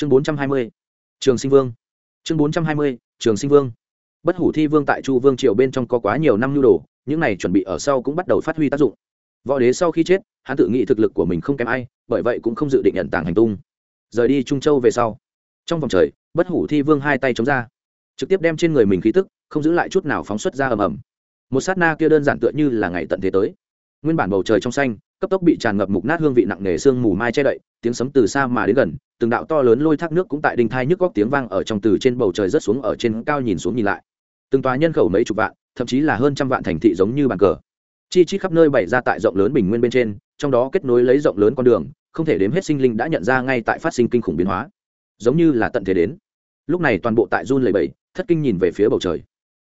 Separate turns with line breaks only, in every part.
chương bốn trăm hai mươi, trường sinh vương. Chương bốn trăm hai mươi, trường sinh vương. Bất hủ thi vương tại chu vương triều bên trong có quá nhiều năm nhu đồ, những này chuẩn bị ở sau cũng bắt đầu phát huy tác dụng. Võ đế sau khi chết, hắn tự nghĩ thực lực của mình không kém ai, bởi vậy cũng không dự định nhận tảng hành tung. Rời đi trung châu về sau, trong vòng trời, bất hủ thi vương hai tay chống ra, trực tiếp đem trên người mình khí tức, không giữ lại chút nào phóng xuất ra ầm ầm. Một sát na kia đơn giản tựa như là ngày tận thế tới nguyên bản bầu trời trong xanh, cấp tốc bị tràn ngập mục nát hương vị nặng nề sương mù mai che đậy, tiếng sấm từ xa mà đến gần, từng đạo to lớn lôi thác nước cũng tại đinh thai nhức góc tiếng vang ở trong từ trên bầu trời rớt xuống ở trên cao nhìn xuống nhìn lại. Từng tòa nhân khẩu mấy chục vạn, thậm chí là hơn trăm vạn thành thị giống như bàn cờ. Chi chi khắp nơi bày ra tại rộng lớn bình nguyên bên trên, trong đó kết nối lấy rộng lớn con đường, không thể đếm hết sinh linh đã nhận ra ngay tại phát sinh kinh khủng biến hóa. Giống như là tận thế đến. Lúc này toàn bộ tại run lầy bầy thất kinh nhìn về phía bầu trời.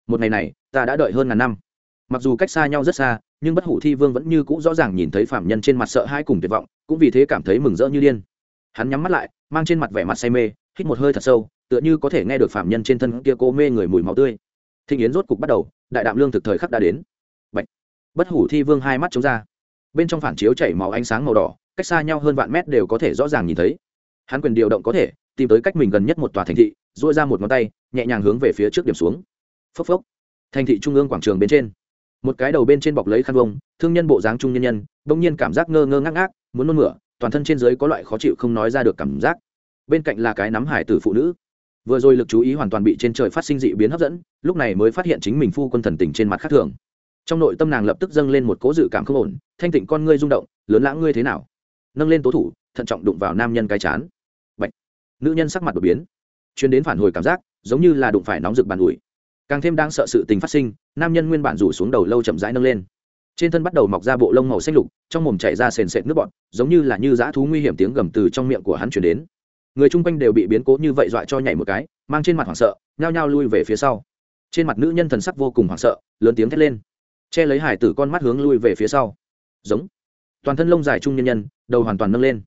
Một ngày này, ta đã đợi hơn ngàn năm mặc dù cách xa nhau rất xa, nhưng bất hủ thi vương vẫn như c ũ rõ ràng nhìn thấy phạm nhân trên mặt sợ hãi cùng tuyệt vọng, cũng vì thế cảm thấy mừng rỡ như điên. Hắn nhắm mắt lại, mang trên mặt vẻ mặt say mê, hít một hơi thật sâu, tựa như có thể nghe được phạm nhân trên thân kia cô mê người mùi máu tươi. Thịnh yến rốt cục bắt đầu, đại đạm lương thực thời khắc đã đến. Bạch. bất hủ thi vương hai mắt chống ra. Bên trong phản chiếu chảy màu ánh sáng màu đỏ, cách xa nhau hơn vạn mét đều có thể rõ ràng nhìn thấy. Hắn quyền điều động có thể, tìm tới cách mình gần nhất một tòa thành thị dội ra một ngón tay, nhẹ nhàng hướng về phía trước điểm xuống. Phốc phốc. Thành thị trung ương quảng trường bên trên một cái đầu bên trên bọc lấy khăn vông, thương nhân bộ dáng trung nhân nhân, bỗng nhiên cảm giác ngơ ngơ ngác ngác, muốn nôn mửa, toàn thân trên dưới có loại khó chịu không nói ra được cảm giác. Bên cạnh là cái nắm hải tử phụ nữ. Vừa rồi lực chú ý hoàn toàn bị trên trời phát sinh dị biến hấp dẫn, lúc này mới phát hiện chính mình phu quân thần tình trên mặt khác thường. Trong nội tâm nàng lập tức dâng lên một cố dự cảm không ổn, thanh tịnh con ngươi rung động, lớn lãng ngươi thế nào? Nâng lên tố thủ, thận trọng đụng vào nam nhân cái chán. Bạch. nữ nhân sắc mặt đột biến chuyến đến phản hồi cảm giác, giống như là đụng phải nóng rực bàn ủi càng thêm đang sợ sự tình phát sinh, nam nhân nguyên bản rủ xuống đầu lâu chậm rãi nâng lên. Trên thân bắt đầu mọc ra bộ lông màu xanh lục, trong mồm chảy ra sền sệt nước bọt, giống như là như dã thú nguy hiểm tiếng gầm từ trong miệng của hắn chuyển đến. Người chung quanh đều bị biến cố như vậy dọa cho nhảy một cái, mang trên mặt hoảng sợ, nhao nhao lui về phía sau. Trên mặt nữ nhân thần sắc vô cùng hoảng sợ, lớn tiếng thét lên. Che lấy hải tử con mắt hướng lui về phía sau. Giống. Toàn thân lông dài trung nhân nhân, đầu hoàn toàn nâng lên.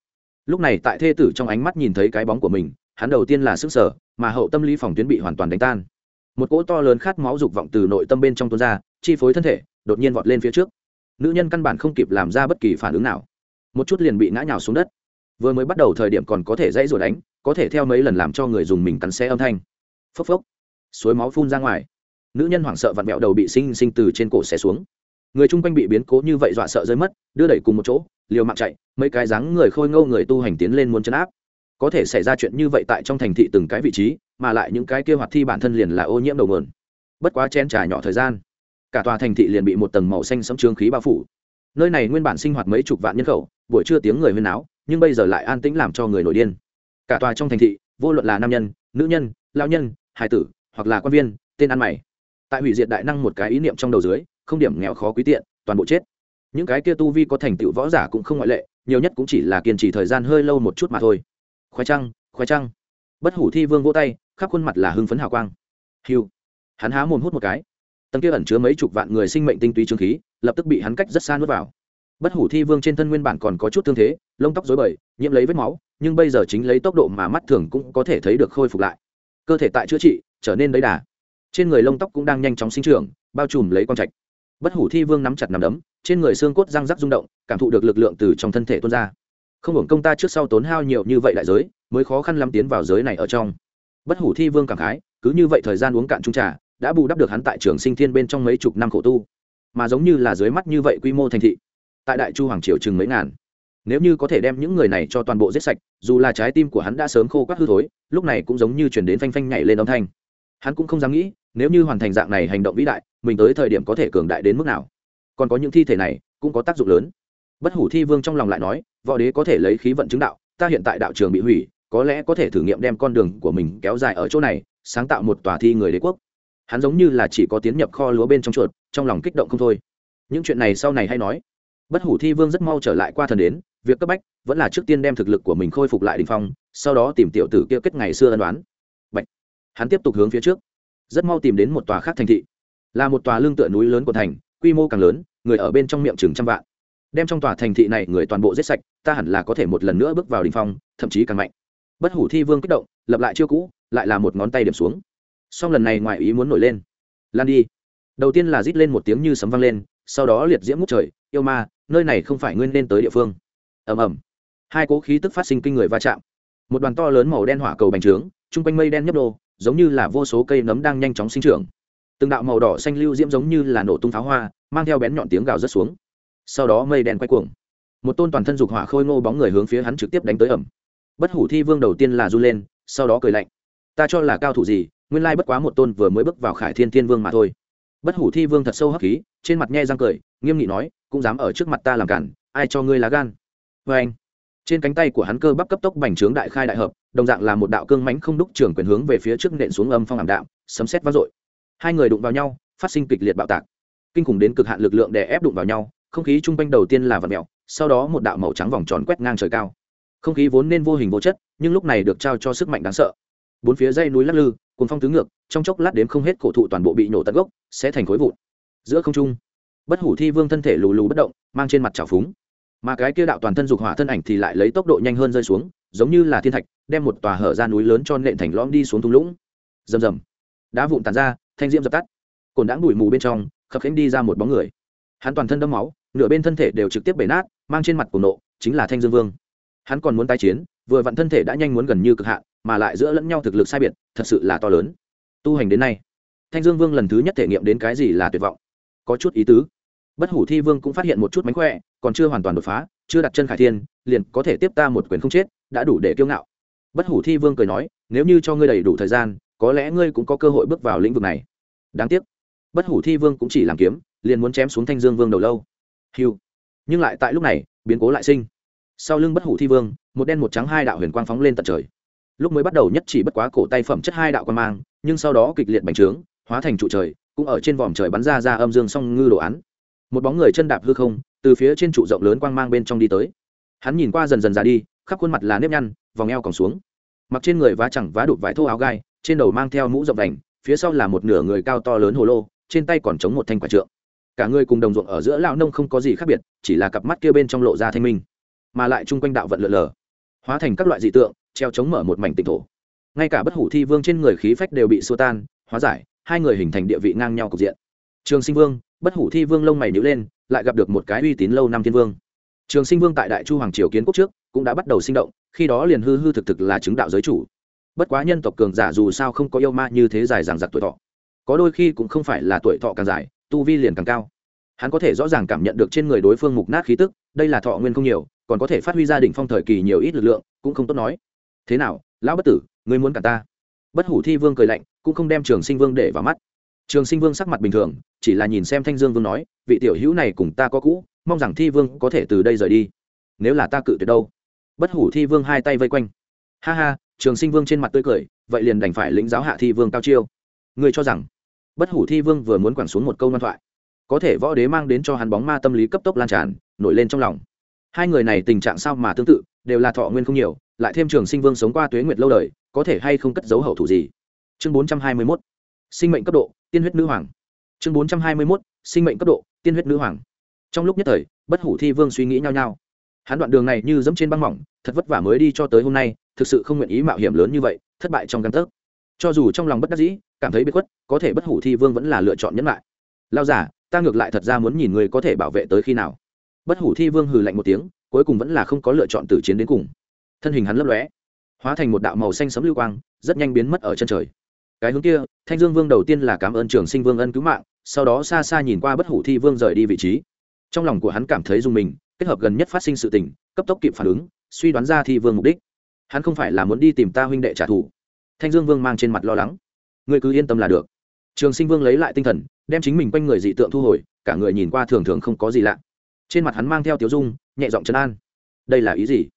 Lúc này tại thê tử trong ánh mắt nhìn thấy cái bóng của mình, hắn đầu tiên là sức sở mà hậu tâm lý phòng tuyến bị hoàn toàn đánh tan một cỗ to lớn khát máu dục vọng từ nội tâm bên trong tuôn ra, chi phối thân thể, đột nhiên vọt lên phía trước. Nữ nhân căn bản không kịp làm ra bất kỳ phản ứng nào. Một chút liền bị ngã nhào xuống đất. Vừa mới bắt đầu thời điểm còn có thể dãy rồi đánh, có thể theo mấy lần làm cho người dùng mình cắn xe âm thanh. Phốc phốc. Suối máu phun ra ngoài. Nữ nhân hoảng sợ vặn vẹo đầu bị sinh sinh từ trên cổ xé xuống. Người chung quanh bị biến cố như vậy dọa sợ rơi mất, đưa đẩy cùng một chỗ, liều mạng chạy, mấy cái dáng người khôi ngâu người tu hành tiến lên muốn chân áp. Có thể xảy ra chuyện như vậy tại trong thành thị từng cái vị trí mà lại những cái kia hoạt thi bản thân liền là ô nhiễm đầu nguồn. Bất quá chen trà nhỏ thời gian, cả tòa thành thị liền bị một tầng màu xanh sẫm trương khí bao phủ. Nơi này nguyên bản sinh hoạt mấy chục vạn nhân khẩu, buổi trưa tiếng người huyên náo, nhưng bây giờ lại an tĩnh làm cho người nổi điên. Cả tòa trong thành thị, vô luận là nam nhân, nữ nhân lao nhân hài tử, hoặc là quan viên, tên ăn mày. Tại hủy diệt đại năng một cái ý niệm trong đầu dưới, không điểm nghèo khó quý tiện, toàn bộ chết. Những cái kia tu vi có thành tựu võ giả cũng không ngoại lệ, nhiều nhất cũng chỉ là kiên trì thời gian hơi lâu một chút mà thôi. Khoái trăng khoái trăng. Bất hủ thi vương vỗ tay khắp khuôn mặt là hưng phấn hào quang. Hiu hắn há mồm hút một cái. Tầng kia ẩn chứa mấy chục vạn người sinh mệnh tinh túy trương khí, lập tức bị hắn cách rất xa nuốt vào. Bất hủ thi vương trên thân nguyên bản còn có chút thương thế, lông tóc rối bời, nhiễm lấy vết máu, nhưng bây giờ chính lấy tốc độ mà mắt thường cũng có thể thấy được khôi phục lại. Cơ thể tại chữa trị, trở nên đấy đà. Trên người lông tóc cũng đang nhanh chóng sinh trưởng, bao trùm lấy con trạch. Bất hủ thi vương nắm chặt nắm đấm, trên người xương cốt răng rắc rung động, cảm thụ được lực lượng từ trong thân thể tuôn ra. Không hưởng công ta trước sau tốn hao nhiều như vậy đại giới, mới khó khăn lắm tiến vào giới này ở trong bất hủ thi vương cảm khái, cứ như vậy thời gian uống cạn trung trà, đã bù đắp được hắn tại trường sinh thiên bên trong mấy chục năm khổ tu. Mà giống như là dưới mắt như vậy quy mô thành thị, tại đại chu hoàng triều chừng mấy ngàn. Nếu như có thể đem những người này cho toàn bộ giết sạch, dù là trái tim của hắn đã sớm khô các hư thối, lúc này cũng giống như chuyển đến phanh phanh nhảy lên âm thanh. Hắn cũng không dám nghĩ, nếu như hoàn thành dạng này hành động vĩ đại, mình tới thời điểm có thể cường đại đến mức nào. Còn có những thi thể này, cũng có tác dụng lớn. Bất hủ thi vương trong lòng lại nói, võ đế có thể lấy khí vận chứng đạo, ta hiện tại đạo trường bị hủy có lẽ có thể thử nghiệm đem con đường của mình kéo dài ở chỗ này, sáng tạo một tòa thi người đế quốc. Hắn giống như là chỉ có tiến nhập kho lúa bên trong chuột, trong lòng kích động không thôi. Những chuyện này sau này hay nói. Bất hủ thi vương rất mau trở lại qua thần đến, việc cấp bách vẫn là trước tiên đem thực lực của mình khôi phục lại đình phong, sau đó tìm tiểu tử kia kết ngày xưa ân đoán Bạch. hắn tiếp tục hướng phía trước. Rất mau tìm đến một tòa khác thành thị. Là một tòa lương tựa núi lớn của thành, quy mô càng lớn, người ở bên trong miệng chừng trăm vạn. Đem trong tòa thành thị này người toàn bộ giết sạch, ta hẳn là có thể một lần nữa bước vào đình phong, thậm chí càng mạnh bất hủ thi vương kích động, lập lại chiêu cũ, lại là một ngón tay điểm xuống. Song lần này ngoài ý muốn nổi lên. Lan đi. Đầu tiên là rít lên một tiếng như sấm vang lên, sau đó liệt diễm ngút trời, yêu ma, nơi này không phải nguyên nên tới địa phương. Ầm ầm. Hai cố khí tức phát sinh kinh người va chạm. Một đoàn to lớn màu đen hỏa cầu bành trướng, chung quanh mây đen nhấp đô giống như là vô số cây nấm đang nhanh chóng sinh trưởng. Từng đạo màu đỏ xanh lưu diễm giống như là nổ tung pháo hoa, mang theo bén nhọn tiếng gào rớt xuống. Sau đó mây đen quay cuồng. Một tôn toàn thân dục hỏa khôi ngô bóng người hướng phía hắn trực tiếp đánh tới ẩm bất hủ thi vương đầu tiên là r u lên, sau đó cười lạnh. Ta cho là cao thủ gì, nguyên lai bất quá một tôn vừa mới bước vào khải thiên thiên vương mà thôi. Bất hủ thi vương thật sâu hấp khí, trên mặt nhe răng cười, nghiêm nghị nói, cũng dám ở trước mặt ta làm cản, ai cho ngươi lá gan? Vê anh, trên cánh tay của hắn cơ bắp cấp tốc bành trướng đại khai đại hợp, đồng dạng là một đạo cương mánh không đúc trưởng quyền hướng về phía trước nện xuống âm phong ảm đạm, sấm xét vang dội. Hai người đụng vào nhau, phát sinh kịch liệt bạo tạc. Kinh khủng đến cực hạn lực lượng để ép đụng vào nhau, không khí chung quanh đầu tiên là vật mèo, sau đó một đạo màu trắng vòng tròn quét ngang trời cao không khí vốn nên vô hình vô chất, nhưng lúc này được trao cho sức mạnh đáng sợ. Bốn phía dây núi lắc lư cùng phong tứ ngược, trong chốc lát đếm không hết cổ thụ toàn bộ bị nổ tận gốc, sẽ thành khối vụn. Giữa không trung, bất hủ thi vương thân thể lù lù bất động, mang trên mặt trào phúng. Mà cái kia đạo toàn thân dục hỏa thân ảnh thì lại lấy tốc độ nhanh hơn rơi xuống, giống như là thiên thạch, đem một tòa hở ra núi lớn cho nện thành lõm đi xuống thung lũng. Rầm rầm. Đá vụn tàn ra, thanh diễm dập tắt. Cồn đãng đùi mù bên trong, khập khánh đi ra một bóng người. Hắn toàn thân đâm máu, nửa bên thân thể đều trực tiếp bể nát, mang trên mặt của nộ, chính là thanh dương vương hắn còn muốn tái chiến, vừa vặn thân thể đã nhanh muốn gần như cực hạn, mà lại giữa lẫn nhau thực lực sai biệt, thật sự là to lớn. Tu hành đến nay, thanh dương vương lần thứ nhất thể nghiệm đến cái gì là tuyệt vọng. Có chút ý tứ. Bất hủ thi vương cũng phát hiện một chút mánh khỏe, còn chưa hoàn toàn đột phá, chưa đặt chân khải thiên, liền có thể tiếp ta một quyền không chết, đã đủ để kiêu ngạo. Bất hủ thi vương cười nói, nếu như cho ngươi đầy đủ thời gian, có lẽ ngươi cũng có cơ hội bước vào lĩnh vực này. Đáng tiếc. Bất hủ thi vương cũng chỉ làm kiếm, liền muốn chém xuống thanh dương vương đầu lâu. Hiu nhưng lại tại lúc này, biến cố lại sinh sau lưng bất hủ thi vương, một đen một trắng hai đạo huyền quang phóng lên tận trời. Lúc mới bắt đầu nhất chỉ bất quá cổ tay phẩm chất hai đạo quan mang, nhưng sau đó kịch liệt bành trướng, hóa thành trụ trời, cũng ở trên vòm trời bắn ra ra âm dương song ngư đồ án. Một bóng người chân đạp hư không, từ phía trên trụ rộng lớn quang mang bên trong đi tới. Hắn nhìn qua dần dần ra đi, khắp khuôn mặt là nếp nhăn, vòng eo còn xuống. Mặc trên người vá chẳng vá đụt vải thô áo gai, trên đầu mang theo mũ rộng đành phía sau là một nửa người cao to lớn hồ lô, trên tay còn chống một thanh quả trượng. Cả người cùng đồng ruộng ở giữa lão nông không có gì khác biệt, chỉ là cặp mắt kia bên trong lộ ra thanh minh mà lại chung quanh đạo vận lượn lờ. Hóa thành các loại dị tượng, treo chống mở một mảnh tịnh thổ. Ngay cả bất hủ thi vương trên người khí phách đều bị xua tan, hóa giải, hai người hình thành địa vị ngang nhau cục diện. Trường sinh vương, bất hủ thi vương lông mày nhữ lên, lại gặp được một cái uy tín lâu năm thiên vương. Trường sinh vương tại đại chu hoàng triều kiến quốc trước, cũng đã bắt đầu sinh động, khi đó liền hư hư thực thực là chứng đạo giới chủ. Bất quá nhân tộc cường giả dù sao không có yêu ma như thế dài dằng dặc tuổi thọ. Có đôi khi cũng không phải là tuổi thọ càng dài, tu vi liền càng cao. Hắn có thể rõ ràng cảm nhận được trên người đối phương mục nát khí tức, đây là thọ nguyên không nhiều còn có thể phát huy gia đình phong thời kỳ nhiều ít lực lượng, cũng không tốt nói. Thế nào, lão bất tử, ngươi muốn cả ta? Bất hủ thi vương cười lạnh, cũng không đem trường sinh vương để vào mắt. Trường sinh vương sắc mặt bình thường, chỉ là nhìn xem thanh dương vương nói, vị tiểu hữu này cùng ta có cũ, mong rằng thi vương có thể từ đây rời đi. Nếu là ta cự tuyệt đâu? Bất hủ thi vương hai tay vây quanh. Ha ha, trường sinh vương trên mặt tươi cười, vậy liền đành phải lĩnh giáo hạ thi vương cao chiêu. Ngươi cho rằng, bất hủ thi vương vừa muốn quẳng xuống một câu ngoan thoại, có thể võ đế mang đến cho hắn bóng ma tâm lý cấp tốc lan tràn, nổi lên trong lòng hai người này tình trạng sao mà tương tự, đều là thọ nguyên không nhiều, lại thêm trường sinh vương sống qua tuế nguyệt lâu đời, có thể hay không cất giấu hậu thủ gì? Chương bốn trăm hai mươi mốt, sinh mệnh cấp độ, tiên huyết nữ hoàng. Chương bốn trăm hai mươi mốt, sinh mệnh cấp độ, tiên huyết nữ hoàng. Trong lúc nhất thời, bất hủ thi vương suy nghĩ nhao nhao. Hắn đoạn đường này như dẫm trên băng mỏng, thật vất vả mới đi cho tới hôm nay, thực sự không nguyện ý mạo hiểm lớn như vậy, thất bại trong căn tấc. Cho dù trong lòng bất đắc dĩ, cảm thấy bất khuất, có thể bất hủ thi vương vẫn là lựa chọn nhẫn lại. Lao giả ta ngược lại thật ra muốn nhìn người có thể bảo vệ tới khi nào bất hủ thi vương hừ lạnh một tiếng, cuối cùng vẫn là không có lựa chọn tử chiến đến cùng. Thân hình hắn lấp lóe, hóa thành một đạo màu xanh sấm lưu quang, rất nhanh biến mất ở chân trời. Cái hướng kia, thanh dương vương đầu tiên là cảm ơn trường sinh vương ân cứu mạng, sau đó xa xa nhìn qua bất hủ thi vương rời đi vị trí. Trong lòng của hắn cảm thấy dùng mình, kết hợp gần nhất phát sinh sự tình, cấp tốc kịp phản ứng, suy đoán ra thi vương mục đích. Hắn không phải là muốn đi tìm ta huynh đệ trả thù. Thanh dương vương mang trên mặt lo lắng. Người cứ yên tâm là được. Trường sinh vương lấy lại tinh thần, đem chính mình quanh người dị tượng thu hồi, cả người nhìn qua thường thường không có gì lạ trên mặt hắn mang theo tiếu dung, nhẹ giọng trấn an. Đây là ý gì?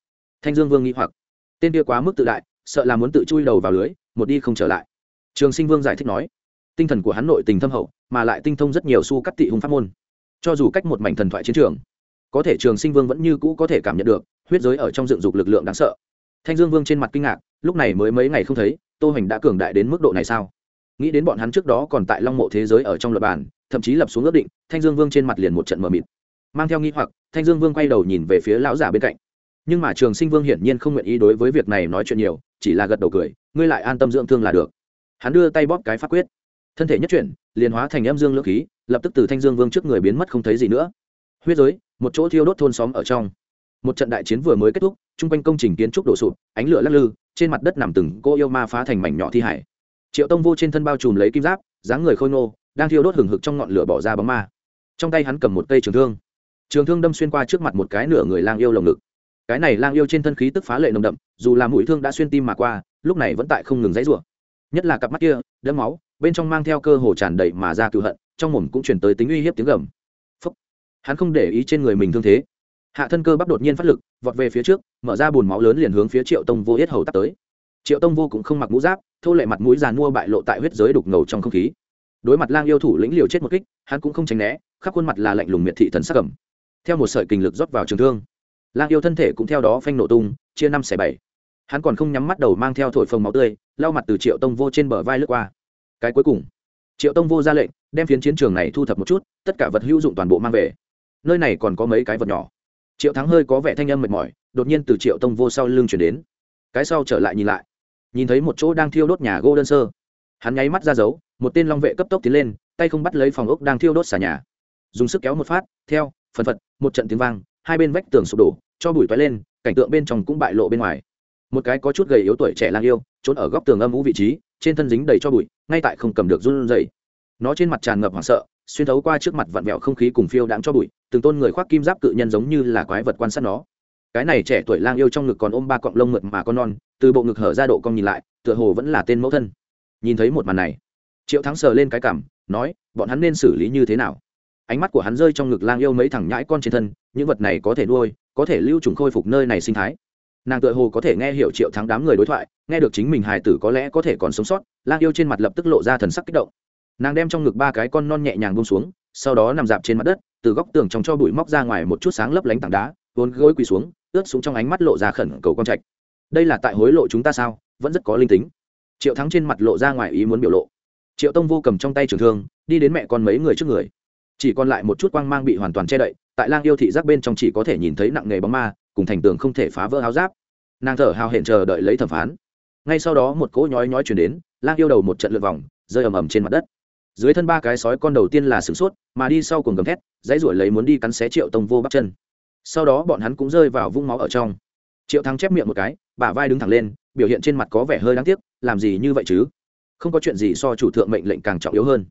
Thanh dương vương nghĩ hoặc. Tên kia quá mức tự đại, sợ là muốn tự chui đầu vào lưới, một đi không trở lại. Trường sinh vương giải thích nói, tinh thần của hắn nội tình thâm hậu, mà lại tinh thông rất nhiều su cắt tị hùng pháp môn. Cho dù cách một mảnh thần thoại chiến trường, có thể trường sinh vương vẫn như cũ có thể cảm nhận được, huyết giới ở trong dựng dục lực lượng đáng sợ. Thanh dương vương trên mặt kinh ngạc, lúc này mới mấy ngày không thấy, tô hoành đã cường đại đến mức độ này sao? Nghĩ đến bọn hắn trước đó còn tại long mộ thế giới ở trong luật bản, thậm chí lập xuống ước định, thanh dương vương trên mặt liền một trận mờ mịt mang theo nghi hoặc, thanh dương vương quay đầu nhìn về phía lão giả bên cạnh. Nhưng mà trường sinh vương hiển nhiên không nguyện ý đối với việc này nói chuyện nhiều, chỉ là gật đầu cười, ngươi lại an tâm dưỡng thương là được. Hắn đưa tay bóp cái phát quyết. Thân thể nhất chuyển, liền hóa thành em dương lưỡng khí, lập tức từ thanh dương vương trước người biến mất không thấy gì nữa. Huyết giới, một chỗ thiêu đốt thôn xóm ở trong. Một trận đại chiến vừa mới kết thúc, chung quanh công trình kiến trúc đổ sụp, ánh lửa lắc lư, trên mặt đất nằm từng cô yêu ma phá thành mảnh nhỏ thi hải. Triệu tông vô trên thân bao trùm lấy kim giáp, dáng người khôi nô đang thiêu đốt hừng hực trong ngọn lửa bỏ ra bóng ma. Trong tay hắn cầm một cây trường thương trường thương đâm xuyên qua trước mặt một cái nửa người lang yêu lồng ngực. Cái này lang yêu trên thân khí tức phá lệ nồng đậm, dù là mũi thương đã xuyên tim mà qua, lúc này vẫn tại không ngừng dãy rủa. Nhất là cặp mắt kia, đẫm máu, bên trong mang theo cơ hồ tràn đầy mà ra cựu hận, trong mồm cũng chuyển tới tính uy hiếp tiếng gầm. Phúc. hắn không để ý trên người mình thương thế. Hạ thân cơ bắp đột nhiên phát lực, vọt về phía trước, mở ra bùn máu lớn liền hướng phía triệu tông vô yết hầu tắt tới. Triệu tông vô cũng không mặc mũ giáp, thô lệ mặt mũi giàn mua bại lộ tại huyết giới đục ngầu trong không khí. Đối mặt lang yêu thủ lĩnh liều chết một kích, hắn cũng không tránh né, khắp khuôn mặt là lạnh lùng miệt thị thần sắc cầm theo một sợi kinh lực rót vào trường thương. Lang yêu thân thể cũng theo đó phanh nổ tung, chia năm xẻ bảy. Hắn còn không nhắm mắt đầu mang theo thổi phồng máu tươi, lau mặt từ triệu tông vô trên bờ vai lướt qua. Cái cuối cùng, triệu tông vô ra lệnh, đem phiến chiến trường này thu thập một chút, tất cả vật hữu dụng toàn bộ mang về. Nơi này còn có mấy cái vật nhỏ. Triệu thắng hơi có vẻ thanh âm mệt mỏi, đột nhiên từ triệu tông vô sau lưng chuyển đến. Cái sau trở lại nhìn lại, nhìn thấy một chỗ đang thiêu đốt nhà gỗ đơn sơ. Hắn nháy mắt ra giấu một tên long vệ cấp tốc tiến lên, tay không bắt lấy phòng ốc đang thiêu đốt xả nhà. Dùng sức kéo một phát, theo phần phật, một trận tiếng vang, hai bên vách tường sụp đổ, cho bụi toái lên, cảnh tượng bên trong cũng bại lộ bên ngoài. Một cái có chút gầy yếu tuổi trẻ lang yêu, trốn ở góc tường âm ú vị trí, trên thân dính đầy cho bụi, ngay tại không cầm được run rẩy. Nó trên mặt tràn ngập hoảng sợ, xuyên thấu qua trước mặt vặn vẹo không khí cùng phiêu đãng cho bụi, từng tôn người khoác kim giáp cự nhân giống như là quái vật quan sát nó. Cái này trẻ tuổi lang yêu trong ngực còn ôm ba cọng lông mượt mà con non, từ bộ ngực hở ra độ cong nhìn lại, tựa hồ vẫn là tên mẫu thân. Nhìn thấy một màn này, triệu thắng sờ lên cái cảm, nói, bọn hắn nên xử lý như thế nào? ánh mắt của hắn rơi trong ngực lang yêu mấy thằng nhãi con trên thân, những vật này có thể nuôi, có thể lưu trùng khôi phục nơi này sinh thái. Nàng tự hồ có thể nghe hiểu triệu thắng đám người đối thoại, nghe được chính mình hài tử có lẽ có thể còn sống sót, lang yêu trên mặt lập tức lộ ra thần sắc kích động. Nàng đem trong ngực ba cái con non nhẹ nhàng bông xuống, sau đó nằm dạp trên mặt đất, từ góc tường trong cho bụi móc ra ngoài một chút sáng lấp lánh tảng đá, vốn gối quỳ xuống, ướt xuống trong ánh mắt lộ ra khẩn cầu con trạch. Đây là tại hối lộ chúng ta sao? Vẫn rất có linh tính. Triệu thắng trên mặt lộ ra ngoài ý muốn biểu lộ. Triệu tông vô cầm trong tay trưởng thương, đi đến mẹ con mấy người trước người chỉ còn lại một chút quang mang bị hoàn toàn che đậy, tại lang yêu thị giác bên trong chỉ có thể nhìn thấy nặng nghề bóng ma, cùng thành tường không thể phá vỡ áo giáp. Nàng thở hào hẹn chờ đợi lấy thẩm phán. Ngay sau đó một cỗ nhói nhói chuyển đến, lang yêu đầu một trận lượt vòng, rơi ầm ầm trên mặt đất. Dưới thân ba cái sói con đầu tiên là sửng sốt, mà đi sau cùng gầm thét, dãy ruổi lấy muốn đi cắn xé triệu tông vô bắp chân. Sau đó bọn hắn cũng rơi vào vũng máu ở trong. Triệu thắng chép miệng một cái, bả vai đứng thẳng lên, biểu hiện trên mặt có vẻ hơi đáng tiếc, làm gì như vậy chứ? Không có chuyện gì so chủ thượng mệnh lệnh càng trọng yếu hơn.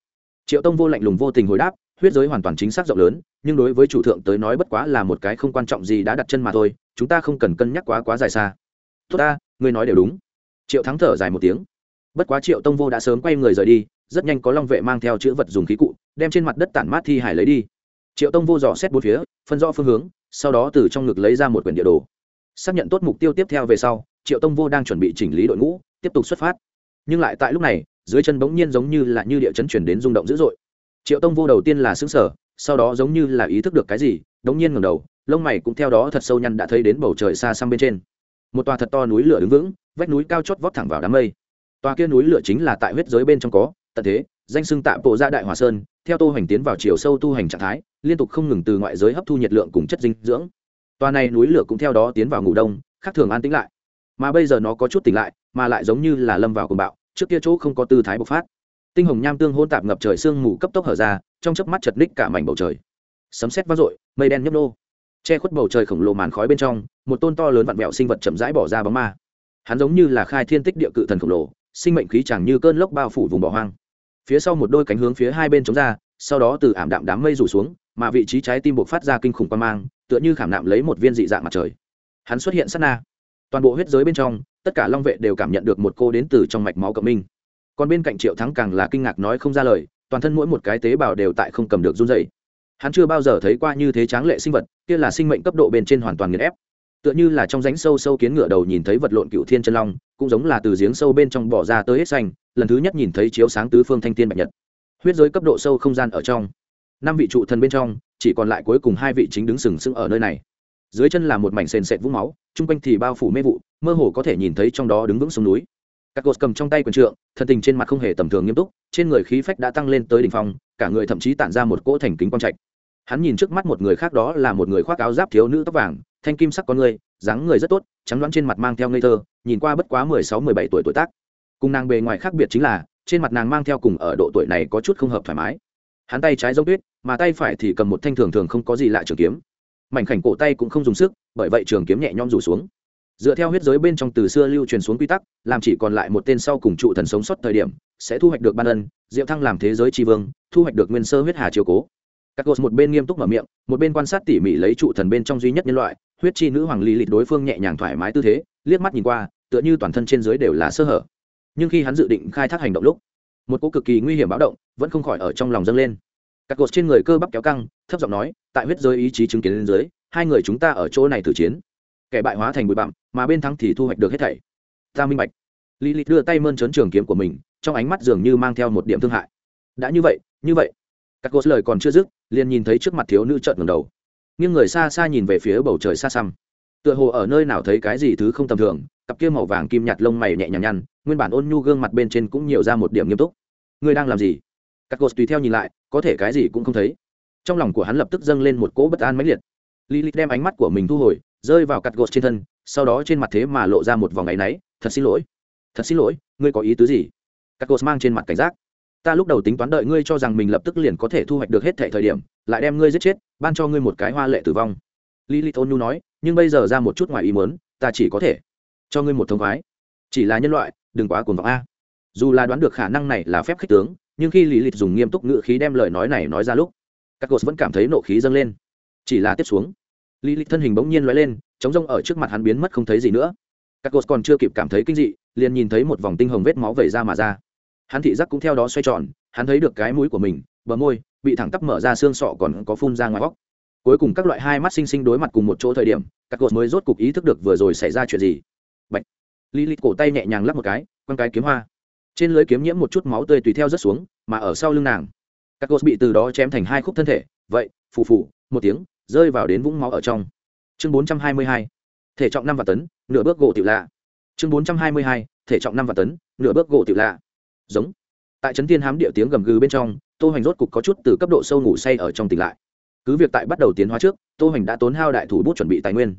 Triệu tông vô lạnh lùng vô tình hồi đáp huyết giới hoàn toàn chính xác rộng lớn, nhưng đối với chủ thượng tới nói bất quá là một cái không quan trọng gì đã đặt chân mà thôi, chúng ta không cần cân nhắc quá quá dài xa. Tốt ta, ngươi nói đều đúng. Triệu thắng thở dài một tiếng. Bất quá triệu tông vô đã sớm quay người rời đi, rất nhanh có long vệ mang theo chữ vật dùng khí cụ, đem trên mặt đất tản mát thi hải lấy đi. Triệu tông vô dò xét bốn phía, phân rõ phương hướng, sau đó từ trong ngực lấy ra một quyển địa đồ. Xác nhận tốt mục tiêu tiếp theo về sau, triệu tông vô đang chuẩn bị chỉnh lý đội ngũ, tiếp tục xuất phát. Nhưng lại tại lúc này, dưới chân bỗng nhiên giống như là như địa chấn chuyển đến rung động dữ dội triệu tông vô đầu tiên là xứng sở sau đó giống như là ý thức được cái gì, đống nhiên ngẩng đầu, lông mày cũng theo đó thật sâu nhăn đã thấy đến bầu trời xa xăm bên trên. Một tòa thật to núi lửa đứng vững, vách núi cao chót vót thẳng vào đám mây. Tòa kia núi lửa chính là tại huyết giới bên trong có, tận thế, danh xưng tạm bộ ra đại hòa sơn, theo tô hành tiến vào chiều sâu tu hành trạng thái, liên tục không ngừng từ ngoại giới hấp thu nhiệt lượng cùng chất dinh dưỡng. Tòa này núi lửa cũng theo đó tiến vào ngủ đông, khác thường an tĩnh lại. Mà bây giờ nó có chút tỉnh lại, mà lại giống như là lâm vào cùng bạo, trước kia chỗ không có tư thái bộc phát tinh hồng nham tương hôn tạp ngập trời sương mù cấp tốc hở ra, trong chớp mắt chật ních cả mảnh bầu trời. Sấm sét vang dội, mây đen nhấp nô. Che khuất bầu trời khổng lồ màn khói bên trong, một tôn to lớn vặn vẹo sinh vật chậm rãi bỏ ra bóng ma. Hắn giống như là khai thiên tích địa cự thần khổng lồ, sinh mệnh khí chẳng như cơn lốc bao phủ vùng bỏ hoang. Phía sau một đôi cánh hướng phía hai bên chống ra, sau đó từ ảm đạm đám mây rủ xuống, mà vị trí trái tim buộc phát ra kinh khủng quan mang, tựa như khảm nạm lấy một viên dị dạng mặt trời. Hắn xuất hiện sát na. Toàn bộ huyết giới bên trong, tất cả long vệ đều cảm nhận được một cô đến từ trong mạch máu cộng minh còn bên cạnh triệu thắng càng là kinh ngạc nói không ra lời, toàn thân mỗi một cái tế bào đều tại không cầm được run dày hắn chưa bao giờ thấy qua như thế tráng lệ sinh vật, kia là sinh mệnh cấp độ bên trên hoàn toàn nghiền ép. Tựa như là trong ránh sâu sâu kiến ngựa đầu nhìn thấy vật lộn cựu thiên chân long, cũng giống là từ giếng sâu bên trong bỏ ra tới hết xanh, lần thứ nhất nhìn thấy chiếu sáng tứ phương thanh thiên bạch nhật. Huyết giới cấp độ sâu không gian ở trong. Năm vị trụ thần bên trong, chỉ còn lại cuối cùng hai vị chính đứng sừng sững ở nơi này. Dưới chân là một mảnh sền sệt vũng máu, chung quanh thì bao phủ mê vụ, mơ hồ có thể nhìn thấy trong đó đứng vững sông núi các gột cầm trong tay quyền trượng, thân tình trên mặt không hề tầm thường nghiêm túc, trên người khí phách đã tăng lên tới đỉnh phong, cả người thậm chí tản ra một cỗ thành kính quang trạch. Hắn nhìn trước mắt một người khác đó là một người khoác áo giáp thiếu nữ tóc vàng, thanh kim sắc con người, dáng người rất tốt, trắng đoán trên mặt mang theo ngây thơ, nhìn qua bất quá mười sáu, mười bảy tuổi tuổi tác. Cùng nàng bề ngoài khác biệt chính là, trên mặt nàng mang theo cùng ở độ tuổi này có chút không hợp thoải mái. Hắn tay trái giống tuyết, mà tay phải thì cầm một thanh thường thường không có gì lạ trường kiếm. Mảnh khảnh cổ tay cũng không dùng sức, bởi vậy trường kiếm nhẹ nhõm rủ xuống dựa theo huyết giới bên trong từ xưa lưu truyền xuống quy tắc, làm chỉ còn lại một tên sau cùng trụ thần sống sót thời điểm, sẽ thu hoạch được ban ân, diệu thăng làm thế giới tri vương, thu hoạch được nguyên sơ huyết hà chiều cố. Các gos một bên nghiêm túc mở miệng, một bên quan sát tỉ mỉ lấy trụ thần bên trong duy nhất nhân loại, huyết chi nữ hoàng lý lịch đối phương nhẹ nhàng thoải mái tư thế, liếc mắt nhìn qua, tựa như toàn thân trên dưới đều là sơ hở. Nhưng khi hắn dự định khai thác hành động lúc, một cô cực kỳ nguy hiểm báo động vẫn không khỏi ở trong lòng dâng lên. Các cột trên người cơ bắp kéo căng, thấp giọng nói, tại huyết giới ý chí chứng kiến lên dưới, hai người chúng ta ở chỗ này thử chiến. Kẻ bại hóa thành bụi bặm mà bên thắng thì thu hoạch được hết thảy. Ta minh bạch. Lý lịch đưa tay mơn trớn trường kiếm của mình trong ánh mắt dường như mang theo một điểm thương hại. Đã như vậy như vậy. Các cô lời còn chưa dứt liền nhìn thấy trước mặt thiếu nữ chợt ngẩng đầu. Nghiêng người xa xa nhìn về phía bầu trời xa xăm. Tựa hồ ở nơi nào thấy cái gì thứ không tầm thường cặp kia màu vàng kim nhạt lông mày nhẹ nhàng nhăn nguyên bản ôn nhu gương mặt bên trên cũng nhiều ra một điểm nghiêm túc. Người đang làm gì? Các cô tùy theo nhìn lại có thể cái gì cũng không thấy. Trong lòng của hắn lập tức dâng lên một cỗ bất an mãnh liệt. Lilith đem ánh mắt của mình thu hồi, rơi vào cặt gột trên thân, sau đó trên mặt thế mà lộ ra một vòng ngày náy, thật xin lỗi, thật xin lỗi, ngươi có ý tứ gì? Các cột mang trên mặt cảnh giác. Ta lúc đầu tính toán đợi ngươi cho rằng mình lập tức liền có thể thu hoạch được hết thể thời điểm, lại đem ngươi giết chết, ban cho ngươi một cái hoa lệ tử vong. Lý lilith ôn nhu nói, nhưng bây giờ ra một chút ngoài ý mớn ta chỉ có thể cho ngươi một thông khoái. Chỉ là nhân loại, đừng quá cuồng vọng a. Dù là đoán được khả năng này là phép khích tướng, nhưng khi lý lịch dùng nghiêm túc ngữ khí đem lời nói này nói ra lúc các cột vẫn cảm thấy nộ khí dâng lên. Chỉ là tiếp xuống lý lịch thân hình bỗng nhiên l lên chống rông ở trước mặt hắn biến mất không thấy gì nữa các cột còn chưa kịp cảm thấy kinh dị liền nhìn thấy một vòng tinh hồng vết máu vẩy ra mà ra hắn thị giác cũng theo đó xoay tròn hắn thấy được cái mũi của mình bờ môi bị thẳng tắp mở ra xương sọ còn có phun ra ngoài góc cuối cùng các loại hai mắt sinh sinh đối mặt cùng một chỗ thời điểm các cột mới rốt cục ý thức được vừa rồi xảy ra chuyện gì Bạch. Lý Lịch cổ tay nhẹ nhàng lắp một cái, quăng cái kiếm hoa. Trên lưới kiếm nhiễm một chút máu tươi tùy theo rớt xuống, mà ở sau lưng nàng, Cacos bị từ đó chém thành hai khúc thân thể, vậy, phù phù, một tiếng, rơi vào đến vũng máu ở trong chương bốn trăm hai mươi hai, thể trọng năm vạn tấn, nửa bước gỗ tiểu lạ. Chương bốn trăm hai mươi hai, thể trọng năm vạn tấn, nửa bước gỗ tiểu lạ. Giống. Tại chấn thiên hám địa tiếng gầm gừ bên trong, tô hành rốt cục có chút từ cấp độ sâu ngủ say ở trong tỉnh lại. Cứ việc tại bắt đầu tiến hóa trước, tô hành đã tốn hao đại thủ bút chuẩn bị tài nguyên.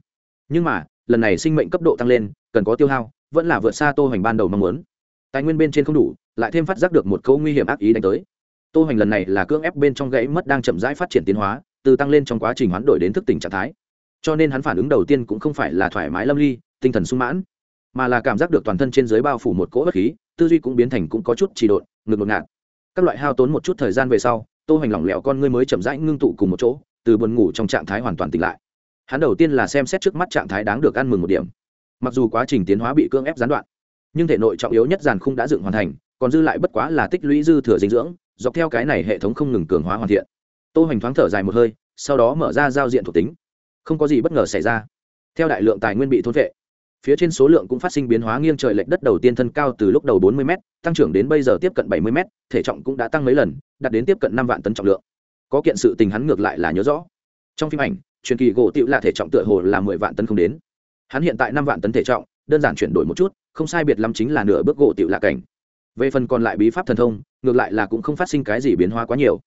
Nhưng mà, lần này sinh mệnh cấp độ tăng lên, cần có tiêu hao, vẫn là vượt xa tô hành ban đầu mong muốn. Tài nguyên bên trên không đủ, lại thêm phát giác được một câu nguy hiểm ác ý đánh tới. Tô hành lần này là cưỡng ép bên trong gãy mất đang chậm rãi phát triển tiến hóa, từ tăng lên trong quá trình hoán đổi đến thức tỉnh trạng thái cho nên hắn phản ứng đầu tiên cũng không phải là thoải mái lâm ly, tinh thần sung mãn, mà là cảm giác được toàn thân trên dưới bao phủ một cỗ bất khí, tư duy cũng biến thành cũng có chút trì độn, ngực ngột ngạt. Các loại hao tốn một chút thời gian về sau, tô hoành lỏng lẻo con ngươi mới chậm rãi ngưng tụ cùng một chỗ, từ buồn ngủ trong trạng thái hoàn toàn tỉnh lại. Hắn đầu tiên là xem xét trước mắt trạng thái đáng được ăn mừng một điểm. Mặc dù quá trình tiến hóa bị cưỡng ép gián đoạn, nhưng thể nội trọng yếu nhất giàn khung đã dựng hoàn thành, còn dư lại bất quá là tích lũy dư thừa dinh dưỡng, dọc theo cái này hệ thống không ngừng cường hóa hoàn thiện. Tô hoành thoáng thở dài một hơi, sau đó mở ra giao diện thuộc tính không có gì bất ngờ xảy ra. Theo đại lượng tài nguyên bị thôn vệ, phía trên số lượng cũng phát sinh biến hóa nghiêng trời lệch đất đầu tiên thân cao từ lúc đầu 40 m tăng trưởng đến bây giờ tiếp cận 70 m thể trọng cũng đã tăng mấy lần, đạt đến tiếp cận năm vạn tấn trọng lượng. Có kiện sự tình hắn ngược lại là nhớ rõ. Trong phim ảnh, truyền kỳ gỗ tựu là thể trọng tựa hồ là mười vạn tấn không đến. Hắn hiện tại năm vạn tấn thể trọng, đơn giản chuyển đổi một chút, không sai biệt lắm chính là nửa bước gỗ tựu là cảnh. Về phần còn lại bí pháp thần thông, ngược lại là cũng không phát sinh cái gì biến hóa quá nhiều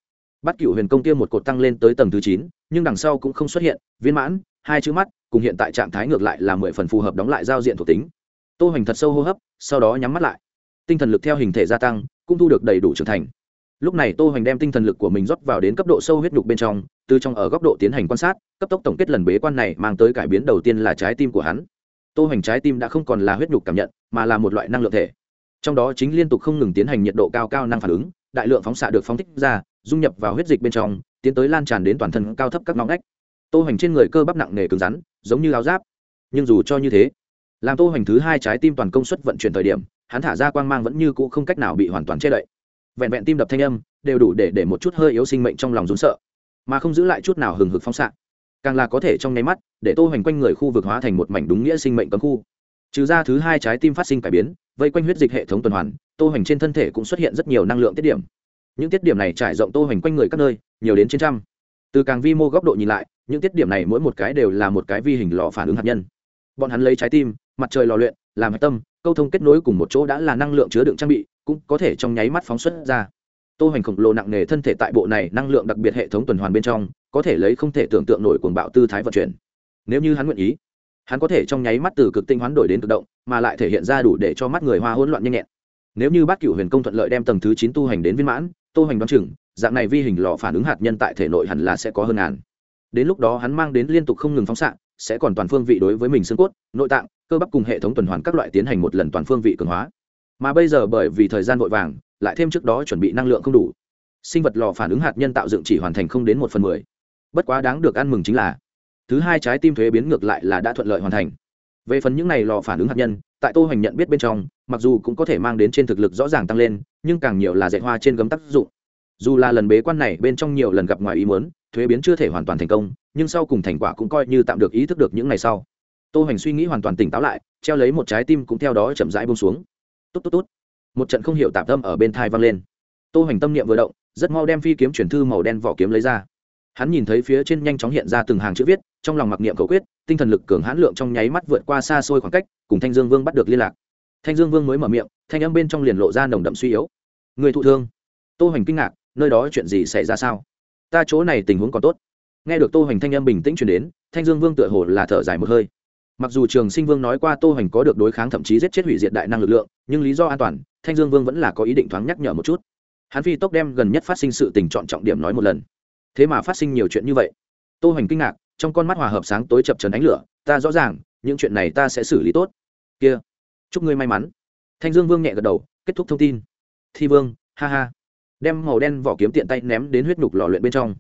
bắt cựu huyền công kia một cột tăng lên tới tầng thứ chín, nhưng đằng sau cũng không xuất hiện, viên mãn, hai chữ mắt, cùng hiện tại trạng thái ngược lại là mười phần phù hợp đóng lại giao diện thuộc tính. Tô hoành thật sâu hô hấp, sau đó nhắm mắt lại. Tinh thần lực theo hình thể gia tăng, cũng thu được đầy đủ trưởng thành. Lúc này tô hoành đem tinh thần lực của mình rót vào đến cấp độ sâu huyết nhục bên trong, từ trong ở góc độ tiến hành quan sát, cấp tốc tổng kết lần bế quan này mang tới cải biến đầu tiên là trái tim của hắn. Tô hoành trái tim đã không còn là huyết nhục cảm nhận, mà là một loại năng lượng thể. Trong đó chính liên tục không ngừng tiến hành nhiệt độ cao cao năng phản ứng, đại lượng phóng xạ được phóng thích ra dung nhập vào huyết dịch bên trong, tiến tới lan tràn đến toàn thân cao thấp các ngõ ngách. Tô hoành trên người cơ bắp nặng nề cứng rắn, giống như áo giáp. Nhưng dù cho như thế, làm tô hoành thứ hai trái tim toàn công suất vận chuyển thời điểm, hắn thả ra quang mang vẫn như cũ không cách nào bị hoàn toàn che đậy. Vẹn vẹn tim đập thanh âm, đều đủ để để một chút hơi yếu sinh mệnh trong lòng rốn sợ, mà không giữ lại chút nào hừng hực phóng xạ. Càng là có thể trong nháy mắt, để tô hoành quanh người khu vực hóa thành một mảnh đúng nghĩa sinh mệnh cấm khu. Trừ ra thứ hai trái tim phát sinh cải biến, vây quanh huyết dịch hệ thống tuần hoàn, tô hoành trên thân thể cũng xuất hiện rất nhiều năng lượng tiết điểm những tiết điểm này trải rộng tô hoành quanh người các nơi, nhiều đến trên trăm. Từ càng vi mô góc độ nhìn lại, những tiết điểm này mỗi một cái đều là một cái vi hình lò phản ứng hạt nhân. Bọn hắn lấy trái tim, mặt trời lò luyện, làm hạch tâm, câu thông kết nối cùng một chỗ đã là năng lượng chứa đựng trang bị, cũng có thể trong nháy mắt phóng xuất ra. Tô hoành khổng lồ nặng nề thân thể tại bộ này năng lượng đặc biệt hệ thống tuần hoàn bên trong, có thể lấy không thể tưởng tượng nổi cuồng bạo tư thái vận chuyển. Nếu như hắn nguyện ý, hắn có thể trong nháy mắt từ cực tinh hoán đổi đến cực động, mà lại thể hiện ra đủ để cho mắt người hoa hỗn loạn nhanh nhẹn. Nếu như bát cửu huyền công thuận lợi đem tầng thứ chín tu hành đến viên mãn tô hoành đoán chừng, dạng này vi hình lò phản ứng hạt nhân tại thể nội hẳn là sẽ có hơn ngàn. Đến lúc đó hắn mang đến liên tục không ngừng phóng xạ, sẽ còn toàn phương vị đối với mình xương cốt, nội tạng, cơ bắp cùng hệ thống tuần hoàn các loại tiến hành một lần toàn phương vị cường hóa. Mà bây giờ bởi vì thời gian vội vàng, lại thêm trước đó chuẩn bị năng lượng không đủ, sinh vật lò phản ứng hạt nhân tạo dựng chỉ hoàn thành không đến một phần mười. Bất quá đáng được ăn mừng chính là, thứ hai trái tim thuế biến ngược lại là đã thuận lợi hoàn thành về phần những này lò phản ứng hạt nhân, tại tô hoành nhận biết bên trong, mặc dù cũng có thể mang đến trên thực lực rõ ràng tăng lên, nhưng càng nhiều là dạy hoa trên gấm tác dụng. Dù là lần bế quan này, bên trong nhiều lần gặp ngoài ý muốn, thuế biến chưa thể hoàn toàn thành công, nhưng sau cùng thành quả cũng coi như tạm được ý thức được những ngày sau. Tô hoành suy nghĩ hoàn toàn tỉnh táo lại, treo lấy một trái tim cũng theo đó chậm rãi bông xuống. Tốt tốt tốt một trận không hiểu tạm tâm ở bên thai vang lên. Tô hoành tâm niệm vừa động, rất mau đem phi kiếm chuyển thư màu đen vỏ kiếm lấy ra. Hắn nhìn thấy phía trên nhanh chóng hiện ra từng hàng chữ viết trong lòng mặc niệm cầu quyết, tinh thần lực cường hãn lượng trong nháy mắt vượt qua xa xôi khoảng cách, cùng thanh dương vương bắt được liên lạc. Thanh dương vương mới mở miệng, thanh âm bên trong liền lộ ra nồng đậm suy yếu. Người thụ thương. Tô hoành kinh ngạc, nơi đó chuyện gì xảy ra sao? Ta chỗ này tình huống còn tốt. Nghe được tô hoành thanh âm bình tĩnh truyền đến, thanh dương vương tựa hồ là thở dài một hơi. Mặc dù trường sinh vương nói qua tô hoành có được đối kháng thậm chí giết chết hủy diệt đại năng lực lượng, nhưng lý do an toàn, thanh dương vương vẫn là có ý định thoáng nhắc nhở một chút. Hắn phi tốc đem gần nhất phát sinh sự tình chọn trọng điểm nói một lần. Thế mà phát sinh nhiều chuyện như vậy. Tô hoành kinh ngạc trong con mắt hòa hợp sáng tối chập trần ánh lửa, ta rõ ràng, những chuyện này ta sẽ xử lý tốt. Kia, chúc ngươi may mắn. Thanh dương vương nhẹ gật đầu, kết thúc thông tin. Thi vương, ha ha. Đem màu đen vỏ kiếm tiện tay ném đến huyết nhục lò luyện bên trong.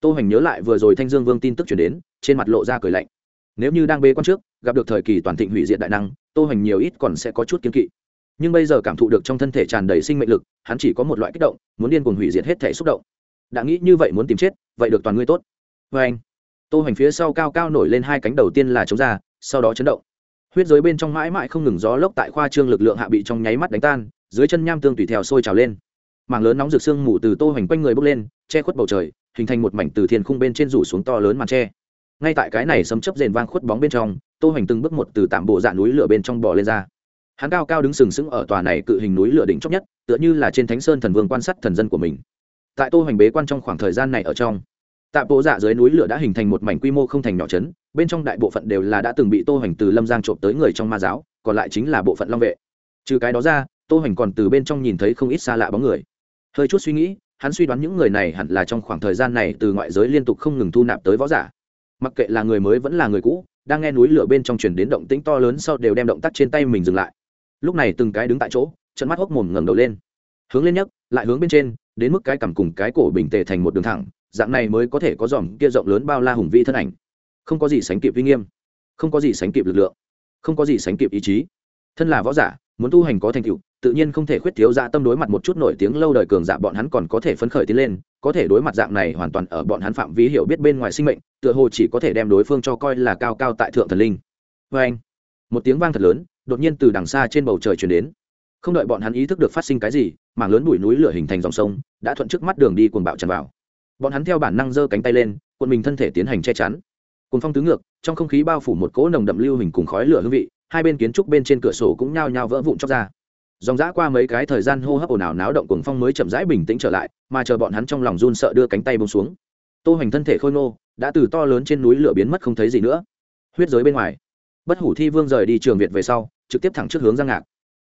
Tô hoành nhớ lại vừa rồi thanh dương vương tin tức chuyển đến, trên mặt lộ ra cười lạnh. Nếu như đang bê quan trước, gặp được thời kỳ toàn thịnh hủy diệt đại năng, tô hoành nhiều ít còn sẽ có chút kiếm kỵ. Nhưng bây giờ cảm thụ được trong thân thể tràn đầy sinh mệnh lực, hắn chỉ có một loại kích động, muốn điên cuồng hủy diệt hết thể xúc động. Đã nghĩ như vậy muốn tìm chết, vậy được toàn ngươi tốt. Vê anh tô hoành phía sau cao cao nổi lên hai cánh đầu tiên là chống ra, sau đó chấn động. Huyết giới bên trong mãi mãi không ngừng gió lốc tại khoa trương lực lượng hạ bị trong nháy mắt đánh tan, dưới chân nham tương tùy theo sôi trào lên. Mảng lớn nóng rực sương mù từ tô hoành quanh người bốc lên, che khuất bầu trời, hình thành một mảnh từ thiên khung bên trên rủ xuống to lớn màn tre. Ngay tại cái này sấm chớp rền vang khuất bóng bên trong, tô hoành từng bước một từ tạm bộ dạ núi lửa bên trong bò lên ra. Hắn cao cao đứng sừng sững ở tòa này cự hình núi lửa đỉnh chót nhất, tựa như là trên thánh sơn thần vương quan sát thần dân của mình. Tại tô hoành bế quan trong khoảng thời gian này ở trong tạ bộ dạ dưới núi lửa đã hình thành một mảnh quy mô không thành nhỏ trấn, bên trong đại bộ phận đều là đã từng bị tô hoành từ lâm giang trộm tới người trong ma giáo, còn lại chính là bộ phận long vệ. Trừ cái đó ra, tô hoành còn từ bên trong nhìn thấy không ít xa lạ bóng người. Hơi chút suy nghĩ, hắn suy đoán những người này hẳn là trong khoảng thời gian này từ ngoại giới liên tục không ngừng thu nạp tới võ giả. Mặc kệ là người mới vẫn là người cũ, đang nghe núi lửa bên trong truyền đến động tĩnh to lớn sau đều đem động tác trên tay mình dừng lại. Lúc này từng cái đứng tại chỗ trận mắt hốc mồm ngẩng đầu lên. Hướng lên nhấc, lại hướng bên trên, đến mức cái cằm cùng cái cổ bình tề thành một đường thẳng dạng này mới có thể có dòm kia rộng lớn bao la hùng vĩ thân ảnh. Không có gì sánh kịp vi nghiêm, không có gì sánh kịp lực lượng, không có gì sánh kịp ý chí. Thân là võ giả, muốn tu hành có thành tựu, tự nhiên không thể khuyết thiếu dạ tâm đối mặt một chút nổi tiếng lâu đời cường giả bọn hắn còn có thể phấn khởi tiến lên, có thể đối mặt dạng này hoàn toàn ở bọn hắn phạm vi hiểu biết bên ngoài sinh mệnh, tựa hồ chỉ có thể đem đối phương cho coi là cao cao tại thượng thần linh. Vê anh, một tiếng vang thật lớn, đột nhiên từ đằng xa trên bầu trời chuyển đến. Không đợi bọn hắn ý thức được phát sinh cái gì, mảng lớn bụi núi lửa hình thành dòng sông, đã thuận trước mắt đường đi cuồng bạo tràn vào bọn hắn theo bản năng giơ cánh tay lên, cuộn mình thân thể tiến hành che chắn. Cồn phong tứ ngược, trong không khí bao phủ một cỗ nồng đậm lưu hình cùng khói lửa hương vị, hai bên kiến trúc bên trên cửa sổ cũng nhao nhao vỡ vụn chóc ra. Dòng dã qua mấy cái thời gian hô hấp ồn ào náo động cuồng phong mới chậm rãi bình tĩnh trở lại, mà chờ bọn hắn trong lòng run sợ đưa cánh tay bông xuống. Tô hoành thân thể khôi ngô, đã từ to lớn trên núi lửa biến mất không thấy gì nữa. Huyết giới bên ngoài, bất hủ thi vương rời đi trường việt về sau, trực tiếp thẳng trước hướng giang ngạc.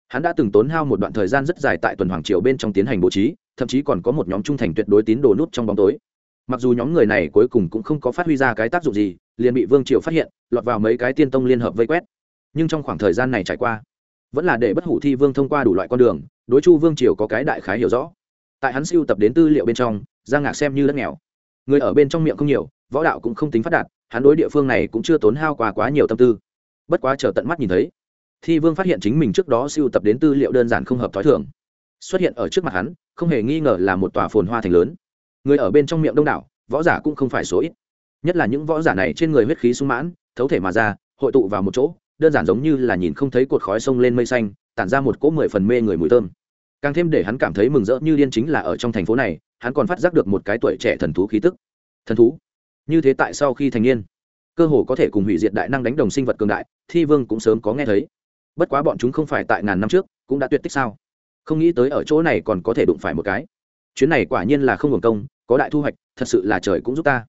Hắn đã từng tốn hao một đoạn thời gian rất dài tại tuần hoàng triều bên trong tiến hành bố trí, thậm chí còn có một nhóm trung thành tuyệt đối tín đồ nút trong bóng tối mặc dù nhóm người này cuối cùng cũng không có phát huy ra cái tác dụng gì, liền bị vương triều phát hiện, lọt vào mấy cái tiên tông liên hợp vây quét. Nhưng trong khoảng thời gian này trải qua, vẫn là để bất hủ thi vương thông qua đủ loại con đường, đối chu vương triều có cái đại khái hiểu rõ. Tại hắn siêu tập đến tư liệu bên trong, giang ngạc xem như đất nghèo. Người ở bên trong miệng không nhiều, võ đạo cũng không tính phát đạt, hắn đối địa phương này cũng chưa tốn hao quá quá nhiều tâm tư. Bất quá chờ tận mắt nhìn thấy, thi vương phát hiện chính mình trước đó siêu tập đến tư liệu đơn giản không hợp t h ó i thường. Xuất hiện ở trước mặt hắn, không hề nghi ngờ là một tòa phồn hoa thành lớn người ở bên trong miệng đông đảo, võ giả cũng không phải số ít. Nhất là những võ giả này trên người huyết khí sung mãn, thấu thể mà ra, hội tụ vào một chỗ, đơn giản giống như là nhìn không thấy cột khói sông lên mây xanh, tản ra một cỗ mười phần mê người mùi thơm. Càng thêm để hắn cảm thấy mừng rỡ như điên chính là ở trong thành phố này, hắn còn phát giác được một cái tuổi trẻ thần thú khí tức. Thần thú? Như thế tại sau khi thành niên? Cơ hồ có thể cùng hủy diệt đại năng đánh đồng sinh vật cường đại, thi vương cũng sớm có nghe thấy. Bất quá bọn chúng không phải tại ngàn năm trước, cũng đã tuyệt tích sao? Không nghĩ tới ở chỗ này còn có thể đụng phải một cái. Chuyến này quả nhiên là không hưởng công có đại thu hoạch, thật sự là trời cũng giúp ta.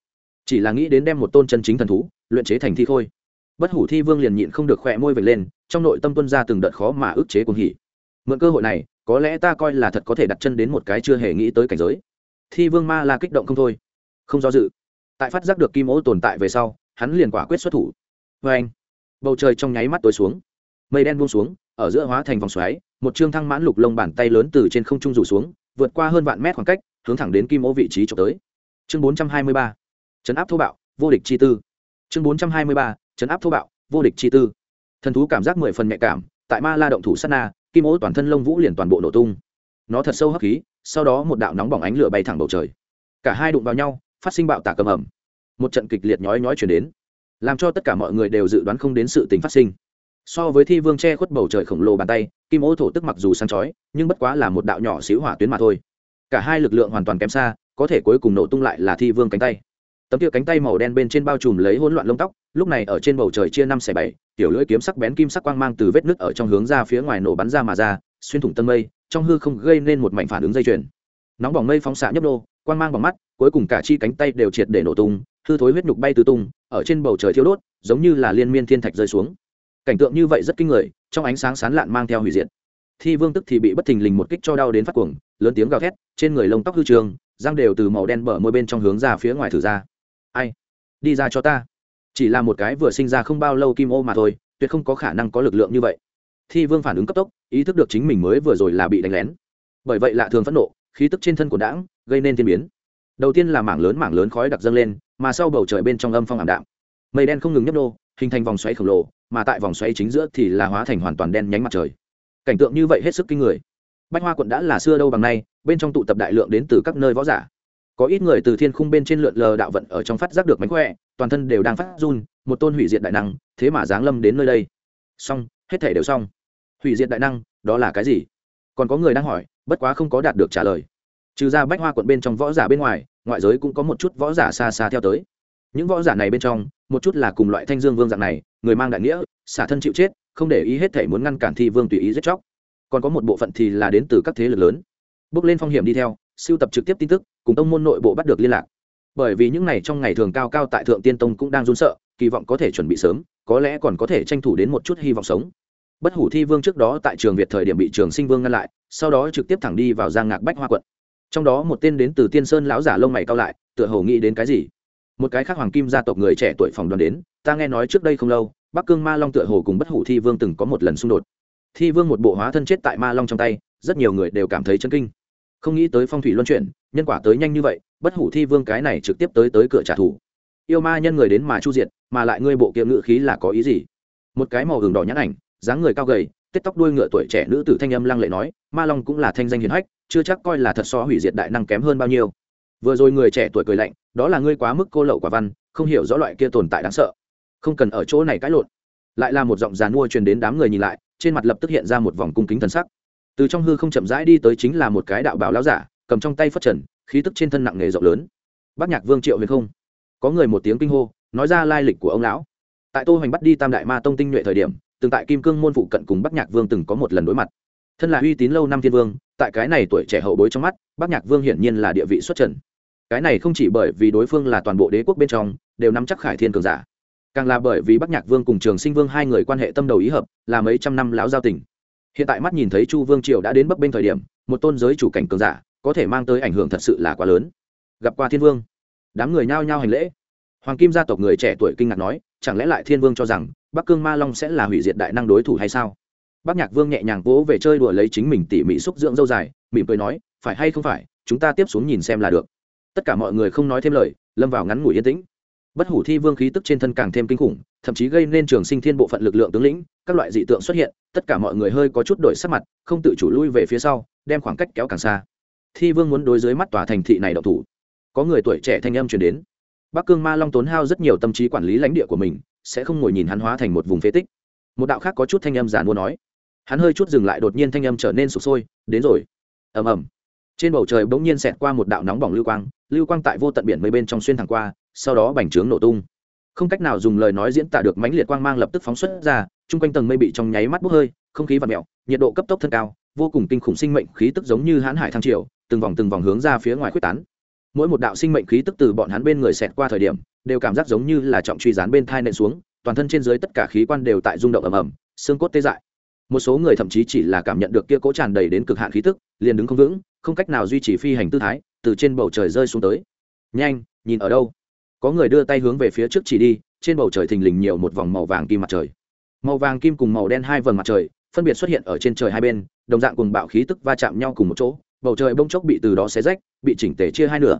Chỉ là nghĩ đến đem một tôn chân chính thần thú, luyện chế thành thi thôi bất hủ thi vương liền nhịn không được khỏe môi vệt lên, trong nội tâm tuân ra từng đợt khó mà ức chế cuồng hỉ. Mượn cơ hội này, có lẽ ta coi là thật có thể đặt chân đến một cái chưa hề nghĩ tới cảnh giới. Thi vương ma là kích động không thôi. Không do dự. Tại phát giác được kim ô tồn tại về sau, hắn liền quả quyết xuất thủ. Vê anh, bầu trời trong nháy mắt tối xuống. Mây đen buông xuống, ở giữa hóa thành vòng xoáy, một trương thăng mãn lục lông bàn tay lớn từ trên không trung rủ xuống, vượt qua hơn vạn mét khoảng cách hướng thẳng đến kim ô vị trí trộm tới. Chương bốn trăm hai mươi ba, chấn áp thô bạo, vô địch chi tư. Chương bốn trăm hai mươi ba, chấn áp thô bạo, vô địch chi tư. Thần thú cảm giác mười phần nhạy cảm, tại ma la động thủ sát na, kim ô toàn thân lông vũ liền toàn bộ nổ tung. Nó thật sâu hấp khí, sau đó một đạo nóng bỏng ánh lửa bay thẳng bầu trời. Cả hai đụng vào nhau, phát sinh bạo tả cầm ẩm. Một trận kịch liệt nhói nhói chuyển đến, làm cho tất cả mọi người đều dự đoán không đến sự tình phát sinh. So với thi vương che khuất bầu trời khổng lồ bàn tay, kim ô thổ tức mặc dù săn trói nhưng bất quá là một đạo nhỏ xíu hỏa tuyến mà thôi cả hai lực lượng hoàn toàn kém xa, có thể cuối cùng nổ tung lại là thi vương cánh tay. Tấm kia cánh tay màu đen bên trên bao trùm lấy hỗn loạn lông tóc, lúc này ở trên bầu trời chia năm xẻ bảy, tiểu lưỡi kiếm sắc bén kim sắc quang mang từ vết nứt ở trong hướng ra phía ngoài nổ bắn ra mà ra, xuyên thủng tân mây, trong hư không gây nên một mảnh phản ứng dây chuyền. Nóng bỏng mây phóng xạ nhấp nô, quang mang bằng mắt, cuối cùng cả chi cánh tay đều triệt để nổ tung, hư thối huyết nhục bay tứ tung, ở trên bầu trời thiêu đốt, giống như là liên miên thiên thạch rơi xuống. Cảnh tượng như vậy rất kinh người, trong ánh sáng sán lạn mang theo hủy diệt. Thi vương tức thì bị bất thình lình một kích cho đau đến phát cuồng lớn tiếng gào thét, trên người lông tóc hư trường, răng đều từ màu đen bờ môi bên trong hướng ra phía ngoài thử ra. Ai? Đi ra cho ta. Chỉ là một cái vừa sinh ra không bao lâu kim ô mà thôi, tuyệt không có khả năng có lực lượng như vậy. Thi vương phản ứng cấp tốc, ý thức được chính mình mới vừa rồi là bị đánh lén. Bởi vậy lạ thường phẫn nộ, khí tức trên thân của đảng gây nên thiên biến. Đầu tiên là mảng lớn mảng lớn khói đặc dâng lên, mà sau bầu trời bên trong âm phong ảm đạm. Mây đen không ngừng nhấp nhô hình thành vòng xoáy khổng lồ, mà tại vòng xoáy chính giữa thì là hóa thành hoàn toàn đen nhánh mặt trời. Cảnh tượng như vậy hết sức kinh người bách hoa quận đã là xưa đâu bằng nay, bên trong tụ tập đại lượng đến từ các nơi võ giả. Có ít người từ thiên khung bên trên lượn lờ đạo vận ở trong phát giác được mánh khỏe, toàn thân đều đang phát run, một tôn hủy diệt đại năng, thế mà giáng lâm đến nơi đây. Xong, hết thể đều xong. Hủy diệt đại năng, đó là cái gì? Còn có người đang hỏi, bất quá không có đạt được trả lời. Trừ ra bách hoa quận bên trong võ giả bên ngoài, ngoại giới cũng có một chút võ giả xa xa theo tới. Những võ giả này bên trong, một chút là cùng loại thanh dương vương dạng này, người mang đại nghĩa, xả thân chịu chết, không để ý hết thể muốn ngăn cản thi vương tùy ý giết chóc còn có một bộ phận thì là đến từ các thế lực lớn. Bước lên phong hiểm đi theo, siêu tập trực tiếp tin tức, cùng tông môn nội bộ bắt được liên lạc. Bởi vì những ngày trong ngày thường cao cao tại thượng tiên tông cũng đang run sợ, kỳ vọng có thể chuẩn bị sớm, có lẽ còn có thể tranh thủ đến một chút hy vọng sống. Bất hủ thi vương trước đó tại trường việt thời điểm bị trường sinh vương ngăn lại, sau đó trực tiếp thẳng đi vào giang ngạc bách hoa quận. Trong đó một tên đến từ tiên sơn lão giả lông mày cao lại, tựa hồ nghĩ đến cái gì. Một cái khác hoàng kim gia tộc người trẻ tuổi phòng đoàn đến, ta nghe nói trước đây không lâu, bắc cương ma long tựa hồ cùng bất hủ thi vương từng có một lần xung đột thi vương một bộ hóa thân chết tại ma long trong tay, rất nhiều người đều cảm thấy chân kinh. Không nghĩ tới phong thủy luân chuyển, nhân quả tới nhanh như vậy, bất hủ thi vương cái này trực tiếp tới tới cửa trả thù. Yêu ma nhân người đến mà chu diệt, mà lại ngươi bộ kiệm ngự khí là có ý gì? Một cái màu hừng đỏ nhãn ảnh, dáng người cao gầy, tết tóc đuôi ngựa tuổi trẻ nữ tử thanh âm lăng lệ nói, ma long cũng là thanh danh hiền hách, chưa chắc coi là thật so hủy diệt đại năng kém hơn bao nhiêu. Vừa rồi người trẻ tuổi cười lạnh, đó là ngươi quá mức cô lậu quả văn, không hiểu rõ loại kia tồn tại đáng sợ. Không cần ở chỗ này cãi lộn lại là một giọng giàn mua truyền đến đám người nhìn lại, trên mặt lập tức hiện ra một vòng cung kính thần sắc. Từ trong hư không chậm rãi đi tới chính là một cái đạo bảo lão giả, cầm trong tay phất trần, khí tức trên thân nặng nghề rộng lớn. Bác nhạc vương triệu huyền không. Có người một tiếng kinh hô, nói ra lai lịch của ông lão. Tại tô hoành bắt đi tam đại ma tông tinh nhuệ thời điểm, từng tại kim cương môn phụ cận cùng bắc nhạc vương từng có một lần đối mặt. Thân là uy tín lâu năm thiên vương, tại cái này tuổi trẻ hậu bối trong mắt bắc nhạc vương hiển nhiên là địa vị xuất trần. Cái này không chỉ bởi vì đối phương là toàn bộ đế quốc bên trong, đều nắm chắc khải thiên cường giả càng là bởi vì bắc nhạc vương cùng trường sinh vương hai người quan hệ tâm đầu ý hợp, là mấy trăm năm lão giao tình. Hiện tại mắt nhìn thấy chu vương triều đã đến bấp bên thời điểm, một tôn giới chủ cảnh cường giả, có thể mang tới ảnh hưởng thật sự là quá lớn. Gặp qua thiên vương, đám người nhao nhao hành lễ. Hoàng kim gia tộc người trẻ tuổi kinh ngạc nói, chẳng lẽ lại thiên vương cho rằng bắc cương ma long sẽ là hủy diệt đại năng đối thủ hay sao? Bắc nhạc vương nhẹ nhàng vỗ về chơi đùa lấy chính mình tỉ mỉ xúc dưỡng dâu dài, mỉm cười nói, phải hay không phải, chúng ta tiếp xuống nhìn xem là được. Tất cả mọi người không nói thêm lời, lâm vào ngắn ngủi yên tĩnh bất hủ thi vương khí tức trên thân càng thêm kinh khủng, thậm chí gây nên trường sinh thiên bộ phận lực lượng tướng lĩnh, các loại dị tượng xuất hiện, tất cả mọi người hơi có chút đổi sắc mặt, không tự chủ lui về phía sau, đem khoảng cách kéo càng xa. Thi vương muốn đối dưới mắt tòa thành thị này độc thủ. Có người tuổi trẻ thanh âm truyền đến. Bắc cương ma long tốn hao rất nhiều tâm trí quản lý lãnh địa của mình, sẽ không ngồi nhìn hắn hóa thành một vùng phế tích. Một đạo khác có chút thanh âm giản mua nói. Hắn hơi chút dừng lại đột nhiên thanh âm trở nên sụp sôi, đến rồi. Ầm ầm. Trên bầu trời bỗng nhiên xẹt qua một đạo nóng bỏng lưu quang lưu quang tại vô tận biển mây bên trong xuyên thẳng qua sau đó bành trướng nổ tung. Không cách nào dùng lời nói diễn tả được mãnh liệt quang mang lập tức phóng xuất ra, chung quanh tầng mây bị trong nháy mắt bốc hơi, không khí và mẹo nhiệt độ cấp tốc thân cao, vô cùng kinh khủng sinh mệnh khí tức giống như hãn hải thăng triều, từng vòng từng vòng hướng ra phía ngoài quyết tán. Mỗi một đạo sinh mệnh khí tức từ bọn hắn bên người xẹt qua thời điểm, đều cảm giác giống như là trọng truy dán bên thai nện xuống, toàn thân trên dưới tất cả khí quan đều tại rung động ầm ầm, xương cốt tê dại. Một số người thậm chí chỉ là cảm nhận được kia cỗ tràn đầy đến cực hạn khí tức, liền đứng không vững, không cách nào duy trì phi hành tư thái, từ trên bầu trời rơi xuống tới. Nhanh, nhìn ở đâu? có người đưa tay hướng về phía trước chỉ đi, trên bầu trời thình lình nhiều một vòng màu vàng kim mặt trời. Màu vàng kim cùng màu đen hai vầng mặt trời phân biệt xuất hiện ở trên trời hai bên, đồng dạng cùng bạo khí tức va chạm nhau cùng một chỗ, bầu trời bông chốc bị từ đó xé rách, bị chỉnh tề chia hai nửa.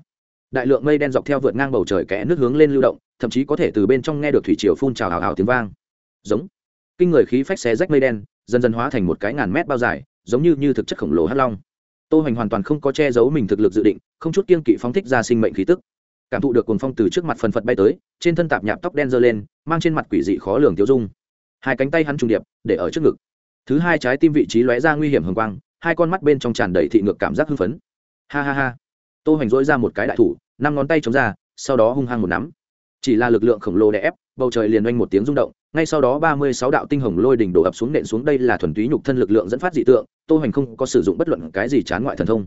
Đại lượng mây đen dọc theo vượt ngang bầu trời kẽ nước hướng lên lưu động, thậm chí có thể từ bên trong nghe được thủy triều phun trào hào hào tiếng vang. Giống. Kinh người khí phách xé rách mây đen, dần dần hóa thành một cái ngàn mét bao dài, giống như như thực chất khổng lồ hắc long. Tô hoành hoàn toàn không có che giấu mình thực lực dự định, không chút kiên kỵ phóng thích ra sinh mệnh khí tức cảm thụ được cuồng phong từ trước mặt phần phật bay tới, trên thân tạp nhạp tóc đen dơ lên, mang trên mặt quỷ dị khó lường tiêu dung. Hai cánh tay hắn trùng điệp, để ở trước ngực. Thứ hai trái tim vị trí lóe ra nguy hiểm hồng quang, hai con mắt bên trong tràn đầy thị ngược cảm giác hưng phấn. Ha ha ha. Tô hoành dỗi ra một cái đại thủ, năm ngón tay chống ra, sau đó hung hăng một nắm. Chỉ là lực lượng khổng lồ đè ép, bầu trời liền oanh một tiếng rung động, ngay sau đó ba mươi sáu đạo tinh hồng lôi đỉnh đổ ập xuống nện xuống, đây là thuần túy nhục thân lực lượng dẫn phát dị tượng, tô hoành không có sử dụng bất luận cái gì chán ngoại thần thông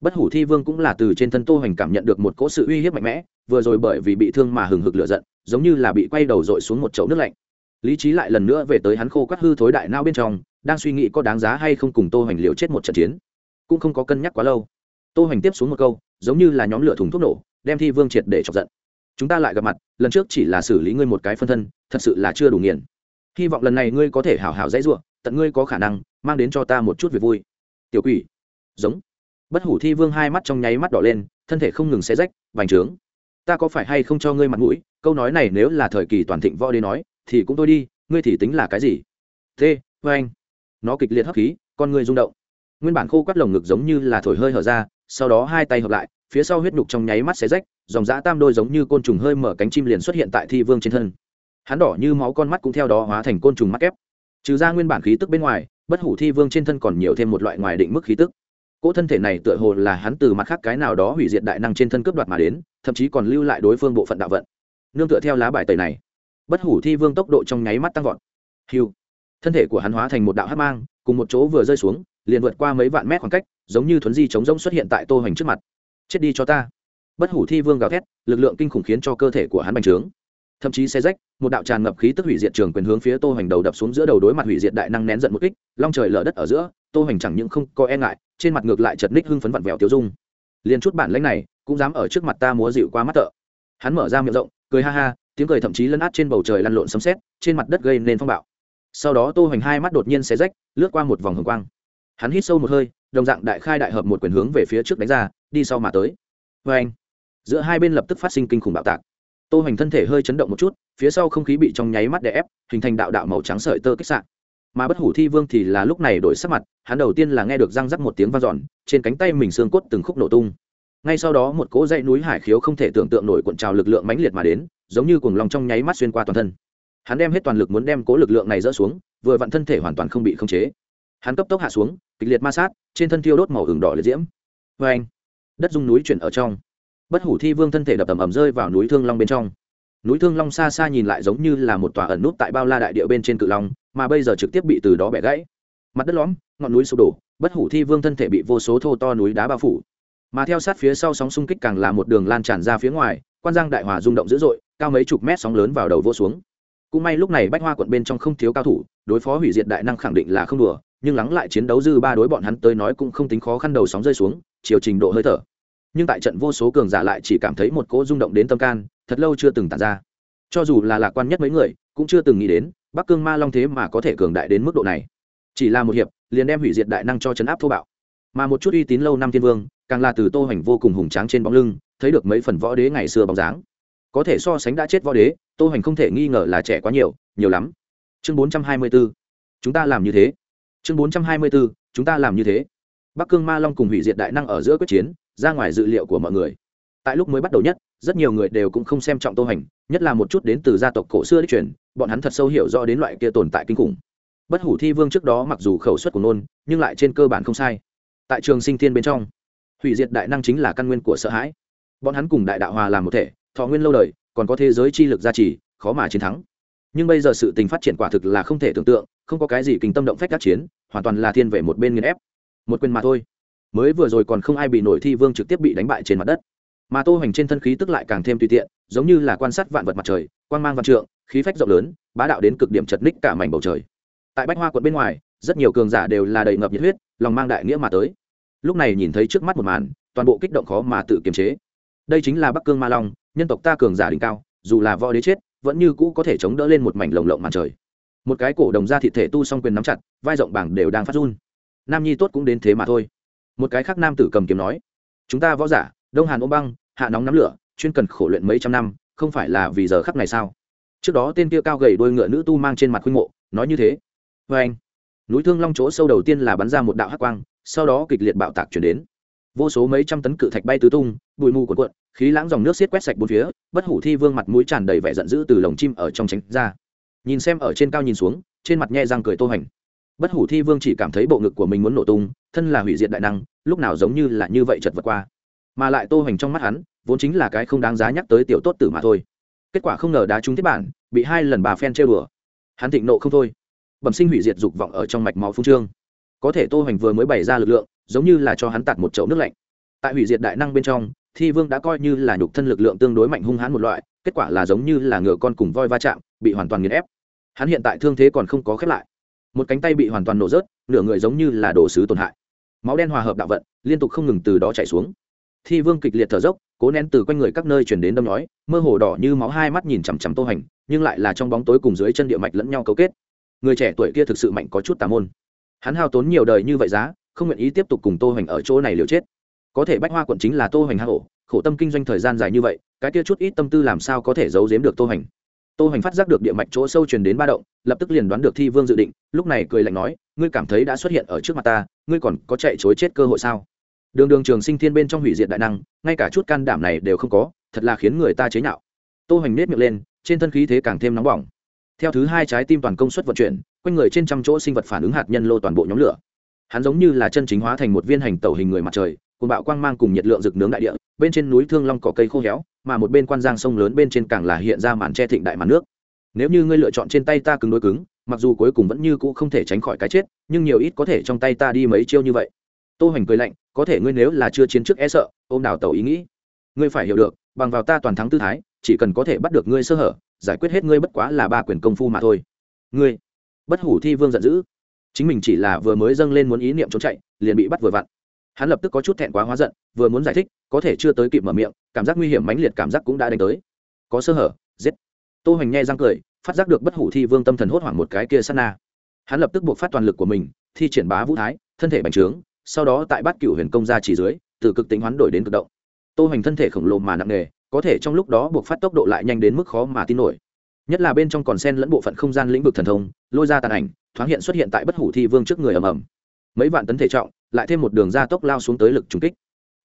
bất hủ thi vương cũng là từ trên thân tô hoành cảm nhận được một cỗ sự uy hiếp mạnh mẽ, vừa rồi bởi vì bị thương mà hừng hực lửa giận, giống như là bị quay đầu dội xuống một chậu nước lạnh. Lý trí lại lần nữa về tới hắn khô quắt hư thối đại nao bên trong, đang suy nghĩ có đáng giá hay không cùng tô hoành liều chết một trận chiến. Cũng không có cân nhắc quá lâu. Tô hoành tiếp xuống một câu, giống như là nhóm lửa thùng thuốc nổ, đem thi vương triệt để chọc giận. Chúng ta lại gặp mặt, lần trước chỉ là xử lý ngươi một cái phân thân, thật sự là chưa đủ nghiền. Hy vọng lần này ngươi có thể hảo hảo dãy r tận ngươi có khả năng, mang đến cho ta một chút việc vui. Tiểu quỷ. Giống bất hủ thi vương hai mắt trong nháy mắt đỏ lên, thân thể không ngừng xé rách, bành trướng, ta có phải hay không cho ngươi mặt mũi? Câu nói này nếu là thời kỳ toàn thịnh võ đế nói, thì cũng tôi đi, ngươi thì tính là cái gì? Thế vê anh nó kịch liệt hấp khí, con ngươi rung động. Nguyên bản khô quắt lồng ngực giống như là thổi hơi hở ra, sau đó hai tay hợp lại, phía sau huyết nhục trong nháy mắt xé rách, dòng giã tam đôi giống như côn trùng hơi mở cánh chim liền xuất hiện tại thi vương trên thân. Hắn đỏ như máu con mắt cũng theo đó hóa thành côn trùng mắt kép. Trừ ra nguyên bản khí tức bên ngoài, bất hủ thi vương trên thân còn nhiều thêm một loại ngoài định mức khí tức cỗ thân thể này tựa hồ là hắn từ mặt khác cái nào đó hủy diệt đại năng trên thân cướp đoạt mà đến, thậm chí còn lưu lại đối phương bộ phận đạo vận. Nương tựa theo lá bài tẩy này, bất hủ thi vương tốc độ trong nháy mắt tăng vọt. Hiu thân thể của hắn hóa thành một đạo hát mang, cùng một chỗ vừa rơi xuống, liền vượt qua mấy vạn mét khoảng cách, giống như thuấn di chống rông xuất hiện tại tô hoành trước mặt. Chết đi cho ta. Bất hủ thi vương gào thét, lực lượng kinh khủng khiến cho cơ thể của hắn bành trướng. Thậm chí xe rách, một đạo tràn ngập khí tức hủy diệt trường quyền hướng phía tô hoành đầu đập xuống giữa đầu đối mặt hủy diệt đại năng nén giận một kích, long trời lở đất ở giữa, tô hoành chẳng những không có e ngại trên mặt ngược lại chật ních hưng phấn vặn vẹo tiêu dung. Liền chút bản lãnh này, cũng dám ở trước mặt ta múa dịu qua mắt tợ hắn mở ra miệng rộng, cười ha ha, tiếng cười thậm chí lấn át trên bầu trời lăn lộn sấm sét, trên mặt đất gây nên phong bạo. Sau đó tô hoành hai mắt đột nhiên xé rách, lướt qua một vòng hồng quang. Hắn hít sâu một hơi, đồng dạng đại khai đại hợp một quyền hướng về phía trước đánh ra, đi sau mà tới. Vê anh, giữa hai bên lập tức phát sinh kinh khủng bạo tạc. Tô hoành thân thể hơi chấn động một chút, phía sau không khí bị trong nháy mắt đè ép, hình thành đạo đạo màu trắng sợi tơ kích sạn mà bất hủ thi vương thì là lúc này đổi sắc mặt, hắn đầu tiên là nghe được răng rắc một tiếng vang giòn trên cánh tay mình xương cốt từng khúc nổ tung. Ngay sau đó một cỗ dãy núi hải khiếu không thể tưởng tượng nổi cuộn trào lực lượng mãnh liệt mà đến, giống như cuồng lòng trong nháy mắt xuyên qua toàn thân. Hắn đem hết toàn lực muốn đem cỗ lực lượng này dỡ xuống, vừa vặn thân thể hoàn toàn không bị khống chế. Hắn cấp tốc hạ xuống, kịch liệt ma sát, trên thân thiêu đốt màu hừng đỏ liệt diễm. Vê anh đất dung núi chuyển ở trong. Bất hủ thi vương thân thể đập tầm ầm rơi vào núi thương long bên trong núi thương long xa xa nhìn lại giống như là một tòa ẩn nút tại bao la đại địa bên trên cự long, mà bây giờ trực tiếp bị từ đó bẻ gãy. Mặt đất lõm, ngọn núi sụp đổ, bất hủ thi vương thân thể bị vô số thô to núi đá bao phủ. Mà theo sát phía sau sóng xung kích càng là một đường lan tràn ra phía ngoài, quan giang đại hòa rung động dữ dội, cao mấy chục mét sóng lớn vào đầu vô xuống. Cũng may lúc này bách hoa quận bên trong không thiếu cao thủ, đối phó hủy diệt đại năng khẳng định là không đùa, nhưng lắng lại chiến đấu dư ba đối bọn hắn tới nói cũng không tính khó khăn đầu sóng rơi xuống, chiều trình độ hơi thở nhưng tại trận vô số cường giả lại chỉ cảm thấy một cỗ rung động đến tâm can, thật lâu chưa từng tàn ra. Cho dù là lạc quan nhất mấy người, cũng chưa từng nghĩ đến, bắc cương ma long thế mà có thể cường đại đến mức độ này. Chỉ là một hiệp, liền đem hủy diệt đại năng cho chấn áp thô bạo. Mà một chút uy tín lâu năm thiên vương, càng là từ tô hoành vô cùng hùng tráng trên bóng lưng, thấy được mấy phần võ đế ngày xưa bóng dáng. Có thể so sánh đã chết võ đế, tô hoành không thể nghi ngờ là trẻ quá nhiều nhiều lắm. Chương bốn trăm hai mươi b ố chúng ta làm như thế. Chương bốn trăm hai mươi b ố chúng ta làm như thế. Bắc cương ma long cùng hủy diệt đại năng ở giữa quyết chiến ra ngoài dự liệu của mọi người. Tại lúc mới bắt đầu nhất, rất nhiều người đều cũng không xem trọng tô hành, nhất là một chút đến từ gia tộc cổ xưa đích truyền, bọn hắn thật sâu hiểu rõ đến loại kia tồn tại kinh khủng. Bất hủ thi vương trước đó mặc dù khẩu suất của nôn, nhưng lại trên cơ bản không sai. Tại trường sinh thiên bên trong, hủy diệt đại năng chính là căn nguyên của sợ hãi. Bọn hắn cùng đại đạo hòa làm một thể, thọ nguyên lâu đời, còn có thế giới chi lực gia trì, khó mà chiến thắng. Nhưng bây giờ sự tình phát triển quả thực là không thể tưởng tượng, không có cái gì kinh tâm động phách các chiến, hoàn toàn là thiên về một bên nghiền ép. Một quyền mà thôi mới vừa rồi còn không ai bị nổi thi vương trực tiếp bị đánh bại trên mặt đất. Mà tô hoành trên thân khí tức lại càng thêm tùy tiện, giống như là quan sát vạn vật mặt trời, quang mang vạn trượng, khí phách rộng lớn, bá đạo đến cực điểm chật ních cả mảnh bầu trời. Tại bách hoa quận bên ngoài, rất nhiều cường giả đều là đầy ngập nhiệt huyết, lòng mang đại nghĩa mà tới. Lúc này nhìn thấy trước mắt một màn, toàn bộ kích động khó mà tự kiềm chế. Đây chính là bắc cương ma long, nhân tộc ta cường giả đỉnh cao, dù là võ đế chết, vẫn như cũ có thể chống đỡ lên một mảnh lồng lộng mặt trời. Một cái cổ đồng ra thị thể tu song quyền nắm chặt, vai rộng bảng đều đang phát run. Nam nhi tốt cũng đến thế mà thôi một cái khác nam tử cầm kiếm nói, chúng ta võ giả, đông hàn ôm băng, hạ nóng nắm lửa, chuyên cần khổ luyện mấy trăm năm, không phải là vì giờ khắc này sao? Trước đó tên kia cao gầy đôi ngựa nữ tu mang trên mặt khuynh mộ, nói như thế vê anh. Núi thương long chỗ sâu đầu tiên là bắn ra một đạo hắc quang, sau đó kịch liệt bạo tạc chuyển đến. Vô số mấy trăm tấn cự thạch bay tứ tung, bụi mù cuộn cuộn, khí lãng dòng nước xiết quét sạch bốn phía, bất hủ thi vương mặt mũi tràn đầy vẻ giận dữ từ lồng chim ở trong tránh ra. Nhìn xem ở trên cao nhìn xuống, trên mặt nhẹ răng cười tô hành. Bất hủ thi vương chỉ cảm thấy bộ ngực của mình muốn nổ tung, thân là hủy diệt đại năng lúc nào giống như là như vậy chật vật qua. Mà lại tô hoành trong mắt hắn, vốn chính là cái không đáng giá nhắc tới tiểu tốt tử mà thôi. Kết quả không ngờ đá trúng tiếp bản, bị hai lần bà phen trêu đùa. Hắn thịnh nộ không thôi. Bẩm sinh hủy diệt dục vọng ở trong mạch máu phung trương. Có thể tô hoành vừa mới bày ra lực lượng, giống như là cho hắn tạt một chậu nước lạnh. Tại hủy diệt đại năng bên trong, thi vương đã coi như là nhục thân lực lượng tương đối mạnh hung hãn một loại, kết quả là giống như là ngựa con cùng voi va chạm, bị hoàn toàn nghiền ép. Hắn hiện tại thương thế còn không có khép lại. Một cánh tay bị hoàn toàn nổ rớt, nửa người giống như là đồ sứ tổn hại máu đen hòa hợp đạo vận, liên tục không ngừng từ đó chảy xuống. Thi vương kịch liệt thở dốc, cố nén từ quanh người các nơi chuyển đến đâm nói mơ hồ đỏ như máu hai mắt nhìn chằm chằm tô hành, nhưng lại là trong bóng tối cùng dưới chân địa mạch lẫn nhau cấu kết. Người trẻ tuổi kia thực sự mạnh có chút tà môn. Hắn hao tốn nhiều đời như vậy giá, không nguyện ý tiếp tục cùng tô hành ở chỗ này liều chết. Có thể bách hoa quận chính là tô hành hạ hổ, khổ tâm kinh doanh thời gian dài như vậy, cái kia chút ít tâm tư làm sao có thể giấu giếm được tô hành? tô hoành phát giác được địa mạch chỗ sâu truyền đến ba động, lập tức liền đoán được thi vương dự định, lúc này cười lạnh nói, ngươi cảm thấy đã xuất hiện ở trước mặt ta, ngươi còn có chạy chối chết cơ hội sao? Đường đường trường sinh thiên bên trong hủy diệt đại năng, ngay cả chút can đảm này đều không có, thật là khiến người ta chế nhạo. Tô hoành nết miệng lên, trên thân khí thế càng thêm nóng bỏng. Theo thứ hai trái tim toàn công suất vận chuyển, quanh người trên trăm chỗ sinh vật phản ứng hạt nhân lô toàn bộ nhóm lửa. Hắn giống như là chân chính hóa thành một viên hành tẩu hình người mặt trời cùng bạo quang mang cùng nhiệt lượng rực nướng đại địa, bên trên núi thương long cỏ cây khô héo mà một bên quan giang sông lớn bên trên càng là hiện ra màn che thịnh đại màn nước. Nếu như ngươi lựa chọn trên tay ta cứng đối cứng, mặc dù cuối cùng vẫn như cũ không thể tránh khỏi cái chết, nhưng nhiều ít có thể trong tay ta đi mấy chiêu như vậy. Tô hoành cười lạnh, có thể ngươi nếu là chưa chiến trước e sợ, ôm đào tẩu ý nghĩ. Ngươi phải hiểu được, bằng vào ta toàn thắng tư thái, chỉ cần có thể bắt được ngươi sơ hở, giải quyết hết ngươi bất quá là ba quyền công phu mà thôi. Ngươi, bất hủ thi vương giận dữ. Chính mình chỉ là vừa mới dâng lên muốn ý niệm trốn chạy, liền bị bắt vừa vặn hắn lập tức có chút thẹn quá hóa giận, vừa muốn giải thích, có thể chưa tới kịp mở miệng, cảm giác nguy hiểm mãnh liệt cảm giác cũng đã đánh tới. Có sơ hở, giết. Tô hoành nghe răng cười, phát giác được bất hủ thi vương tâm thần hốt hoảng một cái kia sát na. Hắn lập tức buộc phát toàn lực của mình, thi triển bá vũ thái, thân thể bành trướng, sau đó tại bát cựu huyền công ra chỉ dưới, từ cực tính hoán đổi đến cực động. Tô hoành thân thể khổng lồ mà nặng nề, có thể trong lúc đó buộc phát tốc độ lại nhanh đến mức khó mà tin nổi. Nhất là bên trong còn sen lẫn bộ phận không gian lĩnh vực thần thông, lôi ra tàn ảnh, thoáng hiện xuất hiện tại bất hủ thi vương trước người ầm ầm. Mấy vạn tấn thể trọng lại thêm một đường gia tốc lao xuống tới lực trùng kích.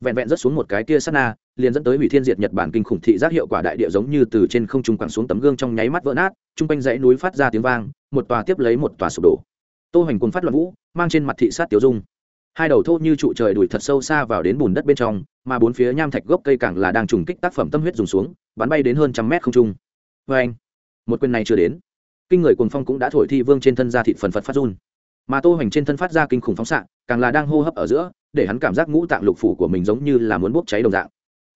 Vẹn vẹn rất xuống một cái kia sát na, liền dẫn tới hủy thiên diệt nhật bản kinh khủng thị giác hiệu quả đại địa giống như từ trên không trung quẳng xuống tấm gương trong nháy mắt vỡ nát chung quanh dãy núi phát ra tiếng vang, một tòa tiếp lấy một tòa sụp đổ. Tô hoành quân phát loạn vũ, mang trên mặt thị sát tiểu dung. Hai đầu thô như trụ trời đuổi thật sâu xa vào đến bùn đất bên trong, mà bốn phía nham thạch gốc cây càng là đang trùng kích tác phẩm tâm huyết dùng xuống, bắn bay đến hơn trăm mét không trung. Vê anh một quyền này chưa đến. Kinh người cuồng phong cũng đã thổi thi vương trên thân ra thị phần phật phát run mà tô hoành trên thân phát ra kinh khủng phóng xạ, càng là đang hô hấp ở giữa, để hắn cảm giác ngũ tạng lục phủ của mình giống như là muốn bốc cháy đồng dạng.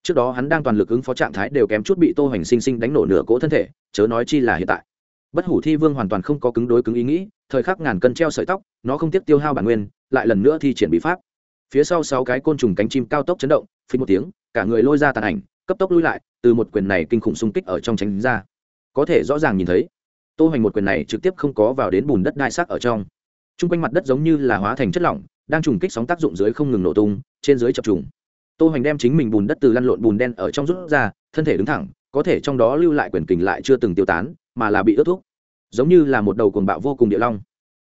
Trước đó hắn đang toàn lực ứng phó trạng thái đều kém chút bị tô hoành sinh sinh đánh nổ nửa cỗ thân thể, chớ nói chi là hiện tại. Bất hủ thi vương hoàn toàn không có cứng đối cứng ý nghĩ, thời khắc ngàn cân treo sợi tóc, nó không tiếp tiêu hao bản nguyên, lại lần nữa thi triển bí pháp. Phía sau sáu cái côn trùng cánh chim cao tốc chấn động, phí một tiếng, cả người lôi ra tàn ảnh, cấp tốc lui lại, từ một quyền này kinh khủng xung kích ở trong tránh ra. Có thể rõ ràng nhìn thấy, tô hoành một quyền này trực tiếp không có vào đến bùn đất đai sắc ở trong t r u n g quanh mặt đất giống như là hóa thành chất lỏng, đang trùng kích sóng tác dụng dưới không ngừng nổ tung, trên dưới chập trùng. Tô hoành đem chính mình bùn đất từ lăn lộn bùn đen ở trong rút ra, thân thể đứng thẳng, có thể trong đó lưu lại quyền kình lại chưa từng tiêu tán, mà là bị ướt thuốc. Giống như là một đầu cuồng bạo vô cùng địa long.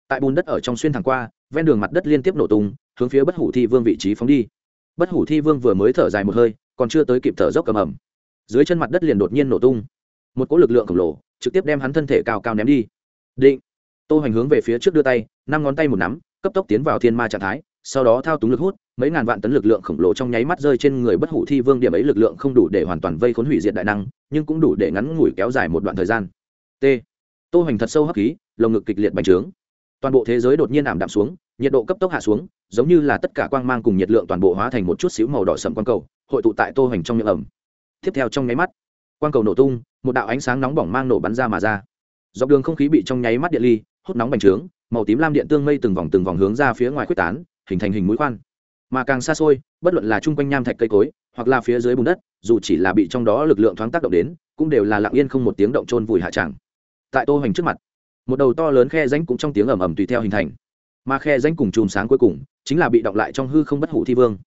Tại bùn đất ở trong xuyên thẳng qua, ven đường mặt đất liên tiếp nổ tung, hướng phía bất hủ thi vương vị trí phóng đi. Bất hủ thi vương vừa mới thở dài một hơi, còn chưa tới kịp thở dốc cầm ẩm. Dưới chân mặt đất liền đột nhiên nổ tung. Một cỗ lực lượng khổng lồ trực tiếp đem hắn thân thể cao cao ném đi. Định tô hoành hướng về phía trước đưa tay, năm ngón tay một nắm, cấp tốc tiến vào thiên ma trạng thái, sau đó thao túng lực hút, mấy ngàn vạn tấn lực lượng khổng lồ trong nháy mắt rơi trên người bất hủ thi vương điểm ấy lực lượng không đủ để hoàn toàn vây khốn hủy diệt đại năng, nhưng cũng đủ để ngắn ngủi kéo dài một đoạn thời gian. T. Tô hoành thật sâu hấp khí, lồng ngực kịch liệt bành trướng. Toàn bộ thế giới đột nhiên ảm đạm xuống, nhiệt độ cấp tốc hạ xuống, giống như là tất cả quang mang cùng nhiệt lượng toàn bộ hóa thành một chút xíu màu đỏ sậm quang cầu, hội tụ tại tô hoành trong miệng ẩm. Tiếp theo trong nháy mắt, quang cầu nổ tung, một đạo ánh sáng nóng bỏng mang nổ bắn ra mà ra. Dọc đường không khí bị trong nháy mắt điện ly hút nóng bành trướng, màu tím lam điện tương mây từng vòng từng vòng hướng ra phía ngoài khuếch tán, hình thành hình mũi khoan. Mà càng xa xôi, bất luận là chung quanh nham thạch cây cối, hoặc là phía dưới bùn đất, dù chỉ là bị trong đó lực lượng thoáng tác động đến, cũng đều là lặng yên không một tiếng động trôn vùi hạ tràng. Tại tô hoành trước mặt, một đầu to lớn khe rãnh cũng trong tiếng ầm ầm tùy theo hình thành. Mà khe rãnh cùng chùm sáng cuối cùng, chính là bị động lại trong hư không bất hủ thi vương.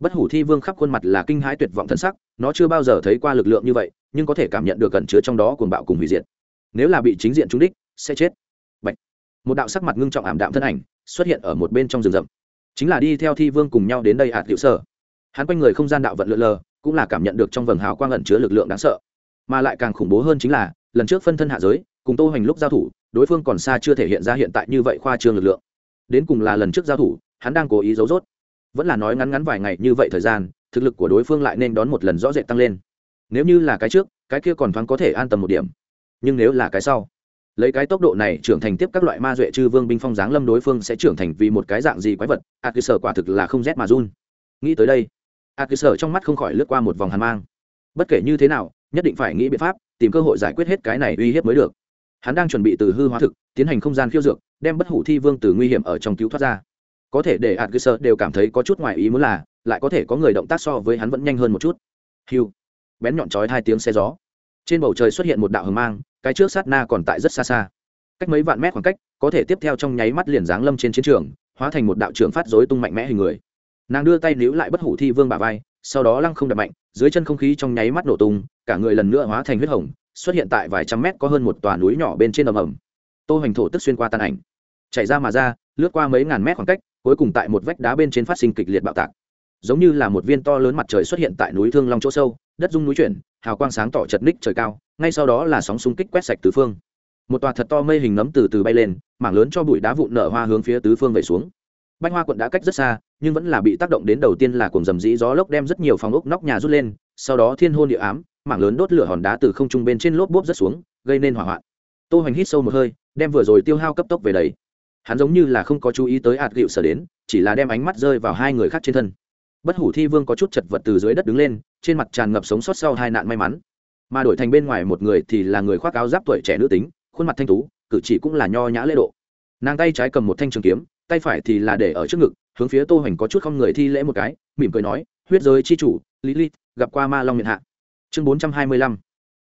Bất hủ thi vương khắp khuôn mặt là kinh hãi tuyệt vọng thân sắc, nó chưa bao giờ thấy qua lực lượng như vậy, nhưng có thể cảm nhận được cẩn chứa trong đó cuồng bạo cùng hủy diệt. Nếu là bị chính diện trúng đích, sẽ chết một đạo sắc mặt ngưng trọng ảm đạm thân ảnh xuất hiện ở một bên trong rừng rậm. Chính là đi theo thi vương cùng nhau đến đây hạt tiểu sở hắn quanh người không gian đạo vận lượn lờ, cũng là cảm nhận được trong vầng hào quang ẩn chứa lực lượng đáng sợ. Mà lại càng khủng bố hơn chính là, lần trước phân thân hạ giới, cùng tô hành lúc giao thủ, đối phương còn xa chưa thể hiện ra hiện tại như vậy khoa trương lực lượng. Đến cùng là lần trước giao thủ, hắn đang cố ý giấu rốt. Vẫn là nói ngắn ngắn vài ngày như vậy thời gian, thực lực của đối phương lại nên đón một lần rõ rệt tăng lên. Nếu như là cái trước, cái kia còn thoáng có thể an tâm một điểm. Nhưng nếu là cái sau lấy cái tốc độ này trưởng thành tiếp các loại ma duệ chư vương binh phong giáng lâm đối phương sẽ trưởng thành vì một cái dạng gì quái vật, a cơ sở quả thực là không rét mà run. Nghĩ tới đây, a cơ sở trong mắt không khỏi lướt qua một vòng hàn mang. Bất kể như thế nào, nhất định phải nghĩ biện pháp, tìm cơ hội giải quyết hết cái này uy hiếp mới được. Hắn đang chuẩn bị từ hư hóa thực, tiến hành không gian khiêu dược, đem bất hủ thi vương từ nguy hiểm ở trong cứu thoát ra. Có thể để ạt cơ sở đều cảm thấy có chút ngoài ý muốn là, lại có thể có người động tác so với hắn vẫn nhanh hơn một chút. Hiu bén nhọn chói hai tiếng xe gió trên bầu trời xuất hiện một đạo hờ mang, cái trước sát na còn tại rất xa xa. Cách mấy vạn mét khoảng cách, có thể tiếp theo trong nháy mắt liền giáng lâm trên chiến trường, hóa thành một đạo trưởng phát dối tung mạnh mẽ hình người. Nàng đưa tay níu lại bất hủ thi vương bà vai, sau đó lăng không đập mạnh, dưới chân không khí trong nháy mắt nổ tung, cả người lần nữa hóa thành huyết hồng, xuất hiện tại vài trăm mét có hơn một tòa núi nhỏ bên trên ầm ầm. Tô hoành thổ tức xuyên qua tàn ảnh, chạy ra mà ra, lướt qua mấy ngàn mét khoảng cách, cuối cùng tại một vách đá bên trên phát sinh kịch liệt bạo tạc. Giống như là một viên to lớn mặt trời xuất hiện tại núi thương long chỗ sâu, đất dung núi chuyển hào quang sáng tỏ chật ních trời cao, ngay sau đó là sóng xung kích quét sạch tứ phương. Một tòa thật to mây hình nấm từ từ bay lên, mảng lớn cho bụi đá vụn nở hoa hướng phía tứ phương về xuống. Bách hoa quận đã cách rất xa, nhưng vẫn là bị tác động đến đầu tiên là cùng dầm dĩ gió lốc đem rất nhiều phòng ốc nóc nhà rút lên, sau đó thiên hôn địa ám, mảng lớn đốt lửa hòn đá từ không trung bên trên lốp bốp rất xuống, gây nên hỏa hoạn. Tô hoành hít sâu một hơi, đem vừa rồi tiêu hao cấp tốc về đấy hắn giống như là không có chú ý tới ạt gịu sở đến, chỉ là đem ánh mắt rơi vào hai người khác trên thân bất hủ thi vương có chút chật vật từ dưới đất đứng lên, trên mặt tràn ngập sống sót sau hai nạn may mắn. Mà đổi thành bên ngoài một người thì là người khoác áo giáp tuổi trẻ nữ tính, khuôn mặt thanh tú, cử chỉ cũng là nho nhã lễ độ. Nàng tay trái cầm một thanh trường kiếm, tay phải thì là để ở trước ngực, hướng phía tô hoành có chút không người thi lễ một cái, mỉm cười nói, huyết giới chi chủ lý lít gặp qua ma long miệng hạ. Chương bốn trăm hai mươi lăm,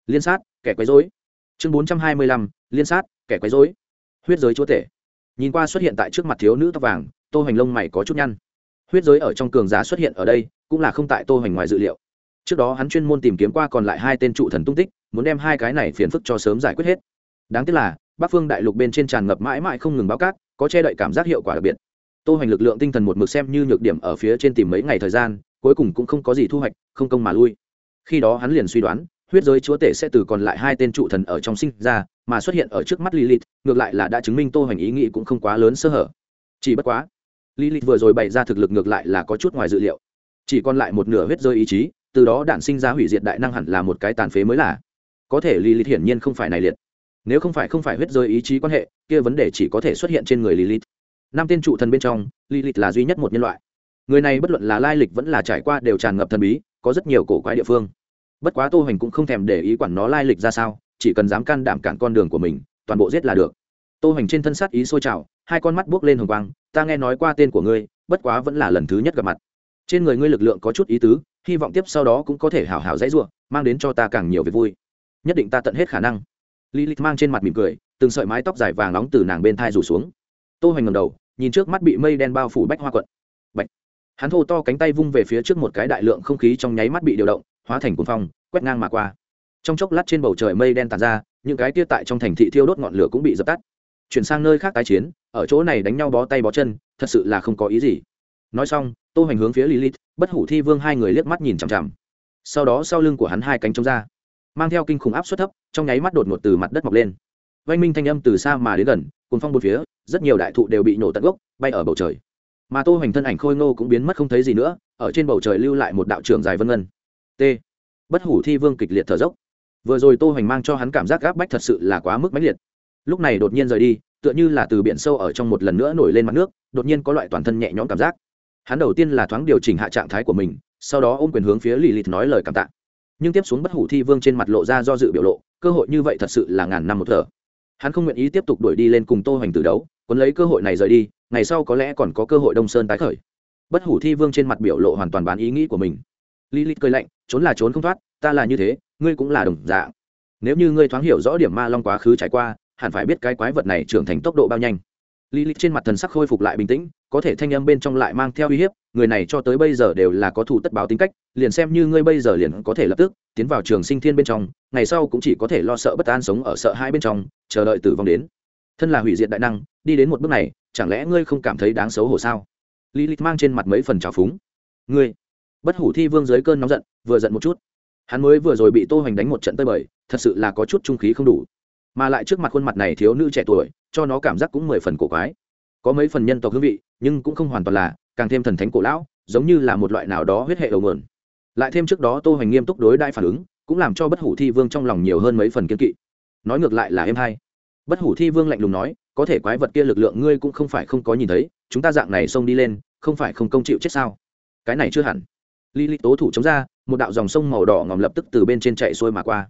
liên sát, kẻ quấy rối. Chương bốn trăm hai mươi lăm, liên sát, kẻ quấy rối. Huyết giới chúa tể. Nhìn qua xuất hiện tại trước mặt thiếu nữ tóc vàng, tô hoành lông mày có chút nhăn huyết giới ở trong cường giả xuất hiện ở đây, cũng là không tại tô hoành ngoài dự liệu. Trước đó hắn chuyên môn tìm kiếm qua còn lại hai tên trụ thần tung tích, muốn đem hai cái này phiền phức cho sớm giải quyết hết. Đáng tiếc là, bắc phương đại lục bên trên tràn ngập mãi mãi không ngừng báo cát, có che đậy cảm giác hiệu quả đặc biệt. Tô hoành lực lượng tinh thần một mực xem như nhược điểm ở phía trên tìm mấy ngày thời gian, cuối cùng cũng không có gì thu hoạch, không công mà lui. Khi đó hắn liền suy đoán, huyết giới chúa tể sẽ từ còn lại hai tên trụ thần ở trong sinh ra, mà xuất hiện ở trước mắt lilith, ngược lại là đã chứng minh tô hoành ý nghĩ cũng không quá lớn sơ hở. Chỉ bất quá lý lịch vừa rồi bày ra thực lực ngược lại là có chút ngoài dự liệu. Chỉ còn lại một nửa huyết rơi ý chí, từ đó đản sinh ra hủy diệt đại năng hẳn là một cái tàn phế mới là. Có thể lý lịch hiển nhiên không phải này liệt. Nếu không phải không phải huyết rơi ý chí quan hệ, kia vấn đề chỉ có thể xuất hiện trên người lý lịch. Năm tên trụ thần bên trong, lý lịch là duy nhất một nhân loại. Người này bất luận là lai lịch vẫn là trải qua đều tràn ngập thần bí, có rất nhiều cổ quái địa phương. Bất quá tô Hành cũng không thèm để ý quản nó lai lịch ra sao, chỉ cần dám can đảm cản con đường của mình, toàn bộ giết là được. Tô Hành trên thân sát ý sôi trào, hai con mắt buốc lên hồng quang ta nghe nói qua tên của ngươi, bất quá vẫn là lần thứ nhất gặp mặt. Trên người ngươi lực lượng có chút ý tứ, hy vọng tiếp sau đó cũng có thể hảo hảo dãy ruộng mang đến cho ta càng nhiều việc vui. Nhất định ta tận hết khả năng. Lilith mang trên mặt mỉm cười, từng sợi mái tóc dài vàng nóng từ nàng bên thai rủ xuống. Tô hoành ngẩng đầu, nhìn trước mắt bị mây đen bao phủ bách hoa quận. Bạch. hắn thô to cánh tay vung về phía trước một cái đại lượng không khí trong nháy mắt bị điều động, hóa thành cuồng phong, quét ngang mà qua. Trong chốc lát trên bầu trời mây đen tàn ra, những cái kia tại trong thành thị thiêu đốt ngọn lửa cũng bị dập tắt. Chuyển sang nơi khác tái chiến ở chỗ này đánh nhau bó tay bó chân, thật sự là không có ý gì. Nói xong, tô hoành hướng phía lilith, bất hủ thi vương hai người liếc mắt nhìn chằm chằm. Sau đó sau lưng của hắn hai cánh trống ra, mang theo kinh khủng áp suất thấp, trong nháy mắt đột ngột từ mặt đất mọc lên. Vanh minh thanh âm từ xa mà đến gần cùng phong một phía, rất nhiều đại thụ đều bị nổ tận gốc, bay ở bầu trời. Mà tô hoành thân ảnh khôi ngô cũng biến mất không thấy gì nữa, ở trên bầu trời lưu lại một đạo trường dài vân ngân. T. Bất hủ thi vương kịch liệt thở dốc. Vừa rồi tô hoành mang cho hắn cảm giác áp bách thật sự là quá mức mãnh liệt. Lúc này đột nhiên rời đi tựa như là từ biển sâu ở trong một lần nữa nổi lên mặt nước, đột nhiên có loại toàn thân nhẹ nhõm cảm giác. Hắn đầu tiên là thoáng điều chỉnh hạ trạng thái của mình, sau đó ôm quyền hướng phía lì lìt nói lời cảm tạ. Nhưng tiếp xuống bất hủ thi vương trên mặt lộ ra do dự biểu lộ, cơ hội như vậy thật sự là ngàn năm một thở. Hắn không nguyện ý tiếp tục đuổi đi lên cùng tô hoành từ đấu quấn lấy cơ hội này rời đi, ngày sau có lẽ còn có cơ hội đông sơn tái khởi. Bất hủ thi vương trên mặt biểu lộ hoàn toàn bán ý nghĩ của mình. Lì lìt cười lạnh, trốn là trốn không thoát, ta là như thế, ngươi cũng là đồng dạng. Nếu như ngươi thoáng hiểu rõ điểm ma long quá khứ trải qua hẳn phải biết cái quái vật này trưởng thành tốc độ bao nhanh. Lý lịch trên mặt thần sắc khôi phục lại bình tĩnh, có thể thanh âm bên trong lại mang theo uy hiếp, người này cho tới bây giờ đều là có thủ tất báo tính cách, liền xem như ngươi bây giờ liền có thể lập tức tiến vào trường sinh thiên bên trong, ngày sau cũng chỉ có thể lo sợ bất an sống ở sợ hai bên trong, chờ đợi tử vong đến. Thân là hủy diệt đại năng, đi đến một bước này, chẳng lẽ ngươi không cảm thấy đáng xấu hổ sao? Lý lịch mang trên mặt mấy phần trào phúng. Ngươi, bất hủ thi vương dưới cơn nóng giận, vừa giận một chút. Hắn mới vừa rồi bị tô hoành đánh một trận tơi bời, thật sự là có chút trung khí không đủ mà lại trước mặt khuôn mặt này thiếu nữ trẻ tuổi cho nó cảm giác cũng mười phần cổ quái. Có mấy phần nhân tộc hương vị nhưng cũng không hoàn toàn là càng thêm thần thánh cổ lão giống như là một loại nào đó huyết hệ đầu mượn lại thêm trước đó tô hoành nghiêm túc đối đại phản ứng cũng làm cho bất hủ thi vương trong lòng nhiều hơn mấy phần kiên kỵ. Nói ngược lại là em hai bất hủ thi vương lạnh lùng nói có thể quái vật kia lực lượng ngươi cũng không phải không có nhìn thấy chúng ta dạng này xông đi lên không phải không công chịu chết sao? Cái này chưa hẳn. Lý Lịch tố thủ chống ra, một đạo dòng sông màu đỏ ngòm lập tức từ bên trên chạy xuôi mà qua.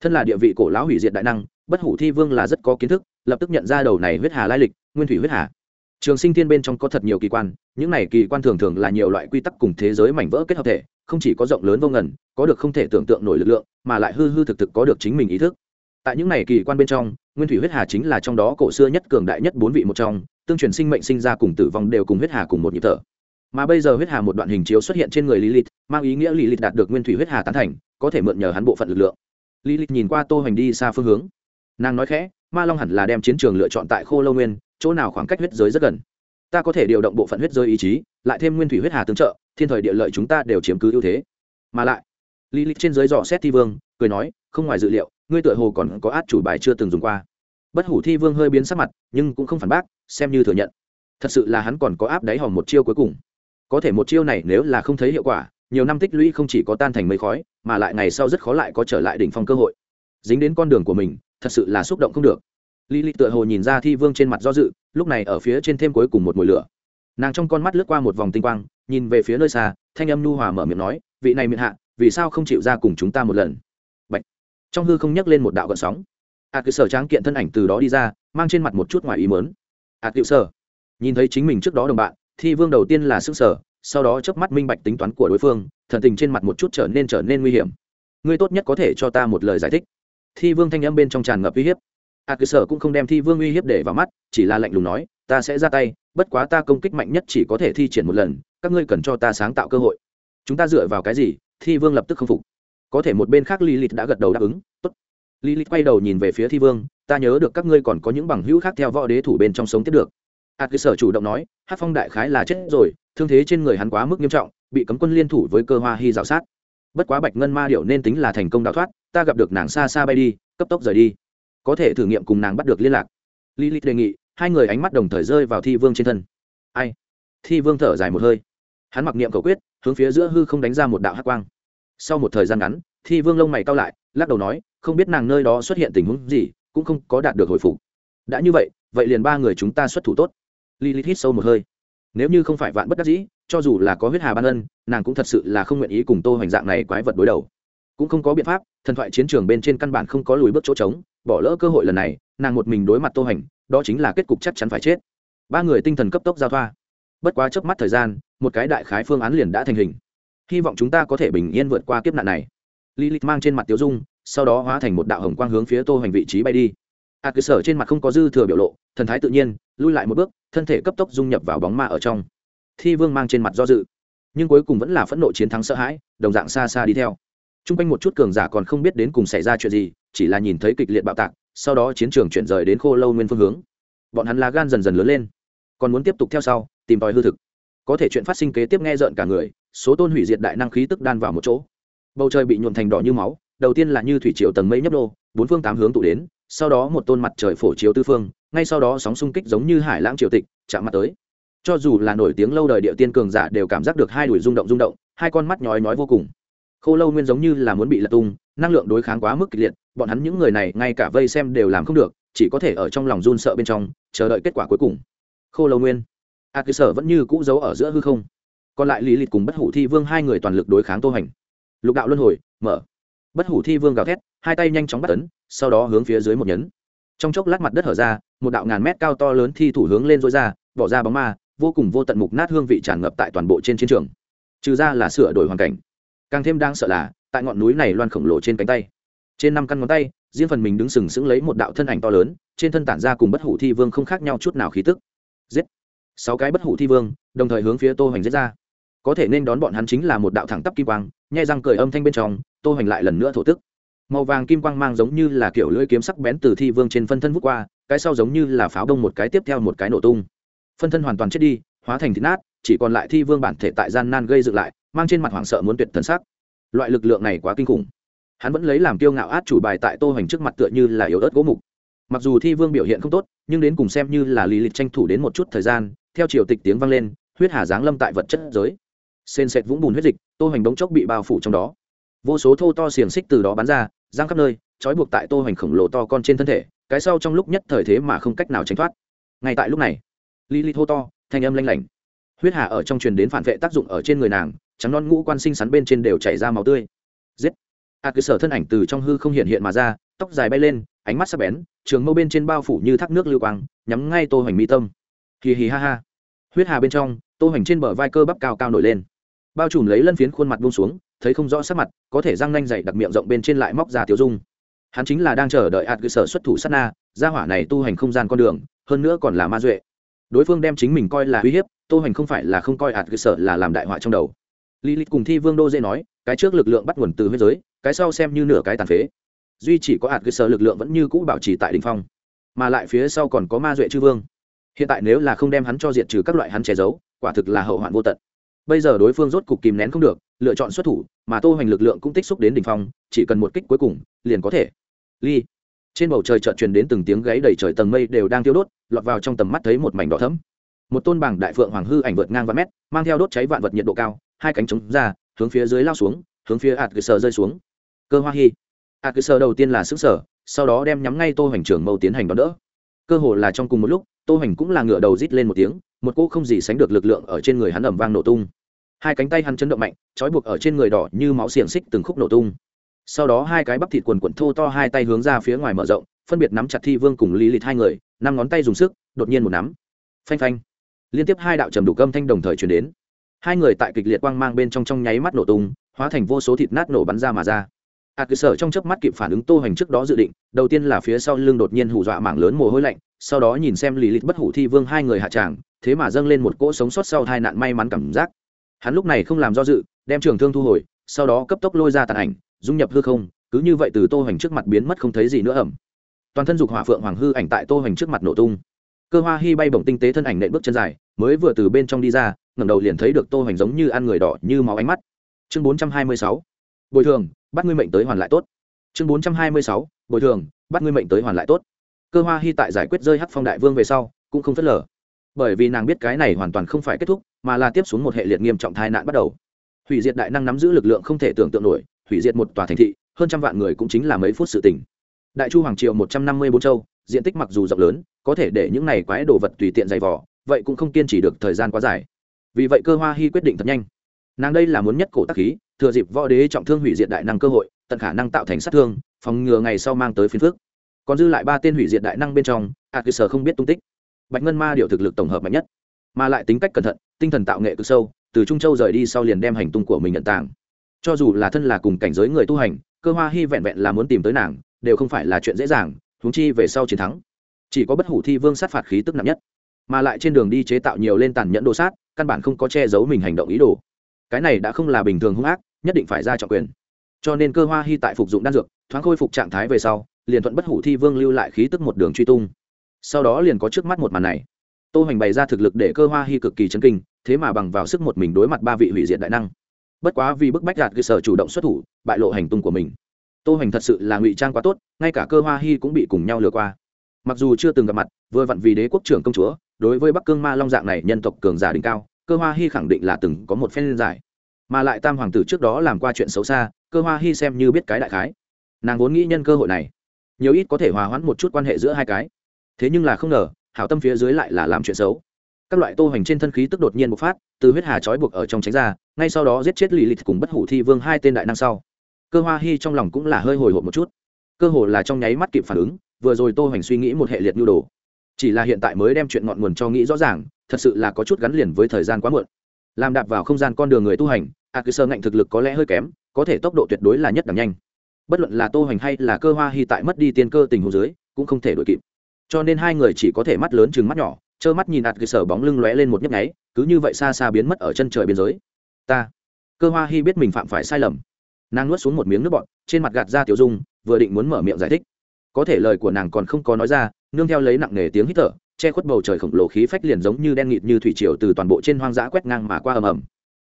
Thân là địa vị cổ lão hủy diệt đại năng, bất hủ thi vương là rất có kiến thức, lập tức nhận ra đầu này huyết hà lai lịch, nguyên thủy huyết hà. Trường sinh thiên bên trong có thật nhiều kỳ quan, những này kỳ quan thường thường là nhiều loại quy tắc cùng thế giới mảnh vỡ kết hợp thể, không chỉ có rộng lớn vô ngần, có được không thể tưởng tượng nổi lực lượng, mà lại hư hư thực thực có được chính mình ý thức. Tại những này kỳ quan bên trong, nguyên thủy huyết hà chính là trong đó cổ xưa nhất cường đại nhất bốn vị một trong, tương truyền sinh mệnh sinh ra cùng tử vong đều cùng huyết hà cùng một nhịp thở. Mà bây giờ huyết hà một đoạn hình chiếu xuất hiện trên người lilith, mang ý nghĩa lilith đạt được nguyên thủy huyết hà tán thành, có thể mượn nhờ hắn bộ phận lực lượng. Lilith nhìn qua tô hoành đi xa phương hướng nàng nói khẽ, ma long hẳn là đem chiến trường lựa chọn tại khô lâu nguyên, chỗ nào khoảng cách huyết giới rất gần. Ta có thể điều động bộ phận huyết giới ý chí, lại thêm nguyên thủy huyết hà tương trợ, thiên thời địa lợi chúng ta đều chiếm cứ ưu thế. Mà lại lý lịch trên giới dò xét thi vương, cười nói, không ngoài dự liệu, ngươi tựa hồ còn có át chủ bài chưa từng dùng qua. Bất hủ thi vương hơi biến sắc mặt, nhưng cũng không phản bác, xem như thừa nhận. Thật sự là hắn còn có áp đáy hòm một chiêu cuối cùng. Có thể một chiêu này nếu là không thấy hiệu quả, nhiều năm tích lũy không chỉ có tan thành mây khói, mà lại ngày sau rất khó lại có trở lại đỉnh phong cơ hội dính đến con đường của mình thật sự là xúc động không được. Lý lịch tựa hồ nhìn ra thi vương trên mặt do dự lúc này ở phía trên thêm cuối cùng một mùi lửa. Nàng trong con mắt lướt qua một vòng tinh quang nhìn về phía nơi xa thanh âm nu hòa mở miệng nói vị này miệng hạ vì sao không chịu ra cùng chúng ta một lần? Bạch. trong hư không nhắc lên một đạo gợn sóng. Ạt à, sở tráng kiện thân ảnh từ đó đi ra mang trên mặt một chút ngoài ý mớn ạt à, sở. Nhìn thấy chính mình trước đó đồng bạn thi vương đầu tiên là s ư sở sau đó chớp mắt minh bạch tính toán của đối phương thần tình trên mặt một chút trở nên trở nên nguy hiểm. Ngươi tốt nhất có thể cho ta một lời giải thích thi vương thanh âm bên trong tràn ngập uy hiếp. À, A cơ sở cũng không đem thi vương uy hiếp để vào mắt, chỉ là lạnh lùng nói, ta sẽ ra tay, bất quá ta công kích mạnh nhất chỉ có thể thi triển một lần, các ngươi cần cho ta sáng tạo cơ hội. Chúng ta dựa vào cái gì? Thi vương lập tức không phục. Có thể một bên khác l i đã gật đầu đáp ứng, tốt. L i quay đầu nhìn về phía thi vương, ta nhớ được các ngươi còn có những bằng hữu khác theo võ đế thủ bên trong sống tiếp được. À, Hạt cơ sở chủ động nói, hát phong đại khái là chết rồi, thương thế trên người hắn quá mức nghiêm trọng, bị cấm quân liên thủ với cơ hoa hy g i o sát. Bất quá bạch ngân ma điệu nên tính là thành công đào thoát ta gặp được nàng xa xa bay đi, cấp tốc rời đi. Có thể thử nghiệm cùng nàng bắt được liên lạc. Lý lịch đề nghị, hai người ánh mắt đồng thời rơi vào thi vương trên thân. Ai? Thi vương thở dài một hơi. Hắn mặc niệm cầu quyết, hướng phía giữa hư không đánh ra một đạo hát quang. Sau một thời gian ngắn, thi vương lông mày cao lại, lắc đầu nói, không biết nàng nơi đó xuất hiện tình huống gì, cũng không có đạt được hồi phục. Đã như vậy vậy liền ba người chúng ta xuất thủ tốt. Li li hít sâu một hơi. Nếu như không phải vạn bất đắc dĩ, cho dù là có huyết hà ban ân, nàng cũng thật sự là không nguyện ý cùng tô hoành dạng này quái vật đối đầu cũng không có biện pháp thần thoại chiến trường bên trên căn bản không có lùi bước chỗ trống bỏ lỡ cơ hội lần này nàng một mình đối mặt tô hành đó chính là kết cục chắc chắn phải chết. Ba người tinh thần cấp tốc giao thoa. Bất quá chớp mắt thời gian một cái đại khái phương án liền đã thành hình. Hy vọng chúng ta có thể bình yên vượt qua kiếp nạn này. Lilith mang trên mặt tiêu dung sau đó hóa thành một đạo hồng quang hướng phía tô hành vị trí bay đi. A à, cơ sở trên mặt không có dư thừa biểu lộ thần thái tự nhiên lui lại một bước thân thể cấp tốc dung nhập vào bóng ma ở trong. Thi vương mang trên mặt do dự nhưng cuối cùng vẫn là phẫn nộ chiến thắng sợ hãi đồng dạng xa xa đi theo t r u n g quanh một chút cường giả còn không biết đến cùng xảy ra chuyện gì, chỉ là nhìn thấy kịch liệt bạo tạc, sau đó chiến trường chuyển rời đến khô lâu nguyên phương hướng. Bọn hắn lá gan dần dần lớn lên, còn muốn tiếp tục theo sau, tìm tòi hư thực. Có thể chuyện phát sinh kế tiếp nghe rợn cả người, số tôn hủy diệt đại năng khí tức đan vào một chỗ. Bầu trời bị nhuộn thành đỏ như máu, đầu tiên là như thủy triều tầng mây nhấp đô bốn phương tám hướng tụ đến, sau đó một tôn mặt trời phổ chiếu tư phương, ngay sau đó sóng xung kích giống như hải lãng triều tịch, chạm mặt tới. Cho dù là nổi tiếng lâu đời địa tiên cường giả đều cảm giác được hai đuổi rung động rung động, hai con mắt nhói nhói vô cùng khô lâu nguyên giống như là muốn bị lật tung, năng lượng đối kháng quá mức kịch liệt, bọn hắn những người này ngay cả vây xem đều làm không được, chỉ có thể ở trong lòng run sợ bên trong, chờ đợi kết quả cuối cùng. Khô lâu nguyên. À, A cơ sở vẫn như cũ giấu ở giữa hư không. Còn lại lý lịch cùng bất hủ thi vương hai người toàn lực đối kháng tô hành. Lục đạo luân hồi, mở. Bất hủ thi vương gào thét, hai tay nhanh chóng bắt tấn sau đó hướng phía dưới một nhấn. Trong chốc lát mặt đất hở ra, một đạo ngàn mét cao to lớn thi thủ hướng lên dối ra, bỏ ra bóng ma, vô cùng vô tận mục nát hương vị tràn ngập tại toàn bộ trên chiến trường. Trừ ra là sửa đổi hoàn cảnh càng thêm đang sợ là, tại ngọn núi này loan khổng lồ trên cánh tay. Trên năm căn ngón tay, riêng phần mình đứng sừng sững lấy một đạo thân ảnh to lớn, trên thân tản ra cùng bất hủ thi vương không khác nhau chút nào khí tức. Giết! Sáu cái bất hủ thi vương, đồng thời hướng phía tô hoành giết ra. Có thể nên đón bọn hắn chính là một đạo thẳng tắp kim quang, nhai răng cười âm thanh bên trong, tô hoành lại lần nữa thổ tức. Màu vàng kim quang mang giống như là kiểu lưỡi kiếm sắc bén từ thi vương trên phân thân vút qua, cái sau giống như là pháo đông một cái tiếp theo một cái nổ tung. Phân thân hoàn toàn chết đi, hóa thành thịt nát, chỉ còn lại thi vương bản thể tại gian nan gây dựng lại mang trên mặt hoảng sợ muốn tuyệt thần sắc. Loại lực lượng này quá kinh khủng. Hắn vẫn lấy làm kiêu ngạo át chủ bài tại tô hoành trước mặt tựa như là yếu ớt gỗ mục. Mặc dù thi vương biểu hiện không tốt, nhưng đến cùng xem như là lý lịch tranh thủ đến một chút thời gian, theo chiều tịch tiếng vang lên, huyết hà giáng lâm tại vật chất giới. Sên sệt vũng bùn huyết dịch, tô hoành đống chốc bị bao phủ trong đó. Vô số thô to xiềng xích từ đó bắn ra, giang khắp nơi, trói buộc tại tô hoành khổng lồ to con trên thân thể, cái sau trong lúc nhất thời thế mà không cách nào tránh thoát. Ngay tại lúc này, lý lịch hô to, thanh âm lanh lảnh. Huyết hà ở trong truyền đến phản vệ tác dụng ở trên người nàng trắng non ngũ quan sinh sắn bên trên đều chảy ra máu tươi. Giết! A à sở thân ảnh từ trong hư không hiện hiện mà ra, tóc dài bay lên, ánh mắt sắc bén, trường mâu bên trên bao phủ như thác nước lưu quang, nhắm ngay tô hoành mi tâm. Hì hì ha ha. Huyết hà bên trong, tô hoành trên bờ vai cơ bắp cao cao nổi lên. Bao trùm lấy lân phiến khuôn mặt buông xuống, thấy không rõ sắc mặt, có thể răng nanh dày đặc miệng rộng bên trên lại móc ra tiểu dung. Hắn chính là đang chờ đợi ạt cơ sở xuất thủ sát na, gia hỏa này tu hành không gian con đường, hơn nữa còn là ma duệ. Đối phương đem chính mình coi là uy hiếp, tô hoành không phải là không coi ạt cơ sở là làm đại họa trong đầu. Lilith cùng thi vương đô dễ nói cái trước lực lượng bắt nguồn từ huyết giới cái sau xem như nửa cái tàn phế. Duy chỉ có hạt cơ sở lực lượng vẫn như cũ bảo trì tại đỉnh phong mà lại phía sau còn có ma duệ chư vương. Hiện tại nếu là không đem hắn cho diệt trừ các loại hắn che giấu quả thực là hậu hoạn vô tận. Bây giờ đối phương rốt cục kìm nén không được lựa chọn xuất thủ mà tô hoành lực lượng cũng tích xúc đến đỉnh phong chỉ cần một kích cuối cùng liền có thể. Ly trên bầu trời chợt truyền đến từng tiếng gáy đầy trời tầng mây đều đang tiêu đốt lọt vào trong tầm mắt thấy một mảnh đỏ thẫm, một tôn bảng đại phượng hoàng hư ảnh vượt ngang vạn mét mang theo đốt cháy vạn vật nhiệt độ cao hai cánh chống ra, hướng phía dưới lao xuống, hướng phía ạt cơ sở rơi xuống. Cơ hoa hi. Ạt cơ sở đầu tiên là xứng sở, sau đó đem nhắm ngay tô hoành trưởng mâu tiến hành đón đỡ. Cơ hồ là trong cùng một lúc, tô hoành cũng là ngửa đầu rít lên một tiếng, một cỗ không gì sánh được lực lượng ở trên người hắn ầm vang nổ tung. Hai cánh tay hắn chấn động mạnh, trói buộc ở trên người đỏ như máu xiềng xích từng khúc nổ tung. Sau đó hai cái bắp thịt quần quần thô to hai tay hướng ra phía ngoài mở rộng, phân biệt nắm chặt thi vương cùng lý lịt hai người, năm ngón tay dùng sức, đột nhiên một nắm. Phanh phanh. Liên tiếp hai đạo trầm đủ cơm thanh đồng thời chuyển đến hai người tại kịch liệt quang mang bên trong trong nháy mắt nổ tung hóa thành vô số thịt nát nổ bắn ra mà ra. A à, cơ sở trong chớp mắt kịp phản ứng tô hành trước đó dự định đầu tiên là phía sau lưng đột nhiên hù dọa mảng lớn mồ hôi lạnh sau đó nhìn xem lì lịt bất hủ thi vương hai người hạ tràng thế mà dâng lên một cỗ sống sót sau hai nạn may mắn cảm giác. Hắn lúc này không làm do dự đem trường thương thu hồi sau đó cấp tốc lôi ra tàn ảnh dung nhập hư không cứ như vậy từ tô hành trước mặt biến mất không thấy gì nữa ẩm. Toàn thân dục hỏa phượng hoàng hư ảnh tại tô hành trước mặt nổ tung. Cơ hoa hy bay bổng tinh tế thân ảnh nện bước chân dài mới vừa từ bên trong đi ra ngẩng đầu liền thấy được tô hoành giống như ăn người đỏ như máu ánh mắt. Chương bốn trăm hai mươi sáu. Bồi thường, bắt ngươi mệnh tới hoàn lại tốt. Chương bốn trăm hai mươi sáu. Bồi thường, bắt ngươi mệnh tới hoàn lại tốt. Cơ hoa hy tại giải quyết rơi hắc phong đại vương về sau, cũng không phớt lờ. Bởi vì nàng biết cái này hoàn toàn không phải kết thúc, mà là tiếp xuống một hệ liệt nghiêm trọng tai nạn bắt đầu. Hủy diệt đại năng nắm giữ lực lượng không thể tưởng tượng nổi, hủy diệt một tòa thành thị, hơn trăm vạn người cũng chính là mấy phút sự tình. Đại chu hoàng triều một trăm năm mươi bốn châu, diện tích mặc dù rộng lớn, có thể để những này quái đồ vật tùy tiện dày vỏ vậy cũng không kiên trì được thời gian quá dài vì vậy cơ hoa hy quyết định thật nhanh. Nàng đây là muốn nhất cổ tắc khí, thừa dịp võ đế trọng thương hủy diệt đại năng cơ hội, tận khả năng tạo thành sát thương, phòng ngừa ngày sau mang tới phiến phước còn dư lại ba tên hủy diệt đại năng bên trong a cơ sở không biết tung tích. Bạch ngân ma điệu thực lực tổng hợp mạnh nhất, mà lại tính cách cẩn thận, tinh thần tạo nghệ cực sâu, từ trung châu rời đi sau liền đem hành tung của mình nhận tàng. Cho dù là thân là cùng cảnh giới người tu hành, cơ hoa hy vẹn vẹn là muốn tìm tới nàng, đều không phải là chuyện dễ dàng thúng chi về sau chiến thắng. Chỉ có bất hủ thi vương sát phạt khí tức nặng nhất mà lại trên đường đi chế tạo nhiều lên tàn nhẫn đồ sát, căn bản không có che giấu mình hành động ý đồ. Cái này đã không là bình thường hung ác, nhất định phải ra trọng quyền. Cho nên cơ hoa hy tại phục dụng đan dược, thoáng khôi phục trạng thái về sau, liền thuận bất hủ thi vương lưu lại khí tức một đường truy tung. Sau đó liền có trước mắt một màn này. Tô hoành bày ra thực lực để cơ hoa hy cực kỳ chấn kinh, thế mà bằng vào sức một mình đối mặt ba vị hủy diệt đại năng. Bất quá vì bức bách gạt cơ sở chủ động xuất thủ, bại lộ hành tung của mình. Tô hoành thật sự là ngụy trang quá tốt, ngay cả cơ hoa hy cũng bị cùng nhau lừa qua. Mặc dù chưa từng gặp mặt, vừa vặn vì đế quốc trưởng công chúa đối với bắc cương ma long dạng này nhân tộc cường giả đỉnh cao, cơ hoa hy khẳng định là từng có một phen giải. Mà lại tam hoàng tử trước đó làm qua chuyện xấu xa, cơ hoa hy xem như biết cái đại khái. Nàng vốn nghĩ nhân cơ hội này, nhiều ít có thể hòa hoãn một chút quan hệ giữa hai cái. Thế nhưng là không ngờ, hảo tâm phía dưới lại là làm chuyện xấu. Các loại tô hoành trên thân khí tức đột nhiên bộc phát, từ huyết hà trói buộc ở trong tránh ra, ngay sau đó giết chết lì lịch cùng bất hủ thi vương hai tên đại năng sau. Cơ hoa hy trong lòng cũng là hơi hồi hộp một chút. Cơ hồ là trong nháy mắt kịp phản ứng, vừa rồi tô hoành suy nghĩ một hệ liệt nhu đồ chỉ là hiện tại mới đem chuyện ngọn nguồn cho nghĩ rõ ràng, thật sự là có chút gắn liền với thời gian quá muộn. Làm đạp vào không gian con đường người tu hành, a cứ sơ ngạnh thực lực có lẽ hơi kém, có thể tốc độ tuyệt đối là nhất đẳng nhanh. Bất luận là tô hành hay là cơ hoa hy tại mất đi tiên cơ tình hồ dưới, cũng không thể đuổi kịp. Cho nên hai người chỉ có thể mắt lớn chừng mắt nhỏ, trơ mắt nhìn ạt cơ sở bóng lưng lóe lên một nhấp nháy, cứ như vậy xa xa biến mất ở chân trời biên giới. Ta, cơ hoa hy biết mình phạm phải sai lầm. Nàng nuốt xuống một miếng nước bọt, trên mặt gạt ra tiểu dung, vừa định muốn mở miệng giải thích. Có thể lời của nàng còn không có nói ra nương theo lấy nặng nề tiếng hít thở, che khuất bầu trời khổng lồ khí phách liền giống như đen nghịt như thủy triều từ toàn bộ trên hoang dã quét ngang mà qua ầm ầm.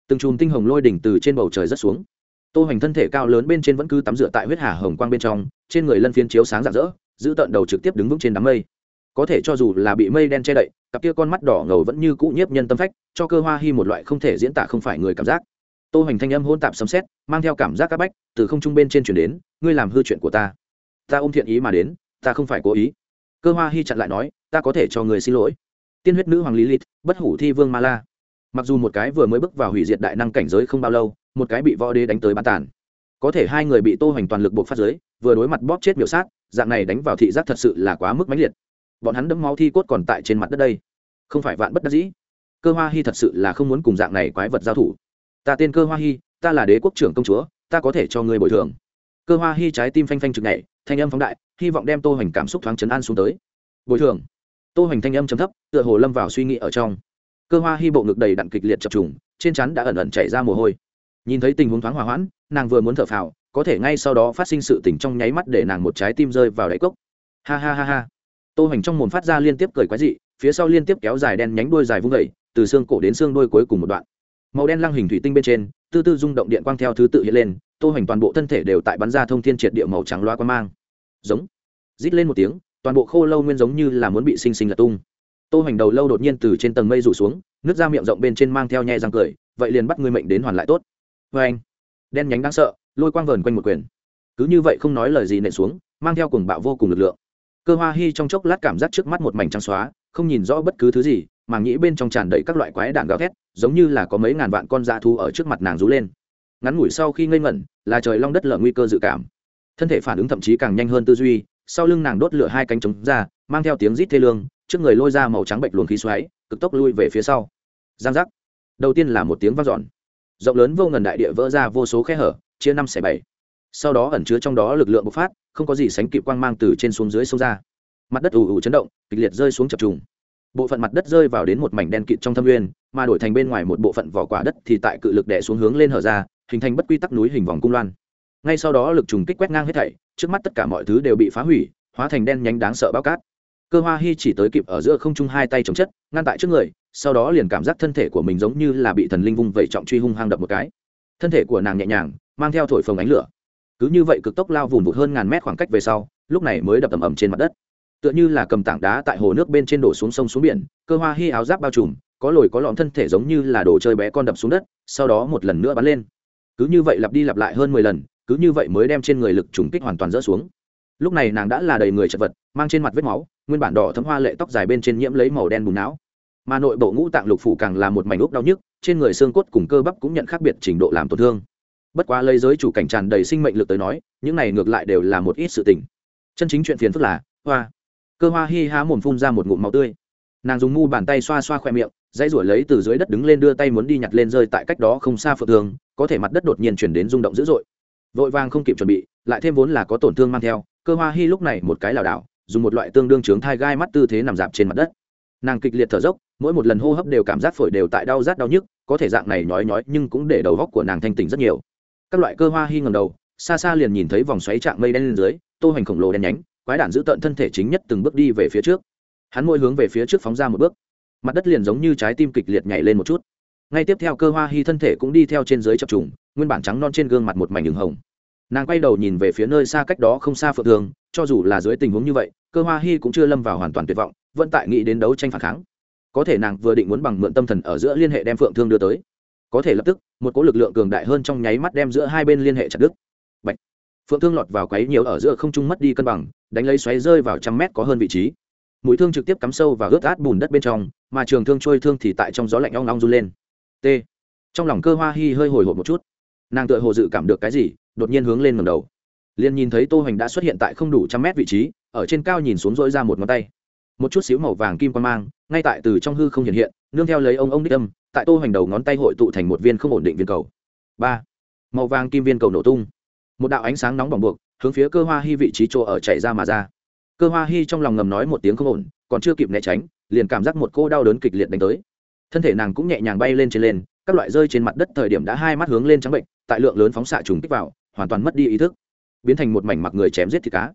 Từng chùm tinh hồng lôi đỉnh từ trên bầu trời rất xuống. Tô hoành thân thể cao lớn bên trên vẫn cứ tắm rửa tại huyết hà hồng quang bên trong, trên người lân phiến chiếu sáng rạng rỡ, giữ tận đầu trực tiếp đứng vững trên đám mây. Có thể cho dù là bị mây đen che đậy, cặp kia con mắt đỏ ngầu vẫn như cũ nhiếp nhân tâm phách, cho cơ hoa hi một loại không thể diễn tả không phải người cảm giác. Tô hoành thanh âm hỗn tạp sấm sét, mang theo cảm giác các bách, từ không trung bên trên chuyển đến, ngươi làm hư chuyện của ta. Ta ôm thiện ý mà đến, ta không phải cố ý cơ hoa hy chặn lại nói, ta có thể cho người xin lỗi. Tiên huyết nữ hoàng lý lít bất hủ thi vương ma la. Mặc dù một cái vừa mới bước vào hủy diệt đại năng cảnh giới không bao lâu, một cái bị võ đế đánh tới bán tàn. Có thể hai người bị tô hoành toàn lực buộc phát giới vừa đối mặt bóp chết biểu sát, dạng này đánh vào thị giác thật sự là quá mức mãnh liệt. Bọn hắn đấm máu thi cốt còn tại trên mặt đất đây. Không phải vạn bất đắc dĩ. Cơ hoa hy thật sự là không muốn cùng dạng này quái vật giao thủ. Ta tên cơ hoa hy ta là đế quốc trưởng công chúa, ta có thể cho người bồi thường cơ hoa hy trái tim phanh phanh chực nhảy, thanh âm phóng đại, hy vọng đem tô hoành cảm xúc thoáng chấn an xuống tới. Bồi thường. Tô hoành thanh âm chấm thấp, tựa hồ lâm vào suy nghĩ ở trong. Cơ hoa hy bộ ngực đầy đặn kịch liệt chập trùng, trên chắn đã ẩn ẩn chảy ra mồ hôi. Nhìn thấy tình huống thoáng hòa hoãn, nàng vừa muốn thở phào, có thể ngay sau đó phát sinh sự tỉnh trong nháy mắt để nàng một trái tim rơi vào đáy cốc. Ha ha ha ha. Tô hoành trong mồm phát ra liên tiếp cười quái dị, phía sau liên tiếp kéo dài đen nhánh đuôi dài vung vẩy từ xương cổ đến xương đuôi cuối cùng một đoạn. Màu đen lăng hình thủy tinh bên trên, tư tư rung động điện quang theo thứ tự hiện lên tô hoành toàn bộ thân thể đều tại bắn ra thông thiên triệt địa màu trắng loa quan mang. Giống. Rít lên một tiếng, toàn bộ khô lâu nguyên giống như là muốn bị sinh sinh lật tung. Tô hoành đầu lâu đột nhiên từ trên tầng mây rủ xuống, nước da miệng rộng bên trên mang theo nhẹ răng cười, vậy liền bắt người mệnh đến hoàn lại tốt. Vê anh. Đen nhánh đáng sợ, lôi quang vờn quanh một quyền. Cứ như vậy không nói lời gì nện xuống, mang theo cùng bạo vô cùng lực lượng. Cơ hoa hi trong chốc lát cảm giác trước mắt một mảnh trắng xóa, không nhìn rõ bất cứ thứ gì, mà nghĩ bên trong tràn đầy các loại quái đạn gào thét, giống như là có mấy ngàn vạn con dã thu ở trước mặt nàng rú lên ngắn ngủi sau khi ngây ngẩn, là trời long đất lở nguy cơ dự cảm. Thân thể phản ứng thậm chí càng nhanh hơn tư duy, sau lưng nàng đốt lửa hai cánh trống ra, mang theo tiếng rít thê lương, trước người lôi ra màu trắng bệnh luồng khí xoáy, cực tốc lui về phía sau. Giang giác. Đầu tiên là một tiếng vang dọn. Rộng lớn vô ngần đại địa vỡ ra vô số khe hở, chia năm xẻ bảy. Sau đó ẩn chứa trong đó lực lượng bộc phát, không có gì sánh kịp quang mang từ trên xuống dưới sông ra. Mặt đất ù ù chấn động, kịch liệt rơi xuống chập trùng. Bộ phận mặt đất rơi vào đến một mảnh đen kịt trong thâm nguyên, mà đổi thành bên ngoài một bộ phận vỏ quả đất thì tại cự lực đẻ xuống hướng lên hở ra hình thành bất quy tắc núi hình vòng cung loan. Ngay sau đó lực trùng kích quét ngang hết thảy, trước mắt tất cả mọi thứ đều bị phá hủy, hóa thành đen nhánh đáng sợ bao cát. Cơ hoa Hi chỉ tới kịp ở giữa không trung hai tay chống chất, ngăn tại trước người, sau đó liền cảm giác thân thể của mình giống như là bị thần linh vung vẩy trọng truy hung hăng đập một cái. Thân thể của nàng nhẹ nhàng, mang theo thổi phồng ánh lửa. Cứ như vậy cực tốc lao vụn vụt hơn ngàn mét khoảng cách về sau, lúc này mới đập tầm ầm trên mặt đất. Tựa như là cầm tảng đá tại hồ nước bên trên đổ xuống sông xuống biển, cơ hoa Hi áo giáp bao trùm, có lồi có lõm thân thể giống như là đồ chơi bé con đập xuống đất, sau đó một lần nữa bắn lên cứ như vậy lặp đi lặp lại hơn mười lần, cứ như vậy mới đem trên người lực trùng kích hoàn toàn rỡ xuống. Lúc này nàng đã là đầy người chật vật, mang trên mặt vết máu, nguyên bản đỏ thấm hoa lệ tóc dài bên trên nhiễm lấy màu đen bùn não. Mà nội bộ ngũ tạng lục phủ càng là một mảnh úc đau nhức, trên người xương cốt cùng cơ bắp cũng nhận khác biệt trình độ làm tổn thương. Bất quá lấy giới chủ cảnh tràn đầy sinh mệnh lực tới nói, những này ngược lại đều là một ít sự tình. Chân chính chuyện phiền phức là hoa. Cơ hoa hi há mồm phun ra một ngụm máu tươi. Nàng dùng ngu bàn tay xoa xoa khoe miệng dãy ruổi lấy từ dưới đất đứng lên đưa tay muốn đi nhặt lên rơi tại cách đó không xa phượng thương, có thể mặt đất đột nhiên chuyển đến rung động dữ dội. Vội vàng không kịp chuẩn bị, lại thêm vốn là có tổn thương mang theo, cơ hoa hy lúc này một cái lảo đảo, dùng một loại tương đương trướng thai gai mắt tư thế nằm dạp trên mặt đất. Nàng kịch liệt thở dốc, mỗi một lần hô hấp đều cảm giác phổi đều tại đau rát đau nhức, có thể dạng này nhói nhói nhưng cũng để đầu góc của nàng thanh tỉnh rất nhiều. Các loại cơ hoa hy ngầm đầu, xa xa liền nhìn thấy vòng xoáy trạng mây đen lên dưới, tô hành khổng lồ đen nhánh, quái đản giữ tận thân thể chính nhất từng bước đi về phía trước. Hắn môi hướng về phía trước phóng ra một bước mặt đất liền giống như trái tim kịch liệt nhảy lên một chút. Ngay tiếp theo cơ hoa hy thân thể cũng đi theo trên dưới chập trùng, nguyên bản trắng non trên gương mặt một mảnh đường hồng. Nàng quay đầu nhìn về phía nơi xa cách đó không xa phượng thường cho dù là dưới tình huống như vậy, cơ hoa hy cũng chưa lâm vào hoàn toàn tuyệt vọng, vẫn tại nghĩ đến đấu tranh phản kháng. Có thể nàng vừa định muốn bằng mượn tâm thần ở giữa liên hệ đem phượng thương đưa tới. Có thể lập tức, một cỗ lực lượng cường đại hơn trong nháy mắt đem giữa hai bên liên hệ chặt đứt. Bạch. phượng thương lọt vào quấy nhiều ở giữa không trung mất đi cân bằng, đánh lấy xoáy rơi vào trăm mét có hơn vị trí mũi thương trực tiếp cắm sâu và ướt át bùn đất bên trong, mà trường thương trôi thương thì tại trong gió lạnh long long run lên. T. Trong lòng cơ hoa hi hơi hồi hộp một chút. Nàng tựa hồ dự cảm được cái gì, đột nhiên hướng lên ngầm đầu. Liền nhìn thấy tô hoành đã xuất hiện tại không đủ trăm mét vị trí, ở trên cao nhìn xuống dỗi ra một ngón tay. Một chút xíu màu vàng kim quan mang, ngay tại từ trong hư không hiện hiện, nương theo lấy ông ông đích âm, tại tô hoành đầu ngón tay hội tụ thành một viên không ổn định viên cầu. Ba. Màu vàng kim viên cầu nổ tung. Một đạo ánh sáng nóng bỏng buộc, hướng phía cơ hoa hy vị trí chỗ ở chảy ra mà ra cơ hoa hi trong lòng ngầm nói một tiếng không ổn, còn chưa kịp né tránh, liền cảm giác một cô đau đớn kịch liệt đánh tới. Thân thể nàng cũng nhẹ nhàng bay lên trên lên, các loại rơi trên mặt đất thời điểm đã hai mắt hướng lên trắng bệnh, tại lượng lớn phóng xạ trùng kích vào, hoàn toàn mất đi ý thức. Biến thành một mảnh mặc người chém giết thịt cá.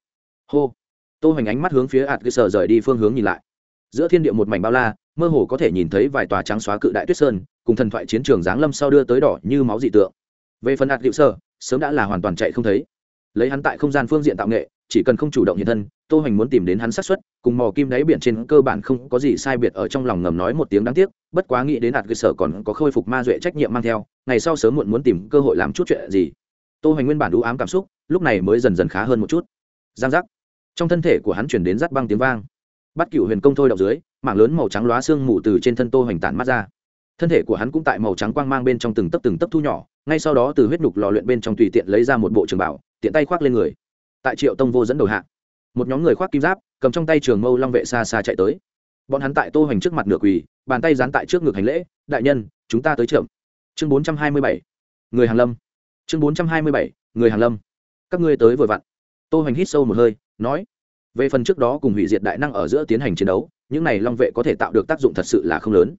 Hô! Tô hoành ánh mắt hướng phía ạt cơ sở rời đi phương hướng nhìn lại. Giữa thiên địa một mảnh bao la, mơ hồ có thể nhìn thấy vài tòa trắng xóa cự đại tuyết sơn, cùng thần thoại chiến trường giáng lâm sau đưa tới đỏ như máu dị tượng. Về phần ạt hữu sở, sớm đã là hoàn toàn chạy không thấy lấy hắn tại không gian phương diện tạo nghệ, chỉ cần không chủ động hiện thân, tô hoành muốn tìm đến hắn sát xuất cùng mò kim đáy biển trên cơ bản không có gì sai biệt ở trong lòng ngầm nói một tiếng đáng tiếc, bất quá nghĩ đến đạt cơ sở còn có khôi phục ma duệ trách nhiệm mang theo, ngày sau sớm muộn muốn tìm cơ hội làm chút chuyện gì. Tô hoành nguyên bản đũ ám cảm xúc, lúc này mới dần dần khá hơn một chút. Giang giác. Trong thân thể của hắn chuyển đến rắt băng tiếng vang. Bắt cựu huyền công thôi đọc dưới, mảng lớn màu trắng lóa xương mù từ trên thân tô hoành tản mắt ra. Thân thể của hắn cũng tại màu trắng quang mang bên trong từng tấc từng tấc thu nhỏ, ngay sau đó từ huyết nhục lò luyện bên trong tùy tiện lấy ra một bộ trường bảo tiện tay khoác lên người. Tại triệu tông vô dẫn đầu hạ một nhóm người khoác kim giáp cầm trong tay trường mâu long vệ xa xa chạy tới. Bọn hắn tại tô hoành trước mặt nửa quỳ bàn tay dán tại trước ngực hành lễ đại nhân chúng ta tới trưởng. Chương bốn trăm hai mươi bảy người hàng lâm. Chương bốn trăm hai mươi bảy người hàng lâm. Các ngươi tới vội vặn. Tô hoành hít sâu một hơi nói về phần trước đó cùng hủy diệt đại năng ở giữa tiến hành chiến đấu những này long vệ có thể tạo được tác dụng thật sự là không lớn.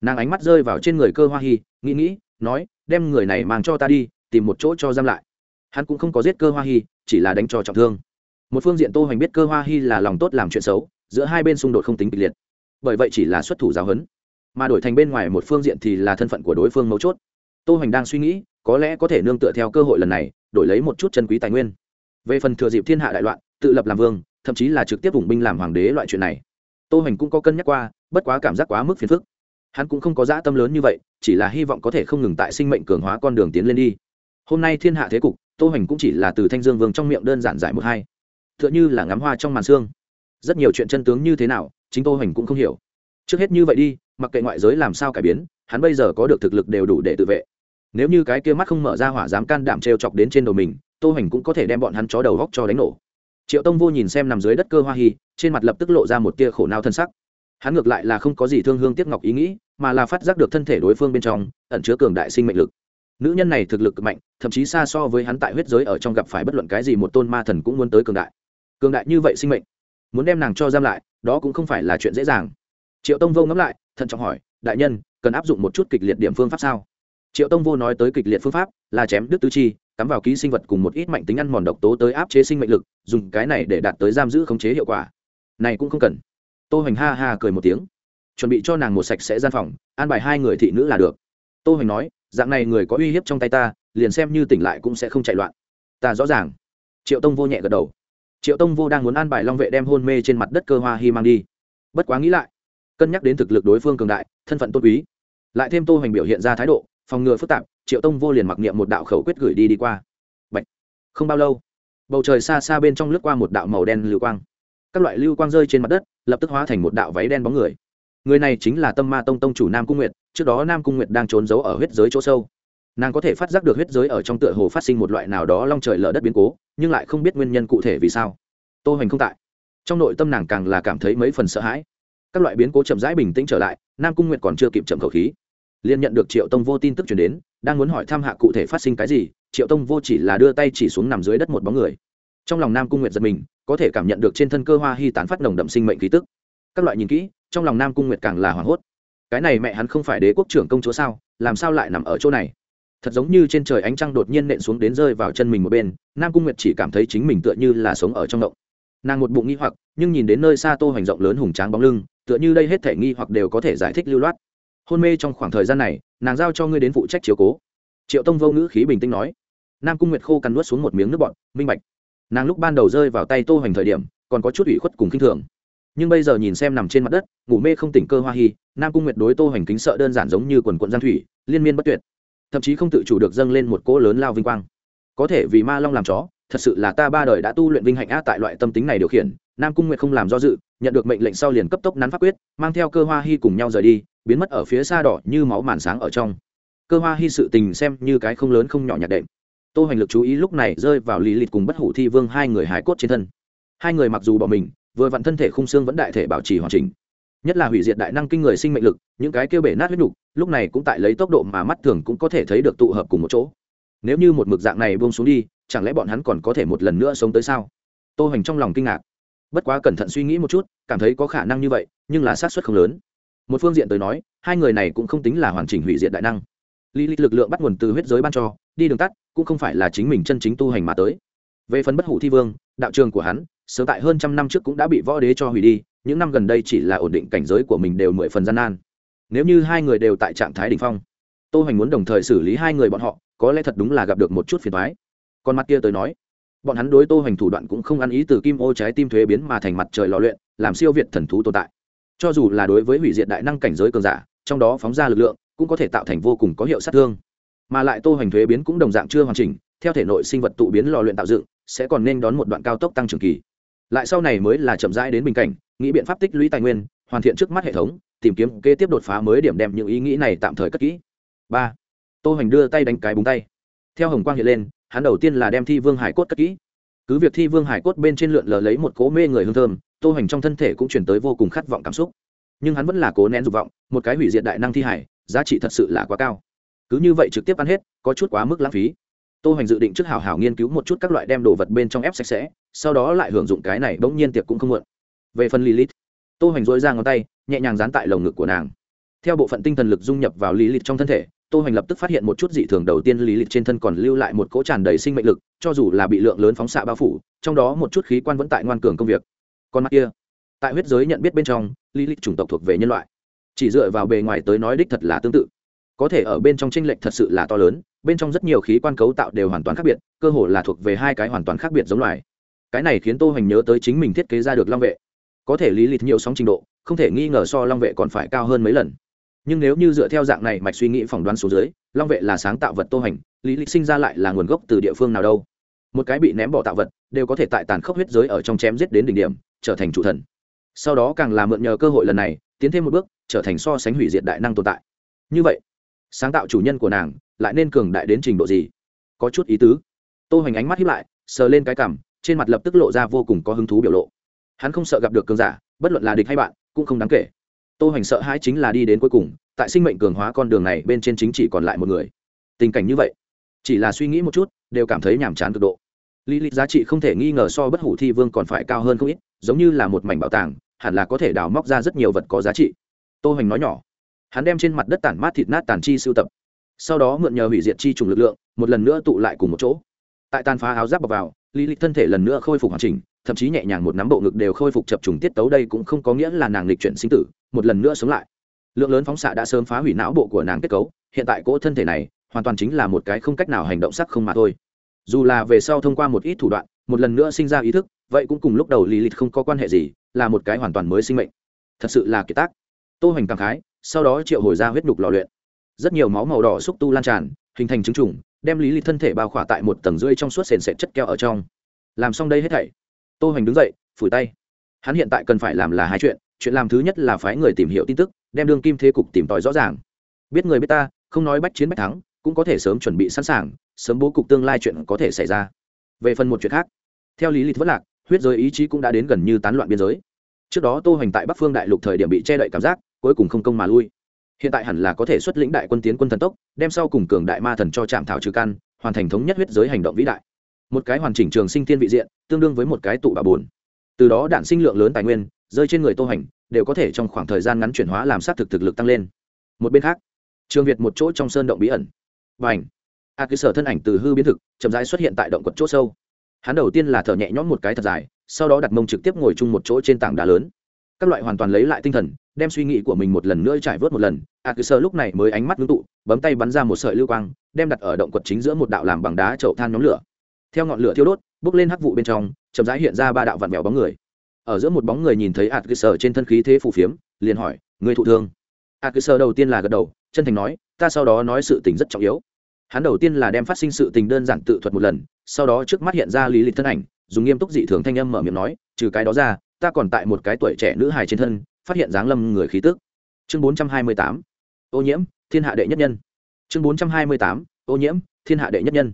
Nàng ánh mắt rơi vào trên người cơ hoa Hi, nghĩ nghĩ nói đem người này mang cho ta đi tìm một chỗ cho giam lại hắn cũng không có giết cơ hoa hy chỉ là đánh cho trọng thương. Một phương diện tô hoành biết cơ hoa hy là lòng tốt làm chuyện xấu, giữa hai bên xung đột không tính kịch liệt. Bởi vậy chỉ là xuất thủ giáo huấn. Mà đổi thành bên ngoài một phương diện thì là thân phận của đối phương mấu chốt. Tô hoành đang suy nghĩ, có lẽ có thể nương tựa theo cơ hội lần này, đổi lấy một chút chân quý tài nguyên. Về phần thừa dịp thiên hạ đại loạn, tự lập làm vương, thậm chí là trực tiếp vùng binh làm hoàng đế loại chuyện này. Tô hoành cũng có cân nhắc qua, bất quá cảm giác quá mức phiền phức. Hắn cũng không có dã tâm lớn như vậy, chỉ là hy vọng có thể không ngừng tại sinh mệnh cường hóa con đường tiến lên đi hôm nay thiên hạ thế cục, tô hoành cũng chỉ là từ thanh dương vương trong miệng đơn giản giải một hai. T h ư ợ n h ư là ngắm hoa trong màn xương rất nhiều chuyện chân tướng như thế nào, chính tô hoành cũng không hiểu. Trước hết như vậy đi, mặc kệ ngoại giới làm sao cải biến, hắn bây giờ có được thực lực đều đủ để tự vệ. Nếu như cái kia mắt không mở ra hỏa dám can đảm t chọc đến trên đầu mình, tô hoành cũng có thể đem bọn hắn chó đầu góc cho đánh nổ. Triệu tông vô nhìn xem nằm dưới đất cơ hoa hy trên mặt lập tức lộ ra một tia khổ nao thân sắc. Hắn ngược lại là không có gì thương hương tiếp ngọc ý nghĩ, mà là phát giác được thân thể đối phương bên trong, ẩn chứa cường đại sinh mệnh lực nữ nhân này thực lực cực mạnh, thậm chí xa so với hắn tại huyết giới ở trong gặp phải bất luận cái gì một tôn ma thần cũng muốn tới cường đại. Cường đại như vậy sinh mệnh, muốn đem nàng cho giam lại, đó cũng không phải là chuyện dễ dàng. Triệu tông vô ngẫm lại, thận trọng hỏi, đại nhân, cần áp dụng một chút kịch liệt điểm phương pháp sao? Triệu tông vô nói tới kịch liệt phương pháp là chém đứt tứ chi, cắm vào ký sinh vật cùng một ít mạnh tính ăn mòn độc tố tới áp chế sinh mệnh lực, dùng cái này để đạt tới giam giữ khống chế hiệu quả. Này cũng không cần. Tô hoành ha ha cười một tiếng. Chuẩn bị cho nàng một sạch sẽ gian phòng, an bài hai người thị nữ là được. Tô hoành nói dạng này người có uy hiếp trong tay ta, liền xem như tỉnh lại cũng sẽ không chạy loạn. Ta rõ ràng. Triệu tông vô nhẹ gật đầu. Triệu tông vô đang muốn an bài long vệ đem hôn mê trên mặt đất cơ hoa hy mang đi. Bất quá nghĩ lại, cân nhắc đến thực lực đối phương cường đại, thân phận tôn quý. Lại thêm tô hoành biểu hiện ra thái độ, phòng ngừa phức tạp, triệu tông vô liền mặc niệm một đạo khẩu quyết gửi đi đi qua. Bạch. không bao lâu, bầu trời xa xa bên trong lướt qua một đạo màu đen lưu quang. Các loại lưu quang rơi trên mặt đất, lập tức hóa thành một đạo váy đen bóng người. Người này chính là tâm ma tông tông chủ nam cung nguyệt trước đó nam cung nguyệt đang trốn giấu ở huyết giới chỗ sâu. Nàng có thể phát giác được huyết giới ở trong tựa hồ phát sinh một loại nào đó long trời lở đất biến cố, nhưng lại không biết nguyên nhân cụ thể vì sao. Tô hoành không tại. Trong nội tâm nàng càng là cảm thấy mấy phần sợ hãi. Các loại biến cố chậm rãi bình tĩnh trở lại, nam cung nguyệt còn chưa kịp chậm khẩu khí. Liền nhận được triệu tông vô tin tức chuyển đến, đang muốn hỏi tham hạ cụ thể phát sinh cái gì, triệu tông vô chỉ là đưa tay chỉ xuống nằm dưới đất một bóng người. Trong lòng nam cung nguyệt giật mình, có thể cảm nhận được trên thân cơ hoa hy tán phát nồng đậm sinh mệnh khí tức. Các loại nhìn kỹ, trong lòng nam cung nguyệt càng là hoảng hốt cái này mẹ hắn không phải đế quốc trưởng công chúa sao, làm sao lại nằm ở chỗ này? Thật giống như trên trời ánh trăng đột nhiên nện xuống đến rơi vào chân mình một bên, nam cung nguyệt chỉ cảm thấy chính mình tựa như là sống ở trong động. Nàng một bụng nghi hoặc, nhưng nhìn đến nơi xa tô hoành rộng lớn hùng tráng bóng lưng, tựa như đây hết thể nghi hoặc đều có thể giải thích lưu loát. Hôn mê trong khoảng thời gian này, nàng giao cho ngươi đến phụ trách chiếu cố. Triệu tông vô ngữ khí bình tĩnh nói. Nam cung nguyệt khô cắn nuốt xuống một miếng nước bọt, minh bạch. Nàng lúc ban đầu rơi vào tay tô hoành thời điểm, còn có chút ủy khuất cùng khinh thường nhưng bây giờ nhìn xem nằm trên mặt đất, ngủ mê không tỉnh cơ hoa hy nam cung nguyệt đối tô hoành kính sợ đơn giản giống như quần quận giang thủy, liên miên bất tuyệt. Thậm chí không tự chủ được dâng lên một cỗ lớn lao vinh quang. Có thể vì ma long làm chó, thật sự là ta ba đời đã tu luyện vinh hạnh á tại loại tâm tính này điều khiển, nam cung nguyệt không làm do dự, nhận được mệnh lệnh sau liền cấp tốc nắn pháp quyết, mang theo cơ hoa hy cùng nhau rời đi, biến mất ở phía xa đỏ như máu màn sáng ở trong. Cơ hoa hy sự tình xem như cái không lớn không nhỏ nhạt đệm. Tô hoành lực chú ý lúc này rơi vào lì lịch cùng bất hủ thi vương hai người hải cốt trên thân. Hai người mặc dù bỏ mình vừa vặn thân thể khung xương vẫn đại thể bảo trì hoàn chỉnh. Nhất là hủy diệt đại năng kinh người sinh mệnh lực, những cái kêu bể nát huyết nhục, lúc này cũng tại lấy tốc độ mà mắt thường cũng có thể thấy được tụ hợp cùng một chỗ. Nếu như một mực dạng này buông xuống đi, chẳng lẽ bọn hắn còn có thể một lần nữa sống tới sao? Tô hoành trong lòng kinh ngạc. Bất quá cẩn thận suy nghĩ một chút, cảm thấy có khả năng như vậy, nhưng là xác suất không lớn. Một phương diện tới nói, hai người này cũng không tính là hoàn chỉnh hủy diệt đại năng. Lý lịch lực lượng bắt nguồn từ huyết giới ban cho, đi đường tắt, cũng không phải là chính mình chân chính tu hành mà tới. Về phần bất hủ thi vương, đạo trường của hắn sớm tại hơn trăm năm trước cũng đã bị võ đế cho hủy đi, những năm gần đây chỉ là ổn định cảnh giới của mình đều mười phần gian nan. Nếu như hai người đều tại trạng thái đ ỉ n h phong, tô hoành muốn đồng thời xử lý hai người bọn họ, có lẽ thật đúng là gặp được một chút phiền thoái còn mặt kia tới nói, bọn hắn đối tô hoành thủ đoạn cũng không ăn ý từ kim ô trái tim thuế biến mà thành mặt trời lò luyện, làm siêu việt thần thú tồn tại. Cho dù là đối với hủy diệt đại năng cảnh giới cường giả, trong đó phóng ra lực lượng cũng có thể tạo thành vô cùng có hiệu sát thương. Mà lại tô hoành thuế biến cũng đồng dạng chưa hoàn chỉnh, theo thể nội sinh vật tụ biến lò luyện tạo dựng, sẽ còn nên đón một đoạn cao tốc tăng trưởng kỳ lại sau này mới là chậm rãi đến bình cảnh, nghĩ biện pháp tích lũy tài nguyên, hoàn thiện trước mắt hệ thống, tìm kiếm kế tiếp đột phá mới điểm đem những ý nghĩ này tạm thời cất kỹ. Ba. Tô hoành đưa tay đánh cái búng tay. Theo hồng quang hiện lên, hắn đầu tiên là đem thi vương hải cốt cất kỹ. Cứ việc thi vương hải cốt bên trên lượn lờ lấy một cố mê người hương thơm, tô hoành trong thân thể cũng chuyển tới vô cùng khát vọng cảm xúc. Nhưng hắn vẫn là cố nén dục vọng, một cái hủy diệt đại năng thi hải, giá trị thật sự là quá cao. Cứ như vậy trực tiếp ăn hết, có chút quá mức lãng phí tô hoành dự định trước hảo hảo nghiên cứu một chút các loại đem đồ vật bên trong ép sạch sẽ, sau đó lại hưởng dụng cái này bỗng nhiên tiệc cũng không muộn. Về phần lilith, tô hoành dối ra ngón tay, nhẹ nhàng dán tại lồng ngực của nàng. Theo bộ phận tinh thần lực dung nhập vào lilith trong thân thể, tô hoành lập tức phát hiện một chút dị thường đầu tiên lilith trên thân còn lưu lại một cỗ tràn đầy sinh mệnh lực, cho dù là bị lượng lớn phóng xạ bao phủ, trong đó một chút khí quan vẫn tại ngoan cường công việc. Còn mắt kia, tại huyết giới nhận biết bên trong, lilith chủng tộc thuộc về nhân loại. Chỉ dựa vào bề ngoài tới nói đích thật là tương tự. Có thể ở bên trong tranh lệch thật sự là to lớn bên trong rất nhiều khí quan cấu tạo đều hoàn toàn khác biệt, cơ hồ là thuộc về hai cái hoàn toàn khác biệt giống loài. Cái này khiến tô hoành nhớ tới chính mình thiết kế ra được long vệ. Có thể lý lịch nhiều sóng trình độ, không thể nghi ngờ so long vệ còn phải cao hơn mấy lần. Nhưng nếu như dựa theo dạng này mạch suy nghĩ phỏng đoán số dưới, long vệ là sáng tạo vật tô hoành, lý lịch sinh ra lại là nguồn gốc từ địa phương nào đâu? Một cái bị ném bỏ tạo vật, đều có thể tại tàn khốc huyết giới ở trong chém giết đến đỉnh điểm, trở thành chủ thần. Sau đó càng là mượn nhờ cơ hội lần này, tiến thêm một bước, trở thành so sánh hủy diệt đại năng tồn tại. Như vậy, sáng tạo chủ nhân của nàng lại nên cường đại đến trình độ gì? Có chút ý tứ. Tô hoành ánh mắt hiếp lại sờ lên cái cảm, trên mặt lập tức lộ ra vô cùng có hứng thú biểu lộ. Hắn không sợ gặp được cường giả bất luận là địch hay bạn cũng không đáng kể. Tô hoành sợ hãi chính là đi đến cuối cùng tại sinh mệnh cường hóa con đường này bên trên chính chỉ còn lại một người. Tình cảnh như vậy chỉ là suy nghĩ một chút đều cảm thấy nhàm chán cực độ. Lý lịch giá trị không thể nghi ngờ so bất hủ thi vương còn phải cao hơn không ít giống như là một mảnh bảo tàng hẳn là có thể đào móc ra rất nhiều vật có giá trị. Tô hoành nói nhỏ hắn đem trên mặt đất tản mát thịt nát tàn chi sưu tập sau đó mượn nhờ hủy diệt chi trùng lực lượng, một lần nữa tụ lại cùng một chỗ. Tại tàn phá áo giáp bọc vào, lý lịch thân thể lần nữa khôi phục hoàn chỉnh, thậm chí nhẹ nhàng một nắm bộ ngực đều khôi phục chập trùng tiết tấu đây cũng không có nghĩa là nàng lịch chuyển sinh tử, một lần nữa sống lại. Lượng lớn phóng xạ đã sớm phá hủy não bộ của nàng kết cấu, hiện tại cỗ thân thể này hoàn toàn chính là một cái không cách nào hành động sắc không mà thôi. Dù là về sau thông qua một ít thủ đoạn, một lần nữa sinh ra ý thức, vậy cũng cùng lúc đầu lý lịch không có quan hệ gì, là một cái hoàn toàn mới sinh mệnh. Thật sự là kiệt tác. Tô hoành cảm khái, sau đó triệu hồi ra huyết nhục lò luyện rất nhiều máu màu đỏ xúc tu lan tràn, hình thành t r đem lý lịch thân thể bao khỏa tại một tầng rưỡi trong suốt sền sệt chất keo ở trong. Làm xong đây hết thảy, tô hoành đứng dậy, phủi tay. Hắn hiện tại cần phải làm là hai chuyện chuyện làm thứ nhất là phái người tìm hiểu tin tức, đem đương kim thế cục tìm tòi rõ ràng. Biết người biết ta, không nói bách chiến bách thắng, cũng có thể sớm chuẩn bị sẵn sàng, sớm bố cục tương lai chuyện có thể xảy ra. Về phần một chuyện khác, theo lý lý vất lạc, huyết giới ý chí cũng đã đến gần như tán loạn biên giới. Trước đó tô hoành tại bắc phương đại lục thời điểm bị che đậy cảm giác, cuối cùng không công mà lui hiện tại hẳn là có thể xuất lĩnh đại quân tiến quân thần tốc, đem sau cùng cường đại ma thần cho trạm thảo trừ căn, hoàn thành thống nhất huyết giới hành động vĩ đại. Một cái hoàn chỉnh trường sinh thiên vị diện, tương đương với một cái tụ bà bồn từ đó đạn sinh lượng lớn tài nguyên, rơi trên người tô hành, đều có thể trong khoảng thời gian ngắn chuyển hóa làm sát thực thực lực tăng lên. Một bên khác, trường việt một chỗ trong sơn động bí ẩn. Và ảnh a à cứ sở thân ảnh từ hư biến thực, chậm rãi xuất hiện tại động quật chỗ sâu. Hắn đầu tiên là thở nhẹ nhõm một cái thật dài, sau đó đặt mông trực tiếp ngồi chung một chỗ trên tảng đá lớn các loại hoàn toàn lấy lại tinh thần, đem suy nghĩ của mình một lần nữa trải vớt một lần. À, a cứ sơ lúc này mới ánh mắt ngưng tụ, bấm tay bắn ra một sợi lưu quang, đem đặt ở động quật chính giữa một đạo làm bằng đá chậu than nhóm lửa. Theo ngọn lửa thiêu đốt, bước lên hắc vụ bên trong, chậm rãi hiện ra ba đạo vặn vẹo bóng người. Ở giữa một bóng người nhìn thấy à, a cứ sơ trên thân khí thế phủ phiếm, liền hỏi người thụ thương? À, a cứ sơ đầu tiên là gật đầu, chân thành nói, ta sau đó nói sự tình rất trọng yếu. Hắn đầu tiên là đem phát sinh sự tình đơn giản tự thuật một lần, sau đó trước mắt hiện ra lý lịch thân ảnh, dùng nghiêm túc dị thường thanh âm mở miệng nói, trừ cái đó ra ta còn tại một cái tuổi trẻ nữ hài trên thân, phát hiện dáng lâm người khí tức. Chương bốn trăm hai mươi tám, ô nhiễm, thiên hạ đệ nhất nhân. Chương bốn trăm hai mươi tám, ô nhiễm, thiên hạ đệ nhất nhân.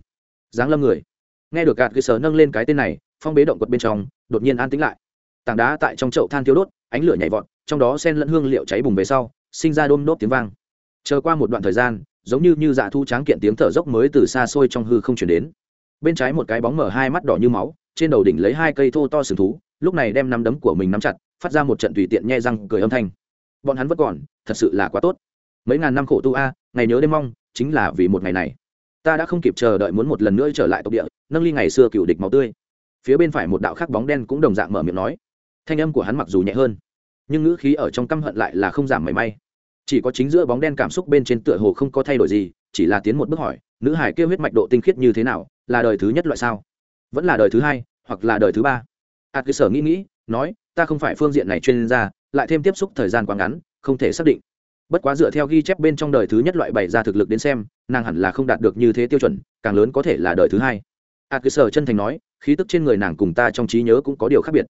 Dáng lâm người. Nghe được gạt cơ sở nâng lên cái tên này, phong bế động quật bên trong, đột nhiên an tĩnh lại. Tảng đá tại trong chậu than thiếu đốt, ánh lửa nhảy vọt, trong đó sen lẫn hương liệu cháy bùng về sau, sinh ra đôm đốt tiếng vang. Chờ qua một đoạn thời gian, giống như như dạ thu tráng kiện tiếng thở dốc mới từ xa xôi trong hư không chuyển đến. Bên trái một cái bóng mở hai mắt đỏ như máu, trên đầu đỉnh lấy hai cây thô to sừng thú lúc này đem nắm đấm của mình nắm chặt, phát ra một trận tùy tiện nhe răng cười âm thanh. Bọn hắn vẫn còn, thật sự là quá tốt. Mấy ngàn năm khổ tu a, ngày nhớ đêm mong, chính là vì một ngày này. Ta đã không kịp chờ đợi muốn một lần nữa trở lại tộc địa, nâng ly ngày xưa cựu địch máu tươi. Phía bên phải một đạo khắc bóng đen cũng đồng dạng mở miệng nói. Thanh âm của hắn mặc dù nhẹ hơn, nhưng ngữ khí ở trong căm hận lại là không giảm mảy may. Chỉ có chính giữa bóng đen cảm xúc bên trên tựa hồ không có thay đổi gì, chỉ là tiến một bước hỏi, nữ hải kêu huyết mạch độ tinh khiết như thế nào, là đời thứ nhất loại sao? Vẫn là đời thứ hai, hoặc là đời thứ ba? hạt cơ sở nghĩ nghĩ, nói, ta không phải phương diện này chuyên gia, lại thêm tiếp xúc thời gian quá ngắn, không thể xác định. Bất quá dựa theo ghi chép bên trong đời thứ nhất loại bày ra thực lực đến xem, nàng hẳn là không đạt được như thế tiêu chuẩn, càng lớn có thể là đời thứ hai. Hạt cơ sở chân thành nói, khí tức trên người nàng cùng ta trong trí nhớ cũng có điều khác biệt.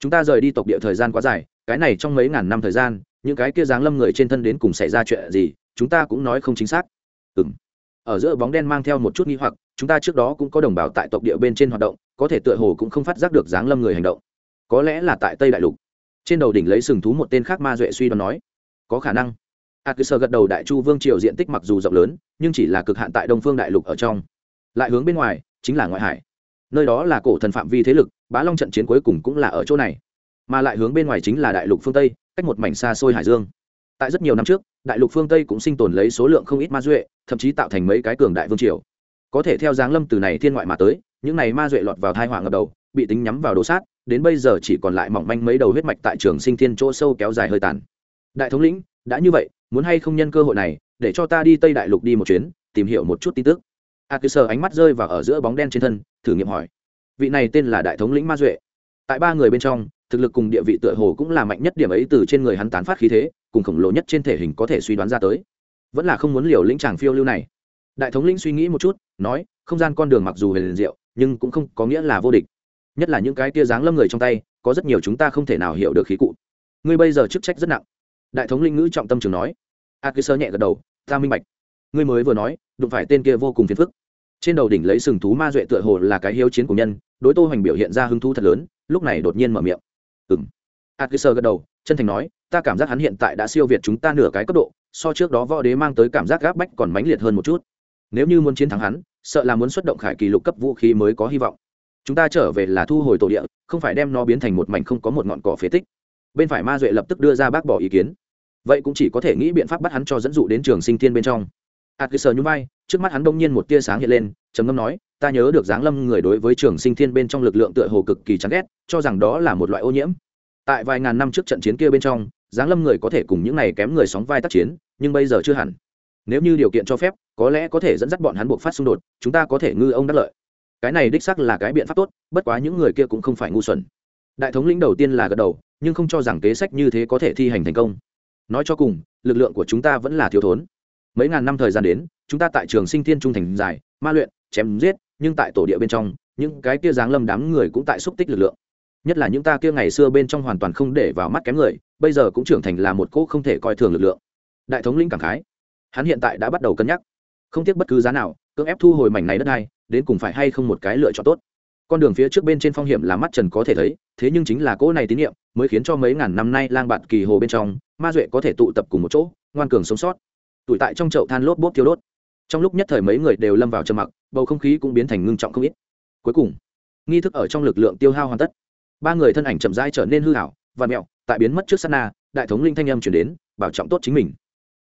Chúng ta rời đi tộc địa thời gian quá dài, cái này trong mấy ngàn năm thời gian, những cái kia dáng lâm người trên thân đến cùng xảy ra chuyện gì, chúng ta cũng nói không chính xác. Ừ m ở giữa bóng đen mang theo một chút nghi hoặc chúng ta trước đó cũng có đồng bào tại tộc địa bên trên hoạt động, có thể tựa hồ cũng không phát giác được dáng lâm người hành động. Có lẽ là tại tây đại lục. Trên đầu đỉnh lấy sừng thú một tên khác ma duệ suy đoán nói, có khả năng. A cứ sơ gật đầu đại chu vương triều diện tích mặc dù rộng lớn, nhưng chỉ là cực hạn tại đông phương đại lục ở trong. Lại hướng bên ngoài, chính là ngoại hải. Nơi đó là cổ thần phạm vi thế lực, bá long trận chiến cuối cùng cũng là ở chỗ này. Mà lại hướng bên ngoài chính là đại lục phương tây, cách một mảnh xa xôi hải dương. Tại rất nhiều năm trước, đại lục phương tây cũng sinh tồn lấy số lượng không ít ma duệ, thậm chí tạo thành mấy cái cường đại vương triều có thể theo dáng lâm từ này thiên ngoại mà tới, những này ma duệ lọt vào thai hoàng ở đầu, bị tính nhắm vào đồ sát, đến bây giờ chỉ còn lại mỏng manh mấy đầu huyết mạch tại trường sinh thiên chỗ sâu kéo dài hơi tàn. Đại thống lĩnh, đã như vậy, muốn hay không nhân cơ hội này, để cho ta đi tây đại lục đi một chuyến, tìm hiểu một chút tin tức. A cứ sờ ánh mắt rơi vào ở giữa bóng đen trên thân, thử nghiệm hỏi. Vị này tên là đại thống lĩnh ma duệ. Tại ba người bên trong, thực lực cùng địa vị tựa hồ cũng là mạnh nhất điểm ấy từ trên người hắn tán phát khí thế, cùng khổng lồ nhất trên thể hình có thể suy đoán ra tới. Vẫn là không muốn liều lĩnh chàng phiêu lưu này đại thống lĩnh suy nghĩ một chút, nói, không gian con đường mặc dù huyền diệu, nhưng cũng không có nghĩa là vô địch. Nhất là những cái tia dáng lâm người trong tay, có rất nhiều chúng ta không thể nào hiểu được khí cụ. Ngươi bây giờ chức trách rất nặng. Đại thống lĩnh ngữ trọng tâm trường nói. A cứ sơ nhẹ gật đầu, ta minh bạch. Ngươi mới vừa nói, đụng phải tên kia vô cùng phiền phức. Trên đầu đỉnh lấy sừng thú ma duệ tựa hồ là cái hiếu chiến của nhân, đối tô hoành biểu hiện ra hứng thú thật lớn, lúc này đột nhiên mở miệng. Ừng a cứ sơ gật đầu, chân thành nói, ta cảm giác hắn hiện tại đã siêu việt chúng ta nửa cái cấp độ, so trước đó võ đế mang tới cảm giác gáp bách còn mãnh liệt hơn một chút nếu như muốn chiến thắng hắn, sợ là muốn xuất động khải kỳ lục cấp vũ khí mới có hy vọng. Chúng ta trở về là thu hồi tổ địa, không phải đem nó biến thành một mảnh không có một ngọn cỏ phế tích. Bên phải ma duệ lập tức đưa ra bác bỏ ý kiến. Vậy cũng chỉ có thể nghĩ biện pháp bắt hắn cho dẫn dụ đến trường sinh thiên bên trong. Hạt cứ sờ nhún vai, trước mắt hắn đông nhiên một tia sáng hiện lên, trầm ngâm nói, ta nhớ được giáng lâm người đối với trường sinh thiên bên trong lực lượng tựa hồ cực kỳ chán ghét, cho rằng đó là một loại ô nhiễm. Tại vài ngàn năm trước trận chiến kia bên trong, giáng lâm người có thể cùng những này kém người sóng vai tác chiến, nhưng bây giờ chưa hẳn. Nếu như điều kiện cho phép có lẽ có thể dẫn dắt bọn hắn buộc phát xung đột, chúng ta có thể ngư ông đắc lợi. Cái này đích sắc là cái biện pháp tốt, bất quá những người kia cũng không phải ngu xuẩn. Đại thống lĩnh đầu tiên là gật đầu, nhưng không cho rằng kế sách như thế có thể thi hành thành công. Nói cho cùng, lực lượng của chúng ta vẫn là thiếu thốn. Mấy ngàn năm thời gian đến, chúng ta tại trường sinh thiên trung thành dài, ma luyện, chém giết, nhưng tại tổ địa bên trong, những cái kia giáng lâm đám người cũng tại xúc tích lực lượng. Nhất là những ta kia ngày xưa bên trong hoàn toàn không để vào mắt kém người, bây giờ cũng trưởng thành là một cỗ không thể coi thường lực lượng. Đại thống lĩnh cảm khái. Hắn hiện tại đã bắt đầu cân nhắc không tiếc bất cứ giá nào, cưỡng ép thu hồi mảnh này đất này đến cùng phải hay không một cái lựa chọn tốt. Con đường phía trước bên trên phong hiểm là mắt trần có thể thấy, thế nhưng chính là cỗ này tín nhiệm, mới khiến cho mấy ngàn năm nay lang bạn kỳ hồ bên trong, ma duệ có thể tụ tập cùng một chỗ, ngoan cường sống sót. Tụi tại trong chậu than lốp bốt thiếu đốt. Trong lúc nhất thời mấy người đều lâm vào trầm mặc, bầu không khí cũng biến thành ngưng trọng không ít. Cuối cùng, nghi thức ở trong lực lượng tiêu hao hoàn tất. Ba người thân ảnh chậm rãi trở nên hư hảo và mẹo, tại biến mất trước sana đại thống linh thanh âm chuyển đến, bảo trọng tốt chính mình.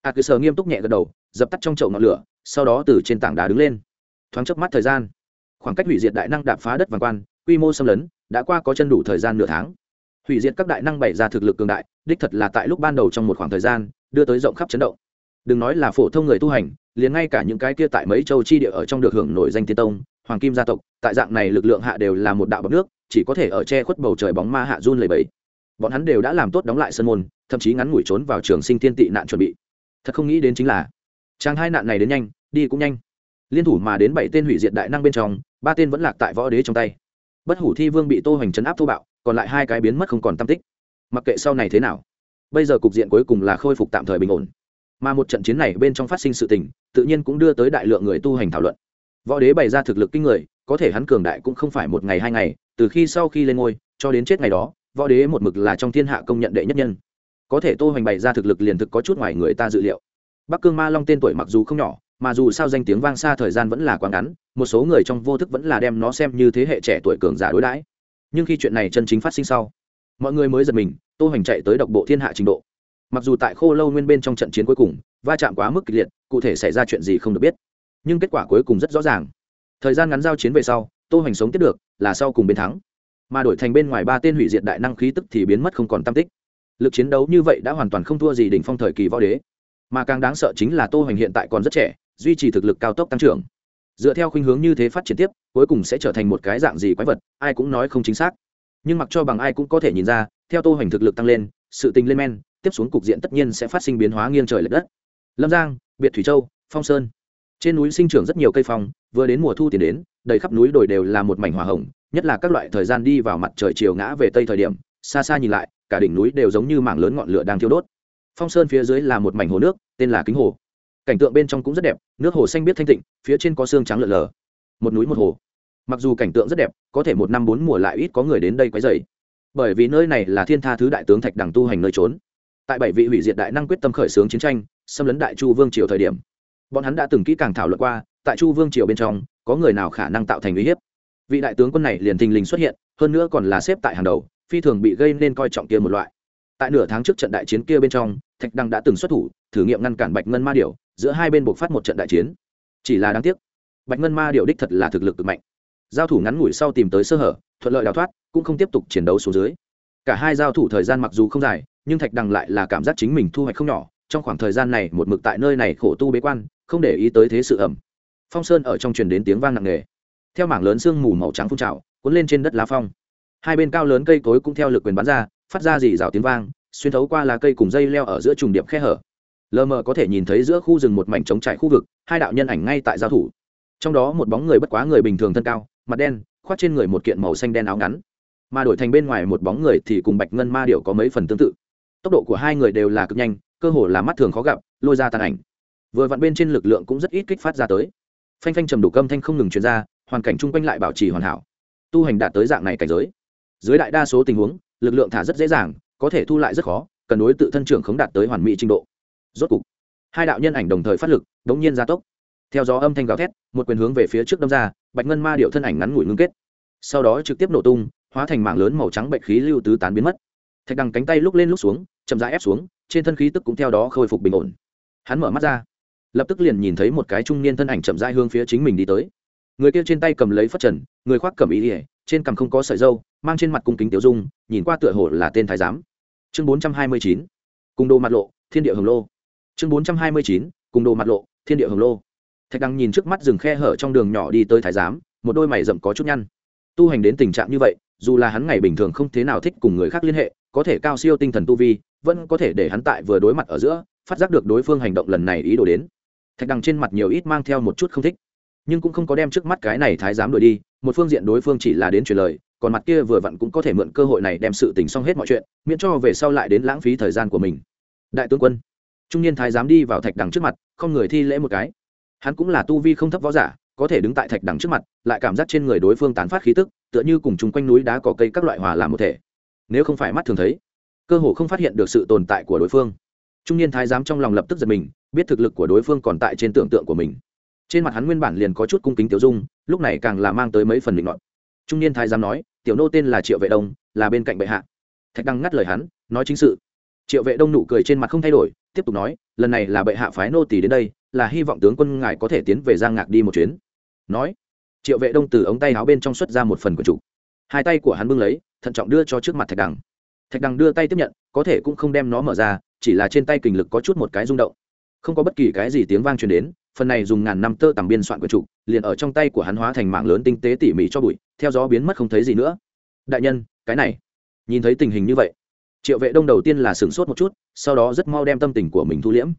A à cứ nghiêm túc nhẹ gật đầu, dập tắt trong chậu ngọn lửa sau đó từ trên tảng đá đứng lên. Thoáng chớp mắt thời gian, khoảng cách hủy diệt đại năng đạp phá đất vàng quan, quy mô xâm lấn, đã qua có chân đủ thời gian nửa tháng. Hủy diệt các đại năng bày ra thực lực cường đại, đích thật là tại lúc ban đầu trong một khoảng thời gian, đưa tới rộng khắp chấn động. Đừng nói là phổ thông người tu hành, liền ngay cả những cái kia tại mấy châu chi địa ở trong được hưởng nổi danh tiên tông, hoàng kim gia tộc, tại dạng này lực lượng hạ đều là một đạo bọc nước, chỉ có thể ở che khuất bầu trời bóng ma hạ run lầy bẫy bọn hắn đều đã làm tốt đóng lại sân môn, thậm chí ngắn ngủi trốn vào trường sinh thiên tị nạn chuẩn bị. Thật không nghĩ đến chính là trang hai nạn này đến nhanh đi cũng nhanh. Liên thủ mà đến bảy tên hủy diệt đại năng bên trong, ba tên vẫn lạc tại võ đế trong tay. Bất hủ thi vương bị tô hoành chấn áp thô bạo, còn lại hai cái biến mất không còn tam tích. Mặc kệ sau này thế nào, bây giờ cục diện cuối cùng là khôi phục tạm thời bình ổn. Mà một trận chiến này bên trong phát sinh sự tình, tự nhiên cũng đưa tới đại lượng người tu hành thảo luận. Võ đế bày ra thực lực kinh người, có thể hắn cường đại cũng không phải một ngày hai ngày, từ khi sau khi lên ngôi, cho đến chết ngày đó, võ đế một mực là trong thiên hạ công nhận đệ nhất nhân. Có thể tô hoành bày ra thực lực liền thực có chút ngoài người ta dự liệu. Bắc cương ma long tên tuổi mặc dù không nhỏ mà dù sao danh tiếng vang xa thời gian vẫn là quá ngắn, một số người trong vô thức vẫn là đem nó xem như thế hệ trẻ tuổi cường giả đối đãi. Nhưng khi chuyện này chân chính phát sinh sau, mọi người mới giật mình, tô hoành chạy tới độc bộ thiên hạ trình độ. Mặc dù tại khô lâu nguyên bên trong trận chiến cuối cùng, va chạm quá mức kịch liệt, cụ thể xảy ra chuyện gì không được biết. Nhưng kết quả cuối cùng rất rõ ràng. Thời gian ngắn giao chiến về sau, tô hoành sống tiếp được, là sau cùng bên thắng. Mà đổi thành bên ngoài ba tên hủy diệt đại năng khí tức thì biến mất không còn tam tích. Lực chiến đấu như vậy đã hoàn toàn không thua gì đỉnh phong thời kỳ võ đế. Mà càng đáng sợ chính là tô hoành hiện tại còn rất trẻ duy trì thực lực cao tốc tăng trưởng. Dựa theo khuynh hướng như thế phát triển tiếp, cuối cùng sẽ trở thành một cái dạng gì quái vật, ai cũng nói không chính xác. Nhưng mặc cho bằng ai cũng có thể nhìn ra, theo tô hoành thực lực tăng lên, sự tình lên men, tiếp xuống cục diện tất nhiên sẽ phát sinh biến hóa nghiêng trời lệch đất. Lâm giang, biệt thủy châu, phong sơn. Trên núi sinh trưởng rất nhiều cây phong, vừa đến mùa thu tiền đến, đầy khắp núi đồi đều là một mảnh hỏa hồng, nhất là các loại thời gian đi vào mặt trời chiều ngã về tây thời điểm, xa xa nhìn lại, cả đỉnh núi đều giống như mảng lớn ngọn lửa đang thiêu đốt. Phong sơn phía dưới là một mảnh hồ nước, tên là kính hồ cảnh tượng bên trong cũng rất đẹp, nước hồ xanh biết thanh tịnh, phía trên có xương trắng lợn lờ. Một núi một hồ. Mặc dù cảnh tượng rất đẹp, có thể một năm bốn mùa lại ít có người đến đây quấy dày bởi vì nơi này là thiên tha thứ đại tướng thạch đằng tu hành nơi trốn. Tại bảy vị hủy diệt đại năng quyết tâm khởi xướng chiến tranh, xâm lấn đại chu vương triều thời điểm, bọn hắn đã từng kỹ càng thảo luận qua, tại chu vương triều bên trong, có người nào khả năng tạo thành uy hiếp. Vị đại tướng quân này liền thình lình xuất hiện, hơn nữa còn là xếp tại hàng đầu, phi thường bị gây nên coi trọng kia một loại. Tại nửa tháng trước trận đại chiến kia bên trong, thạch đăng đã từng xuất thủ, thử nghiệm ngăn cản bạch ngân ma điều giữa hai bên buộc phát một trận đại chiến. Chỉ là đáng tiếc, bạch ngân ma điều đích thật là thực lực cực mạnh. Giao thủ ngắn ngủi sau tìm tới sơ hở, thuận lợi đào thoát, cũng không tiếp tục chiến đấu xuống dưới. Cả hai giao thủ thời gian mặc dù không dài, nhưng thạch đằng lại là cảm giác chính mình thu hoạch không nhỏ, trong khoảng thời gian này một mực tại nơi này khổ tu bế quan, không để ý tới thế sự ẩm. Phong sơn ở trong truyền đến tiếng vang nặng nề. Theo mảng lớn sương mù màu trắng phun trào, cuốn lên trên đất lá phong. Hai bên cao lớn cây cối cũng theo lực quyền bắn ra, phát ra dì rào tiếng vang, xuyên thấu qua lá cây cùng dây leo ở giữa trùng điệp khe hở lờ mờ có thể nhìn thấy giữa khu rừng một mảnh trống trải khu vực, hai đạo nhân ảnh ngay tại giao thủ. Trong đó một bóng người bất quá người bình thường thân cao, mặt đen, khoác trên người một kiện màu xanh đen áo ngắn. Mà đổi thành bên ngoài một bóng người thì cùng bạch ngân ma điệu có mấy phần tương tự. Tốc độ của hai người đều là cực nhanh, cơ hồ là mắt thường khó gặp, lôi ra tàn ảnh. Vừa vặn bên trên lực lượng cũng rất ít kích phát ra tới. Phanh phanh trầm đủ câm thanh không ngừng chuyển ra, hoàn cảnh chung quanh lại bảo trì hoàn hảo. Tu hành đạt tới dạng này cảnh giới. Dưới đại đa số tình huống, lực lượng thả rất dễ dàng, có thể thu lại rất khó, cần đối tự thân trưởng khống đạt tới hoàn mỹ trình độ rốt cục, hai đạo nhân ảnh đồng thời phát lực đ ố n g nhiên gia tốc. Theo gió âm thanh gào thét, một quyền hướng về phía trước đâm ra, bạch ngân ma điệu thân ảnh ngắn ngủi ngưng kết. Sau đó trực tiếp nổ tung, hóa thành mạng lớn màu trắng bệnh khí lưu tứ tán biến mất. Thạch đằng cánh tay lúc lên lúc xuống, chậm rãi ép xuống, trên thân khí tức cũng theo đó khôi phục bình ổn. Hắn mở mắt ra, lập tức liền nhìn thấy một cái trung niên thân ảnh chậm rãi hướng phía chính mình đi tới. Người kia trên tay cầm lấy phất trần, người khoác cầm ý ỉa trên cằm không có sợi dâu mang trên mặt cung kính tiểu dung, nhìn qua tựa hồ là tên thái giám. Chương bốn trăm hai mươi chín cùng đồ mặt lộ, thiên địa hồng lô chương bốn trăm hai mươi chín, cùng đồ mặt lộ, thiên địa hồng lô. Thạch đăng nhìn trước mắt rừng khe hở trong đường nhỏ đi tới thái giám, một đôi mày rậm có chút nhăn. Tu hành đến tình trạng như vậy, dù là hắn ngày bình thường không thế nào thích cùng người khác liên hệ, có thể cao siêu tinh thần tu vi, vẫn có thể để hắn tại vừa đối mặt ở giữa, phát giác được đối phương hành động lần này ý đồ đến. Thạch đăng trên mặt nhiều ít mang theo một chút không thích, nhưng cũng không có đem trước mắt cái này thái giám đuổi đi, một phương diện đối phương chỉ là đến truyền lời, còn mặt kia vừa vặn cũng có thể mượn cơ hội này đem sự tình xong hết mọi chuyện, miễn cho về sau lại đến lãng phí thời gian của mình. Đại tướng quân trung niên thái giám đi vào thạch đằng trước mặt, không người thi lễ một cái. Hắn cũng là tu vi không thấp võ giả, có thể đứng tại thạch đằng trước mặt, lại cảm giác trên người đối phương tán phát khí tức, tựa như cùng chung quanh núi đá cỏ cây các loại hòa làm một thể. Nếu không phải mắt thường thấy, cơ hồ không phát hiện được sự tồn tại của đối phương. Trung niên thái giám trong lòng lập tức giật mình, biết thực lực của đối phương còn tại trên tưởng tượng của mình. Trên mặt hắn nguyên bản liền có chút cung kính tiểu dung, lúc này càng là mang tới mấy phần định luận trung niên thái giám nói, tiểu nô tên là triệu vệ đông, là bên cạnh bệ hạ. Thạch đăng ngắt lời hắn, nói chính sự. Triệu vệ đông nụ cười trên mặt không thay đổi tiếp tục nói lần này là bệ hạ phái nô tỳ đến đây là hy vọng tướng quân ngài có thể tiến về giang ngạc đi một chuyến. Nói triệu vệ đông từ ống tay áo bên trong xuất ra một phần của chủ hai tay của hắn bưng lấy thận trọng đưa cho trước mặt thạch đằng. Thạch đằng đưa tay tiếp nhận có thể cũng không đem nó mở ra chỉ là trên tay kình lực có chút một cái rung động. Không có bất kỳ cái gì tiếng vang truyền đến phần này dùng ngàn năm tơ tằm biên soạn của chủ, liền ở trong tay của hắn hóa thành mạng lớn tinh tế tỉ mỉ cho bụi theo gió biến mất không thấy gì nữa. Đại nhân cái này nhìn thấy tình hình như vậy triệu vệ đông đầu tiên là sửng sốt một chút, sau đó rất mau đem tâm tình của mình thu liễm.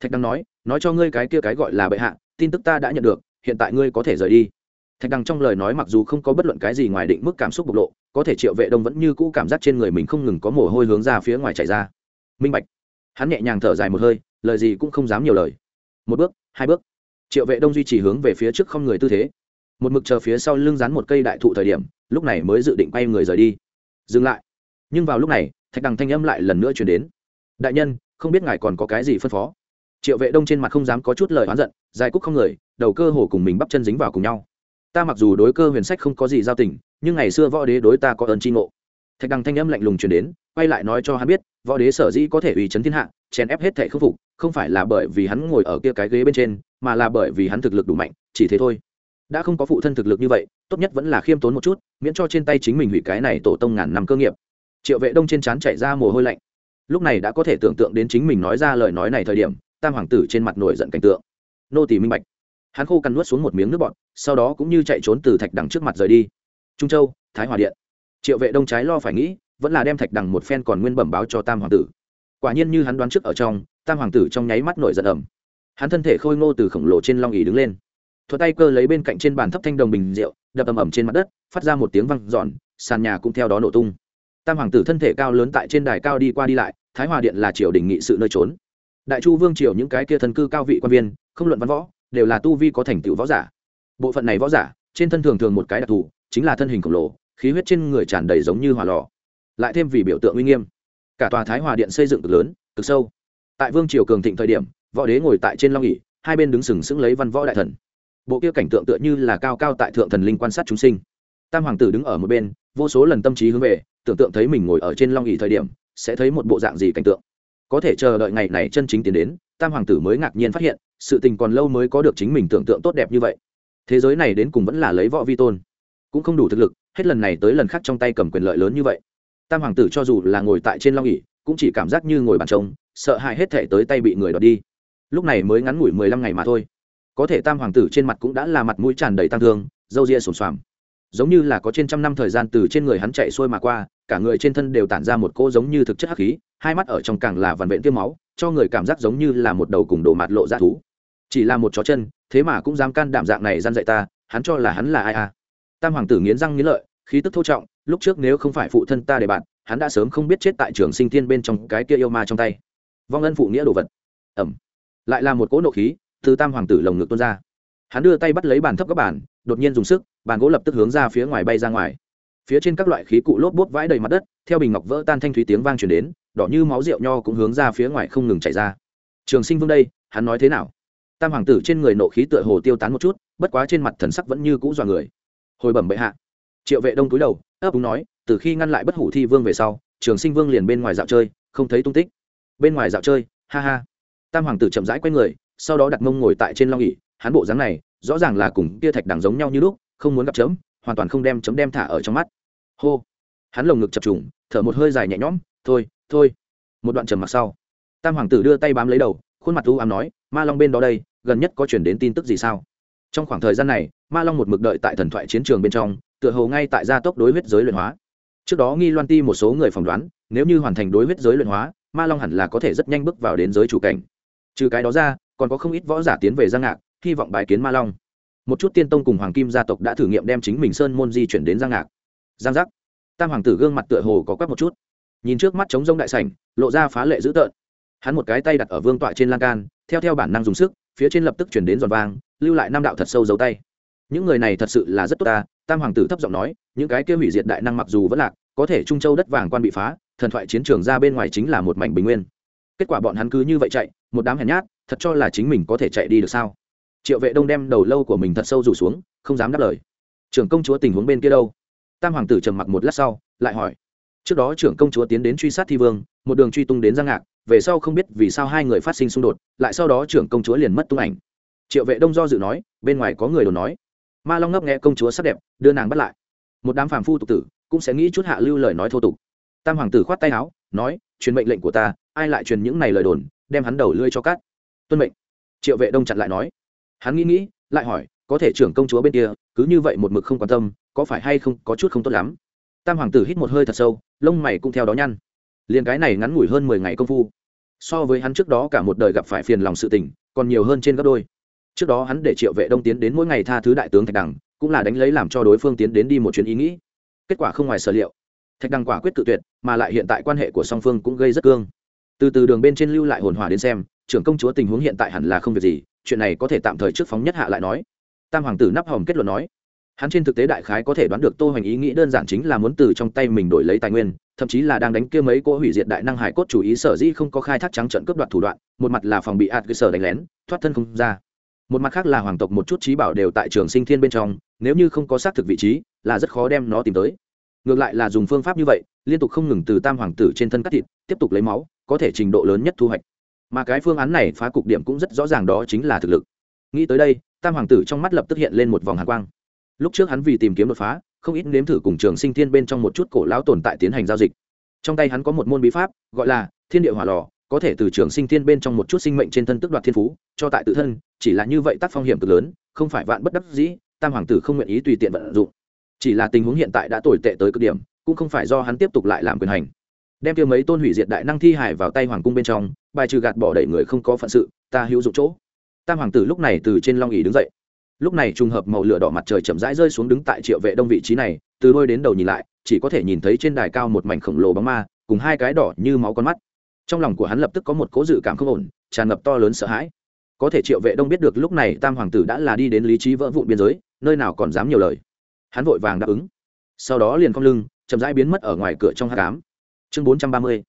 Thạch đăng nói nói cho ngươi cái kia cái gọi là bệ hạ, tin tức ta đã nhận được, hiện tại ngươi có thể rời đi. Thạch đăng trong lời nói mặc dù không có bất luận cái gì ngoài định mức cảm xúc bộc lộ, có thể triệu vệ đông vẫn như cũ cảm giác trên người mình không ngừng có mồ hôi hướng ra phía ngoài chảy ra. Minh bạch. Hắn nhẹ nhàng thở dài một hơi, lời gì cũng không dám nhiều lời. Một bước, hai bước. Triệu vệ đông duy trì hướng về phía trước không người tư thế. Một mực chờ phía sau lưng rắn một cây đại thụ thời điểm, lúc này mới dự định quay người rời đi. Dừng lại. Nhưng vào lúc này thạch đằng thanh âm lại lần nữa chuyển đến. Đại nhân, không biết ngài còn có cái gì phân phó? Triệu vệ đông trên mặt không dám có chút lời oán giận, dài cúc không người, đầu cơ hồ cùng mình bắp chân dính vào cùng nhau. Ta mặc dù đối cơ huyền sách không có gì giao tình, nhưng ngày xưa võ đế đối ta có ơn tri ngộ. Thạch đằng thanh âm lạnh lùng chuyển đến, quay lại nói cho hắn biết, võ đế sở dĩ có thể uy chấn thiên hạ, chèn ép hết thệ khâm phục, không phải là bởi vì hắn ngồi ở kia cái ghế bên trên, mà là bởi vì hắn thực lực đủ mạnh, chỉ thế thôi. Đã không có phụ thân thực lực như vậy, tốt nhất vẫn là khiêm tốn một chút, miễn cho trên tay chính mình hủy cái này tổ tông ngàn năm cơ nghiệp triệu vệ đông trên trán chạy ra mồ hôi lạnh. Lúc này đã có thể tưởng tượng đến chính mình nói ra lời nói này thời điểm, tam hoàng tử trên mặt nổi giận cảnh tượng. Nô tỷ minh bạch. Hắn khô cằn nuốt xuống một miếng nước bọt, sau đó cũng như chạy trốn từ thạch đằng trước mặt rời đi. Trung châu, thái hòa điện. Triệu vệ đông trái lo phải nghĩ, vẫn là đem thạch đằng một phen còn nguyên bẩm báo cho tam hoàng tử. Quả nhiên như hắn đoán trước ở trong, tam hoàng tử trong nháy mắt nổi giận ẩm hắn thân thể khôi ngô từ khổng lồ trên long ỉ đứng lên. Thuật tay cơ lấy bên cạnh trên bàn thấp thanh đồng bình rượu, đập ầm ầm trên mặt đất, phát ra một tiếng văng giòn sàn nhà cũng theo đó nổ tung tam hoàng tử thân thể cao lớn tại trên đài cao đi qua đi lại, thái hòa điện là triều đình nghị sự nơi trốn. Đại chu vương triều những cái kia thân cư cao vị quan viên, không luận văn võ, đều là tu vi có thành tựu võ giả. Bộ phận này võ giả, trên thân thường thường một cái đặc thù, chính là thân hình khổng lồ, khí huyết trên người tràn đầy giống như hòa lò. Lại thêm vì biểu tượng uy nghiêm, cả tòa thái hòa điện xây dựng cực lớn, cực sâu. Tại vương triều cường thịnh thời điểm, võ đế ngồi tại trên long nghỉ hai bên đứng sừng sững lấy văn võ đại thần. Bộ kia cảnh tượng tựa như là cao cao tại thượng thần linh quan sát chúng sinh tam hoàng tử đứng ở một bên, vô số lần tâm trí hướng về, tưởng tượng thấy mình ngồi ở trên long ỉ thời điểm, sẽ thấy một bộ dạng gì cảnh tượng. Có thể chờ đợi ngày này chân chính tiến đến, tam hoàng tử mới ngạc nhiên phát hiện, sự tình còn lâu mới có được chính mình tưởng tượng tốt đẹp như vậy. Thế giới này đến cùng vẫn là lấy võ vi tôn, cũng không đủ thực lực, hết lần này tới lần khác trong tay cầm quyền lợi lớn như vậy. Tam hoàng tử cho dù là ngồi tại trên long ỉ cũng chỉ cảm giác như ngồi bàn trống, sợ hãi hết thể tới tay bị người đoạt đi. Lúc này mới ngắn ngủi mười lăm ngày mà thôi. Có thể tam hoàng tử trên mặt cũng đã là mặt mũi tràn đầy tăng thương, râu ria sồn xoàm giống như là có trên trăm năm thời gian từ trên người hắn chạy xuôi mà qua, cả người trên thân đều tản ra một cô giống như thực chất hắc khí, hai mắt ở trong càng là vằn vện tiêu máu, cho người cảm giác giống như là một đầu cùng đồ mặt lộ ra thú. Chỉ là một chó chân, thế mà cũng dám can đảm dạng này gian dạy ta, hắn cho là hắn là ai à? Tam hoàng tử nghiến răng nghiến lợi, khí tức thô trọng, lúc trước nếu không phải phụ thân ta để bạn, hắn đã sớm không biết chết tại trường sinh thiên bên trong cái kia yêu ma trong tay. Vong ân phụ nghĩa đồ vật. Ẩm. Lại là một cỗ nộ khí, từ tam hoàng tử lồng ngực tuôn ra hắn đưa tay bắt lấy bàn thấp các bàn, đột nhiên dùng sức, bàn gỗ lập tức hướng ra phía ngoài bay ra ngoài. Phía trên các loại khí cụ lốp bốp vãi đầy mặt đất, theo bình ngọc vỡ tan thanh thúy tiếng vang truyền đến, đỏ như máu rượu nho cũng hướng ra phía ngoài không ngừng chảy ra. Trường sinh vương đây, hắn nói thế nào? Tam hoàng tử trên người nộ khí tựa hồ tiêu tán một chút, bất quá trên mặt thần sắc vẫn như cũ dọa người. Hồi bẩm bệ hạ. Triệu vệ đông túi đầu, ấp úng nói, từ khi ngăn lại bất hủ thi vương về sau, trường sinh vương liền bên ngoài dạo chơi, không thấy tung tích. Bên ngoài dạo chơi, ha ha. Tam hoàng tử chậm rãi q u a y người, sau đó đặt mông ngồi tại trên long nghỉ hắn bộ dáng này, rõ ràng là cùng kia thạch đằng giống nhau như lúc, không muốn gặp chấm, hoàn toàn không đem chấm đem thả ở trong mắt. Hô. Hắn lồng ngực chập trùng, thở một hơi dài nhẹ nhõm, thôi thôi. Một đoạn trầm mặc sau, tam hoàng tử đưa tay bám lấy đầu, khuôn mặt u ám nói, ma long bên đó đây, gần nhất có chuyển đến tin tức gì sao? Trong khoảng thời gian này, ma long một mực đợi tại thần thoại chiến trường bên trong, tựa hồ ngay tại gia tốc đối huyết giới luyện hóa. Trước đó nghi loan ti một số người phỏng đoán, nếu như hoàn thành đối huyết giới luyện hóa, ma long hẳn là có thể rất nhanh bước vào đến giới chủ cảnh. Trừ cái đó ra, còn có không ít võ giả tiến về giang ngạc hy vọng bái kiến ma long. Một chút tiên tông cùng hoàng kim gia tộc đã thử nghiệm đem chính mình sơn môn di chuyển đến giang ngạc. Giang giác. Tam hoàng tử gương mặt tựa hồ có quắc một chút. Nhìn trước mắt trống rông đại sảnh, lộ ra phá lệ dữ tợn. Hắn một cái tay đặt ở vương tọa trên lan can, theo theo bản năng dùng sức, phía trên lập tức chuyển đến giòn vang, lưu lại năm đạo thật sâu dấu tay. Những người này thật sự là rất tốt ta, tam hoàng tử thấp giọng nói, những cái kia hủy diệt đại năng mặc dù vẫn lạc, có thể trung châu đất vàng quan bị phá, thần thoại chiến trường ra bên ngoài chính là một mảnh bình nguyên. Kết quả bọn hắn cứ như vậy chạy, một đám hèn nhát, thật cho là chính mình có thể chạy đi được sao? triệu vệ đông đem đầu lâu của mình thật sâu rủ xuống, không dám đáp lời. Trưởng công chúa tình huống bên kia đâu? Tam hoàng tử trầm mặc một lát sau, lại hỏi. Trước đó trưởng công chúa tiến đến truy sát thi vương, một đường truy tung đến giang ngạc, về sau không biết vì sao hai người phát sinh xung đột, lại sau đó trưởng công chúa liền mất tung ảnh. Triệu vệ đông do dự nói, bên ngoài có người đồn nói. Ma long ngấp nghe công chúa sắc đẹp, đưa nàng bắt lại. Một đám phàm phu tục tử cũng sẽ nghĩ chút hạ lưu lời nói thô tục. Tam hoàng tử khoát tay áo, nói, truyền mệnh lệnh của ta, ai lại truyền những này lời đồn, đem hắn đầu lươi cho cát tuân mệnh. Triệu vệ đông chặn lại nói hắn nghĩ nghĩ, lại hỏi, có thể trưởng công chúa bên kia, cứ như vậy một mực không quan tâm, có phải hay không có chút không tốt lắm? Tam hoàng tử hít một hơi thật sâu, lông mày cũng theo đó nhăn. Liền cái này ngắn ngủi hơn mười ngày công phu, so với hắn trước đó cả một đời gặp phải phiền lòng sự tình, còn nhiều hơn trên gấp đôi. Trước đó hắn để triệu vệ đông tiến đến mỗi ngày tha thứ đại tướng thạch đằng, cũng là đánh lấy làm cho đối phương tiến đến đi một chuyến ý nghĩ. Kết quả không ngoài sở liệu. Thạch đằng quả quyết tự tuyệt, mà lại hiện tại quan hệ của song phương cũng gây rất cương. Từ từ đường bên trên lưu lại hồn hỏa đến xem trưởng công chúa tình huống hiện tại hẳn là không việc gì, chuyện này có thể tạm thời trước phóng nhất hạ lại nói. Tam hoàng tử nắp hòm kết luận nói. Hắn trên thực tế đại khái có thể đoán được tô hoành ý nghĩ đơn giản chính là muốn từ trong tay mình đổi lấy tài nguyên, thậm chí là đang đánh kia mấy cỗ hủy diệt đại năng hải cốt chủ ý sở dĩ không có khai thác trắng trận cướp đoạt thủ đoạn, một mặt là phòng bị ạt cơ sở đánh lén, thoát thân không ra. Một mặt khác là hoàng tộc một chút trí bảo đều tại trường sinh thiên bên trong, nếu như không có xác thực vị trí, là rất khó đem nó tìm tới. Ngược lại là dùng phương pháp như vậy, liên tục không ngừng từ tam hoàng tử trên thân cắt thịt, tiếp tục lấy máu, có thể trình độ lớn nhất thu hoạch mà cái phương án này phá cục điểm cũng rất rõ ràng đó chính là thực lực. Nghĩ tới đây, tam hoàng tử trong mắt lập tức hiện lên một vòng hàn quang. Lúc trước hắn vì tìm kiếm đột phá, không ít nếm thử cùng trường sinh thiên bên trong một chút cổ lão tồn tại tiến hành giao dịch. Trong tay hắn có một môn bí pháp, gọi là thiên địa hỏa lò, có thể từ trường sinh thiên bên trong một chút sinh mệnh trên thân tức đoạt thiên phú, cho tại tự thân, chỉ là như vậy tác phong hiểm cực lớn, không phải vạn bất đắc dĩ, tam hoàng tử không nguyện ý tùy tiện vận dụng. Chỉ là tình huống hiện tại đã tồi tệ tới cực điểm, cũng không phải do hắn tiếp tục lại làm quyền hành đem kia mấy tôn hủy diệt đại năng thi hải vào tay hoàng cung bên trong, bài trừ gạt bỏ đẩy người không có phận sự, ta hữu dụng chỗ. Tam hoàng tử lúc này từ trên long ỉ đứng dậy. Lúc này trùng hợp màu lửa đỏ mặt trời chậm rãi rơi xuống đứng tại triệu vệ đông vị trí này, từ đôi đến đầu nhìn lại, chỉ có thể nhìn thấy trên đài cao một mảnh khổng lồ bóng ma, cùng hai cái đỏ như máu con mắt. Trong lòng của hắn lập tức có một cố dự cảm không ổn, tràn ngập to lớn sợ hãi. Có thể triệu vệ đông biết được lúc này tam hoàng tử đã là đi đến lý trí vỡ vụn biên giới, nơi nào còn dám nhiều lời. Hắn vội vàng đáp ứng. Sau đó liền cong lưng, chậm rãi biến mất ở ngoài cửa trong hát cám chương bốn trăm ba mươi,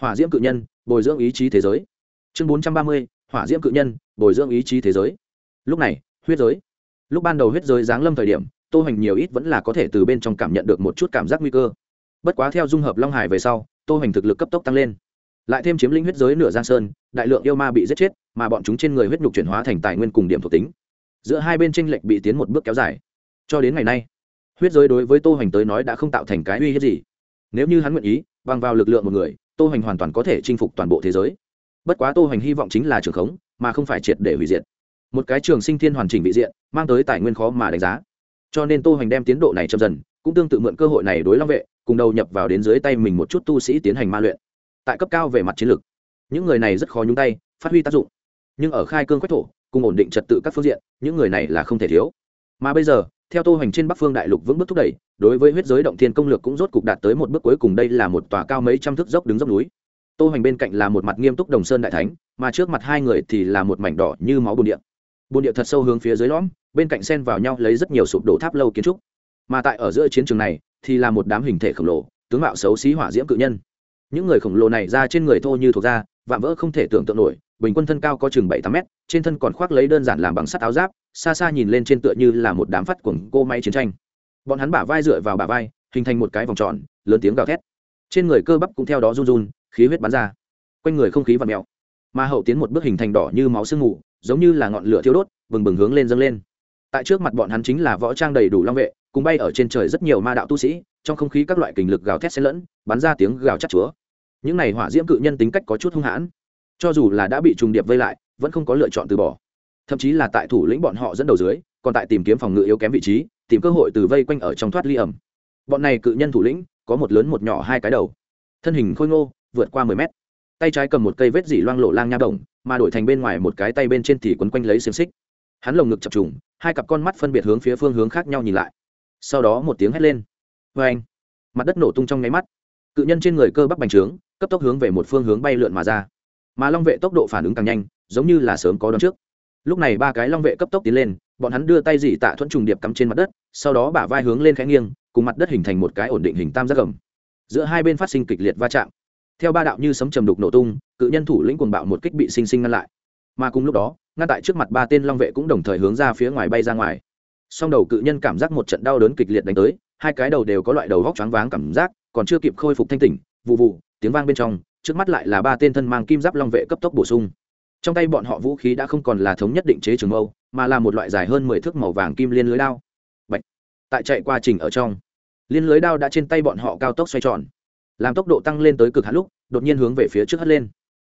hỏa diễm cự nhân, bồi dưỡng ý chí thế giới. Chương bốn trăm ba mươi, hỏa diễm cự nhân, bồi dưỡng ý chí thế giới. Lúc này, huyết giới. Lúc ban đầu huyết giới giáng lâm thời điểm, tô hoành nhiều ít vẫn là có thể từ bên trong cảm nhận được một chút cảm giác nguy cơ. Bất quá theo dung hợp long hải về sau, tô hoành thực lực cấp tốc tăng lên. Lại thêm chiếm lĩnh huyết giới nửa giang sơn, đại lượng yêu ma bị giết chết, mà bọn chúng trên người huyết nhục chuyển hóa thành tài nguyên cùng điểm thuộc tính. Giữa hai bên tranh lệch bị tiến một bước kéo dài. Cho đến ngày nay, huyết giới đối với tô hoành tới nói đã không tạo thành cái uy hiếp gì. Nếu như hắn nguyện ý bằng vào lực lượng một người, tô hành hoàn toàn có thể chinh phục toàn bộ thế giới. Bất quá tô hành hy vọng chính là trường khống, mà không phải triệt để hủy diệt. Một cái trường sinh thiên hoàn chỉnh vị diện, mang tới tài nguyên khó mà đánh giá. Cho nên tô hành đem tiến độ này chậm dần, cũng tương tự mượn cơ hội này đối long vệ, cùng đầu nhập vào đến dưới tay mình một chút tu sĩ tiến hành ma luyện. Tại cấp cao về mặt chiến lược, những người này rất khó nhúng tay, phát huy tác dụng. Nhưng ở khai cương quách thổ, cùng ổn định trật tự các phương diện, những người này là không thể thiếu. Mà bây giờ, theo tô hành trên bắc phương đại lục vững bước thúc đẩy đối với huyết giới động thiên công lược cũng rốt cục đạt tới một bước cuối cùng, đây là một tòa cao mấy trăm thước dốc đứng dốc núi. Tô hoành bên cạnh là một mặt nghiêm túc đồng sơn đại thánh, mà trước mặt hai người thì là một mảnh đỏ như máu bồn địa. Bồn địa thật sâu hướng phía dưới lõm, bên cạnh sen vào nhau lấy rất nhiều sụp đổ tháp lâu kiến trúc. Mà tại ở giữa chiến trường này thì là một đám hình thể khổng lồ, tướng mạo xấu xí hỏa diễm cự nhân. Những người khổng lồ này ra trên người thô như thuộc da, vạm vỡ không thể tưởng tượng nổi, bình quân thân cao có chừng bảy tám mét, trên thân còn khoác lấy đơn giản làm bằng sắt áo giáp, xa xa nhìn lên trên tựa như là một đám phát cuồng cô máy chiến tranh bọn hắn bả vai dựa vào bả vai, hình thành một cái vòng tròn, lớn tiếng gào thét. Trên người cơ bắp cũng theo đó run run, khí huyết bắn ra. Quanh người không khí và mèo. Ma hậu tiến một bước hình thành đỏ như máu sương mù, giống như là ngọn lửa thiêu đốt, bừng bừng hướng lên dâng lên. Tại trước mặt bọn hắn chính là võ trang đầy đủ long vệ, cùng bay ở trên trời rất nhiều ma đạo tu sĩ, trong không khí các loại kình lực gào thét xen lẫn, bắn ra tiếng gào chát chúa. Những này hỏa diễm cự nhân tính cách có chút hung hãn. Cho dù là đã bị trùng điệp vây lại, vẫn không có lựa chọn từ bỏ. Thậm chí là tại thủ lĩnh bọn họ dẫn đầu dưới, còn tại tìm kiếm phòng ngự yếu kém vị trí tìm cơ hội từ vây quanh ở trong thoát ly ẩm. Bọn này cự nhân thủ lĩnh, có một lớn một nhỏ hai cái đầu. Thân hình khôi ngô, vượt qua mười mét. Tay trái cầm một cây vết dỉ loang lộ lang nha đồng, mà đổi thành bên ngoài một cái tay bên trên thì quấn quanh lấy xiềng xích. Hắn lồng ngực chập trùng, hai cặp con mắt phân biệt hướng phía phương hướng khác nhau nhìn lại. Sau đó một tiếng hét lên. Vê anh. Mặt đất nổ tung trong nháy mắt. Cự nhân trên người cơ bắp bành trướng, cấp tốc hướng về một phương hướng bay lượn mà ra. Mà long vệ tốc độ phản ứng càng nhanh, giống như là sớm có đón trước. Lúc này ba cái long vệ cấp tốc tiến lên bọn hắn đưa tay dị tạ thuẫn trùng điệp cắm trên mặt đất, sau đó bả vai hướng lên khẽ nghiêng, cùng mặt đất hình thành một cái ổn định hình tam giác gầm. Giữa hai bên phát sinh kịch liệt va chạm. Theo ba đạo như sấm trầm đục nổ tung, cự nhân thủ lĩnh cuồng bạo một kích bị sinh sinh ngăn lại. Mà cùng lúc đó, ngăn tại trước mặt ba tên long vệ cũng đồng thời hướng ra phía ngoài bay ra ngoài. Song đầu cự nhân cảm giác một trận đau đớn kịch liệt đánh tới, hai cái đầu đều có loại đầu vóc choáng váng cảm giác, còn chưa kịp khôi phục thanh tỉnh vụ vụ tiếng vang bên trong, trước mắt lại là ba tên thân mang kim giáp long vệ cấp tốc bổ sung trong tay bọn họ vũ khí đã không còn là thống nhất định chế trường mâu, mà là một loại dài hơn mười thước màu vàng kim liên lưới đao. Bạch. tại chạy qua trình ở trong, liên lưới đao đã trên tay bọn họ cao tốc xoay tròn, làm tốc độ tăng lên tới cực hạn lúc, đột nhiên hướng về phía trước hất lên.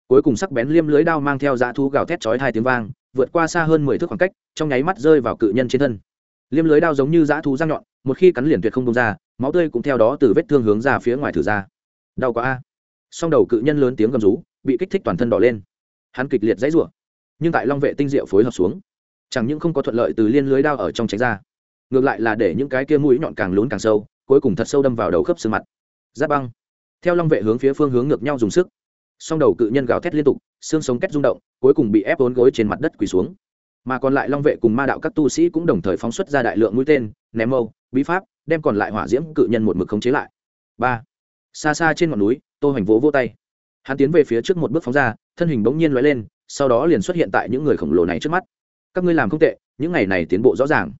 Cuối cùng sắc bén liêm lưới đao mang theo dã thú gào thét chói hai tiếng vang, vượt qua xa hơn mười thước khoảng cách, trong nháy mắt rơi vào cự nhân trên thân. Liêm lưới đao giống như dã thú răng nhọn, một khi cắn liền tuyệt không bông ra, máu tươi cũng theo đó từ vết thương hướng ra phía ngoài thử ra. Đau quá a. Song đầu cự nhân lớn tiếng gầm rú, bị kích thích toàn thân đỏ lên hắn kịch liệt dãy rủa, nhưng tại long vệ tinh diệu phối hợp xuống, chẳng những không có thuận lợi từ liên lưới đao ở trong tránh ra, ngược lại là để những cái kia mũi nhọn càng lún càng sâu, cuối cùng thật sâu đâm vào đầu khớp xương mặt. Giáp băng. Theo long vệ hướng phía phương hướng ngược nhau dùng sức, song đầu cự nhân gào thét liên tục, xương sống két rung động, cuối cùng bị ép bốn gối trên mặt đất quỳ xuống. Mà còn lại long vệ cùng ma đạo các tu sĩ cũng đồng thời phóng xuất ra đại lượng mũi tên, ném mâu, bí pháp, đem còn lại hỏa diễm cự nhân một mực khống chế lại. Ba. Xa xa trên ngọn núi, tô hoành vỗ vô tay. Hắn tiến về phía trước một bước phóng ra thân hình bỗng nhiên lóe lên, sau đó liền xuất hiện tại những người khổng lồ này trước mắt. Các ngươi làm không tệ, những ngày này tiến bộ rõ ràng.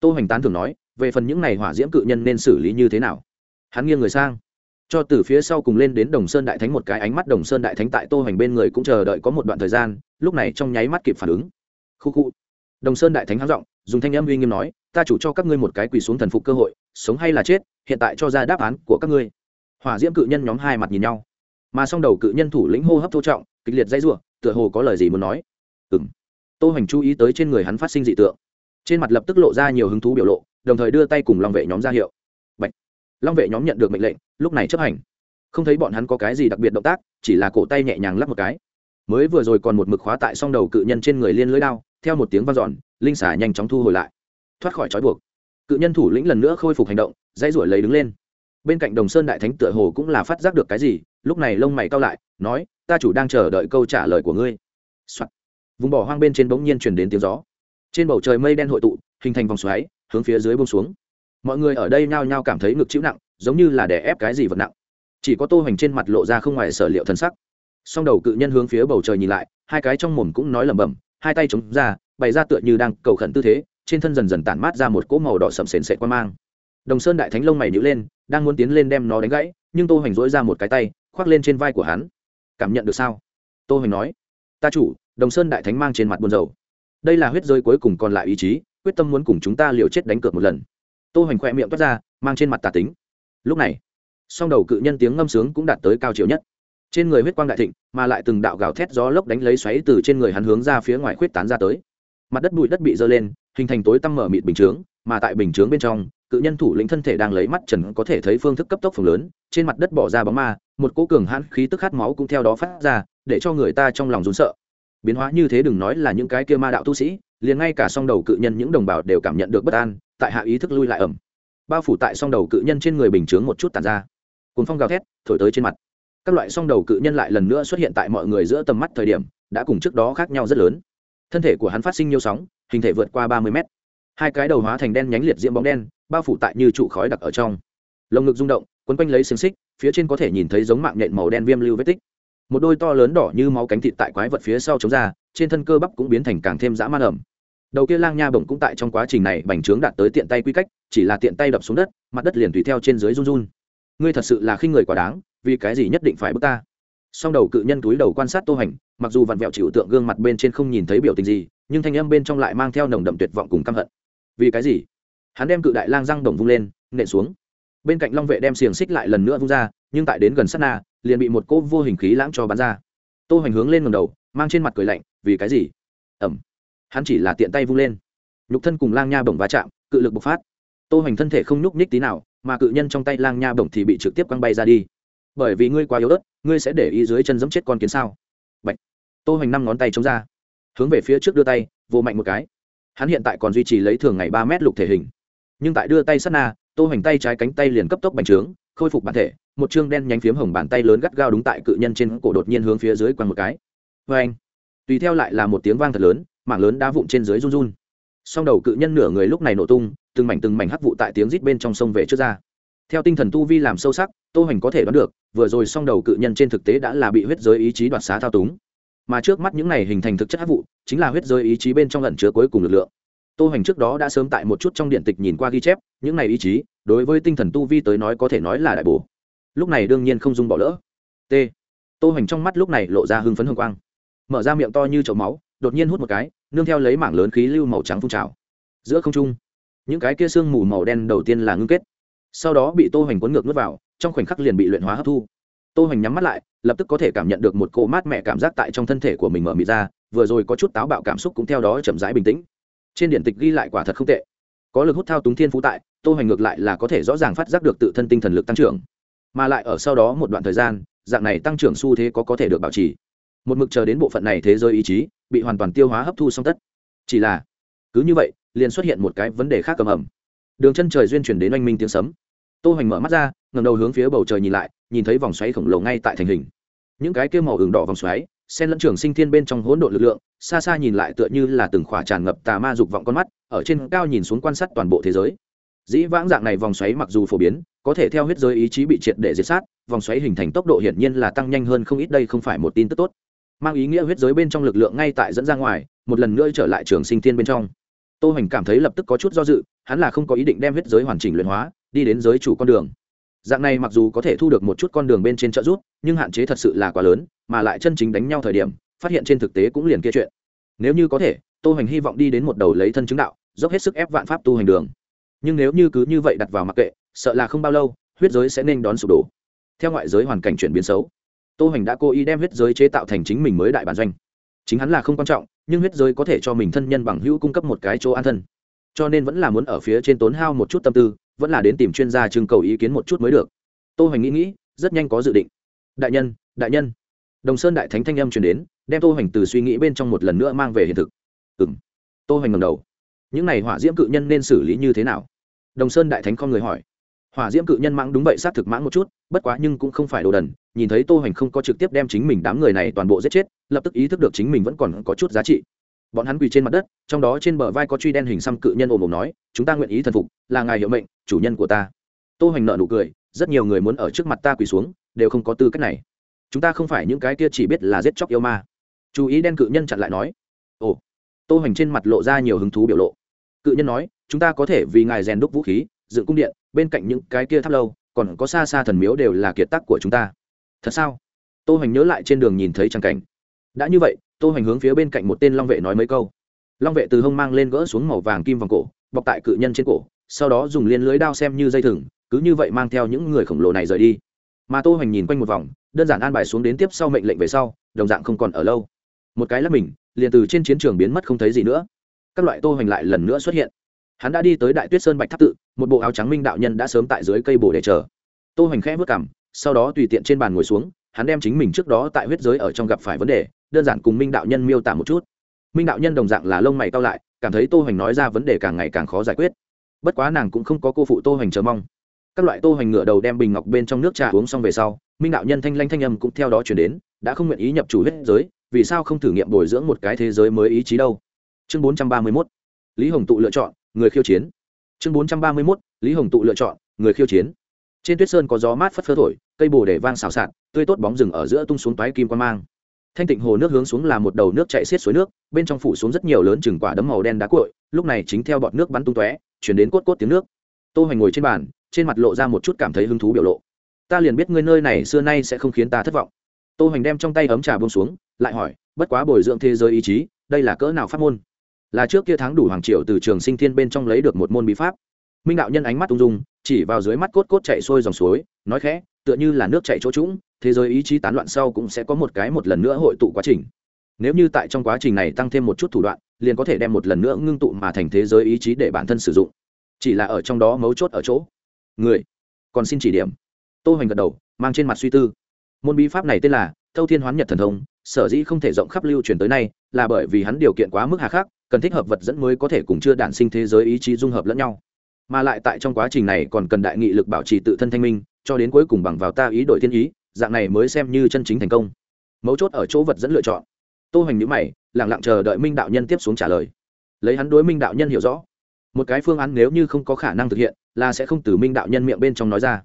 Tô hoành tán thưởng nói, về phần những này hỏa diễm cự nhân nên xử lý như thế nào? Hắn nghiêng người sang. Cho từ phía sau cùng lên đến đồng sơn đại thánh một cái ánh mắt đồng sơn đại thánh tại tô hoành bên người cũng chờ đợi có một đoạn thời gian, lúc này trong nháy mắt kịp phản ứng. Khu khu. Đồng sơn đại thánh háo giọng, dùng thanh âm uy nghiêm nói, ta chủ cho các ngươi một cái quỳ xuống thần phục cơ hội, sống hay là chết, hiện tại cho ra đáp án của các ngươi. Hỏa diễm cự nhân nhóm hai mặt nhìn nhau. Mà song đầu cự nhân thủ lĩnh hô hấp thô trọng kịch liệt dãy rủa, tựa hồ có lời gì muốn nói. Ừm. Tô Hoành chú ý tới trên người hắn phát sinh dị tượng, trên mặt lập tức lộ ra nhiều hứng thú biểu lộ, đồng thời đưa tay cùng Long vệ nhóm ra hiệu. Bạch. Long vệ nhóm nhận được mệnh lệnh, lúc này chấp hành. Không thấy bọn hắn có cái gì đặc biệt động tác, chỉ là cổ tay nhẹ nhàng lắp một cái. Mới vừa rồi còn một mực khóa tại song đầu cự nhân trên người liên lưới đao, theo một tiếng vang dọn, linh xà nhanh chóng thu hồi lại, thoát khỏi trói buộc. Cự nhân thủ lĩnh lần nữa khôi phục hành động, dãy rủa lấy đứng lên. Bên cạnh Đồng Sơn đại thánh tựa hồ cũng là phát giác được cái gì, lúc này lông mày cao lại, nói, ta chủ đang chờ đợi câu trả lời của ngươi、Soạn. vùng bỏ hoang bên trên bỗng nhiên chuyển đến tiếng gió. Trên bầu trời mây đen hội tụ, hình thành vòng xoáy, hướng phía dưới bông xuống. Mọi người ở đây nhao nhao cảm thấy ngực chịu nặng, giống như là đè ép cái gì vật nặng. Chỉ có tô hoành trên mặt lộ ra không ngoài sở liệu thân sắc. Song đầu cự nhân hướng phía bầu trời nhìn lại, hai cái trong mồm cũng nói lẩm bẩm, hai tay chống ra, bày ra tựa như đang cầu khẩn tư thế, trên thân dần dần tản mát ra một cỗ màu đỏ sậm sền sệt qua mang. Đồng sơn đại thánh lông mày nhíu lên, đang muốn tiến lên đem nó đánh gãy, nhưng tô hoành dỗi ra một cái tay khoác lên trên vai của hắn. Cảm nhận được sao? Tô hoành nói. Ta chủ, đồng sơn đại thánh mang trên mặt buồn rầu. Đây là huyết rơi cuối cùng còn lại ý chí, quyết tâm muốn cùng chúng ta liều chết đánh cược một lần. Tô hoành khoe miệng toát ra, mang trên mặt tà tính. Lúc này, song đầu cự nhân tiếng ngâm sướng cũng đạt tới cao chiều nhất. Trên người huyết quang đại thịnh, mà lại từng đạo gào thét gió lốc đánh lấy xoáy từ trên người hắn hướng ra phía ngoài khuyết tán ra tới. Mặt đất bụi đất bị dơ lên, hình thành tối tăm mở mịt bình chướng, mà tại bình chướng bên trong, cự nhân thủ lĩnh thân thể đang lấy mắt trần có thể thấy phương thức cấp tốc phồng lớn, trên mặt đất bỏ ra bóng ma một cỗ cường hãn khí tức khát máu cũng theo đó phát ra, để cho người ta trong lòng rún sợ. Biến hóa như thế đừng nói là những cái kia ma đạo tu sĩ, liền ngay cả song đầu cự nhân những đồng bào đều cảm nhận được bất an, tại hạ ý thức lui lại ẩm bao phủ tại song đầu cự nhân trên người bình chướng một chút tàn ra. Cuốn phong gào thét, thổi tới trên mặt. Các loại song đầu cự nhân lại lần nữa xuất hiện tại mọi người giữa tầm mắt thời điểm, đã cùng trước đó khác nhau rất lớn. Thân thể của hắn phát sinh nhiều sóng, hình thể vượt qua ba mươi mét. Hai cái đầu hóa thành đen nhánh liệt diễm bóng đen, bao phủ tại như trụ khói đặc ở trong. Lồng ngực rung động, quấn quanh lấy xiềng xích phía trên có thể nhìn thấy giống mạng nhện màu đen viêm lưu vết tích. Một đôi to lớn đỏ như máu cánh thịt tại quái vật phía sau chống ra, trên thân cơ bắp cũng biến thành càng thêm dã man ẩm. Đầu kia lang nha bổng cũng tại trong quá trình này bành trướng đạt tới tiện tay quy cách, chỉ là tiện tay đập xuống đất, mặt đất liền tùy theo trên dưới run run. Ngươi thật sự là khinh người quá đáng, vì cái gì nhất định phải bước ta? Song đầu cự nhân túi đầu quan sát tô hành, mặc dù vặn vẹo chịu tượng gương mặt bên trên không nhìn thấy biểu tình gì, nhưng thanh âm bên trong lại mang theo nồng đậm tuyệt vọng cùng căm hận. Vì cái gì? Hắn đem cự đại lang răng đồng vung lên, nện xuống bên cạnh long vệ đem xiềng xích lại lần nữa vung ra, nhưng tại đến gần sát na, liền bị một cô vô hình khí lãng cho bắn ra. Tô hành hướng lên ngầm đầu, mang trên mặt cười lạnh, vì cái gì? Ẩm. Hắn chỉ là tiện tay vung lên. Nhục thân cùng lang nha bổng va chạm, cự lực bộc phát. Tô hành thân thể không nhúc nhích tí nào, mà cự nhân trong tay lang nha bổng thì bị trực tiếp quăng bay ra đi. Bởi vì ngươi quá yếu ớt, ngươi sẽ để ý dưới chân giẫm chết con kiến sao? Bạch. tô hành năm ngón tay chống ra, hướng về phía trước đưa tay vô mạnh một cái. Hắn hiện tại còn duy trì lấy thường ngày ba mét lục thể hình. Nhưng tại đưa tay sát na tô hoành tay trái cánh tay liền cấp tốc bành trướng, khôi phục bản thể, một chương đen nhánh phiếm hồng bàn tay lớn gắt gao đúng tại cự nhân trên cổ đột nhiên hướng phía dưới quăng một cái. Vê anh, tùy theo lại là một tiếng vang thật lớn, mảng lớn đá vụn trên dưới run run. Song đầu cự nhân nửa người lúc này nổ tung, từng mảnh từng mảnh hắc vụ tại tiếng rít bên trong sông về trước ra. Theo tinh thần tu vi làm sâu sắc, tô hoành có thể đoán được, vừa rồi song đầu cự nhân trên thực tế đã là bị huyết giới ý chí đoạt xá thao túng. Mà trước mắt những này hình thành thực chất hắc vụ, chính là huyết giới ý chí bên trong lẩn chứa cuối cùng lực lượng tô hoành trước đó đã sớm tại một chút trong điện tịch nhìn qua ghi chép, những này ý chí, đối với tinh thần tu vi tới nói có thể nói là đại bổ. Lúc này đương nhiên không dung bỏ lỡ. T. Tô hoành trong mắt lúc này lộ ra hưng phấn hương quang. Mở ra miệng to như chậu máu, đột nhiên hút một cái, nương theo lấy mảng lớn khí lưu màu trắng phun trào. Giữa không trung, những cái kia sương mù màu đen đầu tiên là ngưng kết. Sau đó bị tô hoành cuốn ngược nuốt vào, trong khoảnh khắc liền bị luyện hóa hấp thu. Tô hoành nhắm mắt lại, lập tức có thể cảm nhận được một cỗ mát mẹ cảm giác tại trong thân thể của mình mở mịt ra, vừa rồi có chút táo bạo cảm xúc cũng theo đó chậm rãi bình tĩnh trên điện tịch ghi lại quả thật không tệ. Có lực hút thao túng thiên phú tại, tô hoành ngược lại là có thể rõ ràng phát giác được tự thân tinh thần lực tăng trưởng. Mà lại ở sau đó một đoạn thời gian, dạng này tăng trưởng xu thế có có thể được bảo trì. Một mực chờ đến bộ phận này thế giới ý chí, bị hoàn toàn tiêu hóa hấp thu song tất. Chỉ là, cứ như vậy, liền xuất hiện một cái vấn đề khác cầm ẩm. Đường chân trời duyên chuyển đến oanh minh tiếng sấm. Tô hoành mở mắt ra ngầm đầu hướng phía bầu trời nhìn lại, nhìn thấy vòng xoáy khổng lồ ngay tại thành hình. Những cái kia màu hưởng đỏ vòng xoáy sen lẫn trường sinh thiên bên trong hỗn độn lực lượng xa xa nhìn lại tựa như là từng khỏa tràn ngập tà ma dục vọng con mắt ở trên cao nhìn xuống quan sát toàn bộ thế giới. Dĩ vãng dạng này vòng xoáy mặc dù phổ biến có thể theo huyết giới ý chí bị triệt để diệt sát vòng xoáy hình thành tốc độ hiển nhiên là tăng nhanh hơn không ít đây không phải một tin tức tốt. Mang ý nghĩa huyết giới bên trong lực lượng ngay tại dẫn ra ngoài một lần nữa trở lại trường sinh thiên bên trong. Tô Hành cảm thấy lập tức có chút do dự hắn là không có ý định đem huyết giới hoàn chỉnh luyện hóa đi đến giới chủ con đường. Dạng này mặc dù có thể thu được một chút con đường bên trên trợ giúp, nhưng hạn chế thật sự là quá lớn mà lại chân chính đánh nhau thời điểm phát hiện trên thực tế cũng liền kia chuyện. Nếu như có thể, tô hoành hy vọng đi đến một đầu lấy thân chứng đạo, dốc hết sức ép vạn pháp tu hành đường. Nhưng nếu như cứ như vậy đặt vào mặc kệ, sợ là không bao lâu, huyết giới sẽ nên đón sụp đổ. Theo ngoại giới hoàn cảnh chuyển biến xấu, tô hoành đã cố ý đem huyết giới chế tạo thành chính mình mới đại bản doanh. Chính hắn là không quan trọng, nhưng huyết giới có thể cho mình thân nhân bằng hữu cung cấp một cái chỗ an thân. Cho nên vẫn là muốn ở phía trên tốn hao một chút tâm tư, vẫn là đến tìm chuyên gia trưng cầu ý kiến một chút mới được. Tô hoành nghĩ nghĩ, rất nhanh có dự định. Đại nhân đại nhân. Đồng sơn đại thánh thanh âm truyền đến đem tô hoành từ suy nghĩ bên trong một lần nữa mang về hiện thực. Ừ m tô hoành ngầm đầu. Những này hỏa diễm cự nhân nên xử lý như thế nào? Đồng sơn đại thánh con người hỏi. Hỏa diễm cự nhân mãng đúng vậy, xác thực mãng một chút, bất quá nhưng cũng không phải đồ đần, nhìn thấy tô hoành không có trực tiếp đem chính mình đám người này toàn bộ giết chết, lập tức ý thức được chính mình vẫn còn có chút giá trị. Bọn hắn quỳ trên mặt đất, trong đó trên bờ vai có truy đen hình xăm cự nhân ồ ồm nói, chúng ta nguyện ý thần phục, là ngài hiệu mệnh, chủ nhân của ta. Tô hoành nợ nụ cười, rất nhiều người muốn ở trước mặt ta quỳ xuống, đều không có tư cách này. Chúng ta không phải những cái kia chỉ biết là giết chóc yêu ma chú ý đen cự nhân chặn lại nói, ồ. Tô hoành trên mặt lộ ra nhiều hứng thú biểu lộ. Cự nhân nói, chúng ta có thể vì ngài rèn đúc vũ khí, dựng cung điện, bên cạnh những cái kia tháp lâu, còn có xa xa thần miếu đều là kiệt tác của chúng ta. Thật sao? Tô hoành nhớ lại trên đường nhìn thấy trang cảnh. Đã như vậy, tô hoành hướng phía bên cạnh một tên long vệ nói mấy câu. Long vệ từ hông mang lên gỡ xuống màu vàng kim vòng cổ, bọc tại cự nhân trên cổ, sau đó dùng liên lưới đao xem như dây thừng, cứ như vậy mang theo những người khổng lồ này rời đi. Mà tô hoành nhìn quanh một vòng, đơn giản an bài xuống đến tiếp sau mệnh lệnh về sau, đồng dạng không còn ở lâu một cái lắp mình, liền từ trên chiến trường biến mất không thấy gì nữa. Các loại tô hoành lại lần nữa xuất hiện. Hắn đã đi tới đại tuyết sơn bạch tháp tự, một bộ áo trắng minh đạo nhân đã sớm tại dưới cây bồ để chờ. Tô hoành khẽ vất cảm sau đó tùy tiện trên bàn ngồi xuống, hắn đem chính mình trước đó tại huyết giới ở trong gặp phải vấn đề, đơn giản cùng minh đạo nhân miêu tả một chút. Minh đạo nhân đồng dạng là lông mày cao lại, cảm thấy tô hoành nói ra vấn đề càng ngày càng khó giải quyết. Bất quá nàng cũng không có cô phụ tô hoành chờ mong. Các loại tô hoành ngửa đầu đem bình ngọc bên trong nước trà uống xong về sau, minh đạo nhân thanh lanh thanh âm cũng theo đó chuyển đến, đã không nguyện ý nhập chủ huyết giới vì sao không thử nghiệm bồi dưỡng một cái thế giới mới ý chí đâu? Chương bốn trăm ba mươi mốt, lý hồng tụ lựa chọn, người khiêu chiến. Chương bốn trăm ba mươi mốt, lý hồng tụ lựa chọn, người khiêu chiến. Trên tuyết sơn có gió mát phất phơ thổi, cây bồ để vang xào xạc, tươi tốt bóng rừng ở giữa tung xuống toái kim quan mang. Thanh tịnh hồ nước hướng xuống là một đầu nước chạy xiết suối nước, bên trong phủ xuống rất nhiều lớn chừng quả đấm màu đen đá cội lúc này chính theo bọt nước bắn tung tóe, chuyển đến cốt cốt tiếng nước. Tô hoành ngồi trên bàn, trên mặt lộ ra một chút cảm thấy hứng thú biểu lộ. Ta liền biết ngươi nơi này xưa nay sẽ không khiến ta thất vọng tô hoành đem trong tay ấm trà buông xuống, lại hỏi, bất quá bồi dưỡng thế giới ý chí, đây là cỡ nào pháp môn? Là trước kia tháng đủ hoàng triệu từ trường sinh thiên bên trong lấy được một môn bí pháp. Minh đạo nhân ánh mắt ung dung, chỉ vào dưới mắt cốt cốt chạy xuôi dòng suối, nói khẽ, tựa như là nước chạy chỗ trũng, thế giới ý chí tán loạn sau cũng sẽ có một cái một lần nữa hội tụ quá trình. Nếu như tại trong quá trình này tăng thêm một chút thủ đoạn, liền có thể đem một lần nữa ngưng tụ mà thành thế giới ý chí để bản thân sử dụng. Chỉ là ở trong đó mấu chốt ở chỗ. Người, còn xin chỉ điểm. Tô hoành gật đầu, mang trên mặt suy tư môn bí pháp này tên là thâu thiên hoán nhật thần thông, sở dĩ không thể rộng khắp lưu truyền tới nay, là bởi vì hắn điều kiện quá mức hà khắc, cần thích hợp vật dẫn mới có thể cùng chưa đản sinh thế giới ý chí dung hợp lẫn nhau. Mà lại tại trong quá trình này còn cần đại nghị lực bảo trì tự thân thanh minh, cho đến cuối cùng bằng vào ta ý đổi thiên ý, dạng này mới xem như chân chính thành công. Mấu chốt ở chỗ vật dẫn lựa chọn. Tô hoành nhữ mày lẳng lặng chờ đợi minh đạo nhân tiếp xuống trả lời. Lấy hắn đối minh đạo nhân hiểu rõ, một cái phương án nếu như không có khả năng thực hiện, là sẽ không từ minh đạo nhân miệng bên trong nói ra.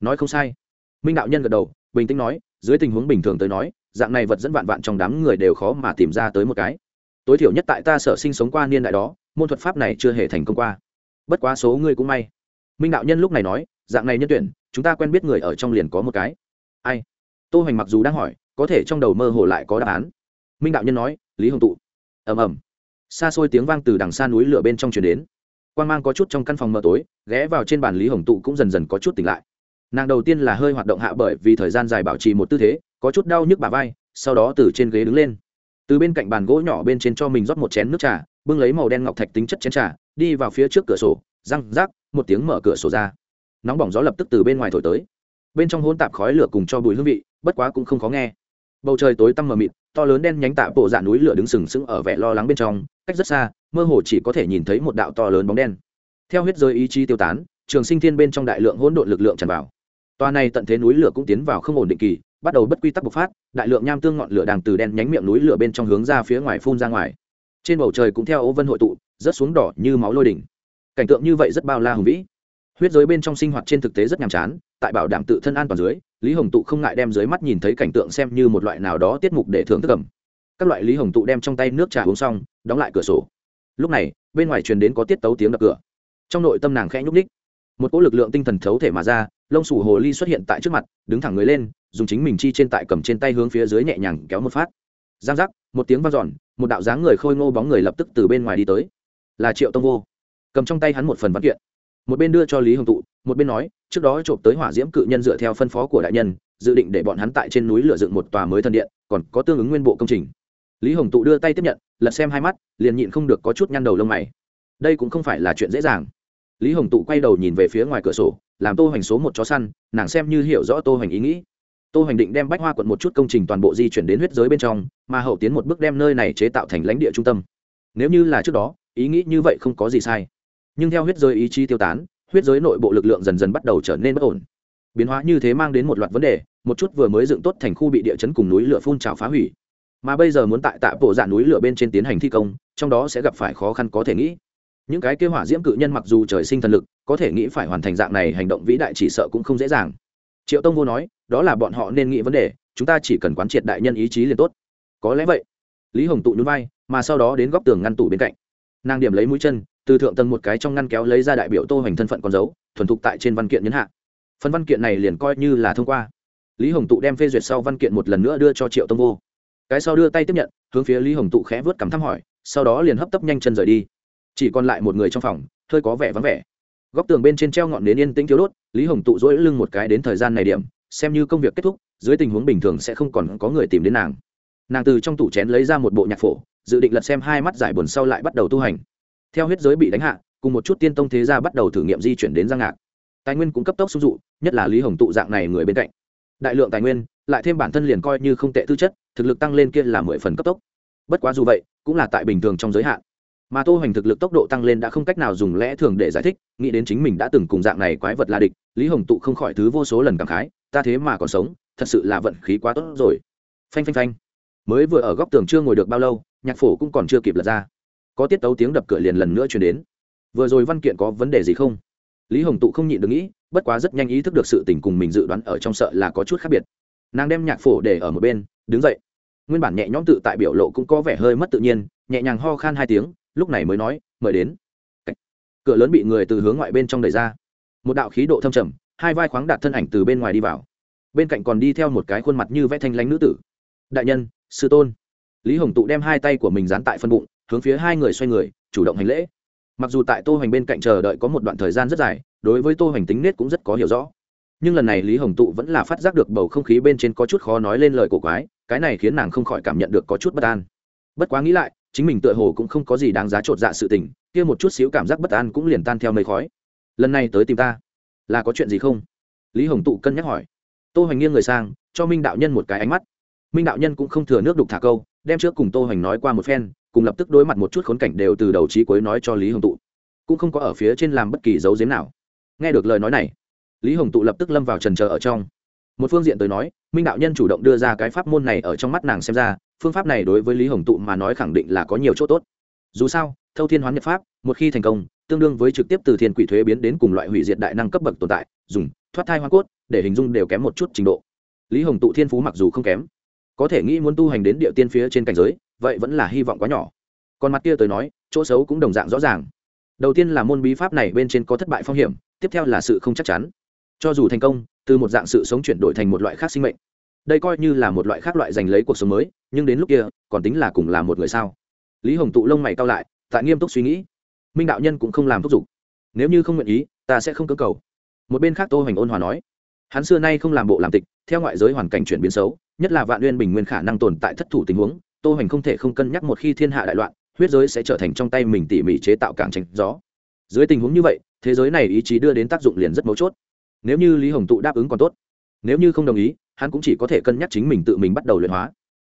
Nói không sai. Minh đạo nhân gật đầu bình tĩnh nói, dưới tình huống bình thường tới nói, dạng này vật dẫn vạn vạn trong đám người đều khó mà tìm ra tới một cái. Tối thiểu nhất tại ta sở sinh sống qua niên đại đó, môn thuật pháp này chưa hề thành công qua. Bất quá số ngươi cũng may. Minh đạo nhân lúc này nói, dạng này nhân tuyển, chúng ta quen biết người ở trong liền có một cái. Ai? Tô hoành mặc dù đang hỏi, có thể trong đầu mơ hồ lại có đáp án. Minh đạo nhân nói, lý hồng tụ. Ầm ầm. Xa xôi tiếng vang từ đằng xa núi lửa bên trong truyền đến. Quan g mang có chút trong căn phòng mờ tối, ghé vào trên bàn lý hồng tụ cũng dần dần có chút tỉnh lại nàng đầu tiên là hơi hoạt động hạ bởi vì thời gian dài bảo trì một tư thế, có chút đau nhức bà vai, sau đó từ trên ghế đứng lên. Từ bên cạnh bàn gỗ nhỏ bên trên cho mình rót một chén nước trà, bưng lấy màu đen ngọc thạch tính chất chén trà, đi vào phía trước cửa sổ, răng rác, một tiếng mở cửa sổ ra. Nóng bỏng gió lập tức từ bên ngoài thổi tới. Bên trong hôn tạp khói lửa cùng cho bụi hương vị, bất quá cũng không khó nghe. Bầu trời tối tăm mờ mịt, to lớn đen nhánh tạ bộ dạ núi lửa đứng sừng sững ở vẻ lo lắng bên trong, cách rất xa, mơ hồ chỉ có thể nhìn thấy một đạo to lớn bóng đen. Theo huyết giới ý chí tiêu tán, trường sinh thiên bên trong đại lượng hỗn độn lực lượng tràn vào. Toa này tận thế núi lửa cũng tiến vào không ổn định kỳ, bắt đầu bất quy tắc bộc phát, đại lượng nham tương ngọn lửa đang từ đen nhánh miệng núi lửa bên trong hướng ra phía ngoài phun ra ngoài. Trên bầu trời cũng theo ô vân hội tụ, rớt xuống đỏ như máu lôi đỉnh. Cảnh tượng như vậy rất bao la hùng vĩ. Huyết giới bên trong sinh hoạt trên thực tế rất nhàm chán, tại bảo đảm tự thân an toàn dưới, Lý Hồng tụ không ngại đem dưới mắt nhìn thấy cảnh tượng xem như một loại nào đó tiết mục để thưởng thức ẩm. Các loại Lý Hồng tụ đem trong tay nước trà uống xong, đóng lại cửa sổ. Lúc này, bên ngoài truyền đến có tiết tấu tiếng đập cửa. Trong nội tâm nàng khẽ nhúc nhích, một cỗ lực lượng tinh thần thấu thể mà ra, lông sủ hồ ly xuất hiện tại trước mặt, đứng thẳng người lên, dùng chính mình chi trên tại cầm trên tay hướng phía dưới nhẹ nhàng kéo một phát. Giang giác, một tiếng vang dọn, một đạo dáng người khôi ngô bóng người lập tức từ bên ngoài đi tới. Là triệu tông vô. Cầm trong tay hắn một phần văn kiện. Một bên đưa cho lý hồng tụ, một bên nói, trước đó trộm tới hỏa diễm cự nhân dựa theo phân phó của đại nhân, dự định để bọn hắn tại trên núi lựa dựng một tòa mới thần điện, còn có tương ứng nguyên bộ công trình. Lý hồng tụ đưa tay tiếp nhận, lật xem hai mắt, liền nhịn không được có chút nhăn đầu lông mày. Đây cũng không phải là chuyện dễ dàng lý hồng tụ quay đầu nhìn về phía ngoài cửa sổ, làm tô hoành số một chó săn, nàng xem như hiểu rõ tô hoành ý nghĩ. Tô hoành định đem bách hoa quận một chút công trình toàn bộ di chuyển đến huyết giới bên trong, mà hậu tiến một bước đem nơi này chế tạo thành lãnh địa trung tâm. Nếu như là trước đó, ý nghĩ như vậy không có gì sai. Nhưng theo huyết giới ý chí tiêu tán, huyết giới nội bộ lực lượng dần dần bắt đầu trở nên bất ổn. Biến hóa như thế mang đến một loạt vấn đề, một chút vừa mới dựng tốt thành khu bị địa chấn cùng núi lửa phun trào phá hủy. Mà bây giờ muốn tại tạ bộ dạ núi lửa bên trên tiến hành thi công, trong đó sẽ gặp phải khó khăn có thể nghĩ những cái kêu hỏa diễm cự nhân mặc dù trời sinh thần lực, có thể nghĩ phải hoàn thành dạng này hành động vĩ đại chỉ sợ cũng không dễ dàng. Triệu tông vô nói, đó là bọn họ nên nghĩ vấn đề, chúng ta chỉ cần quán triệt đại nhân ý chí liền tốt. Có lẽ vậy. Lý hồng tụ nhún vai, mà sau đó đến góc tường ngăn tủ bên cạnh. Nàng điểm lấy mũi chân, từ thượng tầng một cái trong ngăn kéo lấy ra đại biểu tô hoành thân phận con dấu, thuần thục tại trên văn kiện nhấn hạ. Phần văn kiện này liền coi như là thông qua. Lý hồng tụ đem phê duyệt sau văn kiện một lần nữa đưa cho triệu tông vô. Cái sau đưa tay tiếp nhận, hướng phía lý hồng tụ khẽ vớt cắm thăm hỏi, sau đó liền hấp tấp nhanh chân rời đi chỉ còn lại một người trong phòng, hơi có vẻ vắng vẻ. Góc tường bên trên treo ngọn nến yên tĩnh thiếu đốt, lý hồng tụ dỗi lưng một cái đến thời gian này điểm, xem như công việc kết thúc, dưới tình huống bình thường sẽ không còn có người tìm đến nàng. Nàng từ trong tủ chén lấy ra một bộ nhạc phổ, dự định lật xem hai mắt giải buồn sau lại bắt đầu tu hành. Theo huyết giới bị đánh hạ, cùng một chút tiên tông thế gia bắt đầu thử nghiệm di chuyển đến giang ngạc. Tài nguyên cũng cấp tốc sung dụ, nhất là lý hồng tụ dạng này người bên cạnh. Đại lượng tài nguyên, lại thêm bản thân liền coi như không tệ tư chất, thực lực tăng lên kia là mười phần cấp tốc. Bất quá dù vậy, cũng là tại bình thường trong giới hạn mà tô hoành thực lực tốc độ tăng lên đã không cách nào dùng lẽ thường để giải thích, nghĩ đến chính mình đã từng cùng dạng này quái vật là địch, lý hồng tụ không khỏi thứ vô số lần cảm khái, ta thế mà còn sống, thật sự là vận khí quá tốt rồi. Phanh phanh phanh. Mới vừa ở góc tường chưa ngồi được bao lâu, nhạc phổ cũng còn chưa kịp lật ra. Có tiết tấu tiếng đập cửa liền lần nữa truyền đến. Vừa rồi văn kiện có vấn đề gì không? Lý hồng tụ không nhịn được nghĩ, bất quá rất nhanh ý thức được sự tình cùng mình dự đoán ở trong sợ là có chút khác biệt. Nàng đem nhạc phổ để ở một bên, đứng dậy. Nguyên bản nhẹ nhõm tự tại biểu lộ cũng có vẻ hơi mất tự nhiên, nhẹ nhàng ho khan hai tiếng lúc này mới nói, mời đến. Cửa lớn bị người từ hướng ngoại bên trong đẩy ra. Một đạo khí độ thâm trầm, hai vai khoáng đạt thân ảnh từ bên ngoài đi vào. Bên cạnh còn đi theo một cái khuôn mặt như vẽ thanh lãnh nữ tử. Đại nhân, sư tôn. Lý hồng tụ đem hai tay của mình dán tại phân bụng, hướng phía hai người xoay người, chủ động hành lễ. Mặc dù tại tô hoành bên cạnh chờ đợi có một đoạn thời gian rất dài, đối với tô hoành tính nết cũng rất có hiểu rõ. Nhưng lần này lý hồng tụ vẫn là phát giác được bầu không khí bên trên có chút khó nói lên lời cổ quái, cái này khiến nàng không khỏi cảm nhận được có chút bất an. Bất quá nghĩ lại chính mình tựa hồ cũng không có gì đáng giá trột dạ sự tình, kia một chút xíu cảm giác bất an cũng liền tan theo mây khói. Lần này tới tìm ta, là có chuyện gì không? Lý hồng tụ cân nhắc hỏi. Tô hoành nghiêng người sang, cho minh đạo nhân một cái ánh mắt. Minh đạo nhân cũng không thừa nước đục thả câu, đem trước cùng tô hoành nói qua một phen, cùng lập tức đối mặt một chút khốn cảnh đều từ đầu trí cuối nói cho lý hồng tụ. Cũng không có ở phía trên làm bất kỳ dấu giếm nào. Nghe được lời nói này, lý hồng tụ lập tức lâm vào trần trờ ở trong một phương diện tới nói, minh đạo nhân chủ động đưa ra cái pháp môn này ở trong mắt nàng xem ra, phương pháp này đối với lý hồng tụ mà nói khẳng định là có nhiều chỗ tốt. Dù sao, thâu thiên hoán nhật pháp, một khi thành công, tương đương với trực tiếp từ thiên quỷ thuế biến đến cùng loại hủy diệt đại năng cấp bậc tồn tại, dùng, thoát thai hoa cốt, để hình dung đều kém một chút trình độ. Lý hồng tụ thiên phú mặc dù không kém, có thể nghĩ muốn tu hành đến địa tiên phía trên cảnh giới, vậy vẫn là hy vọng quá nhỏ. Còn mặt kia tới nói, chỗ xấu cũng đồng dạng rõ ràng. Đầu tiên là môn bí pháp này bên trên có thất bại phong hiểm, tiếp theo là sự không chắc chắn cho dù thành công, từ một dạng sự sống chuyển đổi thành một loại khác sinh mệnh. Đây coi như là một loại khác loại giành lấy cuộc sống mới, nhưng đến lúc kia, còn tính là cùng là một người sao? Lý hồng tụ lông mày cao lại, tại nghiêm túc suy nghĩ. Minh đạo nhân cũng không làm thúc giục. Nếu như không nguyện ý, ta sẽ không cơ cầu. Một bên khác tô hoành ôn hòa nói. Hắn xưa nay không làm bộ làm tịch, theo ngoại giới hoàn cảnh chuyển biến xấu, nhất là vạn nguyên bình nguyên khả năng tồn tại thất thủ tình huống, tô hoành không thể không cân nhắc một khi thiên hạ đại loạn, huyết giới sẽ trở thành trong tay mình tỉ mỉ chế tạo càng tránh gió. Dưới tình huống như vậy, thế giới này ý chí đưa đến tác dụng liền rất mấu chốt nếu như lý hồng tụ đáp ứng còn tốt nếu như không đồng ý hắn cũng chỉ có thể cân nhắc chính mình tự mình bắt đầu luyện hóa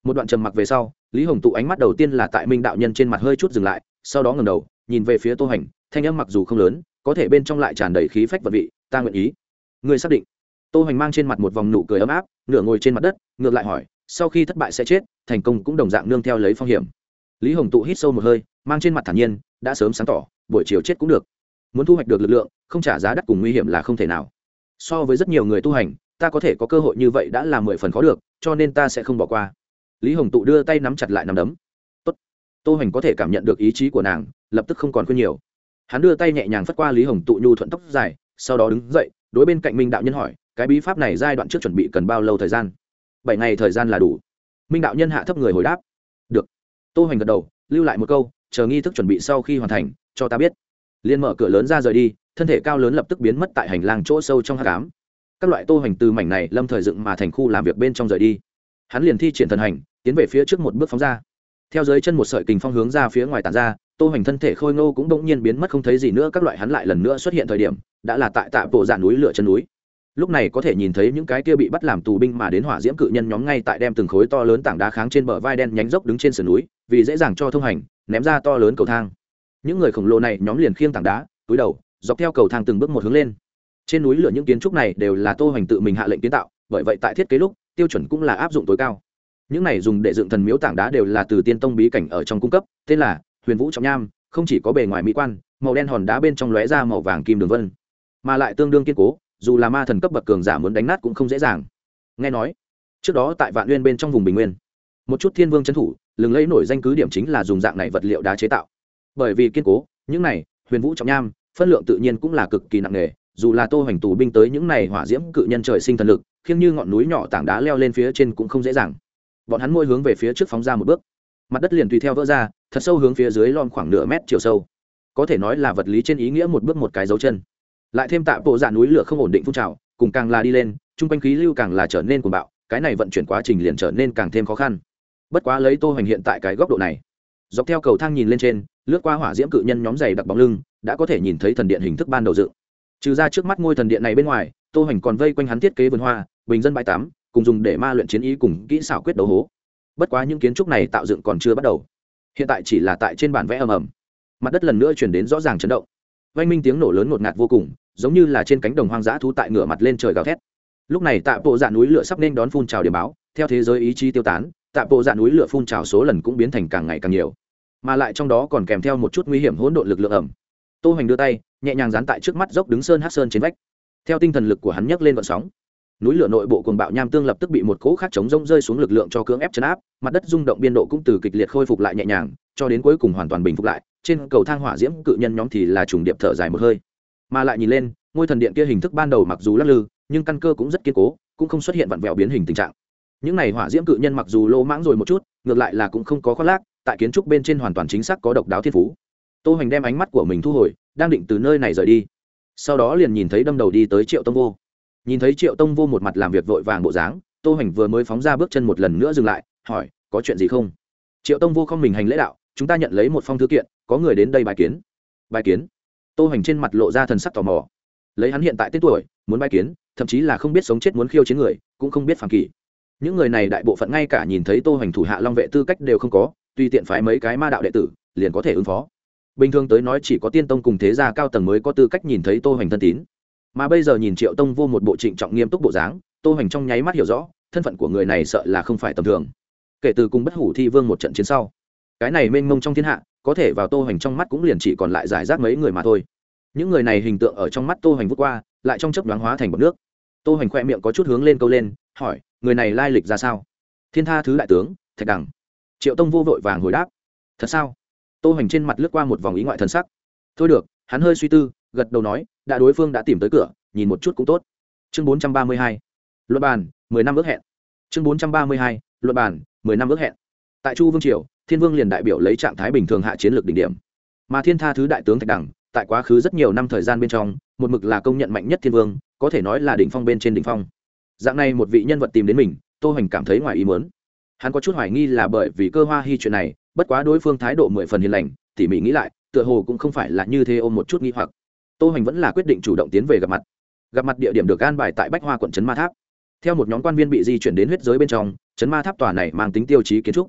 một đoạn trầm mặc về sau lý hồng tụ ánh mắt đầu tiên là tại minh đạo nhân trên mặt hơi chút dừng lại sau đó ngầm đầu nhìn về phía tô hành thanh âm mặc dù không lớn có thể bên trong lại tràn đầy khí phách vật vị ta nguyện ý người xác định tô hành mang trên mặt một vòng nụ cười ấm áp nửa ngồi trên mặt đất ngược lại hỏi sau khi thất bại sẽ chết thành công cũng đồng dạng nương theo lấy phong hiểm lý hồng tụ hít sâu một hơi mang trên mặt thản nhiên đã sớm sáng tỏ buổi chiều chết cũng được muốn thu hoạch được lực lượng không trả giá đắt cùng nguy hiểm là không thể nào so với rất nhiều người tu hành, ta có thể có cơ hội như vậy đã là mười phần khó được, cho nên ta sẽ không bỏ qua. Lý hồng tụ đưa tay nắm chặt lại nắm đấm. Tốt. Tô hành có thể cảm nhận được ý chí của nàng, lập tức không còn khuyên nhiều. Hắn đưa tay nhẹ nhàng phất qua lý hồng tụ nhu thuận tóc dài, sau đó đứng dậy, đối bên cạnh minh đạo nhân hỏi, cái bí pháp này giai đoạn trước chuẩn bị cần bao lâu thời gian? Bảy ngày thời gian là đủ. Minh đạo nhân hạ thấp người hồi đáp. Được. Tô hành gật đầu, lưu lại một câu, chờ nghi thức chuẩn bị sau khi hoàn thành, cho ta biết. Liên mở cửa lớn ra rời đi thân thể cao lớn lập tức biến mất tại hành lang chỗ sâu trong hát cám các loại tô hành từ mảnh này lâm thời dựng mà thành khu làm việc bên trong rời đi. Hắn liền thi triển thần hành, tiến về phía trước một bước phóng ra. Theo dưới chân một sợi kình phong hướng ra phía ngoài tản ra, tô hành thân thể khôi ngô cũng đ nhiên biến mất không thấy gì nữa, các loại hắn lại lần nữa xuất hiện thời điểm, đã là tại tạ bộ dạ núi lửa chân núi. Lúc này có thể nhìn thấy những cái kia bị bắt làm tù binh mà đến hỏa diễm cự nhân nhóm ngay tại đem từng khối to lớn tảng đá kháng trên bờ vai đen nhánh dốc đứng trên sườn núi, vì dễ dàng cho thông hành, ném ra to lớn cầu thang. Những người khổng lồ này nhóm liền khiêng tảng đá, túi đầu dọc theo cầu thang từng bước một hướng lên. Trên núi lửa những kiến trúc này đều là tô hoành tự mình hạ lệnh kiến tạo, bởi vậy tại thiết kế lúc, tiêu chuẩn cũng là áp dụng tối cao. Những này dùng để dựng thần miếu tảng đá đều là từ tiên tông bí cảnh ở trong cung cấp, tên là huyền vũ trọng nham, không chỉ có bề ngoài mỹ quan, màu đen hòn đá bên trong lóe ra màu vàng kim đường vân. Mà lại tương đương kiên cố, dù là ma thần cấp bậc cường giả muốn đánh nát cũng không dễ dàng. Nghe nói, trước đó tại vạn nguyên bên trong vùng bình nguyên, một chút thiên vương trấn thủ, lừng lấy nổi danh cứ điểm chính là dùng dạng này vật liệu đá chế tạo. Bởi vì kiên cố, những này, huyền vũ trọng nham phân lượng tự nhiên cũng là cực kỳ nặng nề, dù là tô hoành tù binh tới những này hỏa diễm cự nhân trời sinh thần lực, khiêng như ngọn núi nhỏ tảng đá leo lên phía trên cũng không dễ dàng. Bọn hắn môi hướng về phía trước phóng ra một bước. Mặt đất liền tùy theo vỡ ra, thật sâu hướng phía dưới lon khoảng nửa mét chiều sâu. Có thể nói là vật lý trên ý nghĩa một bước một cái dấu chân. Lại thêm tạ bộ dạ núi lửa không ổn định phun trào, cùng càng là đi lên chung quanh khí lưu càng là trở nên cuồng bạo, cái này vận chuyển quá trình liền trở nên càng thêm khó khăn. Bất quá lấy tô hoành hiện tại cái góc độ này, dọc theo cầu thang nhìn lên trên, lướt qua hỏa diễm cự nhân nhóm dày đặc bóng lưng đã có thể nhìn thấy thần điện hình thức ban đầu dự trừ ra trước mắt ngôi thần điện này bên ngoài, tô hoành còn vây quanh hắn thiết kế vườn hoa, bình dân bãi tắm, cùng dùng để ma luyện chiến ý cùng kỹ xảo quyết đấu hố. Bất quá những kiến trúc này tạo dựng còn chưa bắt đầu. Hiện tại chỉ là tại trên bản vẽ ầm ầm. Mặt đất lần nữa chuyển đến rõ ràng chấn động. Vang minh tiếng nổ lớn ngột ngạt vô cùng, giống như là trên cánh đồng hoang dã thú tại ngửa mặt lên trời gào thét. Lúc này tạ bộ dạ núi lửa sắp nên đón phun trào điểm báo, theo thế giới ý chí tiêu tán, tạ bộ dạ núi lửa phun trào số lần cũng biến thành càng ngày càng nhiều. Mà lại trong đó còn kèm theo một chút nguy hiểm hỗn độn lực lượng ẩm tô hoành đưa tay, nhẹ nhàng dán tại trước mắt dốc đứng sơn hát sơn trên vách. Theo tinh thần lực của hắn nhấc lên vận sóng. Núi lửa nội bộ cuồng bạo nham tương lập tức bị một cỗ khác chống rông rơi xuống lực lượng cho cưỡng ép chấn áp, mặt đất rung động biên độ cũng từ kịch liệt khôi phục lại nhẹ nhàng, cho đến cuối cùng hoàn toàn bình phục lại, trên cầu thang hỏa diễm cự nhân nhóm thì là trùng điệp thở dài một hơi. Mà lại nhìn lên, ngôi thần điện kia hình thức ban đầu mặc dù lắc lư, nhưng căn cơ cũng rất kiên cố, cũng không xuất hiện vặn vẹo biến hình tình trạng. Những này hỏa diễm cự nhân mặc dù lô mãng rồi một chút, ngược lại là cũng không có khoác lác, tại kiến trúc bên trên hoàn toàn chính xác có độc đáo thiên phú tô hoành đem ánh mắt của mình thu hồi, đang định từ nơi này rời đi. Sau đó liền nhìn thấy đâm đầu đi tới triệu tông vô. Nhìn thấy triệu tông vô một mặt làm việc vội vàng bộ dáng, tô hoành vừa mới phóng ra bước chân một lần nữa dừng lại, hỏi, có chuyện gì không? Triệu tông vô không mình hành lễ đạo, chúng ta nhận lấy một phong thư kiện, có người đến đây bài kiến. Bài kiến? Tô hoành trên mặt lộ ra thần sắc tò mò. Lấy hắn hiện tại tên tuổi, muốn bài kiến, thậm chí là không biết sống chết muốn khiêu chiến người, cũng không biết phản kỳ. Những người này đại bộ phận ngay cả nhìn thấy tô hoành thủ hạ long vệ tư cách đều không có tuy tiện phái mấy cái ma đạo đệ tử, liền có thể ứng phó bình thường tới nói chỉ có tiên tông cùng thế gia cao tầng mới có tư cách nhìn thấy tô hoành thân tín. Mà bây giờ nhìn triệu tông vô một bộ trịnh trọng nghiêm túc bộ dáng, tô hoành trong nháy mắt hiểu rõ, thân phận của người này sợ là không phải tầm thường. Kể từ cùng bất hủ thi vương một trận chiến sau, cái này mênh mông trong thiên hạ, có thể vào tô hoành trong mắt cũng liền chỉ còn lại giải rác mấy người mà thôi. Những người này hình tượng ở trong mắt tô hoành vút qua, lại trong chớp nhoáng hóa thành bọt nước. Tô hoành khoe miệng có chút hướng lên câu lên, hỏi, người này lai lịch ra sao? Thiên tha thứ đại tướng, thạch đằng. Triệu tông vô vội vàng hồi đáp, thật sao? tô hoành trên mặt lướt qua một vòng ý ngoại thần sắc. Thôi được, hắn hơi suy tư, gật đầu nói, đã đối phương đã tìm tới cửa, nhìn một chút cũng tốt. Chương bốn trăm ba mươi hai. Luật bàn, mười năm ước hẹn. Chương bốn trăm ba mươi hai. Luật bàn, mười năm ước hẹn. Tại chu vương triều, thiên vương liền đại biểu lấy trạng thái bình thường hạ chiến lược đỉnh điểm. Mà thiên tha thứ đại tướng thạch đẳng tại quá khứ rất nhiều năm thời gian bên trong, một mực là công nhận mạnh nhất thiên vương, có thể nói là đỉnh phong bên trên đỉnh phong. Dạng này một vị nhân vật tìm đến mình, tô hoành cảm thấy ngoài ý muốn. Hắn có chút hoài nghi là bởi vì cơ hoa hy chuyện này bất quá đối phương thái độ mười phần hiền lành, tỉ mỉ nghĩ lại, tựa hồ cũng không phải là như thế ôm một chút nghi hoặc. Tô hoành vẫn là quyết định chủ động tiến về gặp mặt. Gặp mặt địa điểm được an bài tại bách hoa quận trấn ma tháp. Theo một nhóm quan viên bị di chuyển đến huyết giới bên trong, trấn ma tháp tòa này mang tính tiêu chí kiến trúc.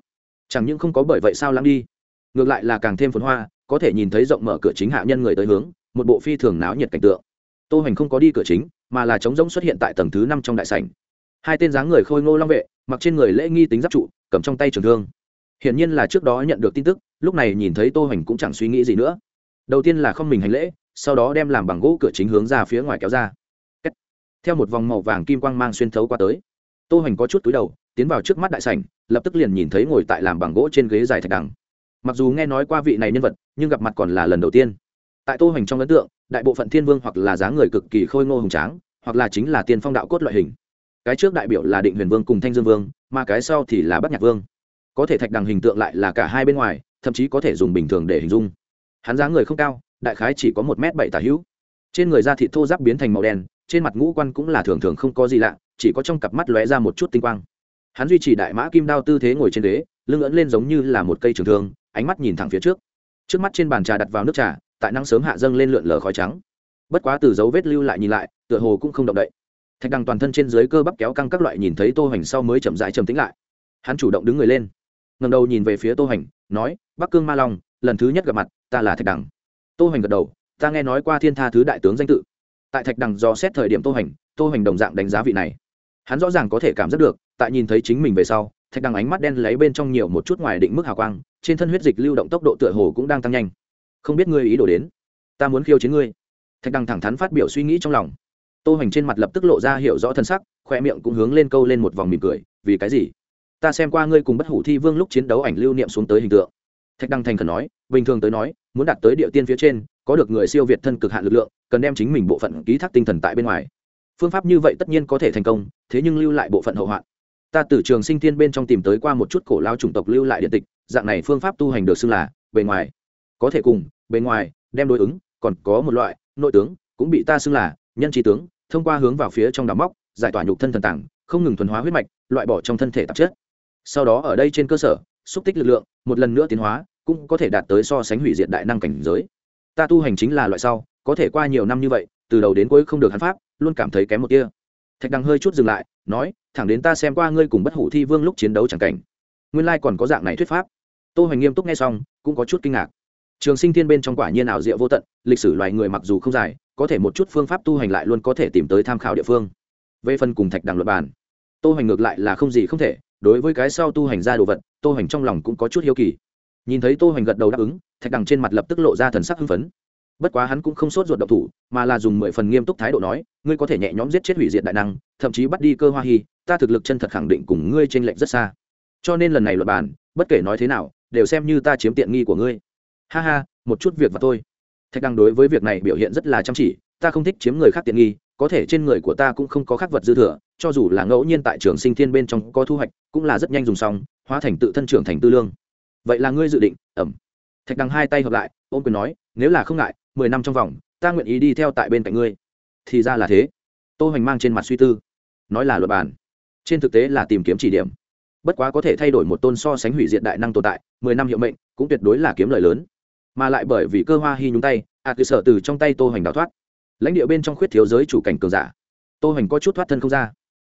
Chẳng những không có bởi vậy sao lắng đi, ngược lại là càng thêm phồn hoa, có thể nhìn thấy rộng mở cửa chính hạ nhân người tới hướng, một bộ phi thường náo nhiệt cảnh tượng. Tô hoành không có đi cửa chính, mà là trống rỗng xuất hiện tại tầng thứ năm trong đại sảnh. Hai tên dáng người khôi ngô long vệ, mặc trên người lễ nghi tính giáp trụ, cầm trong tay trường thương hiển nhiên là trước đó nhận được tin tức, lúc này nhìn thấy tô hoành cũng chẳng suy nghĩ gì nữa. Đầu tiên là không mình hành lễ, sau đó đem làm bằng gỗ cửa chính hướng ra phía ngoài kéo ra. Kết. theo một vòng màu vàng kim quang mang xuyên thấu qua tới, tô hoành có chút túi đầu, tiến vào trước mắt đại sảnh, lập tức liền nhìn thấy ngồi tại làm bằng gỗ trên ghế dài thạch đằng. Mặc dù nghe nói qua vị này nhân vật, nhưng gặp mặt còn là lần đầu tiên. Tại tô hoành trong ấn tượng, đại bộ phận thiên vương hoặc là dáng người cực kỳ khôi ngô hùng tráng, hoặc là chính là tiên phong đạo cốt loại hình. Cái trước đại biểu là định huyền vương cùng thanh dương vương, mà cái sau thì là bắc nhạc vương có thể thạch đằng hình tượng lại là cả hai bên ngoài, thậm chí có thể dùng bình thường để hình dung. Hắn dáng người không cao, đại khái chỉ có một m bảy tả hữu. Trên người da thịt thô giáp biến thành màu đen, trên mặt ngũ quan cũng là thường thường không có gì lạ, chỉ có trong cặp mắt lóe ra một chút tinh quang. Hắn duy trì đại mã kim đao tư thế ngồi trên đế lưng ẩn lên giống như là một cây trường thương, ánh mắt nhìn thẳng phía trước. Trước mắt trên bàn trà đặt vào nước trà, tại năng sớm hạ dâng lên lượn lờ khói trắng. Bất quá từ dấu vết lưu lại nhìn lại, tựa hồ cũng không động đậy. Thạch đằng toàn thân trên dưới cơ bắp kéo căng các loại nhìn thấy tô hoành sau mới chậm rãi chầm tĩnh lại. Hắn chủ động đứng người lên ngầm đầu nhìn về phía tô hoành, nói, bắc cương ma long, lần thứ nhất gặp mặt, ta là thạch đằng. Tô hoành gật đầu, ta nghe nói qua thiên tha thứ đại tướng danh tự. Tại thạch đằng do xét thời điểm tô hoành tô hoành đồng dạng đánh giá vị này. Hắn rõ ràng có thể cảm giác được, tại nhìn thấy chính mình về sau, thạch đằng ánh mắt đen lấy bên trong nhiều một chút ngoài định mức hào quang, trên thân huyết dịch lưu động tốc độ tựa hồ cũng đang tăng nhanh. Không biết ngươi ý đồ đến? Ta muốn khiêu chiến ngươi. Thạch đằng thẳng thắn phát biểu suy nghĩ trong lòng. Tô hoành trên mặt lập tức lộ ra hiểu rõ thân sắc, khoe miệng cũng hướng lên câu lên một vòng mỉm cười, vì cái gì? ta xem qua ngươi cùng bất hủ thi vương lúc chiến đấu ảnh lưu niệm xuống tới hình tượng. Thạch đăng thành khẩn nói, bình thường tới nói, muốn đạt tới địa tiên phía trên, có được người siêu việt thân cực hạn lực lượng, cần đem chính mình bộ phận ký thác tinh thần tại bên ngoài. Phương pháp như vậy tất nhiên có thể thành công, thế nhưng lưu lại bộ phận hậu hoạn. Ta từ trường sinh tiên bên trong tìm tới qua một chút cổ lao chủng tộc lưu lại điện tịch, dạng này phương pháp tu hành được xưng là bề ngoài. Có thể cùng, bề ngoài, đem đối ứng, còn có một loại, nội tướng, cũng bị ta xưng là nhân trí tướng, thông qua hướng vào phía trong đám móc, giải tỏa nhục thân thần tảng không ngừng thuần hóa huyết mạch, loại bỏ trong thân thể tạp chất sau đó ở đây trên cơ sở, xúc tích lực lượng, một lần nữa tiến hóa, cũng có thể đạt tới so sánh hủy diệt đại năng cảnh giới. Ta tu hành chính là loại sau, có thể qua nhiều năm như vậy, từ đầu đến cuối không được hắn pháp, luôn cảm thấy kém một kia thạch đằng hơi chút dừng lại, nói, thẳng đến ta xem qua ngươi cùng bất hủ thi vương lúc chiến đấu chẳng cảnh, nguyên lai còn có dạng này thuyết pháp. Tô hoành nghiêm túc nghe xong, cũng có chút kinh ngạc. Trường sinh thiên bên trong quả nhiên ảo diệu vô tận, lịch sử loài người mặc dù không dài, có thể một chút phương pháp tu hành lại luôn có thể tìm tới tham khảo địa phương. Về phần cùng thạch đằng luật bàn, tô hoành ngược lại là không gì không thể đối với cái sau tu hành ra đồ vật, tô hành trong lòng cũng có chút hiếu kỳ. Nhìn thấy tô hành gật đầu đáp ứng, thạch đằng trên mặt lập tức lộ ra thần sắc hưng phấn. Bất quá hắn cũng không sốt ruột độc thủ, mà là dùng mười phần nghiêm túc thái độ nói, ngươi có thể nhẹ nhõm giết chết hủy diệt đại năng, thậm chí bắt đi cơ hoa hy, ta thực lực chân thật khẳng định cùng ngươi trên lệnh rất xa. Cho nên lần này luật bàn, bất kể nói thế nào, đều xem như ta chiếm tiện nghi của ngươi. Ha ha, một chút việc và thôi. Thạch đăng đối với việc này biểu hiện rất là chăm chỉ, ta không thích chiếm người khác tiện nghi, có thể trên người của ta cũng không có khắc vật dư thừa cho dù là ngẫu nhiên tại trường sinh thiên bên trong có thu hoạch, cũng là rất nhanh dùng xong, hóa thành tự thân trưởng thành tư lương. Vậy là ngươi dự định, ẩm. Thạch đằng hai tay hợp lại, ôm quyền nói, nếu là không ngại, mười năm trong vòng, ta nguyện ý đi theo tại bên cạnh ngươi. Thì ra là thế. Tô hoành mang trên mặt suy tư. Nói là luật bản. Trên thực tế là tìm kiếm chỉ điểm. Bất quá có thể thay đổi một tôn so sánh hủy diệt đại năng tồn tại, mười năm hiệu mệnh, cũng tuyệt đối là kiếm lời lớn. Mà lại bởi vì cơ hoa hy nhúng tay, ạt à cơ sở từ trong tay tô hoành đào thoát. Lãnh địa bên trong khuyết thiếu giới chủ cảnh cường giả. Tô hoành có chút thoát thân không ra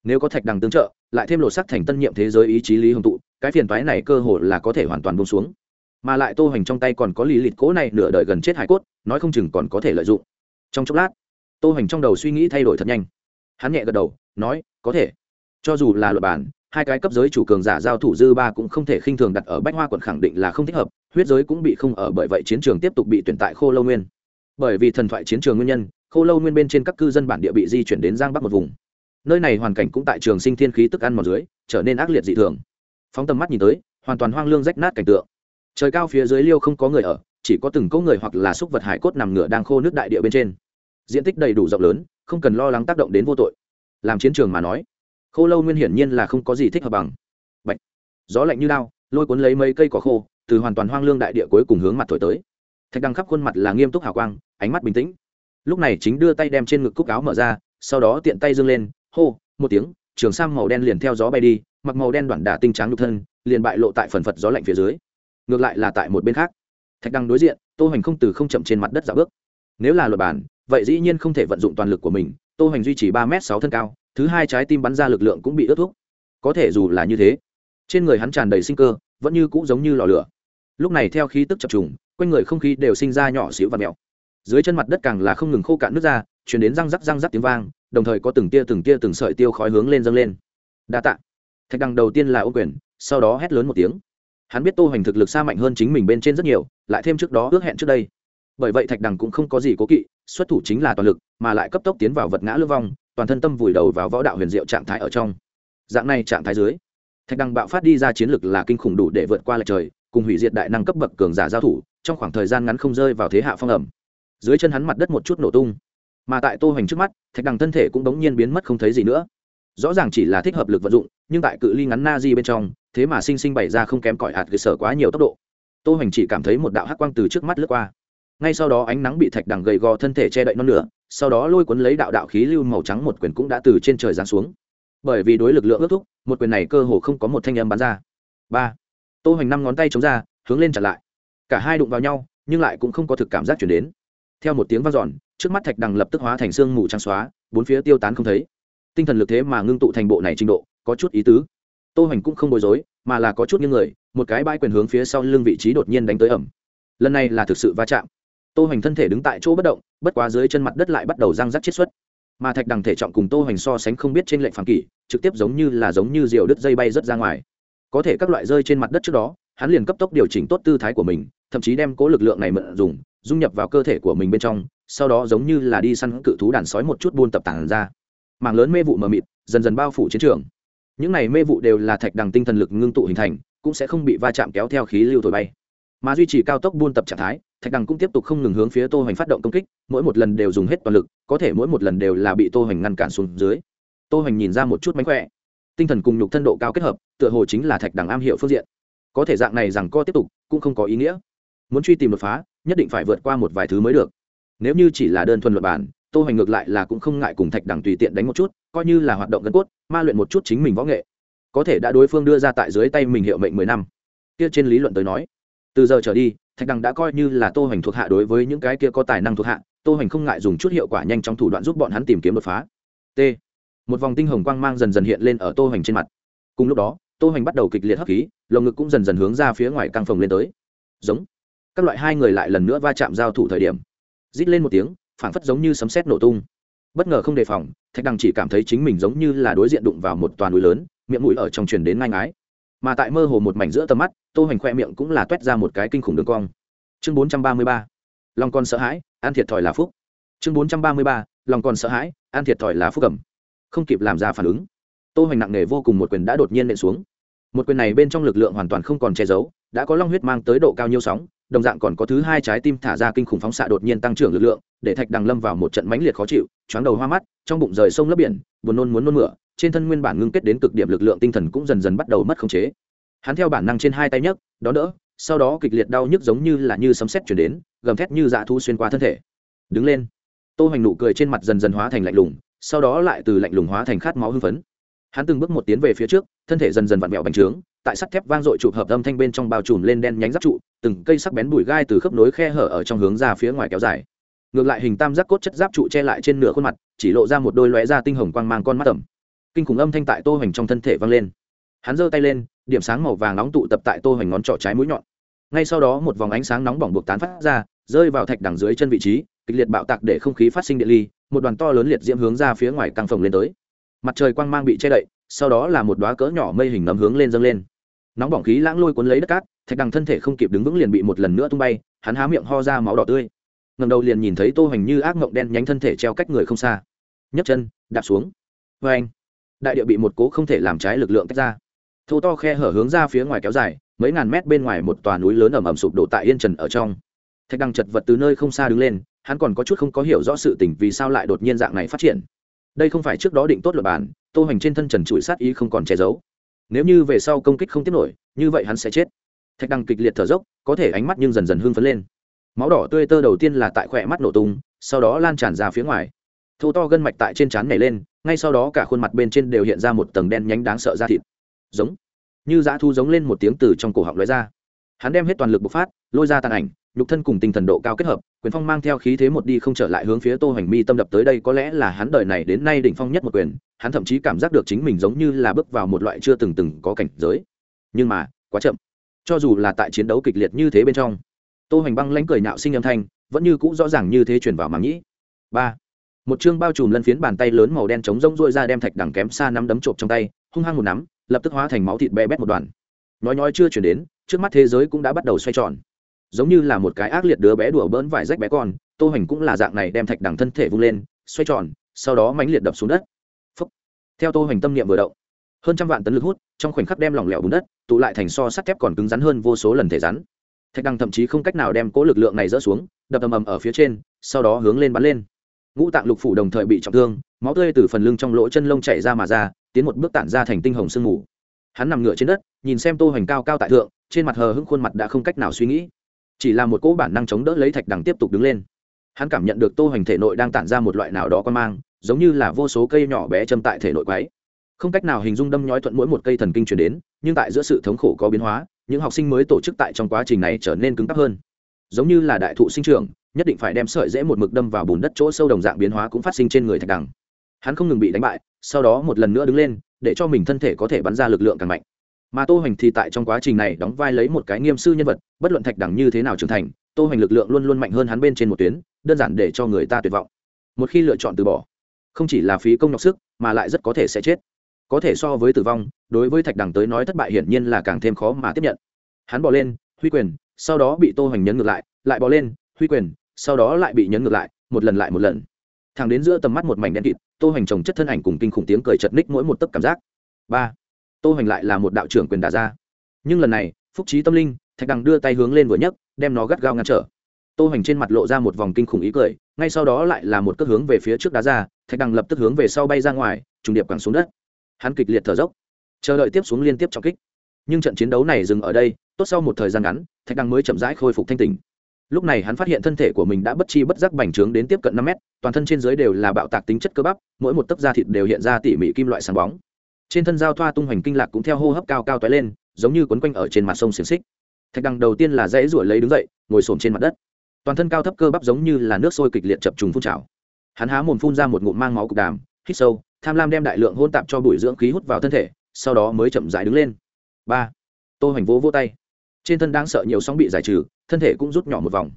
nếu có thạch đằng tương trợ, lại thêm lột sắc thành tân nhiệm thế giới ý chí lý hồng tụ, cái phiền toái này cơ hội là có thể hoàn toàn bông xuống. Mà lại tô hoành trong tay còn có lý lịt cố này nửa đời gần chết hải cốt, nói không chừng còn có thể lợi dụng. Trong chốc lát, tô hoành trong đầu suy nghĩ thay đổi thật nhanh. Hắn nhẹ gật đầu, nói, có thể. Cho dù là luật bản, hai cái cấp giới chủ cường giả giao thủ dư ba cũng không thể khinh thường đặt ở bách hoa quận khẳng định là không thích hợp, huyết giới cũng bị không ở bởi vậy chiến trường tiếp tục bị tuyển tại khô lâu nguyên. Bởi vì thần thoại chiến trường nguyên nhân, khô lâu nguyên bên trên các cư dân bản địa bị di chuyển đến giang bắc một vùng nơi này hoàn cảnh cũng tại trường sinh thiên khí tức ăn mòn dưới, trở nên ác liệt dị thường. Phóng tầm mắt nhìn tới, hoàn toàn hoang lương rách nát cảnh tượng. Trời cao phía dưới liêu không có người ở, chỉ có từng cỗ người hoặc là xúc vật hải cốt nằm ngửa đang khô nước đại địa bên trên. Diện tích đầy đủ rộng lớn, không cần lo lắng tác động đến vô tội. Làm chiến trường mà nói, khô lâu nguyên hiển nhiên là không có gì thích hợp bằng. Bạch. gió lạnh như lao lôi cuốn lấy mấy cây cỏ khô, từ hoàn toàn hoang lương đại địa cuối cùng hướng mặt thổi tới. Thạch đăng khắp khuôn mặt là nghiêm túc hào quang, ánh mắt bình tĩnh. Lúc này chính đưa tay đem trên ngực cúc áo mở ra, sau đó tiện tay dâng lên hô, một tiếng, trường sam màu đen liền theo gió bay đi, mặc màu đen đoạn đả tinh tráng nhục thân, liền bại lộ tại phần phật gió lạnh phía dưới. Ngược lại là tại một bên khác. Thạch đăng đối diện, tô hoành không từ không chậm trên mặt đất dạo bước. Nếu là luật bản, vậy dĩ nhiên không thể vận dụng toàn lực của mình, tô hoành duy trì ba m sáu thân cao, thứ hai trái tim bắn ra lực lượng cũng bị ướt thuốc. Có thể dù là như thế, trên người hắn tràn đầy sinh cơ, vẫn như cũ giống như lò lửa. Lúc này theo khí tức chập trùng, quanh người không khí đều sinh ra nhỏ xíu và mèo. Dưới chân mặt đất càng là không ngừng khô cạn nước ra chuyển đến răng rắc răng rắc tiếng vang đồng thời có từng tia từng tia từng sợi tiêu khói hướng lên dâng lên. Đa t ạ thạch đằng đầu tiên là ô quyền, sau đó hét lớn một tiếng. Hắn biết tô hoành thực lực xa mạnh hơn chính mình bên trên rất nhiều, lại thêm trước đó ước hẹn trước đây. Bởi vậy thạch đằng cũng không có gì cố kỵ, xuất thủ chính là toàn lực, mà lại cấp tốc tiến vào vật ngã lưu vong, toàn thân tâm vùi đầu vào võ đạo huyền diệu trạng thái ở trong. Dạng này trạng thái dưới, thạch đằng bạo phát đi ra chiến lực là kinh khủng đủ để vượt qua lại trời, cùng hủy diệt đại năng cấp bậc cường giả giao thủ, trong khoảng thời gian ngắn không rơi vào thế hạ phong ẩm. Dưới chân hắn mặt đất một chút nổ tung mà tại tô hoành trước mắt, thạch đằng thân thể cũng đống nhiên biến mất không thấy gì nữa. Rõ ràng chỉ là thích hợp lực vận dụng, nhưng tại cự ly ngắn na di bên trong, thế mà sinh sinh bày ra không kém cỏi hạt cơ sở quá nhiều tốc độ. Tô hoành chỉ cảm thấy một đạo hắc quang từ trước mắt lướt qua. Ngay sau đó ánh nắng bị thạch đằng gầy gò thân thể che đậy non nửa sau đó lôi cuốn lấy đạo đạo khí lưu màu trắng một quyền cũng đã từ trên trời giáng xuống. Bởi vì đối lực lượng ước thúc, một quyền này cơ hồ không có một thanh âm bắn ra. Ba. Tô hoành năm ngón tay chống ra, hướng lên chặn lại. Cả hai đụng vào nhau, nhưng lại cũng không có thực cảm giác chuyển đến. Theo một tiếng vang giòn trước mắt thạch đằng lập tức hóa thành xương mù trắng xóa, bốn phía tiêu tán không thấy. Tinh thần lực thế mà ngưng tụ thành bộ này trình độ, có chút ý tứ. Tô hoành cũng không bối rối, mà là có chút những người, một cái bãi quyền hướng phía sau lưng vị trí đột nhiên đánh tới ẩm. Lần này là thực sự va chạm. Tô hoành thân thể đứng tại chỗ bất động, bất quá dưới chân mặt đất lại bắt đầu răng rắc chiết xuất. Mà thạch đằng thể trọng cùng tô hoành so sánh không biết trên lệnh phản kỷ trực tiếp giống như là giống như diều đứt dây bay rất ra ngoài. Có thể các loại rơi trên mặt đất trước đó, hắn liền cấp tốc điều chỉnh tốt tư thái của mình, thậm chí đem cố lực lượng này mượn dùng, dung nhập vào cơ thể của mình bên trong sau đó giống như là đi săn cự thú đàn sói một chút buôn tập tàng ra. Mảng lớn mê vụ mờ mịt, dần dần bao phủ chiến trường. Những này mê vụ đều là thạch đằng tinh thần lực ngưng tụ hình thành, cũng sẽ không bị va chạm kéo theo khí lưu thổi bay. Mà duy trì cao tốc buôn tập trạng thái, thạch đằng cũng tiếp tục không ngừng hướng phía tô hoành phát động công kích, mỗi một lần đều dùng hết toàn lực, có thể mỗi một lần đều là bị tô hoành ngăn cản xuống dưới. Tô hoành nhìn ra một chút mánh khỏe. Tinh thần cùng nhục thân độ cao kết hợp, tựa hồ chính là thạch đằng am hiểu phương diện. Có thể dạng này rằng co tiếp tục, cũng không có ý nghĩa. Muốn truy tìm đột phá, nhất định phải vượt qua một vài thứ mới được nếu như chỉ là đơn thuần luật bản tô hoành ngược lại là cũng không ngại cùng thạch đẳng tùy tiện đánh một chút, coi như là hoạt động gân cốt, ma luyện một chút chính mình võ nghệ. Có thể đã đối phương đưa ra tại dưới tay mình hiệu mệnh mười năm. Kia trên lý luận tới nói, từ giờ trở đi, thạch đằng đã coi như là tô hoành thuộc hạ đối với những cái kia có tài năng thuộc hạ, tô hoành không ngại dùng chút hiệu quả nhanh trong thủ đoạn giúp bọn hắn tìm kiếm đột phá. T. Một vòng tinh hồng quang mang dần dần hiện lên ở tô hoành trên mặt. Cùng lúc đó, tô hoành bắt đầu kịch liệt hấp khí, lồng ngực cũng dần dần hướng ra phía ngoài căng phồng lên tới. Giống. Các loại hai người lại lần nữa va chạm giao thủ thời điểm rít lên một tiếng, phảng phất giống như sấm sét nổ tung. Bất ngờ không đề phòng, thạch đằng chỉ cảm thấy chính mình giống như là đối diện đụng vào một toàn núi lớn, miệng mũi ở trong truyền đến ngang ái mà tại mơ hồ một mảnh giữa tầm mắt, tô hoành khoe miệng cũng là toét ra một cái kinh khủng đường cong. Chương bốn trăm ba mươi ba, lòng còn sợ hãi, an thiệt thòi là phúc. Chương bốn trăm ba mươi ba, lòng còn sợ hãi, an thiệt thòi là phúc cầm không kịp làm ra phản ứng, tô hoành nặng nề vô cùng một quyền đã đột nhiên nện xuống. Một quyền này bên trong lực lượng hoàn toàn không còn che giấu, đã có long huyết mang tới độ cao nhiêu sóng đồng dạng còn có thứ hai trái tim thả ra kinh khủng phóng xạ đột nhiên tăng trưởng lực lượng, để thạch đằng lâm vào một trận mãnh liệt khó chịu, choáng đầu hoa mắt, trong bụng rời sông lấp biển, buồn nôn muốn nôn mửa, trên thân nguyên bản ngưng kết đến cực điểm lực lượng tinh thần cũng dần dần bắt đầu mất khống chế. Hắn theo bản năng trên hai tay nhấc, đó đỡ, sau đó kịch liệt đau nhức giống như là như sấm sét chuyển đến, gầm thét như dạ thu xuyên qua thân thể. Đứng lên. Tô hoành nụ cười trên mặt dần dần hóa thành lạnh lùng, sau đó lại từ lạnh lùng hóa thành khát máu hưng phấn hắn từng bước một tiến về phía trước, thân thể dần dần vặn vẹo bành trướng, tại sắt thép vang dội chụp hợp âm thanh bên trong bao trùm lên đen nhánh giáp trụ, từng cây sắc bén bùi gai từ khớp nối khe hở ở trong hướng ra phía ngoài kéo dài. Ngược lại hình tam giác cốt chất giáp trụ che lại trên nửa khuôn mặt, chỉ lộ ra một đôi lóe da tinh hồng quang mang con mắt tầm kinh khủng âm thanh tại tô hoành trong thân thể vang lên. Hắn giơ tay lên, điểm sáng màu vàng nóng tụ tập tại tô hoành ngón trỏ trái mũi nhọn. Ngay sau đó một vòng ánh sáng nóng bỏng buộc tán phát ra, rơi vào thạch đằng dưới chân vị trí, kịch liệt bạo tạc để không khí phát sinh điện ly, một đoàn to lớn liệt diễm hướng ra phía ngoài căng phồng lên tới mặt trời quang mang bị che đậy, sau đó là một đoá cỡ nhỏ mây hình nấm hướng lên dâng lên. Nóng bỏng khí lãng lôi cuốn lấy đất cát, thạch đằng thân thể không kịp đứng vững liền bị một lần nữa tung bay, hắn há miệng ho ra máu đỏ tươi. Ngầm đầu liền nhìn thấy tô hoành như ác mộng đen nhánh thân thể treo cách người không xa. Nhấc chân, đạp xuống. Vê anh. Đại địa bị một cố không thể làm trái lực lượng tách ra. Thô to khe hở hướng ra phía ngoài kéo dài, mấy ngàn mét bên ngoài một tòa núi lớn ẩm ẩm sụp đổ tại yên trần ở trong. Thạch đằng chật vật từ nơi không xa đứng lên, hắn còn có chút không có hiểu rõ sự tình vì sao lại đột nhiên dạng này phát triển đây không phải trước đó định tốt luật bản, tô hành trên thân trần trụi sát ý không còn che giấu. Nếu như về sau công kích không tiếp nổi, như vậy hắn sẽ chết. Thạch đăng kịch liệt thở dốc, có thể ánh mắt nhưng dần dần hưng phấn lên. Máu đỏ tươi tơ đầu tiên là tại khỏe mắt nổ tung, sau đó lan tràn ra phía ngoài. Thô to gân mạch tại trên trán nhảy lên, ngay sau đó cả khuôn mặt bên trên đều hiện ra một tầng đen nhánh đáng sợ ra thịt. Giống như dã thu giống lên một tiếng từ trong cổ họng lóe ra. Hắn đem hết toàn lực bộc phát, lôi ra tàn ảnh nhục thân cùng tinh thần độ cao kết hợp, quyền phong mang theo khí thế một đi không trở lại hướng phía tô hoành mi tâm đập tới đây, có lẽ là hắn đời này đến nay đỉnh phong nhất một quyền, hắn thậm chí cảm giác được chính mình giống như là bước vào một loại chưa từng từng có cảnh giới. Nhưng mà, quá chậm. Cho dù là tại chiến đấu kịch liệt như thế bên trong, tô hoành băng lãnh cười nhạo sinh âm thanh, vẫn như cũ rõ ràng như thế truyền vào mà nghĩ ba. Một chương bao trùm lân phiến bàn tay lớn màu đen trống rông rôi ra đem thạch đằng kém xa nắm đấm trộm trong tay, hung hăng một nắm, lập tức hóa thành máu thịt bé bét một đoàn. Nói nói chưa chuyển đến, trước mắt thế giới cũng đã bắt đầu xoay tròn giống như là một cái ác liệt đứa bé đùa bỡn vài rách bé con, tô hoành cũng là dạng này đem thạch đằng thân thể vung lên, xoay tròn, sau đó mãnh liệt đập xuống đất. Theo tô hoành tâm niệm vừa động, hơn trăm vạn tấn lực hút trong khoảnh khắc đem lỏng lẻo bùn đất, tụ lại thành so sắt thép còn cứng rắn hơn vô số lần thể rắn. Thạch đằng thậm chí không cách nào đem cố lực lượng này dỡ xuống, đập ầm ầm ở phía trên, sau đó hướng lên bắn lên. Ngũ tạng lục phủ đồng thời bị trọng thương, máu tươi từ phần lưng trong lỗ chân lông chảy ra mà ra, tiến một bước tản ra thành tinh hồng sương mù. Hắn nằm ngửa trên đất, nhìn xem tô hoành cao cao tại thượng, trên mặt hờ hững khuôn mặt đã không cách nào suy nghĩ chỉ là một cỗ bản năng chống đỡ lấy thạch đằng tiếp tục đứng lên. Hắn cảm nhận được tô hoành thể nội đang tản ra một loại nào đó con mang, giống như là vô số cây nhỏ bé châm tại thể nội quái không cách nào hình dung đâm nhói thuận mỗi một cây thần kinh truyền đến, nhưng tại giữa sự thống khổ có biến hóa, những học sinh mới tổ chức tại trong quá trình này trở nên cứng cắp hơn. Giống như là đại thụ sinh trưởng, nhất định phải đem sợi dễ một mực đâm vào bùn đất chỗ sâu đồng dạng biến hóa cũng phát sinh trên người thạch đằng. Hắn không ngừng bị đánh bại, sau đó một lần nữa đứng lên, để cho mình thân thể có thể bắn ra lực lượng càng mạnh mà tô hoành thì tại trong quá trình này đóng vai lấy một cái nghiêm sư nhân vật, bất luận thạch đẳng như thế nào trưởng thành, tô hoành lực lượng luôn luôn mạnh hơn hắn bên trên một tuyến, đơn giản để cho người ta tuyệt vọng. Một khi lựa chọn từ bỏ, không chỉ là phí công nhọc sức, mà lại rất có thể sẽ chết. Có thể so với tử vong, đối với thạch đẳng tới nói thất bại hiển nhiên là càng thêm khó mà tiếp nhận. Hắn bỏ lên, huy quyền, sau đó bị tô hoành nhấn ngược lại lại bỏ lên, huy quyền, sau đó lại bị nhấn ngược lại, một lần lại một lần. Thẳng đến giữa tầm mắt một mảnh đen kịt, tô hoành trồng chất thân ảnh cùng kinh khủng tiếng cười chật ních mỗi một tấc cảm giác. Ba tô hoành lại là một đạo trưởng quyền đà ra. Nhưng lần này, phúc trí tâm linh, thạch đằng đưa tay hướng lên vừa nhấc, đem nó gắt gao ngăn trở. Tô hoành trên mặt lộ ra một vòng kinh khủng ý cười, ngay sau đó lại là một cước hướng về phía trước đá ra, thạch đằng lập tức hướng về sau bay ra ngoài, trùng điệp quẳng xuống đất. Hắn kịch liệt thở dốc, chờ đợi tiếp xuống liên tiếp trọng kích. Nhưng trận chiến đấu này dừng ở đây, tốt sau một thời gian ngắn, thạch đằng mới chậm rãi khôi phục thanh tình lúc này hắn phát hiện thân thể của mình đã bất chi bất giác bành trướng đến tiếp cận năm mét, toàn thân trên dưới đều là bạo tạc tính chất cơ bắp, mỗi một tấc da thịt đều hiện ra tỉ mỉ kim loại sáng bóng trên thân giao thoa tung hoành kinh lạc cũng theo hô hấp cao cao toái lên, giống như quấn quanh ở trên mặt sông xiềng xích. Thạch đằng đầu tiên là dãy ruổi lấy đứng dậy, ngồi xổm trên mặt đất. Toàn thân cao thấp cơ bắp giống như là nước sôi kịch liệt chập trùng phun trào. Hắn há mồm phun ra một ngụm mang máu cục đàm, hít sâu, tham lam đem đại lượng hôn tạp cho bụi dưỡng khí hút vào thân thể, sau đó mới chậm dãi đứng lên. Ba. Tô hoành vỗ vỗ tay. Trên thân đang sợ nhiều sóng bị giải trừ, thân thể cũng rút nhỏ một vòng.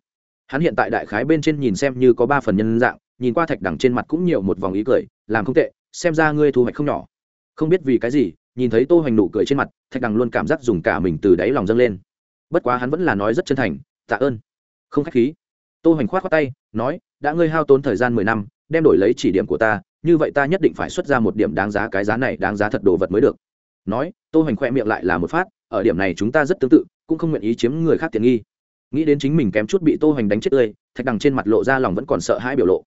Hắn hiện tại đại khái bên trên nhìn xem như có ba phần nhân dạng, nhìn qua thạch đằng trên mặt cũng nhiều một vòng ý cười, làm không tệ, xem ra ngươi thu hoạch không nhỏ không biết vì cái gì, nhìn thấy tô hoành nụ cười trên mặt, thạch đằng luôn cảm giác dùng cả mình từ đáy lòng dâng lên. Bất quá hắn vẫn là nói rất chân thành, tạ ơn. Không khách khí. Tô hoành khoát khoát tay, nói, đã ngươi hao tốn thời gian mười năm, đem đổi lấy chỉ điểm của ta, như vậy ta nhất định phải xuất ra một điểm đáng giá cái giá này, đáng giá thật đồ vật mới được. Nói, tô hoành khoe miệng lại là một phát, ở điểm này chúng ta rất tương tự, cũng không nguyện ý chiếm người khác tiện nghi. Nghĩ đến chính mình kém chút bị tô hoành đánh chết tươi, thạch đằng trên mặt lộ ra lòng vẫn còn sợ hãi biểu lộ.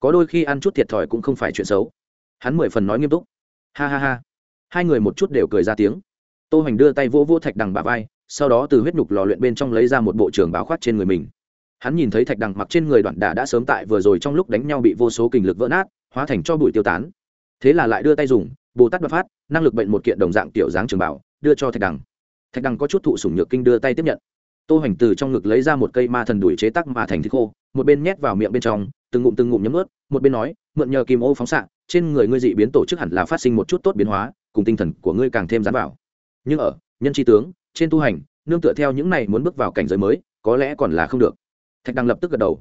Có đôi khi ăn chút thiệt thòi cũng không phải chuyện xấu. Hắn mười phần nói nghiêm túc ha ha ha. Hai người một chút đều cười ra tiếng. Tô hoành đưa tay vỗ vỗ thạch đằng bà vai, sau đó từ huyết nhục lò luyện bên trong lấy ra một bộ trưởng báo khoát trên người mình. Hắn nhìn thấy thạch đằng mặc trên người đoạn đà đã sớm tại vừa rồi trong lúc đánh nhau bị vô số kình lực vỡ nát, hóa thành cho bụi tiêu tán. Thế là lại đưa tay dùng, bồ tát đoạt phát, năng lực bệnh một kiện đồng dạng tiểu dáng trường bảo đưa cho thạch đằng. Thạch đằng có chút thụ sủng nhược kinh đưa tay tiếp nhận. Tô hoành từ trong ngực lấy ra một cây ma thần đuổi chế tắc mà thành thịt khô, một bên nhét vào miệng bên trong, từng ngụm từng ngụm nhấm ướt, một bên nói mượn nhờ kim ô phóng xạ, trên người ngươi dị biến tổ chức hẳn là phát sinh một chút tốt biến hóa, cùng tinh thần của ngươi càng thêm dán vào. Nhưng ở, nhân tri tướng, trên tu hành, nương tựa theo những này muốn bước vào cảnh giới mới, có lẽ còn là không được. Thạch đăng lập tức gật đầu.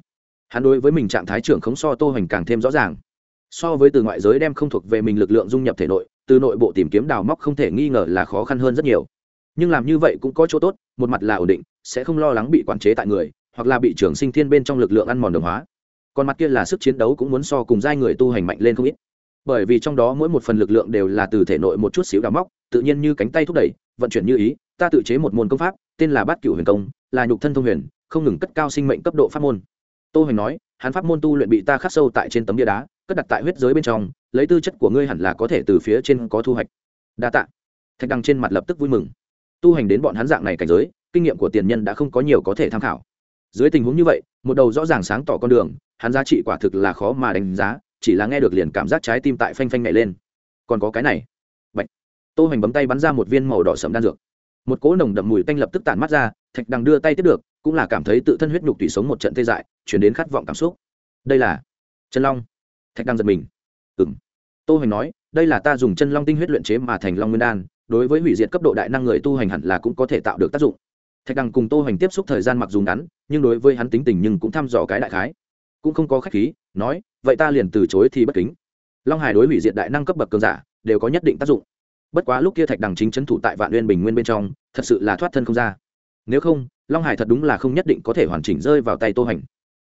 Hắn đối với mình trạng thái trưởng khống so tô hành càng thêm rõ ràng. So với từ ngoại giới đem không thuộc về mình lực lượng dung nhập thể nội, từ nội bộ tìm kiếm đào móc không thể nghi ngờ là khó khăn hơn rất nhiều. Nhưng làm như vậy cũng có chỗ tốt, một mặt là ổn định, sẽ không lo lắng bị quản chế tại người, hoặc là bị trưởng sinh thiên bên trong lực lượng ăn mòn đồng hóa còn mặt kia là sức chiến đấu cũng muốn so cùng giai người tu hành mạnh lên không ít. Bởi vì trong đó mỗi một phần lực lượng đều là từ thể nội một chút xíu đào móc, tự nhiên như cánh tay thúc đẩy, vận chuyển như ý, ta tự chế một môn công pháp, tên là bát cửu huyền công, là nhục thân thông huyền, không ngừng cất cao sinh mệnh cấp độ pháp môn. Tô hoành nói, hắn pháp môn tu luyện bị ta khắc sâu tại trên tấm bia đá, cất đặt tại huyết giới bên trong, lấy tư chất của ngươi hẳn là có thể từ phía trên có thu hoạch. Đa tạ. Thạch Đăng trên mặt lập tức vui mừng. Tu hành đến bọn hắn dạng này cảnh giới, kinh nghiệm của tiền nhân đã không có nhiều có thể tham khảo. Dưới tình huống như vậy, một đầu rõ ràng sáng tỏ con đường hắn giá trị quả thực là khó mà đánh giá, chỉ là nghe được liền cảm giác trái tim tại phanh phanh nhảy lên. Còn có cái này. Bệnh tô hoành bấm tay bắn ra một viên màu đỏ sẫm đan dược. Một cỗ nồng đậm mùi tanh lập tức tản mắt ra, thạch đằng đưa tay tiếp được, cũng là cảm thấy tự thân huyết nhục tủy sống một trận tê dại, chuyển đến khát vọng cảm xúc. Đây là chân long. Thạch đằng giật mình. Ừ m tô hoành nói, đây là ta dùng chân long tinh huyết luyện chế mà thành long nguyên đan, đối với hủy diệt cấp độ đại năng người tu hành hẳn là cũng có thể tạo được tác dụng. Thạch đằng cùng tô hoành tiếp xúc thời gian mặc dù ngắn, nhưng đối với hắn tính tình nhưng cũng thăm dò cái đại khái cũng không có khách khí nói vậy ta liền từ chối thì bất kính. Long hải đối hủy diệt đại năng cấp bậc cường giả đều có nhất định tác dụng. Bất quá lúc kia thạch đằng chính c thủ tại vạn Nguyên bình nguyên bên trong thật sự là thoát thân không ra. Nếu không long hải thật đúng là không nhất định có thể hoàn chỉnh rơi vào tay tô hành.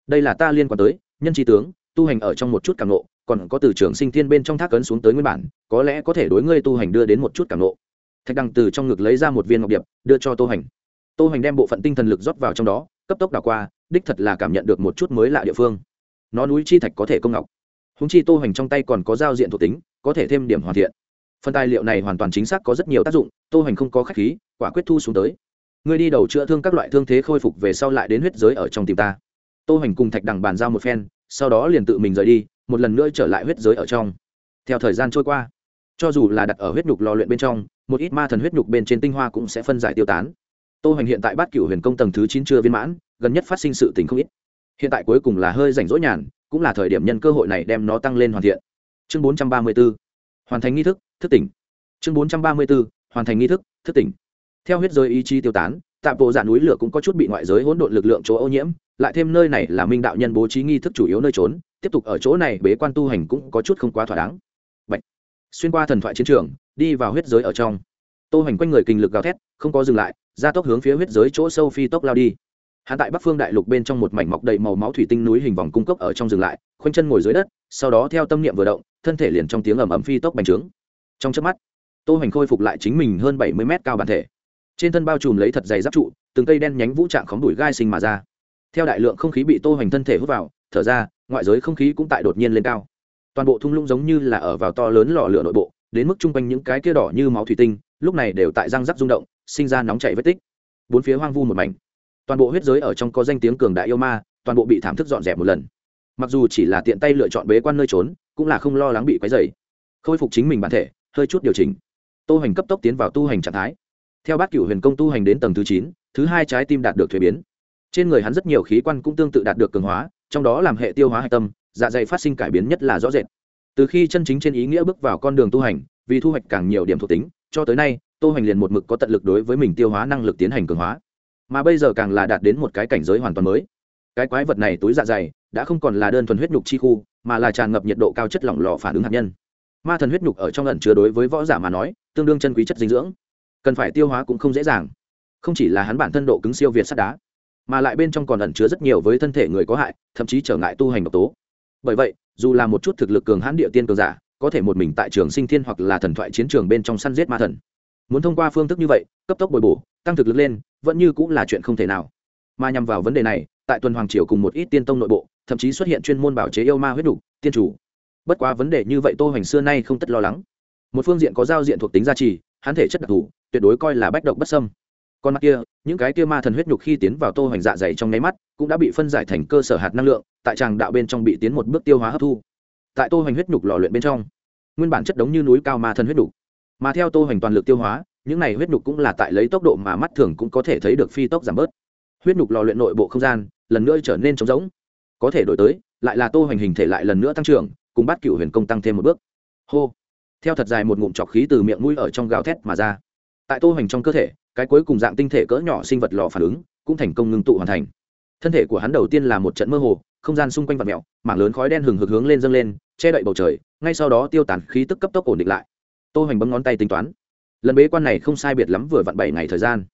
Đây là ta liên quan tới nhân chi tướng tu hành ở trong một chút cảm ngộ, còn có từ trưởng sinh thiên bên trong thác cấn xuống tới nguyên bản có lẽ có thể đối ngươi tu hành đưa đến một chút cảm ngộ. thạch đằng từ trong ngực lấy ra một viên ngọc điệp đưa cho tô hành. Tô hành đem bộ phận tinh thần lực rót vào trong đó cấp tốc đảo qua đích thật là cảm nhận được một chút mới lạ địa phương. Nó núi chi thạch có thể công ngọc. Húng chi tô hoành trong tay còn có giao diện thuộc tính, có thể thêm điểm hoàn thiện. Phần tài liệu này hoàn toàn chính xác có rất nhiều tác dụng, tô hoành không có khách khí, quả quyết thu xuống tới. Người đi đầu chữa thương các loại thương thế khôi phục về sau lại đến huyết giới ở trong tìm ta. Tô hoành cùng thạch đằng bàn giao một phen, sau đó liền tự mình rời đi, một lần nữa trở lại huyết giới ở trong. Theo thời gian trôi qua, cho dù là đặt ở huyết nhục lò luyện bên trong, một ít ma thần huyết nhục bên trên tinh hoa cũng sẽ phân giải tiêu tán tô hoành hiện tại bát cửu huyền công tầng thứ chín chưa viên mãn, gần nhất phát sinh sự tình không ít. Hiện tại cuối cùng là hơi rảnh rỗi nhàn, cũng là thời điểm nhân cơ hội này đem nó tăng lên hoàn thiện. Chương bốn trăm ba mươi 434 hoàn thành nghi thức thức tỉnh. Chương bốn trăm ba mươi 434 hoàn thành nghi thức thức tỉnh. Theo huyết giới ý chí tiêu tán, tạp bộ dạ núi lửa cũng có chút bị ngoại giới hỗn độn lực lượng chỗ ô nhiễm, lại thêm nơi này là minh đạo nhân bố trí nghi thức chủ yếu nơi trốn, tiếp tục ở chỗ này bế quan tu hành cũng có chút không quá thỏa đáng. Bạch. xuyên qua thần thoại chiến trường, đi vào huyết giới ở trong. Tô hành quanh người kinh lực gào thét, không có dừng lại ra tốc hướng phía huyết giới chỗ sâu phi tốc lao đi. Hắn tại bắc phương đại lục bên trong một mảnh mọc đầy màu máu thủy tinh núi hình vòng cung cấp ở trong dừng lại, khoanh chân ngồi dưới đất, sau đó theo tâm niệm vừa động, thân thể liền trong tiếng ầm ầm phi tốc bành trướng. Trong chớp mắt, tô hoành khôi phục lại chính mình hơn bảy mươi mét cao bản thể. Trên thân bao trùm lấy thật dày giáp trụ, từng cây đen nhánh vũ trạng khóm đùi gai sinh mà ra. Theo đại lượng không khí bị tô hoành thân thể hút vào, thở ra, ngoại giới không khí cũng tại đột nhiên lên cao. Toàn bộ thung lũng giống như là ở vào to lớn lò lửa nội bộ, đến mức chung quanh những cái kia đỏ như máu thủy tinh, lúc này đều tại răng rắc rung động sinh ra nóng chảy vết tích. Bốn phía hoang vu một mảnh. Toàn bộ huyết giới ở trong có danh tiếng cường đại yêu ma toàn bộ bị thảm thức dọn dẹp một lần. Mặc dù chỉ là tiện tay lựa chọn bế quan nơi trốn cũng là không lo lắng bị quấy rầy, khôi phục chính mình bản thể hơi chút điều chỉnh. Tô hành cấp tốc tiến vào tu hành trạng thái. Theo bát cửu huyền công tu hành đến tầng thứ chín thứ hai trái tim đạt được thuế biến. Trên người hắn rất nhiều khí quan cũng tương tự đạt được cường hóa trong đó làm hệ tiêu hóa hải tâm dạ dày phát sinh cải biến nhất là rõ rệt. Từ khi chân chính trên ý nghĩa bước vào con đường tu hành vì thu hoạch càng nhiều điểm thuộc tính cho tới nay tô hoành liền một mực có tận lực đối với mình tiêu hóa năng lực tiến hành cường hóa. Mà bây giờ càng là đạt đến một cái cảnh giới hoàn toàn mới. Cái quái vật này túi dạ dày, đã không còn là đơn thuần huyết nhục chi khu, mà là tràn ngập nhiệt độ cao chất lỏng lò phản ứng hạt nhân. Ma thần huyết nhục ở trong lần chứa đối với võ giả mà nói, tương đương chân quý chất dinh dưỡng. Cần phải tiêu hóa cũng không dễ dàng. Không chỉ là hắn bản thân độ cứng siêu việt sắt đá, mà lại bên trong còn ẩn chứa rất nhiều với thân thể người có hại, thậm chí trở ngại tu hành độc tố. Bởi vậy, dù là một chút thực lực cường hãn địa tiên cường giả, có thể một mình tại trường sinh thiên hoặc là thần thoại chiến trường bên trong săn giết ma thần muốn thông qua phương thức như vậy, cấp tốc bồi bổ, tăng thực lực lên, vẫn như cũng là chuyện không thể nào. Mà nhằm vào vấn đề này, tại tuần hoàng triều cùng một ít tiên tông nội bộ, thậm chí xuất hiện chuyên môn bảo chế yêu ma huyết đục tiên chủ. Bất quá vấn đề như vậy tô hoành xưa nay không tất lo lắng. Một phương diện có giao diện thuộc tính gia trì hán thể chất đặc thù, tuyệt đối coi là bách động bất sâm còn mặt kia, những cái kia ma thần huyết nhục khi tiến vào tô hoành dạ dày trong nháy mắt, cũng đã bị phân giải thành cơ sở hạt năng lượng, tại tràng đạo bên trong bị tiến một bước tiêu hóa hấp thu. Tại tô hoành huyết nhục lò luyện bên trong, nguyên bản chất đống như núi cao ma thần huyết nhục mà theo tô hoành toàn lực tiêu hóa, những này huyết nhục cũng là tại lấy tốc độ mà mắt thường cũng có thể thấy được phi tốc giảm bớt. Huyết nhục lò luyện nội bộ không gian, lần nữa trở nên trống rỗng. Có thể đổi tới, lại là tô hoành hình thể lại lần nữa tăng trưởng, cùng bắt cựu huyền công tăng thêm một bước. Hô! Theo thật dài một ngụm trọc khí từ miệng mũi ở trong gào thét mà ra. Tại tô hoành trong cơ thể, cái cuối cùng dạng tinh thể cỡ nhỏ sinh vật lò phản ứng cũng thành công ngưng tụ hoàn thành. Thân thể của hắn đầu tiên là một trận mơ hồ, không gian xung quanh vật mẹo mảng lớn khói đen hừng hực hướng lên dâng lên, che đậy bầu trời, ngay sau đó tiêu tán khí tức cấp tốc ổn định lại tô hoành bấm ngón tay tính toán. Lần bế quan này không sai biệt lắm vừa vặn bảy ngày thời gian.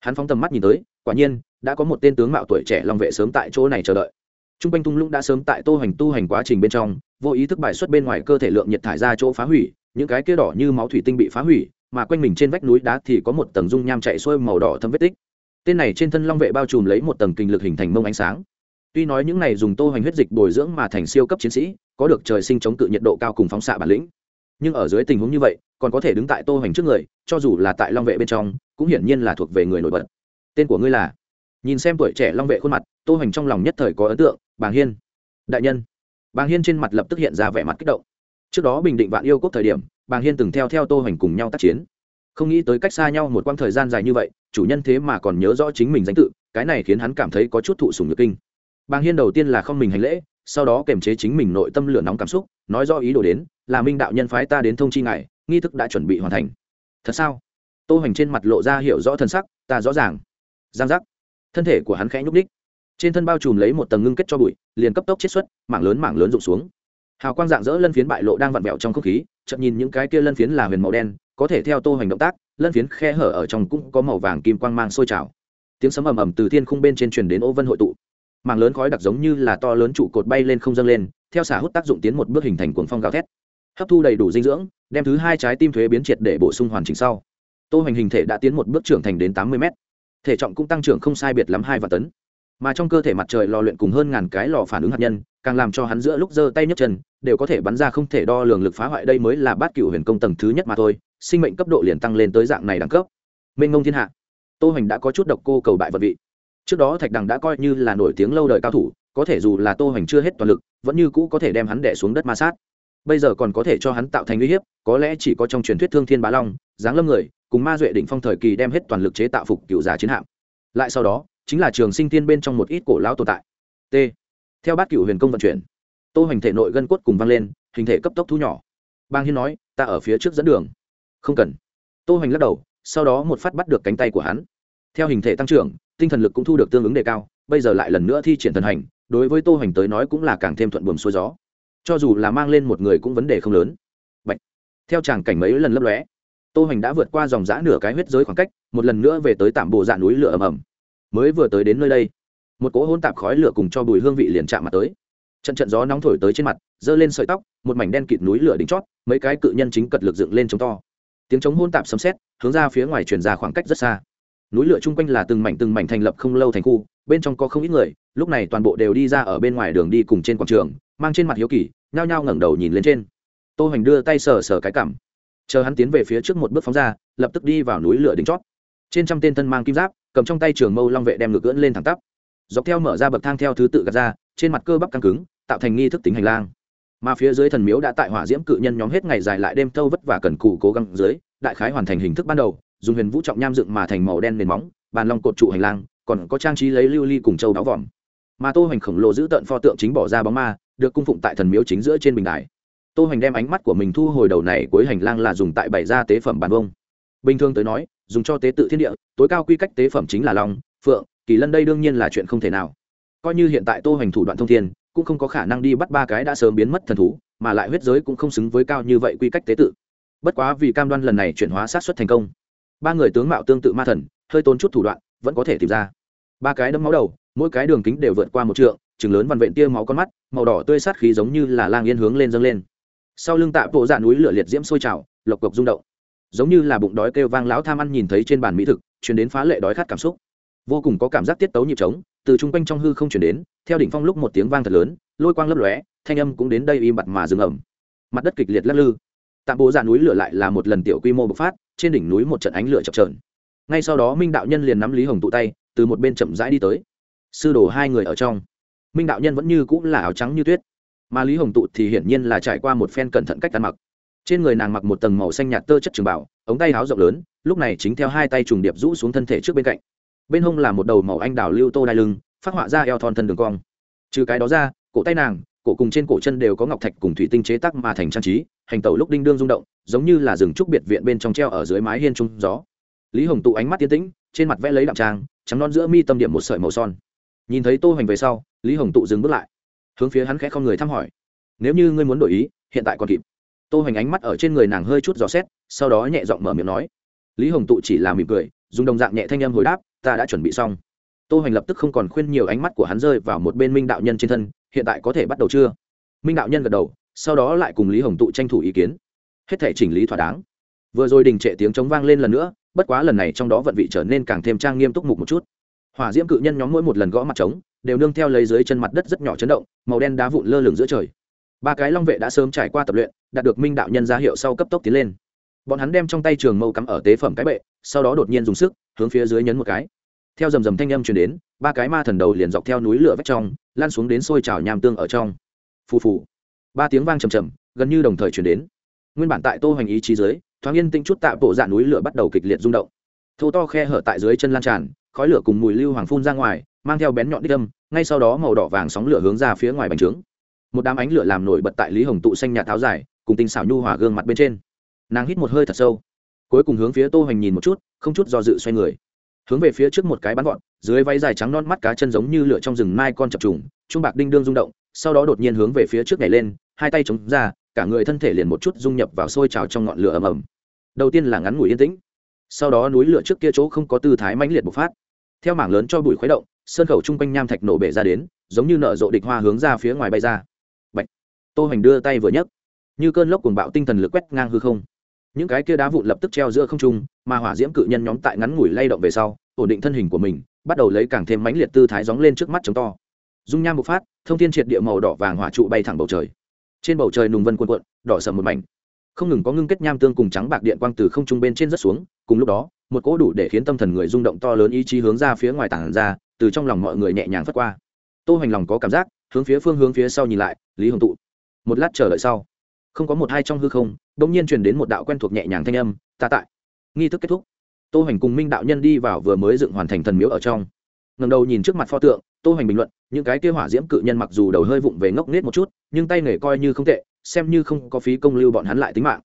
Hắn phóng tầm mắt nhìn tới, quả nhiên, đã có một tên tướng mạo tuổi trẻ long vệ sớm tại chỗ này chờ đợi. T r u n g quanh thung lũng đã sớm tại tô hoành tu hành quá trình bên trong, vô ý thức bài xuất bên ngoài cơ thể lượng nhiệt thải ra chỗ phá hủy, những cái kia đỏ như máu thủy tinh bị phá hủy, mà quanh mình trên vách núi đá thì có một tầng dung nham chạy xuôi màu đỏ thâm vết tích. Tên này trên thân long vệ bao trùm lấy một tầng kinh lực hình thành mông ánh sáng. Tuy nói những này dùng tô hoành huyết dịch bồi dưỡng mà thành siêu cấp chiến sĩ, có được trời sinh chống cự nhiệt độ cao cùng phóng xạ bản lĩnh nhưng ở dưới tình huống như vậy, còn có thể đứng tại tô hoành trước người, cho dù là tại long vệ bên trong, cũng hiển nhiên là thuộc về người nổi bật. Tên của ngươi là? Nhìn xem tuổi trẻ long vệ khuôn mặt, tô hoành trong lòng nhất thời có ấn tượng, bàng hiên. Đại nhân. Bàng hiên trên mặt lập tức hiện ra vẻ mặt kích động. Trước đó bình định vạn yêu cốc thời điểm, bàng hiên từng theo theo tô hoành cùng nhau tác chiến. Không nghĩ tới cách xa nhau một quãng thời gian dài như vậy, chủ nhân thế mà còn nhớ rõ chính mình danh tự, cái này khiến hắn cảm thấy có chút thụ sùng nhược kinh. Bàng hiên đầu tiên là không mình hành lễ sau đó kềm chế chính mình nội tâm lửa nóng cảm xúc, nói do ý đồ đến, là minh đạo nhân phái ta đến thông chi ngài, nghi thức đã chuẩn bị hoàn thành. Thật sao? Tô hoành trên mặt lộ ra hiểu rõ thân sắc, ta rõ ràng. Giang giác. Thân thể của hắn khẽ nhúc ních trên thân bao trùm lấy một tầng ngưng kết cho bụi, liền cấp tốc chết xuất, mảng lớn mảng lớn rụng xuống. Hào quang dạng dỡ lân phiến bại lộ đang vặn vẹo trong không khí chậm nhìn những cái kia lân phiến là huyền màu đen, có thể theo tô hoành động tác, lân phiến khe hở ở trong cũng có màu vàng kim quang mang sôi trào. Tiếng sấm ầm ầm từ thiên khung bên trên truyền đến ô vân hội tụ mảng lớn khói đặc giống như là to lớn trụ cột bay lên không dâng lên, theo xả hút tác dụng tiến một bước hình thành cuồng phong gào thét. Hấp thu đầy đủ dinh dưỡng, đem thứ hai trái tim thuế biến triệt để bổ sung hoàn chỉnh sau. Tô hoành hình thể đã tiến một bước trưởng thành đến tám mươi mét. Thể trọng cũng tăng trưởng không sai biệt lắm hai và tấn. Mà trong cơ thể mặt trời lò luyện cùng hơn ngàn cái lò phản ứng hạt nhân, càng làm cho hắn giữa lúc giơ tay nhấc chân, đều có thể bắn ra không thể đo lường lực phá hoại. Đây mới là bát cựu huyền công tầng thứ nhất mà thôi, sinh mệnh cấp độ liền tăng lên tới dạng này đẳng cấp. Mênh ngông thiên hạ. Tô hoành đã có chút độc cô cầu bại vật vị trước đó thạch đằng đã coi như là nổi tiếng lâu đời cao thủ, có thể dù là tô hoành chưa hết toàn lực, vẫn như cũ có thể đem hắn đẻ xuống đất ma sát. Bây giờ còn có thể cho hắn tạo thành uy hiếp, có lẽ chỉ có trong truyền thuyết thương thiên bá long, giáng lâm người, cùng ma duệ định phong thời kỳ đem hết toàn lực chế tạo phục cựu giả chiến hạm. Lại sau đó, chính là trường sinh tiên bên trong một ít cổ lão tồn tại. T. Theo bát cựu huyền công vận chuyển, tô hoành thể nội gân quất cùng văng lên, hình thể cấp tốc thu nhỏ. Bang hiên nói, ta ở phía trước dẫn đường. Không cần. Tô hoành lắc đầu, sau đó một phát bắt được cánh tay của hắn theo hình thể tăng trưởng, tinh thần lực cũng thu được tương ứng đề cao, bây giờ lại lần nữa thi triển thần hành, đối với tô hoành tới nói cũng là càng thêm thuận buồm xuôi gió. Cho dù là mang lên một người cũng vấn đề không lớn. Bạch. theo chàng cảnh mấy lần lấp lóe, tô hoành đã vượt qua dòng giã nửa cái huyết giới khoảng cách, một lần nữa về tới tạm bộ dạ núi lửa ầm ầm. Mới vừa tới đến nơi đây, một cỗ hôn tạp khói lửa cùng cho bùi hương vị liền chạm mặt tới. Trận trận gió nóng thổi tới trên mặt dơ lên sợi tóc, một mảnh đen kịt núi lửa đỉnh chót, mấy cái cự nhân chính cật lực dựng lên chống to. Tiếng chống hôn tạp sấm sét hướng ra phía ngoài truyền ra khoảng cách rất xa núi lửa chung quanh là từng mảnh từng mảnh thành lập không lâu thành khu, bên trong có không ít người, lúc này toàn bộ đều đi ra ở bên ngoài đường đi cùng trên quảng trường, mang trên mặt hiếu kỳ, nhao nhao ngẩng đầu nhìn lên trên. Tô hoành đưa tay sờ sờ cái cảm chờ hắn tiến về phía trước một bước phóng ra, lập tức đi vào núi lửa đỉnh chót. Trên trăm tên thân mang kim giáp, cầm trong tay trường mâu long vệ đem ngược cưỡn lên thẳng tắp. Dọc theo mở ra bậc thang theo thứ tự gạt ra, trên mặt cơ bắp căng cứng, tạo thành nghi thức tính hành lang. Mà phía dưới thần miếu đã tại hỏa diễm cự nhân nhóm hết ngày dài lại đêm thâu vất vả cần cù cố gắng dưới, đại khái hoàn thành hình thức ban đầu dùng huyền vũ trọng nham dựng mà thành màu đen nền móng, bàn long cột trụ hành lang, còn có trang trí lấy lưu ly cùng châu đáo vòm. Mà tô hoành khổng lồ giữ tợn pho tượng chính bỏ ra bóng ma, được cung phụng tại thần miếu chính giữa trên bình đài. Tô hoành đem ánh mắt của mình thu hồi đầu này cuối hành lang là dùng tại bảy gia tế phẩm bàn vông. Bình thường tới nói, dùng cho tế tự thiên địa, tối cao quy cách tế phẩm chính là long, phượng, kỳ lân đây đương nhiên là chuyện không thể nào. Coi như hiện tại tô hoành thủ đoạn thông thiên, cũng không có khả năng đi bắt ba cái đã sớm biến mất thần thú, mà lại huyết giới cũng không xứng với cao như vậy quy cách tế tự. Bất quá vì cam đoan lần này chuyển hóa sát xuất thành công ba người tướng mạo tương tự ma thần, hơi tốn chút thủ đoạn, vẫn có thể tìm ra. Ba cái đấm máu đầu, mỗi cái đường kính đều vượt qua một trượng, chừng lớn vằn vện tia máu con mắt, màu đỏ tươi sát khí giống như là lang yên hướng lên dâng lên. Sau lưng tạ bộ dạ núi lửa liệt diễm sôi trào, lộc cộc rung động. Giống như là bụng đói kêu vang lão tham ăn nhìn thấy trên bàn mỹ thực chuyển đến phá lệ đói khát cảm xúc. Vô cùng có cảm giác tiết tấu nhịp trống, từ chung quanh trong hư không chuyển đến, theo đỉnh phong lúc một tiếng vang thật lớn, lôi quang lấp lóe, thanh âm cũng đến đây im bặt mà dừng ẩm mặt đất kịch liệt lắc lư. Tạm bố dạ núi lửa lại là một lần tiểu quy mô bộc phát trên đỉnh núi một trận ánh lửa chập trờn ngay sau đó minh đạo nhân liền nắm lý hồng tụ tay, từ một bên chậm rãi đi tới. Sư đồ hai người ở trong. Minh đạo nhân vẫn như cũng là áo trắng như tuyết. Mà lý hồng tụ thì hiển nhiên là trải qua một phen cẩn thận cách ăn mặc. Trên người nàng mặc một tầng màu xanh nhạt tơ chất trường bảo ống tay áo rộng lớn, lúc này chính theo hai tay trùng điệp rũ xuống thân thể trước bên cạnh. Bên hông là một đầu màu anh đào lưu tô đai lưng, phát họa ra eo thon thân đường cong. Trừ cái đó ra, cổ tay nàng cổ cùng trên cổ chân đều có ngọc thạch cùng thủy tinh chế tác mà thành trang trí, hành tẩu lúc đinh đương rung động, giống như là rừng trúc biệt viện bên trong treo ở dưới mái hiên trung gió. Lý hồng tụ ánh mắt tiến tĩnh, trên mặt vẽ lấy đạm trang, trắng non giữa mi tâm điểm một sợi màu son. Nhìn thấy tô hoành về sau, lý hồng tụ dừng bước lại. Hướng phía hắn khẽ không người thăm hỏi. Nếu như ngươi muốn đổi ý, hiện tại còn kịp. Tô hoành ánh mắt ở trên người nàng hơi chút dò xét, sau đó nhẹ giọng mở miệng nói. Lý hồng tụ chỉ là mỉm cười, dùng đồng dạng nhẹ thanh âm hồi đáp, ta đã chuẩn bị xong tô hoành lập tức không còn khuyên nhiều ánh mắt của hắn rơi vào một bên minh đạo nhân trên thân, hiện tại có thể bắt đầu chưa? Minh đạo nhân gật đầu, sau đó lại cùng lý hồng tụ tranh thủ ý kiến. Hết thể chỉnh lý thỏa đáng. Vừa rồi đình trệ tiếng chống vang lên lần nữa, bất quá lần này trong đó vận vị trở nên càng thêm trang nghiêm túc mục một chút. Hòa diễm cự nhân nhóm mỗi một lần gõ mặt trống, đều nương theo lấy dưới chân mặt đất rất nhỏ chấn động, màu đen đá vụn lơ lửng giữa trời. Ba cái long vệ đã sớm trải qua tập luyện, đạt được minh đạo nhân ra hiệu sau cấp tốc tiến lên. Bọn hắn đem trong tay trường mâu cắm ở tế phẩm cái bệ, sau đó đột nhiên dùng sức, hướng phía dưới nhấn một cái theo rầm rầm thanh âm truyền đến, ba cái ma thần đầu liền dọc theo núi lửa vách trong, lan xuống đến sôi trào nham tương ở trong. Phù phù. Ba tiếng vang trầm trầm, gần như đồng thời truyền đến. Nguyên bản tại tô hoành ý chí dưới, thoáng yên tĩnh chút tạ bộ dạ núi lửa bắt đầu kịch liệt rung động. Thô to khe hở tại dưới chân lan tràn, khói lửa cùng mùi lưu hoàng phun ra ngoài, mang theo bén nhọn đích đâm. ngay sau đó màu đỏ vàng sóng lửa hướng ra phía ngoài bành trướng. Một đám ánh lửa làm nổi bật tại lý hồng tụ xanh nhà tháo dài, cùng tinh xảo nhu hòa gương mặt bên trên. Nàng hít một hơi thật sâu. Cuối cùng hướng phía tô hoành nhìn một chút, không chút do dự xoay người hướng về phía trước một cái bắn gọn dưới váy dài trắng non mắt cá chân giống như lửa trong rừng mai con chập trùng, trung bạc đinh đương rung động, sau đó đột nhiên hướng về phía trước nhảy lên, hai tay chống ra, cả người thân thể liền một chút dung nhập vào sôi trào trong ngọn lửa ầm ầm. Đầu tiên là ngắn ngủi yên tĩnh, sau đó núi lửa trước kia chỗ không có tư thái mãnh liệt bộc phát. Theo mảng lớn cho bụi khuấy động, sơn khẩu trung quanh nham thạch nổ bể ra đến, giống như nở rộ địch hoa hướng ra phía ngoài bay ra. Bạch. Tô hành đưa tay vừa nhấc. Như cơn lốc cuồng bạo tinh thần lực quét ngang hư không những cái kia đá vụn lập tức treo giữa không trung, mà hỏa diễm cự nhân nhóm tại ngắn ngủi lay động về sau, ổn định thân hình của mình, bắt đầu lấy càng thêm mãnh liệt tư thái gióng lên trước mắt chống to. Dung nham bộc phát, thông thiên triệt địa màu đỏ vàng hỏa trụ bay thẳng bầu trời. Trên bầu trời nùng vân cuộn cuộn, đỏ sầm một mảnh. Không ngừng có ngưng kết nham tương cùng trắng bạc điện quang từ không trung bên trên rất xuống, cùng lúc đó, một cỗ đủ để khiến tâm thần người rung động to lớn ý chí hướng ra phía ngoài tảng ra, từ trong lòng mọi người nhẹ nhàng phất qua. Tô hoành lòng có cảm giác, hướng phía phương hướng phía sau nhìn lại, lý hồng tụ. Một lát chờ đợi sau. Không có một hai trong hư không đông nhiên truyền đến một đạo quen thuộc nhẹ nhàng thanh âm, ta tại. Nghi thức kết thúc. Tô hoành cùng minh đạo nhân đi vào vừa mới dựng hoàn thành thần miếu ở trong. Ngầm đầu nhìn trước mặt pho tượng, tô hoành bình luận, những cái kia hỏa diễm cự nhân mặc dù đầu hơi vụng về ngốc nghếch một chút, nhưng tay nghề coi như không tệ, xem như không có phí công lưu bọn hắn lại tính mạng.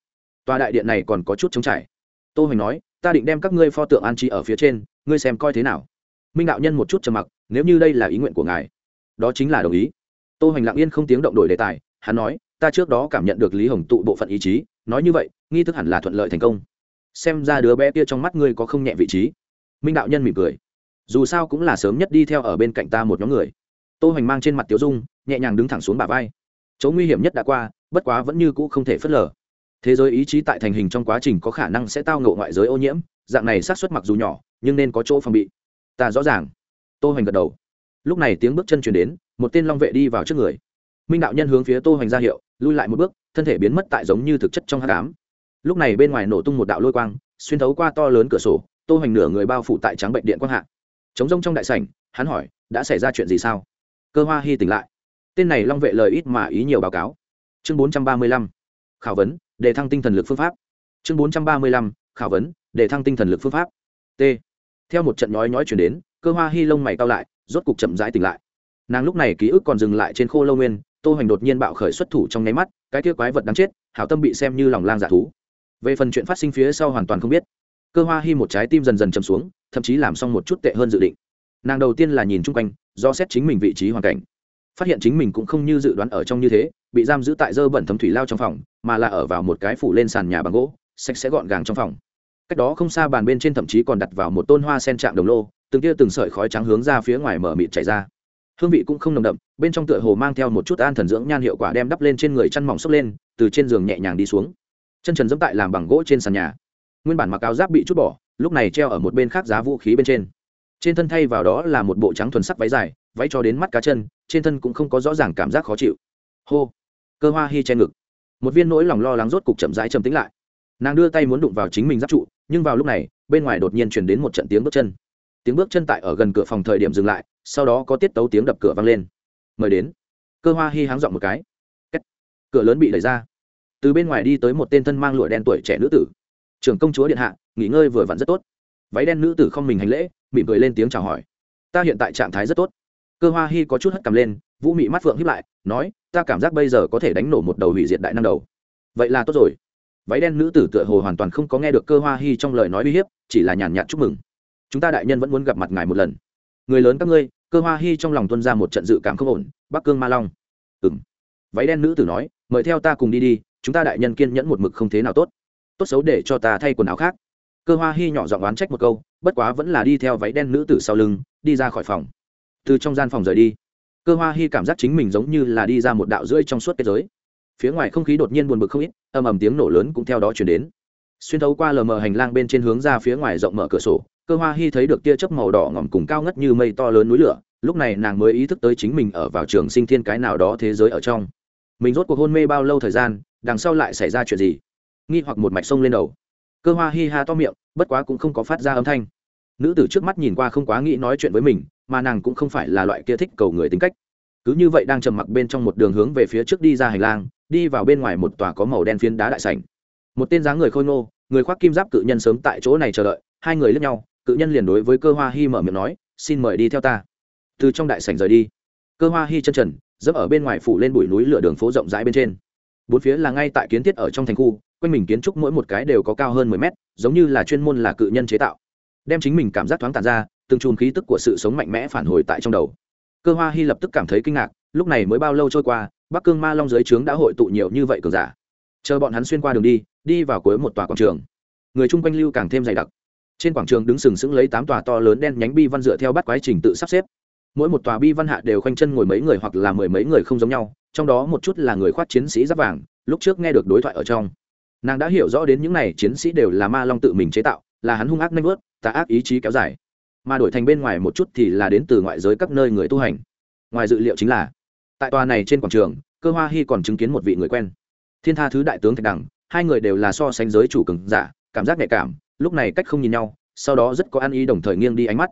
Tòa đại điện này còn có chút chống trải. Tô hoành nói, ta định đem các ngươi pho tượng an trí ở phía trên, ngươi xem coi thế nào. Minh đạo nhân một chút trầm mặc, nếu như đây là ý nguyện của ngài, đó chính là đồng ý. Tô hoành lặng yên không tiếng động đổi đề tài, hắn nói, ta trước đó cảm nhận được lý hồng tụ bộ phận ý chí nói như vậy, nghi thức hẳn là thuận lợi thành công. Xem ra đứa bé kia trong mắt ngươi có không nhẹ vị trí. Minh đạo nhân mỉm cười. Dù sao cũng là sớm nhất đi theo ở bên cạnh ta một nhóm người. Tô hoành mang trên mặt tiểu dung, nhẹ nhàng đứng thẳng xuống bả vai. Chỗ nguy hiểm nhất đã qua, bất quá vẫn như cũ không thể phớt lờ. Thế giới ý chí tại thành hình trong quá trình có khả năng sẽ tao ngộ ngoại giới ô nhiễm, dạng này xác suất mặc dù nhỏ, nhưng nên có chỗ phòng bị. Ta rõ ràng. Tô hoành gật đầu. Lúc này tiếng bước chân chuyển đến, một tên long vệ đi vào trước người. Minh đạo nhân hướng phía tô hoành ra hiệu, lui lại một bước thân thể biến mất tại giống như thực chất trong hát cám lúc này bên ngoài nổ tung một đạo lôi quang, xuyên thấu qua to lớn cửa sổ, tô hoành nửa người bao phủ tại trắng bệnh điện quang hạ. Chống rông trong đại sảnh, hắn hỏi, đã xảy ra chuyện gì sao? Cơ hoa hy tỉnh lại. Tên này long vệ lời ít mà ý nhiều báo cáo. Chương bốn trăm ba mươi lăm, khảo vấn, đề thăng tinh thần lực phương pháp. Chương bốn trăm ba mươi lăm, khảo vấn, đề thăng tinh thần lực phương pháp. T. Theo một trận nhói nhói chuyển đến, cơ hoa hy lông mày cao lại, rốt cục chậm rãi tỉnh lại. Nàng lúc này ký ức còn dừng lại trên khô lâu nguyên tô hoành đột nhiên bạo khởi xuất thủ trong nháy mắt, cái kia quái vật đáng chết, hảo tâm bị xem như lòng lang giả thú. Về phần chuyện phát sinh phía sau hoàn toàn không biết. Cơ hoa hi một trái tim dần dần chầm xuống, thậm chí làm xong một chút tệ hơn dự định. Nàng đầu tiên là nhìn chung quanh, do xét chính mình vị trí hoàn cảnh. Phát hiện chính mình cũng không như dự đoán ở trong như thế, bị giam giữ tại dơ bẩn thấm thủy lao trong phòng, mà là ở vào một cái phủ lên sàn nhà bằng gỗ, sạch sẽ gọn gàng trong phòng. Cách đó không xa bàn bên trên thậm chí còn đặt vào một tôn hoa sen trạng đồng lô, từng tia từng sợi khói trắng hướng ra phía ngoài mở mịt chảy ra hương vị cũng không nồng đậm, bên trong tựa hồ mang theo một chút an thần dưỡng nhan hiệu quả đem đắp lên trên người chăn mỏng sốc lên, từ trên giường nhẹ nhàng đi xuống. Chân trần dẫm tại làm bằng gỗ trên sàn nhà. Nguyên bản mặc áo giáp bị chút bỏ, lúc này treo ở một bên khác giá vũ khí bên trên. Trên thân thay vào đó là một bộ trắng thuần sắc váy dài, váy cho đến mắt cá chân, trên thân cũng không có rõ ràng cảm giác khó chịu. Hô! Cơ hoa hy che ngực. Một viên nỗi lòng lo lắng rốt cục chậm rãi chầm tính lại. Nàng đưa tay muốn đụng vào chính mình giáp trụ, nhưng vào lúc này, bên ngoài đột nhiên chuyển đến một trận tiếng bước chân. Tiếng bước chân tại ở gần cửa phòng thời điểm dừng lại sau đó có tiết tấu tiếng đập cửa vang lên. Mời đến. Cơ hoa hi háng dọn một cái. Kết. cửa lớn bị đẩy ra. Từ bên ngoài đi tới một tên thân mang lụa đen tuổi trẻ nữ tử. Trưởng công chúa điện hạ, nghỉ ngơi vừa vặn rất tốt. Váy đen nữ tử không mình hành lễ, mỉm cười lên tiếng chào hỏi. Ta hiện tại trạng thái rất tốt. Cơ hoa hi có chút hất cằm lên, vũ mị mắt phượng hiếp lại, nói, ta cảm giác bây giờ có thể đánh nổ một đầu hủy diệt đại năng đầu. Vậy là tốt rồi. Váy đen nữ tử tựa hồ hoàn toàn không có nghe được cơ hoa hi trong lời nói uy hiếp, chỉ là nhàn nhạt chúc mừng. Chúng ta đại nhân vẫn muốn gặp mặt ngài một lần người lớn các ngươi, cơ hoa hy trong lòng tuân ra một trận dự cảm không ổn, bắc cương ma long. Ừng váy đen nữ tử nói, mời theo ta cùng đi đi, chúng ta đại nhân kiên nhẫn một mực không thế nào tốt. Tốt xấu để cho ta thay quần áo khác. Cơ hoa hy nhỏ giọng oán trách một câu, bất quá vẫn là đi theo váy đen nữ tử sau lưng, đi ra khỏi phòng. Từ trong gian phòng rời đi, cơ hoa hy cảm giác chính mình giống như là đi ra một đạo rưỡi trong suốt kết giới. Phía ngoài không khí đột nhiên buồn bực không ít âm ầm tiếng nổ lớn cũng theo đó chuyển đến xuyên thấu qua lờ mờ hành lang bên trên hướng ra phía ngoài rộng mở cửa sổ, cơ hoa hy thấy được tia chớp màu đỏ ngỏm cùng cao ngất như mây to lớn núi lửa, lúc này nàng mới ý thức tới chính mình ở vào trường sinh thiên cái nào đó thế giới ở trong. Mình rốt cuộc hôn mê bao lâu thời gian, đằng sau lại xảy ra chuyện gì? Nghi hoặc một mạch sông lên đầu. Cơ hoa hi ha to miệng, bất quá cũng không có phát ra âm thanh. Nữ tử trước mắt nhìn qua không quá nghĩ nói chuyện với mình, mà nàng cũng không phải là loại kia thích cầu người tính cách. Cứ như vậy đang trầm mặc bên trong một đường hướng về phía trước đi ra hành lang, đi vào bên ngoài một tòa có màu đen phiến đá đại sảnh một tên dáng người khôi ngô, người khoác kim giáp cự nhân sớm tại chỗ này chờ đợi, hai người lướt nhau, cự nhân liền đối với cơ hoa hi mở miệng nói, xin mời đi theo ta. Từ trong đại sảnh rời đi, cơ hoa hi chân trần, dẫm ở bên ngoài phủ lên bụi núi lửa đường phố rộng rãi bên trên. Bốn phía là ngay tại kiến thiết ở trong thành khu, quanh mình kiến trúc mỗi một cái đều có cao hơn mười mét, giống như là chuyên môn là cự nhân chế tạo. Đem chính mình cảm giác thoáng tàn ra, từng chùm khí tức của sự sống mạnh mẽ phản hồi tại trong đầu. Cơ hoa hi lập tức cảm thấy kinh ngạc, lúc này mới bao lâu trôi qua, bắc cương ma long dưới trướng đã hội tụ nhiều như vậy cường giả chờ bọn hắn xuyên qua đường đi đi vào cuối một tòa quảng trường. Người chung quanh lưu càng thêm dày đặc. Trên quảng trường đứng sừng sững lấy tám tòa to lớn đen nhánh bi văn dựa theo bắt quái trình tự sắp xếp. Mỗi một tòa bi văn hạ đều khoanh chân ngồi mấy người hoặc là mười mấy người không giống nhau, trong đó một chút là người khoát chiến sĩ giáp vàng, lúc trước nghe được đối thoại ở trong. Nàng đã hiểu rõ đến những n à y chiến sĩ đều là ma long tự mình chế tạo, là hắn hung ác nanh vớt, tà ác ý chí kéo dài. Mà đổi thành bên ngoài một chút thì là đến từ ngoại giới các nơi người tu hành. Ngoài dự liệu chính là, tại tòa này trên quảng trường, cơ hoa hy còn chứng kiến một vị người quen thiên tha thứ đại tướng thạch đẳng hai người đều là so sánh giới chủ cường giả, cảm giác nhạy cảm, lúc này cách không nhìn nhau, sau đó rất có ăn ý đồng thời nghiêng đi ánh mắt.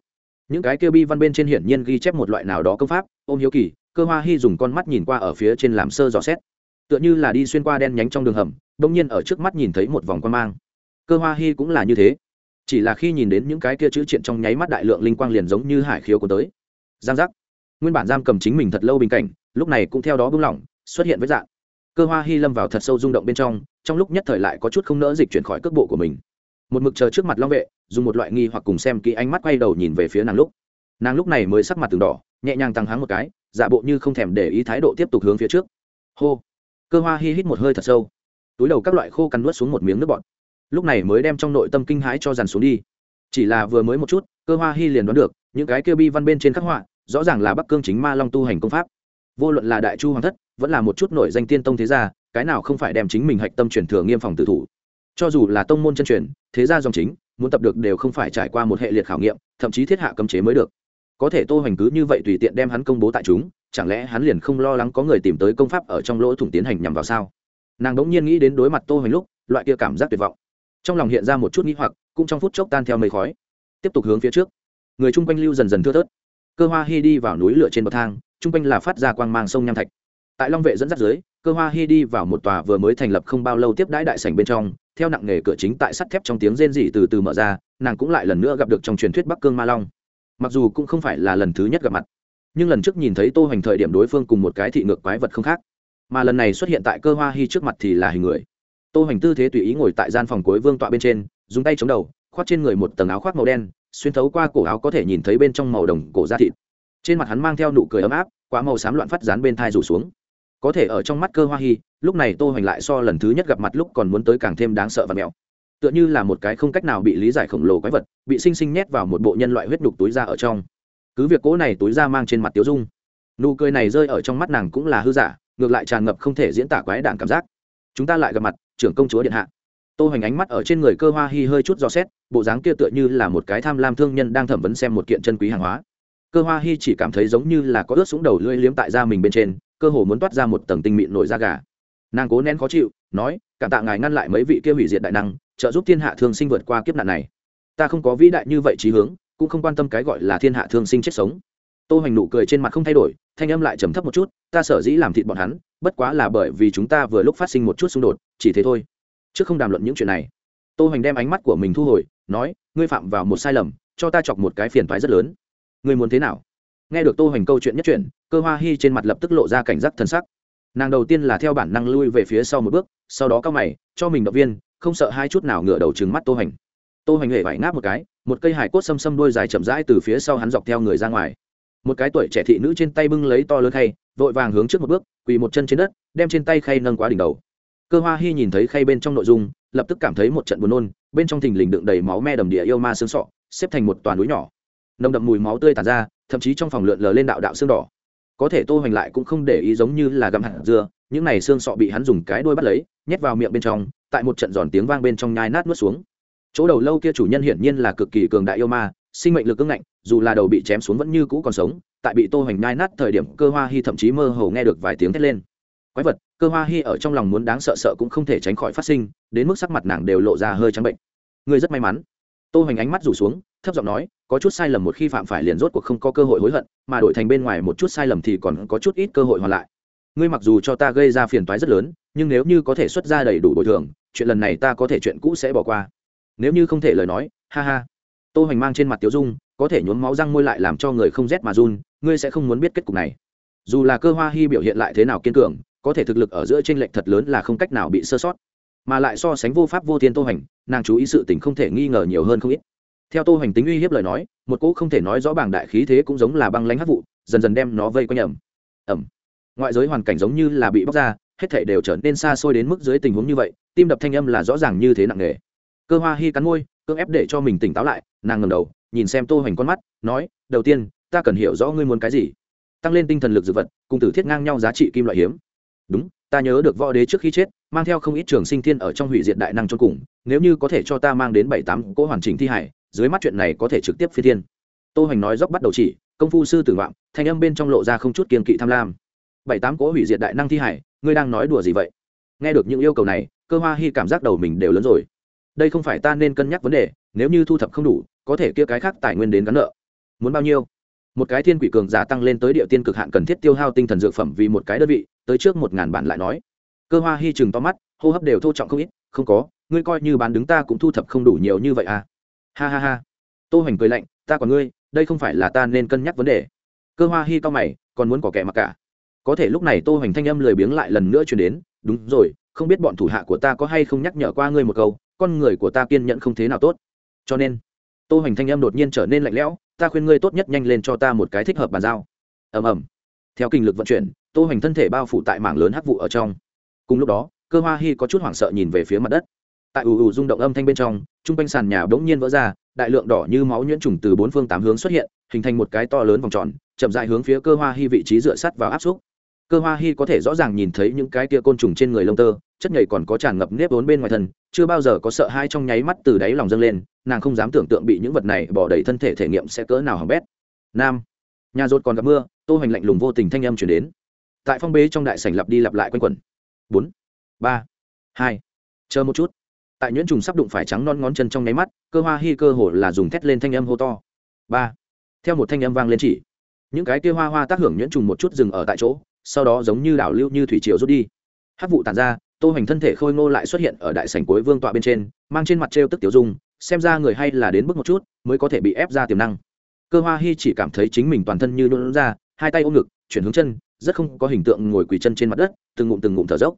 Những cái kêu bi văn bên trên hiển nhiên ghi chép một loại nào đó công pháp, ôm hiếu kỳ, cơ hoa hy dùng con mắt nhìn qua ở phía trên làm sơ dò xét. Tựa như là đi xuyên qua đen nhánh trong đường hầm đông nhiên ở trước mắt nhìn thấy một vòng quan mang. Cơ hoa hy cũng là như thế. Chỉ là khi nhìn đến những cái kia chữ triện trong nháy mắt đại lượng linh quang liền giống như hải khiếu của tới. Giang giác. Nguyên bản giam cầm chính mình thật lâu bình cảnh, lúc này cũng theo đó bung lỏng, xuất hiện với dạng cơ hoa hy lâm vào thật sâu rung động bên trong trong lúc nhất thời lại có chút không nỡ dịch chuyển khỏi cước bộ của mình. Một mực chờ trước mặt long vệ, dùng một loại nghi hoặc cùng xem kỹ ánh mắt quay đầu nhìn về phía nàng lúc. Nàng lúc này mới sắc mặt từng đỏ, nhẹ nhàng tăng háng một cái, giả bộ như không thèm để ý thái độ tiếp tục hướng phía trước. Hô! Cơ hoa hi hít một hơi thật sâu. Túi đầu các loại khô cắn nuốt xuống một miếng nước bọt. Lúc này mới đem trong nội tâm kinh hãi cho dàn xuống đi. Chỉ là vừa mới một chút, cơ hoa hi liền đoán được, những cái kia bi văn bên trên khắc họa, rõ ràng là bắc cương chính ma long tu hành công pháp. Vô luận là đại chu hoàng thất vẫn là một chút nổi danh tiên tông thế gia, cái nào không phải đem chính mình hạch tâm truyền thừa nghiêm phòng tự thủ. Cho dù là tông môn chân truyền, thế gia dòng chính, muốn tập được đều không phải trải qua một hệ liệt khảo nghiệm, thậm chí thiết hạ cấm chế mới được. Có thể tô hoành cứ như vậy tùy tiện đem hắn công bố tại chúng, chẳng lẽ hắn liền không lo lắng có người tìm tới công pháp ở trong lỗ thủng tiến hành nhằm vào sao? Nàng đống nhiên nghĩ đến đối mặt tô hoành lúc, loại kia cảm giác tuyệt vọng. Trong lòng hiện ra một chút nghĩ hoặc, cũng trong phút chốc tan theo mây khói. Tiếp tục hướng phía trước. Người chung quanh lưu dần dần thưa thớt. Cơ hoa hi đi vào núi lửa trên bậc thang, chung quanh là phát ra quang mang sông nham thạch tại long vệ dẫn dắt dưới, cơ hoa hy đi vào một tòa vừa mới thành lập không bao lâu tiếp đãi đại sảnh bên trong, theo nặng nghề cửa chính tại sắt thép trong tiếng rên rỉ từ từ mở ra, nàng cũng lại lần nữa gặp được trong truyền thuyết bắc cương ma long. Mặc dù cũng không phải là lần thứ nhất gặp mặt, nhưng lần trước nhìn thấy tô hoành thời điểm đối phương cùng một cái thị ngược quái vật không khác. Mà lần này xuất hiện tại cơ hoa hy trước mặt thì là hình người. Tô hoành tư thế tùy ý ngồi tại gian phòng cuối vương tọa bên trên, dùng tay chống đầu, khoác trên người một tầng áo khoác màu đen, xuyên thấu qua cổ áo có thể nhìn thấy bên trong màu đồng cổ da thịt. Trên mặt hắn mang theo nụ cười ấm áp, quá màu xám loạn phát dán bên thai rủ xuống có thể ở trong mắt cơ hoa hy lúc này tô hoành lại so lần thứ nhất gặp mặt lúc còn muốn tới càng thêm đáng sợ và mẹo. Tựa như là một cái không cách nào bị lý giải khổng lồ quái vật, bị sinh sinh nhét vào một bộ nhân loại huyết đục túi da ở trong. Cứ việc cỗ này túi da mang trên mặt tiếu dung, nụ cười này rơi ở trong mắt nàng cũng là hư giả, ngược lại tràn ngập không thể diễn tả quái đản cảm giác. Chúng ta lại gặp mặt, trưởng công chúa điện hạ. Tô hoành ánh mắt ở trên người cơ hoa hi hơi chút do xét, bộ dáng kia tựa như là một cái tham lam thương nhân đang thẩm vấn xem một kiện chân quý hàng hóa. Cơ hoa hi chỉ cảm thấy giống như là có ướt súng đầu lưỡi liếm tại da mình bên trên cơ hồ muốn toát ra một tầng tinh mịn nổi da gà. Nàng cố nén khó chịu, nói, cảm tạ ngài ngăn lại mấy vị kia hủy diệt đại năng, trợ giúp thiên hạ thương sinh vượt qua kiếp nạn này. Ta không có vĩ đại như vậy chí hướng, cũng không quan tâm cái gọi là thiên hạ thương sinh chết sống. Tô hoành nụ cười trên mặt không thay đổi, thanh âm lại trầm thấp một chút, ta sở dĩ làm thịt bọn hắn, bất quá là bởi vì chúng ta vừa lúc phát sinh một chút xung đột, chỉ thế thôi, chứ không đàm luận những chuyện này. Tô hoành đem ánh mắt của mình thu hồi, nói, ngươi phạm vào một sai lầm, cho ta chọc một cái phiền toái rất lớn. Ngươi muốn thế nào? nghe được tô hoành câu chuyện nhất chuyển, cơ hoa hi trên mặt lập tức lộ ra cảnh giác thần sắc. Nàng đầu tiên là theo bản năng lui về phía sau một bước, sau đó cao mày, cho mình động viên, không sợ hai chút nào ngửa đầu trừng mắt tô hoành. Tô hoành hề vải ngáp một cái, một cây hải cốt xâm xâm đuôi dài chậm rãi từ phía sau hắn dọc theo người ra ngoài. Một cái tuổi trẻ thị nữ trên tay bưng lấy to lớn khay, vội vàng hướng trước một bước, quỳ một chân trên đất, đem trên tay khay nâng quá đỉnh đầu. Cơ hoa hi nhìn thấy khay bên trong nội dung, lập tức cảm thấy một trận buồn nôn, bên trong thình lình đựng đầy máu me đầm địa yêu ma xương sọ, xếp thành một toàn núi nhỏ. Nồng đậm mùi máu tươi tàn ra thậm chí trong phòng lượn lờ lên đạo đạo xương đỏ. Có thể tô hoành lại cũng không để ý giống như là gặm hạt dưa, những này xương sọ bị hắn dùng cái đuôi bắt lấy, nhét vào miệng bên trong, tại một trận giòn tiếng vang bên trong nhai nát nuốt xuống. Chỗ đầu lâu kia chủ nhân hiển nhiên là cực kỳ cường đại yêu ma, sinh mệnh lực cứng ngạnh, dù là đầu bị chém xuống vẫn như cũ còn sống, tại bị tô hoành nhai nát thời điểm, cơ hoa hi thậm chí mơ hồ nghe được vài tiếng thét lên. Quái vật, cơ hoa hi ở trong lòng muốn đáng sợ sợ cũng không thể tránh khỏi phát sinh, đến mức sắc mặt nàng đều lộ ra hơi trắng bệnh. Ngươi rất may mắn. Tô hoành ánh mắt rủ xuống thấp giọng nói có chút sai lầm một khi phạm phải liền rốt cuộc không có cơ hội hối hận mà đổi thành bên ngoài một chút sai lầm thì còn có chút ít cơ hội hoàn lại. Ngươi mặc dù cho ta gây ra phiền toái rất lớn nhưng nếu như có thể xuất ra đầy đủ bồi thường chuyện lần này ta có thể chuyện cũ sẽ bỏ qua. Nếu như không thể lời nói ha ha. Tô hoành mang trên mặt tiểu dung có thể nhuốm máu răng môi lại làm cho người không rét mà run ngươi sẽ không muốn biết kết cục này. Dù là cơ hoa Hi biểu hiện lại thế nào kiên cường có thể thực lực ở giữa t r lệch thật lớn là không cách nào bị sơ sót. Mà lại so sánh vô pháp vô thiên tô Hoành, nàng chú ý sự tình không thể nghi ngờ nhiều hơn không ít theo tô hoành tính uy hiếp lời nói, một cỗ không thể nói rõ bảng đại khí thế cũng giống là băng lãnh hắc vụ, dần dần đem nó vây quanh ẩm. Ẩm. Ngoại giới hoàn cảnh giống như là bị bóc ra, hết thảy đều trở nên xa xôi đến mức dưới tình huống như vậy, tim đập thanh âm là rõ ràng như thế nặng nề. Cơ hoa hi cắn môi, cưỡng ép để cho mình tỉnh táo lại, nàng ngẩng đầu, nhìn xem tô hoành con mắt, nói, đầu tiên, ta cần hiểu rõ ngươi muốn cái gì. Tăng lên tinh thần lực dự vật, cùng tử thiết ngang nhau giá trị kim loại hiếm. Đúng, ta nhớ được võ đế trước khi chết, mang theo không ít trường sinh thiên ở trong hủy diệt đại năng cho cùng, nếu như có thể cho ta mang đến bảy tám cỗ hoàn chỉnh thi hải dưới mắt chuyện này có thể trực tiếp phi thiên. Tô hoành nói dốc bắt đầu chỉ, công phu sư tử ngoạm, thanh âm bên trong lộ ra không chút kiên kỵ tham lam. Bảy tám cố hủy diệt đại năng thi hải, ngươi đang nói đùa gì vậy? Nghe được những yêu cầu này, cơ hoa hi cảm giác đầu mình đều lớn rồi. Đây không phải ta nên cân nhắc vấn đề, nếu như thu thập không đủ, có thể kia cái khác tài nguyên đến gắn nợ. Muốn bao nhiêu? Một cái thiên quỷ cường giả tăng lên tới địa tiên cực hạn cần thiết tiêu hao tinh thần dược phẩm vì một cái đơn vị, tới trước một ngàn bản lại nói. Cơ hoa hi chừng to mắt, hô hấp đều thô trọng không ít, không có, ngươi coi như bán đứng ta cũng thu thập không đủ nhiều như vậy à? ha ha ha. Tô hoành cười lạnh, ta còn ngươi, đây không phải là ta nên cân nhắc vấn đề. Cơ hoa hi cao mày, còn muốn có kẻ mặc cả. Có thể lúc này tô hoành thanh âm lười biếng lại lần nữa truyền đến, đúng rồi, không biết bọn thủ hạ của ta có hay không nhắc nhở qua ngươi một câu, con người của ta kiên nhẫn không thế nào tốt. Cho nên, tô hoành thanh âm đột nhiên trở nên lạnh lẽo, ta khuyên ngươi tốt nhất nhanh lên cho ta một cái thích hợp bàn giao. Ầm ầm. Theo kinh lực vận chuyển, tô hoành thân thể bao phủ tại mảng lớn hắc vụ ở trong. Cùng lúc đó, cơ hoa hi có chút hoảng sợ nhìn về phía mặt đất tại ù ù rung động âm thanh bên trong, chung quanh sàn nhà bỗng nhiên vỡ ra, đại lượng đỏ như máu nhuyễn trùng từ bốn phương tám hướng xuất hiện, hình thành một cái to lớn vòng tròn, chậm dại hướng phía cơ hoa hy vị trí dựa sắt vào áp xúc. Cơ hoa hy có thể rõ ràng nhìn thấy những cái tia côn trùng trên người lông tơ, chất nhảy còn có tràn ngập nếp vốn bên ngoài thân, chưa bao giờ có sợ hai trong nháy mắt từ đáy lòng dâng lên, nàng không dám tưởng tượng bị những vật này bỏ đầy thân thể thể nghiệm sẽ cỡ nào hỏng bét. Nam, nhà rột còn gặp mưa, tô hoành lạnh lùng vô tình thanh âm chuyển đến. Tại phong bế trong đại sảnh lặp đi lặp lại quanh quẩn. Bốn, ba, hai, chờ một chút tại nhuyễn trùng sắp đụng phải trắng non ngón chân trong nháy mắt, cơ hoa hi cơ hồ là dùng thét lên thanh âm hô to. Ba. Theo một thanh âm vang lên chỉ, những cái kia hoa hoa tác hưởng nhuyễn trùng một chút dừng ở tại chỗ, sau đó giống như đảo lưu như thủy triều rút đi. Hát vụ tàn ra, tô hoành thân thể khôi ngô lại xuất hiện ở đại sảnh cuối vương tọa bên trên, mang trên mặt t tức tiểu dung, xem ra người hay là đến bước một chút, mới có thể bị ép ra tiềm năng. Cơ hoa hi chỉ cảm thấy chính mình toàn thân như nôn ra, hai tay ôm ngực, chuyển hướng chân, rất không có hình tượng ngồi quỳ chân trên mặt đất, từng ngụm từng ngụm thở dốc.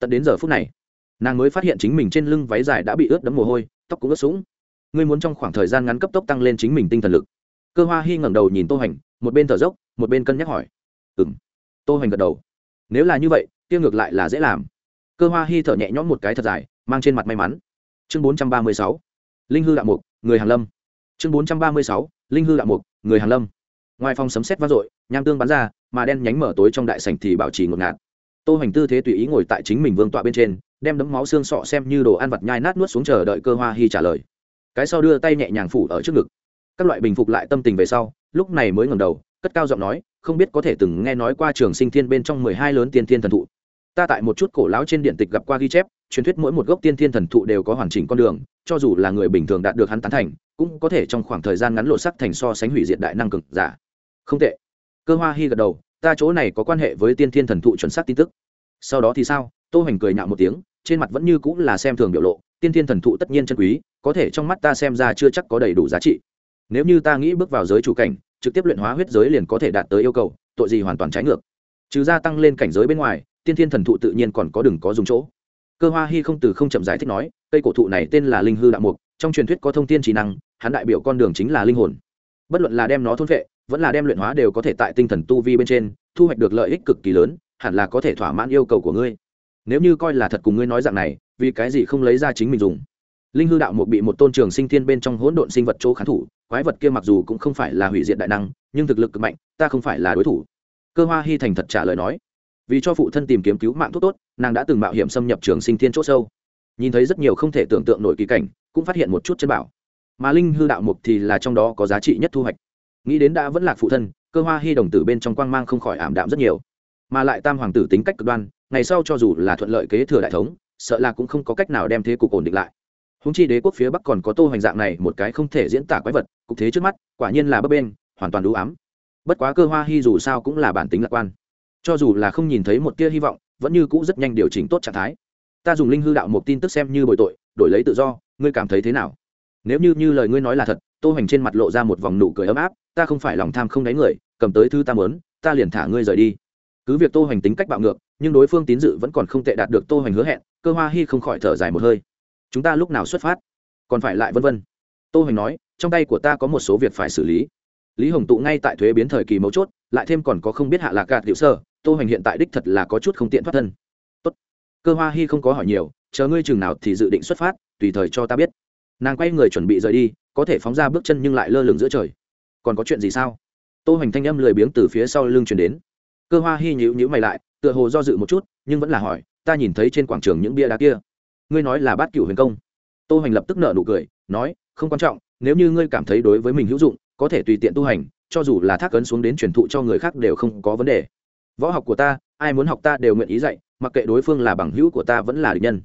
Tận đến giờ phút này nàng mới phát hiện chính mình trên lưng váy dài đã bị ướt đẫm mồ hôi tóc cũng ướt sũng. Ngươi muốn trong khoảng thời gian ngắn cấp tốc tăng lên chính mình tinh thần lực. Cơ hoa Hi ngẩng đầu nhìn tô Hành, một bên thở dốc một bên cân nhắc hỏi. Ừm. Tô Hành gật đầu. Nếu là như vậy tiêu ngược lại là dễ làm. Cơ hoa Hi thở nhẹ nhõm một cái thật dài mang trên mặt may mắn. Chương 436 linh hư đạo mục người Hàn lâm. Chương 436 linh hư đạo mục người Hàn lâm. Ngoài phòng sấm sét vang rội, nham tương bắn ra mà đen nhánh mở tối trong đại sảnh thì bảo trì ngột ngạt tô hoành tư thế tùy ý ngồi tại chính mình vương tọa bên trên, đem đấm máu xương sọ xem như đồ ăn vặt nhai nát nuốt xuống chờ đợi cơ hoa hy trả lời. Cái sau đưa tay nhẹ nhàng phủ ở trước ngực. Các loại bình phục lại tâm tình về sau, lúc này mới ngẩng đầu, cất cao giọng nói, không biết có thể từng nghe nói qua trường sinh thiên bên trong mười hai lớn tiên thiên thần thụ. Ta tại một chút cổ láo trên điện tịch gặp qua ghi chép, truyền thuyết mỗi một gốc tiên thiên thần thụ đều có hoàn chỉnh con đường, cho dù là người bình thường đạt được hắn tán thành, cũng có thể trong khoảng thời gian ngắn lộ sắc thành so sánh hủy diệt đại năng cực giả. Không tệ. Cơ hoa hy gật đầu ta chỗ này có quan hệ với tiên thiên thần thụ chuẩn xác tin tức. Sau đó thì sao? Tô hoành cười nhạo một tiếng, trên mặt vẫn như cũng là xem thường biểu lộ, tiên thiên thần thụ tất nhiên chân quý, có thể trong mắt ta xem ra chưa chắc có đầy đủ giá trị. Nếu như ta nghĩ bước vào giới chủ cảnh, trực tiếp luyện hóa huyết giới liền có thể đạt tới yêu cầu, tội gì hoàn toàn trái ngược. Trừ gia tăng lên cảnh giới bên ngoài, tiên thiên thần thụ tự nhiên còn có đừng có dùng chỗ. Cơ hoa Hi không từ không chậm giải thích nói, cây cổ thụ này tên là linh hư đạo mục, trong truyền thuyết có thông tin trí năng, hắn đại biểu con đường chính là linh hồn bất luận là đem nó thôn vệ vẫn là đem luyện hóa đều có thể tại tinh thần tu vi bên trên, thu hoạch được lợi ích cực kỳ lớn, hẳn là có thể thỏa mãn yêu cầu của ngươi. Nếu như coi là thật cùng ngươi nói dạng này, vì cái gì không lấy ra chính mình dùng? Linh hư đạo một bị một tôn trường sinh thiên bên trong hỗn độn sinh vật chỗ khán thủ, quái vật kia mặc dù cũng không phải là hủy diệt đại năng, nhưng thực lực cực mạnh, ta không phải là đối thủ. Cơ hoa hy thành thật trả lời nói, vì cho phụ thân tìm kiếm cứu mạng thuốc tốt, nàng đã từng mạo hiểm xâm nhập trường sinh thiên c h ỗ sâu. Nhìn thấy rất nhiều không thể tưởng tượng nổi kỳ cảnh, cũng phát hiện một chút chân bảo mà linh hư đạo mục thì là trong đó có giá trị nhất thu hoạch. Nghĩ đến đã vẫn là phụ thân, cơ hoa hy đồng tử bên trong quang mang không khỏi ảm đạm rất nhiều. Mà lại tam hoàng tử tính cách cực đoan, ngày sau cho dù là thuận lợi kế thừa đại thống, sợ là cũng không có cách nào đem thế cục ổn định lại. Húng chi đế quốc phía bắc còn có tô hoành dạng này một cái không thể diễn tả quái vật, cục thế trước mắt, quả nhiên là bấp bên hoàn toàn đủ ám. Bất quá cơ hoa hy dù sao cũng là bản tính lạc quan. Cho dù là không nhìn thấy một tia hy vọng, vẫn như cũ rất nhanh điều chỉnh tốt trạng thái. Ta dùng linh hư đạo một tin tức xem như bội tội, đổi lấy tự do, ngươi cảm thấy thế nào? nếu như như lời ngươi nói là thật, tô hoành trên mặt lộ ra một vòng nụ cười ấm áp, ta không phải lòng tham không đáy người, cầm tới thư ta mớn ta liền thả ngươi rời đi. Cứ việc tô hoành tính cách bạo ngược, nhưng đối phương tín dự vẫn còn không tệ đạt được tô hoành hứa hẹn, cơ hoa hi không khỏi thở dài một hơi. Chúng ta lúc nào xuất phát? Còn phải lại vân vân. Tô hoành nói, trong tay của ta có một số việc phải xử lý. Lý hồng tụ ngay tại thuế biến thời kỳ mấu chốt, lại thêm còn có không biết hạ lạc gạt liệu sơ, tô hoành hiện tại đích thật là có chút không tiện thoát thân. Tốt. Cơ hoa hi không có hỏi nhiều, chờ ngươi chừng nào thì dự định xuất phát, tùy thời cho ta biết nàng quay người chuẩn bị rời đi, có thể phóng ra bước chân nhưng lại lơ lửng giữa trời. Còn có chuyện gì sao? Tô hoành thanh âm lười biếng từ phía sau lưng chuyển đến. Cơ hoa hy nhữ nhữ mày lại, tựa hồ do dự một chút, nhưng vẫn là hỏi, ta nhìn thấy trên quảng trường những bia đá kia, ngươi nói là bát cửu huyền công? Tô hoành lập tức nở nụ cười, nói, không quan trọng, nếu như ngươi cảm thấy đối với mình hữu dụng, có thể tùy tiện tu hành, cho dù là thác ấn xuống đến truyền thụ cho người khác đều không có vấn đề. Võ học của ta, ai muốn học ta đều nguyện ý dạy, mặc kệ đối phương là bằng hữu của ta vẫn là địch nhân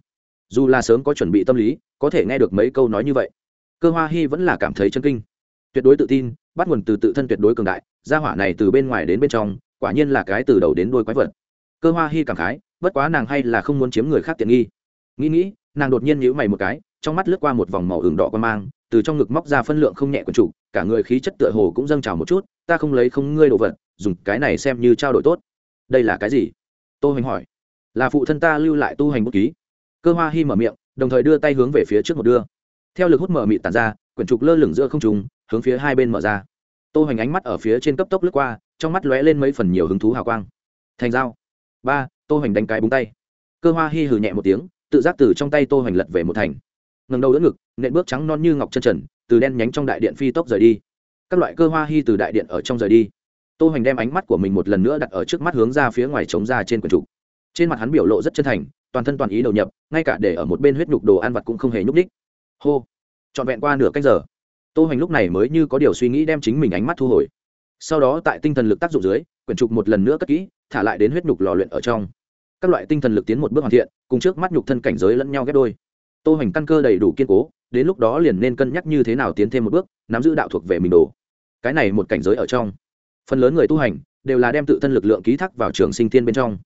dù là sớm có chuẩn bị tâm lý, có thể nghe được mấy câu nói như vậy. Cơ hoa hy vẫn là cảm thấy chân kinh. Tuyệt đối tự tin, bắt nguồn từ tự thân tuyệt đối cường đại, gia hỏa này từ bên ngoài đến bên trong, quả nhiên là cái từ đầu đến đuôi quái vật. Cơ hoa hy cảm khái, bất quá nàng hay là không muốn chiếm người khác tiện nghi. Nghĩ nghĩ, nàng đột nhiên nhíu mày một cái, trong mắt lướt qua một vòng màu ửng đỏ quan mang, từ trong ngực móc ra phân lượng không nhẹ quần chủ cả người khí chất tựa hồ cũng dâng trào một chút, ta không lấy không ngươi đồ vật, dùng cái này xem như trao đổi tốt. Đây là cái gì? Tô hoành hỏi. Là phụ thân ta lưu lại tu hành bút ký cơ hoa hi mở miệng, đồng thời đưa tay hướng về phía trước một đưa. Theo lực hút mở mịt tàn ra, quyển trục lơ lửng giữa không trùng hướng phía hai bên mở ra. Tô hoành ánh mắt ở phía trên cấp tốc lướt qua, trong mắt lóe lên mấy phần nhiều hứng thú hào quang. Thành dao ba, tô hoành đánh cái búng tay. Cơ hoa hi hừ nhẹ một tiếng, tự giác từ trong tay tô hoành lật về một thành. Ngẩng đầu đỡ ngực, nện bước trắng non như ngọc chân trần, từ đen nhánh trong đại điện phi tốc rời đi. Các loại cơ hoa hi từ đại điện ở trong rời đi. Tô hoành đem ánh mắt của mình một lần nữa đặt ở trước mắt hướng ra phía ngoài chống ra trên quần trục. Trên mặt hắn biểu lộ rất chân thành toàn thân toàn ý đầu nhập, ngay cả để ở một bên huyết nhục đồ ăn vặt cũng không hề nhúc ních hô. Trọn vẹn qua nửa cách giờ, tô hoành lúc này mới như có điều suy nghĩ đem chính mình ánh mắt thu hồi. Sau đó tại tinh thần lực tác dụng dưới, quyển trục một lần nữa cất kỹ, thả lại đến huyết nhục lò luyện ở trong. Các loại tinh thần lực tiến một bước hoàn thiện, cùng trước mắt nhục thân cảnh giới lẫn nhau ghép đôi. Tô hoành căn cơ đầy đủ kiên cố, đến lúc đó liền nên cân nhắc như thế nào tiến thêm một bước, nắm giữ đạo thuộc về mình đồ. Cái này một cảnh giới ở trong. Phần lớn người tu hành, đều là đem tự thân lực lượng ký thác vào trường sinh thiên bên trong.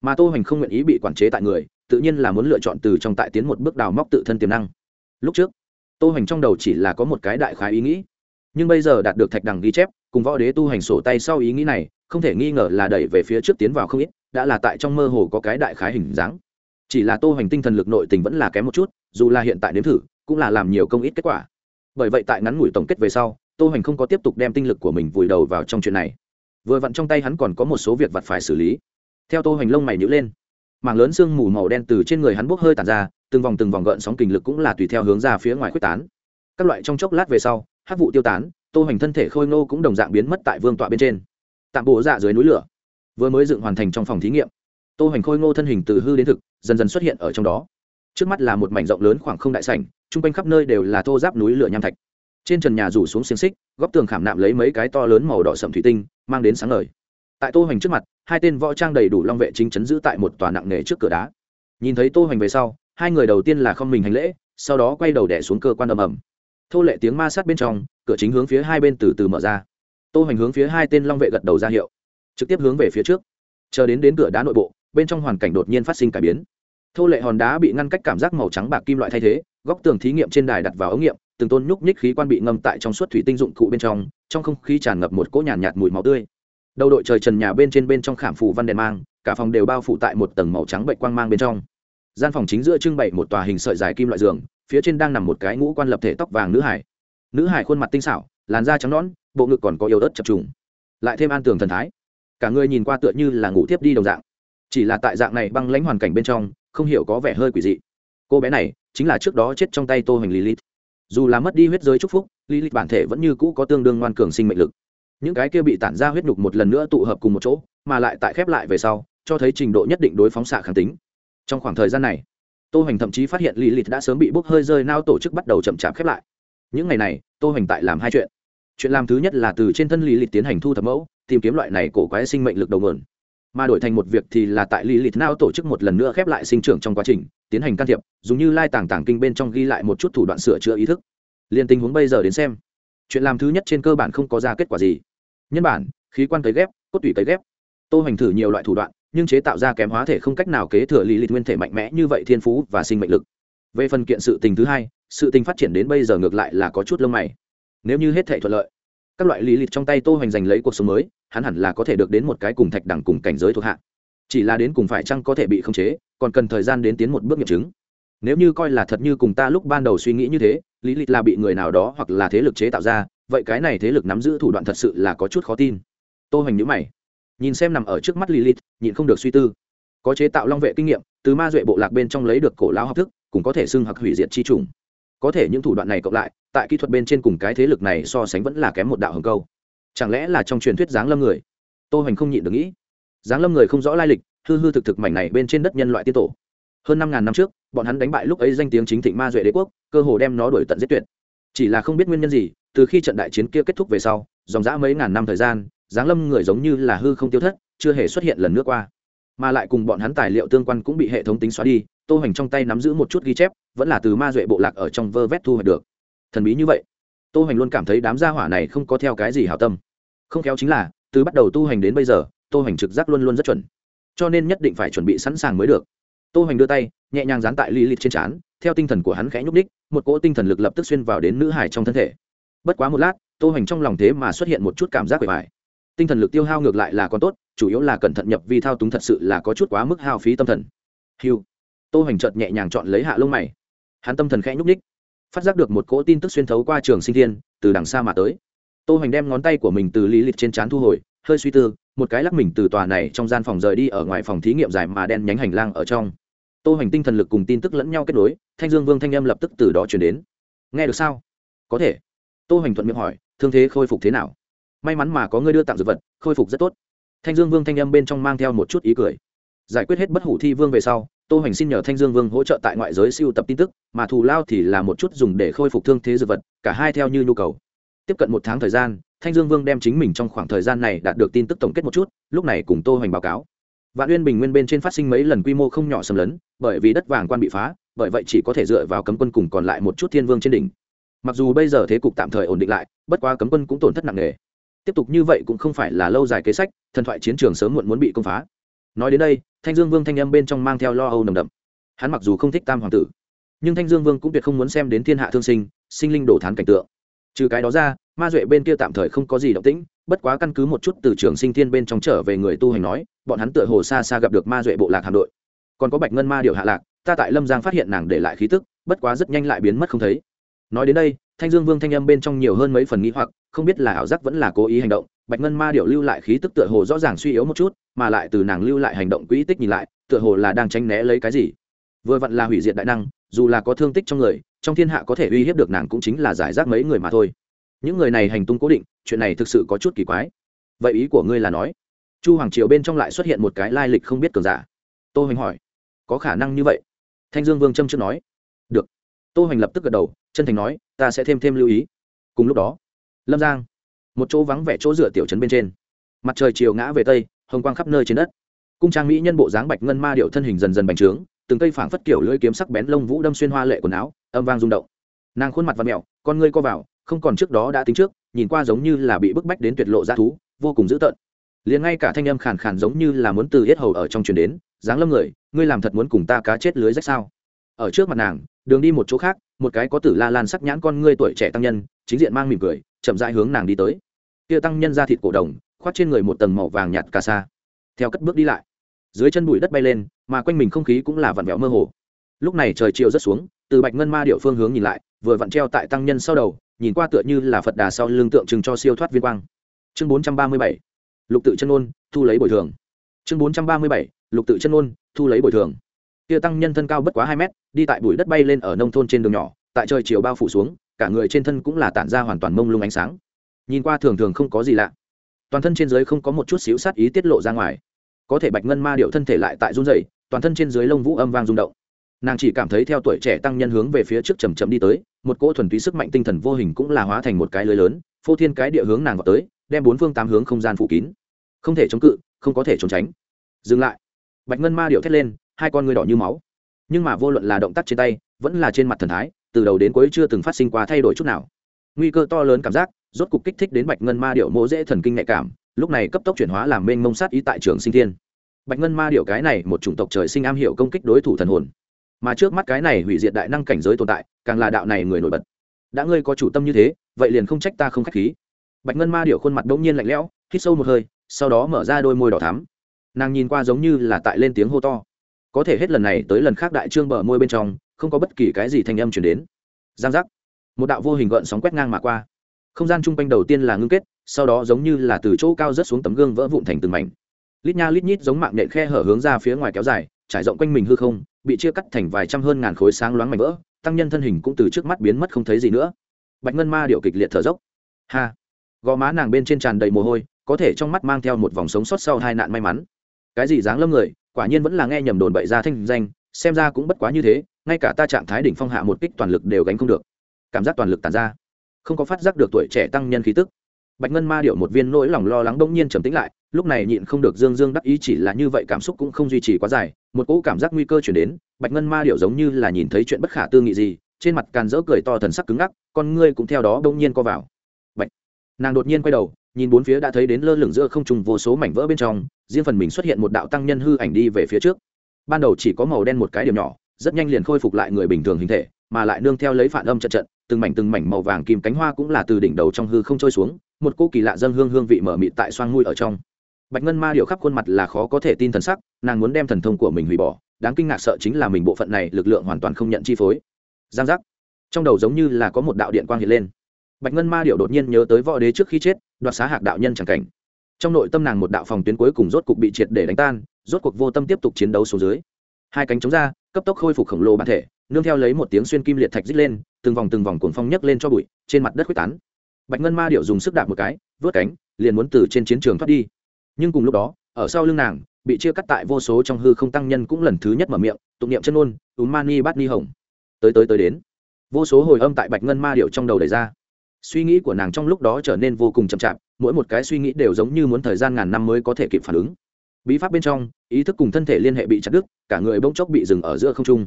Mà tô hoành không nguyện ý bị quản chế tại người tự nhiên là muốn lựa chọn từ trong tại tiến một bước đào móc tự thân tiềm năng. Lúc trước, tô hoành trong đầu chỉ là có một cái đại khái ý nghĩ. Nhưng bây giờ đạt được thạch đằng ghi chép, cùng võ đế tu hành sổ tay sau ý nghĩ này, không thể nghi ngờ là đẩy về phía trước tiến vào không ít, đã là tại trong mơ hồ có cái đại khái hình dáng. Chỉ là tô hoành tinh thần lực nội tình vẫn là kém một chút, dù là hiện tại nếm thử, cũng là làm nhiều công ít kết quả. Bởi vậy tại ngắn ngủi tổng kết về sau, tô hoành không có tiếp tục đem tinh lực của mình vùi đầu vào trong chuyện này. Vừa vặn trong tay hắn còn có một số việc vặt phải xử lý. Theo tô hoành lông mày nhíu lên mảng lớn sương mù màu đen từ trên người hắn bốc hơi tàn ra, từng vòng từng vòng gợn sóng kình lực cũng là tùy theo hướng ra phía ngoài khuếch tán. Các loại trong chốc lát về sau hát vụ tiêu tán, tô hoành thân thể khôi ngô cũng đồng dạng biến mất tại vương tọa bên trên. Tạm bộ dạ dưới núi lửa, vừa mới dựng hoàn thành trong phòng thí nghiệm. Tô hoành khôi ngô thân hình từ hư đến thực, dần dần xuất hiện ở trong đó. Trước mắt là một mảnh rộng lớn khoảng không đại sảnh, chung quanh khắp nơi đều là thô giáp núi lửa nham thạch. Trên trần nhà rủ xuống xiềng xích, góc tường khảm nạm lấy mấy cái to lớn màu đỏ sậm thủy tinh, mang đến sáng ngời tại tô hoành trước mặt hai tên võ trang đầy đủ long vệ chính chấn giữ tại một tòa nặng nề trước cửa đá. Nhìn thấy tô hoành về sau hai người đầu tiên là không mình hành lễ sau đó quay đầu đẻ xuống cơ quan ầm ầm. Thô lệ tiếng ma sát bên trong cửa chính hướng phía hai bên từ từ mở ra. Tô hoành hướng phía hai tên long vệ gật đầu ra hiệu trực tiếp hướng về phía trước. Chờ đến đến cửa đá nội bộ bên trong hoàn cảnh đột nhiên phát sinh cải biến. Thô lệ hòn đá bị ngăn cách cảm giác màu trắng bạc kim loại thay thế góc tường thí nghiệm trên đài đặt vào ống nghiệm từng tôn nhúc nhích khí quan bị ngâm tại trong suốt thủy tinh dụng cụ bên trong trong không khí tràn ngập một cỗ nhàn nhạt, nhạt mùi máu tươi đầu đội trời trần nhà bên trên bên trong khảm phủ văn đèn mang, cả phòng đều bao phủ tại một tầng màu trắng bệnh quang mang bên trong. Gian phòng chính giữa trưng bày một tòa hình sợi dài kim loại giường, phía trên đang nằm một cái ngũ quan lập thể tóc vàng nữ hải. Nữ hải khuôn mặt tinh xảo, làn da trắng nõn, bộ ngực còn có yếu ớt chập trùng. Lại thêm an tường thần thái. Cả người nhìn qua tựa như là ngủ thiếp đi đồng dạng. Chỉ là tại dạng này băng lãnh hoàn cảnh bên trong, không hiểu có vẻ hơi quỷ dị. Cô bé này chính là trước đó chết trong tay tô hoành lilith. Dù là mất đi huyết giới chúc phúc, lilith bản thể vẫn như cũ có tương đương ngoan cường sinh mệnh lực những cái kia bị tản ra huyết nhục một lần nữa tụ hợp cùng một chỗ, mà lại tại khép lại về sau, cho thấy trình độ nhất định đối phóng xạ kháng tính. Trong khoảng thời gian này, tô hoành thậm chí phát hiện lì lìt đã sớm bị bốc hơi rơi nao tổ chức bắt đầu chậm chạp khép lại. Những ngày này, tô hoành tại làm hai chuyện. Chuyện làm thứ nhất là từ trên thân lì lìt tiến hành thu thập mẫu, tìm kiếm loại này cổ quái sinh mệnh lực đầu nguồn. Mà đổi thành một việc thì là tại lì lìt nao tổ chức một lần nữa khép lại sinh trưởng trong quá trình, tiến hành can thiệp, dùng như lai tàng tàng kinh bên trong ghi lại một chút thủ đoạn sửa chữa ý thức. Liên tình huống bây giờ đến xem, chuyện làm thứ nhất trên cơ bản không có ra kết quả gì nhân bản, khí quan cấy ghép, cốt tủy cấy ghép. Tô hoành thử nhiều loại thủ đoạn, nhưng chế tạo ra kém hóa thể không cách nào kế thừa lý lịch nguyên thể mạnh mẽ như vậy thiên phú và sinh mệnh lực. Về phần kiện sự tình thứ hai, sự tình phát triển đến bây giờ ngược lại là có chút lông mày. Nếu như hết thể thuận lợi, các loại lý lịch trong tay tô hoành giành lấy cuộc sống mới, hắn hẳn là có thể được đến một cái cùng thạch đẳng cùng cảnh giới thuộc hạ. Chỉ là đến cùng phải chăng có thể bị khống chế, còn cần thời gian đến tiến một bước nghiệm chứng. Nếu như coi là thật như cùng ta lúc ban đầu suy nghĩ như thế, lý lịch là bị người nào đó hoặc là thế lực chế tạo ra vậy cái này thế lực nắm giữ thủ đoạn thật sự là có chút khó tin. Tô hoành nhữ mày, nhìn xem nằm ở trước mắt lilith, nhịn không được suy tư. Có chế tạo long vệ kinh nghiệm, từ ma duệ bộ lạc bên trong lấy được cổ lao học thức, cũng có thể xưng hoặc hủy diệt chi trùng có thể những thủ đoạn này cộng lại, tại kỹ thuật bên trên cùng cái thế lực này so sánh vẫn là kém một đạo hồng câu. Chẳng lẽ là trong truyền thuyết giáng lâm người? Tô hoành không nhịn được nghĩ. Giáng lâm người không rõ lai lịch, hư hư thực thực mảnh này bên trên đất nhân loại tiên tổ. Hơn năm ngàn năm trước, bọn hắn đánh bại lúc ấy danh tiếng chính thịnh ma duệ đế quốc, cơ hồ đem nó đuổi tận giết tuyệt. Chỉ là không biết nguyên nhân gì từ khi trận đại chiến kia kết thúc về sau, dòng dã mấy ngàn năm thời gian, giáng lâm người giống như là hư không tiêu thất, chưa hề xuất hiện lần nữa qua. Mà lại cùng bọn hắn tài liệu tương quan cũng bị hệ thống tính xóa đi, tô hoành trong tay nắm giữ một chút ghi chép, vẫn là từ ma duệ bộ lạc ở trong vơ vét thu hoạch được. Thần bí như vậy, tô hoành luôn cảm thấy đám gia hỏa này không có theo cái gì hảo tâm. Không khéo chính là, từ bắt đầu tu hành đến bây giờ, tô hoành trực giác luôn luôn rất chuẩn. Cho nên nhất định phải chuẩn bị sẵn sàng mới được. Tô hoành đưa tay, nhẹ nhàng dán tại li lịt trên trán, theo tinh thần của hắn khẽ nhúc đích một cỗ tinh thần lực lập tức xuyên vào đến nữ hải trong thân thể bất quá một lát, tô hoành trong lòng thế mà xuất hiện một chút cảm giác bề bài tinh thần lực tiêu hao ngược lại là còn tốt, chủ yếu là cẩn thận nhập vi thao túng thật sự là có chút quá mức hao phí tâm thần. Hiu tô hoành chợt nhẹ nhàng chọn lấy hạ lông mày. Hắn tâm thần khẽ nhúc ních phát giác được một cỗ tin tức xuyên thấu qua trường sinh thiên, từ đằng xa mà tới. Tô hoành đem ngón tay của mình từ lý lịch trên trán thu hồi, hơi suy tư, một cái lắc mình từ tòa này trong gian phòng rời đi ở ngoài phòng thí nghiệm dài mà đen nhánh hành lang ở trong. Tô hoành tinh thần lực cùng tin tức lẫn nhau kết nối, thanh dương vương thanh âm lập tức từ đó chuyển đến. Nghe được sao? Có thể tô hoành thuận miệng hỏi, thương thế khôi phục thế nào? May mắn mà có ngươi đưa tặng dược vật, khôi phục rất tốt. Thanh dương vương thanh âm bên trong mang theo một chút ý cười. Giải quyết hết bất hủ thi vương về sau, tô hoành xin nhờ thanh dương vương hỗ trợ tại ngoại giới siêu tập tin tức, mà thù lao thì là một chút dùng để khôi phục thương thế dược vật, cả hai theo như nhu cầu. Tiếp cận một tháng thời gian, thanh dương vương đem chính mình trong khoảng thời gian này đạt được tin tức tổng kết một chút, lúc này cùng tô hoành báo cáo. Vạn uyên bình nguyên bên trên phát sinh mấy lần quy mô không nhỏ xâm lấn, bởi vì đất vàng quan bị phá, bởi vậy chỉ có thể dựa vào cấm quân cùng còn lại một chút thiên vương trên đỉnh mặc dù bây giờ thế cục tạm thời ổn định lại, bất quá cấm quân cũng tổn thất nặng nề. Tiếp tục như vậy cũng không phải là lâu dài kế sách, thần thoại chiến trường sớm muộn muốn bị công phá. Nói đến đây, thanh dương vương thanh âm bên trong mang theo lo âu nồng đậm. Hắn mặc dù không thích tam hoàng tử, nhưng thanh dương vương cũng tuyệt không muốn xem đến thiên hạ thương sinh sinh linh đổ thán cảnh tượng. Trừ cái đó ra, ma duệ bên kia tạm thời không có gì động tĩnh, bất quá căn cứ một chút từ trường sinh thiên bên trong trở về người tu hành nói, bọn hắn tựa hồ xa xa gặp được ma duệ bộ lạc hạm đội. Còn có bạch ngân ma điệu hạ lạc, ta tại lâm giang phát hiện nàng để lại khí tức, bất quá rất nhanh lại biến mất không thấy nói đến đây, thanh dương vương thanh âm bên trong nhiều hơn mấy phần nghĩ hoặc, không biết là ảo giác vẫn là cố ý hành động, bạch ngân ma điệu lưu lại khí tức tựa hồ rõ ràng suy yếu một chút, mà lại từ nàng lưu lại hành động quỹ tích nhìn lại, tựa hồ là đang tranh né lấy cái gì. Vừa vặn là hủy diệt đại năng, dù là có thương tích trong người, trong thiên hạ có thể uy hiếp được nàng cũng chính là giải rác mấy người mà thôi. Những người này hành tung cố định, chuyện này thực sự có chút kỳ quái. Vậy ý của ngươi là nói, chu hoàng triều bên trong lại xuất hiện một cái lai lịch không biết cường giả? Tô hình hỏi. Có khả năng như vậy. Thanh dương vương trâm chưa nói. Được tô hoành lập tức gật đầu, chân thành nói, ta sẽ thêm thêm lưu ý. Cùng lúc đó, lâm giang, một chỗ vắng vẻ chỗ dựa tiểu trấn bên trên. Mặt trời chiều ngã về tây, hồng quang khắp nơi trên đất. Cung trang mỹ nhân bộ dáng bạch ngân ma điệu thân hình dần dần bành trướng, từng cây phảng phất kiểu lưỡi kiếm sắc bén lông vũ đâm xuyên hoa lệ quần áo, âm vang rung động. Nàng khuôn mặt và mẹo con ngươi co vào, không còn trước đó đã tính trước, nhìn qua giống như là bị bức bách đến tuyệt lộ ra thú, vô cùng dữ tợn. Liền ngay cả thanh âm khàn khàn giống như là muốn từ yết hầu ở trong truyền đến dáng lâm người, ngươi làm thật muốn cùng ta cá chết lưới rách sao? ở trước mặt nàng, đường đi một chỗ khác, một cái có tử la lan sắc nhãn con ngươi tuổi trẻ tăng nhân, chính diện mang mỉm cười, chậm rãi hướng nàng đi tới. Kia tăng nhân ra thịt cổ đồng khoát trên người một tầng màu vàng nhạt cà sa. Theo cất bước đi lại, dưới chân bụi đất bay lên, mà quanh mình không khí cũng là vặn vẹo mơ hồ. Lúc này trời chiều rất xuống, từ bạch ngân ma điệu phương hướng nhìn lại, vừa vặn treo tại tăng nhân sau đầu, nhìn qua tựa như là phật đà sau lưng tượng trưng cho siêu thoát viên quang. Chương bốn trăm ba mươi bảy, lục tự chân ôn, thu lấy bồi thường. Chương bốn trăm ba mươi bảy, lục tự chân ôn, thu lấy bồi thường kia tăng nhân thân cao bất quá hai mét đi tại bụi đất bay lên ở nông thôn trên đường nhỏ tại trời chiều bao phủ xuống cả người trên thân cũng là tản ra hoàn toàn mông lung ánh sáng. Nhìn qua thường thường không có gì lạ. Toàn thân trên dưới không có một chút xíu sát ý tiết lộ ra ngoài. Có thể bạch ngân ma điệu thân thể lại tại run rẩy, toàn thân trên dưới lông vũ âm vang rung động. Nàng chỉ cảm thấy theo tuổi trẻ tăng nhân hướng về phía trước chầm chậm đi tới một cỗ thuần túy sức mạnh tinh thần vô hình cũng là hóa thành một cái lưới lớn phô thiên cái địa hướng nàng vọt tới đem bốn phương tám hướng không gian phủ kín. Không thể chống cự không có thể trốn tránh. Dừng lại. Bạch ngân ma điệu thét lên hai con ngươi đỏ như máu. Nhưng mà vô luận là động tác trên tay, vẫn là trên mặt thần thái, từ đầu đến cuối chưa từng phát sinh qua thay đổi chút nào. Nguy cơ to lớn cảm giác, rốt cục kích thích đến bạch ngân ma điệu mô dễ thần kinh nhạy cảm, lúc này cấp tốc chuyển hóa làm mênh mông sát ý tại trường sinh thiên. Bạch ngân ma điệu cái này, một chủng tộc trời sinh am hiểu công kích đối thủ thần hồn. Mà trước mắt cái này hủy diệt đại năng cảnh giới tồn tại, càng là đạo này người nổi bật. Đã ngươi có chủ tâm như thế, vậy liền không trách ta không k h á c h khí. Bạch ngân ma điệu khuôn mặt đ ỗ n g nhiên lạnh lẽo, hít sâu một hơi, sau đó mở ra đôi môi đỏ thắm. Nàng nhìn qua giống như là tại lên tiếng hô to có thể hết lần này tới lần khác đại trương bờ môi bên trong, không có bất kỳ cái gì thanh âm chuyển đến. Giang giác. Một đạo vô hình gợn sóng quét ngang mà qua. Không gian chung quanh đầu tiên là ngưng kết, sau đó giống như là từ chỗ cao rớt xuống tấm gương vỡ vụn thành từng mảnh. Lít nha lít nhít giống mạng nện khe hở hướng ra phía ngoài kéo dài, trải rộng quanh mình hư không, bị chia cắt thành vài trăm hơn ngàn khối sáng loáng mảnh vỡ, tăng nhân thân hình cũng từ trước mắt biến mất không thấy gì nữa. Bạch ngân ma điệu kịch liệt thở dốc. Ha. Gò má nàng bên trên tràn đầy mồ hôi, có thể trong mắt mang theo một vòng sống sót sau hai nạn may mắn. Cái gì dáng lâm người quả nhiên vẫn là nghe nhầm đồn bậy ra thanh danh, xem ra cũng bất quá như thế, ngay cả ta trạng thái đỉnh phong hạ một kích toàn lực đều gánh không được. Cảm giác toàn lực tàn ra, không có phát giác được tuổi trẻ tăng nhân khí tức. Bạch ngân ma điệu một viên nỗi lòng lo lắng đông nhiên trầm tĩnh lại, lúc này nhịn không được dương dương đắc ý chỉ là như vậy cảm xúc cũng không duy trì quá dài, một cỗ cảm giác nguy cơ chuyển đến, bạch ngân ma điệu giống như là nhìn thấy chuyện bất khả tư nghị gì, trên mặt càn rỡ cười to thần sắc cứng ngắc, con ngươi cũng theo đó đông nhiên co vào. Bạch, nàng đột nhiên quay đầu nhìn bốn phía đã thấy đến lơ lửng giữa không trùng vô số mảnh vỡ bên trong, riêng phần mình xuất hiện một đạo tăng nhân hư ảnh đi về phía trước. Ban đầu chỉ có màu đen một cái điểm nhỏ, rất nhanh liền khôi phục lại người bình thường hình thể, mà lại nương theo lấy phản âm trận trận, từng mảnh từng mảnh màu vàng kim cánh hoa cũng là từ đỉnh đầu trong hư không trôi xuống, một cô kỳ lạ dân hương hương vị mở mịt tại xoang mùi ở trong. Bạch ngân ma điệu khắp khuôn mặt là khó có thể tin thần sắc, nàng muốn đem thần thông của mình hủy bỏ, đáng kinh ngạc sợ chính là mình bộ phận này lực lượng hoàn toàn không nhận chi phối. Giang giác. Trong đầu giống như là có một đạo điện quang hiện lên. Bạch ngân ma điệu đột nhiên nhớ tới võ đế trước khi chết đoạt xá hạc đạo nhân chẳng cảnh. Trong nội tâm nàng một đạo phòng tuyến cuối cùng rốt cục bị triệt để đánh tan, rốt cuộc vô tâm tiếp tục chiến đấu xuống dưới. Hai cánh chống ra, cấp tốc khôi phục khổng lồ bản thể, nương theo lấy một tiếng xuyên kim liệt thạch dít lên, từng vòng từng vòng cuồng phong nhấc lên cho bụi, trên mặt đất quyết tán. Bạch ngân ma điệu dùng sức đạp một cái, vớt cánh, liền muốn từ trên chiến trường thoát đi. Nhưng cùng lúc đó, ở sau lưng nàng, bị chia cắt tại vô số trong hư không tăng nhân cũng lần thứ nhất mở miệng, tụng niệm chân ôn ú mani bát ni hồng. Tới tới tới đến. Vô số hồi âm tại bạch ngân ma điệu trong đầu đầy ra suy nghĩ của nàng trong lúc đó trở nên vô cùng chậm chạp, mỗi một cái suy nghĩ đều giống như muốn thời gian ngàn năm mới có thể kịp phản ứng. Bí pháp bên trong, ý thức cùng thân thể liên hệ bị chặt đứt, cả người bỗng chốc bị dừng ở giữa không trung.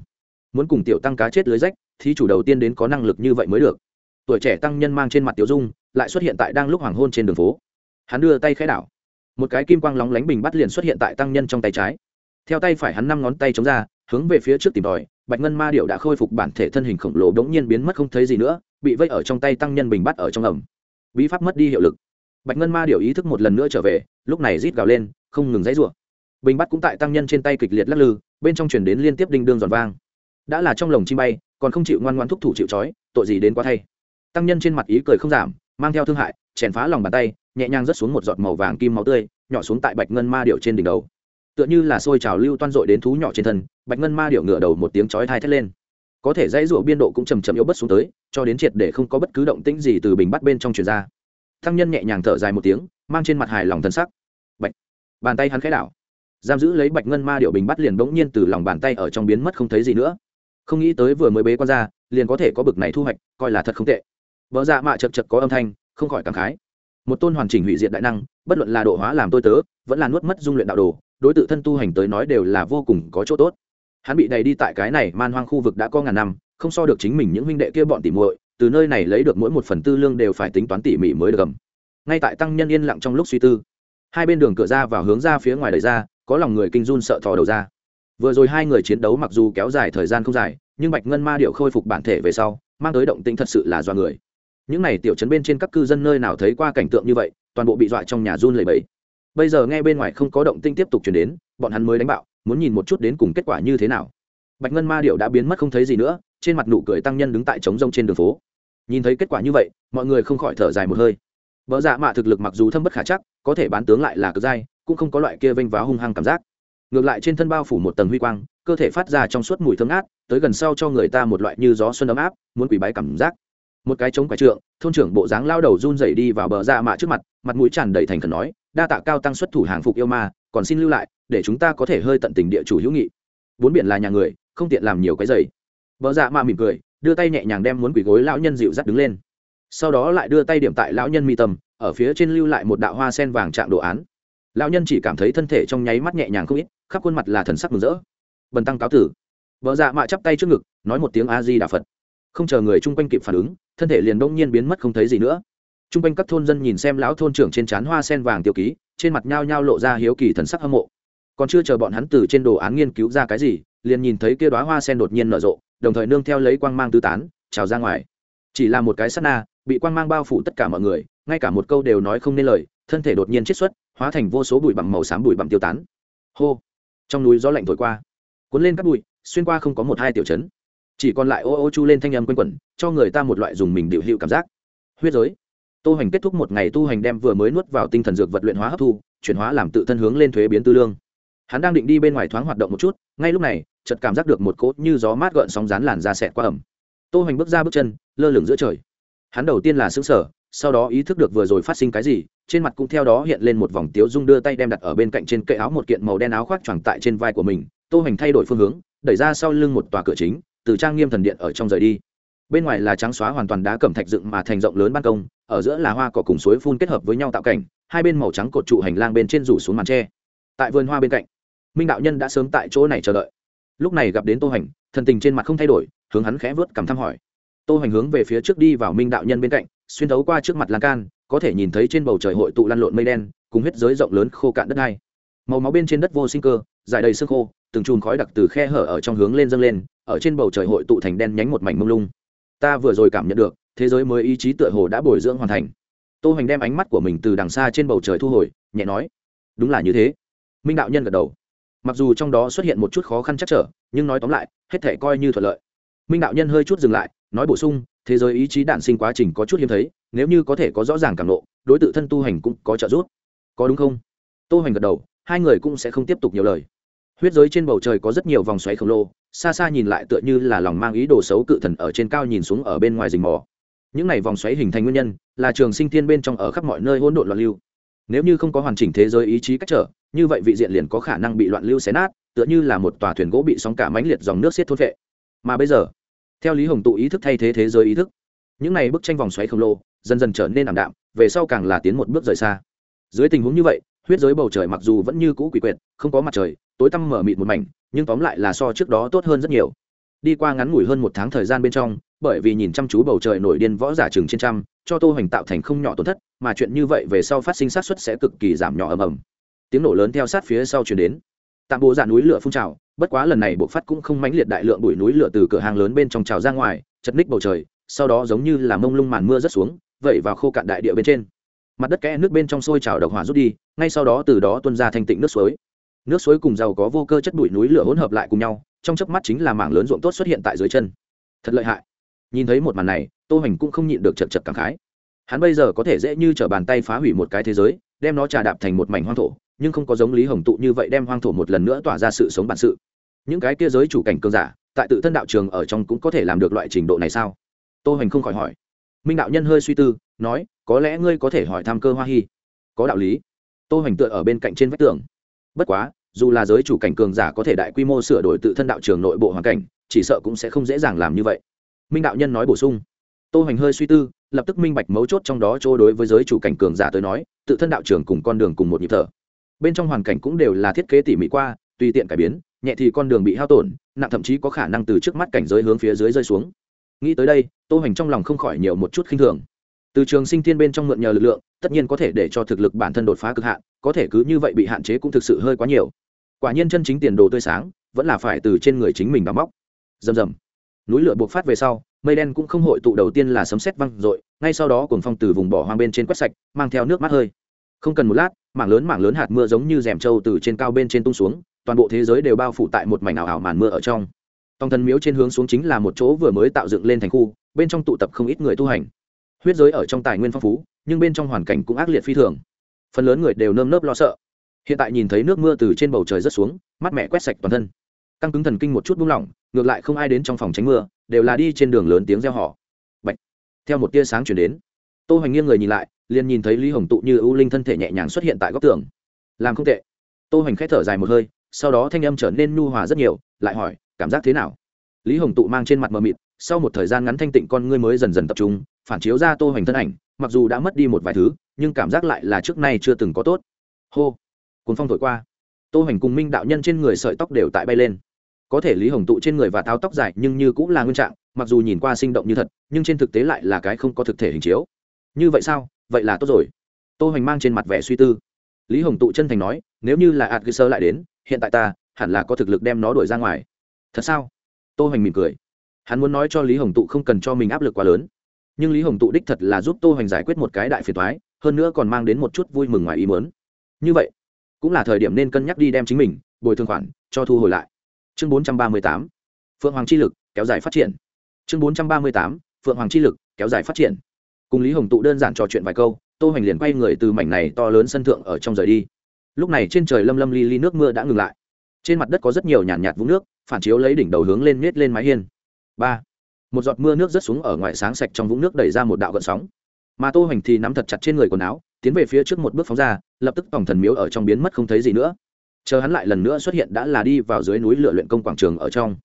Muốn cùng tiểu tăng cá chết lưới rách thì chủ đầu tiên đến có năng lực như vậy mới được. Tuổi trẻ tăng nhân mang trên mặt tiểu dung, lại xuất hiện tại đang lúc hoàng hôn trên đường phố. Hắn đưa tay khẽ đảo. Một cái kim quang lóng lánh bình bắt liền xuất hiện tại tăng nhân trong tay trái. Theo tay phải hắn năm ngón tay chống ra, hướng về phía trước tìm tòi, bạch ngân ma điệu đã khôi phục bản thể thân hình khổng lồ đ ố n g nhiên biến mất không thấy gì nữa bị vây ở trong tay tăng nhân bình bắt ở trong ẩm. Bí pháp mất đi hiệu lực. Bạch ngân ma điều ý thức một lần nữa trở về, lúc này rít gào lên, không ngừng dãy rủa. Bình bắt cũng tại tăng nhân trên tay kịch liệt lắc lư, bên trong chuyển đến liên tiếp đinh đương giòn vang. Đã là trong lồng chim bay, còn không chịu ngoan ngoan thúc thủ chịu trói, tội gì đến quá thay. Tăng nhân trên mặt ý cười không giảm, mang theo thương hại, chèn phá lòng bàn tay, nhẹ nhàng rớt xuống một giọt màu vàng kim máu tươi, nhỏ xuống tại bạch ngân ma điệu trên đỉnh đầu. Tựa như là xôi trào lưu toan dội đến thú nhỏ trên thân, bạch ngân ma điệu ngửa đầu một tiếng chói thai thét lên có thể dãy rủa biên độ cũng chầm chậm yếu bất xuống tới, cho đến triệt để không có bất cứ động tĩnh gì từ bình bắt bên trong truyền ra. Thăng nhân nhẹ nhàng thở dài một tiếng, mang trên mặt hài lòng thần sắc. Bạch. Bàn tay hắn khẽ đảo. Giam giữ lấy bạch ngân ma điệu bình bắt liền bỗng nhiên từ lòng bàn tay ở trong biến mất không thấy gì nữa. Không nghĩ tới vừa mới bế quan ra, liền có thể có bực này thu hoạch, coi là thật không tệ. Vợ dạ mạ chập chập có âm thanh, không khỏi cảm khái. Một tôn hoàn chỉnh hủy diệt đại năng, bất luận là độ hóa làm tôi tớ, vẫn là nuốt mất dung luyện đạo đồ, đối tự thân tu hành tới nói đều là vô cùng có chỗ tốt hắn bị đầy đi tại cái này man hoang khu vực đã có ngàn năm, không so được chính mình những huynh đệ kia bọn tỉ muội, từ nơi này lấy được mỗi một phần tư lương đều phải tính toán tỉ mỉ mới được gầm ngay tại tăng nhân yên lặng trong lúc suy tư, hai bên đường cửa ra và hướng ra phía ngoài đời ra, có lòng người kinh run sợ thò đầu ra. Vừa rồi hai người chiến đấu mặc dù kéo dài thời gian không dài, nhưng bạch ngân ma điệu khôi phục bản thể về sau, mang tới động tĩnh thật sự là do người. Những n à y tiểu chấn bên trên các cư dân nơi nào thấy qua cảnh tượng như vậy, toàn bộ bị dọa trong nhà run lầy bẫy bây giờ nghe bên ngoài không có động tinh tiếp tục chuyển đến, bọn hắn mới đánh bạo, muốn nhìn một chút đến cùng kết quả như thế nào. Bạch ngân ma điệu đã biến mất không thấy gì nữa, trên mặt nụ cười tăng nhân đứng tại trống rông trên đường phố. Nhìn thấy kết quả như vậy, mọi người không khỏi thở dài một hơi. Vợ dạ mạ thực lực mặc dù thâm bất khả chắc, có thể bán tướng lại là cực dai, cũng không có loại kia vênh váo hung hăng cảm giác. Ngược lại trên thân bao phủ một tầng huy quang, cơ thể phát ra trong suốt mùi thơm át tới gần sau cho người ta một loại như gió xuân ấm áp, muốn quỷ bái cảm giác. Một cái trống quả trượng, thôn trưởng bộ dáng lao đầu run rẩy đi vào bờ ra mạ trước mặt mặt mũi tràn đầy thành khẩn nói đa tạ cao tăng xuất thủ hàng phục yêu ma, còn xin lưu lại, để chúng ta có thể hơi tận tình địa chủ hữu nghị. Bốn biển là nhà người, không tiện làm nhiều cái giày vợ dạ mạ mỉm cười, đưa tay nhẹ nhàng đem muốn quỷ gối lão nhân dịu dắt đứng lên. Sau đó lại đưa tay điểm tại lão nhân mi tâm, ở phía trên lưu lại một đạo hoa sen vàng trạng đồ án. Lão nhân chỉ cảm thấy thân thể trong nháy mắt nhẹ nhàng không ít, khắp khuôn mặt là thần sắc mừng rỡ. Bần tăng cáo tử. Vợ dạ mạ chắp tay trước ngực, nói một tiếng a di đà phật. Không chờ người chung quanh kịp phản ứng, thân thể liền đông nhiên biến mất không thấy gì nữa t r u n g quanh các thôn dân nhìn xem lão thôn trưởng trên trán hoa sen vàng tiêu ký, trên mặt nhao nhao lộ ra hiếu kỳ thần sắc hâm mộ. Còn chưa chờ bọn hắn từ trên đồ án nghiên cứu ra cái gì, liền nhìn thấy kia đoá hoa sen đột nhiên nở rộ, đồng thời nương theo lấy quang mang tư tán, trào ra ngoài. Chỉ là một cái sắt na, bị quang mang bao phủ tất cả mọi người, ngay cả một câu đều nói không nên lời, thân thể đột nhiên chết xuất, hóa thành vô số bụi bặm màu xám bụi bặm tiêu tán. Hô! Trong núi gió lạnh thổi qua, cuốn lên các bụi, xuyên qua không có một hai tiểu chấn. Chỉ còn lại ô ô chu lên thanh âm quanh quẩn, cho người ta một loại dùng mình điệu hữu cảm giác. Huyết giới tô hành kết thúc một ngày tu hành đem vừa mới nuốt vào tinh thần dược vật luyện hóa hấp thu, chuyển hóa làm tự thân hướng lên thuế biến tư lương. Hắn đang định đi bên ngoài thoáng hoạt động một chút, ngay lúc này, chợt cảm giác được một cốt như gió mát gợn sóng rán làn ra xẹt qua ẩm. Tô hành bước ra bước chân, lơ lửng giữa trời. Hắn đầu tiên là xứng sở sau đó ý thức được vừa rồi phát sinh cái gì, trên mặt cũng theo đó hiện lên một vòng tiếu dung đưa tay đem đặt ở bên cạnh trên cậy áo một kiện màu đen áo khoác choàng tại trên vai của mình. Tô hành thay đổi phương hướng, đẩy ra sau lưng một tòa cửa chính, từ trang nghiêm thần điện ở trong rời đi bên ngoài là trắng xóa hoàn toàn đá cẩm thạch dựng mà thành rộng lớn ban công, ở giữa là hoa cỏ cùng suối phun kết hợp với nhau tạo cảnh, hai bên màu trắng cột trụ hành lang bên trên rủ xuống màn tre. Tại vườn hoa bên cạnh, minh đạo nhân đã sớm tại chỗ này chờ đợi. Lúc này gặp đến tô hành, thần tình trên mặt không thay đổi, hướng hắn khẽ vớt cảm thăm hỏi. Tô hành hướng về phía trước đi vào minh đạo nhân bên cạnh, xuyên thấu qua trước mặt lan can, có thể nhìn thấy trên bầu trời hội tụ lăn lộn mây đen, cùng huyết giới rộng lớn khô cạn đất hai màu máu bên trên đất vô sinh cơ, dài đầy xương khô, từng chùm khói đặc từ khe hở ở trong hướng lên dâng lên, ở trên bầu trời hội tụ thành đen nhánh một mảnh mông lung ta vừa rồi cảm nhận được, thế giới mới ý chí tựa hồ đã bồi dưỡng hoàn thành. Tô hoành đem ánh mắt của mình từ đằng xa trên bầu trời thu hồi, nhẹ nói, đúng là như thế. Minh đạo nhân gật đầu. Mặc dù trong đó xuất hiện một chút khó khăn chắc trở, nhưng nói tóm lại, hết thể coi như thuận lợi. Minh đạo nhân hơi chút dừng lại, nói bổ sung, thế giới ý chí đản sinh quá trình có chút hiếm thấy, nếu như có thể có rõ ràng cảm lộ đối t thân tu hành cũng có trợ giúp. Có đúng không? Tô hoành gật đầu, hai người cũng sẽ không tiếp tục nhiều lời huyết giới trên bầu trời có rất nhiều vòng xoáy khổng lồ, xa xa nhìn lại tựa như là lòng mang ý đồ xấu cự thần ở trên cao nhìn xuống ở bên ngoài rình mò. Những này vòng xoáy hình thành nguyên nhân là trường sinh thiên bên trong ở khắp mọi nơi hỗn độn loạn lưu. Nếu như không có hoàn chỉnh thế giới ý chí cách trở, như vậy vị diện liền có khả năng bị loạn lưu xé nát, tựa như là một tòa thuyền gỗ bị sóng cả mãnh liệt dòng nước xiết thôn vệ. Mà bây giờ, theo lý hồng tụ ý thức thay thế thế giới ý thức, những này bức tranh vòng xoáy khổng lồ dần dần trở nên ảm đạm, về sau càng là tiến một bước rời xa. Dưới tình huống như vậy huyết giới bầu trời mặc dù vẫn như cũ quỷ quyệt, không có mặt trời, tối tăm mở mịt một mảnh, nhưng tóm lại là so trước đó tốt hơn rất nhiều. Đi qua ngắn ngủi hơn một tháng thời gian bên trong, bởi vì nhìn chăm chú bầu trời nổi điên võ giả chừng trên trăm, cho tô hoành tạo thành không nhỏ tổn thất, mà chuyện như vậy về sau phát sinh sát suất sẽ cực kỳ giảm nhỏ ầm ầm. Tiếng nổ lớn theo sát phía sau chuyển đến. Tạm bộ giả núi lửa phun trào, bất quá lần này bộ phát cũng không mãnh liệt đại lượng bụi núi lửa từ cửa hàng lớn bên trong trào ra ngoài, chật ních bầu trời, sau đó giống như là mông lung màn mưa rớt xuống, vẩy vào khô cạn đại địa bên trên. Mặt đất kẽ nước bên trong sôi trào độc hỏa rút đi ngay sau đó từ đó tuân ra thanh tịnh nước suối. Nước suối cùng giàu có vô cơ chất bụi núi lửa hỗn hợp lại cùng nhau, trong chớp mắt chính là mảng lớn ruộng tốt xuất hiện tại dưới chân. Thật lợi hại. Nhìn thấy một màn này, tô hành cũng không nhịn được chật chật cảm khái. Hắn bây giờ có thể dễ như t bàn tay phá hủy một cái thế giới, đem nó trà đạp thành một mảnh hoang thổ, nhưng không có giống lý hồng tụ như vậy đem hoang thổ một lần nữa tỏa ra sự sống bản sự. Những cái kia giới chủ cảnh cơn giả, tại tự thân đạo trường ở trong cũng có thể làm được loại trình độ này sao? Tô hành không khỏi hỏi. Minh đạo nhân hơi suy tư, nói, có lẽ ngươi có thể hỏi tham cơ hoa hy có đạo lý tô hoành tựa ở bên cạnh trên vách tường. Bất quá, dù là giới chủ cảnh cường giả có thể đại quy mô sửa đổi tự thân đạo trường nội bộ hoàn cảnh, chỉ sợ cũng sẽ không dễ dàng làm như vậy. Minh đạo nhân nói bổ sung. Tô hoành hơi suy tư, lập tức minh bạch mấu chốt trong đó chỗ đối với giới chủ cảnh cường giả tới nói, tự thân đạo trường cùng con đường cùng một nhịp thở. Bên trong hoàn cảnh cũng đều là thiết kế tỉ mỉ qua, tùy tiện cải biến, nhẹ thì con đường bị hao tổn, nặng thậm chí có khả năng từ trước mắt cảnh giới hướng phía dưới rơi xuống. Nghĩ tới đây, tô hoành trong lòng không khỏi nhiều một chút khinh thường từ trường sinh thiên bên trong mượn nhờ lực lượng, tất nhiên có thể để cho thực lực bản thân đột phá cực hạn, có thể cứ như vậy bị hạn chế cũng thực sự hơi quá nhiều. Quả nhiên chân chính tiền đồ tươi sáng, vẫn là phải từ trên người chính mình đắm móc. Rầm rầm. Núi lửa buộc phát về sau, mây đen cũng không hội tụ đầu tiên là sấm sét văng r ngay sau đó cuồng phong từ vùng bỏ hoang bên trên quét sạch, mang theo nước mắt hơi. Không cần một lát, mảng lớn mảng lớn hạt mưa giống như rèm trâu từ trên cao bên trên tung xuống, toàn bộ thế giới đều bao phủ tại một mảnh ảo ảo màn mưa ở trong. Tòng thần miếu trên hướng xuống chính là một chỗ vừa mới tạo dựng lên thành khu, bên trong tụ tập không ít người tu hành huyết giới ở trong tài nguyên phong phú, nhưng bên trong hoàn cảnh cũng ác liệt phi thường. Phần lớn người đều nơm nớp lo sợ. Hiện tại nhìn thấy nước mưa từ trên bầu trời rớt xuống, mắt mẹ quét sạch toàn thân. Căng cứng thần kinh một chút buông lỏng, ngược lại không ai đến trong phòng tránh mưa, đều là đi trên đường lớn tiếng reo hò. Bạch. theo một tia sáng chuyển đến, tô hoành nghiêng người nhìn lại, liền nhìn thấy lý hồng tụ như ưu linh thân thể nhẹ nhàng xuất hiện tại góc tường. Làm không tệ. Tô hoành k h ẽ thở dài một hơi, sau đó thanh âm trở nên nhu hòa rất nhiều, lại hỏi, cảm giác thế nào? Lý hồng tụ mang trên mặt mờ mịt sau một thời gian ngắn thanh tịnh con ngươi mới dần dần tập trung, phản chiếu ra tô hoành thân ảnh, mặc dù đã mất đi một vài thứ, nhưng cảm giác lại là trước nay chưa từng có tốt. Hô! Cuốn phong thổi qua. Tô hoành cùng minh đạo nhân trên người sợi tóc đều tại bay lên. Có thể lý hồng tụ trên người và tháo tóc dài nhưng như cũng là nguyên trạng, mặc dù nhìn qua sinh động như thật, nhưng trên thực tế lại là cái không có thực thể hình chiếu. Như vậy sao? Vậy là tốt rồi. Tô hoành mang trên mặt vẻ suy tư. Lý hồng tụ chân thành nói, nếu như là ạt cơ sơ lại đến, hiện tại ta hẳn là có thực lực đem nó đuổi ra ngoài. Thật sao? Tô hoành mỉm cười hắn muốn nói cho lý hồng tụ không cần cho mình áp lực quá lớn. Nhưng lý hồng tụ đích thật là giúp tô hoành giải quyết một cái đại phiền thoái hơn nữa còn mang đến một chút vui mừng ngoài ý muốn. Như vậy cũng là thời điểm nên cân nhắc đi đem chính mình bồi thường khoản cho thu hồi lại. Chương bốn trăm ba mươi tám phượng hoàng chi lực kéo dài phát triển. Chương bốn trăm ba mươi tám phượng hoàng chi lực kéo dài phát triển. Cùng lý hồng tụ đơn giản trò chuyện vài câu tô hoành liền quay người từ mảnh này to lớn sân thượng ở trong rời đi. Lúc này trên trời lâm lâm li li nước mưa đã ngừng lại. Trên mặt đất có rất nhiều nhàn nhạt, nhạt vũng nước phản chiếu lấy đỉnh đầu hướng lên miết lên mái hiên ba. Một giọt mưa nước rớt xuống ở ngoài sáng sạch trong vũng nước đẩy ra một đạo gợn sóng. Mà tô hoành thì nắm thật chặt trên người quần áo, tiến về phía trước một bước phóng ra, lập tức tổng thần miếu ở trong biến mất không thấy gì nữa. Chờ hắn lại lần nữa xuất hiện đã là đi vào dưới núi lửa luyện công quảng trường ở trong.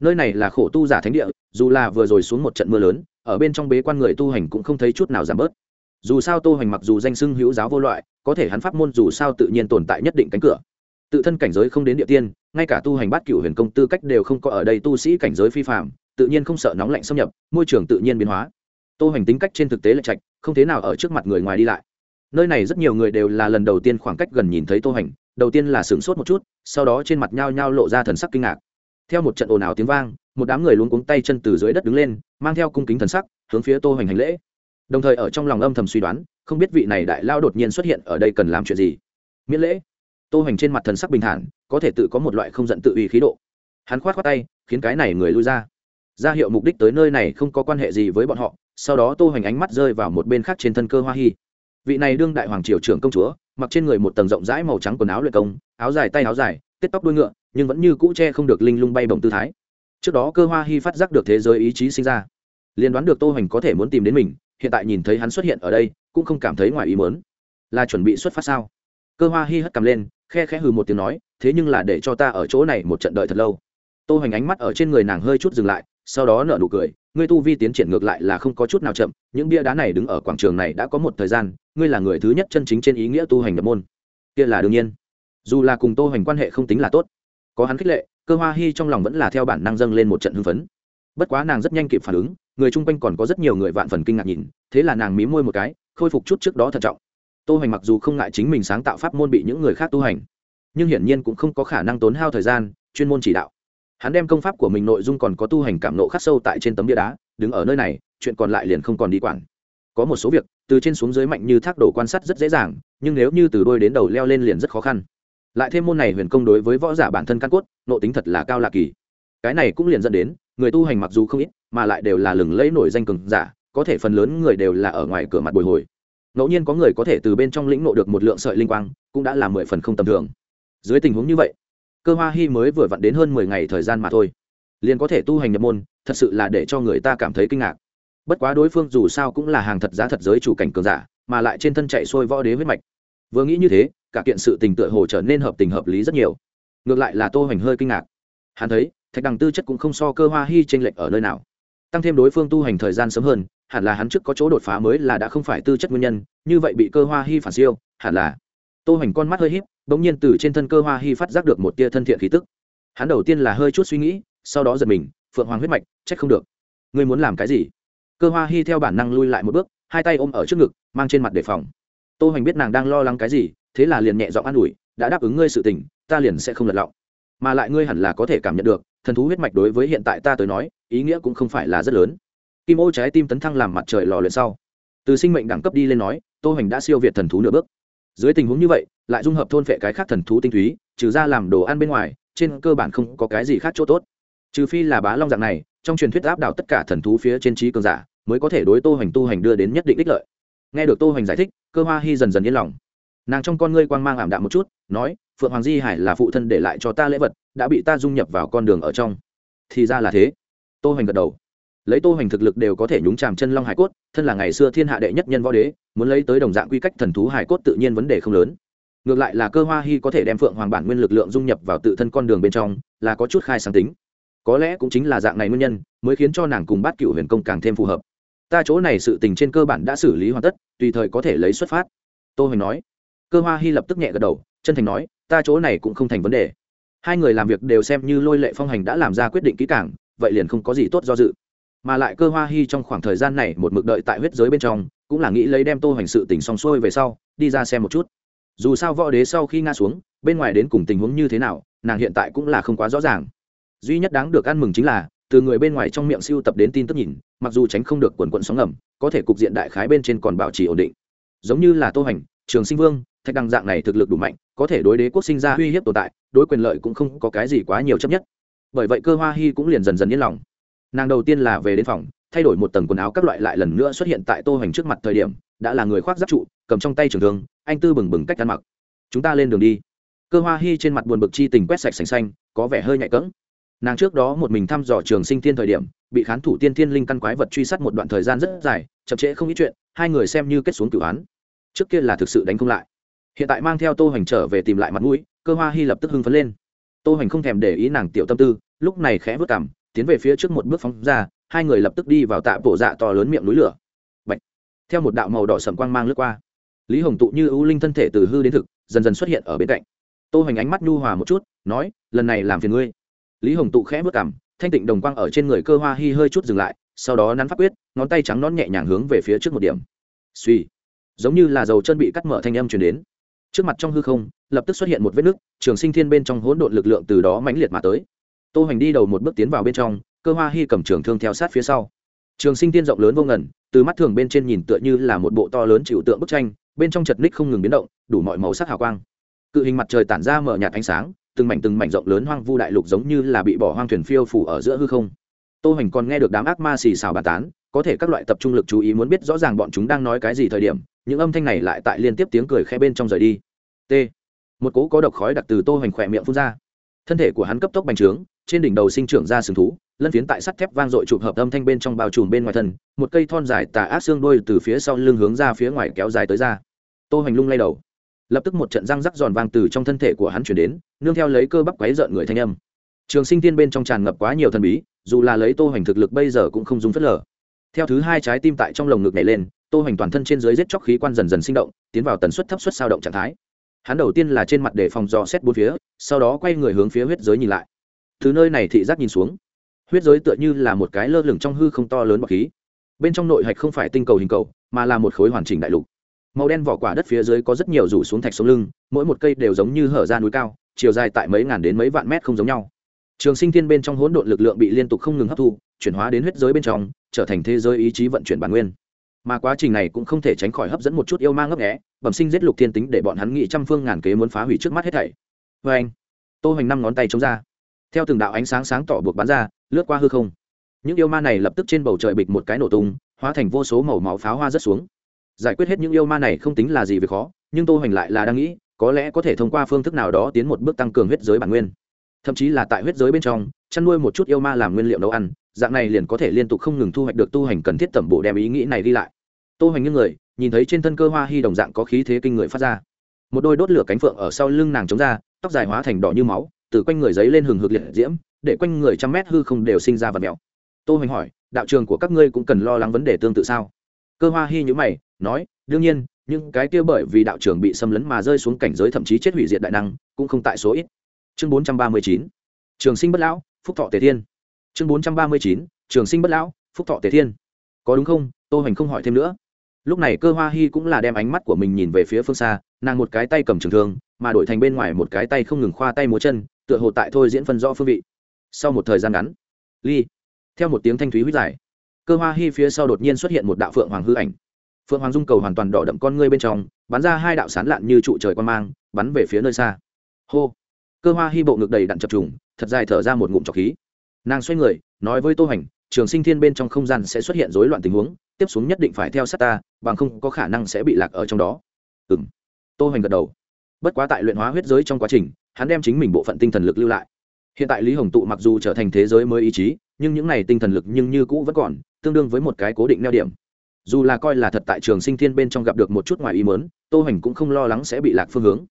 Nơi này là khổ tu giả thánh địa, dù là vừa rồi xuống một trận mưa lớn, ở bên trong bế quan người tu hành cũng không thấy chút nào giảm bớt. Dù sao tô hoành mặc dù danh xưng hữu giáo vô loại, có thể hắn pháp môn dù sao tự nhiên tồn tại nhất định cánh cửa. Tự thân cảnh giới không đến địa tiên, ngay cả tu hành bát cửu huyền công tư cách đều không có ở đây tu sĩ cảnh giới phi phạm tự nhiên không sợ nóng lạnh xâm nhập môi trường tự nhiên biến hóa. Tô hành tính cách trên thực tế là trạch không thế nào ở trước mặt người ngoài đi lại. Nơi này rất nhiều người đều là lần đầu tiên khoảng cách gần nhìn thấy tô hành, đầu tiên là sửng sốt một chút sau đó trên mặt nhao nhao lộ ra thần sắc kinh ngạc. Theo một trận ồn ào tiếng vang một đám người luống cuống tay chân từ dưới đất đứng lên mang theo cung kính thần sắc hướng phía tô hành hành lễ. Đồng thời ở trong lòng âm thầm suy đoán không biết vị này đại lao đột nhiên xuất hiện ở đây cần làm chuyện gì. Miễn lễ. Tô hành trên mặt thần sắc bình thản có thể tự có một loại không giận tự uy khí độ. Hắn khoát khoát tay khiến cái này người lui ra ra hiệu mục đích tới nơi này không có quan hệ gì với bọn họ, sau đó tô hoành ánh mắt rơi vào một bên khác trên thân cơ hoa hi. Vị này đương đại hoàng triều trưởng công chúa, mặc trên người một tầng rộng rãi màu trắng quần áo luyện công, áo dài tay áo dài, tết tóc đuôi ngựa, nhưng vẫn như cũ che không được linh lung bay bổng tư thái. Trước đó cơ hoa hi phát giác được thế giới ý chí sinh ra liên đoán được tô hoành có thể muốn tìm đến mình, hiện tại nhìn thấy hắn xuất hiện ở đây, cũng không cảm thấy ngoài ý muốn. Là chuẩn bị xuất phát sao? Cơ hoa hi hất cầm lên, khe khẽ hừ một tiếng nói, thế nhưng là để cho ta ở chỗ này một trận đợi thật lâu. Tô hoành ánh mắt ở trên người nàng hơi chút dừng lại sau đó nở nụ cười, ngươi tu vi tiến triển ngược lại là không có chút nào chậm, những bia đá này đứng ở quảng trường này đã có một thời gian, ngươi là người thứ nhất chân chính trên ý nghĩa tu hành nhập môn. Kia là đương nhiên. Dù là cùng tô hành quan hệ không tính là tốt, có hắn khích lệ, cơ hoa hi trong lòng vẫn là theo bản năng dâng lên một trận hưng phấn. Bất quá nàng rất nhanh kịp phản ứng, người chung quanh còn có rất nhiều người vạn phần kinh ngạc nhìn, thế là nàng mí môi một cái, khôi phục chút trước đó thận trọng. Tô hành mặc dù không ngại chính mình sáng tạo pháp môn bị những người khác tu hành, nhưng hiển nhiên cũng không có khả năng tốn hao thời gian, chuyên môn chỉ đạo hắn đem công pháp của mình nội dung còn có tu hành cảm nộ khắc sâu tại trên tấm bia đá, đứng ở nơi này, chuyện còn lại liền không còn đi quản. Có một số việc, từ trên xuống dưới mạnh như thác đổ quan sát rất dễ dàng, nhưng nếu như từ đôi đến đầu leo lên liền rất khó khăn. Lại thêm môn này huyền công đối với võ giả bản thân căn cốt, nộ tính thật là cao lạ kỳ. Cái này cũng liền dẫn đến, người tu hành mặc dù không ít, mà lại đều là lừng lẫy nổi danh cường giả, có thể phần lớn người đều là ở ngoài cửa mặt bồi hồi. Ngẫu nhiên có người có thể từ bên trong lĩnh nộ được một lượng sợi linh quang, cũng đã là mười phần không tầm thường. Dưới tình huống như vậy cơ hoa hy mới vừa vặn đến hơn mười ngày thời gian mà thôi. Liền có thể tu hành nhập môn, thật sự là để cho người ta cảm thấy kinh ngạc. Bất quá đối phương dù sao cũng là hàng thật giá thật giới chủ cảnh cường giả, mà lại trên thân chạy sôi võ đế huyết mạch. Vừa nghĩ như thế, cả kiện sự tình tựa hồ trở nên hợp tình hợp lý rất nhiều. Ngược lại là tô hoành hơi kinh ngạc. Hắn thấy, thạch đằng tư chất cũng không so cơ hoa hy t r ê n lệch ở nơi nào. Tăng thêm đối phương tu hành thời gian sớm hơn, hẳn là hắn trước có chỗ đột phá mới là đã không phải tư chất nguyên nhân, như vậy bị cơ hoa hy phản siêu, hẳn là tô hoành con mắt hơi híp, í nhiên từ trên thân cơ hoa hy phát giác được một tia thân thiện khí tức. Hắn đầu tiên là hơi chút suy nghĩ sau đó giật mình phượng hoàng huyết mạch c không được. Ngươi muốn làm cái gì? Cơ hoa hy theo bản năng lui lại một bước hai tay ôm ở trước ngực mang trên mặt đề phòng. Tô hoành biết nàng đang lo lắng cái gì thế là liền nhẹ giọng an ủi đã đáp ứng ngươi sự tình ta liền sẽ không lật lọng. Mà lại ngươi hẳn là có thể cảm nhận được thần thú huyết mạch đối với hiện tại ta tới nói ý nghĩa cũng không phải là rất lớn. Kim ô trái tim tấn thăng làm mặt trời lò luyện sau. Từ sinh mệnh đẳng cấp đi lên nói tô hoành đã siêu việt thần thú nửa bước dưới tình huống như vậy, lại dung hợp thôn phệ cái khác thần thú tinh túy, trừ ra làm đồ ăn bên ngoài, trên cơ bản không có cái gì khác chỗ tốt. Trừ phi là bá long dạng này, trong truyền thuyết áp đảo tất cả thần thú phía trên trí cường giả, mới có thể đối tô hoành tu hành đưa đến nhất định ích lợi. Nghe được tô hoành giải thích, cơ hoa Hi dần dần yên lòng. Nàng trong con ngươi quang mang ảm đạm một chút, nói, phượng hoàng di hải là phụ thân để lại cho ta lễ vật, đã bị ta dung nhập vào con đường ở trong. Thì ra là thế. Tô hoành gật đầu. Lấy tô hoành thực lực đều có thể nhúng chàm chân long hải cốt, thân là ngày xưa thiên hạ đệ nhất nhân võ đế muốn lấy tới đồng dạng quy cách thần thú hải cốt tự nhiên vấn đề không lớn. Ngược lại là cơ hoa hy có thể đem phượng hoàng bản nguyên lực lượng dung nhập vào tự thân con đường bên trong, là có chút khai sáng tính. Có lẽ cũng chính là dạng này nguyên nhân, mới khiến cho nàng cùng bát cựu huyền công càng thêm phù hợp. Ta chỗ này sự tình trên cơ bản đã xử lý hoàn tất, tùy thời có thể lấy xuất phát. Tô huỳnh nói. Cơ hoa hy lập tức nhẹ gật đầu, chân thành nói, ta chỗ này cũng không thành vấn đề. Hai người làm việc đều xem như lôi lệ phong hành đã làm ra quyết định kỹ càng, vậy liền không có gì tốt do dự. Mà lại cơ hoa hy trong khoảng thời gian này một mực đợi tại huyết giới bên trong cũng là nghĩ lấy đem tô hành sự tình xong xuôi về sau, đi ra xem một chút. Dù sao võ đế sau khi nga xuống, bên ngoài đến cùng tình huống như thế nào, nàng hiện tại cũng là không quá rõ ràng. Duy nhất đáng được ăn mừng chính là, từ người bên ngoài trong miệng siêu tập đến tin tức nhìn, mặc dù tránh không được quần quận sóng ngầm, có thể cục diện đại khái bên trên còn bảo trì ổn định. Giống như là tô hành trường sinh vương, thạch đăng dạng này thực lực đủ mạnh, có thể đối đế quốc sinh ra uy hiếp tồn tại, đối quyền lợi cũng không có cái gì quá nhiều chấp nhất. Bởi vậy cơ hoa Hi cũng liền dần dần yên lòng. Nàng đầu tiên là về đến phòng thay đổi một tầng quần áo các loại lại lần nữa xuất hiện tại tô hoành trước mặt thời điểm, đã là người khoác giáp trụ, cầm trong tay trường thương, anh tư bừng bừng cách ăn mặc. Chúng ta lên đường đi. Cơ hoa hi trên mặt buồn bực chi tình quét sạch sành xanh, có vẻ hơi nhạy cẫng nàng trước đó một mình thăm dò trường sinh thiên thời điểm, bị khán thủ tiên thiên linh căn quái vật truy sát một đoạn thời gian rất dài, chậm trễ không ít chuyện, hai người xem như kết xuống cửu án. Trước kia là thực sự đánh không lại. Hiện tại mang theo tô hoành trở về tìm lại mặt mũi, cơ hoa hi lập tức hưng phấn lên. Tô hoành không thèm để ý nàng tiểu tâm tư, lúc này khẽ vớt cảm tiến về phía trước một bước phóng ra, hai người lập tức đi vào tạ bộ dạ to lớn miệng núi lửa. Bạch. theo một đạo màu đỏ sầm quang mang lướt qua, lý hồng tụ như ưu linh thân thể từ hư đến thực, dần dần xuất hiện ở bên cạnh. Tô hoành ánh mắt nhu hòa một chút, nói, lần này làm phiền ngươi. Lý hồng tụ khẽ bước cảm thanh tịnh đồng quang ở trên người cơ hoa hi hơi chút dừng lại, sau đó nắn phát quyết, ngón tay trắng nón nhẹ nhàng hướng về phía trước một điểm. Suy. Giống như là dầu chân bị cắt mở thanh âm truyền đến. Trước mặt trong hư không, lập tức xuất hiện một vết nứt, trường sinh thiên bên trong hỗn độn lực lượng từ đó mãnh liệt mà tới tô hoành đi đầu một bước tiến vào bên trong, cơ hoa Hi cầm trường thương theo sát phía sau. Trường sinh tiên rộng lớn vô ngần, từ mắt thường bên trên nhìn tựa như là một bộ to lớn chịu tượng bức tranh, bên trong chật ních không ngừng biến động, đủ mọi màu sắc hào quang. Cự hình mặt trời tản ra mở nhạt ánh sáng, từng mảnh từng mảnh rộng lớn hoang vu đại lục giống như là bị bỏ hoang thuyền phiêu phủ ở giữa hư không. Tô hoành còn nghe được đám ác ma xì xào bàn tán, có thể các loại tập trung lực chú ý muốn biết rõ ràng bọn chúng đang nói cái gì thời điểm, những âm thanh này lại tại liên tiếp tiếng cười khẽ bên trong rời đi. T. Một cỗ có độc khói đặc từ tô hoành khỏe miệng phun ra. Thân thể của hắn cấp tốc bành trướng trên đỉnh đầu sinh trưởng ra sừng thú, lân phiến tại sắt thép vang dội chụp hợp âm thanh bên trong bao trùm bên ngoài thân, một cây thon dài tà ác xương đôi từ phía sau lưng hướng ra phía ngoài kéo dài tới ra. Tô hoành lung lay đầu. Lập tức một trận răng rắc giòn vang từ trong thân thể của hắn chuyển đến, nương theo lấy cơ bắp quáy rợn người thanh âm. Trường sinh tiên bên trong tràn ngập quá nhiều thần bí, dù là lấy tô hoành thực lực bây giờ cũng không dùng phất lờ. Theo thứ hai trái tim tại trong lồng ngực này lên, tô hoành toàn thân trên dưới giết chóc khí quan dần dần sinh động, tiến vào tần suất thấp suất sao động trạng thái. Hắn đầu tiên là trên mặt để phòng dò xét bốn phía, sau đó quay người hướng phía huyết giới nhìn lại từ nơi này thị giác nhìn xuống. Huyết giới tựa như là một cái lơ lửng trong hư không to lớn bọc khí. Bên trong nội hạch không phải tinh cầu hình cầu, mà là một khối hoàn chỉnh đại lục. Màu đen vỏ quả đất phía dưới có rất nhiều rủ xuống thạch sông lưng, mỗi một cây đều giống như hở ra núi cao, chiều dài tại mấy ngàn đến mấy vạn mét không giống nhau. Trường sinh thiên bên trong hỗn độn lực lượng bị liên tục không ngừng hấp thu, chuyển hóa đến huyết giới bên trong, trở thành thế giới ý chí vận chuyển bản nguyên. Mà quá trình này cũng không thể tránh khỏi hấp dẫn một chút yêu ma ngấp nghé, bẩm sinh giết lục thiên tính để bọn hắn nghị trăm phương ngàn kế muốn phá hủy trước mắt hết thảy. Vê anh tô hoành năm ngón tay chống ra theo từng đạo ánh sáng sáng tỏ buộc bắn ra, lướt qua hư không. Những yêu ma này lập tức trên bầu trời bịch một cái nổ tung, hóa thành vô số màu máu pháo hoa rớt xuống. Giải quyết hết những yêu ma này không tính là gì về khó, nhưng tô hoành lại là đang nghĩ, có lẽ có thể thông qua phương thức nào đó tiến một bước tăng cường huyết giới bản nguyên. Thậm chí là tại huyết giới bên trong, chăn nuôi một chút yêu ma làm nguyên liệu nấu ăn, dạng này liền có thể liên tục không ngừng thu hoạch được tu hành cần thiết tẩm bổ đem ý nghĩ này đi lại. Tô hoành những người, nhìn thấy trên thân cơ hoa hy đồng dạng có khí thế kinh người phát ra. Một đôi đốt lửa cánh phượng ở sau lưng nàng chống ra, tóc dài hóa thành đỏ như máu từ quanh người giấy lên hừng hực liệt diễm, để quanh người trăm mét hư không đều sinh ra vật mèo. Tô hoành hỏi, đạo trường của các ngươi cũng cần lo lắng vấn đề tương tự sao? Cơ hoa hi nhữ mày, nói, đương nhiên nhưng cái kia bởi vì đạo trường bị xâm lấn mà rơi xuống cảnh giới thậm chí chết hủy diệt đại năng, cũng không tại số ít. Chương bốn trăm ba mươi chín, trường sinh bất lão, phúc thọ tề thiên. Chương bốn trăm ba mươi chín, trường sinh bất lão, phúc thọ tề thiên. Có đúng không? Tô hoành không hỏi thêm nữa. Lúc này cơ hoa hi cũng là đem ánh mắt của mình nhìn về phía phương xa, nàng một cái tay cầm trường thương, mà đổi thành bên ngoài một cái tay không ngừng khoa tay múa chân tựa hồ tại thôi diễn phân rõ phương vị. Sau một thời gian ngắn, ly, theo một tiếng thanh thúy huyết dài, cơ hoa hy phía sau đột nhiên xuất hiện một đạo phượng hoàng hư ảnh. Phượng hoàng dung cầu hoàn toàn đỏ đậm con ngươi bên trong, bắn ra hai đạo sán lạn như trụ trời quan mang, bắn về phía nơi xa. Hô! Cơ hoa hy bộ ngực đầy đặn chập trùng, thật dài thở ra một ngụm trọc khí. Nàng xoay người, nói với tô hành, trường sinh thiên bên trong không gian sẽ xuất hiện rối loạn tình huống, tiếp xuống nhất định phải theo sát ta, bằng không có khả năng sẽ bị lạc ở trong đó. Ừ m tô hành gật đầu. Bất quá tại luyện hóa huyết giới trong quá trình hắn đem chính mình bộ phận tinh thần lực lưu lại. Hiện tại lý hồng tụ mặc dù trở thành thế giới mới ý chí nhưng những này tinh thần lực nhưng như cũ vẫn còn tương đương với một cái cố định neo điểm. Dù là coi là thật tại trường sinh thiên bên trong gặp được một chút ngoài ý muốn, tô hoành cũng không lo lắng sẽ bị lạc phương hướng.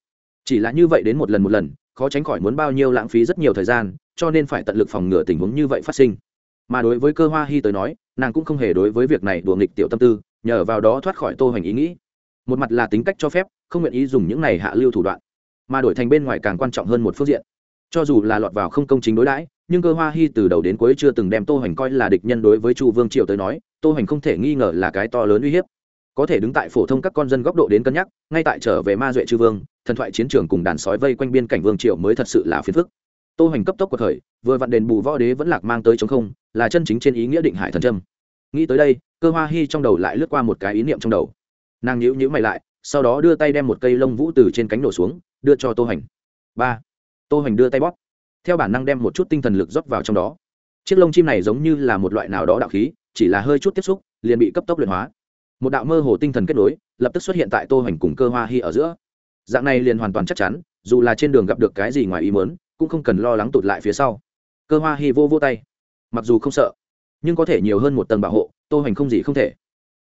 Chỉ là như vậy đến một lần một lần khó tránh khỏi muốn bao nhiêu lãng phí rất nhiều thời gian cho nên phải tận lực phòng ngừa tình huống như vậy phát sinh. Mà đối với cơ hoa Hi tới nói nàng cũng không hề đối với việc này đùa nghịch tiểu tâm tư nhờ vào đó thoát khỏi tô hoành ý nghĩ. Một mặt là tính cách cho phép không nguyện ý dùng những này hạ lưu thủ đoạn mà đổi thành bên ngoài càng quan trọng hơn một phương diện. Cho dù là lọt vào không công chính đối đãi, nhưng cơ hoa Hi từ đầu đến cuối chưa từng đem tô hoành coi là địch nhân đối với chu vương triều tới nói, tô hoành không thể nghi ngờ là cái to lớn uy hiếp. Có thể đứng tại phổ thông các con dân góc độ đến cân nhắc, ngay tại trở về ma duệ chư vương, thần thoại chiến trường cùng đàn sói vây quanh biên cảnh vương triều mới thật sự là phiền phức. Tô hoành cấp tốc cuộc khởi, vừa vặn đền bù võ đế vẫn lạc mang tới chống không, là chân chính trên ý nghĩa định hải thần trâm nghĩ tới đây, cơ hoa Hi trong đầu lại lướt qua một cái ý niệm trong đầu. Nàng nhíu nhíu mày lại, sau đó đưa tay đem một cây lông vũ từ trên cánh đổ xuống đưa cho tô hành ba. Tô hành đưa tay bóp. Theo bản năng đem một chút tinh thần lực rót vào trong đó. Chiếc lông chim này giống như là một loại nào đó đạo khí, chỉ là hơi chút tiếp xúc, liền bị cấp tốc luyện hóa. Một đạo mơ hồ tinh thần kết nối, lập tức xuất hiện tại tô hành cùng cơ hoa hy ở giữa. Dạng này liền hoàn toàn chắc chắn, dù là trên đường gặp được cái gì ngoài ý mớn cũng không cần lo lắng tụt lại phía sau. Cơ hoa hy vô vô tay. Mặc dù không sợ, nhưng có thể nhiều hơn một tầng bảo hộ, tô hành không gì không thể.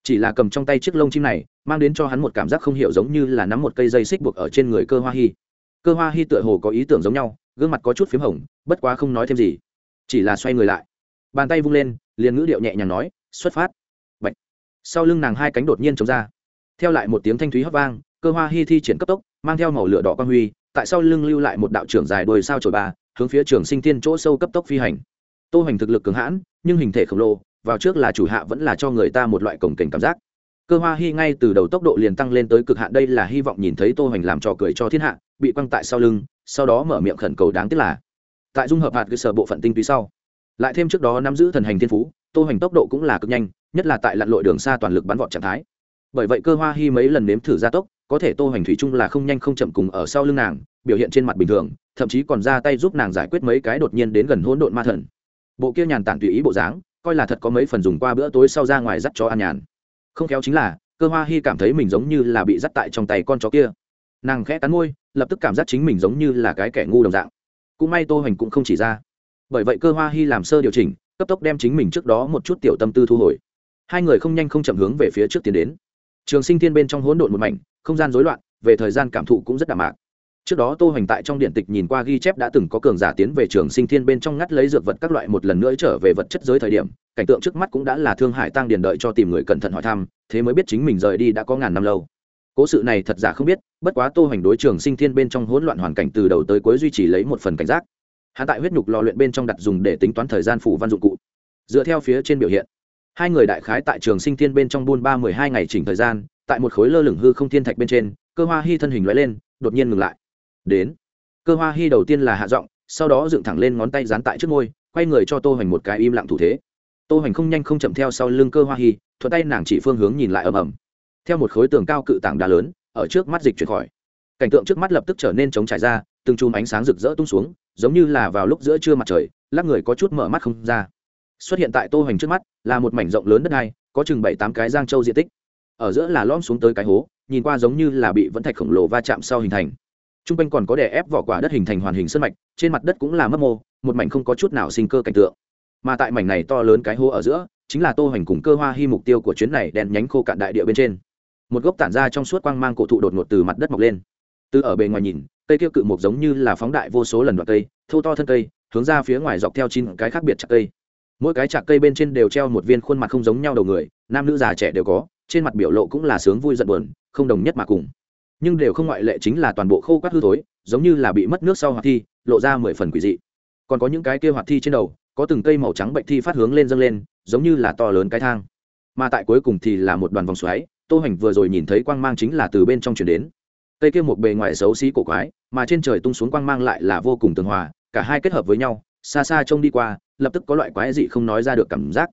Chỉ là cầm trong tay chiếc lông chim này mang đến cho hắn một cảm giác không hiểu giống như là nắm một cây dây xích buộc ở trên người cơ hoa hy cơ hoa hy tựa hồ có ý tưởng giống nhau gương mặt có chút p h í m hồng bất quá không nói thêm gì. Chỉ là xoay người lại. Bàn tay vung lên liền ngữ điệu nhẹ nhàng nói xuất phát. Bạch. sau lưng nàng hai cánh đột nhiên chống ra. Theo lại một tiếng thanh thúy hấp vang cơ hoa hy thi triển cấp tốc mang theo màu lửa đỏ quang huy tại sau lưng lưu lại một đạo trưởng dài đuôi sao trổi bà, hướng phía trường sinh thiên chỗ sâu cấp tốc phi hành. Tô hoành thực lực cường hãn nhưng hình thể khổng lồ vào trước là chủ hạ vẫn là cho người ta một loại cổng kềnh cảm giác cơ hoa hy ngay từ đầu tốc độ liền tăng lên tới cực hạn, đây là hy vọng nhìn thấy tô hoành làm trò cười cho thiên hạ, bị quăng tại sau lưng, sau đó mở miệng khẩn cầu đáng tiếc là, tại dung hợp hạt cơ sở bộ phận tinh túy sau, lại thêm trước đó nắm giữ thần hành thiên phú, tô hoành tốc độ cũng là cực nhanh, nhất là tại lặn lội đường xa toàn lực bắn vọt trạng thái. Bởi vậy cơ hoa hy mấy lần nếm thử gia tốc, có thể tô hoành thủy chung là không nhanh không chậm cùng ở sau lưng nàng, biểu hiện trên mặt bình thường, thậm chí còn ra tay giúp nàng giải quyết mấy cái đột nhiên đến gần hỗn độn ma thần. Bộ kia nhàn tản tùy ý bộ dáng, coi là thật có mấy phần dùng qua bữa tối sau ra ngoài dắt cho an nhàn không khéo chính là, cơ hoa hy cảm thấy mình giống như là bị dắt tại trong tay con chó kia. Nàng khẽ cắn môi, lập tức cảm giác chính mình giống như là cái kẻ ngu đồng dạng. Cũng may tô hoành cũng không chỉ ra. Bởi vậy cơ hoa hy làm sơ điều chỉnh, cấp tốc đem chính mình trước đó một chút tiểu tâm tư thu hồi. Hai người không nhanh không chậm hướng về phía trước tiến đến. Trường sinh thiên bên trong hỗn độn một mảnh, không gian rối loạn, về thời gian cảm thụ cũng rất đạm mạc. Trước đó tô hoành tại trong điện tịch nhìn qua ghi chép đã từng có cường giả tiến về trường sinh thiên bên trong ngắt lấy dược vật các loại một lần nữa trở về vật chất giới thời điểm cảnh tượng trước mắt cũng đã là thương hải tăng điền đợi cho tìm người cẩn thận hỏi thăm, thế mới biết chính mình rời đi đã có ngàn năm lâu. Cố sự này thật giả không biết, bất quá tô hoành đối trường sinh thiên bên trong hỗn loạn hoàn cảnh từ đầu tới cuối duy trì lấy một phần cảnh giác. Hạ tại huyết nhục lò luyện bên trong đặt dùng để tính toán thời gian phủ văn dụng cụ. Dựa theo phía trên biểu hiện, hai người đại khái tại trường sinh thiên bên trong buôn ba mười hai ngày chỉnh thời gian, tại một khối lơ lửng hư không thiên thạch bên trên, cơ hoa hy thân hình lóe lên, đột nhiên ngừng lại. Đến, cơ hoa hy đầu tiên là hạ giọng, sau đó dựng thẳng lên ngón tay dán tại trước môi, quay người cho tô hoành một cái im lặng thủ thế tô hoành không nhanh không chậm theo sau lưng cơ hoa hi, thuận tay nàng chỉ phương hướng nhìn lại ầm ầm. Theo một khối tường cao cự tảng đá lớn, ở trước mắt dịch chuyển khỏi. Cảnh tượng trước mắt lập tức trở nên trống trải ra, từng chùm ánh sáng rực rỡ tung xuống, giống như là vào lúc giữa trưa mặt trời, lắc người có chút mở mắt không ra. Xuất hiện tại tô hoành trước mắt, là một mảnh rộng lớn đất đai, có chừng bảy tám cái giang châu diện tích. Ở giữa là lõm xuống tới cái hố, nhìn qua giống như là bị vẫn thạch khổng lồ va chạm sau hình thành. Trung r quanh còn có đè ép vỏ quả đất hình thành hoàn hình sân mạch, trên mặt đất cũng là mấp mô, một mảnh không có chút nào sinh cơ cảnh tượng mà tại mảnh này to lớn cái hố ở giữa, chính là tô hoành cùng cơ hoa hy mục tiêu của chuyến này đèn nhánh khô cạn đại địa bên trên. Một gốc tản ra trong suốt quang mang cổ thụ đột ngột từ mặt đất mọc lên. Từ ở bề ngoài nhìn, cây kia cự mục giống như là phóng đại vô số lần đoạn cây thâu to thân cây, hướng ra phía ngoài dọc theo chín cái khác biệt chặt cây. Mỗi cái chạc cây bên trên đều treo một viên khuôn mặt không giống nhau đầu người, nam nữ già trẻ đều có, trên mặt biểu lộ cũng là sướng vui giận buồn, không đồng nhất mà cùng. Nhưng đều không ngoại lệ chính là toàn bộ khô quát hư thối, giống như là bị mất nước sau hoạt thi, lộ ra mười phần quỷ dị. Còn có những cái kia hoạt thi trên đầu có từng cây màu trắng bệnh thi phát hướng lên dâng lên, giống như là to lớn cái thang. Mà tại cuối cùng thì là một đoàn vòng xoáy, tô hoành vừa rồi nhìn thấy quang mang chính là từ bên trong chuyển đến. Cây kia một bề ngoài xấu xí cổ quái, mà trên trời tung xuống quang mang lại là vô cùng tường hòa, cả hai kết hợp với nhau, xa xa trông đi qua, lập tức có loại quái dị không nói ra được cảm giác,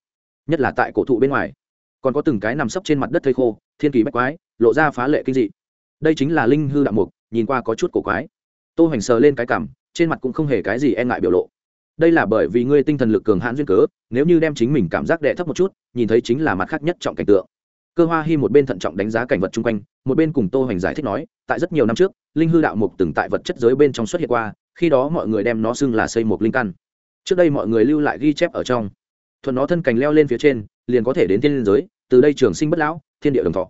nhất là tại cổ thụ bên ngoài. Còn có từng cái nằm sấp trên mặt đất thây khô, thiên kỳ bách quái, lộ ra phá lệ kinh dị. Đây chính là linh hư đạo mục, nhìn qua có chút cổ quái. Tô hoành sờ lên cái cảm, trên mặt cũng không hề cái gì e ngại biểu lộ đây là bởi vì ngươi tinh thần lực cường hãn duyên cớ, nếu như đem chính mình cảm giác đệ thấp một chút, nhìn thấy chính là mặt khác nhất trọng cảnh tượng. Cơ hoa Hi một bên thận trọng đánh giá cảnh vật chung quanh, một bên cùng tô hoành giải thích nói, tại rất nhiều năm trước, linh hư đạo mục từng tại vật chất giới bên trong xuất hiện qua, khi đó mọi người đem nó xưng là xây một linh căn. Trước đây mọi người lưu lại ghi chép ở trong. Thuận nó thân cành leo lên phía trên, liền có thể đến thiên giới, từ đây trường sinh bất lão, thiên địa đồng thọ.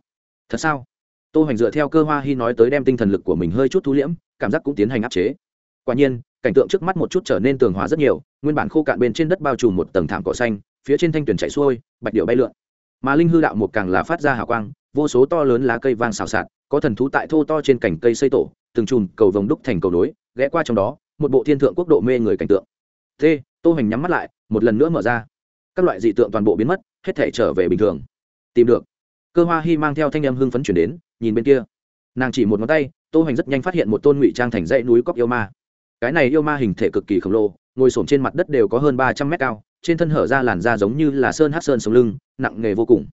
Thật sao? Tô hoành dựa theo cơ hoa Hi nói tới đem tinh thần lực của mình hơi chút thu liễm, cảm giác cũng tiến hành áp chế. Quả nhiên cảnh tượng trước mắt một chút trở nên tường hóa rất nhiều, nguyên bản khô cạn bên trên đất bao trùm một tầng thảm cỏ xanh, phía trên thanh tuyển chạy xuôi, bạch điệu bay lượn. Mà linh hư đạo một càng là phát ra hào quang, vô số to lớn lá cây vang xào xạc, có thần thú tại thô to trên cành cây xây tổ, từng chùm cầu vồng đúc thành cầu nối, ghé qua trong đó, một bộ thiên thượng quốc độ mê người cảnh tượng. T tô hành nhắm mắt lại, một lần nữa mở ra. Các loại dị tượng toàn bộ biến mất, hết thể trở về bình thường. Tìm được. Cơ hoa hy mang theo thanh em hưng phấn chuyển đến, nhìn bên kia. Nàng chỉ một ngón tay, tô hành rất nhanh phát hiện một tôn ngụy trang thành dãy núi cóc yêu ma cái này yêu ma hình thể cực kỳ khổng lồ, ngồi s trên mặt đất đều có hơn ba trăm mét cao, trên thân hở ra làn da giống như là sơn hát sơn sống lưng, nặng nghề vô cùng.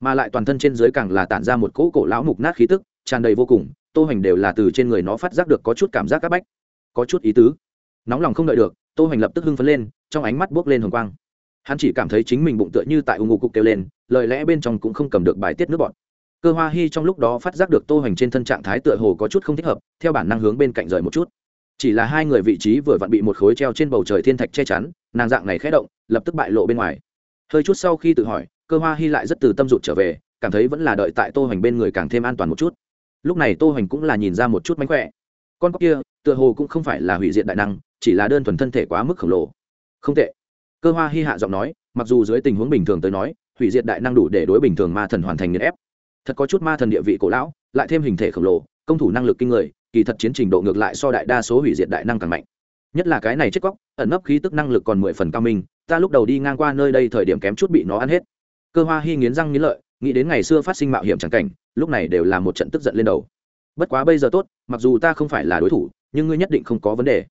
Mà lại toàn thân trên dưới càng là tản ra một cỗ cổ lão mục nát khí tức, tràn đầy vô cùng, tô hành đều là từ trên người nó phát giác được có chút cảm giác c áp bách, có chút ý tứ. Nóng lòng không đợi được, tô hành lập tức hưng phấn lên, trong ánh mắt buốc lên hồng quang. Hắn chỉ cảm thấy chính mình bụng tựa như tại ủng ngục cục kêu lên, lời lẽ bên trong cũng không cầm được bài tiết nước bọt. Cơ hoa Hi trong lúc đó phát giác được tô hành trên thân trạng thái tựa hồ có chút không thích hợp, theo bản năng hướng bên cạnh rời một chút chỉ là hai người vị trí vừa vặn bị một khối treo trên bầu trời thiên thạch che chắn, nàng dạng này khé động, lập tức bại lộ bên ngoài. Hơi chút sau khi tự hỏi, cơ hoa hy lại rất từ tâm rụt trở về, cảm thấy vẫn là đợi tại tô hoành bên người càng thêm an toàn một chút. Lúc này tô hoành cũng là nhìn ra một chút mánh khỏe. Con cóc kia, tựa hồ cũng không phải là hủy diện đại năng, chỉ là đơn thuần thân thể quá mức khổng lồ. Không tệ. Cơ hoa hy hạ giọng nói, mặc dù dưới tình huống bình thường tới nói, hủy diệt đại năng đủ để đối bình thường ma thần hoàn thành nghiền ép. Thật có chút ma thần địa vị cổ lão, lại thêm hình thể khổng lồ, công thủ năng lực kinh người kỳ thật chiến trình độ ngược lại so đại đa số hủy diệt đại năng càng mạnh. Nhất là cái này chết cóc ẩn nấp khí tức năng lực còn mười phần cao minh, ta lúc đầu đi ngang qua nơi đây thời điểm kém chút bị nó ăn hết. Cơ hoa hy nghiến răng nghiến lợi, nghĩ đến ngày xưa phát sinh mạo hiểm c cảnh, lúc này đều là một trận tức giận lên đầu. Bất quá bây giờ tốt, mặc dù ta không phải là đối thủ, nhưng ngươi nhất định không có vấn đề.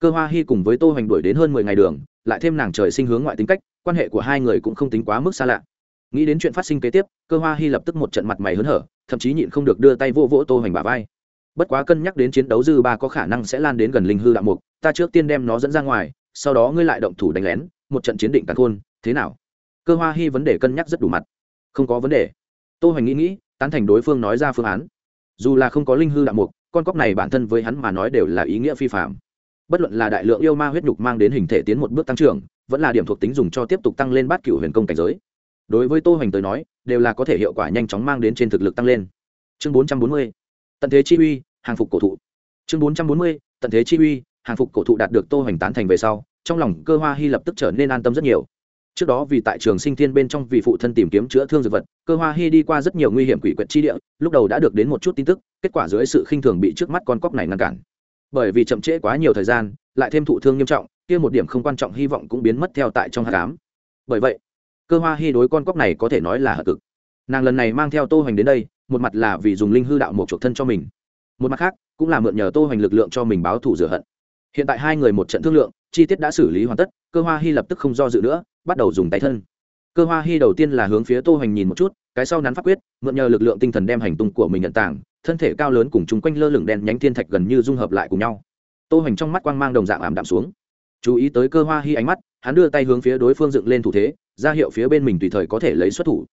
Cơ hoa hy cùng với tô hoành đuổi đến hơn mười ngày đường, lại thêm nàng trời sinh hướng ngoại tính cách, quan hệ của hai người cũng không tính quá mức xa lạ. Nghĩ đến chuyện phát sinh kế tiếp, cơ hoa hy lập tức một trận mặt mày hớn hở, thậm chí nhịn không được đưa tay vô vỗ tô hoành bả vai bất quá cân nhắc đến chiến đấu dư ba có khả năng sẽ lan đến gần linh hư đạo mục, ta trước tiên đem nó dẫn ra ngoài, sau đó ngươi lại động thủ đánh lén, một trận chiến định tàn khôn, thế nào? Cơ hoa hy vấn đề cân nhắc rất đủ mặt. Không có vấn đề. Tô hoành nghĩ nghĩ, tán thành đối phương nói ra phương án. Dù là không có linh hư đạo mục, con cóc này bản thân với hắn mà nói đều là ý nghĩa phi phạm bất luận là đại lượng yêu ma huyết nhục mang đến hình thể tiến một bước tăng trưởng, vẫn là điểm thuộc tính dùng cho tiếp tục tăng lên bát cựu huyền công cảnh giới. Đối với tô hoành tới nói, đều là có thể hiệu quả nhanh chóng mang đến trên thực lực tăng lên. Chương bốn trăm bốn mươi tận thế chi uy, hàng phục cổ thụ. Chương bốn trăm bốn mươi, tận thế chi uy, hàng phục cổ thụ đạt được tô hoành tán thành về sau, trong lòng cơ hoa hy lập tức trở nên an tâm rất nhiều. Trước đó vì tại trường sinh thiên bên trong vì phụ thân tìm kiếm chữa thương dược vật, cơ hoa hy đi qua rất nhiều nguy hiểm quỷ quyệt chi địa, lúc đầu đã được đến một chút tin tức, kết quả dưới sự khinh thường bị trước mắt con cóc này ngăn cản. Bởi vì chậm trễ quá nhiều thời gian, lại thêm thụ thương nghiêm trọng, kia một điểm không quan trọng hy vọng cũng biến mất theo tại trong hạ cám bởi vậy, cơ hoa hy đối con cóc này có thể nói là hạ cực. Nàng lần này mang theo tô hoành đến đây một mặt là vì dùng linh hư đạo một chuộc thân cho mình, một mặt khác cũng là mượn nhờ tô hoành lực lượng cho mình báo thù rửa hận. Hiện tại hai người một trận thương lượng, chi tiết đã xử lý hoàn tất, cơ hoa hy lập tức không do dự nữa, bắt đầu dùng tay thân. Cơ hoa hy đầu tiên là hướng phía tô hoành nhìn một chút, cái sau nắn phát quyết, mượn nhờ lực lượng tinh thần đem hành tung của mình nhận tảng thân thể cao lớn cùng chung quanh lơ lửng đen nhánh thiên thạch gần như dung hợp lại cùng nhau. Tô hoành trong mắt quang mang đồng dạng ảm đạm xuống. Chú ý tới cơ hoa hy ánh mắt, hắn đưa tay hướng phía đối phương dựng lên thủ thế, ra hiệu phía bên mình tùy thời có thể lấy xuất thủ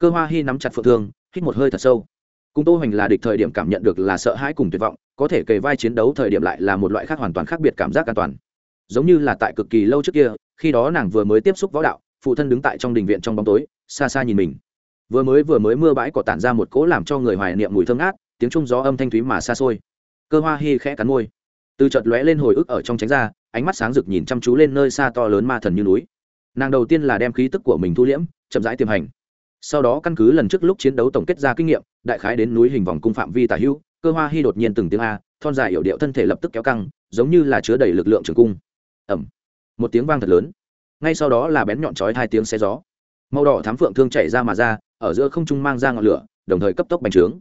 cơ hoa hy nắm chặt phượng thương, hít một hơi thật sâu. Cùng tô hoành là địch thời điểm cảm nhận được là sợ hãi cùng tuyệt vọng, có thể kề vai chiến đấu thời điểm lại là một loại khác hoàn toàn khác biệt cảm giác an toàn. Giống như là tại cực kỳ lâu trước kia, khi đó nàng vừa mới tiếp xúc võ đạo, phụ thân đứng tại trong đình viện trong bóng tối, xa xa nhìn mình. Vừa mới vừa mới mưa bãi cỏ tản ra một cỗ làm cho người hoài niệm mùi thơm ngát, tiếng trung gió âm thanh thúy mà xa xôi. Cơ hoa hi khẽ cắn môi. Từ chợt lóe lên hồi ức ở trong tránh ra, ánh mắt sáng rực nhìn chăm chú lên nơi xa to lớn ma thần như núi. Nàng đầu tiên là đem khí tức của mình thu liễm, chậm rãi tiềm hành sau đó căn cứ lần trước lúc chiến đấu tổng kết ra kinh nghiệm, đại khái đến núi hình vòng cung phạm vi tả hữu, cơ hoa hy đột nhiên từng tiếng a, thon dài hiệu điệu thân thể lập tức kéo căng, giống như là chứa đầy lực lượng trường cung. Ẩm một tiếng vang thật lớn. Ngay sau đó là bén nhọn chói hai tiếng xe gió. Màu đỏ thám phượng thương chảy ra mà ra, ở giữa không trung mang ra ngọn lửa, đồng thời cấp tốc bành trướng.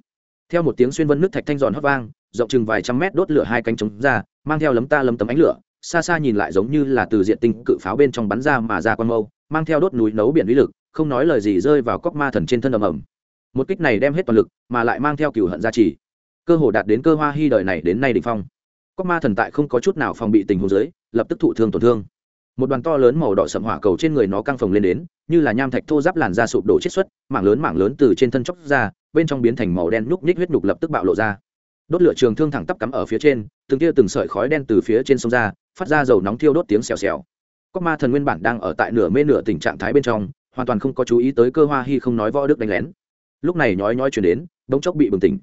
Theo một tiếng xuyên vân nước thạch thanh giòn hót vang, rộng chừng vài trăm mét đốt lửa hai cánh trống ra, mang theo lấm ta lấm tấm ánh lửa, xa xa nhìn lại giống như là từ diện tinh cự pháo bên trong bắn ra mà ra quan mâu, mang theo đốt núi nấu biển uy lực không nói lời gì rơi vào cóc ma thần trên thân ầm ầm. Một kích này đem hết toàn lực, mà lại mang theo cửu hận gia trì. Cơ hồ đạt đến cơ hoa Hi đời này đến nay đỉnh phong. Cóc ma thần tại không có chút nào phòng bị tình huống dưới, lập tức thụ thương tổn thương. Một đoàn to lớn màu đỏ sậm hỏa cầu trên người nó căng phồng lên đến, như là nham thạch thô ráp làn da sụp đổ chết xuất, mảng lớn mảng lớn từ trên thân chốc ra, bên trong biến thành màu đen nhúc nhích huyết nhục lập tức bạo lộ ra. Đốt lửa trường thương thẳng tắp cắm ở phía trên, từng tia từng sợi khói đen từ phía trên xông ra, phát ra dầu nóng thiêu đốt tiếng xèo xèo. Cóc ma thần nguyên bản đang ở tại nửa mê nửa tình trạng thái bên trong hoàn toàn không có chú ý tới cơ hoa hy không nói võ đức đánh lén. Lúc này nhói nhói chuyển đến, bỗng chốc bị bừng tỉnh.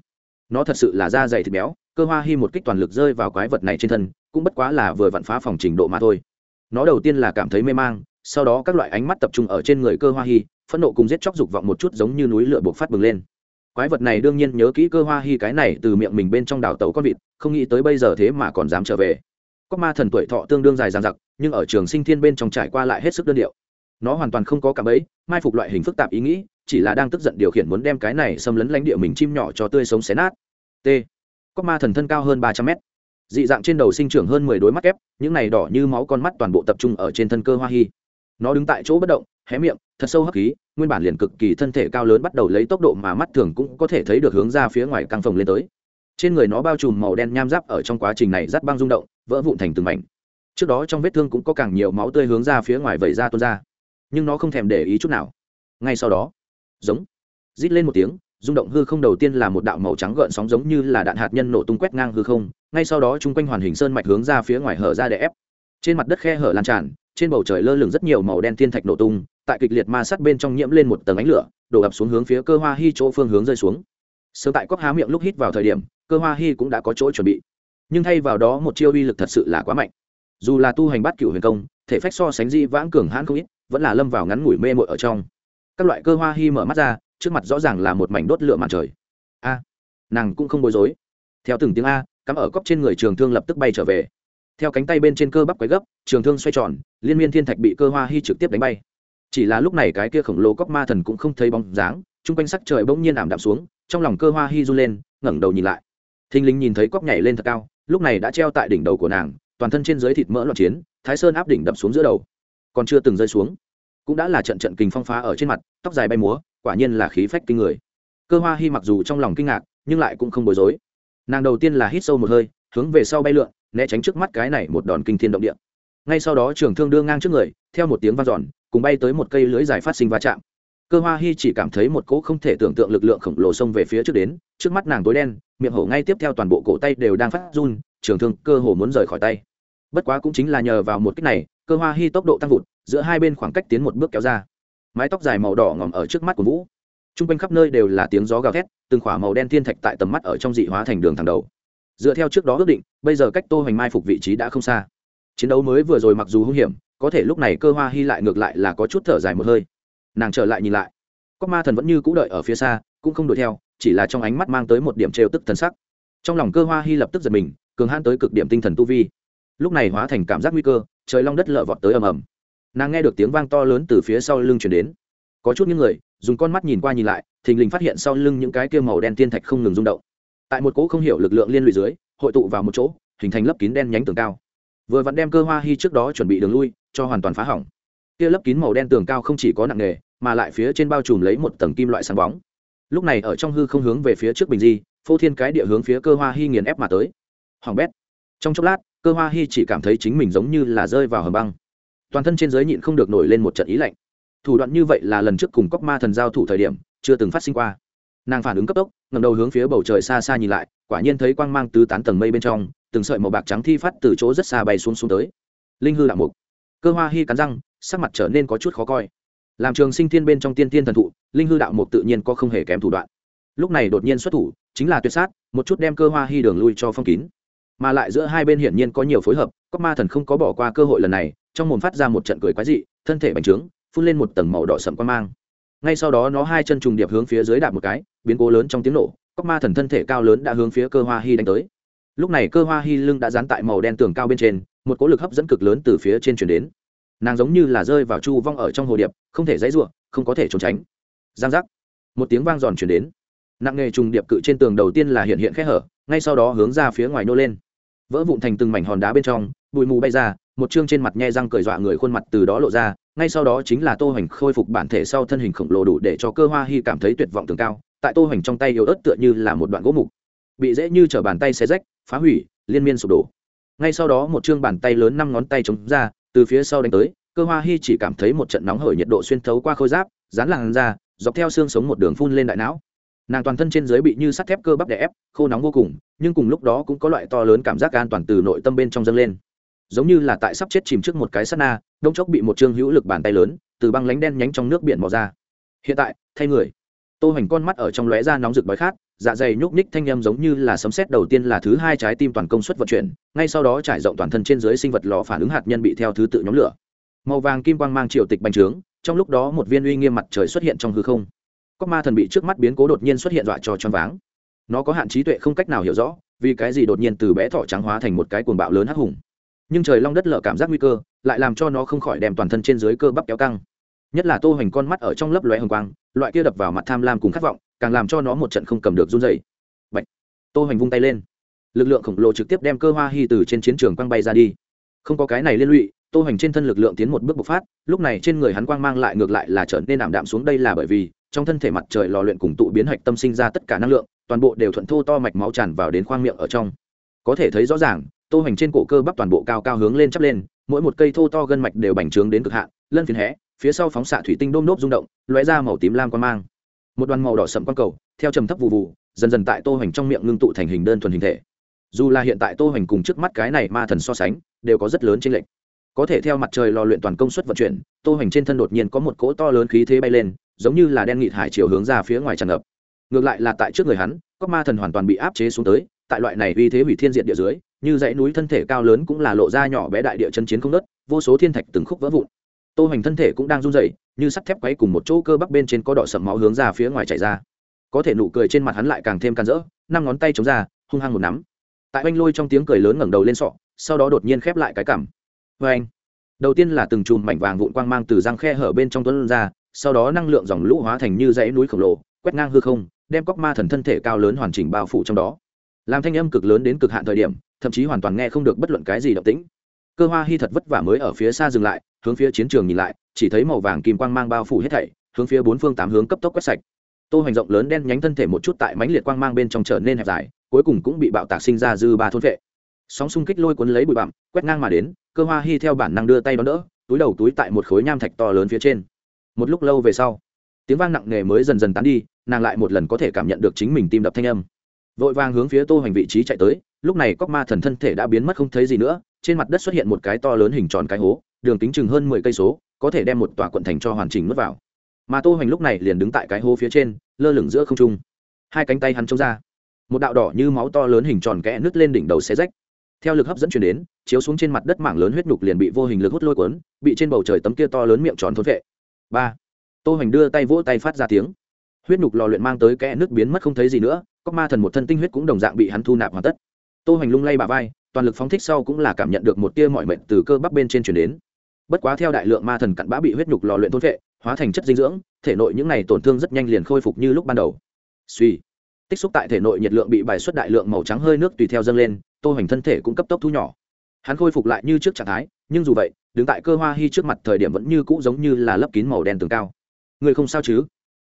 Nó thật sự là da dày thịt béo, cơ hoa hy một kích toàn lực rơi vào quái vật này trên thân, cũng bất quá là vừa vặn phá phòng trình độ mà thôi. Nó đầu tiên là cảm thấy mê mang, sau đó các loại ánh mắt tập trung ở trên người cơ hoa hy, phẫn nộ cùng giết chóc dục vọng một chút giống như núi lửa buộc phát bừng lên. Quái vật này đương nhiên nhớ kỹ cơ hoa hy cái này từ miệng mình bên trong đào tàu con vịt, không nghĩ tới bây giờ thế mà còn dám trở về. Cóc ma thần tuổi thọ tương đương dài dàn giặc nhưng ở trường sinh thiên bên trong trải qua lại hết sức đơn điệu nó hoàn toàn không có cảm ấy mai phục loại hình phức tạp ý nghĩ, chỉ là đang tức giận điều khiển muốn đem cái này xâm lấn lãnh địa mình chim nhỏ cho tươi sống xé nát. T. Có ma thần thân cao hơn ba trăm mét. Dị dạng trên đầu sinh trưởng hơn mười đối mắt kép, những này đỏ như máu con mắt toàn bộ tập trung ở trên thân cơ hoa hy nó đứng tại chỗ bất động, hé miệng, thật sâu hấp khí, nguyên bản liền cực kỳ thân thể cao lớn bắt đầu lấy tốc độ mà mắt thường cũng có thể thấy được hướng ra phía ngoài căng phồng lên tới. Trên người nó bao trùm màu đen nham giáp ở trong quá trình này rắt băng rung động, vỡ vụn thành từng mảnh. Trước đó trong vết thương cũng có càng nhiều máu tươi hướng ra phía ngoài vẩy ra tuôn ra nhưng nó không thèm để ý chút nào. Ngay sau đó, giống, rít lên một tiếng, rung động hư không đầu tiên là một đạo màu trắng gợn sóng giống như là đạn hạt nhân nổ tung quét ngang hư không, ngay sau đó chung quanh hoàn hình sơn mạch hướng ra phía ngoài hở ra để ép. Trên mặt đất khe hở lan tràn, trên bầu trời lơ lửng rất nhiều màu đen thiên thạch nổ tung, tại kịch liệt ma sát bên trong nhiễm lên một tầng ánh lửa, đổ ập xuống hướng phía cơ hoa hy chỗ phương hướng rơi xuống. Sớm tại cóc há miệng lúc hít vào thời điểm, cơ hoa hy cũng đã có chỗ chuẩn bị. Nhưng thay vào đó một chiêu uy lực thật sự là quá mạnh. Dù là tu hành bát cựu huyền công, thể phách so sánh di vãng cường hãn không ít vẫn là lâm vào ngắn ngủi mê mội ở trong. Các loại cơ hoa hi mở mắt ra, trước mặt rõ ràng là một mảnh đốt lửa mặt trời. A, nàng cũng không bối rối. Theo từng tiếng a, cắm ở cóc trên người trường thương lập tức bay trở về. Theo cánh tay bên trên cơ bắp quấy gấp, trường thương xoay tròn, liên miên thiên thạch bị cơ hoa hi trực tiếp đánh bay. Chỉ là lúc này cái kia khổng lồ cóc ma thần cũng không thấy bóng dáng, chung quanh sắc trời bỗng nhiên ảm đạm xuống, trong lòng cơ hoa hi run lên, ngẩng đầu nhìn lại. Thình lình nhìn thấy cóc nhảy lên thật cao, lúc này đã treo tại đỉnh đầu của nàng, toàn thân trên dưới thịt mỡ loạn chiến, thái sơn áp đỉnh đập xuống giữa đầu còn chưa từng rơi xuống. Cũng đã là trận trận kình phong phá ở trên mặt, tóc dài bay múa, quả nhiên là khí phách kinh người. Cơ hoa hy mặc dù trong lòng kinh ngạc, nhưng lại cũng không bối rối. Nàng đầu tiên là hít sâu một hơi, hướng về sau bay lượn, né tránh trước mắt cái này một đòn kinh thiên động địa. Ngay sau đó trường thương đưa ngang trước người, theo một tiếng v a n giòn cùng bay tới một cây lưới dài phát sinh va chạm. Cơ hoa hy chỉ cảm thấy một cỗ không thể tưởng tượng lực lượng khổng lồ xông về phía trước đến, trước mắt nàng tối đen, miệng hổ ngay tiếp theo toàn bộ cổ tay đều đang phát run, trường thương cơ hồ muốn rời khỏi tay. Bất quá cũng chính là nhờ vào một cách này cơ hoa hy tốc độ tăng vụt, giữa hai bên khoảng cách tiến một bước kéo ra. Mái tóc dài màu đỏ ngòm ở trước mắt của vũ. T r u n g quanh khắp nơi đều là tiếng gió gào thét, từng khỏa màu đen thiên thạch tại tầm mắt ở trong dị hóa thành đường thẳng đầu. Dựa theo trước đó ước định, bây giờ cách tô hoành mai phục vị trí đã không xa. Chiến đấu mới vừa rồi mặc dù hung hiểm, có thể lúc này cơ hoa hy lại ngược lại là có chút thở dài một hơi. Nàng trở lại nhìn lại. Cóc ma thần vẫn như c ũ đợi ở phía xa, cũng không đuổi theo, chỉ là trong ánh mắt mang tới một điểm trêu tức thần sắc. Trong lòng cơ hoa hy lập tức giật mình, cường hãn tới cực điểm tinh thần tu vi lúc này hóa thành cảm giác nguy cơ, trời long đất lở vọt tới ầm ầm. Nàng nghe được tiếng vang to lớn từ phía sau lưng chuyển đến. Có chút những người, dùng con mắt nhìn qua nhìn lại, thình lình phát hiện sau lưng những cái kia màu đen tiên thạch không ngừng rung động. Tại một cỗ không hiểu lực lượng liên lụy dưới, hội tụ vào một chỗ, hình thành lớp kín đen nhánh tường cao. Vừa vặn đem cơ hoa hy trước đó chuẩn bị đường lui, cho hoàn toàn phá hỏng. Kia lớp kín màu đen tường cao không chỉ có nặng nghề mà lại phía trên bao trùm lấy một tầng kim loại sáng bóng. Lúc này ở trong hư không hướng về phía trước bình di, phô thiên cái địa hướng phía cơ hoa hy nghiền ép mà tới. Hoàng bét. Trong chốc lát cơ hoa hi chỉ cảm thấy chính mình giống như là rơi vào hầm băng. Toàn thân trên giới nhịn không được nổi lên một trận ý lạnh. Thủ đoạn như vậy là lần trước cùng cóc ma thần giao thủ thời điểm, chưa từng phát sinh qua. Nàng phản ứng cấp tốc ngầm đầu hướng phía bầu trời xa xa nhìn lại, quả nhiên thấy quang mang tứ tán tầng mây bên trong, từng sợi màu bạc trắng thi phát từ chỗ rất xa bay xuống xuống tới. Linh hư đạo mục. Cơ hoa hi cắn răng, sắc mặt trở nên có chút khó coi. Làm trường sinh thiên bên trong tiên tiên thần thụ, linh hư đạo mục tự nhiên có không hề kém thủ đoạn. Lúc này đột nhiên xuất thủ, chính là tuyệt sát, một chút đem cơ hoa hi đường lui cho phong kín mà lại giữa hai bên hiển nhiên có nhiều phối hợp cóc ma thần không có bỏ qua cơ hội lần này, trong mồm phát ra một trận cười quái dị, thân thể bành trướng, phun lên một tầng màu đỏ sậm quan mang. Ngay sau đó nó hai chân trùng điệp hướng phía dưới đạp một cái, biến cố lớn trong tiếng nổ cóc ma thần thân thể cao lớn đã hướng phía cơ hoa hy đánh tới. Lúc này cơ hoa hy lưng đã dán tại màu đen tường cao bên trên, một cỗ lực hấp dẫn cực lớn từ phía trên chuyển đến. Nàng giống như là rơi vào chu vong ở trong hồ điệp, không thể dãy ruộng, không có thể trốn tránh. Giang giác. Một tiếng vang giòn chuyển đến. Nặng nghề trùng điệp cự trên tường đầu tiên là hiện hiện khẽ hở, ngay sau đó hướng ra phía ngoài nô lên vỡ vụn thành từng mảnh hòn đá bên trong, bụi mù bay ra, một chương trên mặt nhe răng cười dọa người khuôn mặt từ đó lộ ra, ngay sau đó chính là tô hoành khôi phục bản thể sau thân hình khổng lồ đủ để cho cơ hoa hy cảm thấy tuyệt vọng tường cao, tại tô hoành trong tay yếu ớt tựa như là một đoạn gỗ mục, bị dễ như t bàn tay xé rách, phá hủy, liên miên sụp đổ. Ngay sau đó một chương bàn tay lớn năm ngón tay chống ra, từ phía sau đánh tới, cơ hoa hy chỉ cảm thấy một trận nóng hởi nhiệt độ xuyên thấu qua khôi giáp, dán làn ra dọc theo xương sống một đường phun lên đại não nàng toàn thân trên dưới bị như sắt thép cơ bắp đè ép, khô nóng vô cùng, nhưng cùng lúc đó cũng có loại to lớn cảm giác an toàn từ nội tâm bên trong dâng lên. Giống như là tại sắp chết chìm trước một cái sắt na, đông chốc bị một trương hữu lực bàn tay lớn, từ băng lánh đen nhánh trong nước biển bỏ ra. Hiện tại, thay người. Tô hoành con mắt ở trong lóe ra nóng rực bói khát dạ dày nhúc nhích thanh âm giống như là sấm sét đầu tiên là thứ hai trái tim toàn công suất vận chuyển, ngay sau đó trải rộng toàn thân trên dưới sinh vật lò phản ứng hạt nhân bị theo thứ tự nhóm lửa. Màu vàng kim quang mang triều tịch bành trướng, trong lúc đó một viên uy nghiêm mặt trời xuất hiện trong hư không. Có ma thần bị trước mắt biến cố đột nhiên xuất hiện dọa cho choáng váng. Nó có hạn trí tuệ không cách nào hiểu rõ, vì cái gì đột nhiên từ bé thỏ trắng hóa thành một cái cuồng bạo lớn hắc hùng. Nhưng trời long đất lở cảm giác nguy cơ, lại làm cho nó không khỏi đem toàn thân trên dưới cơ bắp kéo căng. Nhất là Tô Hoành con mắt ở trong lớp lóe hồng quang, loại kia đập vào mặt tham lam cùng khát vọng, càng làm cho nó một trận không cầm được run rẩy. Bạch. Tô Hoành vung tay lên, lực lượng khổng lồ trực tiếp đem cơ hoa hy từ trên chiến trường quăng bay ra đi. Không có cái này liên lụy, Tô Hoành trên thân lực lượng tiến một bước bộc phát, lúc này trên người hắn quang mang lại ngược lại là trở nên ảm đạm xuống đây là bởi vì trong thân thể mặt trời lò luyện cùng tụ biến hạch tâm sinh ra tất cả năng lượng toàn bộ đều thuận thô to mạch máu tràn vào đến khoang miệng ở trong. Có thể thấy rõ ràng tô hành trên cổ cơ bắp toàn bộ cao cao hướng lên chắp lên mỗi một cây thô to gân mạch đều bành trướng đến cực hạn lân phiến hé phía sau phóng xạ thủy tinh đôm nốt rung động lóe ra màu tím lam quan mang. Một đoàn màu đỏ sậm quang cầu theo trầm thấp vụ vù, dần dần tại tô hành trong miệng ngưng tụ thành hình đơn thuần hình thể. Dù là hiện tại tô hành cùng trước mắt cái này ma thần so sánh đều có rất lớn chênh lệch. Có thể theo mặt trời lò luyện toàn công suất vận chuyển tô hành trên thân đột nhiên có một cỗ to lớn khí thế bay lên giống như là đen nghịt hải chiều hướng ra phía ngoài tràn ngập. Ngược lại là tại trước người hắn cóc ma thần hoàn toàn bị áp chế xuống tới, tại loại này uy thế hủy thiên diện địa dưới, như dãy núi thân thể cao lớn cũng là lộ ra nhỏ bé đại địa chân chiến không đất vô số thiên thạch từng khúc vỡ vụn. Tô hoành thân thể cũng đang run rẩy, như sắt thép quấy cùng một chỗ cơ bắp bên trên có đỏ sậm máu hướng ra phía ngoài chảy ra. Có thể nụ cười trên mặt hắn lại càng thêm can rỡ, năm ngón tay chống ra, hung hăng một nắm. Tại oanh lôi trong tiếng cười lớn ngẩng đầu lên sọ, sau đó đột nhiên khép lại cái cằm vê anh đầu tiên là từng chùm mảnh vàng vụn quang mang từ răng khe hở bên trong tuấn ra sau đó năng lượng dòng lũ hóa thành như dãy núi khổng lồ, quét ngang hư không, đem cóc ma thần thân thể cao lớn hoàn chỉnh bao phủ trong đó. Làm thanh âm cực lớn đến cực hạn thời điểm, thậm chí hoàn toàn nghe không được bất luận cái gì động tĩnh. Cơ hoa hy thật vất vả mới ở phía xa dừng lại, hướng phía chiến trường nhìn lại, chỉ thấy màu vàng kim quang mang bao phủ hết thảy, hướng phía bốn phương tám hướng cấp tốc quét sạch. Tô hoành rộng lớn đen nhánh thân thể một chút tại mánh liệt quang mang bên trong trở nên hẹp dài, cuối cùng cũng bị bạo tạc sinh ra dư ba thôn vệ. Sóng xung kích lôi cuốn lấy bụi bặm, quét ngang mà đến, cơ hoa hy theo bản năng đưa tay đón đỡ, túi đầu túi tại một khối nham thạch to lớn phía trên một lúc lâu về sau, tiếng vang nặng nề mới dần dần tán đi, nàng lại một lần có thể cảm nhận được chính mình tim đập thanh âm. Vội vàng hướng phía tô hoành vị trí chạy tới, lúc này cóc ma thần thân thể đã biến mất không thấy gì nữa, trên mặt đất xuất hiện một cái to lớn hình tròn cái hố, đường kính chừng hơn mười cây số, có thể đem một tòa quận thành cho hoàn chỉnh mất vào. Mà tô hoành lúc này liền đứng tại cái hố phía trên, lơ lửng giữa không trung. Hai cánh tay hắn trông ra, một đạo đỏ như máu to lớn hình tròn kẽ nứt lên đỉnh đầu xe rách. Theo lực hấp dẫn chuyển đến, chiếu xuống trên mặt đất mảng lớn huyết nhục liền bị vô hình lực hút lôi cuốn, bị trên bầu trời tấm kia to lớn miệng tròn thôn vệ ba. Tô hoành đưa tay vỗ tay phát ra tiếng. Huyết nhục lò luyện mang tới kẽ nước biến mất không thấy gì nữa cóc ma thần một thân tinh huyết cũng đồng dạng bị hắn thu nạp hoàn tất. Tô hoành lung lay bà vai, toàn lực phóng thích sau cũng là cảm nhận được một tia mọi mệnh từ cơ bắp bên trên chuyển đến. Bất quá theo đại lượng ma thần cặn bã bị huyết nhục lò luyện thôn vệ hóa thành chất dinh dưỡng, thể nội những này tổn thương rất nhanh liền khôi phục như lúc ban đầu. Suy, tích xúc tại thể nội nhiệt lượng bị bài xuất đại lượng màu trắng hơi nước tùy theo dâng lên, tô hoành thân thể cũng cấp tốc thu nhỏ. Hắn khôi phục lại như trước trạng thái, nhưng dù vậy đứng tại cơ hoa hy trước mặt thời điểm vẫn như cũ giống như là lấp kín màu đen tường cao. Người không sao chứ?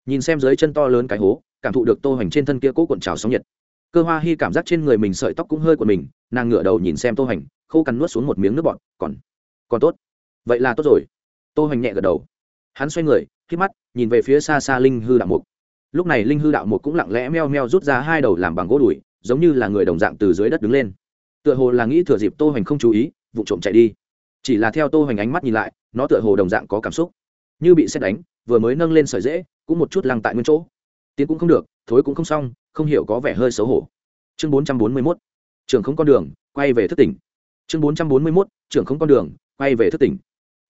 Nhìn xem dưới chân to lớn cái hố, cảm thụ được tô hoành trên thân kia cố cuộn trào sóng nhiệt. Cơ hoa hy cảm giác trên người mình sợi tóc cũng hơi của mình, nàng ngửa đầu nhìn xem tô hoành, khô cằn nuốt xuống một miếng nước bọt, còn còn tốt. Vậy là tốt rồi. Tô hoành nhẹ gật đầu. Hắn xoay người khi mắt, nhìn về phía xa xa linh hư đạo mục. Lúc này linh hư đạo mục cũng lặng lẽ meo meo rút ra hai đầu làm bằng gỗ đùi, giống như là người đồng dạng từ dưới đất đứng lên. Tựa hồ là nghĩ thừa dịp tô hoành không chú ý, vụ trộm chạy đi chỉ là theo tô hoành ánh mắt nhìn lại, nó tựa hồ đồng dạng có cảm xúc. Như bị xét đánh, vừa mới nâng lên sợi dễ, cũng một chút lăng tại nguyên chỗ. Tiến cũng không được, thối cũng không xong, không hiểu có vẻ hơi xấu hổ. Chương bốn trăm bốn mươi mốt trường không con đường, quay về thất tỉnh. Chương bốn trăm bốn mươi mốt trường không con đường, quay về thất tỉnh.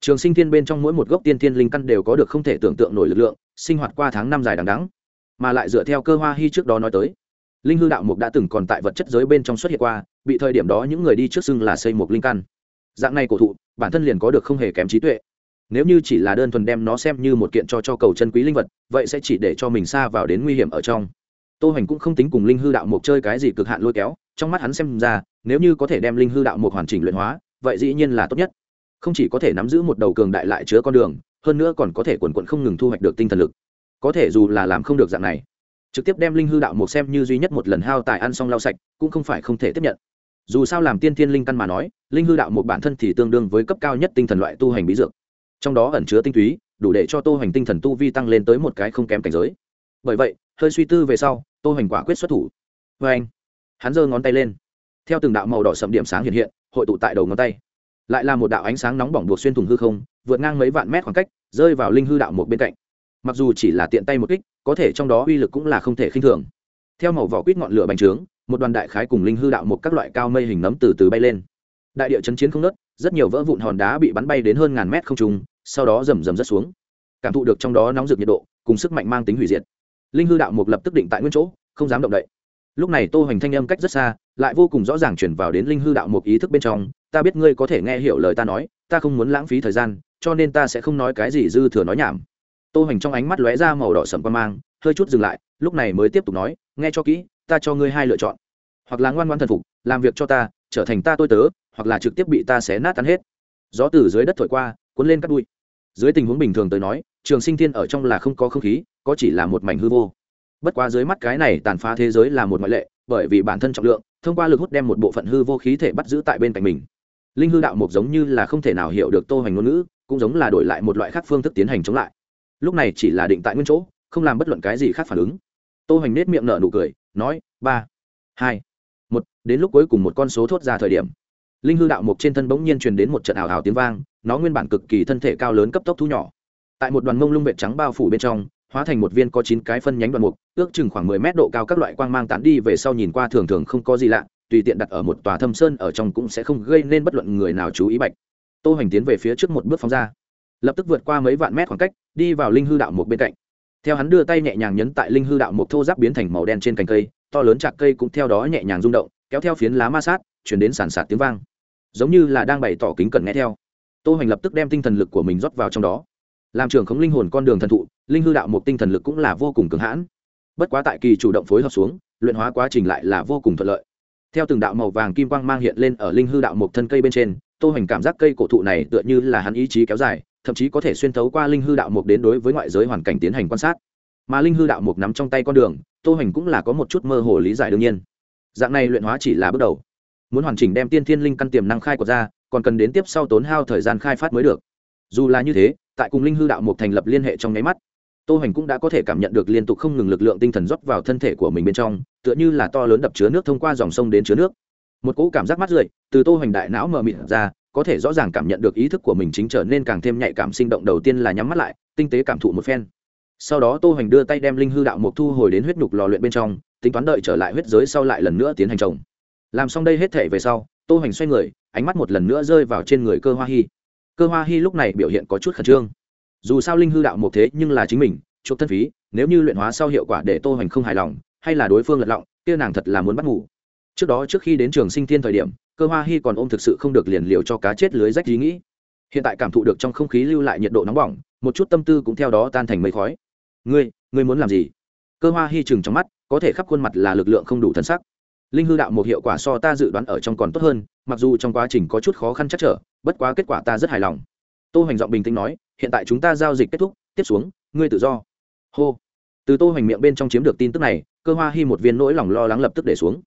Trường sinh thiên bên trong mỗi một gốc tiên thiên linh căn đều có được không thể tưởng tượng nổi lực lượng, sinh hoạt qua tháng năm dài đằng đắng mà lại dựa theo cơ hoa hy trước đó nói tới. Linh hư đạo mục đã từng còn tại vật chất giới bên trong xuất hiện qua, bị thời điểm đó những người đi trước xưng là xây mục linh căn dạng này cổ thụ, bản thân liền có được không hề kém trí tuệ. Nếu như chỉ là đơn thuần đem nó xem như một kiện cho cho cầu chân quý linh vật, vậy sẽ chỉ để cho mình xa vào đến nguy hiểm ở trong. Tô hoành cũng không tính cùng linh hư đạo mục chơi cái gì cực hạn lôi kéo, trong mắt hắn xem ra, nếu như có thể đem linh hư đạo mục hoàn chỉnh luyện hóa, vậy dĩ nhiên là tốt nhất. Không chỉ có thể nắm giữ một đầu cường đại lại chứa con đường, hơn nữa còn có thể quần quận không ngừng thu hoạch được tinh thần lực. Có thể dù là làm không được dạng này, trực tiếp đem linh hư đạo mục xem như duy nhất một lần hao tài ăn xong lau sạch, cũng không phải không thể tiếp nhận dù sao làm tiên thiên linh căn mà nói, linh hư đạo một bản thân thì tương đương với cấp cao nhất tinh thần loại tu hành bí dược. Trong đó ẩn chứa tinh túy, đủ để cho tô hành tinh thần tu vi tăng lên tới một cái không kém cảnh giới. Bởi vậy, hơi suy tư về sau, tô hành quả quyết xuất thủ. Vê anh, hắn giơ ngón tay lên. Theo từng đạo màu đỏ sậm điểm sáng hiện hiện, hội tụ tại đầu ngón tay. Lại là một đạo ánh sáng nóng bỏng buộc xuyên thủng hư không, vượt ngang mấy vạn mét khoảng cách, rơi vào linh hư đạo một bên cạnh. Mặc dù chỉ là tiện tay một kích, có thể trong đó uy lực cũng là không thể khinh thường. Theo màu vỏ quýt ngọn lửa bành trướng một đoàn đại khái cùng linh hư đạo một các loại cao mây hình nấm từ từ bay lên. Đại địa chấn chiến không nớt, rất nhiều vỡ vụn hòn đá bị bắn bay đến hơn ngàn mét không trung, sau đó rầm rầm rớt xuống. Cảm thụ được trong đó nóng rực nhiệt độ, cùng sức mạnh mang tính hủy diệt. Linh hư đạo một lập tức định tại nguyên chỗ, không dám động đậy. Lúc này tô hoành thanh âm cách rất xa, lại vô cùng rõ ràng chuyển vào đến linh hư đạo một ý thức bên trong, ta biết ngươi có thể nghe hiểu lời ta nói, ta không muốn lãng phí thời gian, cho nên ta sẽ không nói cái gì dư thừa nói nhảm. Tô hoành trong ánh mắt lóe ra màu đỏ sầm quan mang, hơi chút dừng lại, lúc này mới tiếp tục nói, nghe cho kỹ ta cho ngươi hai lựa chọn. Hoặc là ngoan ngoan thần phục, làm việc cho ta, trở thành ta tôi tớ, hoặc là trực tiếp bị ta xé nát tan hết. Gió từ dưới đất thổi qua, cuốn lên cắt bụi. Dưới tình huống bình thường tới nói, trường sinh thiên ở trong là không có không khí, có chỉ là một mảnh hư vô. Bất quá dưới mắt cái này tàn phá thế giới là một ngoại lệ, bởi vì bản thân trọng lượng, thông qua lực hút đem một bộ phận hư vô khí thể bắt giữ tại bên cạnh mình. Linh hư đạo mục giống như là không thể nào hiểu được tô hoành ngôn ngữ, cũng giống là đổi lại một loại khác phương thức tiến hành chống lại. Lúc này chỉ là định tại nguyên chỗ, không làm bất luận cái gì khác phản ứng. Tô hoành nết miệng nở nụ cười nói, ba, hai, một, đến lúc cuối cùng một con số thốt ra thời điểm, linh hư đạo mục trên thân bỗng nhiên truyền đến một trận ảo hào tiếng vang, nó nguyên bản cực kỳ thân thể cao lớn cấp tốc thu nhỏ. Tại một đoàn mông lung vệ trắng bao phủ bên trong, hóa thành một viên có chín cái phân nhánh đoàn mục, ước chừng khoảng mười mét độ cao các loại quang mang tán đi về sau nhìn qua thường thường không có gì lạ, tùy tiện đặt ở một tòa thâm sơn ở trong cũng sẽ không gây nên bất luận người nào chú ý bạch. Tô hoành tiến về phía trước một bước phóng ra, lập tức vượt qua mấy vạn mét khoảng cách, đi vào linh hư đạo mục bên cạnh theo hắn đưa tay nhẹ nhàng nhấn tại linh hư đạo mục thô giáp biến thành màu đen trên cành cây, to lớn chạc cây cũng theo đó nhẹ nhàng rung động, kéo theo phiến lá ma sát, chuyển đến sàn sạt tiếng vang. Giống như là đang bày tỏ kính cẩn nghe theo. Tô hoành lập tức đem tinh thần lực của mình rót vào trong đó. Làm trưởng khống linh hồn con đường thần thụ, linh hư đạo mục tinh thần lực cũng là vô cùng cứng hãn. Bất quá tại kỳ chủ động phối hợp xuống, luyện hóa quá trình lại là vô cùng thuận lợi. Theo từng đạo màu vàng kim quang mang hiện lên ở linh hư đạo mục thân cây bên trên, tô hoành cảm giác cây cổ thụ này tựa như là hắn ý chí kéo dài thậm chí có thể xuyên thấu qua linh hư đạo mục đến đối với ngoại giới hoàn cảnh tiến hành quan sát. Mà linh hư đạo mục nắm trong tay con đường, tô hoành cũng là có một chút mơ hồ lý giải đương nhiên. Dạng này luyện hóa chỉ là bước đầu. Muốn hoàn chỉnh đem tiên thiên linh căn tiềm năng khai quật ra, còn cần đến tiếp sau tốn hao thời gian khai phát mới được. Dù là như thế, tại cùng linh hư đạo mục thành lập liên hệ trong nháy mắt, tô hoành cũng đã có thể cảm nhận được liên tục không ngừng lực lượng tinh thần rót vào thân thể của mình bên trong, tựa như là to lớn đập chứa nước thông qua dòng sông đến chứa nước. Một cỗ cảm giác mắt rượi từ tô hoành đại não mở miệng ra có thể rõ ràng cảm nhận được ý thức của mình chính trở nên càng thêm nhạy cảm, sinh động đầu tiên là nhắm mắt lại, tinh tế cảm thụ một phen. Sau đó tô hoành đưa tay đem linh hư đạo mục thu hồi đến huyết nhục lò luyện bên trong, tính toán đợi trở lại huyết giới sau lại lần nữa tiến hành trồng. Làm xong đây hết thể về sau, tô hoành xoay người, ánh mắt một lần nữa rơi vào trên người cơ hoa Hi. cơ hoa Hi lúc này biểu hiện có chút khẩn trương. Dù sao linh hư đạo mục thế nhưng là chính mình, chuộc thân phí, nếu như luyện hóa sau hiệu quả để tô hoành không hài lòng, hay là đối phương lật lọng, kia nàng thật là muốn bắt ngủ. Trước đó trước khi đến trường sinh thiên thời điểm cơ hoa hy còn ôm thực sự không được liền liều cho cá chết lưới rách ý nghĩ. Hiện tại cảm thụ được trong không khí lưu lại nhiệt độ nóng bỏng, một chút tâm tư cũng theo đó tan thành mây khói. Ngươi ngươi muốn làm gì? Cơ hoa hy chừng trong mắt, có thể khắp khuôn mặt là lực lượng không đủ thân sắc. Linh hư đạo một hiệu quả so ta dự đoán ở trong còn tốt hơn, mặc dù trong quá trình có chút khó khăn chắc trở, bất quá kết quả ta rất hài lòng. Tô hoành giọng bình tĩnh nói, hiện tại chúng ta giao dịch kết thúc, tiếp xuống, ngươi tự do. Hô. Từ tô hoành miệng bên trong chiếm được tin tức này, cơ hoa hy một viên nỗi lòng lo lắng lập tức để xuống.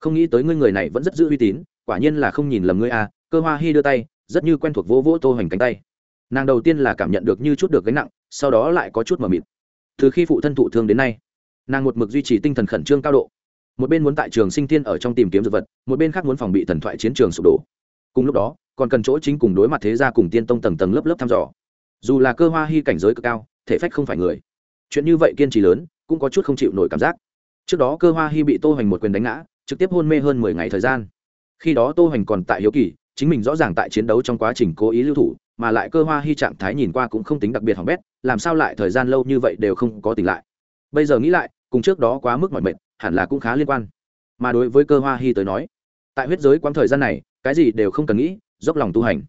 Không nghĩ tới ngươi người này vẫn rất giữ uy tín quả nhiên là không nhìn lầm ngươi à cơ hoa hi đưa tay, rất như quen thuộc vỗ vỗ tô hoành cánh tay. Nàng đầu tiên là cảm nhận được như chút được gánh nặng, sau đó lại có chút mờ mịt. Từ khi phụ thân thụ thương đến nay, nàng một mực duy trì tinh thần khẩn trương cao độ. Một bên muốn tại trường sinh thiên ở trong tìm kiếm dược vật, một bên khác muốn phòng bị thần thoại chiến trường sụp đổ. Cùng lúc đó, còn cần chỗ chính cùng đối mặt thế gia cùng tiên tông tầng tầng lớp lớp thăm dò. Dù là cơ hoa hy cảnh giới cực cao, thể phách không phải người. Chuyện như vậy kiên trì lớn, cũng có chút không chịu nổi cảm giác. Trước đó cơ hoa hy bị tô hoành một quyền đánh ngã, trực tiếp hôn mê hơn mười ngày thời gian khi đó tô hoành còn tại hiếu kỳ, chính mình rõ ràng tại chiến đấu trong quá trình cố ý lưu thủ, mà lại cơ hoa hy trạng thái nhìn qua cũng không tính đặc biệt hỏng bét, làm sao lại thời gian lâu như vậy đều không có tỉnh lại. Bây giờ nghĩ lại, cùng trước đó quá mức mọi mệt, hẳn là cũng khá liên quan. Mà đối với cơ hoa hy tới nói, tại huyết giới quãng thời gian này, cái gì đều không cần nghĩ, dốc lòng tu hành.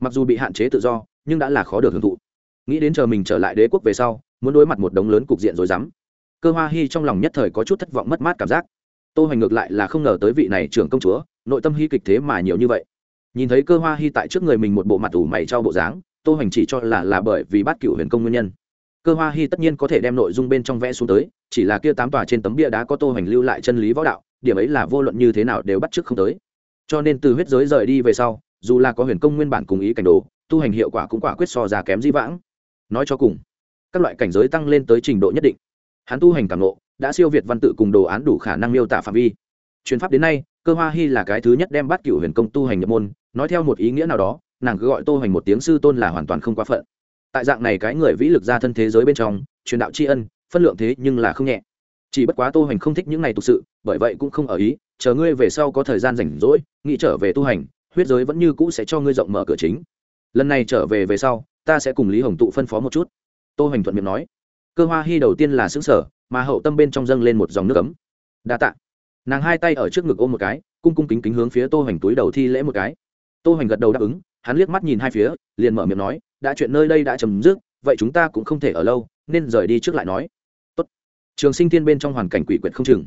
Mặc dù bị hạn chế tự do, nhưng đã là khó được hưởng thụ. Nghĩ đến chờ mình trở lại đế quốc về sau, muốn đối mặt một đống lớn cục diện rồi dám cơ hoa hy trong lòng nhất thời có chút thất vọng mất mát cảm giác. Tô hoành ngược lại là không ngờ tới vị này trưởng công chúa nội tâm hy kịch thế mà nhiều như vậy. Nhìn thấy cơ hoa hy tại trước người mình một bộ mặt ủ mày trao bộ dáng, tô hoành chỉ cho là là bởi vì bát cựu huyền công nguyên nhân. Cơ hoa hy tất nhiên có thể đem nội dung bên trong vẽ xuống tới, chỉ là kia tám tòa trên tấm bia đá có tô hoành lưu lại chân lý võ đạo, điểm ấy là vô luận như thế nào đều bắt chước không tới. Cho nên từ huyết giới rời đi về sau, dù là có huyền công nguyên bản cùng ý cảnh đồ, tu hành hiệu quả cũng quả quyết so già kém di vãng. Nói cho cùng, các loại cảnh giới tăng lên tới trình độ nhất định. Hắn tu hành cảm ngộ, đã siêu việt văn tự cùng đồ án đủ khả năng miêu tả phạm vi. Chuyến pháp đến nay cơ hoa hy là cái thứ nhất đem bát cựu huyền công tu hành nhập môn, nói theo một ý nghĩa nào đó, nàng cứ gọi tô hành một tiếng sư tôn là hoàn toàn không quá phận. Tại dạng này cái người vĩ lực ra thân thế giới bên trong, truyền đạo tri ân, phân lượng thế nhưng là không nhẹ. Chỉ bất quá tô hành không thích những này tục sự, bởi vậy cũng không ở ý, chờ ngươi về sau có thời gian rảnh rỗi, nghĩ trở về tu hành, huyết giới vẫn như cũ sẽ cho ngươi rộng mở cửa chính. Lần này trở về về sau, ta sẽ cùng lý hồng tụ phân phó một chút. Tô hoành thuận miệng nói. Cơ hoa hy đầu tiên là xứng sở mà hậu tâm bên trong dâng lên một dòng nước cấm đa t nàng hai tay ở trước ngực ôm một cái, cung cung kính kính hướng phía tô hoành túi đầu thi lễ một cái. Tô hoành gật đầu đáp ứng, hắn liếc mắt nhìn hai phía, liền mở miệng nói, đã chuyện nơi đây đã chấm dứt, vậy chúng ta cũng không thể ở lâu, nên rời đi trước lại nói. Tốt. trường sinh thiên bên trong hoàn cảnh quỷ quyệt không chừng.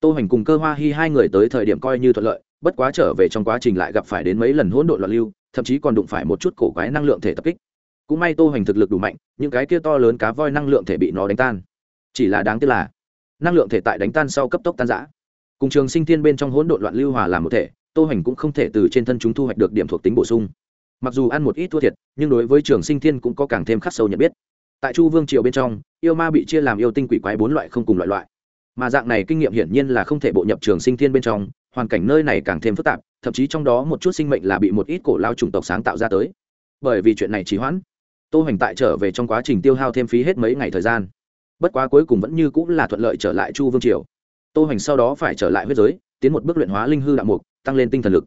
Tô hoành cùng cơ hoa hi hai người tới thời điểm coi như thuận lợi, bất quá trở về trong quá trình lại gặp phải đến mấy lần hỗn độn loạn lưu, thậm chí còn đụng phải một chút cổ quái năng lượng thể tập kích. Cũng may tô hoành thực lực đủ mạnh, những cái kia to lớn cá voi năng lượng thể bị nó đánh tan. Chỉ là đáng tiếc là, năng lượng thể tại đánh tan sau cấp tốc tan rã cùng trường sinh thiên bên trong hỗn độn loạn lưu hòa làm một thể, tô hành cũng không thể từ trên thân chúng thu hoạch được điểm thuộc tính bổ sung. Mặc dù ăn một ít thua thiệt, nhưng đối với trường sinh thiên cũng có càng thêm khắc sâu nhận biết. Tại chu vương triều bên trong, yêu ma bị chia làm yêu tinh quỷ quái bốn loại không cùng loại loại. Mà dạng này kinh nghiệm hiển nhiên là không thể bộ nhập trường sinh thiên bên trong, hoàn cảnh nơi này càng thêm phức tạp, thậm chí trong đó một chút sinh mệnh là bị một ít cổ lao chủng tộc sáng tạo ra tới. Bởi vì chuyện này trì hoãn, tô hành tại trở về trong quá trình tiêu hao thêm phí hết mấy ngày thời gian. Bất quá cuối cùng vẫn như cũng là thuận lợi trở lại chu vương triều tô hoành sau đó phải trở lại huyết giới, tiến một bước luyện hóa linh hư đạo mục, tăng lên tinh thần lực.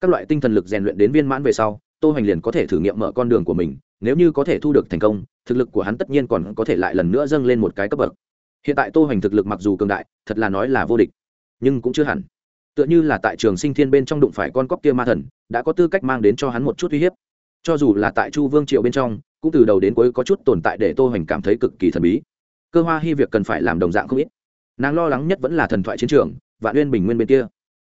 Các loại tinh thần lực rèn luyện đến viên mãn về sau, tô hoành liền có thể thử nghiệm mở con đường của mình, nếu như có thể thu được thành công, thực lực của hắn tất nhiên còn có thể lại lần nữa dâng lên một cái cấp bậc. Hiện tại tô hoành thực lực mặc dù cường đại, thật là nói là vô địch, nhưng cũng chưa hẳn. Tựa như là tại trường sinh thiên bên trong đụng phải con cóc kia ma thần, đã có tư cách mang đến cho hắn một chút uy hiếp. Cho dù là tại chu vương triệu bên trong, cũng từ đầu đến cuối có chút tồn tại để tô hoành cảm thấy cực kỳ thần bí. Cơ hoa hy việc cần phải làm đồng dạng không ít nàng lo lắng nhất vẫn là thần thoại chiến trường, vạn uyên bình nguyên bên kia.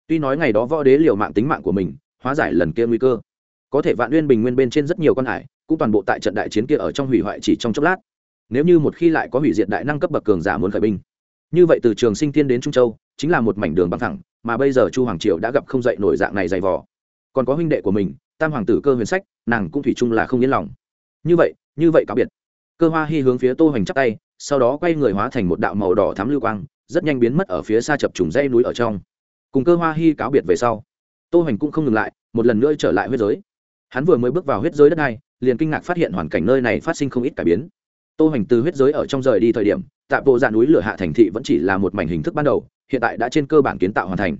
Tuy nói ngày đó võ đế liều mạng tính mạng của mình, hóa giải lần kia nguy cơ, có thể vạn uyên bình nguyên bên trên rất nhiều con hải, cũng toàn bộ tại trận đại chiến kia ở trong hủy hoại chỉ trong chốc lát. Nếu như một khi lại có hủy diệt đại năng cấp bậc cường giả muốn khởi binh, như vậy từ trường sinh tiên đến trung châu, chính là một mảnh đường băng thẳng, mà bây giờ chu hoàng triều đã gặp không dậy nổi dạng này dày vò. Còn có huynh đệ của mình, tam hoàng tử cơ huyền sách, nàng cũng thủy chung là không yên lòng. Như vậy như vậy cáo biệt. Cơ hoa hy hướng phía tô hoành chắp tay, sau đó quay người hóa thành một đạo màu đỏ thám lưu quang rất nhanh biến mất ở phía xa chập trùng dây núi ở trong. Cùng cơ hoa hy cáo biệt về sau, tô hoành cũng không ngừng lại, một lần nữa trở lại huyết giới. Hắn vừa mới bước vào huyết giới đất này, liền kinh ngạc phát hiện hoàn cảnh nơi này phát sinh không ít cải biến. Tô hoành từ huyết giới ở trong rời đi thời điểm tạp bộ dạ núi lửa hạ thành thị vẫn chỉ là một mảnh hình thức ban đầu, hiện tại đã trên cơ bản kiến tạo hoàn thành.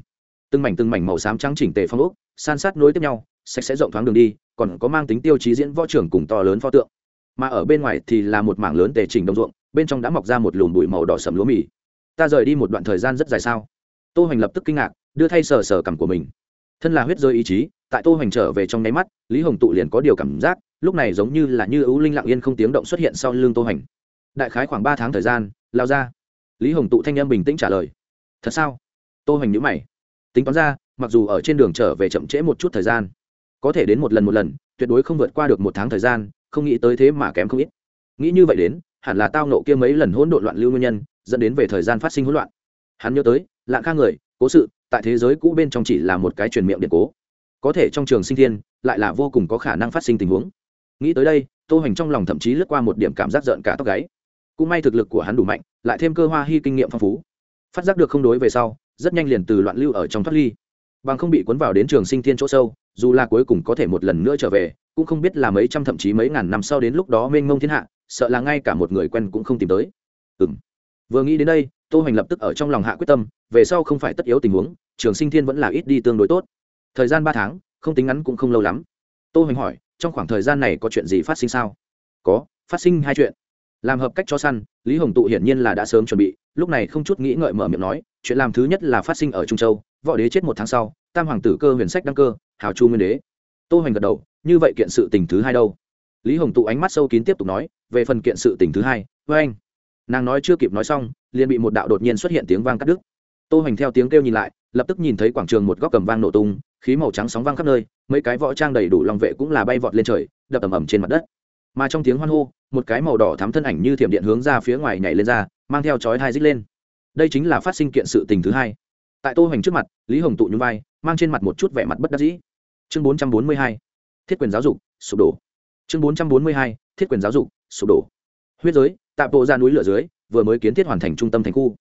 Từng mảnh từng mảnh màu xám trắng chỉnh tề phong ốc, san sát nối tiếp nhau, sạch sẽ rộng thoáng đường đi, còn có mang tính tiêu chí diễn võ trưởng cùng to lớn pho tượng. Mà ở bên ngoài thì là một mảng lớn tề chỉnh đồng ruộng, bên trong đã mọc ra một lùm bụi màu đỏ sẫm lúa mì ta rời đi một đoạn thời gian rất dài sao? Tô hoành lập tức kinh ngạc, đưa thay sờ sờ cằm của mình. Thân là huyết rơi ý chí, tại tô hoành trở về trong nháy mắt, lý hồng tụ liền có điều cảm giác, lúc này giống như là như ưu linh lặng yên không tiếng động xuất hiện sau lưng tô hoành. Đại khái khoảng ba tháng thời gian, lao ra. Lý hồng tụ thanh em bình tĩnh trả lời. Thật sao? Tô hoành nhữ mày. Tính toán ra, mặc dù ở trên đường trở về chậm trễ một chút thời gian, có thể đến một lần một lần, tuyệt đối không vượt qua được một tháng thời gian, không nghĩ tới thế mà kém không ít. Nghĩ như vậy đến, hẳn là tao nộ kia mấy lần hỗn độn loạn lưu nguyên nhân dẫn đến về thời gian phát sinh hỗn loạn. Hắn nhớ tới, lạng kha người, cố sự, tại thế giới cũ bên trong chỉ là một cái truyền miệng điện cố. Có thể trong trường sinh thiên, lại là vô cùng có khả năng phát sinh tình huống. Nghĩ tới đây, tô hoành trong lòng thậm chí lướt qua một điểm cảm giác giận cả tóc gáy. Cũng may thực lực của hắn đủ mạnh, lại thêm cơ hoa hy kinh nghiệm phong phú. Phát giác được không đối về sau, rất nhanh liền từ loạn lưu ở trong thoát ly. Bằng không bị cuốn vào đến trường sinh thiên chỗ sâu, dù là cuối cùng có thể một lần nữa trở về, cũng không biết là mấy trăm thậm chí mấy ngàn năm sau đến lúc đó mênh mông thiên hạ, sợ là ngay cả một người quen cũng không tìm tới. Ừ vừa nghĩ đến đây, tô hoành lập tức ở trong lòng hạ quyết tâm, về sau không phải tất yếu tình huống, trường sinh thiên vẫn là ít đi tương đối tốt. Thời gian ba tháng, không tính ngắn cũng không lâu lắm. Tô hoành hỏi, trong khoảng thời gian này có chuyện gì phát sinh sao? Có, phát sinh hai chuyện. Làm hợp cách cho săn, lý hồng tụ hiển nhiên là đã sớm chuẩn bị, lúc này không chút nghĩ ngợi mở miệng nói, chuyện làm thứ nhất là phát sinh ở trung châu, võ đế chết một tháng sau, tam hoàng tử cơ huyền sách đăng cơ, hào chu nguyên đế. Tô hoành gật đầu, như vậy kiện sự tình thứ hai đâu? Lý hồng tụ ánh mắt sâu kín tiếp tục nói, về phần kiện sự tình thứ hai với anh nàng nói chưa kịp nói xong, liền bị một đạo đột nhiên xuất hiện tiếng vang cắt đứt. Tô hoành theo tiếng kêu nhìn lại, lập tức nhìn thấy quảng trường một góc cầm vang nổ tung, khí màu trắng sóng vang khắp nơi, mấy cái võ trang đầy đủ lòng vệ cũng là bay vọt lên trời, đập ầm ầm trên mặt đất. Mà trong tiếng hoan hô, một cái màu đỏ thắm thân ảnh như thiểm điện hướng ra phía ngoài nhảy lên ra, mang theo chói hai dích lên. Đây chính là phát sinh kiện sự tình thứ hai. Tại tô hoành trước mặt, lý hồng tụ nhún vai, mang trên mặt một chút vẻ mặt bất đắc dĩ. Chương bốn trăm bốn mươi hai, thiết quyền giáo dục, sụp đổ. Chương bốn trăm bốn mươi hai, thiết quyền giáo dục, sụp đổ. Huyết giới tạp bộ ra núi lửa dưới, vừa mới kiến thiết hoàn thành trung tâm thành khu.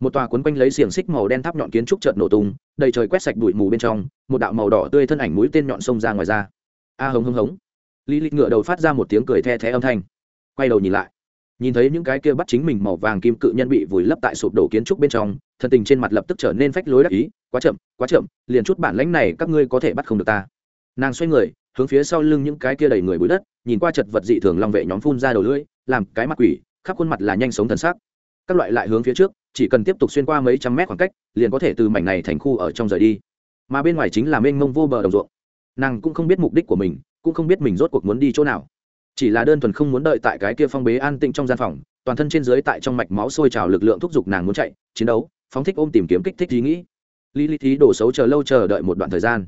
Một tòa cuốn quanh lấy xiềng xích màu đen tháp nhọn kiến trúc chợt nổ tung, đầy trời quét sạch bụi mù bên trong, một đạo màu đỏ tươi thân ảnh mũi tên nhọn xông ra ngoài ra. A hống hống hống. Lý lịch ngựa đầu phát ra một tiếng cười the thé âm thanh. Quay đầu nhìn lại, nhìn thấy những cái kia bắt chính mình màu vàng kim cự nhân bị vùi lấp tại sụp đổ kiến trúc bên trong, thân tình trên mặt lập tức trở nên phách lối đắc ý, quá chậm quá chậm, liền chút bản lãnh này các ngươi có thể bắt không được ta. Nàng xoay người, hướng phía sau lưng những cái kia đầy người bụi đất, nhìn qua chật vật dị thường long vệ nhóm phun ra đầu lưỡi, làm cái mặt quỷ khắp khuôn mặt là nhanh sống thần sắc. Các loại lại hướng phía trước, chỉ cần tiếp tục xuyên qua mấy trăm mét khoảng cách, liền có thể từ mảnh này thành khu ở trong rời đi. Mà bên ngoài chính là mênh mông vô bờ đồng ruộng. Nàng cũng không biết mục đích của mình, cũng không biết mình rốt cuộc muốn đi chỗ nào. Chỉ là đơn thuần không muốn đợi tại cái kia phong bế an tĩnh trong gian phòng, toàn thân trên dưới tại trong mạch máu sôi trào lực lượng thúc giục nàng muốn chạy, chiến đấu, phóng thích ôm tìm kiếm kích thích ý nghĩ. Lý lý thí đổ xấu chờ lâu chờ đợi một đoạn thời gian.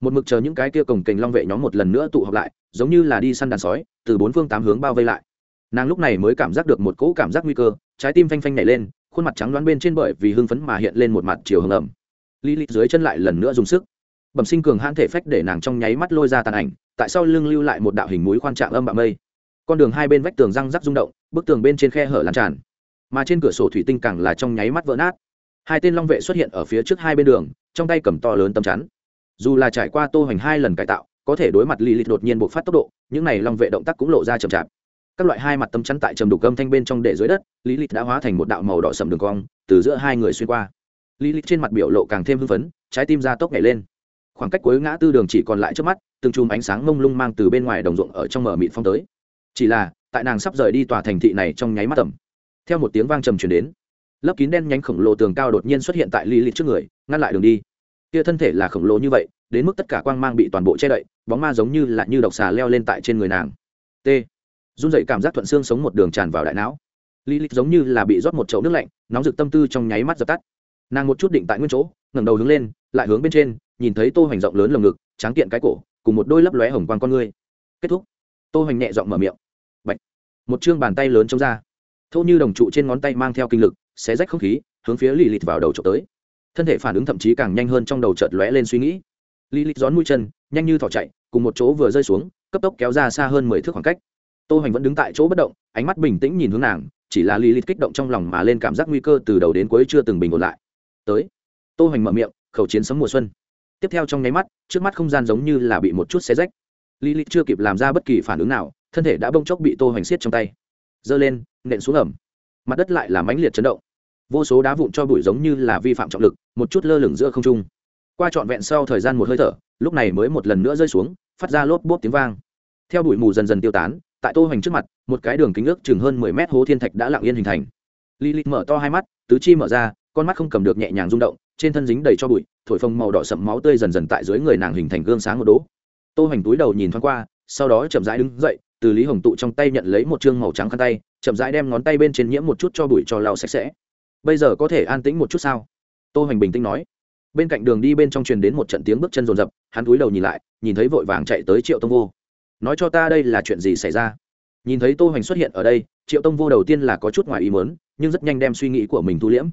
Một mực chờ những cái kia cổng kềnh long vệ nhóm một lần nữa tụ họp lại, giống như là đi săn đàn sói, từ bốn phương tám hướng bao vây lại nàng lúc này mới cảm giác được một cỗ cảm giác nguy cơ, trái tim phanh phanh nhảy lên, khuôn mặt trắng đoán bên trên bởi vì hưng phấn mà hiện lên một mặt chiều hưng ẩm. Lý lịch dưới chân lại lần nữa dùng sức. Bẩm sinh cường hãn thể phách để nàng trong nháy mắt lôi ra tàn ảnh, tại sau lưng lưu lại một đạo hình mũi khoan trạng âm bạ mây. Con đường hai bên vách tường răng rắc rung động, bức tường bên trên khe hở lan tràn. Mà trên cửa sổ thủy tinh càng là trong nháy mắt vỡ nát. Hai tên long vệ xuất hiện ở phía trước hai bên đường, trong tay cầm to lớn tấm chắn. Dù là trải qua tô hoành hai lần cải tạo, có thể đối mặt lì lịch đột nhiên bộc phát tốc độ, những này long vệ động tác cũng lộ ra chậm chạp các loại hai mặt tấm chắn tại trầm đục âm thanh bên trong để dưới đất, lý lịch đã hóa thành một đạo màu đỏ sầm đường cong, từ giữa hai người xuyên qua. Lý lịch trên mặt biểu lộ càng thêm hưng phấn, trái tim ra tốc nhảy lên. Khoảng cách cuối ngã tư đường chỉ còn lại trước mắt, từng chùm ánh sáng mông lung mang từ bên ngoài đồng ruộng ở trong mở mịt phong tới. Chỉ là, tại nàng sắp rời đi tòa thành thị này trong nháy mắt tầm theo một tiếng vang trầm chuyển đến, lớp kín đen nhánh khổng lồ tường cao đột nhiên xuất hiện tại lý lịch trước người, ngăn lại đường đi. Kia thân thể là khổng lồ như vậy, đến mức tất cả quang mang bị toàn bộ che đậy, bóng ma giống như là như độc xà leo lên tại trên người nàng. T run dậy cảm giác thuận xương sống một đường tràn vào đại não. Lý lịch giống như là bị rót một chậu nước lạnh, nóng rực tâm tư trong nháy mắt dập tắt. Nàng một chút định tại nguyên chỗ, ngẩng đầu hướng lên, lại hướng bên trên, nhìn thấy tô hoành rộng lớn lồng ngực, tráng kiện cái cổ, cùng một đôi lấp lóe hồng quang con ngươi. Kết thúc. Tô hoành nhẹ giọng mở miệng. Bạch. một chương bàn tay lớn chống ra. Thô như đồng trụ trên ngón tay mang theo kinh lực, xé rách không khí, hướng phía lì lịt vào đầu trộm tới. Thân thể phản ứng thậm chí càng nhanh hơn trong đầu chợt lóe lên suy nghĩ. Lì lịt gión mũi chân, nhanh như thỏ chạy, cùng một chỗ vừa rơi xuống, cấp tốc kéo ra xa hơn mười thước khoảng cách tô hoành vẫn đứng tại chỗ bất động, ánh mắt bình tĩnh nhìn hướng nàng, chỉ là lì lịt kích động trong lòng mà lên cảm giác nguy cơ từ đầu đến cuối chưa từng bình ổn lại. Tới. Tô hoành mở miệng, khẩu chiến sấm mùa xuân. Tiếp theo trong nháy mắt, trước mắt không gian giống như là bị một chút xe rách. Lì lịt chưa kịp làm ra bất kỳ phản ứng nào, thân thể đã bông chốc bị tô hoành xiết trong tay. Giơ lên, nện xuống ẩm. Mặt đất lại là mãnh liệt chấn động. Vô số đá vụn cho bụi giống như là vi phạm trọng lực, một chút lơ lửng giữa không trung. Qua trọn vẹn sau thời gian một hơi thở, lúc này mới một lần nữa rơi xuống, phát ra lốp bốp tiếng vang. Theo bụi mù dần dần tiêu tán tại tô hoành trước mặt, một cái đường kính ước chừng hơn mười mét hố thiên thạch đã lặng yên hình thành. Lý i mở to hai mắt, tứ chi mở ra, con mắt không cầm được nhẹ nhàng rung động, trên thân dính đầy cho bụi, thổi phồng màu đỏ sậm máu tươi dần dần tại dưới người nàng hình thành gương sáng một đố. Tô hoành túi đầu nhìn thoáng qua, sau đó chậm rãi đứng dậy, từ lý hồng tụ trong tay nhận lấy một chương màu trắng khăn tay, chậm rãi đem ngón tay bên trên nhiễm một chút cho bụi cho lau sạch sẽ. Bây giờ có thể an tĩnh một chút sao? Tô hoành bình tĩnh nói. Bên cạnh đường đi bên trong truyền đến một trận tiếng bước chân rồn rập, hắn túi đầu nhìn lại, nhìn thấy vội vàng chạy tới triệu tông vô nói cho ta đây là chuyện gì xảy ra? Nhìn thấy tô hoành xuất hiện ở đây, triệu tông vô đầu tiên là có chút ngoài ý mớn nhưng rất nhanh đem suy nghĩ của mình thu liễm.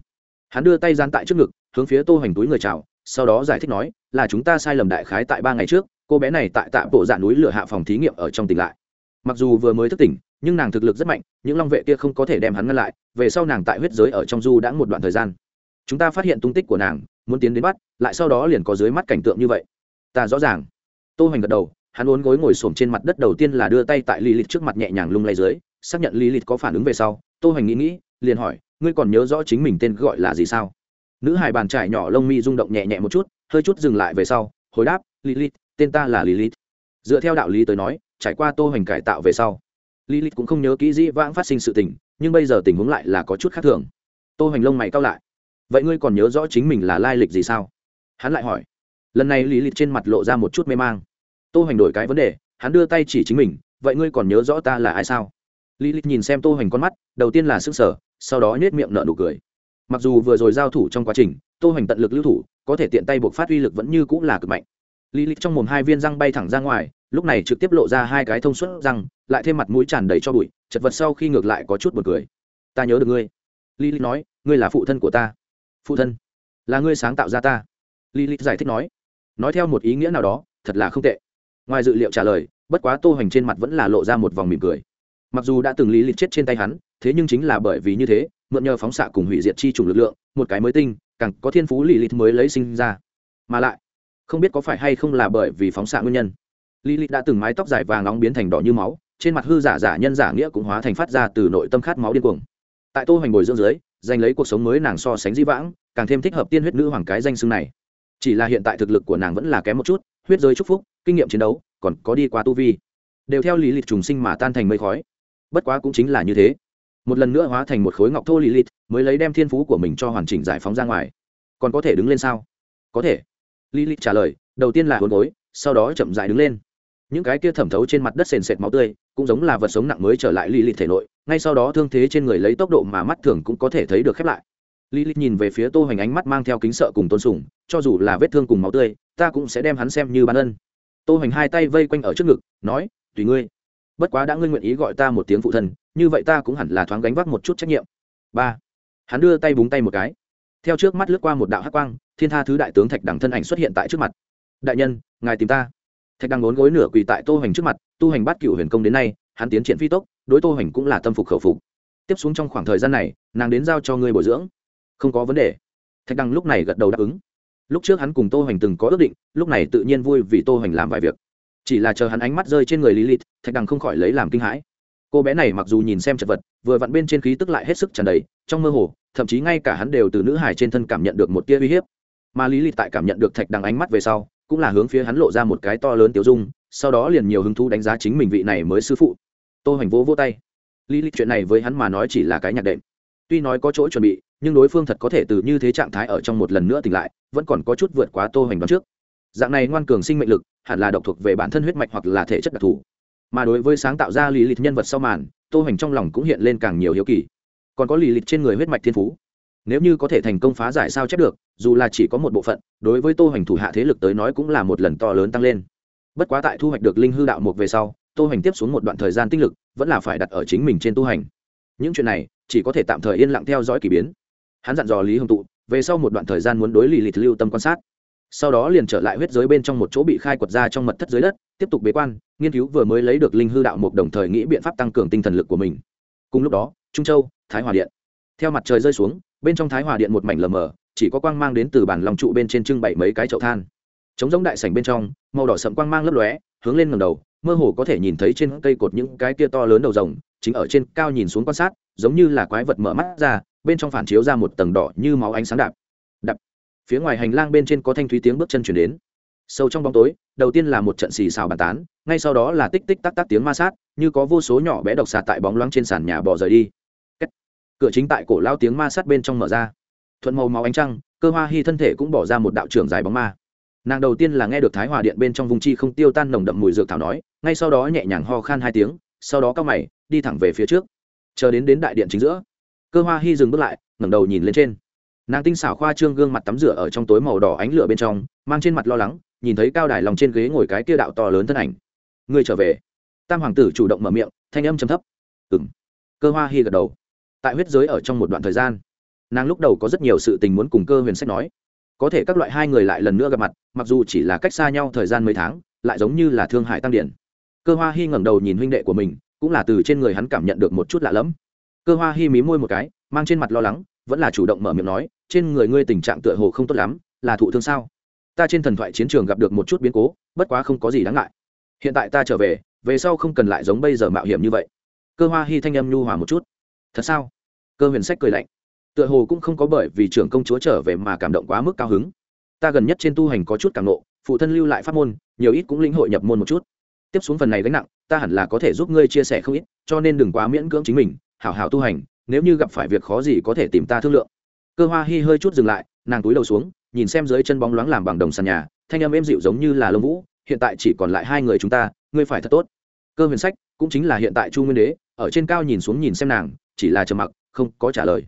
Hắn đưa tay gian tại trước ngực, hướng phía tô hoành túi người chào, sau đó giải thích nói, là chúng ta sai lầm đại khái tại ba ngày trước, cô bé này tại tạ bộ dạ núi lửa hạ phòng thí nghiệm ở trong tỉnh lại. Mặc dù vừa mới thức tỉnh, nhưng nàng thực lực rất mạnh, những long vệ kia không có thể đem hắn ngăn lại, về sau nàng tại huyết giới ở trong du đã một đoạn thời gian. Chúng ta phát hiện tung tích của nàng, muốn tiến đến bắt, lại sau đó liền có dưới mắt cảnh tượng như vậy. Ta rõ ràng. Tô hoành gật đầu hắn uốn gối ngồi xổm trên mặt đất đầu tiên là đưa tay tại lý lịch trước mặt nhẹ nhàng lung lay dưới, xác nhận lý lịch có phản ứng về sau, tô hoành nghĩ nghĩ, liền hỏi, ngươi còn nhớ rõ chính mình tên gọi là gì sao? Nữ hài bàn trải nhỏ lông mi rung động nhẹ nhẹ một chút, hơi chút dừng lại về sau, hồi đáp, lilith, tên ta là lilith. Dựa theo đạo lý tới nói, trải qua tô hoành cải tạo về sau, lilith cũng không nhớ kỹ dĩ vãng phát sinh sự tình, nhưng bây giờ tình huống lại là có chút khác thường. Tô hoành lông mày cau lại. Vậy ngươi còn nhớ rõ chính mình là lai lịch gì sao? Hắn lại hỏi. Lần này lilith trên mặt lộ ra một chút mê mang tô hoành đổi cái vấn đề, hắn đưa tay chỉ chính mình, vậy ngươi còn nhớ rõ ta là ai sao? Lý lịch nhìn xem tô hoành con mắt, đầu tiên là s ư n g sở sau đó nhét miệng nở nụ cười. Mặc dù vừa rồi giao thủ trong quá trình, tô hoành tận lực lưu thủ, có thể tiện tay buộc phát uy lực vẫn như cũng là cực mạnh. Lý lịch trong mồm hai viên răng bay thẳng ra ngoài, lúc này trực tiếp lộ ra hai cái thông suốt răng, lại thêm mặt mũi tràn đầy cho bụi, chật vật sau khi ngược lại có chút b u ồ n cười. Ta nhớ được ngươi. Lý lịch nói, ngươi là phụ thân của ta. Phụ thân? Là ngươi sáng tạo ra ta? Lý lịch giải thích nói. Nói theo một ý nghĩa nào đó, thật là không tệ ngoài dự liệu trả lời, bất quá tô hoành trên mặt vẫn là lộ ra một vòng mỉm cười. Mặc dù đã từng lý lịch chết trên tay hắn, thế nhưng chính là bởi vì như thế, mượn nhờ phóng xạ cùng hủy diệt chi chủng lực lượng, một cái mới tinh, càng có thiên phú lý lịch mới lấy sinh ra. Mà lại, không biết có phải hay không là bởi vì phóng xạ nguyên nhân. Lý lịch đã từng mái tóc dài vàng nóng biến thành đỏ như máu, trên mặt hư giả giả nhân giả nghĩa cũng hóa thành phát ra từ nội tâm khát máu điên cuồng. Tại tô hoành bồi dưỡng dưới, giành lấy cuộc sống mới nàng so sánh di vãng, càng thêm thích hợp tiên huyết nữ hoàng cái danh xưng này. Chỉ là hiện tại thực lực của nàng vẫn là kém một chút, huyết giới chúc phúc kinh nghiệm chiến đấu, còn có đi qua tu vi, đều theo lý lịch trùng sinh mà tan thành mây khói. Bất quá cũng chính là như thế. Một lần nữa hóa thành một khối ngọc thô lý lịch mới lấy đem thiên phú của mình cho hoàn chỉnh giải phóng ra ngoài. Còn có thể đứng lên sao? Có thể. Lý lịch trả lời, đầu tiên là hôn gối, sau đó chậm dại đứng lên. Những cái kia thẩm thấu trên mặt đất sền sệt máu tươi, cũng giống là vật sống nặng mới trở lại lý lịch thể nội, ngay sau đó thương thế trên người lấy tốc độ mà mắt thường cũng có thể thấy được khép lại. Lý lịch nhìn về phía tô hoành ánh mắt mang theo kính sợ cùng tôn sùng, cho dù là vết thương cùng máu tươi, ta cũng sẽ đem hắn xem như ban ân tô hoành hai tay vây quanh ở trước ngực, nói, tùy ngươi. Bất quá đã ngươi nguyện ý gọi ta một tiếng phụ thần như vậy ta cũng hẳn là thoáng gánh vác một chút trách nhiệm. Ba. Hắn đưa tay búng tay một cái. Theo trước mắt lướt qua một đạo hắc quang, thiên tha thứ đại tướng thạch đằng thân ảnh xuất hiện tại trước mặt. Đại nhân, ngài tìm ta. Thạch đằng bốn gối nửa quỳ tại tô hoành trước mặt, tu hành bát cựu huyền công đến nay, hắn tiến triển phi tốc, đối tô hoành cũng là tâm phục khẩu phục. Tiếp xuống trong khoảng thời gian này, nàng đến giao cho ngươi bồi dưỡng. Không có vấn đề. Thạch đằng lúc này gật đầu đáp ứng lúc trước hắn cùng tô hoành từng có ước định lúc này tự nhiên vui vì tô hoành làm vài việc. Chỉ là chờ hắn ánh mắt rơi trên người lý lịt, thạch đằng không khỏi lấy làm kinh hãi. Cô bé này mặc dù nhìn xem chật vật vừa vặn bên trên khí tức lại hết sức tràn đầy trong mơ hồ thậm chí ngay cả hắn đều từ nữ hải trên thân cảm nhận được một tia uy hiếp. Mà lý lịt tại cảm nhận được thạch đằng ánh mắt về sau cũng là hướng phía hắn lộ ra một cái to lớn tiêu dung sau đó liền nhiều hứng thú đánh giá chính mình vị này mới sư phụ. Tô hoành vỗ vỗ tay. Lý lịt chuyện này với hắn mà nói chỉ là cái nhạc đệm. Tuy nói có chỗ chuẩn bị nhưng đối phương thật có thể từ như thế trạng thái ở trong một lần nữa tỉnh lại, vẫn còn có chút vượt quá tô hoành đoán trước. Dạng này ngoan cường sinh mệnh lực, hẳn là độc thuộc về bản thân huyết mạch hoặc là thể chất đặc thù. Mà đối với sáng tạo ra lì lịch nhân vật sau màn, tô hoành trong lòng cũng hiện lên càng nhiều hiếu kỳ. Còn có lì lịch trên người huyết mạch thiên phú. Nếu như có thể thành công phá giải sao chép được, dù là chỉ có một bộ phận, đối với tô hoành thủ hạ thế lực tới nói cũng là một lần to lớn tăng lên. Bất quá tại thu hoạch được linh hư đạo mục về sau, tô hoành tiếp xuống một đoạn thời gian tích lực, vẫn là phải đặt ở chính mình trên tu hành. Những chuyện này, chỉ có thể tạm thời yên lặng theo dõi k ỳ biến hắn dặn dò lý hồng tụ, về sau một đoạn thời gian muốn đối lì lìt lưu tâm quan sát. Sau đó liền trở lại huyết giới bên trong một chỗ bị khai quật ra trong mật thất dưới đất, tiếp tục bế quan, nghiên cứu vừa mới lấy được linh hư đạo mục đồng thời nghĩ biện pháp tăng cường tinh thần lực của mình. Cùng lúc đó, trung châu, thái hòa điện. Theo mặt trời rơi xuống, bên trong thái hòa điện một mảnh lờ mờ, chỉ có quang mang đến từ bản lòng trụ bên trên trưng bày mấy cái chậu than. Chống giống đại sảnh bên trong, màu đỏ sậm quang mang lấp lóe, hướng lên ngầm đầu, mơ hồ có thể nhìn thấy trên cây cột những cái kia to lớn đầu rồng, chính ở trên cao nhìn xuống quan sát, giống như là quái vật mở mắt ra bên trong phản chiếu ra một tầng đỏ như máu ánh sáng đạp. Đạp. Phía ngoài hành lang bên trên có thanh thúy tiếng bước chân chuyển đến. Sâu trong bóng tối, đầu tiên là một trận xì xào bàn tán, ngay sau đó là tích tích tắc tắc tiếng ma sát, như có vô số nhỏ bé độc xà tại bóng loáng trên sàn nhà bỏ rời đi. Cửa chính tại cổ lao tiếng ma sát bên trong mở ra. Thuận màu máu ánh trăng, cơ hoa hy thân thể cũng bỏ ra một đạo trưởng dài bóng ma. Nàng đầu tiên là nghe được thái hòa điện bên trong vùng chi không tiêu tan nồng đậm mùi dược thảo nói, ngay sau đó nhẹ nhàng ho khan hai tiếng, sau đó cao mày, đi thẳng về phía trước. Chờ đến đến đại điện chính giữa cơ hoa hy dừng bước lại, ngẩng đầu nhìn lên trên. Nàng tinh xảo khoa trương gương mặt tắm rửa ở trong tối màu đỏ ánh lửa bên trong, mang trên mặt lo lắng, nhìn thấy cao đài lòng trên ghế ngồi cái kia đạo to lớn thân ảnh. Người trở về. Tam hoàng tử chủ động mở miệng, thanh âm chấm thấp. Ừng cơ hoa hy gật đầu. Tại huyết giới ở trong một đoạn thời gian, nàng lúc đầu có rất nhiều sự tình muốn cùng cơ huyền sách nói. Có thể các loại hai người lại lần nữa gặp mặt, mặc dù chỉ là cách xa nhau thời gian mấy tháng, lại giống như là thương hại tăng điển. Cơ hoa hy ngẩng đầu nhìn huynh đệ của mình, cũng là từ trên người hắn cảm nhận được một chút lạ lẫm cơ hoa hi mí môi một cái, mang trên mặt lo lắng, vẫn là chủ động mở miệng nói, trên người ngươi tình trạng tựa hồ không tốt lắm, là thụ thương sao? Ta trên thần thoại chiến trường gặp được một chút biến cố, bất quá không có gì đáng ngại. Hiện tại ta trở về về sau không cần lại giống bây giờ mạo hiểm như vậy. Cơ hoa hi thanh âm nhu hòa một chút. Thật sao? Cơ huyền sách cười lạnh. Tựa hồ cũng không có bởi vì trưởng công chúa trở về mà cảm động quá mức cao hứng. Ta gần nhất trên tu hành có chút càng nộ, phụ thân lưu lại pháp môn, nhiều ít cũng lĩnh hội nhập môn một chút. Tiếp xuống phần này gánh nặng, ta hẳn là có thể giúp ngươi chia sẻ không ít, cho nên đừng quá miễn cưỡng chính mình hảo hảo tu hành, nếu như gặp phải việc khó gì có thể tìm ta thương lượng. Cơ hoa hi hơi chút dừng lại, nàng túi đầu xuống, nhìn xem dưới chân bóng loáng làm bằng đồng sàn nhà, thanh âm êm dịu giống như là lông vũ, hiện tại chỉ còn lại hai người chúng ta, ngươi phải thật tốt. Cơ huyền sách, cũng chính là hiện tại chu nguyên đế, ở trên cao nhìn xuống nhìn xem nàng, chỉ là trầm mặc, không có trả lời.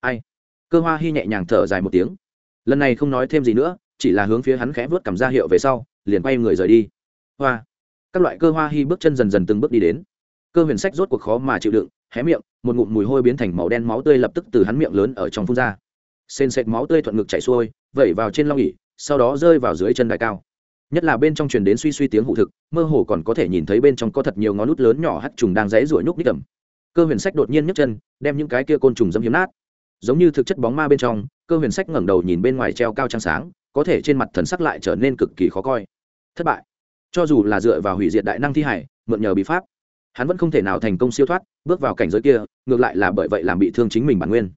Ai? Cơ hoa hi nhẹ nhàng thở dài một tiếng. Lần này không nói thêm gì nữa, chỉ là hướng phía hắn khẽ vớt cảm ra hiệu về sau, liền quay người rời đi. Hoa. Các loại cơ hoa hi bước chân dần dần từng bước đi đến. Cơ huyền sách rốt cuộc khó mà chịu đựng hé miệng, một ngụm mùi hôi biến thành màu đen máu tươi lập tức từ hắn miệng lớn ở trong phun ra. Sền sệt máu tươi thuận ngực chảy xuôi, vẩy vào trên long ỉ sau đó rơi vào dưới chân đài cao. Nhất là bên trong truyền đến suy suy tiếng hụ thực, mơ hồ còn có thể nhìn thấy bên trong có thật nhiều ngón nút lớn nhỏ hắt trùng đang dãy ruổi nhúc nít tầm. Cơ huyền sách đột nhiên nhấc chân, đem những cái kia côn trùng dâm hiếm nát. Giống như thực chất bóng ma bên trong, cơ huyền sách ngẩng đầu nhìn bên ngoài treo cao trăng sáng, có thể trên mặt thần sắc lại trở nên cực kỳ khó coi. Thất bại. Cho dù là dựa vào hủy diệt đại năng thi hải, mượn nhờ bí pháp hắn vẫn không thể nào thành công siêu thoát, bước vào cảnh giới kia, ngược lại là bởi vậy làm bị thương chính mình bản nguyên.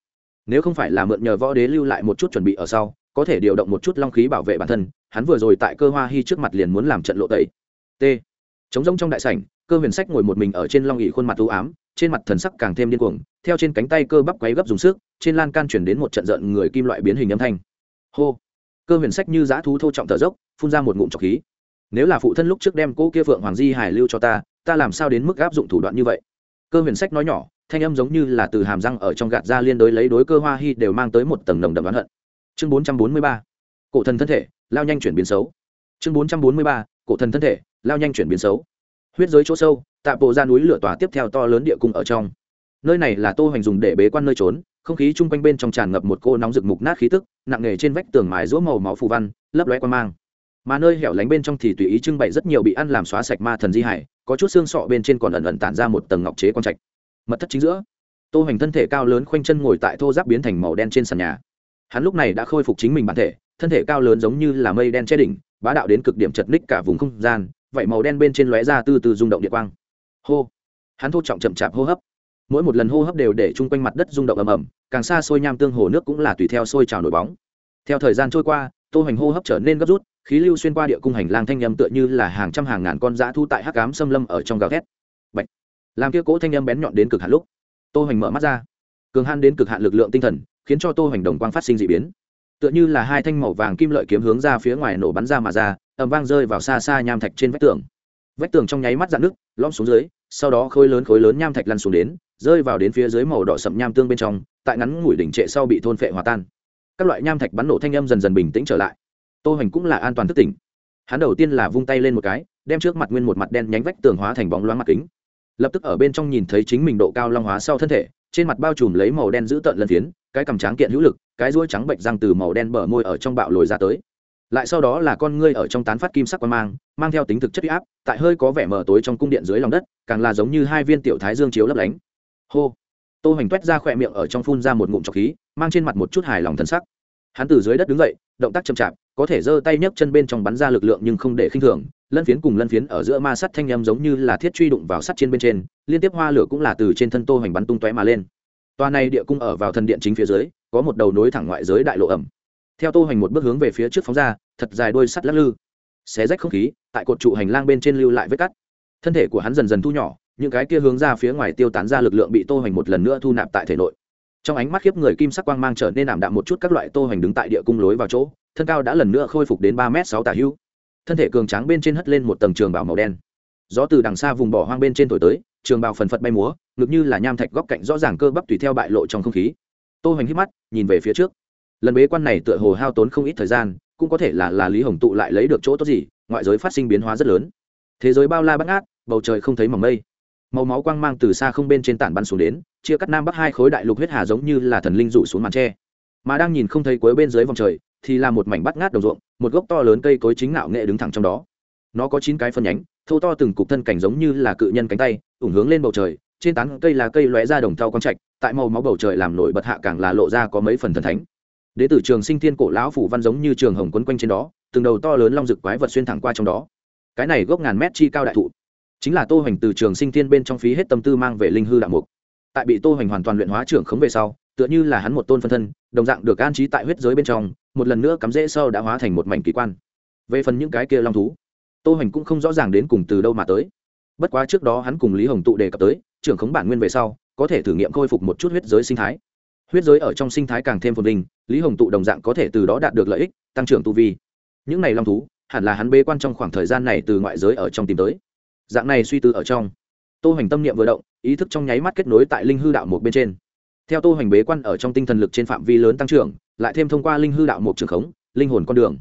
Nếu không phải là mượn nhờ võ đế lưu lại một chút chuẩn bị ở sau, có thể điều động một chút long khí bảo vệ bản thân, hắn vừa rồi tại cơ hoa hy trước mặt liền muốn làm trận lộ tẩy. T. Chống rông trong đại sảnh, cơ huyền sách ngồi một mình ở trên long ỉ khuôn mặt u ám, trên mặt thần sắc càng thêm điên cuồng, theo trên cánh tay cơ bắp quấy gấp dùng sức, trên lan can chuyển đến một trận giận người kim loại biến hình âm thanh. Hô. Cơ huyền sách như g thú thô trọng thở dốc, phun ra một ngụm trọc khí. Nếu là phụ thân lúc trước đem cô kia phượng hoàng di hải lưu cho ta ta làm sao đến mức áp dụng thủ đoạn như vậy? Cơ huyền sách nói nhỏ, thanh âm giống như là từ hàm răng ở trong gạt ra liên đối lấy đối cơ hoa hy đều mang tới một tầng nồng đậm oán hận. Chương bốn trăm bốn mươi ba, cổ thần thân thể, lao nhanh chuyển biến xấu. Chương bốn trăm bốn mươi ba, cổ thần thân thể, lao nhanh chuyển biến xấu. Huyết giới chỗ sâu, tạ bộ ra núi lửa tỏa tiếp theo to lớn địa cung ở trong. Nơi này là tô hoành dùng để bế quan nơi trốn, không khí chung quanh bên trong tràn ngập một cô nóng rực mục nát khí tức, nặng nề trên vách tường mái rũa màu máu phù văn, lấp lóe quan mang mà nơi hẻo lánh bên trong thì tùy ý trưng bày rất nhiều bị ăn làm xóa sạch ma thần di hải, có chút xương sọ bên trên còn ẩn ẩn tản ra một tầng ngọc chế con trạch. Mật thất chính giữa, tô hoành thân thể cao lớn khoanh chân ngồi tại thô giáp biến thành màu đen trên sàn nhà. Hắn lúc này đã khôi phục chính mình bản thể, thân thể cao lớn giống như là mây đen che đỉnh, bá đạo đến cực điểm chật ních cả vùng không gian, vậy màu đen bên trên lóe ra từ từ rung động địa quang. Hô! Hắn thô trọng chậm chạp hô hấp. Mỗi một lần hô hấp đều để chung quanh mặt đất rung động ầm ầm, càng xa xôi nham tương hồ nước cũng là tùy theo sôi trào nổi bóng. Theo thời gian trôi qua, tô hoành hô hấp trở nên gấp rút khí lưu xuyên qua địa cung hành lang thanh âm tựa như là hàng trăm hàng ngàn con dã thu tại hắc ám xâm lâm ở trong gào thét. Bạch. làm kia cỗ thanh âm bén nhọn đến cực hạn lúc, tô hoành mở mắt ra. Cường han đến cực hạn lực lượng tinh thần, khiến cho tô hoành đồng quang phát sinh dị biến. Tựa như là hai thanh màu vàng kim lợi kiếm hướng ra phía ngoài nổ bắn ra mà ra, ầm vang rơi vào xa xa nham thạch trên vách tường. Vách tường trong nháy mắt dạn nứt, lõm xuống dưới, sau đó khối lớn khối lớn nham thạch lăn xuống đến, rơi vào đến phía dưới màu đỏ sậm nham tương bên trong, tại ngắn ngủi đỉnh trệ sau bị thôn phệ hòa tan. Các loại nham thạch bắn nổ thanh âm dần dần bình tĩnh trở lại tô hoành cũng là an toàn thức tỉnh. Hắn đầu tiên là vung tay lên một cái, đem trước mặt nguyên một mặt đen nhánh vách tường hóa thành bóng loáng mặt kính. Lập tức ở bên trong nhìn thấy chính mình độ cao long hóa sau thân thể, trên mặt bao trùm lấy màu đen giữ tợn lân phiến, cái cằm tráng kiện hữu lực, cái ruôi trắng bệnh răng từ màu đen bờ môi ở trong bạo lồi ra tới. Lại sau đó là con ngươi ở trong tán phát kim sắc quan mang mang theo tính thực chất huy áp, tại hơi có vẻ mờ tối trong cung điện dưới lòng đất, càng là giống như hai viên tiểu thái dương chiếu lấp lánh. Hô! Tô hoành t ra khỏe miệng ở trong phun ra một ngụm trọc khí, mang trên mặt một chút hài lòng thân sắc hắn từ dưới đất đứng dậy, động tác chậm chạp, có thể giơ tay nhấc chân bên trong bắn ra lực lượng nhưng không để khinh thường. Lân phiến cùng lân phiến ở giữa ma sắt thanh em giống như là thiết truy đụng vào sắt trên bên trên, liên tiếp hoa lửa cũng là từ trên thân tô hoành bắn tung tóe mà lên. Tòa này địa cung ở vào thần điện chính phía dưới, có một đầu nối thẳng ngoại giới đại lộ ẩm. Theo tô hoành một bước hướng về phía trước phóng ra, thật dài đôi sắt lắc lư. Xé rách không khí, tại cột trụ hành lang bên trên lưu lại vết cắt. Thân thể của hắn dần dần thu nhỏ, những cái kia hướng ra phía ngoài tiêu tán ra lực lượng bị tô hoành một lần nữa thu nạp tại thể nội trong ánh mắt khiếp người kim sắc quang mang trở nên ảm đạm một chút, các loại tô hoành đứng tại địa cung lối vào chỗ, thân cao đã lần nữa khôi phục đến ba m sáu tà hưu. Thân thể cường tráng bên trên hất lên một tầng trường bảo màu đen. Gió từ đằng xa vùng bỏ hoang bên trên thổi tới, trường bào phần phật bay múa, ngực như là nham thạch góc cạnh rõ ràng cơ bắp tùy theo bại lộ trong không khí. Tô hoành hít mắt, nhìn về phía trước. Lần bế quan này tựa hồ hao tốn không ít thời gian, cũng có thể là là lý hồng tụ lại lấy được chỗ tốt gì, ngoại giới phát sinh biến hóa rất lớn. Thế giới bao la bắt ngát bầu trời không thấy mỏng mây màu máu quang mang từ xa không bên trên tản bắn xuống đến, chia cắt nam bắc hai khối đại lục huyết hà giống như là thần linh rủ xuống màn tre. Mà đang nhìn không thấy cuối bên dưới vòng trời, thì là một mảnh bắt ngát đồng ruộng, một gốc to lớn cây cối chính ngạo nghệ đứng thẳng trong đó. Nó có chín cái phân nhánh, thô to từng cục thân cảnh giống như là cự nhân cánh tay, ủng hướng lên bầu trời, trên tán cây là cây lóe ra đồng thau quang trạch, tại màu máu bầu trời làm nổi bật hạ càng là lộ ra có mấy phần thần thánh. Đế tử trường sinh thiên cổ lão phủ văn giống như trường hồng quấn quanh trên đó, từng đầu to lớn long rực quái vật xuyên thẳng qua trong đó. Cái này gốc ngàn mét chi cao đại thụ chính là tô hoành từ trường sinh thiên bên trong phí hết tâm tư mang về linh hư đạo mục. Tại bị tô hoành hoàn toàn luyện hóa trưởng khống về sau, tựa như là hắn một tôn phân thân, đồng dạng được an trí tại huyết giới bên trong, một lần nữa cắm rễ sau đã hóa thành một mảnh kỳ quan. Về phần những cái kia long thú, tô hoành cũng không rõ ràng đến cùng từ đâu mà tới. Bất quá trước đó hắn cùng lý hồng tụ đề cập tới, trưởng khống bản nguyên về sau, có thể thử nghiệm khôi phục một chút huyết giới sinh thái. Huyết giới ở trong sinh thái càng thêm phồn vinh, lý hồng tụ đồng dạng có thể từ đó đạt được lợi ích, tăng trưởng tu vi. Những này long thú, hẳn là hắn bê quan trong khoảng thời gian này từ ngoại giới ở trong tìm tới dạng này suy tư ở trong, tô hoành tâm niệm vừa động, ý thức trong nháy mắt kết nối tại linh hư đạo một bên trên. Theo tô hoành bế quan ở trong tinh thần lực trên phạm vi lớn tăng trưởng, lại thêm thông qua linh hư đạo một trường khống, linh hồn con đường.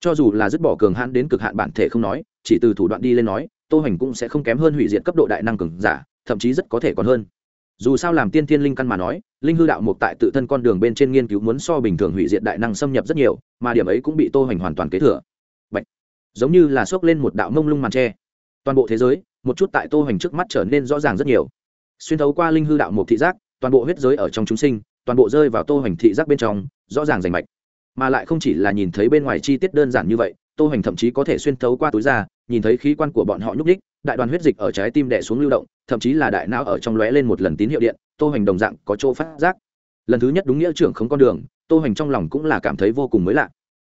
Cho dù là dứt bỏ cường hãn đến cực hạn bản thể không nói, chỉ từ thủ đoạn đi lên nói, tô hoành cũng sẽ không kém hơn hủy diệt cấp độ đại năng cường giả, thậm chí rất có thể còn hơn. Dù sao làm tiên thiên linh căn mà nói, linh hư đạo một tại tự thân con đường bên trên nghiên cứu muốn so bình thường hủy diệt đại năng xâm nhập rất nhiều, mà điểm ấy cũng bị tô hoành hoàn toàn kế thừa. Bạch. giống như là xốc lên một đạo mông lung màn tre toàn bộ thế giới, một chút tại tô hoành trước mắt trở nên rõ ràng rất nhiều. Xuyên thấu qua linh hư đạo một thị giác, toàn bộ huyết giới ở trong chúng sinh, toàn bộ rơi vào tô hoành thị giác bên trong, rõ ràng rành mạch. Mà lại không chỉ là nhìn thấy bên ngoài chi tiết đơn giản như vậy, tô hoành thậm chí có thể xuyên thấu qua túi da nhìn thấy khí quan của bọn họ nhúc nhích, đại đoàn huyết dịch ở trái tim đẻ xuống lưu động, thậm chí là đại não ở trong lóe lên một lần tín hiệu điện, tô hoành đồng dạng có chỗ phát giác. Lần thứ nhất đúng nghĩa trưởng không con đường, tô hoành trong lòng cũng là cảm thấy vô cùng mới lạ.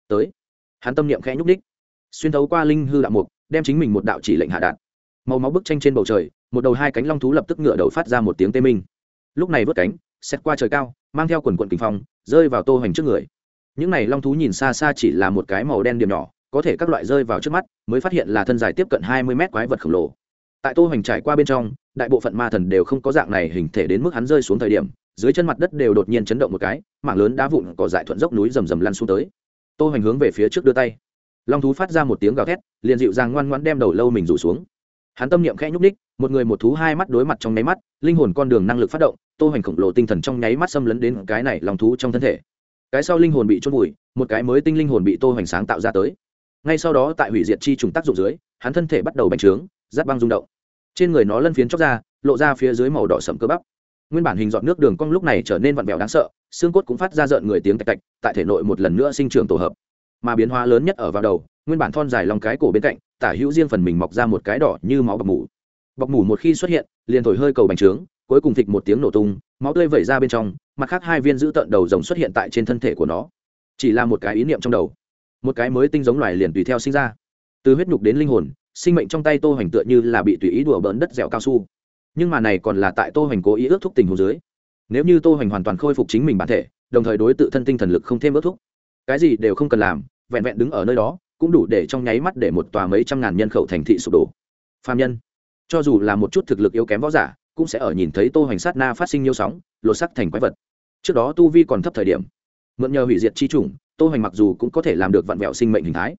Tới. Hắn tâm niệm khẽ nhúc nhích. Xuyên thấu qua linh hư đạo mục đem chính mình một đạo chỉ lệnh hạ đạn màu máu bức tranh trên bầu trời, một đầu hai cánh long thú lập tức ngựa đầu phát ra một tiếng tê minh. Lúc này vút cánh, xét qua trời cao, mang theo quần quận kinh phong, rơi vào tô hoành trước người. Những này long thú nhìn xa xa chỉ là một cái màu đen điểm nhỏ, có thể các loại rơi vào trước mắt, mới phát hiện là thân dài tiếp cận hai mươi mét quái vật khổng lồ. Tại tô hoành trải qua bên trong, đại bộ phận ma thần đều không có dạng này hình thể đến mức hắn rơi xuống thời điểm, dưới chân mặt đất đều đột nhiên chấn động một cái, mảng lớn đá vụn cỏ dại thuận dốc núi rầm rầm lăn xuống tới. Tô hoành hướng về phía trước đưa tay long thú phát ra một tiếng gào thét, liền dịu dàng ngoan ngoãn đem đầu lâu mình rủ xuống. Hắn tâm niệm khẽ nhúc ních một người một thú hai mắt đối mặt trong nháy mắt, linh hồn con đường năng lực phát động, tô hoành khổng lồ tinh thần trong nháy mắt xâm lấn đến cái này lòng thú trong thân thể. Cái sau linh hồn bị chôn vùi, một cái mới tinh linh hồn bị tô hoành sáng tạo ra tới. Ngay sau đó tại hủy diệt chi trùng tác dụng dưới, hắn thân thể bắt đầu bành trướng, rát băng rung động. Trên người nó lân phiến chóc ra, lộ ra phía dưới màu đỏ sẫm cơ bắp. Nguyên bản hình dọn nước đường cong lúc này trở nên vặn vẹo đáng sợ, xương cốt cũng phát ra rợn người tiếng tạch tạch, tại thể nội một lần nữa sinh trưởng tổ hợp mà biến hóa lớn nhất ở vào đầu, nguyên bản thon dài lòng cái cổ bên cạnh, tả hữu riêng phần mình mọc ra một cái đỏ như máu bọc mủ. Bọc mủ một khi xuất hiện, liền thổi hơi cầu bành trướng, cuối cùng thịt một tiếng nổ tung, máu tươi vẩy ra bên trong, mặt khác hai viên giữ tợn đầu rồng xuất hiện tại trên thân thể của nó. Chỉ là một cái ý niệm trong đầu, một cái mới tinh giống loài liền tùy theo sinh ra. Từ huyết nhục đến linh hồn, sinh mệnh trong tay tô hoành tựa như là bị tùy ý đùa bỡn đất dẻo cao su. Nhưng mà này còn là tại tô hoành cố ý ước thúc tình hồ dưới. Nếu như tô hoành hoàn toàn khôi phục chính mình bản thể, đồng thời đối tự thân tinh thần lực không thêm ước thúc, cái gì đều không cần làm vẹn vẹn đứng ở nơi đó, cũng đủ để trong nháy mắt để một tòa mấy trăm ngàn nhân khẩu thành thị sụp đổ. Phạm nhân. Cho dù là một chút thực lực yếu kém võ giả, cũng sẽ ở nhìn thấy tô hoành sát na phát sinh nhiều sóng, lột sắc thành quái vật. Trước đó tu vi còn thấp thời điểm, mượn nhờ hủy diệt chi chủng, tô hoành mặc dù cũng có thể làm được vặn vẹo sinh mệnh hình thái,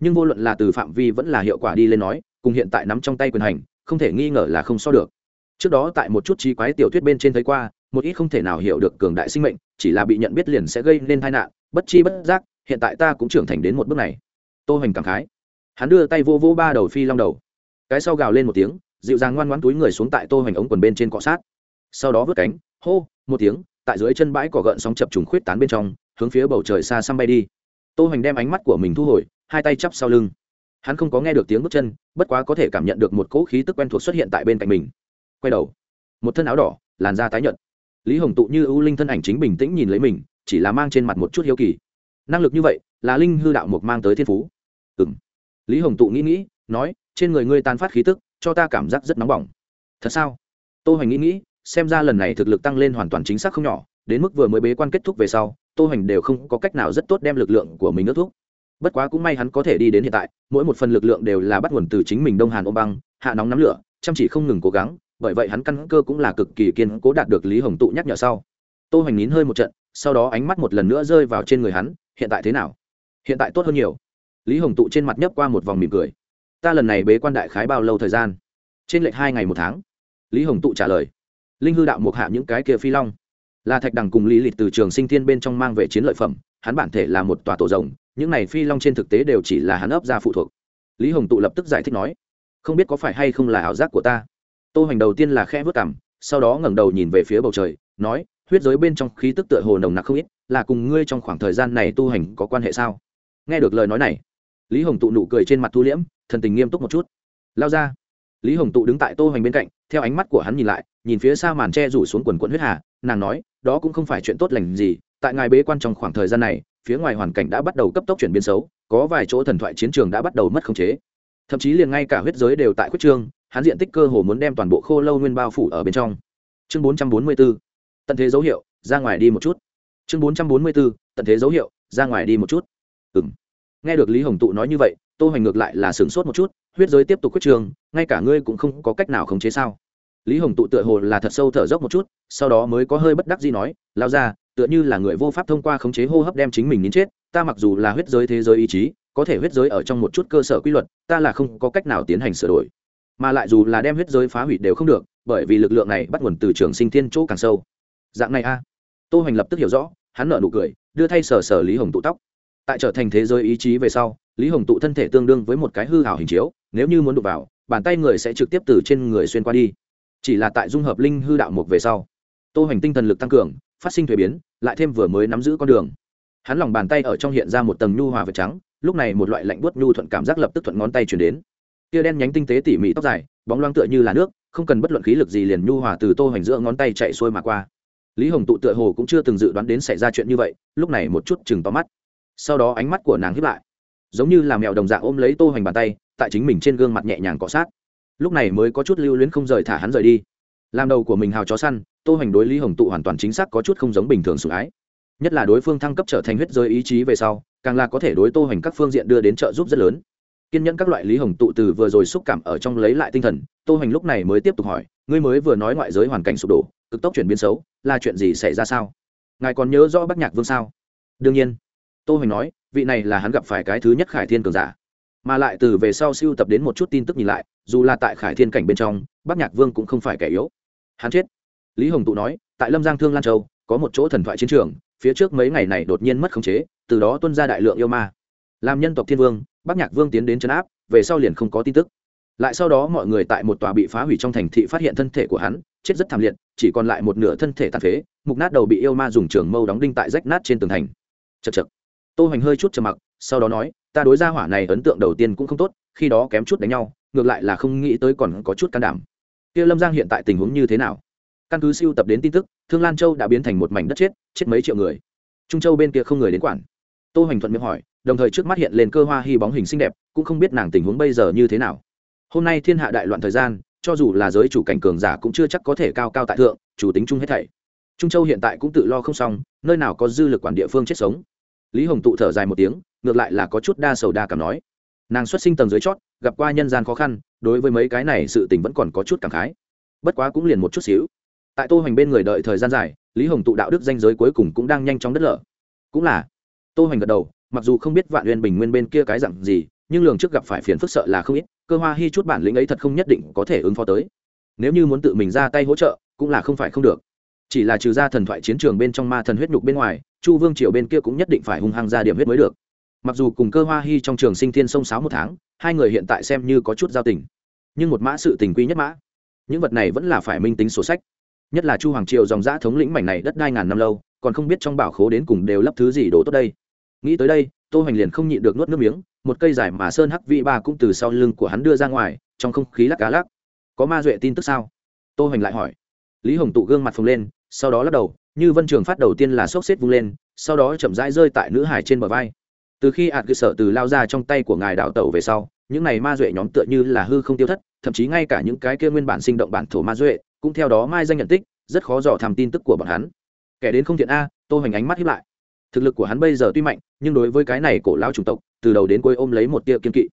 nhưng vô luận là từ phạm vi vẫn là hiệu quả đi lên nói, cùng hiện tại nắm trong tay quyền hành, không thể nghi ngờ là không so được. Trước đó tại một chút trí quái tiểu thuyết bên trên thấy qua, một ít không thể nào hiểu được cường đại sinh mệnh, chỉ là bị nhận biết liền sẽ gây nên tai nạn, bất chi bất giác hiện tại ta cũng trưởng thành đến một bước này. Tô hoành cảm khái. Hắn đưa tay vô vô ba đầu phi long đầu. Cái sau gào lên một tiếng, dịu dàng ngoan ngoãn túi người xuống tại tô hoành ống quần bên trên cọ sát. Sau đó vớt cánh, hô, một tiếng, tại dưới chân bãi cỏ gợn sóng chập trùng khuyết tán bên trong, hướng phía bầu trời xa xăm bay đi. Tô hoành đem ánh mắt của mình thu hồi, hai tay chắp sau lưng. Hắn không có nghe được tiếng bước chân, bất quá có thể cảm nhận được một cỗ khí tức quen thuộc xuất hiện tại bên cạnh mình. Quay đầu, một thân áo đỏ, làn da tái nhợt. Lý hồng tụ như ưu linh thân ảnh chính bình tĩnh nhìn lấy mình, chỉ là mang trên mặt một chút hiếu kỳ năng lực như vậy, là linh hư đạo mục mang tới thiên phú. Ừ lý hồng tụ nghĩ nghĩ, nói, trên người ngươi tan phát khí tức, cho ta cảm giác rất nóng bỏng. Thật sao? Tô hoành nghĩ nghĩ, xem ra lần này thực lực tăng lên hoàn toàn chính xác không nhỏ, đến mức vừa mới bế quan kết thúc về sau, tô hoành đều không có cách nào rất tốt đem lực lượng của mình ước thuốc. bất quá cũng may hắn có thể đi đến hiện tại, mỗi một phần lực lượng đều là bắt nguồn từ chính mình đông hàn ôm băng, hạ nóng nắm lửa, chăm chỉ không ngừng cố gắng, bởi vậy hắn căn cơ cũng là cực kỳ kiên cố đạt được lý hồng tụ nhắc nhở sau. Tô hoành nín hơi một trận sau đó ánh mắt một lần nữa rơi vào trên người hắn, hiện tại thế nào? Hiện tại tốt hơn nhiều. Lý hồng tụ trên mặt nhấp qua một vòng mỉm cười. Ta lần này bế quan đại khái bao lâu thời gian? Trên lệch hai ngày một tháng. Lý hồng tụ trả lời. Linh hư đạo mục hạ những cái kia phi long. Là thạch đằng cùng lý lịch từ trường sinh thiên bên trong mang về chiến lợi phẩm, hắn bản thể là một tòa tổ rồng, những này phi long trên thực tế đều chỉ là hắn ấp ra phụ thuộc. Lý hồng tụ lập tức giải thích nói, không biết có phải hay không là ảo giác của ta? Tô hoành đầu tiên là khe vớt cảm sau đó ngẩng đầu nhìn về phía bầu trời, nói huyết giới bên trong khí tức tựa hồ nồng nặc không ít, là cùng ngươi trong khoảng thời gian này tu hành có quan hệ sao? Nghe được lời nói này, lý hồng tụ nụ cười trên mặt thu liễm, thần tình nghiêm túc một chút. Lao ra. Lý hồng tụ đứng tại tô hoành bên cạnh, theo ánh mắt của hắn nhìn lại, nhìn phía xa màn tre rủ xuống quần quận huyết hà, nàng nói, đó cũng không phải chuyện tốt lành gì, tại ngài bế quan trong khoảng thời gian này, phía ngoài hoàn cảnh đã bắt đầu cấp tốc chuyển biến xấu, có vài chỗ thần thoại chiến trường đã bắt đầu mất khống chế. Thậm chí liền ngay cả huyết giới đều tại khuyết trương, hắn diện tích cơ hồ muốn đem toàn bộ khô lâu nguyên bao phủ ở bên trong. Chương bốn trăm bốn mươi bốn tận thế dấu hiệu, ra ngoài đi một chút. Chương bốn trăm bốn mươi bốn tận thế dấu hiệu, ra ngoài đi một chút. Ừ m nghe được lý hồng tụ nói như vậy, tô hoành ngược lại là sửng sốt một chút, huyết giới tiếp tục quyết trường, ngay cả ngươi cũng không có cách nào khống chế sao? Lý hồng tụ tựa hồ là thật sâu thở dốc một chút, sau đó mới có hơi bất đắc gì nói lao ra tựa như là người vô pháp thông qua khống chế hô hấp đem chính mình nín chết, ta mặc dù là huyết giới thế giới ý chí, có thể huyết giới ở trong một chút cơ sở quy luật, ta là không có cách nào tiến hành sửa đổi. Mà lại dù là đem huyết giới phá hủy đều không được, bởi vì lực lượng này bắt nguồn từ trường sinh thiên chỗ càng sâu dạng này a. Tô hoành lập tức hiểu rõ, hắn nở nụ cười, đưa thay sở sở lý hồng tụ tóc. Tại trở thành thế giới ý chí về sau, lý hồng tụ thân thể tương đương với một cái hư hảo hình chiếu, nếu như muốn đụng vào, bàn tay người sẽ trực tiếp từ trên người xuyên qua đi. Chỉ là tại dung hợp linh hư đạo mục về sau, tô hoành tinh thần lực tăng cường, phát sinh thuế biến, lại thêm vừa mới nắm giữ con đường. Hắn lòng bàn tay ở trong hiện ra một tầng nhu hòa vật trắng, lúc này một loại lạnh buốt nhu thuận cảm giác lập tức thuận ngón tay chuyển đến. Tia đen nhánh tinh tế tỉ mỉ tóc dài, bóng loang tựa như là nước, không cần bất luận khí lực gì liền nhu hòa từ tô hoành giữa ngón tay chạy xuôi mà qua lý hồng tụ tựa hồ cũng chưa từng dự đoán đến xảy ra chuyện như vậy, lúc này một chút chừng tóm mắt. Sau đó ánh mắt của nàng hiếp lại, giống như là mèo đồng dạng ôm lấy tô hoành bàn tay, tại chính mình trên gương mặt nhẹ nhàng cọ sát. Lúc này mới có chút lưu luyến không rời thả hắn rời đi. Làm đầu của mình hào chó săn, tô hoành đối lý hồng tụ hoàn toàn chính xác có chút không giống bình thường sủng ái. Nhất là đối phương thăng cấp trở thành huyết giới ý chí về sau, càng là có thể đối tô hoành các phương diện đưa đến trợ giúp rất lớn. Kiên nhẫn các loại lý hồng tụ từ vừa rồi xúc cảm ở trong lấy lại tinh thần, tô hoành lúc này mới tiếp tục hỏi, ngươi mới vừa nói ngoại giới hoàn cảnh sụp đổ cực tốc chuyển biến xấu, là chuyện gì xảy ra sao? Ngài còn nhớ rõ bắc nhạc vương sao? Đương nhiên. Tô hoành nói, vị này là hắn gặp phải cái thứ nhất khải thiên cường giả. Mà lại từ về sau siêu tập đến một chút tin tức nhìn lại, dù là tại khải thiên cảnh bên trong, bắc nhạc vương cũng không phải kẻ yếu. Hắn chết. Lý hồng tụ nói, tại lâm giang thương lan châu, có một chỗ thần thoại chiến trường, phía trước mấy ngày này đột nhiên mất khống chế, từ đó tuân ra đại lượng yêu ma. Làm nhân tộc thiên vương, bắc nhạc vương tiến đến trấn áp, về sau liền không có tin tức. Lại sau đó mọi người tại một tòa bị phá hủy trong thành thị phát hiện thân thể của hắn chết rất thảm liệt, chỉ còn lại một nửa thân thể tàn phế, mục nát đầu bị yêu ma dùng trường mâu đóng đinh tại rách nát trên tường thành. Chậc chậc. tô hoành hơi chút trầm mặc, sau đó nói, ta đối ra hỏa này ấn tượng đầu tiên cũng không tốt, khi đó kém chút đánh nhau, ngược lại là không nghĩ tới còn có chút can đảm. Kia lâm giang hiện tại tình huống như thế nào? Căn cứ siêu tập đến tin tức, thương lan châu đã biến thành một mảnh đất chết chết mấy triệu người. Trung châu bên kia không người đến quản. Tô hoành thuận miệng hỏi, đồng thời trước mắt hiện lên cơ hoa hy bóng hình xinh đẹp, cũng không biết nàng tình huống bây giờ như thế nào. Hôm nay thiên hạ đại loạn thời gian cho dù là giới chủ cảnh cường giả cũng chưa chắc có thể cao cao tại thượng, chủ tính chung hết thảy. Trung châu hiện tại cũng tự lo không xong, nơi nào có dư lực quản địa phương chết sống. Lý hồng tụ thở dài một tiếng, ngược lại là có chút đa sầu đa cảm nói. Nàng xuất sinh tầng dưới chót, gặp qua nhân gian khó khăn, đối với mấy cái này sự tình vẫn còn có chút cảm khái. Bất quá cũng liền một chút xíu. Tại tô hoành bên người đợi thời gian dài, lý hồng tụ đạo đức danh giới cuối cùng cũng đang nhanh chóng đất lở. Cũng là, tô hoành gật đầu, mặc dù không biết vạn uyên bình nguyên bên kia cái dặn gì, nhưng lường trước gặp phải phiền phức sợ là không ít cơ hoa hy chút bản lĩnh ấy thật không nhất định có thể ứng phó tới. Nếu như muốn tự mình ra tay hỗ trợ, cũng là không phải không được. Chỉ là trừ ra thần thoại chiến trường bên trong ma thần huyết nhục bên ngoài, chu vương triều bên kia cũng nhất định phải hung hăng ra điểm huyết mới được. Mặc dù cùng cơ hoa hy trong trường sinh thiên sông sáu một tháng, hai người hiện tại xem như có chút giao tình. Nhưng một mã sự tình quy nhất mã. Những vật này vẫn là phải minh tính sổ sách. Nhất là chu hoàng triều dòng giã thống lĩnh mảnh này đất đai ngàn năm lâu, còn không biết trong bảo khố đến cùng đều lấp thứ gì đổ tốt đây. Nghĩ tới đây tô hoành liền không nhịn được nuốt nước miếng, một cây dài mà sơn hắc Vĩ ba cũng từ sau lưng của hắn đưa ra ngoài, trong không khí lắc cá lắc. Có ma duệ tin tức sao? Tô hoành lại hỏi. Lý hồng tụ gương mặt phồng lên, sau đó lắc đầu, như vân trường phát đầu tiên là sốc xếp vung lên, sau đó chậm rãi rơi tại nữ hải trên bờ vai. Từ khi ạt cơ sở từ lao ra trong tay của ngài đạo tẩu về sau, những này ma duệ nhóm tựa như là hư không tiêu thất, thậm chí ngay cả những cái kia nguyên bản sinh động bản thổ ma duệ, cũng theo đó mai danh nhận tích, rất khó dò thàm tin tức của bọn hắn. Kẻ đến không thiện a, tô hoành ánh mắt hiếp lại thực lực của hắn bây giờ tuy mạnh, nhưng đối với cái này cổ lão chủng tộc, từ đầu đến cuối ôm lấy một tia kiên kỵ.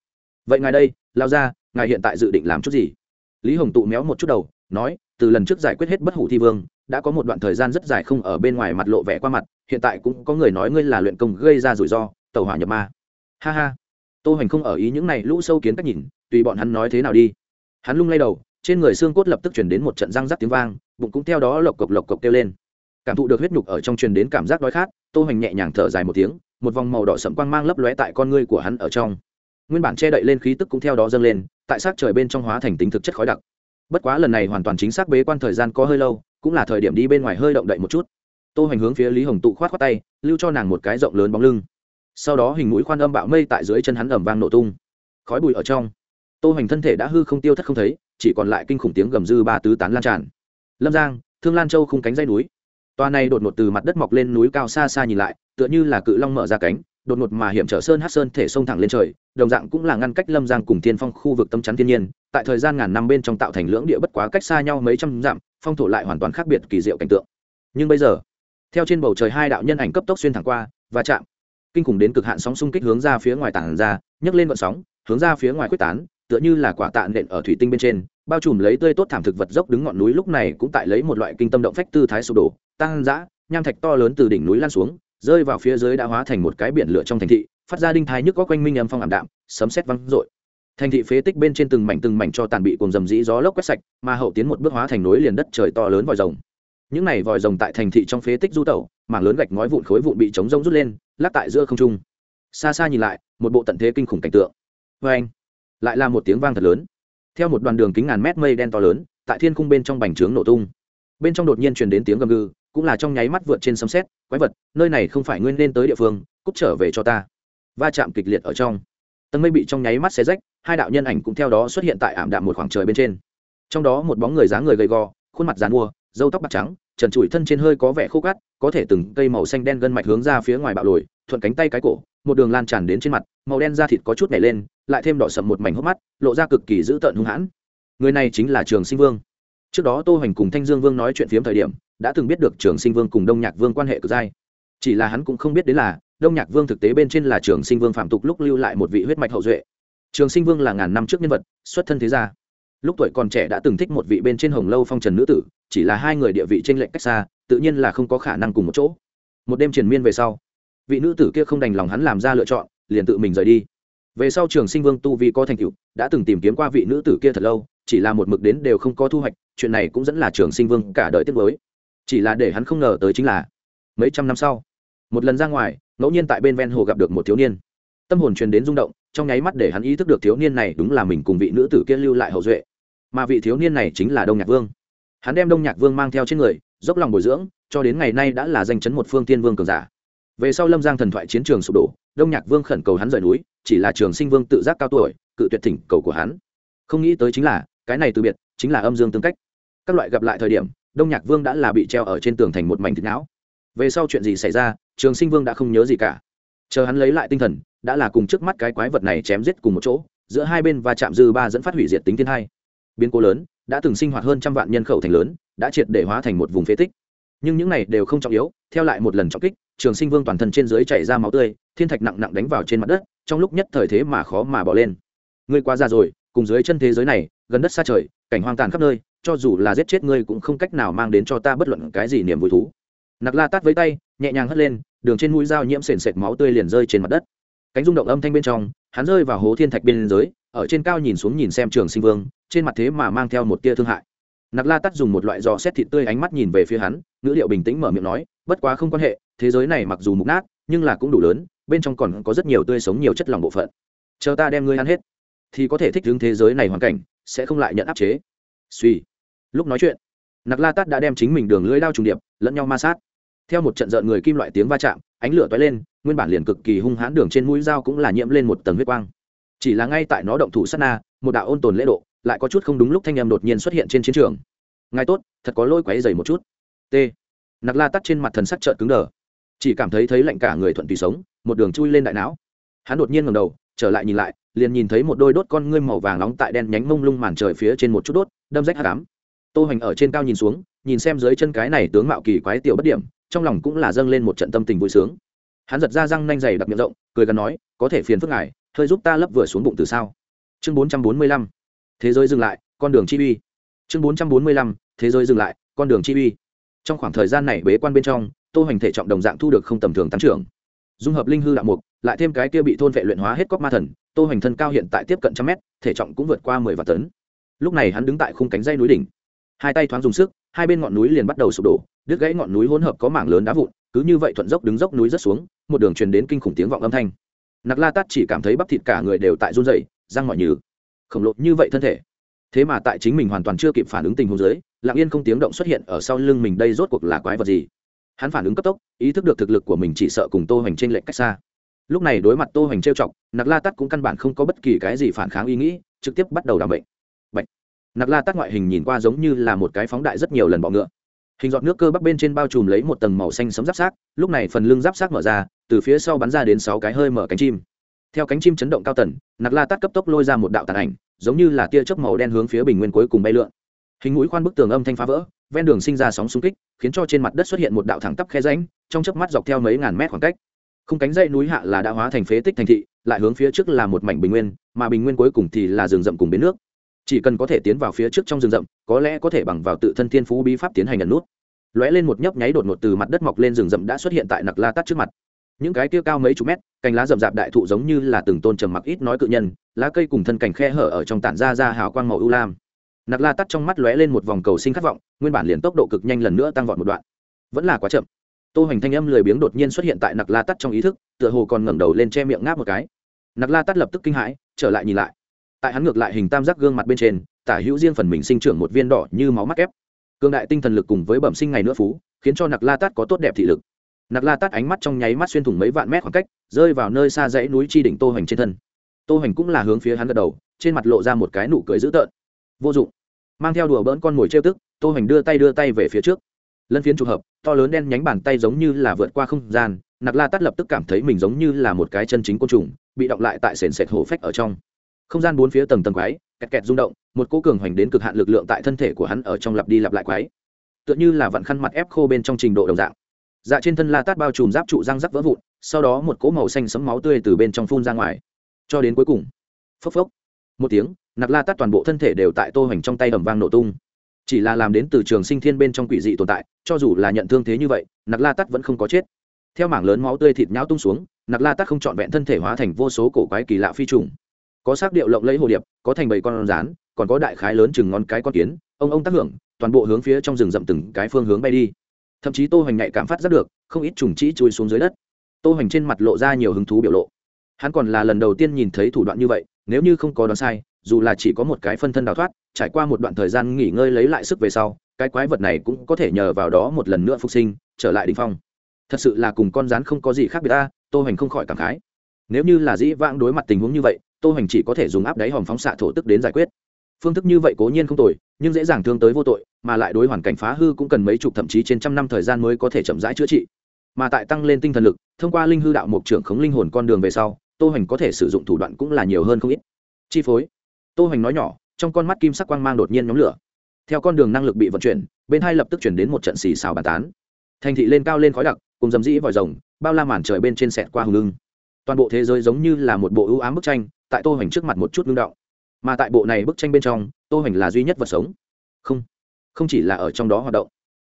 Vậy ngài đây lao ra ngài hiện tại dự định làm chút gì? Lý hồng tụ méo một chút đầu, nói, từ lần trước giải quyết hết bất hủ thi vương, đã có một đoạn thời gian rất dài không ở bên ngoài mặt lộ vẻ qua mặt, hiện tại cũng có người nói ngươi là luyện công gây ra rủi ro tàu hỏa nhập ma. Ha ha. Tô hoành không ở ý những này lũ sâu kiến cách nhìn, tùy bọn hắn nói thế nào đi. Hắn lung lay đầu, trên người xương cốt lập tức chuyển đến một trận răng rắc tiếng vang, bụng cũng theo đó lộc cộc lộc cộc kêu lên cảm thụ được huyết nhục ở trong truyền đến cảm giác đói khát, tô hoành nhẹ nhàng thở dài một tiếng, một vòng màu đỏ sẫm quang mang lấp lóe tại con ngươi của hắn ở trong. Nguyên bản che đậy lên khí tức cũng theo đó dâng lên, tại sát trời bên trong hóa thành tính thực chất khói đặc. Bất quá lần này hoàn toàn chính xác bế quan thời gian có hơi lâu, cũng là thời điểm đi bên ngoài hơi động đậy một chút. Tô hoành hướng phía lý hồng tụ khoát khoát tay, lưu cho nàng một cái rộng lớn bóng lưng. Sau đó hình mũi khoan âm bạo mây tại dưới chân hắn ầm vang nổ tung. Khói bụi ở trong. Tô hoành thân thể đã hư không tiêu thất không thấy, chỉ còn lại kinh khủng tiếng gầm dư ba tứ tán lan tràn. Lâm giang, thương lan châu khung cánh dây núi toa này đột ngột từ mặt đất mọc lên núi cao xa xa nhìn lại, tựa như là cự long mở ra cánh, đột ngột mà hiểm trở sơn hát sơn thể sông thẳng lên trời, đồng dạng cũng là ngăn cách lâm giang cùng thiên phong khu vực tâm chắn thiên nhiên, tại thời gian ngàn năm bên trong tạo thành lưỡng địa bất quá cách xa nhau mấy trăm dặm, phong thổ lại hoàn toàn khác biệt kỳ diệu cảnh tượng. Nhưng bây giờ, theo trên bầu trời hai đạo nhân ảnh cấp tốc xuyên thẳng qua và chạm, kinh khủng đến cực hạn sóng xung kích hướng ra phía ngoài tảng ra, nhấc lên vận sóng, hướng ra phía ngoài quyết tán, tựa như là quả tạ nện ở thủy tinh bên trên, bao trùm lấy tươi tốt thảm thực vật dốc đứng ngọn núi lúc này cũng tại lấy một loại kinh tâm động phách tư thái sụp đổ tăng dã, nham thạch to lớn từ đỉnh núi lan xuống, rơi vào phía dưới đã hóa thành một cái biển lửa trong thành thị, phát ra đinh thái nhức có quanh minh âm phong ảm đạm, sấm sét vang rội thành thị phế tích bên trên từng mảnh từng mảnh cho tàn bị cùng dầm dĩ gió lốc quét sạch, mà hậu tiến một bước hóa thành núi liền đất trời to lớn vòi rồng. Những này vòi rồng tại thành thị trong phế tích du tẩu, mảng lớn gạch ngói vụn khối vụn bị chống rông rút lên, lắc tại giữa không trung. Xa xa nhìn lại, một bộ tận thế kinh khủng cảnh tượng. Vê lại là một tiếng vang thật lớn. Theo một đoàn đường kính ngàn mét mây đen to lớn, tại thiên khung bên trong bành trướng nổ tung. Bên trong đột nhiên truyền đến tiếng gầm gừ cũng là trong nháy mắt vượt trên sấm xét quái vật, nơi này không phải nguyên nên tới địa phương, cút trở về cho ta. Va chạm kịch liệt ở trong. Tầng mây bị trong nháy mắt xé rách, hai đạo nhân ảnh cũng theo đó xuất hiện tại ảm đạm một khoảng trời bên trên. Trong đó một bóng người dáng người gầy gò, khuôn mặt dàn mua dâu tóc bạc trắng, trần trụi thân trên hơi có vẻ khô cát, có thể từng cây màu xanh đen gân mạch hướng ra phía ngoài bạo lồi, thuận cánh tay cái cổ, một đường lan tràn đến trên mặt, màu đen da thịt có chút nhảy lên, lại thêm đỏ sầm một mảnh hốc mắt, lộ ra cực kỳ dữ tợn hung hãn. Người này chính là trường sinh vương trước đó tô hoành cùng thanh dương vương nói chuyện phiếm thời điểm, đã từng biết được trường sinh vương cùng đông nhạc vương quan hệ cực dai. Chỉ là hắn cũng không biết đến là, đông nhạc vương thực tế bên trên là trường sinh vương phạm tục lúc lưu lại một vị huyết mạch hậu duệ. Trường sinh vương là ngàn năm trước nhân vật, xuất thân thế gia. Lúc tuổi còn trẻ đã từng thích một vị bên trên hồng lâu phong trần nữ tử, chỉ là hai người địa vị t r ê n lệch cách xa, tự nhiên là không có khả năng cùng một chỗ. Một đêm triền miên về sau, vị nữ tử kia không đành lòng hắn làm ra lựa chọn, liền tự mình rời đi. Về sau trường sinh vương tu vi có thành tựu, đã từng tìm kiếm qua vị nữ tử kia thật lâu, chỉ là một mực đến đều không có thu hoạch chuyện này cũng dẫn là trường sinh vương cả đời tiết mới chỉ là để hắn không ngờ tới chính là, mấy trăm năm sau, một lần ra ngoài, ngẫu nhiên tại bên ven hồ gặp được một thiếu niên. Tâm hồn truyền đến rung động, trong nháy mắt để hắn ý thức được thiếu niên này đúng là mình cùng vị nữ tử kia lưu lại hậu duệ. Mà vị thiếu niên này chính là đông nhạc vương. Hắn đem đông nhạc vương mang theo trên người, dốc lòng bồi dưỡng, cho đến ngày nay đã là danh chấn một phương tiên vương cường giả. Về sau lâm giang thần thoại chiến trường sụp đổ, đông nhạc vương khẩn cầu hắn rời núi, chỉ là trường sinh vương tự giác cao tuổi, cự tuyệt thỉnh cầu của hắn. Không nghĩ tới chính là, cái này từ biệt, chính là âm dương tương cách các loại gặp lại thời điểm, đông nhạc vương đã là bị treo ở trên tường thành một mảnh thịt não. Về sau chuyện gì xảy ra, trường sinh vương đã không nhớ gì cả. Chờ hắn lấy lại tinh thần, đã là cùng trước mắt cái quái vật này chém giết cùng một chỗ, giữa hai bên và chạm dư ba dẫn phát hủy diệt tính thiên hai. Biến cố lớn, đã từng sinh hoạt hơn trăm vạn nhân khẩu thành lớn, đã triệt để hóa thành một vùng phế tích. Nhưng những này đều không trọng yếu, theo lại một lần trọng kích, trường sinh vương toàn thân trên dưới chảy ra máu tươi, thiên thạch nặng nặng đánh vào trên mặt đất, trong lúc nhất thời thế mà khó mà bỏ lên. Ngươi quá già rồi, cùng dưới chân thế giới này, gần đất xa trời cảnh hoang tàn khắp nơi, cho dù là giết chết ngươi cũng không cách nào mang đến cho ta bất luận cái gì niềm vui thú. Nặc la tát với tay, nhẹ nhàng hất lên, đường trên mũi dao nhiễm sền sệt máu tươi liền rơi trên mặt đất. Cánh rung động âm thanh bên trong, hắn rơi vào hố thiên thạch bên dưới ở trên cao nhìn xuống nhìn xem trường sinh vương, trên mặt thế mà mang theo một tia thương hại. Nặc la tắt dùng một loại giò xét thịt tươi ánh mắt nhìn về phía hắn, ngữ liệu bình tĩnh mở miệng nói, bất quá không quan hệ, thế giới này mặc dù mục nát, nhưng là cũng đủ lớn, bên trong còn có rất nhiều tươi sống nhiều chất lòng bộ phận. Chờ ta đem ngươi ăn hết, thì có thể thích ứng thế giới này hoàn cảnh sẽ không lại nhận áp chế. Suy lúc nói chuyện, nặc la tát đã đem chính mình đường lưới đao trùng điệp, lẫn nhau ma sát. Theo một trận rợn người kim loại tiếng va chạm, ánh lửa toái lên, nguyên bản liền cực kỳ hung hãn đường trên mũi dao cũng là nhiễm lên một tầng huyết quang. Chỉ là ngay tại nó động thủ sát na, một đạo ôn tồn lễ độ, lại có chút không đúng lúc thanh em đột nhiên xuất hiện trên chiến trường. Ngay tốt, thật có lôi quáy dày một chút. T. Nặc la tắt trên mặt thần sắc trợn cứng đờ. Chỉ cảm thấy thấy lạnh cả người thuận tùy sống, một đường chui lên đại não. Hắn đột nhiên ngầm đầu, trở lại nhìn lại liền nhìn thấy một đôi đốt con ngươi màu vàng nóng tại đen nhánh mông lung màn trời phía trên một chút đốt, đâm rách hạ cám tô hoành ở trên cao nhìn xuống, nhìn xem dưới chân cái này tướng mạo kỳ quái tiểu bất điểm, trong lòng cũng là dâng lên một trận tâm tình vui sướng. Hắn giật ra răng nanh dày đặc miệng rộng, cười gần nói, có thể phiền phức ngài, hơi giúp ta lấp vừa xuống bụng từ sau. chương bốn trăm bốn mươi lăm, thế giới dừng lại, con đường chi uy. Chương bốn trăm bốn mươi lăm, thế giới dừng lại, con đường chi uy. Trong khoảng thời gian này bế quan bên trong, tô hoành thể trọng đồng dạng thu được không tầm thường tăng trưởng. Dung hợp linh hư đạo mục lại thêm cái kia bị thôn vệ luyện hóa hết cóc ma thần, tô hoành thân cao hiện tại tiếp cận trăm mét, thể trọng cũng vượt qua mười vạn tấn. Lúc này hắn đứng tại khung cánh dây núi đỉnh. Hai tay thoáng dùng sức, hai bên ngọn núi liền bắt đầu sụp đổ, đứt gãy ngọn núi hỗn hợp có mảng lớn đá vụn, cứ như vậy thuận dốc đứng dốc núi rất xuống, một đường truyền đến kinh khủng tiếng vọng âm thanh. Nặc la tát chỉ cảm thấy bắp thịt cả người đều tại run rẩy, răng mọi nhừ. Khổng lồ như vậy thân thể. Thế mà tại chính mình hoàn toàn chưa kịp phản ứng tình huống dưới, lặng yên không tiếng động xuất hiện ở sau lưng mình đây rốt cuộc là quái vật gì? Hắn phản ứng cấp tốc, ý thức được thực lực của mình chỉ sợ cùng tô hoành trên lệnh cách xa lúc này đối mặt tô hoành trêu chọc, nặc la tắt cũng căn bản không có bất kỳ cái gì phản kháng ý nghĩ, trực tiếp bắt đầu đảm bệnh bệnh nặc la tắt ngoại hình nhìn qua giống như là một cái phóng đại rất nhiều lần bọ ngựa. Hình giọt nước cơ bắp bên trên bao trùm lấy một tầng màu xanh sấm giáp sát lúc này phần lưng giáp sát mở ra, từ phía sau bắn ra đến sáu cái hơi mở cánh chim. Theo cánh chim chấn động cao tần, nặc la tắt cấp tốc lôi ra một đạo tàn ảnh, giống như là tia chớp màu đen hướng phía bình nguyên cuối cùng bay lượn. Hình mũi khoan bức tường âm thanh phá vỡ, ven đường sinh ra sóng xung kích, khiến cho trên mặt đất xuất hiện một đạo thẳng tắp khe ránh trong chớp mắt dọc theo mấy ngàn mét khoảng cách không cánh dãy núi hạ là đã hóa thành phế tích thành thị, lại hướng phía trước là một mảnh bình nguyên, mà bình nguyên cuối cùng thì là rừng rậm cùng bến nước. Chỉ cần có thể tiến vào phía trước trong rừng rậm, có lẽ có thể bằng vào tự thân thiên phú bí pháp tiến hành ẩn nút. Lóe lên một nhấp nháy đột ngột từ mặt đất mọc lên rừng rậm đã xuất hiện tại nặc la tắt trước mặt. Những cái tiêu cao mấy chục mét, cành lá rậm rạp đại thụ giống như là từng tôn trầm mặc ít nói cự nhân, lá cây cùng thân cành khe hở ở trong tản ra ra hào quang màu ưu lam. Nặc la tắt trong mắt lóe lên một vòng cầu sinh khát vọng, nguyên bản liền tốc độ cực nhanh lần nữa tăng vọt một đoạn. Vẫn là quá chậm tô hoành thanh âm lười biếng đột nhiên xuất hiện tại nặc la tắt trong ý thức, tựa hồ còn ngẩng đầu lên che miệng ngáp một cái. Nặc la tắt lập tức kinh hãi, trở lại nhìn lại. Tại hắn ngược lại hình tam giác gương mặt bên trên, tả hữu riêng phần mình sinh trưởng một viên đỏ như máu mắt ép cương đại tinh thần lực cùng với bẩm sinh ngày nữa phú, khiến cho nặc la Tắt có tốt đẹp thị lực. Nặc la Tắt ánh mắt trong nháy mắt xuyên thủng mấy vạn mét khoảng cách, rơi vào nơi xa dãy núi tri đỉnh tô hoành trên thân. Tô hoành cũng là hướng phía hắn gật đầu, trên mặt lộ ra một cái nụ cười dữ tợn. Vô dụng. Mang theo đùa bỡn con mồi trêu tức, tô hoành đưa tay đưa tay về phía trước lân phiến trục hợp, to lớn đen nhánh bàn tay giống như là vượt qua không gian, nặc la tắt lập tức cảm thấy mình giống như là một cái chân chính côn trùng, bị động lại tại sền sệt hổ phách ở trong. Không gian bốn phía tầng tầng quái, kẹt kẹt rung động, một cố cường hoành đến cực hạn lực lượng tại thân thể của hắn ở trong lặp đi lặp lại quái. Tựa như là vặn khăn mặt ép khô bên trong trình độ đồng dạng. Dạ trên thân la tát bao trùm giáp trụ răng rắc vỡ vụn, sau đó một cỗ màu xanh sấm máu tươi từ bên trong phun ra ngoài. Cho đến cuối cùng, phốc phốc, một tiếng, nặc la tát toàn bộ thân thể đều tại tô hoành trong tay đầm vang nổ tung chỉ là làm đến từ trường sinh thiên bên trong quỷ dị tồn tại, cho dù là nhận thương thế như vậy, nặc la tắt vẫn không có chết. Theo mảng lớn máu tươi thịt nhão tung xuống, nặc la tắt không trọn vẹn thân thể hóa thành vô số cổ quái kỳ lạ phi trùng. Có xác điệu lộng lấy hồ điệp, có thành bầy con rán, còn có đại khái lớn chừng ngón cái con kiến, ông ông tác hưởng, toàn bộ hướng phía trong rừng rậm từng cái phương hướng bay đi. Thậm chí tô hoành nhạy cảm phát rất được, không ít trùng trĩ chui xuống dưới đất. Tô hoành trên mặt lộ ra nhiều hứng thú biểu lộ. Hắn còn là lần đầu tiên nhìn thấy thủ đoạn như vậy, nếu như không có đoán sai, dù là chỉ có một cái phân thân đào thoát trải qua một đoạn thời gian nghỉ ngơi lấy lại sức về sau, cái quái vật này cũng có thể nhờ vào đó một lần nữa phục sinh, trở lại đ phong. Thật sự là cùng con rán không có gì khác biệt ta tô hoành không khỏi cảm khái. Nếu như là dĩ vãng đối mặt tình huống như vậy, tô hoành chỉ có thể dùng áp đáy hòm phóng xạ thổ tức đến giải quyết. Phương thức như vậy cố nhiên không tội nhưng dễ dàng thương tới vô tội, mà lại đối hoàn cảnh phá hư cũng cần mấy chục thậm chí trên trăm năm thời gian mới có thể chậm rãi chữa trị. Mà tại tăng lên tinh thần lực, thông qua linh hư đạo mục trưởng khống linh hồn con đường về sau, tô hoành có thể sử dụng thủ đoạn cũng là nhiều hơn không ít. Chi phối. Tô hoành nói nhỏ trong con mắt kim sắc quang mang đột nhiên nhóm lửa. Theo con đường năng lực bị vận chuyển, bên hai lập tức chuyển đến một trận xì xào bàn tán. Thành thị lên cao lên khói đặc, cùng dầm dĩ vòi rồng, bao la màn trời bên trên sẹt qua hùng lưng toàn bộ thế giới giống như là một bộ ưu ám bức tranh, tại tô hoành trước mặt một chút ngưng động. Mà tại bộ này bức tranh bên trong, tô hoành là duy nhất vật sống. Không không chỉ là ở trong đó hoạt động.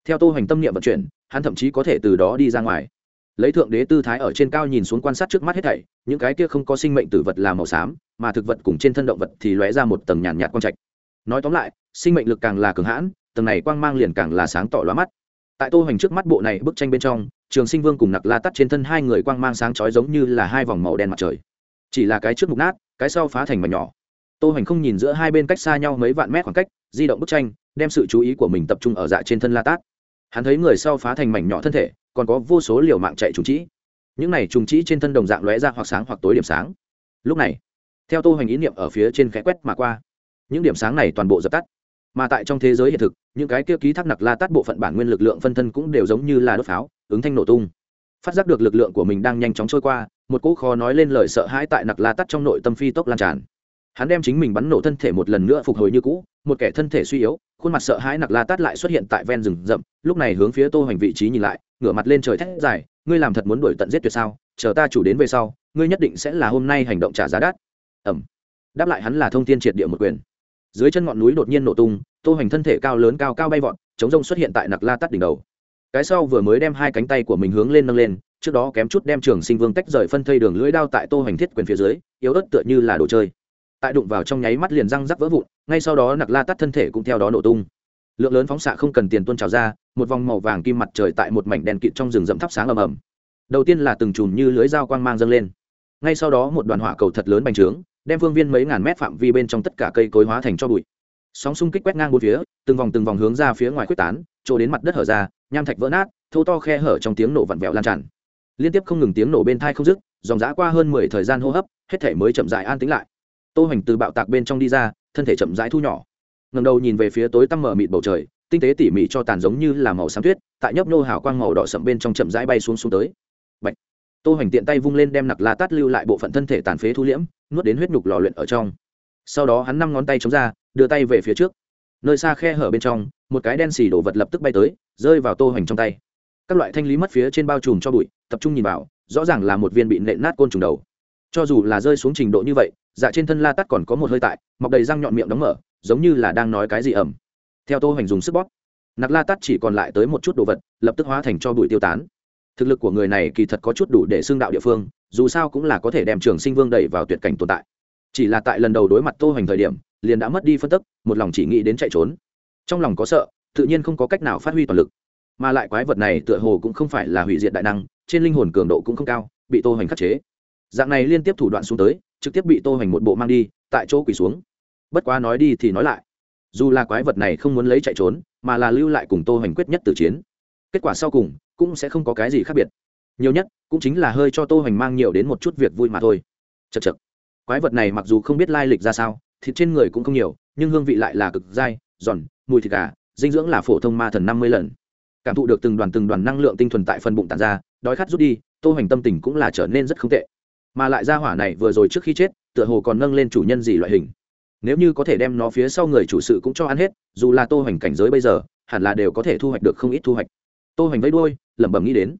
Theo tô hoành tâm niệm vận chuyển, hắn thậm chí có thể từ đó đi ra ngoài. Lấy thượng đế tư thái ở trên cao nhìn xuống quan sát trước mắt hết thảy, những cái kia không có sinh mệnh tử vật là màu xám mà thực vật cùng trên thân động vật thì lóe ra một tầng nhàn nhạt quang trạch. Nói tóm lại, sinh mệnh lực càng là cường hãn, tầng này quang mang liền càng là sáng tỏ lóa mắt. Tại tô hoành trước mắt bộ này bức tranh bên trong, trường sinh vương cùng nặc la tắt trên thân hai người quang mang sáng chói giống như là hai vòng màu đen mặt trời. Chỉ là cái trước mục nát, cái sau phá thành mảnh nhỏ. Tô hoành không nhìn giữa hai bên cách xa nhau mấy vạn mét khoảng cách, di động bức tranh, đem sự chú ý của mình tập trung ở dạ trên thân la tát hắn thấy người sau phá thành mảnh nhỏ thân thể, còn có vô số liều mạng chạy trùng trĩ. Những này trùng trĩ trên thân đồng dạng lóe ra hoặc sáng hoặc tối điểm sáng. Lúc này theo tô hoành ý niệm ở phía trên khẽ quét mà qua. Những điểm sáng này toàn bộ dập tắt. Mà tại trong thế giới hiện thực, những cái kia ký thác nặc la tát bộ phận bản nguyên lực lượng phân thân cũng đều giống như là đốt pháo, ứng thanh nổ tung. Phát giác được lực lượng của mình đang nhanh chóng trôi qua, một cỗ khó nói lên lời sợ hãi tại nặc la tát trong nội tâm phi tốc lan tràn. Hắn đem chính mình bắn nổ thân thể một lần nữa phục hồi như cũ, một kẻ thân thể suy yếu, khuôn mặt sợ hãi nặc la tát lại xuất hiện tại ven rừng rậm, lúc này hướng phía tô hoành vị trí nhìn lại, ngửa mặt lên trời thét dài, ngươi làm thật muốn đuổi tận giết tuyệt sao? Chờ ta chủ đến về sau, ngươi nhất định sẽ là hôm nay hành động trả giá đắt ẩm. Đáp lại hắn là thông tin triệt địa một quyền. Dưới chân ngọn núi đột nhiên nổ tung, tô hoành thân thể cao lớn cao cao bay vọt, chống rông xuất hiện tại nặc la tắt đỉnh đầu. Cái sau vừa mới đem hai cánh tay của mình hướng lên nâng lên, trước đó kém chút đem trường sinh vương tách rời phân thây đường lưỡi đao tại tô hoành thiết quyền phía dưới, yếu ớt tựa như là đồ chơi. Tại đụng vào trong nháy mắt liền răng rắc vỡ vụn, ngay sau đó nặc la tắt thân thể cũng theo đó nổ tung. Lượng lớn phóng xạ không cần tiền tuôn trào ra, một vòng màu vàng kim mặt trời tại một mảnh đèn kịt trong rừng rậm thắp sáng ầm ầm. Đầu tiên là từng chùm như lưới dao quang mang dâng lên. Ngay sau đó một đoàn hỏa cầu thật lớn bành trướng đem phương viên mấy ngàn mét phạm vi bên trong tất cả cây cối hóa thành cho bụi. Sóng xung kích quét ngang bốn phía, từng vòng từng vòng hướng ra phía ngoài quyết tán trôi đến mặt đất hở ra, nham thạch vỡ nát, thô to khe hở trong tiếng nổ vặn vẹo lan tràn. Liên tiếp không ngừng tiếng nổ bên thai không dứt, dòng dã qua hơn mười thời gian hô hấp, hết thể mới chậm dại an tính lại. Tô hành từ bạo tạc bên trong đi ra, thân thể chậm rãi thu nhỏ. Ngầm đầu nhìn về phía tối tăm mở mịt bầu trời, tinh tế tỉ mỉ cho tàn giống như là màu xám tuyết, tại nhấp nô hào quang màu đỏ sậm bên trong chậm rãi bay xuống xuống tới tô hoành tiện tay vung lên đem nặc la tát lưu lại bộ phận thân thể tàn phế thu liễm, nuốt đến huyết nhục lò luyện ở trong. Sau đó hắn năm ngón tay chống ra, đưa tay về phía trước. Nơi xa khe hở bên trong, một cái đen xì đổ vật lập tức bay tới, rơi vào tô hoành trong tay. Các loại thanh lý mất phía trên bao trùm cho bụi, tập trung nhìn vào, rõ ràng là một viên bị nện nát côn trùng đầu. Cho dù là rơi xuống trình độ như vậy dạ trên thân la tắt còn có một hơi tại, mọc đầy răng nhọn miệng đóng mở, giống như là đang nói cái gì ẩm. Theo tô hoành dùng sức bóp, nặc la tắt chỉ còn lại tới một chút đồ vật, lập tức hóa thành cho bụi tiêu tán thực lực của người này kỳ thật có chút đủ để xưng đạo địa phương, dù sao cũng là có thể đem trường sinh vương đẩy vào tuyệt cảnh tồn tại. Chỉ là tại lần đầu đối mặt tô hoành thời điểm, liền đã mất đi phân tức, một lòng chỉ nghĩ đến chạy trốn. Trong lòng có sợ, tự nhiên không có cách nào phát huy toàn lực. Mà lại quái vật này tựa hồ cũng không phải là hủy diệt đại năng, trên linh hồn cường độ cũng không cao, bị tô hoành khắc chế. Dạng này liên tiếp thủ đoạn xuống tới, trực tiếp bị tô hoành một bộ mang đi, tại chỗ quỳ xuống. Bất quá nói đi thì nói lại. Dù là quái vật này không muốn lấy chạy trốn, mà là lưu lại cùng tô hoành quyết nhất từ chiến kết quả sau cùng cũng sẽ không có cái gì khác biệt. Nhiều nhất, cũng chính là hơi cho tô hoành mang nhiều đến một chút việc vui mà thôi. Chật chật quái vật này mặc dù không biết lai lịch ra sao, thịt trên người cũng không nhiều, nhưng hương vị lại là cực dai, giòn, mùi thịt gà, dinh dưỡng là phổ thông ma thần năm mươi lần. Cảm thụ được từng đoàn từng đoàn năng lượng tinh thuần tại phần bụng tàn ra, đói khát rút đi, tô hoành tâm tình cũng là trở nên rất không tệ. Mà lại ra hỏa này vừa rồi trước khi chết, tựa hồ còn nâng lên chủ nhân gì loại hình. Nếu như có thể đem nó phía sau người chủ sự cũng cho ăn hết, dù là tô hoành cảnh giới bây giờ, hẳn là đều có thể thu hoạch được không ít thu hoạch tô hoành vẫy đuôi, lẩm bẩm nghĩ đến.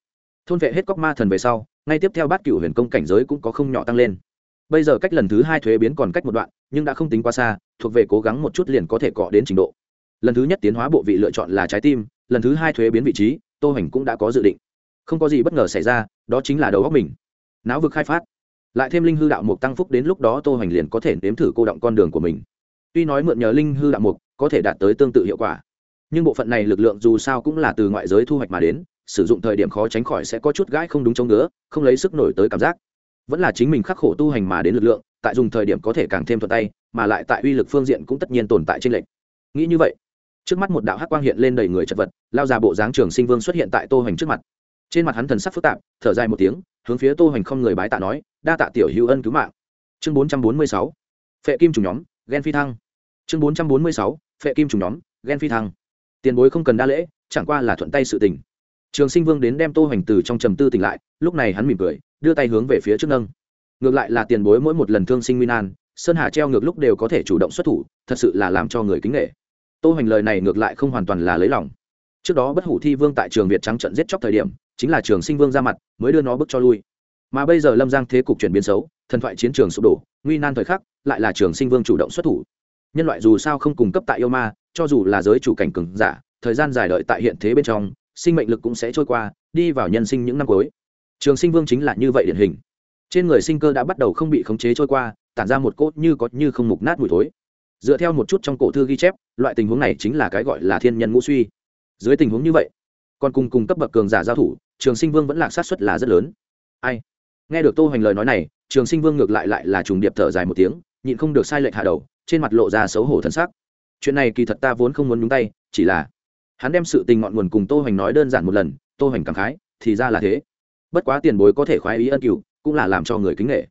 Thôn vệ hết cóc ma thần về sau, ngay tiếp theo bát cựu huyền công cảnh giới cũng có không nhỏ tăng lên. Bây giờ cách lần thứ hai thuế biến còn cách một đoạn, nhưng đã không tính quá xa, thuộc về cố gắng một chút liền có thể cọ đến trình độ. Lần thứ nhất tiến hóa bộ vị lựa chọn là trái tim, lần thứ hai thuế biến vị trí, tô hoành cũng đã có dự định. Không có gì bất ngờ xảy ra, đó chính là đầu góc mình. Não vực khai phát. Lại thêm linh hư đạo mục tăng phúc đến lúc đó tô hoành liền có thể nếm thử cô động con đường của mình. Tuy nói mượn nhờ linh hư đạo mục có thể đạt tới tương tự hiệu quả nhưng bộ phận này lực lượng dù sao cũng là từ ngoại giới thu hoạch mà đến, sử dụng thời điểm khó tránh khỏi sẽ có chút gãi không đúng chống nữa không lấy sức nổi tới cảm giác. Vẫn là chính mình khắc khổ tu hành mà đến lực lượng, tại dùng thời điểm có thể càng thêm thuận tay, mà lại tại uy lực phương diện cũng tất nhiên tồn tại trên lệch. Nghĩ như vậy, trước mắt một đạo hắc quang hiện lên đầy người chật vật, lao ra bộ dáng trường sinh vương xuất hiện tại tô hành trước mặt. Trên mặt hắn thần sắc phức tạp, thở dài một tiếng, hướng phía tô hành không người bái tạ nói, đa tạ tiểu hữu ân cứu mạng. Chương bốn trăm bốn mươi sáu, phệ kim trùng nhóm ghen phi thăng. Chương bốn trăm bốn mươi sáu, phệ kim trùng nhóm ghen phi thăng tiền bối không cần đa lễ, chẳng qua là thuận tay sự tình. Trường sinh vương đến đem tô hoành từ trong trầm tư tỉnh lại, lúc này hắn mỉm cười, đưa tay hướng về phía trước nâng. Ngược lại là tiền bối mỗi một lần thương sinh nguyên an sơn hà treo ngược lúc đều có thể chủ động xuất thủ, thật sự là làm cho người kính nghệ tô hoành lời này ngược lại không hoàn toàn là lấy lòng. Trước đó bất hủ thi vương tại trường việt trắng trận giết chóc thời điểm, chính là trường sinh vương ra mặt, mới đưa nó bước cho lui. Mà bây giờ lâm giang thế cục chuyển biến xấu, thần thoại chiến trường sụp đổ, nguy nan thời khắc, lại là trường sinh vương chủ động xuất thủ nhân loại dù sao không cung cấp tại yêu ma, cho dù là giới chủ cảnh cường giả, thời gian dài đợi tại hiện thế bên trong, sinh mệnh lực cũng sẽ trôi qua, đi vào nhân sinh những năm cuối. Trường sinh vương chính là như vậy điển hình. Trên người sinh cơ đã bắt đầu không bị khống chế trôi qua, tản ra một cốt như có như không mục nát mùi thối. Dựa theo một chút trong cổ thư ghi chép, loại tình huống này chính là cái gọi là thiên nhân ngũ suy. Dưới tình huống như vậy, còn cùng cùng cấp bậc cường giả giao thủ, trường sinh vương vẫn lạc sát xuất là rất lớn. Ai? Nghe được tô hoành lời nói này, trường sinh vương ngược lại lại là trùng điệp thở dài một tiếng, nhịn không được sai lệch hạ đầu trên mặt lộ ra xấu hổ thân sắc chuyện này kỳ thật ta vốn không muốn nhúng tay, chỉ là hắn đem sự tình ngọn nguồn cùng tô hoành nói đơn giản một lần, tô hoành cảm khái, thì ra là thế. Bất quá tiền bối có thể khoái ý ân cựu cũng là làm cho người kính nghệ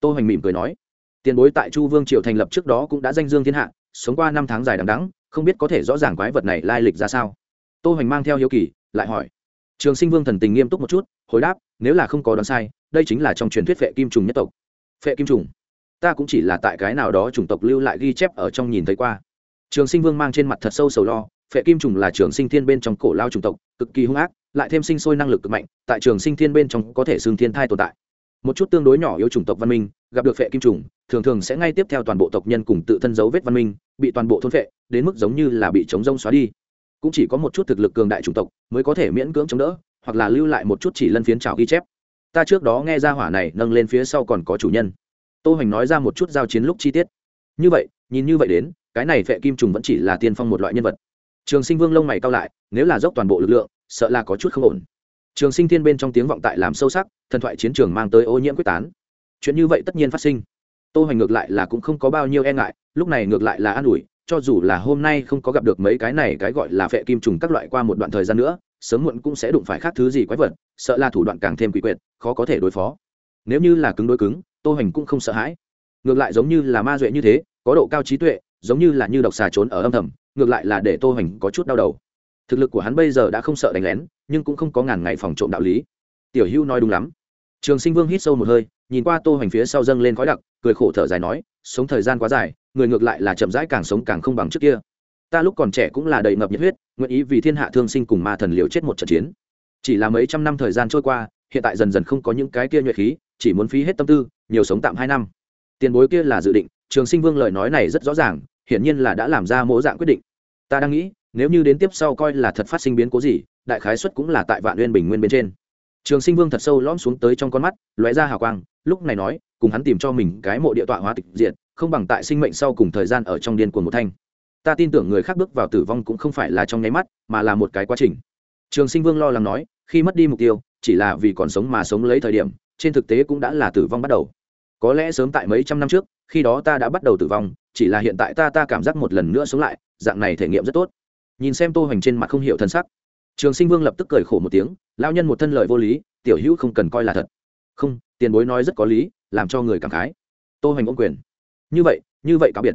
tô hoành mỉm cười nói, tiền bối tại chu vương triều thành lập trước đó cũng đã danh dương thiên hạ, sống qua năm tháng dài đằng đẵng, không biết có thể rõ ràng quái vật này lai lịch ra sao. Tô hoành mang theo hiếu kỳ, lại hỏi, trường sinh vương thần tình nghiêm túc một chút, hồi đáp, nếu là không có đoán sai, đây chính là trong truyền thuyết phệ kim trùng nhất tộc. Phệ kim trùng? ta cũng chỉ là tại cái nào đó chủng tộc lưu lại ghi chép ở trong nhìn thấy qua. Trường sinh vương mang trên mặt thật sâu sầu lo, phệ kim trùng là trường sinh thiên bên trong cổ lao chủng tộc, cực kỳ hung ác, lại thêm sinh sôi năng lực cực mạnh, tại trường sinh thiên bên trong có thể xương thiên thai tồn tại. Một chút tương đối nhỏ yếu chủng tộc văn minh, gặp được phệ kim trùng, thường thường sẽ ngay tiếp theo toàn bộ tộc nhân cùng tự thân dấu vết văn minh, bị toàn bộ thôn phệ, đến mức giống như là bị chống rông xóa đi. Cũng chỉ có một chút thực lực cường đại chủng tộc mới có thể miễn cưỡng chống đỡ, hoặc là lưu lại một chút chỉ lân phiến trào ghi chép. Ta trước đó nghe ra hỏa này nâng lên phía sau còn có chủ nhân tô hoành nói ra một chút giao chiến lúc chi tiết. Như vậy, nhìn như vậy đến, cái này vệ kim trùng vẫn chỉ là tiên phong một loại nhân vật. Trường sinh vương lông mày cao lại, nếu là dốc toàn bộ lực lượng, sợ là có chút không ổn. Trường sinh thiên bên trong tiếng vọng tại làm sâu sắc, thần thoại chiến trường mang tới ô nhiễm quyết tán. Chuyện như vậy tất nhiên phát sinh. Tô hoành ngược lại là cũng không có bao nhiêu e ngại, lúc này ngược lại là an ủi, cho dù là hôm nay không có gặp được mấy cái này cái gọi là phệ kim trùng các loại qua một đoạn thời gian nữa, sớm muộn cũng sẽ đụng phải khác thứ gì quái vật, sợ là thủ đoạn càng thêm quỷ quyệt, khó có thể đối phó. Nếu như là cứng đối cứng tô Hành cũng không sợ hãi. Ngược lại giống như là ma duệ như thế, có độ cao trí tuệ, giống như là như độc xà trốn ở âm thầm, ngược lại là để tô Hành có chút đau đầu. Thực lực của hắn bây giờ đã không sợ đánh lén, nhưng cũng không có ngàn ngày phòng trộm đạo lý. Tiểu Hưu nói đúng lắm. Trường sinh vương hít sâu một hơi, nhìn qua tô Hành phía sau dâng lên khói đặc, cười khổ thở dài nói, sống thời gian quá dài, người ngược lại là chậm rãi càng sống càng không bằng trước kia. Ta lúc còn trẻ cũng là đầy ngập nhiệt huyết, nguyện ý vì thiên hạ thương sinh cùng ma thần liều chết một trận chiến. Chỉ là mấy trăm năm thời gian trôi qua, hiện tại dần dần không có những cái kia nhuệ khí chỉ muốn phí hết tâm tư, nhiều sống tạm hai năm. Tiền bối kia là dự định, trường sinh vương lời nói này rất rõ ràng, hiển nhiên là đã làm ra mỗi dạng quyết định. Ta đang nghĩ, nếu như đến tiếp sau coi là thật phát sinh biến cố gì, đại khái xuất cũng là tại vạn nguyên bình nguyên bên trên. Trường sinh vương thật sâu lõm xuống tới trong con mắt, lóe ra hào quang, lúc này nói, cùng hắn tìm cho mình cái mộ địa tọa hóa tịch diện không bằng tại sinh mệnh sau cùng thời gian ở trong điên của một thanh. Ta tin tưởng người khác bước vào tử vong cũng không phải là trong nháy mắt, mà là một cái quá trình. Trường sinh vương lo lắng nói, khi mất đi mục tiêu, chỉ là vì còn sống mà sống lấy thời điểm trên thực tế cũng đã là tử vong bắt đầu. Có lẽ sớm tại mấy trăm năm trước, khi đó ta đã bắt đầu tử vong, chỉ là hiện tại ta ta cảm giác một lần nữa sống lại, dạng này thể nghiệm rất tốt. Nhìn xem tô hoành trên mặt không hiểu thân sắc. Trường sinh vương lập tức cười khổ một tiếng lao nhân một thân lời vô lý, tiểu hữu không cần coi là thật. Không, tiền bối nói rất có lý, làm cho người cảm khái. Tô hoành ôm quyền. Như vậy như vậy cáo biệt.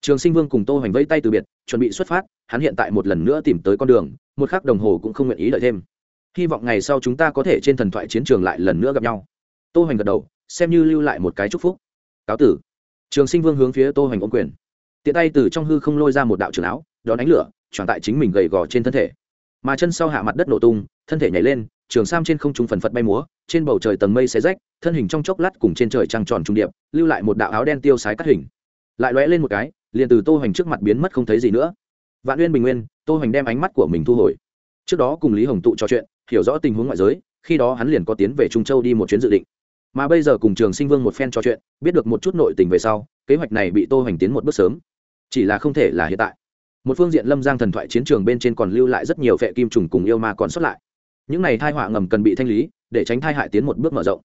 Trường sinh vương cùng tô hoành vẫy tay từ biệt, chuẩn bị xuất phát, hắn hiện tại một lần nữa tìm tới con đường, một khắc đồng hồ cũng không nguyện ý đợi thêm. Hy vọng ngày sau chúng ta có thể trên thần thoại chiến trường lại lần nữa gặp nhau tô hoành gật đầu, xem như lưu lại một cái chúc phúc. Cáo tử. Trường sinh vương hướng phía tô hoành ôm quyền. Tiện tay từ trong hư không lôi ra một đạo trường áo, đón ánh lửa tròn tại chính mình gầy gò trên thân thể. Mà chân sau hạ mặt đất nổ tung, thân thể nhảy lên, trường sam trên không trung phần phật bay múa, trên bầu trời tầng mây xé rách, thân hình trong chốc lát cùng trên trời trăng tròn trung điệp, lưu lại một đạo áo đen tiêu sái cắt hình. Lại lóe lên một cái, liền từ tô hoành trước mặt biến mất không thấy gì nữa. Vạn uyên bình nguyên, tô hoành đem ánh mắt của mình thu hồi. Trước đó cùng lý hồng tụ trò chuyện, hiểu rõ tình huống ngoại giới, khi đó hắn liền có tiến về trung châu đi một chuyến dự định mà bây giờ cùng trường sinh vương một phen trò chuyện, biết được một chút nội tình về sau, kế hoạch này bị tô hoành tiến một bước sớm. Chỉ là không thể là hiện tại. Một phương diện lâm giang thần thoại chiến trường bên trên còn lưu lại rất nhiều vệ kim trùng cùng yêu ma còn xuất lại. Những này thai họa ngầm cần bị thanh lý, để tránh thai hại tiến một bước mở rộng.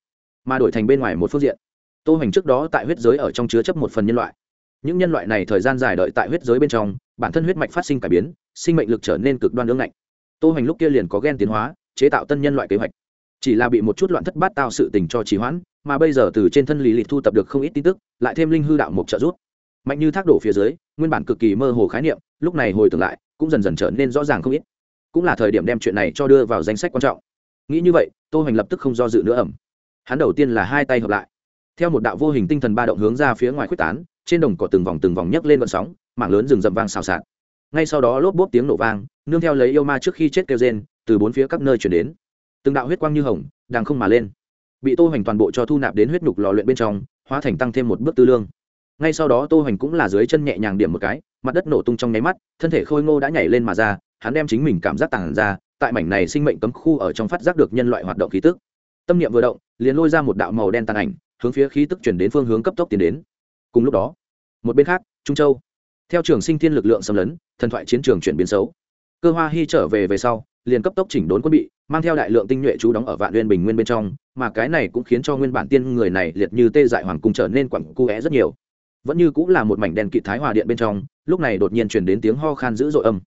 Mà đổi thành bên ngoài một phương diện, tô hoành trước đó tại huyết giới ở trong chứa chấp một phần nhân loại. Những nhân loại này thời gian dài đợi tại huyết giới bên trong, bản thân huyết mạch phát sinh cải biến, sinh mệnh lực trở nên cực đoan lương ngạnh. Tô hoành lúc kia liền có gen tiến hóa, chế tạo tân nhân loại kế hoạch chỉ là bị một chút loạn thất bát tao sự tình cho trì hoãn, mà bây giờ từ trên thân lý lịch thu tập được không ít tin tức, lại thêm linh hư đạo mục trợ giúp. Mạnh như thác đổ phía dưới, nguyên bản cực kỳ mơ hồ khái niệm, lúc này hồi tưởng lại, cũng dần dần trở nên rõ ràng không ít. Cũng là thời điểm đem chuyện này cho đưa vào danh sách quan trọng. Nghĩ như vậy, tô hoành lập tức không do dự nữa ẩm. Hắn đầu tiên là hai tay hợp lại. Theo một đạo vô hình tinh thần ba động hướng ra phía ngoài khuếch tán, trên đồng cỏ từng vòng từng vòng nhấc lên vận sóng, mảng lớn rừng rậm vang xào xạc. Ngay sau đó lốp bốp tiếng nổ vang, nương theo lấy yêu ma trước khi chết kêu rên, từ bốn phía các nơi chuyển đến từng đạo huyết quang như hồng, đang không mà lên. Bị tô hoành toàn bộ cho thu nạp đến huyết nhục lò luyện bên trong, hóa thành tăng thêm một bước tư lương. Ngay sau đó tô hoành cũng là dưới chân nhẹ nhàng điểm một cái, mặt đất nổ tung trong nháy mắt, thân thể khôi ngô đã nhảy lên mà ra, hắn đem chính mình cảm giác tàn ra, tại mảnh này sinh mệnh cấm khu ở trong phát giác được nhân loại hoạt động khí tức. Tâm niệm vừa động, liền lôi ra một đạo màu đen tàn ảnh, hướng phía khí tức chuyển đến phương hướng cấp tốc tiến đến. Cùng lúc đó, một bên khác, trung châu. Theo trường sinh thiên lực lượng xâm lấn, thần thoại chiến trường chuyển biến xấu. Cơ hoa hy trở về về sau, liền cấp tốc chỉnh đốn quân bị mang theo đại lượng tinh nhuệ chú đóng ở vạn uyên bình nguyên bên trong, mà cái này cũng khiến cho nguyên bản tiên người này liệt như tê dại hoàng cung trở nên quặng cu é rất nhiều. Vẫn như cũng là một mảnh đèn kỵ thái hòa điện bên trong, lúc này đột nhiên chuyển đến tiếng ho khan dữ dội âm.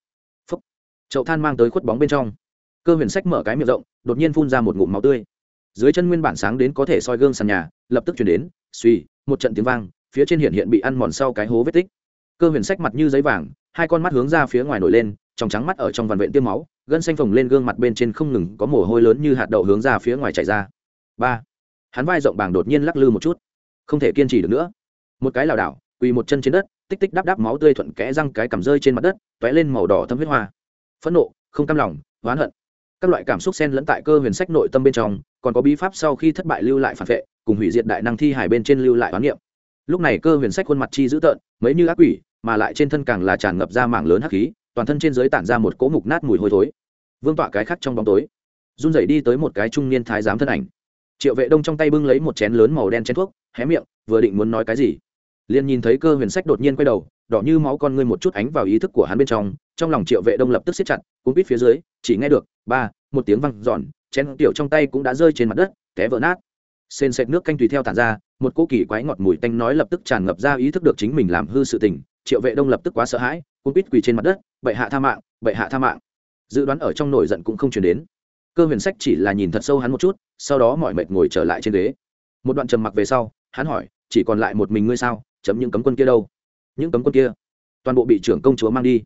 Phấp chậu than mang tới khuất bóng bên trong. Cơ huyền sách mở cái miệng rộng, đột nhiên phun ra một ngụm máu tươi. Dưới chân nguyên bản sáng đến có thể soi gương sàn nhà, lập tức chuyển đến, suy, một trận tiếng vang, phía trên hiện hiện bị ăn mòn sau cái hố vết tích. Cơ huyền sách mặt như giấy vàng, hai con mắt hướng ra phía ngoài nổi lên trong trắng mắt ở trong vằn vện tiêm máu, gân xanh phồng lên gương mặt bên trên không ngừng có mồ hôi lớn như hạt đậu hướng ra phía ngoài chảy ra. Ba, hắn vai rộng bàng đột nhiên lắc lư một chút, không thể kiên trì được nữa. Một cái lảo đảo, quỳ một chân trên đất, tích tích đắp đắp máu tươi thuận kẽ răng cái cầm rơi trên mặt đất t lên màu đỏ thâm huyết hoa. Phẫn nộ, không cam lòng, oán hận. Các loại cảm xúc sen lẫn tại cơ huyền sách nội tâm bên trong, còn có bí pháp sau khi thất bại lưu lại phản vệ, cùng hủy diệt đại năng thi hải bên trên lưu lại oán niệm. Lúc này cơ huyền sách khuôn mặt chi dữ tợn, mấy như ác quỷ, mà lại trên thân càng là tràn ngập ra mảng lớn hắc khí toàn thân trên giới tản ra một cỗ mục nát mùi hôi thối. Vương tọa cái khắc trong bóng tối, run rẩy đi tới một cái trung niên thái giám thân ảnh. Triệu vệ đông trong tay bưng lấy một chén lớn màu đen chén thuốc, hé miệng, vừa định muốn nói cái gì, liền nhìn thấy cơ huyền sách đột nhiên quay đầu, đỏ như máu con ngươi một chút ánh vào ý thức của hắn bên trong trong lòng triệu vệ đông lập tức siết chặt cúng bít phía dưới, chỉ nghe được ba, một tiếng văng giòn chén tiểu trong tay cũng đã rơi trên mặt đất, té vỡ nát. Sền xẹt nước canh tùy theo tản ra, một cỗ kỳ quái ngọt mùi tanh nói lập tức tràn ngập ra ý thức được chính mình làm hư sự tình, triệu vệ đông lập tức quá sợ hãi cung quýt quỳ trên mặt đất, bệ hạ tha mạng, bệ hạ tha mạng. Dự đoán ở trong nổi giận cũng không chuyển đến. Cơ huyền sách chỉ là nhìn thật sâu hắn một chút, sau đó mọi mệt ngồi trở lại trên ghế. Một đoạn trầm mặc về sau, hắn hỏi, chỉ còn lại một mình ngươi sao? Chấm những cấm quân kia đâu? Những cấm quân kia? Toàn bộ bị trưởng công chúa mang đi.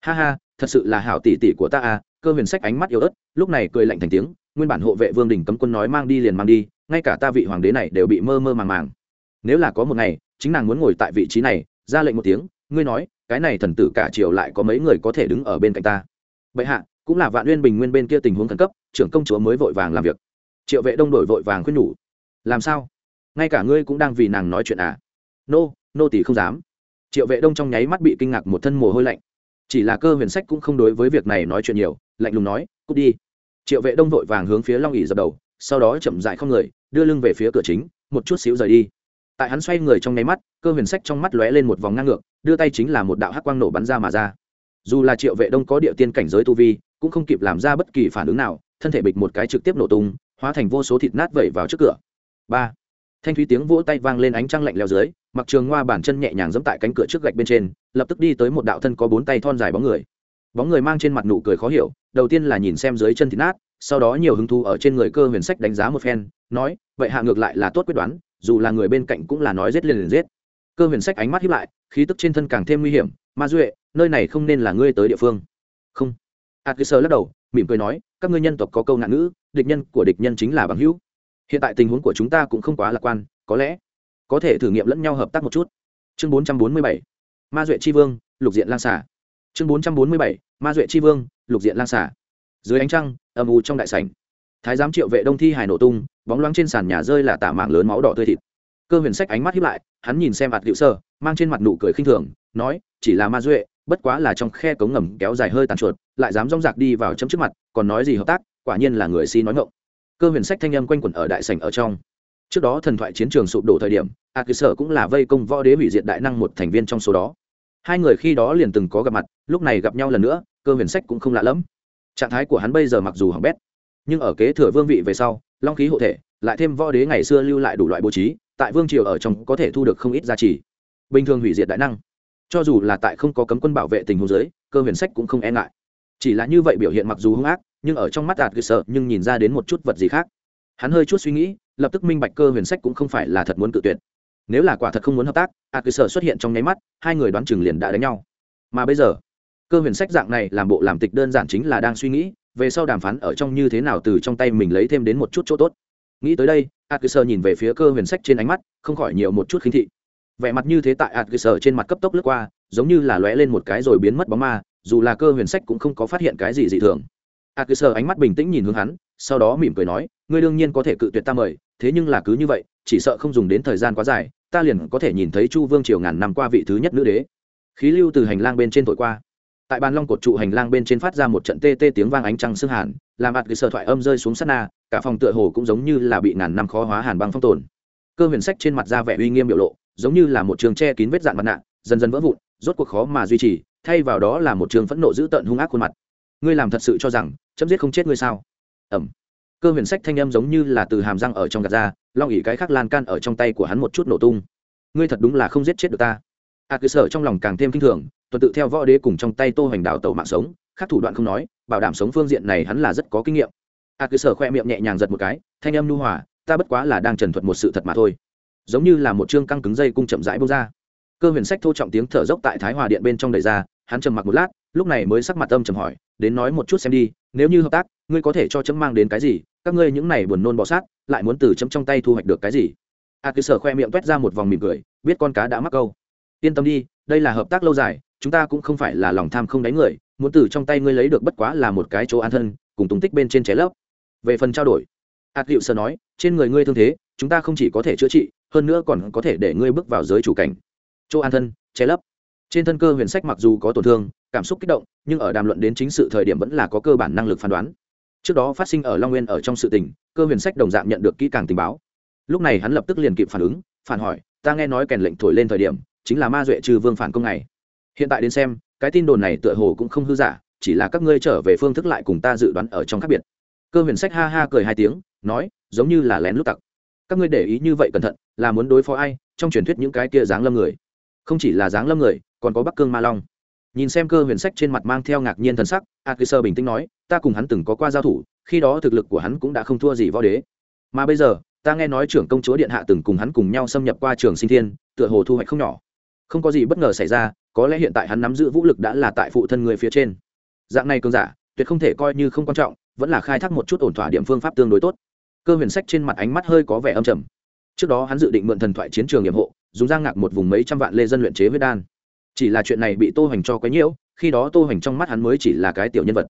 Ha ha, thật sự là hảo tỷ tỷ của ta à. Cơ huyền sách ánh mắt yếu ớt, lúc này cười lạnh thành tiếng, nguyên bản hộ vệ vương đình cấm quân nói mang đi liền mang đi, ngay cả ta vị hoàng đế này đều bị mơ mơ màng màng. Nếu là có một ngày, chính nàng muốn ngồi tại vị trí này, ra lệnh một tiếng ngươi nói, cái này thần tử cả triều lại có mấy người có thể đứng ở bên cạnh ta? Bệ hạ, cũng là vạn uyên bình nguyên bên kia tình huống khẩn cấp, trưởng công chúa mới vội vàng làm việc. Triệu vệ đông đổi vội vàng khuyên nhủ. Làm sao? Ngay cả ngươi cũng đang vì nàng nói chuyện à? Nô nô tỷ không dám. Triệu vệ đông trong nháy mắt bị kinh ngạc một thân mồ hôi lạnh. Chỉ là cơ huyền sách cũng không đối với việc này nói chuyện nhiều, lạnh lùng nói, cút đi. Triệu vệ đông vội vàng hướng phía long ỉ dập đầu, sau đó chậm dại không người, đưa lưng về phía cửa chính, một chút xíu rời đi tại hắn xoay người trong nháy mắt, cơ huyền sách trong mắt lóe lên một vòng ngang ngược, đưa tay chính là một đạo hắc quang nổ bắn ra mà ra. Dù là triệu vệ đông có địa tiên cảnh giới tu vi, cũng không kịp làm ra bất kỳ phản ứng nào, thân thể bịch một cái trực tiếp nổ tung, hóa thành vô số thịt nát vẩy vào trước cửa. Ba. Thanh thúy tiếng vỗ tay vang lên ánh trăng lạnh leo dưới, mặc trường hoa bản chân nhẹ nhàng giẫm tại cánh cửa trước gạch bên trên, lập tức đi tới một đạo thân có bốn tay thon dài bóng người. Bóng người mang trên mặt nụ cười khó hiểu, đầu tiên là nhìn xem dưới chân thịt nát, sau đó nhiều hứng thú ở trên người cơ huyền sách đánh giá một phen, nói, vậy hạ ngược lại là tốt quyết đoán dù là người bên cạnh cũng là nói rết liền liền rết cơ huyền sách ánh mắt hiếp lại, khí tức trên thân càng thêm nguy hiểm. Ma duệ, nơi này không nên là ngươi tới địa phương. Không. Ạt cơ sơ lắc đầu, mỉm cười nói, các ngươi nhân tộc có câu ngạn ngữ, địch nhân của địch nhân chính là bằng hữu. Hiện tại tình huống của chúng ta cũng không quá lạc quan, có lẽ có thể thử nghiệm lẫn nhau hợp tác một chút. Chương bốn trăm bốn mươi bảy, ma duệ tri vương, lục diện lang xả. Chương bốn trăm bốn mươi bảy, ma duệ tri vương, lục diện lang xả. Dưới ánh trăng, âm u trong đại sảnh. Thái giám triệu vệ đông thi hải nổ tung bóng loáng trên sàn nhà rơi là tả mạng lớn máu đỏ tươi thịt. Cơ huyền sách ánh mắt hiếp lại, hắn nhìn xem mặt hữu sơ, mang trên mặt nụ cười khinh thường, nói, chỉ là ma duệ, bất quá là trong khe cống ngầm kéo dài hơi tàn chuột, lại dám rong rạc đi vào chấm trước mặt, còn nói gì hợp tác, quả nhiên là người si nói ngộng cơ huyền sách thanh âm quanh quẩn ở đại sảnh ở trong. Trước đó thần thoại chiến trường sụp đổ thời điểm, ạt cơ sở cũng là vây công võ đế hủy diệt đại năng một thành viên trong số đó. Hai người khi đó liền từng có gặp mặt, lúc này gặp nhau lần nữa, cơ huyền sách cũng không lạ lẫm. Trạng thái của hắn bây giờ mặc dù hỏng bét nhưng ở kế thừa vương vị về sau, long khí hộ thể, lại thêm võ đế ngày xưa lưu lại đủ loại bố trí, tại vương triều ở trong có thể thu được không ít giá trị bình thường hủy diệt đại năng, cho dù là tại không có cấm quân bảo vệ tình huống giới cơ huyền sách cũng không e ngại. Chỉ là như vậy biểu hiện mặc dù hung ác, nhưng ở trong mắt đạt cơ sở nhưng nhìn ra đến một chút vật gì khác. Hắn hơi chút suy nghĩ, lập tức minh bạch cơ huyền sách cũng không phải là thật muốn cự tuyệt. Nếu là quả thật không muốn hợp tác a cơ sở xuất hiện trong nháy mắt, hai người đoán chừng liền đã đánh nhau. Mà bây giờ, cơ huyền sách dạng này làm bộ làm tịch đơn giản chính là đang suy nghĩ về sau đàm phán ở trong như thế nào từ trong tay mình lấy thêm đến một chút chỗ tốt. Nghĩ tới đây adkiser nhìn về phía cơ huyền sách trên ánh mắt, không khỏi nhiều một chút khinh thị. Vẻ mặt như thế tại adkiser trên mặt cấp tốc lướt qua, giống như là lóe lên một cái rồi biến mất bóng ma, dù là cơ huyền sách cũng không có phát hiện cái gì dị thường. Adkiser ánh mắt bình tĩnh nhìn hướng hắn, sau đó mỉm cười nói, ngươi đương nhiên có thể cự tuyệt ta mời, thế nhưng là cứ như vậy, chỉ sợ không dùng đến thời gian quá dài, ta liền có thể nhìn thấy chu vương triều ngàn năm qua vị thứ nhất nữ đế. Khí lưu từ hành lang bên trên thổi qua tại bàn long cột trụ hành lang bên trên phát ra một trận tê tê tiếng vang ánh trăng xương hàn làm ạt cái sở thoại âm rơi xuống sát na cả phòng tựa hồ cũng giống như là bị ngàn năm khó hóa hàn băng phong tồn. Cơ huyền sách trên mặt ra vẻ uy nghiêm biểu lộ giống như là một trường che kín vết dạn mặt nạ dần dần vỡ vụn rốt cuộc khó mà duy trì thay vào đó là một trường phẫn nộ dữ tợn hung ác khuôn mặt. Ngươi làm thật sự cho rằng chấm giết không chết ngươi sao? Ẩm. Cơ huyền sách thanh âm giống như là từ hàm răng ở trong gạt ra long ỉ cái khác lan can ở trong tay của hắn một chút nổ tung. Ngươi thật đúng là không giết chết được ta. A à, cơ sở trong lòng càng thêm kinh thường tuần tự theo võ đế cùng trong tay tô hoành đào tẩu mạng sống, khác thủ đoạn không nói, bảo đảm sống phương diện này hắn là rất có kinh nghiệm. A à cứ sở khoe miệng nhẹ nhàng giật một cái, thanh âm nu hòa, ta bất quá là đang trần thuật một sự thật mà thôi. Giống như là một chương căng cứng dây cung chậm rãi bông ra. Cơ huyền sách thô trọng tiếng thở dốc tại thái hòa điện bên trong đầy ra, hắn trầm mặc một lát, lúc này mới sắc mặt âm trầm hỏi, đến nói một chút xem đi, nếu như hợp tác, ngươi có thể cho chấm mang đến cái gì, các ngươi những này buồn nôn bọ sát, lại muốn từ chấm trong tay thu hoạch được cái gì? A à cứ sở khoe miệng t ra một vòng mỉm cười, biết con cá đã mắc câu. Yên tâm đi, đây là hợp tác lâu dài chúng ta cũng không phải là lòng tham không đánh người, muốn từ trong tay ngươi lấy được bất quá là một cái chỗ an thân, cùng tung tích bên trên trái lấp. về phần trao đổi, hạt hiệu sơ nói, trên người ngươi thương thế, chúng ta không chỉ có thể chữa trị, hơn nữa còn có thể để ngươi bước vào giới chủ cảnh. Chỗ an thân trái lấp trên thân cơ huyền sách mặc dù có tổn thương, cảm xúc kích động, nhưng ở đàm luận đến chính sự thời điểm vẫn là có cơ bản năng lực phán đoán. Trước đó phát sinh ở long nguyên ở trong sự tình, cơ huyền sách đồng dạng nhận được kỹ càng tình báo. Lúc này hắn lập tức liền kịp phản ứng, phản hỏi, ta nghe nói kèn lệnh thổi lên thời điểm, chính là ma duệ trừ vương phản công này hiện tại đến xem, cái tin đồn này tựa hồ cũng không hư giả, chỉ là các ngươi trở về phương thức lại cùng ta dự đoán ở trong khác biệt. Cơ huyền sách ha ha cười hai tiếng, nói, giống như là lén lút tặc. Các ngươi để ý như vậy cẩn thận, là muốn đối phó ai? Trong truyền thuyết những cái kia dáng lâm người. Không chỉ là dáng lâm người, còn có bắc cương ma long. Nhìn xem cơ huyền sách trên mặt mang theo ngạc nhiên thần sắc sơ bình tĩnh nói, ta cùng hắn từng có qua giao thủ, khi đó thực lực của hắn cũng đã không thua gì võ đế. Mà bây giờ, ta nghe nói trưởng công chúa điện hạ từng cùng hắn cùng nhau xâm nhập qua trường sinh thiên, tựa hồ thu hoạch không nhỏ không có gì bất ngờ xảy ra, có lẽ hiện tại hắn nắm giữ vũ lực đã là tại phụ thân người phía trên. Dạng này cường giả, tuyệt không thể coi như không quan trọng, vẫn là khai thác một chút ổn thỏa điểm phương pháp tương đối tốt. Cơ huyền sách trên mặt ánh mắt hơi có vẻ âm trầm. Trước đó hắn dự định mượn thần thoại chiến trường nghiệp hộ, dùng giang ngạc một vùng mấy trăm vạn lê dân luyện chế huyết đan. Chỉ là chuyện này bị tô hoành cho quấy nhiễu, khi đó tô hoành trong mắt hắn mới chỉ là cái tiểu nhân vật.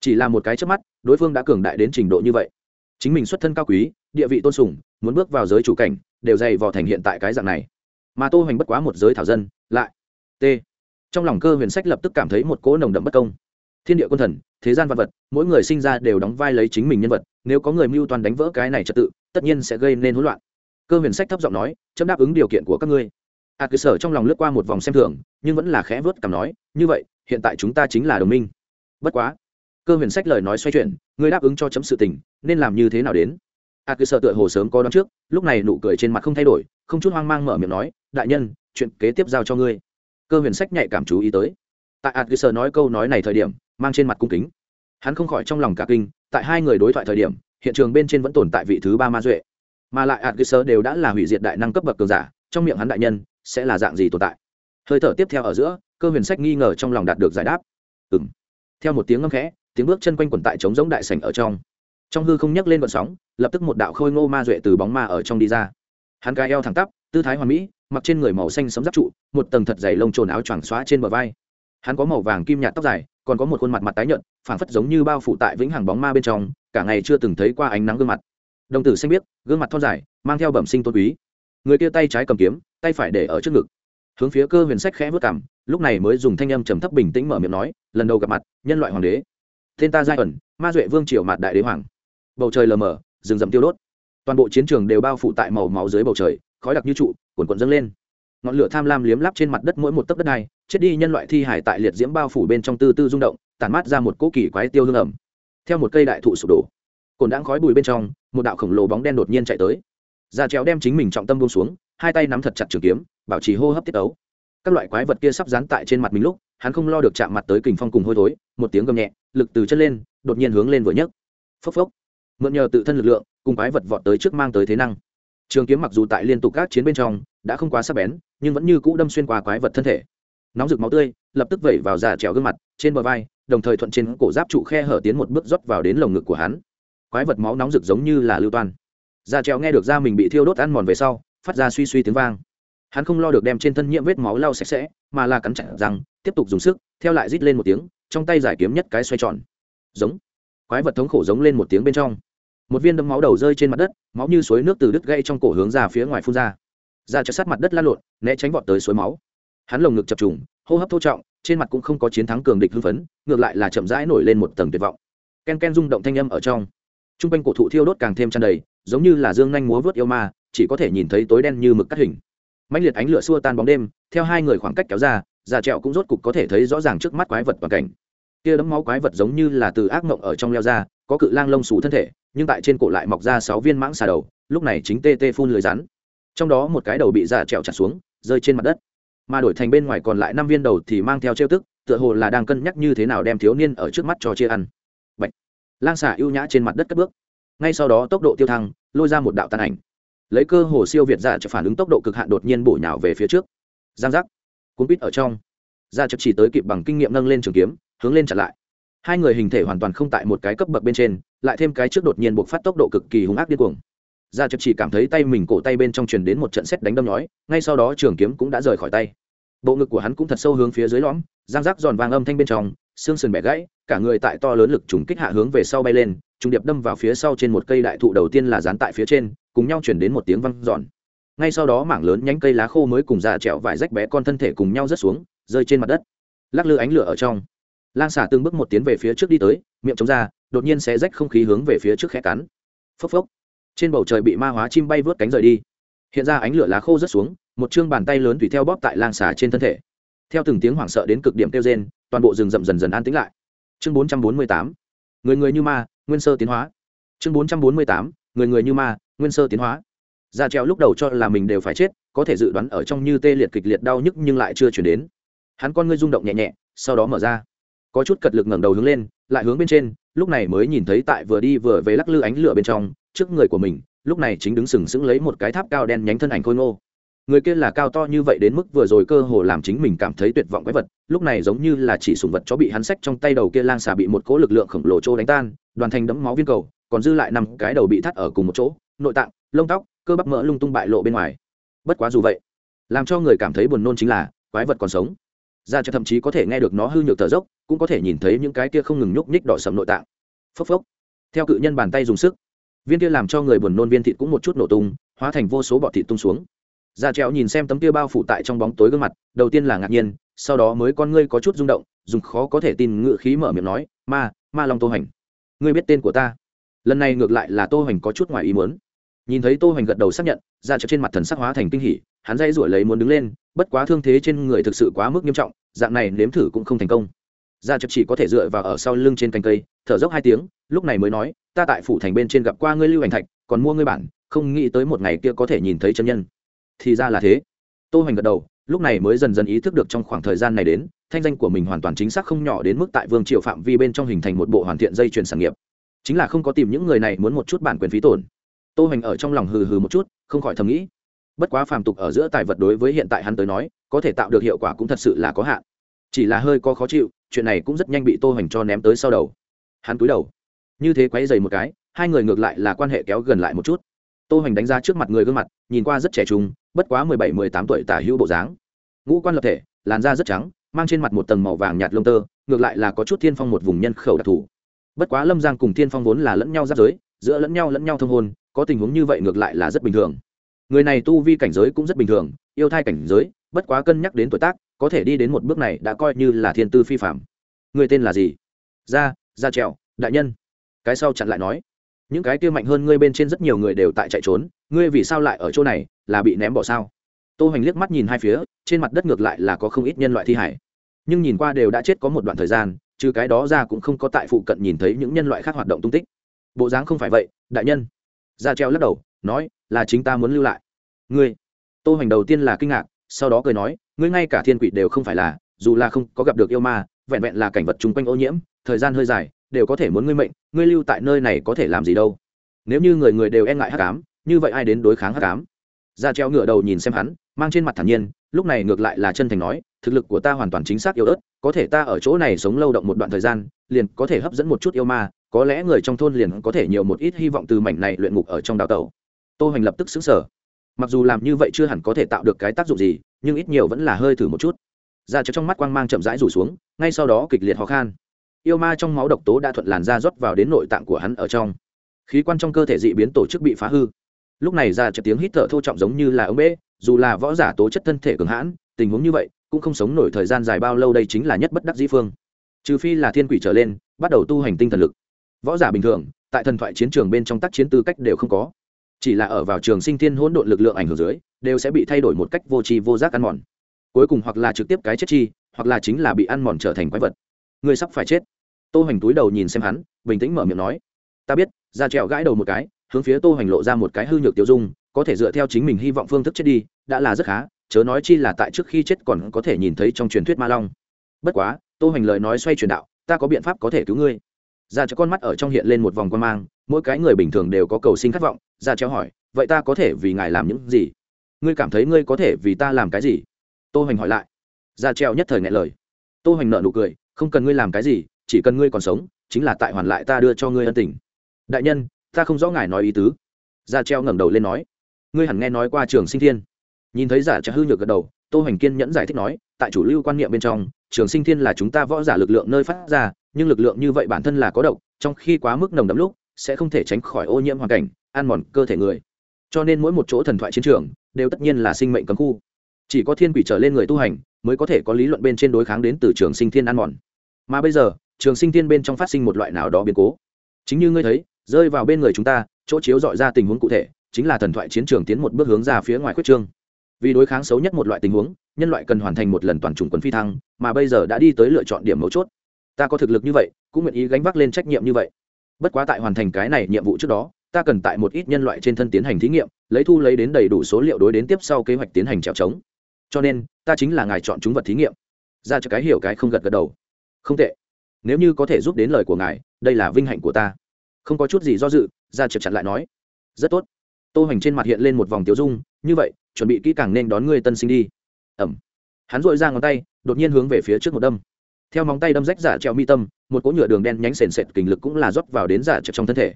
Chỉ là một cái chớp mắt, đối phương đã cường đại đến trình độ như vậy. Chính mình xuất thân cao quý, địa vị tôn sùng, muốn bước vào giới chủ cảnh, đều dày vò thành hiện tại cái dạng này mà tô hoành bất quá một giới thảo dân, lại, t. Trong lòng cơ huyền sách lập tức cảm thấy một cỗ nồng đậm bất công. Thiên địa quân thần, thế gian văn vật, mỗi người sinh ra đều đóng vai lấy chính mình nhân vật, nếu có người mưu toàn đánh vỡ cái này trật tự, tất nhiên sẽ gây nên hỗn loạn. Cơ huyền sách thấp giọng nói, chấm đáp ứng điều kiện của các ngươi. À, Hạt cơ sở trong lòng lướt qua một vòng xem thưởng nhưng vẫn là khẽ vớt cảm nói, như vậy, hiện tại chúng ta chính là đồng minh. Bất quá, cơ huyền sách lời nói xoay chuyển, ngươi đáp ứng cho chấm sự tình, nên làm như thế nào đến? À, Hạt cơ sở tựa hồ sớm có đón trước, lúc này nụ cười trên mặt không thay đổi, không chút hoang mang mở miệng nói đại nhân, chuyện kế tiếp giao cho ngươi. Cơ huyền sách nhạy cảm chú ý tới. Tại adgisser nói câu nói này thời điểm, mang trên mặt cung kính. Hắn không khỏi trong lòng cả kinh, tại hai người đối thoại thời điểm, hiện trường bên trên vẫn tồn tại vị thứ ba ma duệ. Mà lại adgisser đều đã là hủy diệt đại năng cấp bậc cường giả, trong miệng hắn đại nhân, sẽ là dạng gì tồn tại? Hơi thở tiếp theo ở giữa, cơ huyền sách nghi ngờ trong lòng đạt được giải đáp. Ừ m theo một tiếng ngâm khẽ, tiếng bước chân quanh quẩn tại trống giống đại sảnh ở trong. Trong hư không nhấc lên vận sóng, lập tức một đạo khôi ngô ma duệ từ bóng ma ở trong đi ra. Hắn cai eo thẳng tắp, tư thái hoàn mỹ mặc trên người màu xanh sấm giáp trụ, một tầng thật dày lông trồn áo choàng xóa trên bờ vai. Hắn có màu vàng kim nhạt tóc dài, còn có một khuôn mặt mặt tái nhợt, phảng phất giống như bao phủ tại vĩnh hằng bóng ma bên trong, cả ngày chưa từng thấy qua ánh nắng gương mặt. Đồng tử xanh biết gương mặt thon dài, mang theo bẩm sinh tôn quý. Người kia tay trái cầm kiếm, tay phải để ở trước ngực. Hướng phía cơ huyền sách khẽ vớt cảm, lúc này mới dùng thanh âm trầm thấp bình tĩnh mở miệng nói, lần đầu gặp mặt, nhân loại hoàng đế. Tên ta giai ẩn, ma duệ vương triều mặt đại đế hoàng. Bầu trời lờ mờ, rừng rậm tiêu đốt. Toàn bộ chiến trường đều bao phủ tại màu máu dưới bầu trời khói đặc như trụ, cuồn cuộn dâng lên. Ngọn lửa tham lam liếm lắp trên mặt đất mỗi một tấc đất này, chết đi nhân loại thi hải tại liệt diễm bao phủ bên trong tư tư rung động, tản mát ra một cỗ kỳ quái tiêu hương ẩm. Theo một cây đại thụ sụp đổ, cồn đãng khói bùi bên trong, một đạo khổng lồ bóng đen đột nhiên chạy tới. Da chéo đem chính mình trọng tâm buông xuống, hai tay nắm thật chặt trường kiếm, bảo trì hô hấp tiết ấu các loại quái vật kia sắp dán tại trên mặt mình lúc, hắn không lo được chạm mặt tới kình phong cùng hôi thối, một tiếng gầm nhẹ, lực từ chân lên, đột nhiên hướng lên vừa nhấc. Phốc phốc. Mượn nhờ tự thân lực lượng, cùng quái vật vọt tới trước mang tới thế năng trường kiếm mặc dù tại liên tục các chiến bên trong, đã không quá sắc bén, nhưng vẫn như cũ đâm xuyên qua quái vật thân thể. Nóng rực máu tươi, lập tức vẩy vào giả trèo gương mặt, trên bờ vai, đồng thời thuận trên cổ giáp trụ khe hở tiến một bước rót vào đến lồng ngực của hắn. Quái vật máu nóng rực giống như là lưu toan. Giả trèo nghe được ra mình bị thiêu đốt ăn mòn về sau, phát ra suy suy tiếng vang. Hắn không lo được đem trên thân nhiễm vết máu lau sạch sẽ, mà là cắn chặt rằng tiếp tục dùng sức, theo lại rít lên một tiếng, trong tay giải kiếm nhất cái xoay tròn. Giống. Quái vật thống khổ giống lên một tiếng bên trong một viên đấm máu đầu rơi trên mặt đất, máu như suối nước từ đứt gây trong cổ hướng ra phía ngoài phun ra. Ra chợt sát mặt đất lan lộn, né tránh vọt tới suối máu. Hắn lồng ngực chập trùng, hô hấp thô trọng, trên mặt cũng không có chiến thắng cường địch hưng phấn, ngược lại là chậm rãi nổi lên một tầng tuyệt vọng. Ken ken rung động thanh âm ở trong. T r u n g quanh cổ thụ thiêu đốt càng thêm tràn đầy, giống như là dương nhanh múa vớt yêu ma, chỉ có thể nhìn thấy tối đen như mực cắt hình. Mạnh liệt ánh lửa xua tan bóng đêm, theo hai người khoảng cách kéo ra già trẹo cũng rốt cục có thể thấy rõ ràng trước mắt quái vật toàn cảnh kia đấm máu quái vật giống như là từ ác mộng ở trong leo ra, có cự lang lông xù thân thể, nhưng tại trên cổ lại mọc ra sáu viên mãng xà đầu, lúc này chính tê tê phun lưới rắn. Trong đó một cái đầu bị dạ giả trèo chặt xuống, rơi trên mặt đất. Mà đổi thành bên ngoài còn lại năm viên đầu thì mang theo trêu tức, tựa hồ là đang cân nhắc như thế nào đem thiếu niên ở trước mắt cho chia ăn. Bạch. lang xà ưu nhã trên mặt đất cất bước. Ngay sau đó tốc độ tiêu thăng, lôi ra một đạo tàn ảnh. Lấy cơ hồ siêu việt dạ giả chợ phản ứng tốc độ cực hạn đột nhiên bổ nhào về phía trước. Giang giác. Cuốn bít ở trong. Dạ ra chập chỉ tới kịp bằng kinh nghiệm nâng lên trường kiếm hướng lên chặn lại. Hai người hình thể hoàn toàn không tại một cái cấp bậc bên trên, lại thêm cái trước đột nhiên buộc phát tốc độ cực kỳ hung ác điên cuồng. Ra chập chỉ cảm thấy tay mình cổ tay bên trong truyền đến một trận xét đánh đâm nhói, ngay sau đó trường kiếm cũng đã rời khỏi tay. Bộ ngực của hắn cũng thật sâu hướng phía dưới lõm giang rác giòn vàng âm thanh bên trong, xương sườn bẻ gãy, cả người tại to lớn lực trùng kích hạ hướng về sau bay lên, trùng điệp đâm vào phía sau trên một cây đại thụ đầu tiên là dán tại phía trên, cùng nhau chuyển đến một tiếng văng giòn ngay sau đó mảng lớn nhánh cây lá khô mới cùng già trẹo vải rách bé con thân thể cùng nhau rớt xuống, rơi trên mặt đất. Lắc lư ánh lửa ở trong lan xả từng bước một tiến về phía trước đi tới, miệng chống ra, đột nhiên sẽ rách không khí hướng về phía trước khẽ cắn. Phốc phốc. Trên bầu trời bị ma hóa chim bay vớt cánh rời đi. Hiện ra ánh lửa lá khô rớt xuống, một chương bàn tay lớn tùy theo bóp tại lang xả trên thân thể. Theo từng tiếng hoảng sợ đến cực điểm kêu rên, toàn bộ rừng rậm dần dần an tĩnh lại. Chương bốn trăm bốn mươi tám. Người người như ma, nguyên sơ tiến hóa. Chương bốn trăm bốn mươi tám. Người người như ma, nguyên sơ tiến hóa. Ra treo lúc đầu cho là mình đều phải chết, có thể dự đoán ở trong như tê liệt kịch liệt đau nhức nhưng lại chưa chuyển đến. Hắn con ngươi rung động nhẹ nhẹ, sau đó mở ra có chút cật lực ngẩng đầu hướng lên, lại hướng bên trên, lúc này mới nhìn thấy tại vừa đi vừa về lắc lư ánh lửa bên trong, trước người của mình, lúc này chính đứng sừng sững lấy một cái tháp cao đen nhánh thân ảnh khôi ngô. Người kia là cao to như vậy đến mức vừa rồi cơ hồ làm chính mình cảm thấy tuyệt vọng quái vật, lúc này giống như là chỉ sùng vật chó bị hắn sách trong tay đầu kia lang xà bị một cỗ lực lượng khổng lồ trô đánh tan, đoàn thành đấm máu viên cầu, còn dư lại năm cái đầu bị thắt ở cùng một chỗ, nội tạng, lông tóc, cơ bắp mỡ lung tung bại lộ bên ngoài. Bất quá dù vậy, làm cho người cảm thấy buồn nôn chính là quái vật còn sống ra cho thậm chí có thể nghe được nó hư nhược thở dốc, cũng có thể nhìn thấy những cái kia không ngừng nhúc nhích đỏ sầm nội tạng. Phốc phốc. Theo cự nhân bàn tay dùng sức, viên kia làm cho người buồn nôn viên thịt cũng một chút nổ tung, hóa thành vô số bọt thịt tung xuống. Da trèo nhìn xem tấm kia bao phủ tại trong bóng tối gương mặt, đầu tiên là ngạc nhiên, sau đó mới con ngươi có chút rung động, dùng khó có thể tin ngự khí mở miệng nói, ma ma long tô hành ngươi biết tên của ta? Lần này ngược lại là tô hành có chút ngoài ý muốn. Nhìn thấy tô hành gật đầu xác nhận da trèo trên mặt thần sắc hóa thành kinh hỉ hắn dây rủi lấy muốn đứng lên, bất quá thương thế trên người thực sự quá mức nghiêm trọng, dạng này nếm thử cũng không thành công. Gia chập chỉ có thể dựa vào ở sau lưng trên cành cây, thở dốc hai tiếng, lúc này mới nói, ta tại phủ thành bên trên gặp qua ngươi lưu hành thạch, còn mua ngươi bản, không nghĩ tới một ngày kia có thể nhìn thấy chân nhân. Thì ra là thế. Tô hoành gật đầu, lúc này mới dần dần ý thức được trong khoảng thời gian này đến, thanh danh của mình hoàn toàn chính xác không nhỏ đến mức tại vương triều phạm vi bên trong hình thành một bộ hoàn thiện dây chuyền sản nghiệp. Chính là không có tìm những người này muốn một chút bản quyền phí tổn. Tô hoành ở trong lòng hừ hừ một chút, không khỏi thầm nghĩ bất quá phàm tục ở giữa tài vật đối với hiện tại hắn tới nói, có thể tạo được hiệu quả cũng thật sự là có hạn. Chỉ là hơi có khó chịu, chuyện này cũng rất nhanh bị tô hoành cho ném tới sau đầu. Hắn cúi đầu. Như thế quấy dày một cái, hai người ngược lại là quan hệ kéo gần lại một chút. Tô hoành đánh ra trước mặt người gương mặt, nhìn qua rất trẻ trung, bất quá mười bảy, mười tám tuổi tả hữu bộ dáng. Ngũ quan lập thể, làn da rất trắng, mang trên mặt một tầng màu vàng nhạt lông tơ, ngược lại là có chút thiên phong một vùng nhân khẩu đặc thù. Bất quá lâm giang cùng thiên phong vốn là lẫn nhau giáp giới, giữa lẫn nhau lẫn nhau thông hôn, có tình huống như vậy ngược lại là rất bình thường người này tu vi cảnh giới cũng rất bình thường, yêu thai cảnh giới, bất quá cân nhắc đến tuổi tác, có thể đi đến một bước này đã coi như là thiên tư phi phạm người tên là gì? Ra ra trèo, đại nhân. Cái sau chặn lại nói. Những cái kia mạnh hơn ngươi bên trên rất nhiều người đều tại chạy trốn, ngươi vì sao lại ở chỗ này, là bị ném bỏ sao? Tô hoành liếc mắt nhìn hai phía, trên mặt đất ngược lại là có không ít nhân loại thi hải nhưng nhìn qua đều đã chết có một đoạn thời gian, trừ cái đó ra cũng không có tại phụ cận nhìn thấy những nhân loại khác hoạt động tung tích. Bộ dáng không phải vậy, đại nhân. Ra treo lắc đầu, nói là chính ta muốn lưu lại. Ngươi, tô hoành đầu tiên là kinh ngạc, sau đó cười nói, ngươi ngay cả thiên quỷ đều không phải là, dù là không có gặp được yêu ma, vẹn vẹn là cảnh vật chung quanh ô nhiễm, thời gian hơi dài, đều có thể muốn ngươi mệnh, ngươi lưu tại nơi này có thể làm gì đâu. Nếu như người người đều e ngại hắc ám, như vậy ai đến đối kháng hắc ám? Ra treo ngựa đầu nhìn xem hắn, mang trên mặt thản nhiên, lúc này ngược lại là chân thành nói, thực lực của ta hoàn toàn chính xác yêu ớt, có thể ta ở chỗ này sống lâu động một đoạn thời gian, liền có thể hấp dẫn một chút yêu ma, có lẽ người trong thôn liền có thể nhiều một ít hy vọng từ mảnh này luyện ngục ở trong đào tẩu tô hoành lập tức xứng sở mặc dù làm như vậy chưa hẳn có thể tạo được cái tác dụng gì, nhưng ít nhiều vẫn là hơi thử một chút. Da chợ trong mắt quang mang chậm rãi rủ xuống, ngay sau đó kịch liệt ho khăn yêu ma trong máu độc tố đã thuận làn da rót vào đến nội tạng của hắn ở trong. Khí quan trong cơ thể dị biến tổ chức bị phá hư. Lúc này ra chợ tiếng hít thở thô trọng giống như là ống bễ dù là võ giả tố chất thân thể cường hãn, tình huống như vậy cũng không sống nổi thời gian dài bao lâu đây chính là nhất bất đắc dĩ phương. Trừ phi là thiên quỷ trở lên, bắt đầu tu hành tinh thần lực. Võ giả bình thường, tại thần thoại chiến trường bên trong tác chiến tư cách đều không có chỉ là ở vào trường sinh thiên hỗn độn lực lượng ảnh hưởng dưới, đều sẽ bị thay đổi một cách vô tri vô giác ăn mòn. Cuối cùng hoặc là trực tiếp cái chết chi, hoặc là chính là bị ăn mòn trở thành quái vật. Người sắp phải chết. Tô hoành túi đầu nhìn xem hắn, bình tĩnh mở miệng nói, ta biết. Ra trèo gãi đầu một cái, hướng phía tô hoành lộ ra một cái hư nhược tiêu dung, có thể dựa theo chính mình hy vọng phương thức chết đi, đã là rất khá, chớ nói chi là tại trước khi chết còn có thể nhìn thấy trong truyền thuyết ma long. Bất quá, tô hoành lời nói xoay truyền đạo, ta có biện pháp có thể cứu ngươi. Ra cho con mắt ở trong hiện lên một vòng quan mang, mỗi cái người bình thường đều có cầu sinh khát vọng ra treo hỏi, vậy ta có thể vì ngài làm những gì? Ngươi cảm thấy ngươi có thể vì ta làm cái gì? Tô hoành hỏi lại. Ra treo nhất thời ngại lời. Tô hoành nợ nụ cười, không cần ngươi làm cái gì, chỉ cần ngươi còn sống, chính là tại hoàn lại ta đưa cho ngươi ân tình. Đại nhân, ta không rõ ngài nói ý tứ. Ra treo ngẩng đầu lên nói, ngươi hẳn nghe nói qua trường sinh thiên. Nhìn thấy giả treo hư nhược gật đầu, tô hoành kiên nhẫn giải thích nói, tại chủ lưu quan niệm bên trong, trường sinh thiên là chúng ta võ giả lực lượng nơi phát ra, nhưng lực lượng như vậy bản thân là có độc, trong khi quá mức nồng đậm lúc, sẽ không thể tránh khỏi ô nhiễm hoàn cảnh ăn mòn cơ thể người. Cho nên mỗi một chỗ thần thoại chiến trường đều tất nhiên là sinh mệnh cấm khu. Chỉ có thiên quỷ trở lên người tu hành mới có thể có lý luận bên trên đối kháng đến từ trường sinh thiên ăn mòn. Mà bây giờ, trường sinh thiên bên trong phát sinh một loại nào đó biến cố. Chính như ngươi thấy, rơi vào bên người chúng ta, chỗ chiếu dọi ra tình huống cụ thể, chính là thần thoại chiến trường tiến một bước hướng ra phía ngoài quyết trương. Vì đối kháng xấu nhất một loại tình huống, nhân loại cần hoàn thành một lần toàn chủng quân phi thăng, mà bây giờ đã đi tới lựa chọn điểm mấu chốt. Ta có thực lực như vậy, cũng nguyện ý gánh vác lên trách nhiệm như vậy. Bất quá tại hoàn thành cái này nhiệm vụ trước đó ta cần tại một ít nhân loại trên thân tiến hành thí nghiệm, lấy thu lấy đến đầy đủ số liệu đối đến tiếp sau kế hoạch tiến hành trèo trống. Cho nên, ta chính là ngài chọn chúng vật thí nghiệm. Ra cho cái hiểu cái không gật gật đầu. Không tệ. Nếu như có thể giúp đến lời của ngài, đây là vinh hạnh của ta. Không có chút gì do dự, ra chợt chặn lại nói. Rất tốt. Tô hành trên mặt hiện lên một vòng tiêu dung, như vậy, chuẩn bị kỹ càng nên đón ngươi tân sinh đi. Ẩm. Hắn dội ra ngón tay, đột nhiên hướng về phía trước một đâm. Theo móng tay đâm rách giả treo mi tâm, một cỗ nhựa đường đen nhánh sền sệt kình lực cũng là rót vào đến giả treo trong thân thể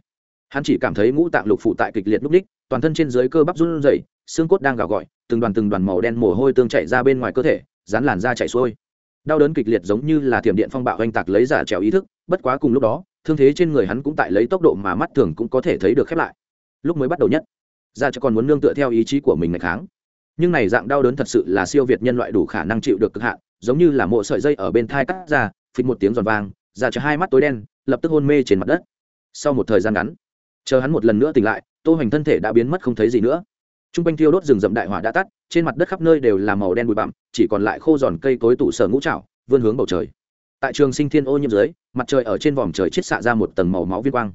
hắn chỉ cảm thấy ngũ tạng lục phụ tại kịch liệt lúc ních toàn thân trên dưới cơ bắp run rẩy, xương cốt đang gào gọi, từng đoàn từng đoàn màu đen mồ hôi tương chảy ra bên ngoài cơ thể, dán làn da chảy xuôi. Đau đớn kịch liệt giống như là thiểm điện phong bạo oanh tạc lấy giả trèo ý thức, bất quá cùng lúc đó, thương thế trên người hắn cũng tại lấy tốc độ mà mắt thường cũng có thể thấy được khép lại. Lúc mới bắt đầu nhất dạ ra cho còn muốn nương tựa theo ý chí của mình ngày kháng. Nhưng này dạng đau đớn thật sự là siêu việt nhân loại đủ khả năng chịu được cực hạn, giống như là mộ sợi dây ở bên thai cắt ra, phịch một tiếng giòn vàng dạ ra cho hai mắt tối đen, lập tức hôn mê trên mặt đất. Sau một thời gian ngắn chờ hắn một lần nữa tỉnh lại, tô hoành thân thể đã biến mất không thấy gì nữa. T r u n g quanh thiêu đốt rừng rậm đại hỏa đã tắt, trên mặt đất khắp nơi đều là màu đen bụi bặm, chỉ còn lại khô giòn cây cối tụ sở ngũ trạo vươn hướng bầu trời. Tại trường sinh thiên ô nhiễm dưới, mặt trời ở trên vòm trời chết xạ ra một tầng màu máu viên quang.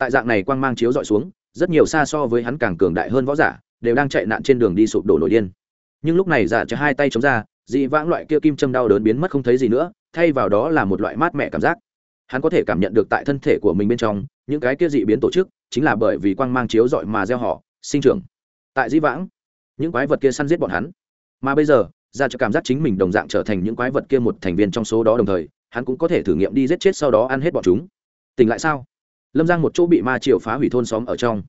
Tại dạng này quang mang chiếu d ọ i xuống, rất nhiều xa so với hắn càng cường đại hơn võ giả đều đang chạy nạn trên đường đi sụp đổ nổi điên. Nhưng lúc này giả cho hai tay chống ra, dị vãng loại kia kim châm đau đớn biến mất không thấy gì nữa, thay vào đó là một loại mát mẻ cảm giác. Hắn có thể cảm nhận được tại thân thể của mình bên trong, những cái kia dị biến tổ chức chính là bởi vì quang mang chiếu rọi mà gieo họ, sinh trưởng. Tại dĩ vãng, những quái vật kia săn giết bọn hắn. Mà bây giờ, ra cho cảm giác chính mình đồng dạng trở thành những quái vật kia một thành viên trong số đó đồng thời, hắn cũng có thể thử nghiệm đi giết chết sau đó ăn hết bọn chúng. Tỉnh lại sao? Lâm giang một chỗ bị ma triều phá hủy thôn xóm ở trong.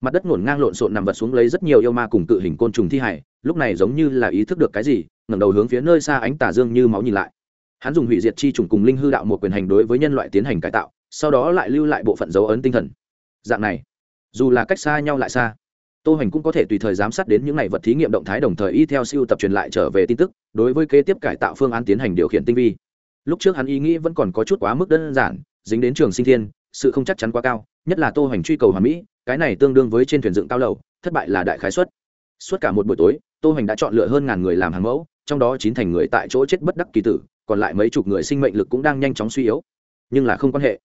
Mặt đất ngổn ngang lộn xộn nằm vật xuống lấy rất nhiều yêu ma cùng cự hình côn trùng thi hải lúc này giống như là ý thức được cái gì, ngẩng đầu hướng phía nơi xa ánh tà dương như máu nhìn lại. Hắn dùng hủy diệt chi trùng cùng linh hư đạo một quyền hành đối với nhân loại tiến hành cải tạo, sau đó lại lưu lại bộ phận dấu ấn tinh thần dạng này, dù là cách xa nhau lại xa, tô hoành cũng có thể tùy thời giám sát đến những n à y vật thí nghiệm động thái đồng thời y theo siêu tập truyền lại trở về tin tức, đối với kế tiếp cải tạo phương án tiến hành điều khiển tinh vi. Lúc trước hắn ý nghĩ vẫn còn có chút quá mức đơn giản, dính đến trường sinh thiên, sự không chắc chắn quá cao, nhất là tô hoành truy cầu hòa mỹ, cái này tương đương với trên thuyền dựng cao lầu, thất bại là đại khái xuất suốt cả một buổi tối, tô hoành đã chọn lựa hơn ngàn người làm hàng mẫu, trong đó chín thành người tại chỗ chết bất đắc kỳ tử, còn lại mấy chục người sinh mệnh lực cũng đang nhanh chóng suy yếu. Nhưng là không quan hệ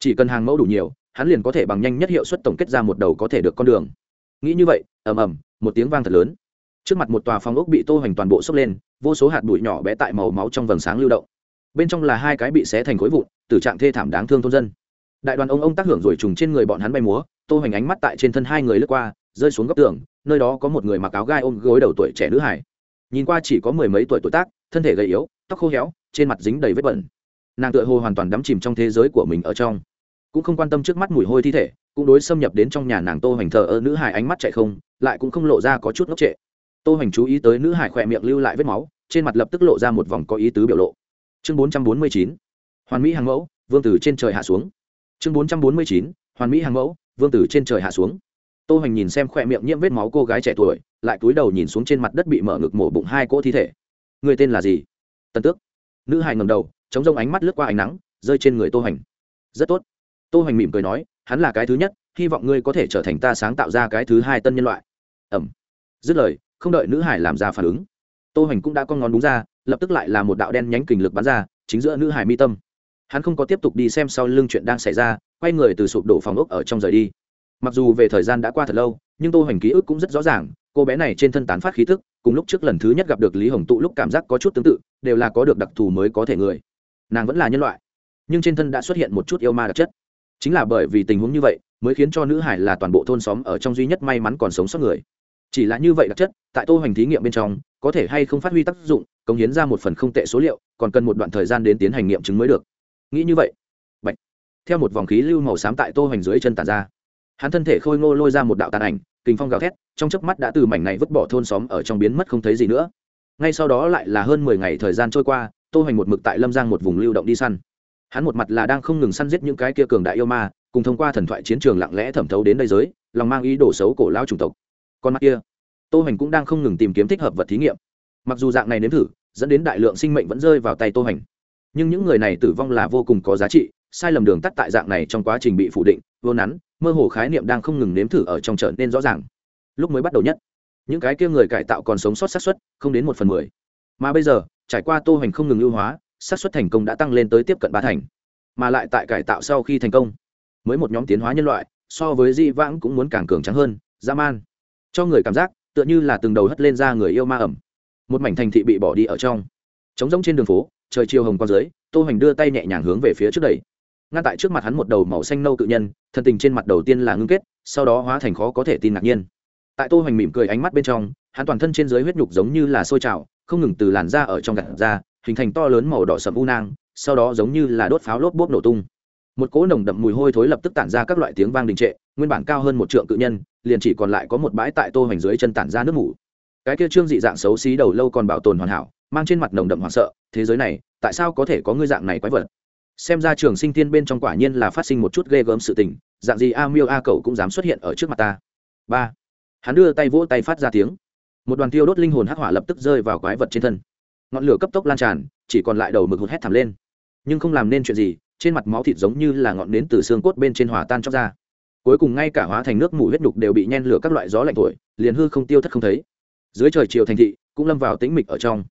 chỉ cần hàng mẫu đủ nhiều, hắn liền có thể bằng nhanh nhất hiệu suất tổng kết ra một đầu có thể được con đường. Nghĩ như vậy, ầm ầm, một tiếng vang thật lớn. Trước mặt một tòa phòng ốc bị tô hoành toàn bộ sốc lên, vô số hạt bụi nhỏ bé tại màu máu trong vầng sáng lưu động. Bên trong là hai cái bị xé thành khối vụn tử trạng thê thảm đáng thương thôn dân. Đại đoàn ông ông tác hưởng rồi trùng trên người bọn hắn bay múa, tô hoành ánh mắt tại trên thân hai người lướt qua, rơi xuống góc tường, nơi đó có một người mặc áo gai ôm gối đầu tuổi trẻ nữ hải nhìn qua chỉ có mười mấy tuổi tuổi tác, thân thể gầy yếu, tóc khô héo, trên mặt dính đầy vết bẩn. Nàng tựa hồ hoàn toàn đắm chìm trong thế giới của mình ở trong cũng không quan tâm trước mắt mùi hôi thi thể, cũng đối xâm nhập đến trong nhà nàng tô hoành thờ ơ nữ hải ánh mắt chạy không, lại cũng không lộ ra có chút ngốc trệ. Tô hoành chú ý tới nữ hải khỏe miệng lưu lại vết máu, trên mặt lập tức lộ ra một vòng có ý tứ biểu lộ. Chương bốn trăm bốn mươi chín, hoàn mỹ hàng mẫu, vương tử trên trời hạ xuống. Chương bốn trăm bốn mươi chín, hoàn mỹ hàng mẫu, vương tử trên trời hạ xuống. Tô hoành nhìn xem khỏe miệng nhiễm vết máu cô gái trẻ tuổi, lại cúi đầu nhìn xuống trên mặt đất bị mở ngực mổ bụng hai cỗ thi thể. Người tên là gì? Tân tước. Nữ hải ngầm đầu, chống rông ánh mắt lướt qua ánh nắng, rơi trên người tô hoành. Rất tốt tô hoành mỉm cười nói, hắn là cái thứ nhất, hy vọng ngươi có thể trở thành ta sáng tạo ra cái thứ hai tân nhân loại. Ẩm. Dứt lời, không đợi nữ hải làm ra phản ứng, tô hoành cũng đã con ngón đúng ra, lập tức lại là một đạo đen nhánh kình lực bắn ra, chính giữa nữ hải mi tâm. Hắn không có tiếp tục đi xem sau lưng chuyện đang xảy ra, quay người từ sụp đổ phòng ốc ở trong rời đi. Mặc dù về thời gian đã qua thật lâu, nhưng tô hoành ký ức cũng rất rõ ràng, cô bé này trên thân tán phát khí tức, cùng lúc trước lần thứ nhất gặp được lý hồng tụ lúc cảm giác có chút tương tự, đều là có được đặc thù mới có thể người. Nàng vẫn là nhân loại, nhưng trên thân đã xuất hiện một chút yêu ma đặc chất chính là bởi vì tình huống như vậy, mới khiến cho nữ hải là toàn bộ thôn xóm ở trong duy nhất may mắn còn sống sót người. Chỉ là như vậy đặc chất, tại tô hoành thí nghiệm bên trong, có thể hay không phát huy tác dụng, cống hiến ra một phần không tệ số liệu, còn cần một đoạn thời gian đến tiến hành nghiệm chứng mới được. Nghĩ như vậy, Bạch. theo một vòng khí lưu màu xám tại tô hoành dưới chân tàn ra, hắn thân thể khôi ngô lôi ra một đạo tàn ảnh, kình phong gào thét, trong chớp mắt đã từ mảnh này vứt bỏ thôn xóm ở trong biến mất không thấy gì nữa. Ngay sau đó lại là hơn mười ngày thời gian trôi qua, tô hoành một mực tại lâm giang một vùng lưu động đi săn hắn một mặt là đang không ngừng săn giết những cái kia cường đại yêu ma, cùng thông qua thần thoại chiến trường lặng lẽ thẩm thấu đến đây giới, lòng mang ý đồ xấu cổ lao chủng tộc. Con mắt kia, tô hành cũng đang không ngừng tìm kiếm thích hợp vật thí nghiệm. Mặc dù dạng này nếm thử, dẫn đến đại lượng sinh mệnh vẫn rơi vào tay tô hành. Nhưng những người này tử vong là vô cùng có giá trị, sai lầm đường tắt tại dạng này trong quá trình bị phủ định, vô nắn, mơ hồ khái niệm đang không ngừng nếm thử ở trong trở nên rõ ràng. Lúc mới bắt đầu nhất, những cái kia người cải tạo còn sống sót xác suất không đến một phần mười. Mà bây giờ, trải qua tô hành không ngừng ưu hóa xác suất thành công đã tăng lên tới tiếp cận ba thành, mà lại tại cải tạo sau khi thành công, mới một nhóm tiến hóa nhân loại, so với di vãng cũng muốn càng cường trắng hơn, dã man. Cho người cảm giác, tựa như là từng đầu hất lên ra người yêu ma ẩm. Một mảnh thành thị bị bỏ đi ở trong. Trống rỗng trên đường phố, trời chiều hồng qua dưới, tô hoành đưa tay nhẹ nhàng hướng về phía trước đẩy. Ngăn tại trước mặt hắn một đầu màu xanh nâu tự nhân, thân tình trên mặt đầu tiên là ngưng kết, sau đó hóa thành khó có thể tin ngạc nhiên. Tại tô hoành mỉm cười ánh mắt bên trong, hắn toàn thân trên dưới huyết nhục giống như là sôi trào, không ngừng từ làn da ở trong gạt ra hình thành to lớn màu đỏ sậm u nang, sau đó giống như là đốt pháo lốp bốp nổ tung. Một cỗ nồng đậm mùi hôi thối lập tức tản ra các loại tiếng vang đình trệ, nguyên bản cao hơn một trượng cự nhân, liền chỉ còn lại có một bãi tại tô hoành dưới chân tản ra nước mủ cái kia trương dị dạng xấu xí đầu lâu còn bảo tồn hoàn hảo, mang trên mặt nồng đậm hoảng sợ, thế giới này, tại sao có thể có người dạng này quái vật? Xem ra trường sinh tiên bên trong quả nhiên là phát sinh một chút ghê gớm sự tình, dạng gì a miêu a cậu cũng dám xuất hiện ở trước mặt ta. Ba. Hắn đưa tay vỗ tay phát ra tiếng. Một đoàn tiêu đốt linh hồn hắc hỏa lập tức rơi vào quái vật trên thân ngọn lửa cấp tốc lan tràn, chỉ còn lại đầu mực hụt hét thẳm lên. Nhưng không làm nên chuyện gì, trên mặt máu thịt giống như là ngọn nến từ xương cốt bên trên hòa tan chóc ra. Cuối cùng ngay cả hóa thành nước mù huyết nhục đều bị nhen lửa các loại gió lạnh thổi, liền hư không tiêu thất không thấy. Dưới trời chiều thành thị, cũng lâm vào tĩnh mịch ở trong.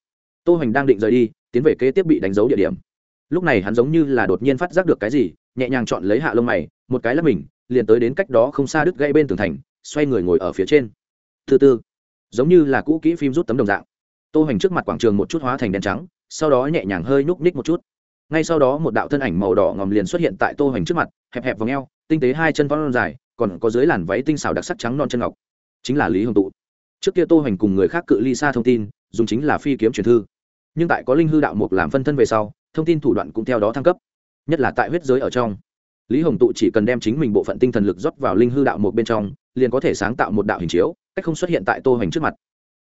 Tô hoành đang định rời đi, tiến về kế tiếp bị đánh dấu địa điểm. Lúc này hắn giống như là đột nhiên phát giác được cái gì, nhẹ nhàng chọn lấy hạ lông mày, một cái là mình, liền tới đến cách đó không xa đứt gãy bên tường thành, xoay người ngồi ở phía trên. Thứ tư giống như là cũ kỹ phim rút tấm đồng dạng tô hoành trước mặt quảng trường một chút hóa thành đen trắng, sau đó nhẹ nhàng hơi nhúc ních một chút. Ngay sau đó một đạo thân ảnh màu đỏ ngòm liền xuất hiện tại tô hoành trước mặt, hẹp hẹp v ò tinh tế hai chân vón dài, còn có dưới làn váy tinh xảo đặc sắc trắng non chân ngọc. Chính là lý hồng tụ. Trước kia tô hoành cùng người khác cự ly xa thông tin, dùng chính là phi kiếm truyền thư. Nhưng tại có linh hư đạo mục làm phân thân về sau, thông tin thủ đoạn cũng theo đó thăng cấp, nhất là tại huyết giới ở trong. Lý hồng tụ chỉ cần đem chính mình bộ phận tinh thần lực rót vào linh hư đạo mục bên trong, liền có thể sáng tạo một đạo hình chiếu, cách không xuất hiện tại tô hoành trước mặt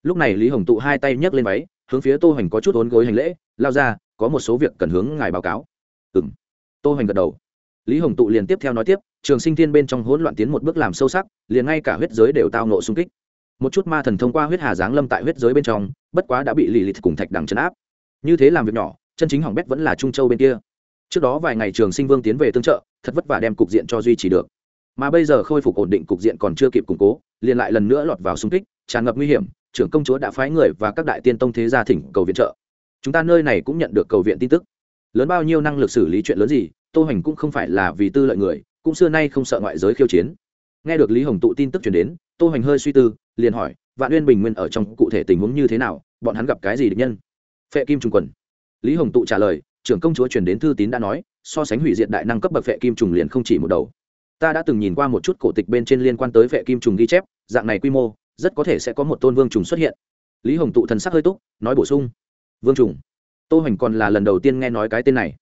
lúc này lý hồng tụ hai tay nhấc lên váy, hướng phía tô hoành có chút ốn gối hành lễ, lao ra, có một số việc cần hướng ngài báo cáo. Ừ m tô hoành gật đầu. Lý hồng tụ liền tiếp theo nói tiếp, trường sinh thiên bên trong hỗn loạn tiến một bước làm sâu sắc, liền ngay cả huyết giới đều tao nộ xung kích. Một chút ma thần thông qua huyết hà giáng lâm tại huyết giới bên trong, bất quá đã bị lì lìt cùng thạch đằng chấn áp. Như thế làm việc nhỏ, chân chính hỏng bét vẫn là trung châu bên kia. Trước đó vài ngày trường sinh vương tiến về tương trợ, thật vất vả đem cục diện cho duy trì được. Mà bây giờ khôi phục ổn định cục diện còn chưa kịp củng cố, liền lại lần nữa lọt vào xung kích, tràn ngập nguy hiểm trưởng công chúa đã phái người và các đại tiên tông thế gia thỉnh cầu viện trợ. Chúng ta nơi này cũng nhận được cầu viện tin tức. Lớn bao nhiêu năng lực xử lý chuyện lớn gì, tô hoành cũng không phải là vì tư lợi người, cũng xưa nay không sợ ngoại giới khiêu chiến. Nghe được lý hồng tụ tin tức truyền đến, tô hoành hơi suy tư, liền hỏi, vạn uyên bình nguyên ở trong cụ thể tình huống như thế nào? Bọn hắn gặp cái gì địch nhân? Phệ kim trùng quần. Lý hồng tụ trả lời, trưởng công chúa truyền đến thư tín đã nói, so sánh hủy diệt đại năng cấp bậc phệ kim trùng liền không chỉ một đầu. Ta đã từng nhìn qua một chút cổ tịch bên trên liên quan tới phệ kim trùng ghi chép, dạng này quy mô rất có thể sẽ có một tôn vương trùng xuất hiện. Lý hồng tụ thần sắc hơi túc, nói bổ sung. Vương trùng. Tô hoành còn là lần đầu tiên nghe nói cái tên này.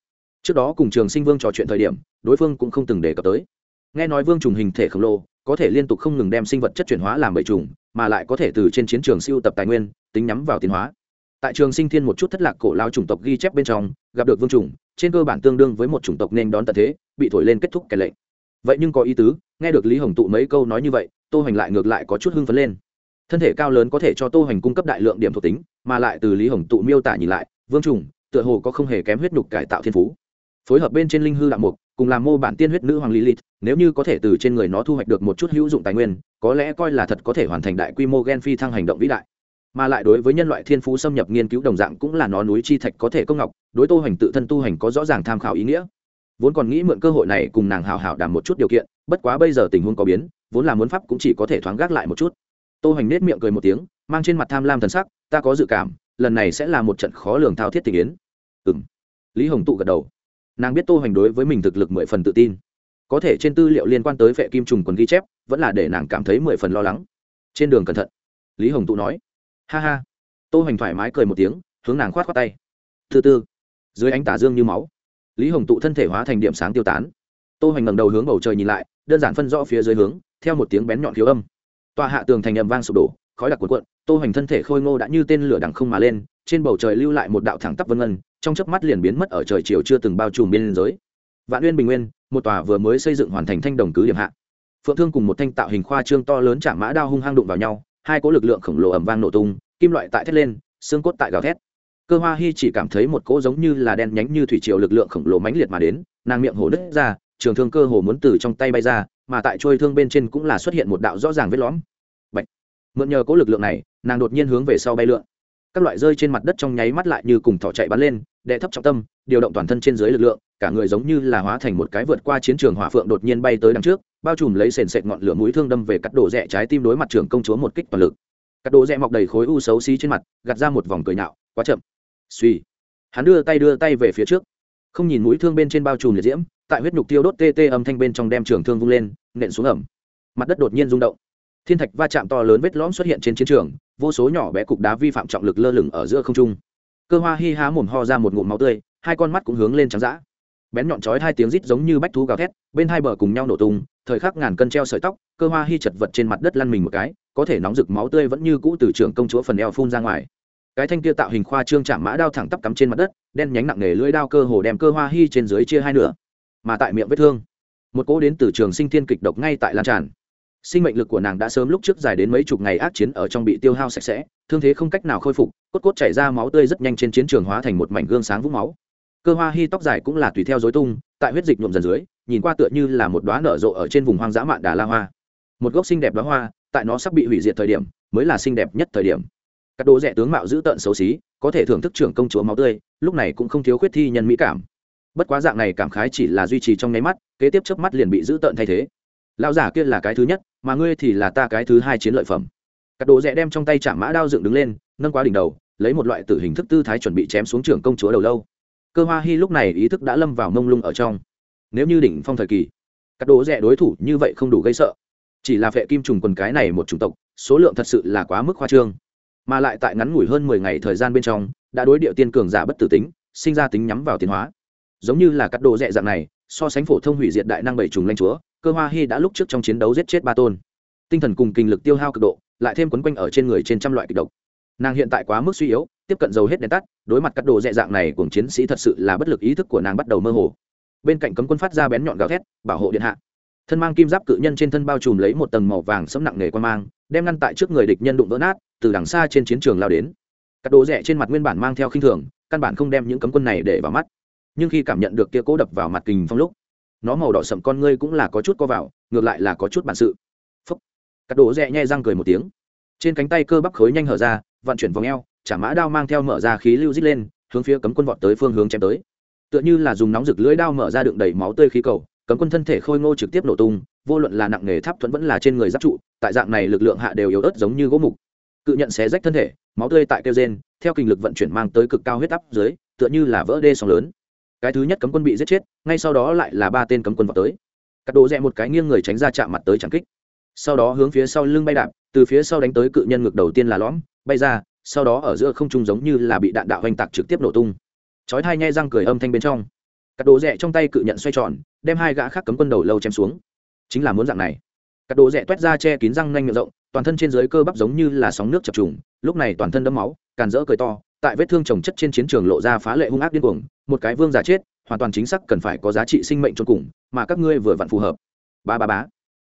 Trước đó cùng trường sinh vương trò chuyện thời điểm, đối phương cũng không từng đề cập tới. Nghe nói vương trùng hình thể khổng lồ, có thể liên tục không ngừng đem sinh vật chất chuyển hóa làm bầy trùng, mà lại có thể từ trên chiến trường siêu tập tài nguyên, tính nhắm vào tiến hóa. Tại trường sinh thiên một chút thất lạc cổ lao chủng tộc ghi chép bên trong, gặp được vương trùng, trên cơ bản tương đương với một chủng tộc nên đón tận thế, bị thổi lên kết thúc kẻ lệnh. Vậy nhưng có ý tứ, nghe được lý hồng tụ mấy câu nói như vậy, tô hoành lại ngược lại có chút hưng phấn lên thân thể cao lớn có thể cho tô hoành cung cấp đại lượng điểm thuộc tính, mà lại từ lý hồng tụ miêu tả nhìn lại, vương trùng, tựa hồ có không hề kém huyết nhục cải tạo thiên phú. Phối hợp bên trên linh hư đạo mục, cùng làm mô bản tiên huyết nữ hoàng lý lilith nếu như có thể từ trên người nó thu hoạch được một chút hữu dụng tài nguyên, có lẽ coi là thật có thể hoàn thành đại quy mô gen phi thăng hành động vĩ đại. Mà lại đối với nhân loại thiên phú xâm nhập nghiên cứu đồng dạng cũng là nó núi chi thạch có thể công ngọc, đối tô hoành tự thân tu hành có rõ ràng tham khảo ý nghĩa. Vốn còn nghĩ mượn cơ hội này cùng nàng hào hào đàm một chút điều kiện, bất quá bây giờ tình huống có biến, vốn là muốn pháp cũng chỉ có thể thoáng gác lại một chút tô hoành nết miệng cười một tiếng, mang trên mặt tham lam thần sắc, ta có dự cảm, lần này sẽ là một trận khó lường thao thiết tình yến. Ừ m lý hồng tụ gật đầu. Nàng biết tô hoành đối với mình thực lực mười phần tự tin. Có thể trên tư liệu liên quan tới vệ kim trùng còn ghi chép, vẫn là để nàng cảm thấy mười phần lo lắng. Trên đường cẩn thận, lý hồng tụ nói. Ha ha. Tô hoành thoải mái cười một tiếng, hướng nàng khoát khoát tay. Thứ tư dưới ánh tả dương như máu, lý hồng tụ thân thể hóa thành điểm sáng tiêu tán. Tô hoành ngẩng đầu hướng bầu trời nhìn lại, đơn giản phân rõ phía dưới hướng, theo một tiếng bén nhọn thiếu âm tòa hạ tường thành ầm vang sụp đổ, khói đặc cuộn cuộn, tô hoành thân thể khôi ngô đã như tên lửa đằng không mà lên, trên bầu trời lưu lại một đạo thẳng tắp vân ngân, trong chớp mắt liền biến mất ở trời chiều chưa từng bao trùm bên biên giới. Vạn uyên bình nguyên, một tòa vừa mới xây dựng hoàn thành thanh đồng cứ điểm hạ. Phượng thương cùng một thanh tạo hình khoa trương to lớn chả mã đao hung hăng đụng vào nhau, hai cỗ lực lượng khổng lồ ầm vang nổ tung, kim loại tại thét lên, xương cốt tại gào thét. Cơ hoa Hi chỉ cảm thấy một cỗ giống như là đen nhánh như thủy triều lực lượng khổng lồ mãnh liệt mà đến, nàng miệng hổ đứt ra, trường thương cơ hồ muốn từ trong tay bay ra mà tại trôi thương bên trên cũng là xuất hiện một đạo rõ ràng vết lõm. Bạch. mượn nhờ có lực lượng này, nàng đột nhiên hướng về sau bay lượn. Các loại rơi trên mặt đất trong nháy mắt lại như cùng thỏ chạy bắn lên đệ thấp trọng tâm, điều động toàn thân trên dưới lực lượng, cả người giống như là hóa thành một cái vượt qua chiến trường hỏa phượng đột nhiên bay tới đằng trước, bao trùm lấy sền sệt ngọn lửa mũi thương đâm về cắt đổ rẽ trái tim đối mặt trường công chúa một kích toàn lực. Cắt đổ rẽ mọc đầy khối u xấu xí trên mặt, gạt ra một vòng cười nhạo, quá chậm. Suy hắn đưa tay đưa tay về phía trước. Không nhìn mũi thương bên trên bao trùm liệt diễm tại huyết nhục tiêu đốt tê tê âm thanh bên trong đem trường thương vung lên, nện xuống ẩm. Mặt đất đột nhiên rung động. Thiên thạch va chạm to lớn vết lõm xuất hiện trên chiến trường, vô số nhỏ bé cục đá vi phạm trọng lực lơ lửng ở giữa không trung. Cơ hoa hi há mồm ho ra một ngụm máu tươi, hai con mắt cũng hướng lên trắng d bén nhọn chói hai tiếng rít giống như bách thú gào thét, bên hai bờ cùng nhau nổ tung, thời khắc ngàn cân treo sợi tóc, cơ hoa hi chật vật trên mặt đất lăn mình một cái, có thể nóng rực máu tươi vẫn như cũ từ trường công chúa phần eo phun ra ngoài. Cái thanh kia tạo hình khoa trương chạm mã đao thẳng tắp cắm trên mặt đất, đen nhánh nặng nề lưỡi đao cơ hồ đem cơ hoa hi trên dưới chia hai nửa mà tại miệng vết thương. Một cỗ đến từ trường sinh thiên kịch độc ngay tại lan tràn. Sinh mệnh lực của nàng đã sớm lúc trước dài đến mấy chục ngày ác chiến ở trong bị tiêu hao sạch sẽ, thương thế không cách nào khôi phục, cốt cốt chảy ra máu tươi rất nhanh trên chiến trường hóa thành một mảnh gương sáng vũng máu. Cơ hoa hy tóc dài cũng là tùy theo dối tung, tại huyết dịch nhuộm dần dưới, nhìn qua tựa như là một đoá nở rộ ở trên vùng hoang dã mạn đà la hoa. Một gốc xinh đẹp đoá hoa, tại nó sắp bị hủy diệt thời điểm, mới là xinh đẹp nhất thời điểm. Các đồ rẻ tướng mạo dữ tợn xấu xí, có thể thưởng thức trưởng công chúa máu tươi, lúc này cũng không thiếu khuyết thi nhân mỹ cảm bất quá dạng này cảm khái chỉ là duy trì trong nháy mắt, kế tiếp chớp mắt liền bị giữ tợn thay thế. Lão giả kia là cái thứ nhất, mà ngươi thì là ta cái thứ hai chiến lợi phẩm. Các đồ rẽ đem trong tay chạm mã đao dựng đứng lên, nâng quá đỉnh đầu, lấy một loại tử hình thức tư thái chuẩn bị chém xuống trưởng công chúa đầu lâu. Cơ hoa hy lúc này ý thức đã lâm vào mông lung ở trong. Nếu như đỉnh phong thời kỳ các đồ rẽ đối thủ như vậy không đủ gây sợ. Chỉ là vệ kim trùng quần cái này một chủng tộc, số lượng thật sự là quá mức khoa trương. Mà lại tại ngắn ngủi hơn mười ngày thời gian bên trong, đã đối địa tiên cường giả bất tử tính, sinh ra tính nhắm vào tiến hóa giống như là cắt đồ rẻ dạng này, so sánh phổ thông hủy diệt đại năng bảy trùng lanh chúa, cơ hoa hy đã lúc trước trong chiến đấu giết chết ba tôn. Tinh thần cùng kinh lực tiêu hao cực độ, lại thêm quấn quanh ở trên người trên trăm loại kịch độc. Nàng hiện tại quá mức suy yếu, tiếp cận dầu hết đèn tắt, đối mặt cắt đồ dẹ dạng này cùng chiến sĩ thật sự là bất lực ý thức của nàng bắt đầu mơ hồ. Bên cạnh cấm quân phát ra bén nhọn gào thét, bảo hộ điện hạ. Thân mang kim giáp cự nhân trên thân bao trùm lấy một tầng màu vàng sẫm nặng nề quan mang, đem ngăn tại trước người địch nhân đụng vỡ nát, từ đằng xa trên chiến trường lao đến. Cắt đồ rẻ trên mặt nguyên bản mang theo khinh thường, căn bản không đem những cấm quân này để vào mắt nhưng khi cảm nhận được kia cố đập vào mặt kình phong lúc, nó màu đỏ sậm con ngươi cũng là có chút co vào, ngược lại là có chút bản sự. Phúc. Cắt đổ rẽ nhai răng cười một tiếng. Trên cánh tay cơ bắp khối nhanh hở ra vận chuyển vòng eo, chả mã đao mang theo mở ra khí lưu dít lên, hướng phía cấm quân vọt tới phương hướng chém tới. Tựa như là dùng nóng rực lưỡi đao mở ra đựng đầy máu tươi khí cầu, cấm quân thân thể khôi ngô trực tiếp nổ tung, vô luận là nặng nghề tháp thuẫn vẫn là trên người giáp trụ, tại dạng này lực lượng hạ đều yếu ớt giống như gỗ mục. Cự nhận xé rách thân thể, máu tươi tại kêu gen theo kinh lực vận chuyển mang tới cực cao huyết áp dưới, tựa như là vỡ đê sóng lớn cái thứ nhất cấm quân bị giết chết, ngay sau đó lại là ba tên cấm quân vào tới. Cắt đồ rẽ một cái nghiêng người tránh ra chạm mặt tới trạm kích. Sau đó hướng phía sau lưng bay đạp, từ phía sau đánh tới cự nhân ngực đầu tiên là lõm, bay ra, sau đó ở giữa không trung giống như là bị đạn đạo hoành tạc trực tiếp nổ tung. Chói thai nhai răng cười âm thanh bên trong. Cắt đồ rẽ trong tay cự nhận xoay tròn, đem hai gã khác cấm quân đầu lâu chém xuống. Chính là muốn dạng này. Cắt đồ rẽ toét ra che kín răng nhanh miệng rộng, toàn thân trên dưới cơ bắp giống như là sóng nước chập trùng, lúc này toàn thân đấm máu, càn rỡ cười to tại vết thương trồng chất trên chiến trường lộ ra phá lệ hung ác điên cuồng, một cái vương giả chết, hoàn toàn chính xác cần phải có giá trị sinh mệnh trôn cùng, mà các ngươi vừa vặn phù hợp. Ba ba bá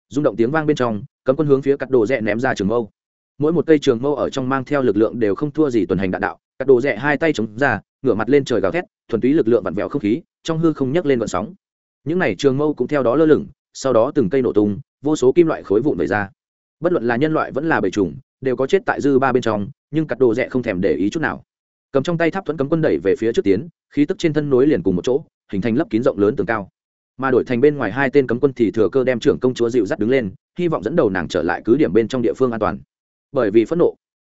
rung động tiếng vang bên trong, cấm quân hướng phía cắt đồ rẽ ném ra trường mâu. Mỗi một cây trường mâu ở trong mang theo lực lượng đều không thua gì tuần hành đạn đạo, cắt đồ rẽ hai tay chống ra, ngửa mặt lên trời gào thét, thuần túy lực lượng vặn vẹo không khí, trong hư không nhấc lên vận sóng. Những này trường mâu cũng theo đó lơ lửng, sau đó từng cây nổ tung, vô số kim loại khối vụn về ra. Bất luận là nhân loại vẫn là bầy trùng, đều có chết tại dư ba bên trong, nhưng cắt đồ rẽ không thèm để ý chút nào cầm trong tay tháp thuẫn cấm quân đẩy về phía trước tiến, khí tức trên thân nối liền cùng một chỗ, hình thành lấp kín rộng lớn tường cao. Mà đổi thành bên ngoài hai tên cấm quân thì thừa cơ đem trưởng công chúa dịu dắt đứng lên, hy vọng dẫn đầu nàng trở lại cứ điểm bên trong địa phương an toàn. Bởi vì phẫn nộ,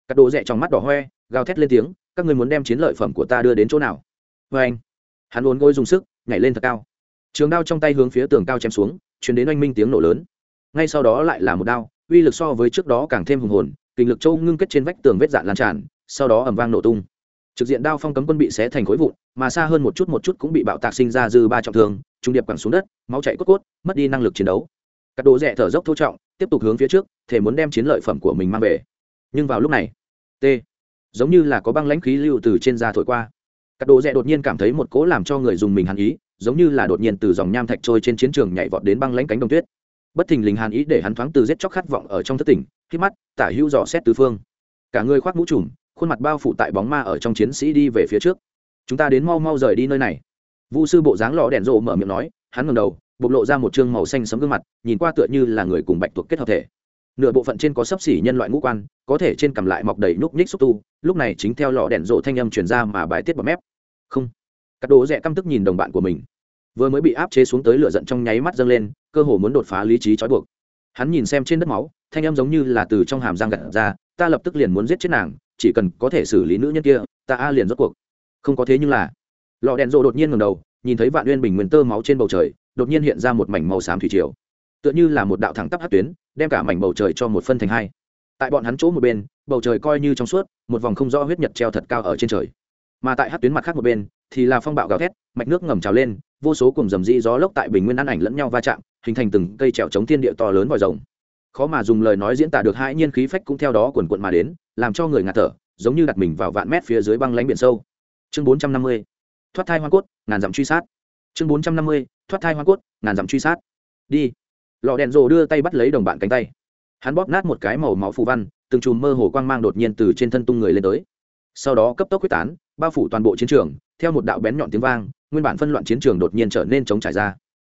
các đồ rẽ trong mắt đỏ hoe, gào thét lên tiếng, các người muốn đem chiến lợi phẩm của ta đưa đến chỗ nào? Vê anh, hắn uốn gối dùng sức, nhảy lên thật cao. Trường đao trong tay hướng phía tường cao chém xuống chuyển đến oanh minh tiếng nổ lớn. Ngay sau đó lại là một đao, uy lực so với trước đó càng thêm hùng hồn, kinh lực châu ngưng kết trên vách tường vết dạn lan tràn, sau đó ẩm vang nổ tung trực diện đao phong cấm quân bị xé thành khối vụn, mà xa hơn một chút một chút cũng bị bạo tạc sinh ra dư ba trọng thương, trung điệp quẳng xuống đất, máu chạy cốt cốt, mất đi năng lực chiến đấu. Các đồ rẻ thở dốc thô trọng, tiếp tục hướng phía trước thể muốn đem chiến lợi phẩm của mình mang về. Nhưng vào lúc này, t, giống như là có băng lãnh khí lưu từ trên da thổi qua. Các đồ rẻ đột nhiên cảm thấy một cỗ làm cho người dùng mình hàn ý, giống như là đột nhiên từ dòng nham thạch trôi trên chiến trường nhảy vọt đến băng lãnh cánh đồng tuyết. Bất thình lình hàn ý để hắn thoáng từ giết chóc khát vọng ở trong thất tỉnh, khi mắt, tả hữu dò xét tứ phương. Cả người khoác mũ trùm khuôn mặt bao phủ tại bóng ma ở trong chiến sĩ đi về phía trước. Chúng ta đến mau mau rời đi nơi này. Vu sư bộ dáng lò đèn rộ mở miệng nói, hắn ngầm đầu, bộc lộ ra một chương màu xanh sấm gương mặt, nhìn qua tựa như là người cùng bạch tuộc kết hợp thể. Nửa bộ phận trên có sấp xỉ nhân loại ngũ quan, có thể trên cầm lại mọc đầy nhúc nhích xúc tu, lúc này chính theo lò đèn rộ thanh âm truyền ra mà bài tiết bọt mép. Không. Các đồ rẽ căm tức nhìn đồng bạn của mình. Vừa mới bị áp chế xuống tới lửa giận trong nháy mắt dâng lên, cơ hồ muốn đột phá lý trí trói buộc. Hắn nhìn xem trên đất máu, thanh âm giống như là từ trong hàm giang gặt ra, ta lập tức liền muốn giết chết nàng chỉ cần có thể xử lý nữ nhân kia, ta a liền rốt cuộc. Không có thế nhưng là lò đèn rộ đột nhiên ngầm đầu, nhìn thấy vạn uyên bình nguyên tơ máu trên bầu trời, đột nhiên hiện ra một mảnh màu xám thủy triều. Tựa như là một đạo thẳng tắp hát tuyến, đem cả mảnh bầu trời cho một phân thành hai. Tại bọn hắn chỗ một bên, bầu trời coi như trong suốt, một vòng không rõ huyết nhật treo thật cao ở trên trời. Mà tại hát tuyến mặt khác một bên, thì là phong bạo gào thét, mạch nước ngầm trào lên, vô số cùng dầm dĩ gió lốc tại bình nguyên ăn ảnh lẫn nhau va chạm, hình thành từng cây trèo chống thiên địa to lớn vòi rồng khó mà dùng lời nói diễn tả được hai nhiên khí phách cũng theo đó quần quận mà đến, làm cho người ngạt thở, giống như đặt mình vào vạn mét phía dưới băng lánh biển sâu. Chương bốn trăm năm mươi, thoát thai hoa cốt, ngàn dặm truy sát. Chương bốn trăm năm mươi, thoát thai hoa cốt, ngàn dặm truy sát. Đi. Lò đèn rồ đưa tay bắt lấy đồng bạn cánh tay. Hắn bóp nát một cái màu máu phù văn, từng chùm mơ hồ quang mang đột nhiên từ trên thân tung người lên tới. Sau đó cấp tốc quyết tán, bao phủ toàn bộ chiến trường, theo một đạo bén nhọn tiếng vang, nguyên bản phân loạn chiến trường đột nhiên trở nên chống trải ra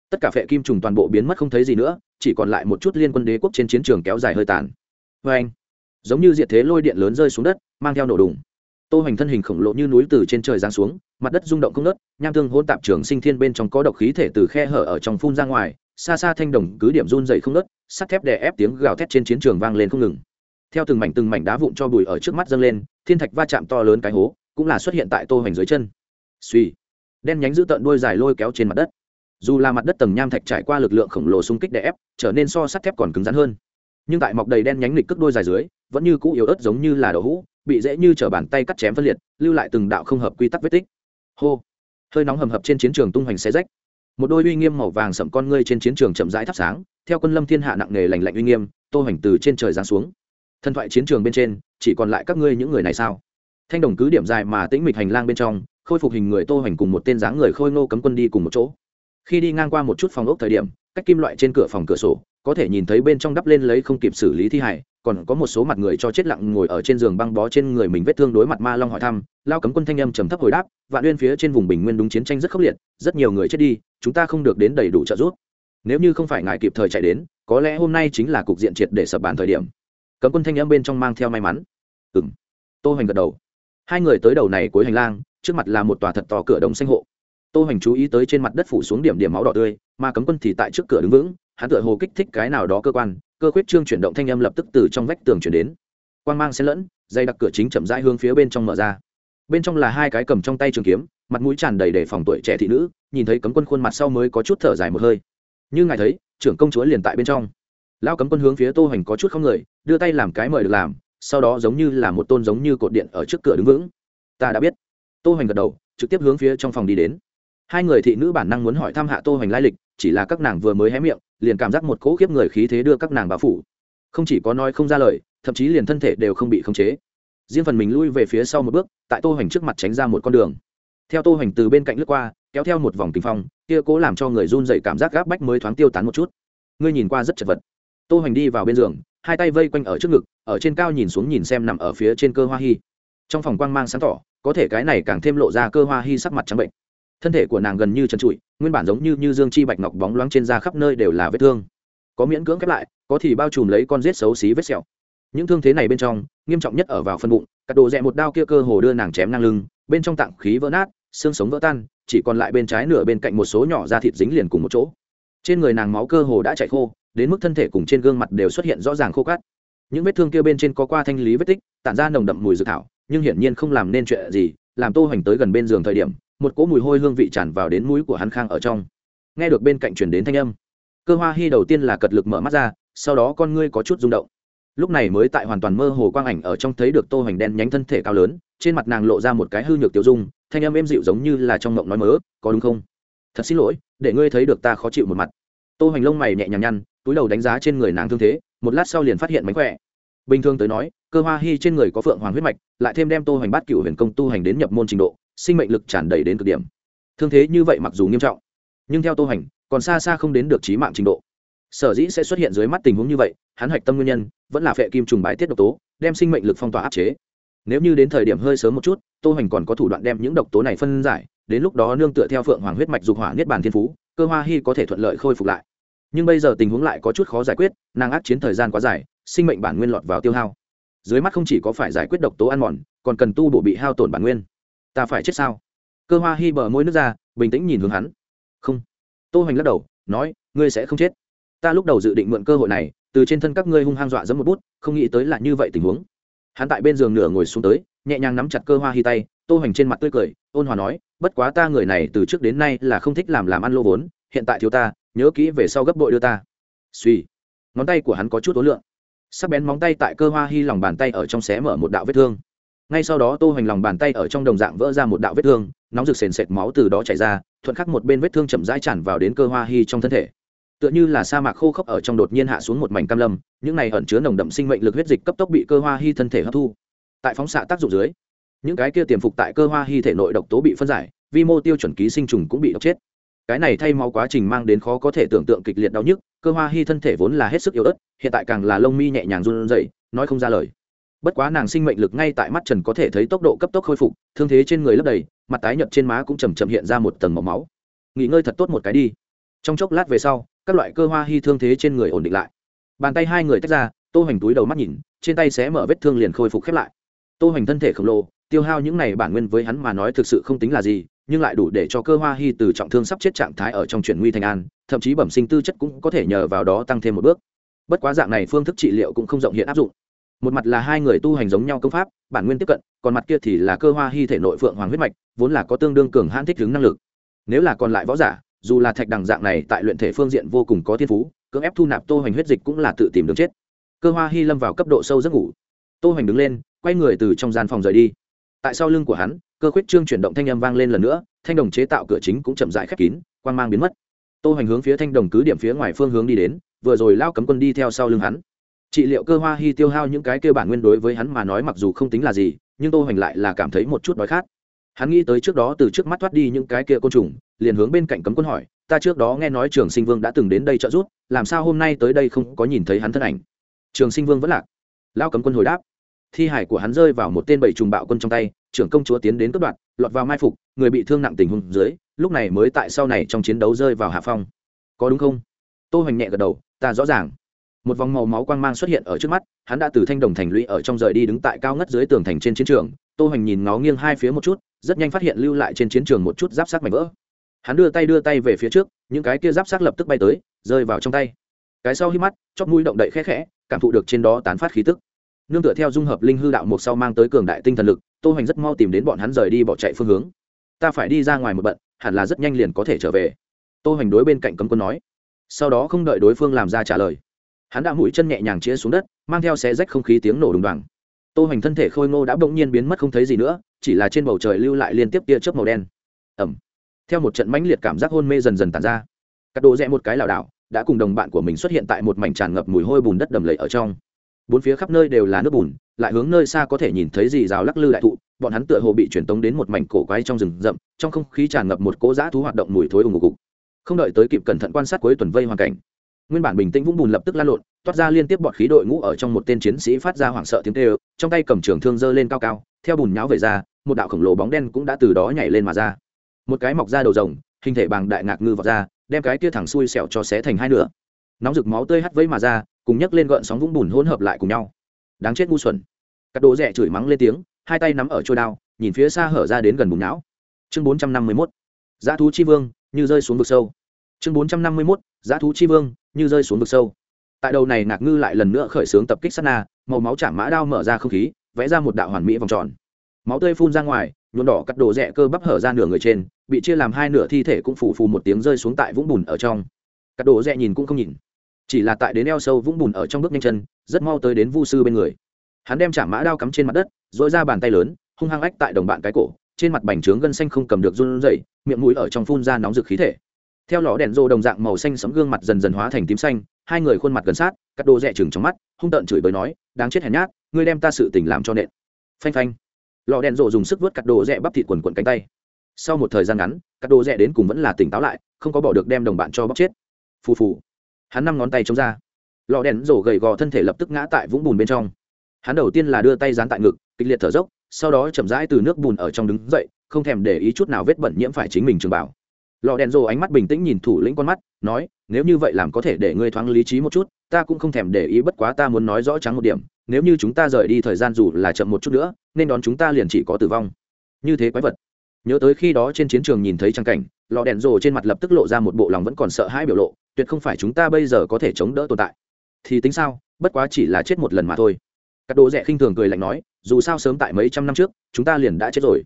tất cả phệ kim trùng toàn bộ biến mất không thấy gì nữa, chỉ còn lại một chút liên quân đế quốc trên chiến trường kéo dài hơi tàn. Vê anh, giống như diệt thế lôi điện lớn rơi xuống đất, mang theo nổ đùng. Tô hoành thân hình khổng lồ như núi từ trên trời giáng xuống, mặt đất rung động không nớt nham thương hôn tạp trường sinh thiên bên trong có độc khí thể từ khe hở ở trong phun ra ngoài, xa xa thanh đồng cứ điểm run dày không nớt sắt thép đè ép tiếng gào thét trên chiến trường vang lên không ngừng. Theo từng mảnh từng mảnh đá vụn cho bụi ở trước mắt dâng lên, thiên thạch va chạm to lớn cái hố, cũng là xuất hiện tại tô hoành dưới chân. Suy đen nhánh giữ tợn đuôi dài lôi kéo trên mặt đất dù là mặt đất tầng nham thạch trải qua lực lượng khổng lồ xung kích đè ép, trở nên so sắt thép còn cứng rắn hơn. Nhưng tại mọc đầy đen nhánh lịch cước đôi dài dưới, vẫn như cũ yếu ớt giống như là đậu hũ, bị dễ như chở bàn tay cắt chém phân liệt, lưu lại từng đạo không hợp quy tắc vết tích. Hô! Hơi nóng hầm hập trên chiến trường tung hoành xe rách. Một đôi uy nghiêm màu vàng sậm con ngươi trên chiến trường chậm rãi thắp sáng, theo quân lâm thiên hạ nặng nề lành lạnh uy nghiêm, tô hoành từ trên trời giáng xuống. Thần thoại chiến trường bên trên, chỉ còn lại các ngươi những người này sao? Thanh đồng cứ điểm dài mà tĩnh mịch hành lang bên trong, khôi phục hình người tô hoành cùng một tên dáng người khôi ngô cấm quân đi cùng một chỗ khi đi ngang qua một chút phòng ốc thời điểm, cách kim loại trên cửa phòng cửa sổ, có thể nhìn thấy bên trong đắp lên lấy không kịp xử lý thi hải còn có một số mặt người cho chết lặng ngồi ở trên giường băng bó trên người mình vết thương đối mặt ma long hỏi thăm, lao cấm quân thanh âm trầm thấp hồi đáp, vạn uyên phía trên vùng bình nguyên đúng chiến tranh rất khốc liệt, rất nhiều người chết đi, chúng ta không được đến đầy đủ trợ giúp. Nếu như không phải ngài kịp thời chạy đến, có lẽ hôm nay chính là cục diện triệt để sập bàn thời điểm. Cấm quân thanh âm bên trong mang theo may mắn. Ừng tô hoành gật đầu. Hai người tới đầu này cuối hành lang, trước mặt là một tòa thật to cửa đồng xanh hộ tô hoành chú ý tới trên mặt đất phủ xuống điểm điểm máu đỏ tươi, mà cấm quân thì tại trước cửa đứng vững, hắn tựa hồ kích thích cái nào đó cơ quan, cơ khuyết trương chuyển động thanh âm lập tức từ trong vách tường chuyển đến. Quang mang xen lẫn, dây đặc cửa chính chậm rãi hướng phía bên trong mở ra. Bên trong là hai cái cầm trong tay trường kiếm, mặt mũi tràn đầy để phòng tuổi trẻ thị nữ, nhìn thấy cấm quân khuôn mặt sau mới có chút thở dài một hơi. Như ngài thấy, trưởng công chúa liền tại bên trong. Lão cấm quân hướng phía tô hoành có chút không người, đưa tay làm cái mời được làm, sau đó giống như là một tôn giống như cột điện ở trước cửa đứng vững. Ta đã biết. Tô hoành gật đầu, trực tiếp hướng phía trong phòng đi đến hai người thị nữ bản năng muốn hỏi thăm hạ tô hoành lai lịch, chỉ là các nàng vừa mới hé miệng, liền cảm giác một cỗ kiếp người khí thế đưa các nàng bao phủ. Không chỉ có nói không ra lời, thậm chí liền thân thể đều không bị khống chế. Riêng phần mình lui về phía sau một bước, tại tô hoành trước mặt tránh ra một con đường. Theo tô hoành từ bên cạnh lướt qua, kéo theo một vòng kinh phong, kia cố làm cho người run dậy cảm giác gáp bách mới thoáng tiêu tán một chút. Ngươi nhìn qua rất chật vật. Tô hoành đi vào bên giường, hai tay vây quanh ở trước ngực, ở trên cao nhìn xuống nhìn xem nằm ở phía trên cơ hoa hy trong phòng quang mang sáng tỏ, có thể cái này càng thêm lộ ra cơ hoa hy sắc mặt trắng bệnh thân thể của nàng gần như trần trụi, nguyên bản giống như như dương chi bạch ngọc bóng loáng trên da khắp nơi đều là vết thương. Có miễn cưỡng khép lại, có thì bao trùm lấy con rết xấu xí vết sẹo. Những thương thế này bên trong, nghiêm trọng nhất ở vào phân bụng, cắt đồ rẽ một đao kia cơ hồ đưa nàng chém ngang lưng, bên trong tạng khí vỡ nát, xương sống vỡ tan, chỉ còn lại bên trái nửa bên cạnh một số nhỏ da thịt dính liền cùng một chỗ. Trên người nàng máu cơ hồ đã chảy khô, đến mức thân thể cùng trên gương mặt đều xuất hiện rõ ràng khô cát. Những vết thương kia bên trên có qua thanh lý vết tích, tản ra nồng đậm mùi dược thảo, nhưng hiển nhiên không làm nên chuyện gì, làm tô hoành tới gần bên giường thời điểm một cỗ mùi hôi hương vị tràn vào đến mũi của hắn khang ở trong. Nghe được bên cạnh chuyển đến thanh âm, cơ hoa hy đầu tiên là cật lực mở mắt ra, sau đó con ngươi có chút rung động. Lúc này mới tại hoàn toàn mơ hồ quang ảnh ở trong thấy được tô hoành đen nhánh thân thể cao lớn, trên mặt nàng lộ ra một cái hư nhược tiêu dung, thanh âm êm dịu giống như là trong mộng nói mớ, có đúng không? Thật xin lỗi, để ngươi thấy được ta khó chịu một mặt. Tô hoành lông mày nhẹ nhàng nhăn, túi đầu đánh giá trên người nàng thương thế, một lát sau liền phát hiện mánh khỏe. Bình thường tới nói, cơ hoa hy trên người có phượng hoàng huyết mạch, lại thêm đem tô hoành bát cựu huyền công tu hành đến nhập môn trình độ sinh mệnh lực tràn đầy đến cực điểm. Thương thế như vậy mặc dù nghiêm trọng, nhưng theo tô hành, còn xa xa không đến được trí mạng trình độ. Sở dĩ sẽ xuất hiện dưới mắt tình huống như vậy, hắn hạch tâm nguyên nhân, vẫn là phệ kim trùng bái tiết độc tố, đem sinh mệnh lực phong tỏa áp chế. Nếu như đến thời điểm hơi sớm một chút, tô hành còn có thủ đoạn đem những độc tố này phân giải, đến lúc đó nương tựa theo phượng hoàng huyết mạch dục hỏa niết bàn thiên phú, cơ hoa hy có thể thuận lợi khôi phục lại. Nhưng bây giờ tình huống lại có chút khó giải quyết, nàng ác chiến thời gian quá dài, sinh mệnh bản nguyên lọt vào tiêu hao. Dưới mắt không chỉ có phải giải quyết độc tố ăn mòn, còn cần tu bổ bị hao tổn bản nguyên ta phải chết sao? Cơ hoa hi bờ môi nước ra, bình tĩnh nhìn hướng hắn. Không. Tô hoành lắc đầu, nói, ngươi sẽ không chết. Ta lúc đầu dự định mượn cơ hội này, từ trên thân các ngươi hung hăng dọa dẫm một bút, không nghĩ tới là như vậy tình huống. Hắn tại bên giường nửa ngồi xuống tới, nhẹ nhàng nắm chặt cơ hoa hi tay, tô hoành trên mặt tươi cười, ôn hòa nói, bất quá ta người này từ trước đến nay là không thích làm làm ăn lô vốn, hiện tại thiếu ta, nhớ kỹ về sau gấp bội đưa ta. Suy ngón tay của hắn có chút ố lượng. Sắp bén móng tay tại cơ hoa hi lòng bàn tay ở trong xé mở một đạo vết thương ngay sau đó tô hoành lòng bàn tay ở trong đồng dạng vỡ ra một đạo vết thương, nóng rực sền sệt máu từ đó chảy ra, thuận khắc một bên vết thương chậm rãi tràn vào đến cơ hoa hi trong thân thể. Tựa như là sa mạc khô khốc ở trong đột nhiên hạ xuống một mảnh cam lâm, những này ẩn chứa nồng đậm sinh mệnh lực huyết dịch cấp tốc bị cơ hoa hi thân thể hấp thu. Tại phóng xạ tác dụng dưới, những cái kia tiềm phục tại cơ hoa hi thể nội độc tố bị phân giải, vi mô tiêu chuẩn ký sinh trùng cũng bị độc chết. Cái này thay máu quá trình mang đến khó có thể tưởng tượng kịch liệt đau nhức, cơ hoa hi thân thể vốn là hết sức yếu ớt, hiện tại càng là lông mi nhẹ nhàng run rẩy, nói không ra lời bất quá nàng sinh mệnh lực ngay tại mắt trần có thể thấy tốc độ cấp tốc khôi phục, thương thế trên người lấp đầy, mặt tái nhợt trên má cũng chầm chậm hiện ra một tầng màu máu. Nghỉ ngơi thật tốt một cái đi. Trong chốc lát về sau, các loại cơ hoa hy thương thế trên người ổn định lại. Bàn tay hai người tách ra, tô hoành túi đầu mắt nhìn, trên tay xé mở vết thương liền khôi phục khép lại. Tô hoành thân thể khổng lồ, tiêu hao những này bản nguyên với hắn mà nói thực sự không tính là gì, nhưng lại đủ để cho cơ hoa hy từ trọng thương sắp chết trạng thái ở trong chuyển nguy thành an, thậm chí bẩm sinh tư chất cũng có thể nhờ vào đó tăng thêm một bước. Bất quá dạng này phương thức trị liệu cũng không rộng hiện áp dụng một mặt là hai người tu hành giống nhau công pháp, bản nguyên tiếp cận, còn mặt kia thì là cơ hoa hy thể nội phượng hoàng huyết mạch, vốn là có tương đương cường hãn thích ứng năng lực. Nếu là còn lại võ giả, dù là thạch đằng dạng này tại luyện thể phương diện vô cùng có thiên phú, cưỡng ép thu nạp tô hoành huyết dịch cũng là tự tìm đường chết. Cơ hoa hy lâm vào cấp độ sâu giấc ngủ. Tô hoành đứng lên, quay người từ trong gian phòng rời đi. Tại sau lưng của hắn, cơ khuyết trương chuyển động thanh âm vang lên lần nữa, thanh đồng chế tạo cửa chính cũng chậm rãi khép kín, quang mang biến mất. Tô hoành hướng phía thanh đồng cứ điểm phía ngoài phương hướng đi đến, vừa rồi lao cấm quân đi theo sau lưng hắn trị liệu cơ hoa hy tiêu hao những cái kêu bản nguyên đối với hắn mà nói mặc dù không tính là gì, nhưng tô hoành lại là cảm thấy một chút đói khát. Hắn nghĩ tới trước đó từ trước mắt thoát đi những cái kia côn trùng, liền hướng bên cạnh cấm quân hỏi, ta trước đó nghe nói trường sinh vương đã từng đến đây trợ giúp, làm sao hôm nay tới đây không có nhìn thấy hắn thân ảnh? Trường sinh vương vẫn lạc. Lao cấm quân hồi đáp, thi hải của hắn rơi vào một tên bảy trùng bạo quân trong tay, trưởng công chúa tiến đến cướp đoạn lọt vào mai phục, người bị thương nặng tình hùng dưới, lúc này mới tại sau này trong chiến đấu rơi vào hạ phong. Có đúng không? Tô hoành nhẹ gật đầu, ta rõ ràng một vòng màu máu quang mang xuất hiện ở trước mắt, hắn đã từ thanh đồng thành lũy ở trong rời đi đứng tại cao ngất dưới tường thành trên chiến trường, tô hoành nhìn ngó nghiêng hai phía một chút, rất nhanh phát hiện lưu lại trên chiến trường một chút giáp sát mảnh vỡ. Hắn đưa tay đưa tay về phía trước, những cái kia giáp sát lập tức bay tới, rơi vào trong tay. Cái sau hít mắt, chóp mũi động đậy khẽ khẽ, cảm thụ được trên đó tán phát khí tức. Nương tựa theo dung hợp linh hư đạo một sau mang tới cường đại tinh thần lực, tô hoành rất mau tìm đến bọn hắn rời đi bỏ chạy phương hướng. Ta phải đi ra ngoài một bận, hẳn là rất nhanh liền có thể trở về. Tô hoành đối bên cạnh cấm quân nói. Sau đó không đợi đối phương làm ra trả lời hắn đã mũi chân nhẹ nhàng chĩa xuống đất, mang theo xé rách không khí tiếng nổ đùng đoàng. Tô hoành thân thể khôi ngô đã bỗng nhiên biến mất không thấy gì nữa, chỉ là trên bầu trời lưu lại liên tiếp tia chớp màu đen. Ẩm theo một trận mãnh liệt cảm giác hôn mê dần dần tàn ra. Các đồ rẽ một cái lảo đảo, đã cùng đồng bạn của mình xuất hiện tại một mảnh tràn ngập mùi hôi bùn đất đầm lầy ở trong. Bốn phía khắp nơi đều là nước bùn, lại hướng nơi xa có thể nhìn thấy gì rào lắc lư đại thụ, bọn hắn tựa hồ bị truyền tống đến một mảnh cổ quái trong rừng rậm, trong không khí tràn ngập một cỗ dã thú hoạt động mùi thối ủng ngục không đợi tới kịp cẩn thận quan sát cuối tuần vây hoàn cảnh nguyên bản bình tĩnh vũng bùn lập tức lan lộn, toát ra liên tiếp bọn khí đội ngũ ở trong một tên chiến sĩ phát ra hoảng sợ tiếng tê ơ trong tay cầm trường thương dơ lên cao cao, theo bùn nháo về ra, một đạo khổng lồ bóng đen cũng đã từ đó nhảy lên mà ra. Một cái mọc ra đầu rồng, hình thể bằng đại ngạc ngư vọt ra, đem cái kia thẳng xuôi sẹo cho xé thành hai nửa. Nóng rực máu tơi hắt vây mà ra, cùng nhấc lên gợn sóng vũng bùn hỗn hợp lại cùng nhau. Đáng chết ngu xuẩn. Các đồ rẻ chửi mắng lên tiếng, hai tay nắm ở trôi đao, nhìn phía xa hở ra đến gần bùn não chương bốn trăm năm mươi mốt. Dã thú chi vương, như rơi xuống vực sâu. Chương bốn trăm năm mươi mốt giá thú chi vương, như rơi xuống vực sâu. Tại đầu này nạc ngư lại lần nữa khởi xướng tập kích sát na, màu máu chạm mã đao mở ra không khí, vẽ ra một đạo hoàn mỹ vòng tròn. Máu tươi phun ra ngoài nhuộn đỏ cắt đồ rẽ cơ bắp hở ra nửa người trên, bị chia làm hai nửa thi thể cũng phù phù một tiếng rơi xuống tại vũng bùn ở trong. Cắt đồ rẽ nhìn cũng không nhìn. Chỉ là tại đến eo sâu vũng bùn ở trong bước nhanh chân, rất mau tới đến vu sư bên người. Hắn đem chạm mã đao cắm trên mặt đất dội ra bàn tay lớn, hung hăng ách tại đồng bạn cái cổ, trên mặt bành trướng gân xanh không cầm được run rẩy, miệng mũi ở trong phun ra nóng rực khí thể theo lò đèn rô đồng dạng màu xanh sẫm gương mặt dần dần hóa thành tím xanh, hai người khuôn mặt gần sát, cắt đồ rẻ chừng trong mắt, hung tợn chửi bới nói, đáng chết hèn nhát, ngươi đem ta sự tình làm cho nện. Phanh phanh. Lò đèn rô dùng sức vớt cắt đồ rẻ bắp thịt quần quần cánh tay. Sau một thời gian ngắn, cắt đồ rẻ đến cùng vẫn là tỉnh táo lại, không có bỏ được đem đồng bạn cho bóc chết. Phù phù. Hắn năm ngón tay chống ra. Lò đèn rổ gầy gò thân thể lập tức ngã tại vũng bùn bên trong. Hắn đầu tiên là đưa tay dán tại ngực, kịch liệt thở dốc, sau đó chậm rãi từ nước bùn ở trong đứng dậy, không thèm để ý chút nào vết bẩn nhiễm phải chính mình trường bảo lò đèn rồ ánh mắt bình tĩnh nhìn thủ lĩnh con mắt, nói, nếu như vậy làm có thể để ngươi thoáng lý trí một chút, ta cũng không thèm để ý bất quá ta muốn nói rõ trắng một điểm, nếu như chúng ta rời đi thời gian dù là chậm một chút nữa, nên đón chúng ta liền chỉ có tử vong. Như thế quái vật. Nhớ tới khi đó trên chiến trường nhìn thấy trang cảnh, lò đèn rồ trên mặt lập tức lộ ra một bộ lòng vẫn còn sợ hãi biểu lộ, tuyệt không phải chúng ta bây giờ có thể chống đỡ tồn tại. Thì tính sao, bất quá chỉ là chết một lần mà thôi. Các đồ rẻ khinh thường cười lạnh nói, dù sao sớm tại mấy trăm năm trước, chúng ta liền đã chết rồi.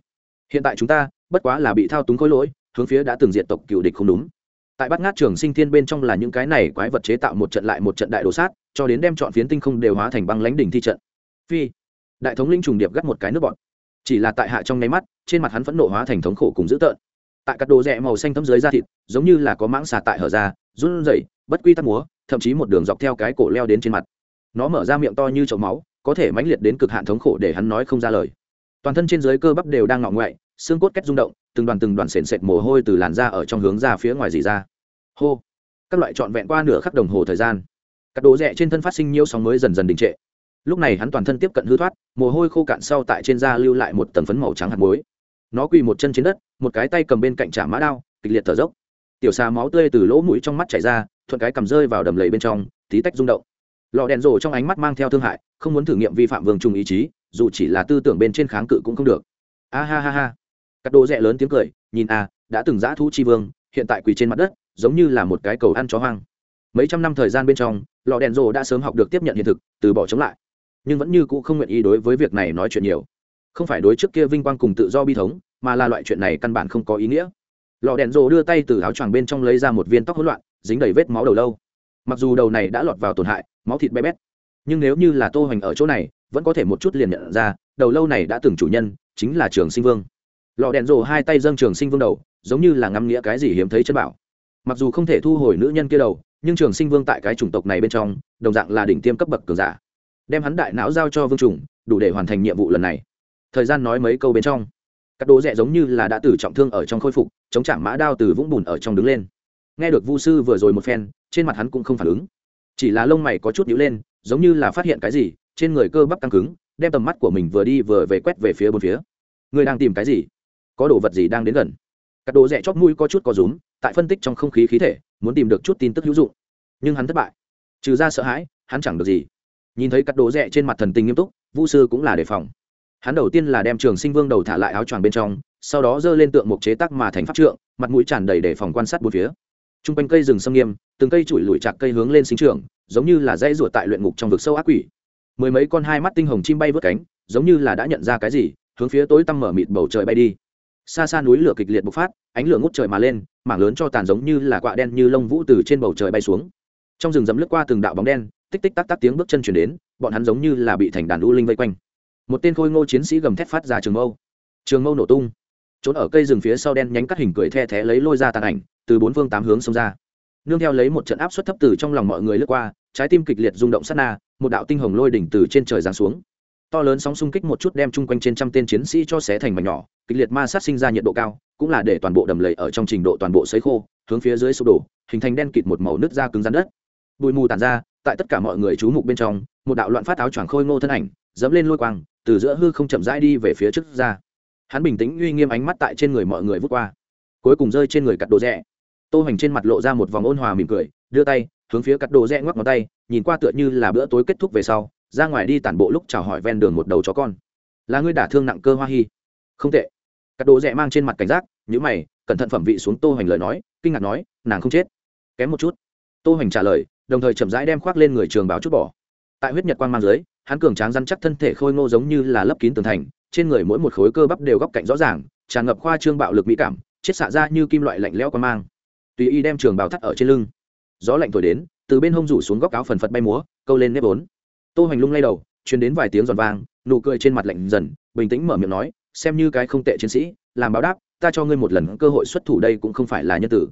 Hiện tại chúng ta, bất quá là bị thao túng khối lỗi hướng phía đã từng diệt tộc cựu địch không đúng. Tại bát ngát trường sinh thiên bên trong là những cái này quái vật chế tạo một trận lại một trận đại đồ sát, cho đến đem chọn phiến tinh không đều hóa thành băng lánh đỉnh thi trận. Phi, đại thống linh trùng điệp gắt một cái nước bọn. Chỉ là tại hạ trong nháy mắt, trên mặt hắn phẫn nộ hóa thành thống khổ cùng dữ tợn. Tại các đồ rẽ màu xanh thấm dưới da thịt, giống như là có mãng xà tại hở ra, run rẩy, bất quy tắc múa, thậm chí một đường dọc theo cái cổ leo đến trên mặt. Nó mở ra miệng to như chậu máu, có thể mãnh liệt đến cực hạn thống khổ để hắn nói không ra lời. Toàn thân trên dưới cơ bắp đều đang ngọ ngoại, xương cốt cách rung động từng đoàn từng đoàn sền sệt mồ hôi từ làn da ở trong hướng ra phía ngoài dì ra. Hô. Các loại trọn vẹn qua nửa khắc đồng hồ thời gian. Các đồ rẻ trên thân phát sinh nhiễu sóng mới dần dần đình trệ. Lúc này hắn toàn thân tiếp cận hư thoát, mồ hôi khô cạn sau tại trên da lưu lại một tầng phấn màu trắng hạt muối. Nó quỳ một chân trên đất, một cái tay cầm bên cạnh trả mã đao, kịch liệt thở dốc. Tiểu xà máu tươi từ lỗ mũi trong mắt chảy ra, thuận cái cầm rơi vào đầm lầy bên trong, tí tách rung động. Lò đèn rổ trong ánh mắt mang theo thương hại, không muốn thử nghiệm vi phạm vương Trung ý chí, dù chỉ là tư tưởng bên trên kháng cự cũng không được. A ha ha ha cắt đồ rẽ lớn tiếng cười, nhìn à đã từng giã thú chi vương, hiện tại quỳ trên mặt đất, giống như là một cái cầu ăn chó hoang. Mấy trăm năm thời gian bên trong lò đèn rồ đã sớm học được tiếp nhận hiện thực, từ bỏ chống lại. Nhưng vẫn như cũ không nguyện ý đối với việc này nói chuyện nhiều. Không phải đối trước kia vinh quang cùng tự do bi thống, mà là loại chuyện này căn bản không có ý nghĩa. Lò đèn rồ đưa tay từ áo choàng bên trong lấy ra một viên tóc hỗn loạn, dính đầy vết máu đầu lâu. Mặc dù đầu này đã lọt vào tổn hại, máu thịt bé bét, nhưng nếu như là tô hoành ở chỗ này, vẫn có thể một chút liền nhận ra, đầu lâu này đã từng chủ nhân, chính là trường sinh vương lò đèn rồ hai tay dâng trường sinh vương đầu, giống như là ngắm nghĩa cái gì hiếm thấy chân bảo. Mặc dù không thể thu hồi nữ nhân kia đầu, nhưng trường sinh vương tại cái chủng tộc này bên trong, đồng dạng là đỉnh tiêm cấp bậc cường giả. Đem hắn đại não giao cho vương chủng, đủ để hoàn thành nhiệm vụ lần này. Thời gian nói mấy câu bên trong. Các đố rẻ giống như là đã tử trọng thương ở trong khôi phục, chống trả mã đao từ vũng bùn ở trong đứng lên. Nghe được vu sư vừa rồi một phen, trên mặt hắn cũng không phản ứng. Chỉ là lông mày có chút nhíu lên, giống như là phát hiện cái gì, trên người cơ bắp căng cứng, đem tầm mắt của mình vừa đi vừa về quét về phía bốn phía. Người đang tìm cái gì? có đồ vật gì đang đến gần. Các đồ rẻ chót mũi có chút có rúm, tại phân tích trong không khí khí thể, muốn tìm được chút tin tức hữu dụng. Nhưng hắn thất bại. Trừ ra sợ hãi, hắn chẳng được gì. Nhìn thấy các đồ rẻ trên mặt thần tình nghiêm túc, vu sư cũng là đề phòng. Hắn đầu tiên là đem trường sinh vương đầu thả lại áo choàng bên trong, sau đó giơ lên tượng mục chế tác mà thành pháp trượng, mặt mũi tràn đầy đề phòng quan sát bốn phía. T r u n g quanh cây rừng xâm nghiêm, từng cây trụi lùi chặt cây hướng lên sinh trường giống như là dãy ruột tại luyện ngục trong vực sâu ác quỷ. Mười mấy con hai mắt tinh hồng chim bay vớt cánh, giống như là đã nhận ra cái gì, hướng phía tối tăm mở mịt bầu trời bay đi xa xa núi lửa kịch liệt bộc phát, ánh lửa ngút trời mà lên, mảng lớn cho tàn giống như là quạ đen như lông vũ từ trên bầu trời bay xuống. Trong rừng dẫm lướt qua từng đạo bóng đen, tích tích tắc tắc tiếng bước chân chuyển đến, bọn hắn giống như là bị thành đàn u linh vây quanh. Một tên khôi ngô chiến sĩ gầm thét phát ra trường mâu. Trường mâu nổ tung. Trốn ở cây rừng phía sau đen nhánh cắt hình cười the thé lấy lôi ra tàn ảnh, từ bốn phương tám hướng xông ra. Nương theo lấy một trận áp suất thấp từ trong lòng mọi người lướt qua, trái tim kịch liệt rung động sát na, một đạo tinh hồng lôi đỉnh từ trên trời giáng xuống to lớn sóng xung kích một chút đem chung quanh trên trăm tên chiến sĩ cho xé thành mảnh nhỏ, kịch liệt ma sát sinh ra nhiệt độ cao, cũng là để toàn bộ đầm lầy ở trong trình độ toàn bộ sấy khô, hướng phía dưới sụp đổ, hình thành đen kịt một màu nước da cứng rắn đất. Bụi mù tàn ra, tại tất cả mọi người chú mục bên trong, một đạo loạn phát áo choàng khôi ngô thân ảnh, dẫm lên lôi quang, từ giữa hư không chậm rãi đi về phía trước ra. Hắn bình tĩnh uy nghiêm ánh mắt tại trên người mọi người vút qua, cuối cùng rơi trên người cặt đồ rẽ tô hoành trên mặt lộ ra một vòng ôn hòa mỉm cười, đưa tay, hướng phía cặt đồ rẽ ngoắc ngón tay, nhìn qua tựa như là bữa tối kết thúc về sau ra ngoài đi tản bộ lúc chào hỏi ven đường một đầu chó con. Là ngươi đả thương nặng cơ hoa hy không tệ. Cắt đồ rẽ mang trên mặt cảnh giác nhữ mày, cẩn thận phẩm vị xuống tô hoành lời nói, kinh ngạc nói, nàng không chết. Kém một chút. Tô hoành trả lời, đồng thời chậm rãi đem khoác lên người trường báo chút bỏ. Tại huyết nhật quan mang dưới, hắn cường tráng răn chắc thân thể khôi ngô giống như là lấp kín tường thành, trên người mỗi một khối cơ bắp đều góc cạnh rõ ràng, tràn ngập khoa trương bạo lực mỹ cảm, chết xạ ra như kim loại lạnh lẽo quan mang. Tùy y đem trường bào thắt ở trên lưng. Gió lạnh thổi đến, từ bên hông rủ xuống góc áo phần phật bay múa, câu lên nếp vốn tô hoành lung lay đầu chuyến đến vài tiếng giòn vang, nụ cười trên mặt lạnh dần, bình tĩnh mở miệng nói, xem như cái không tệ chiến sĩ, làm báo đáp, ta cho ngươi một lần cơ hội xuất thủ đây cũng không phải là nhân tử.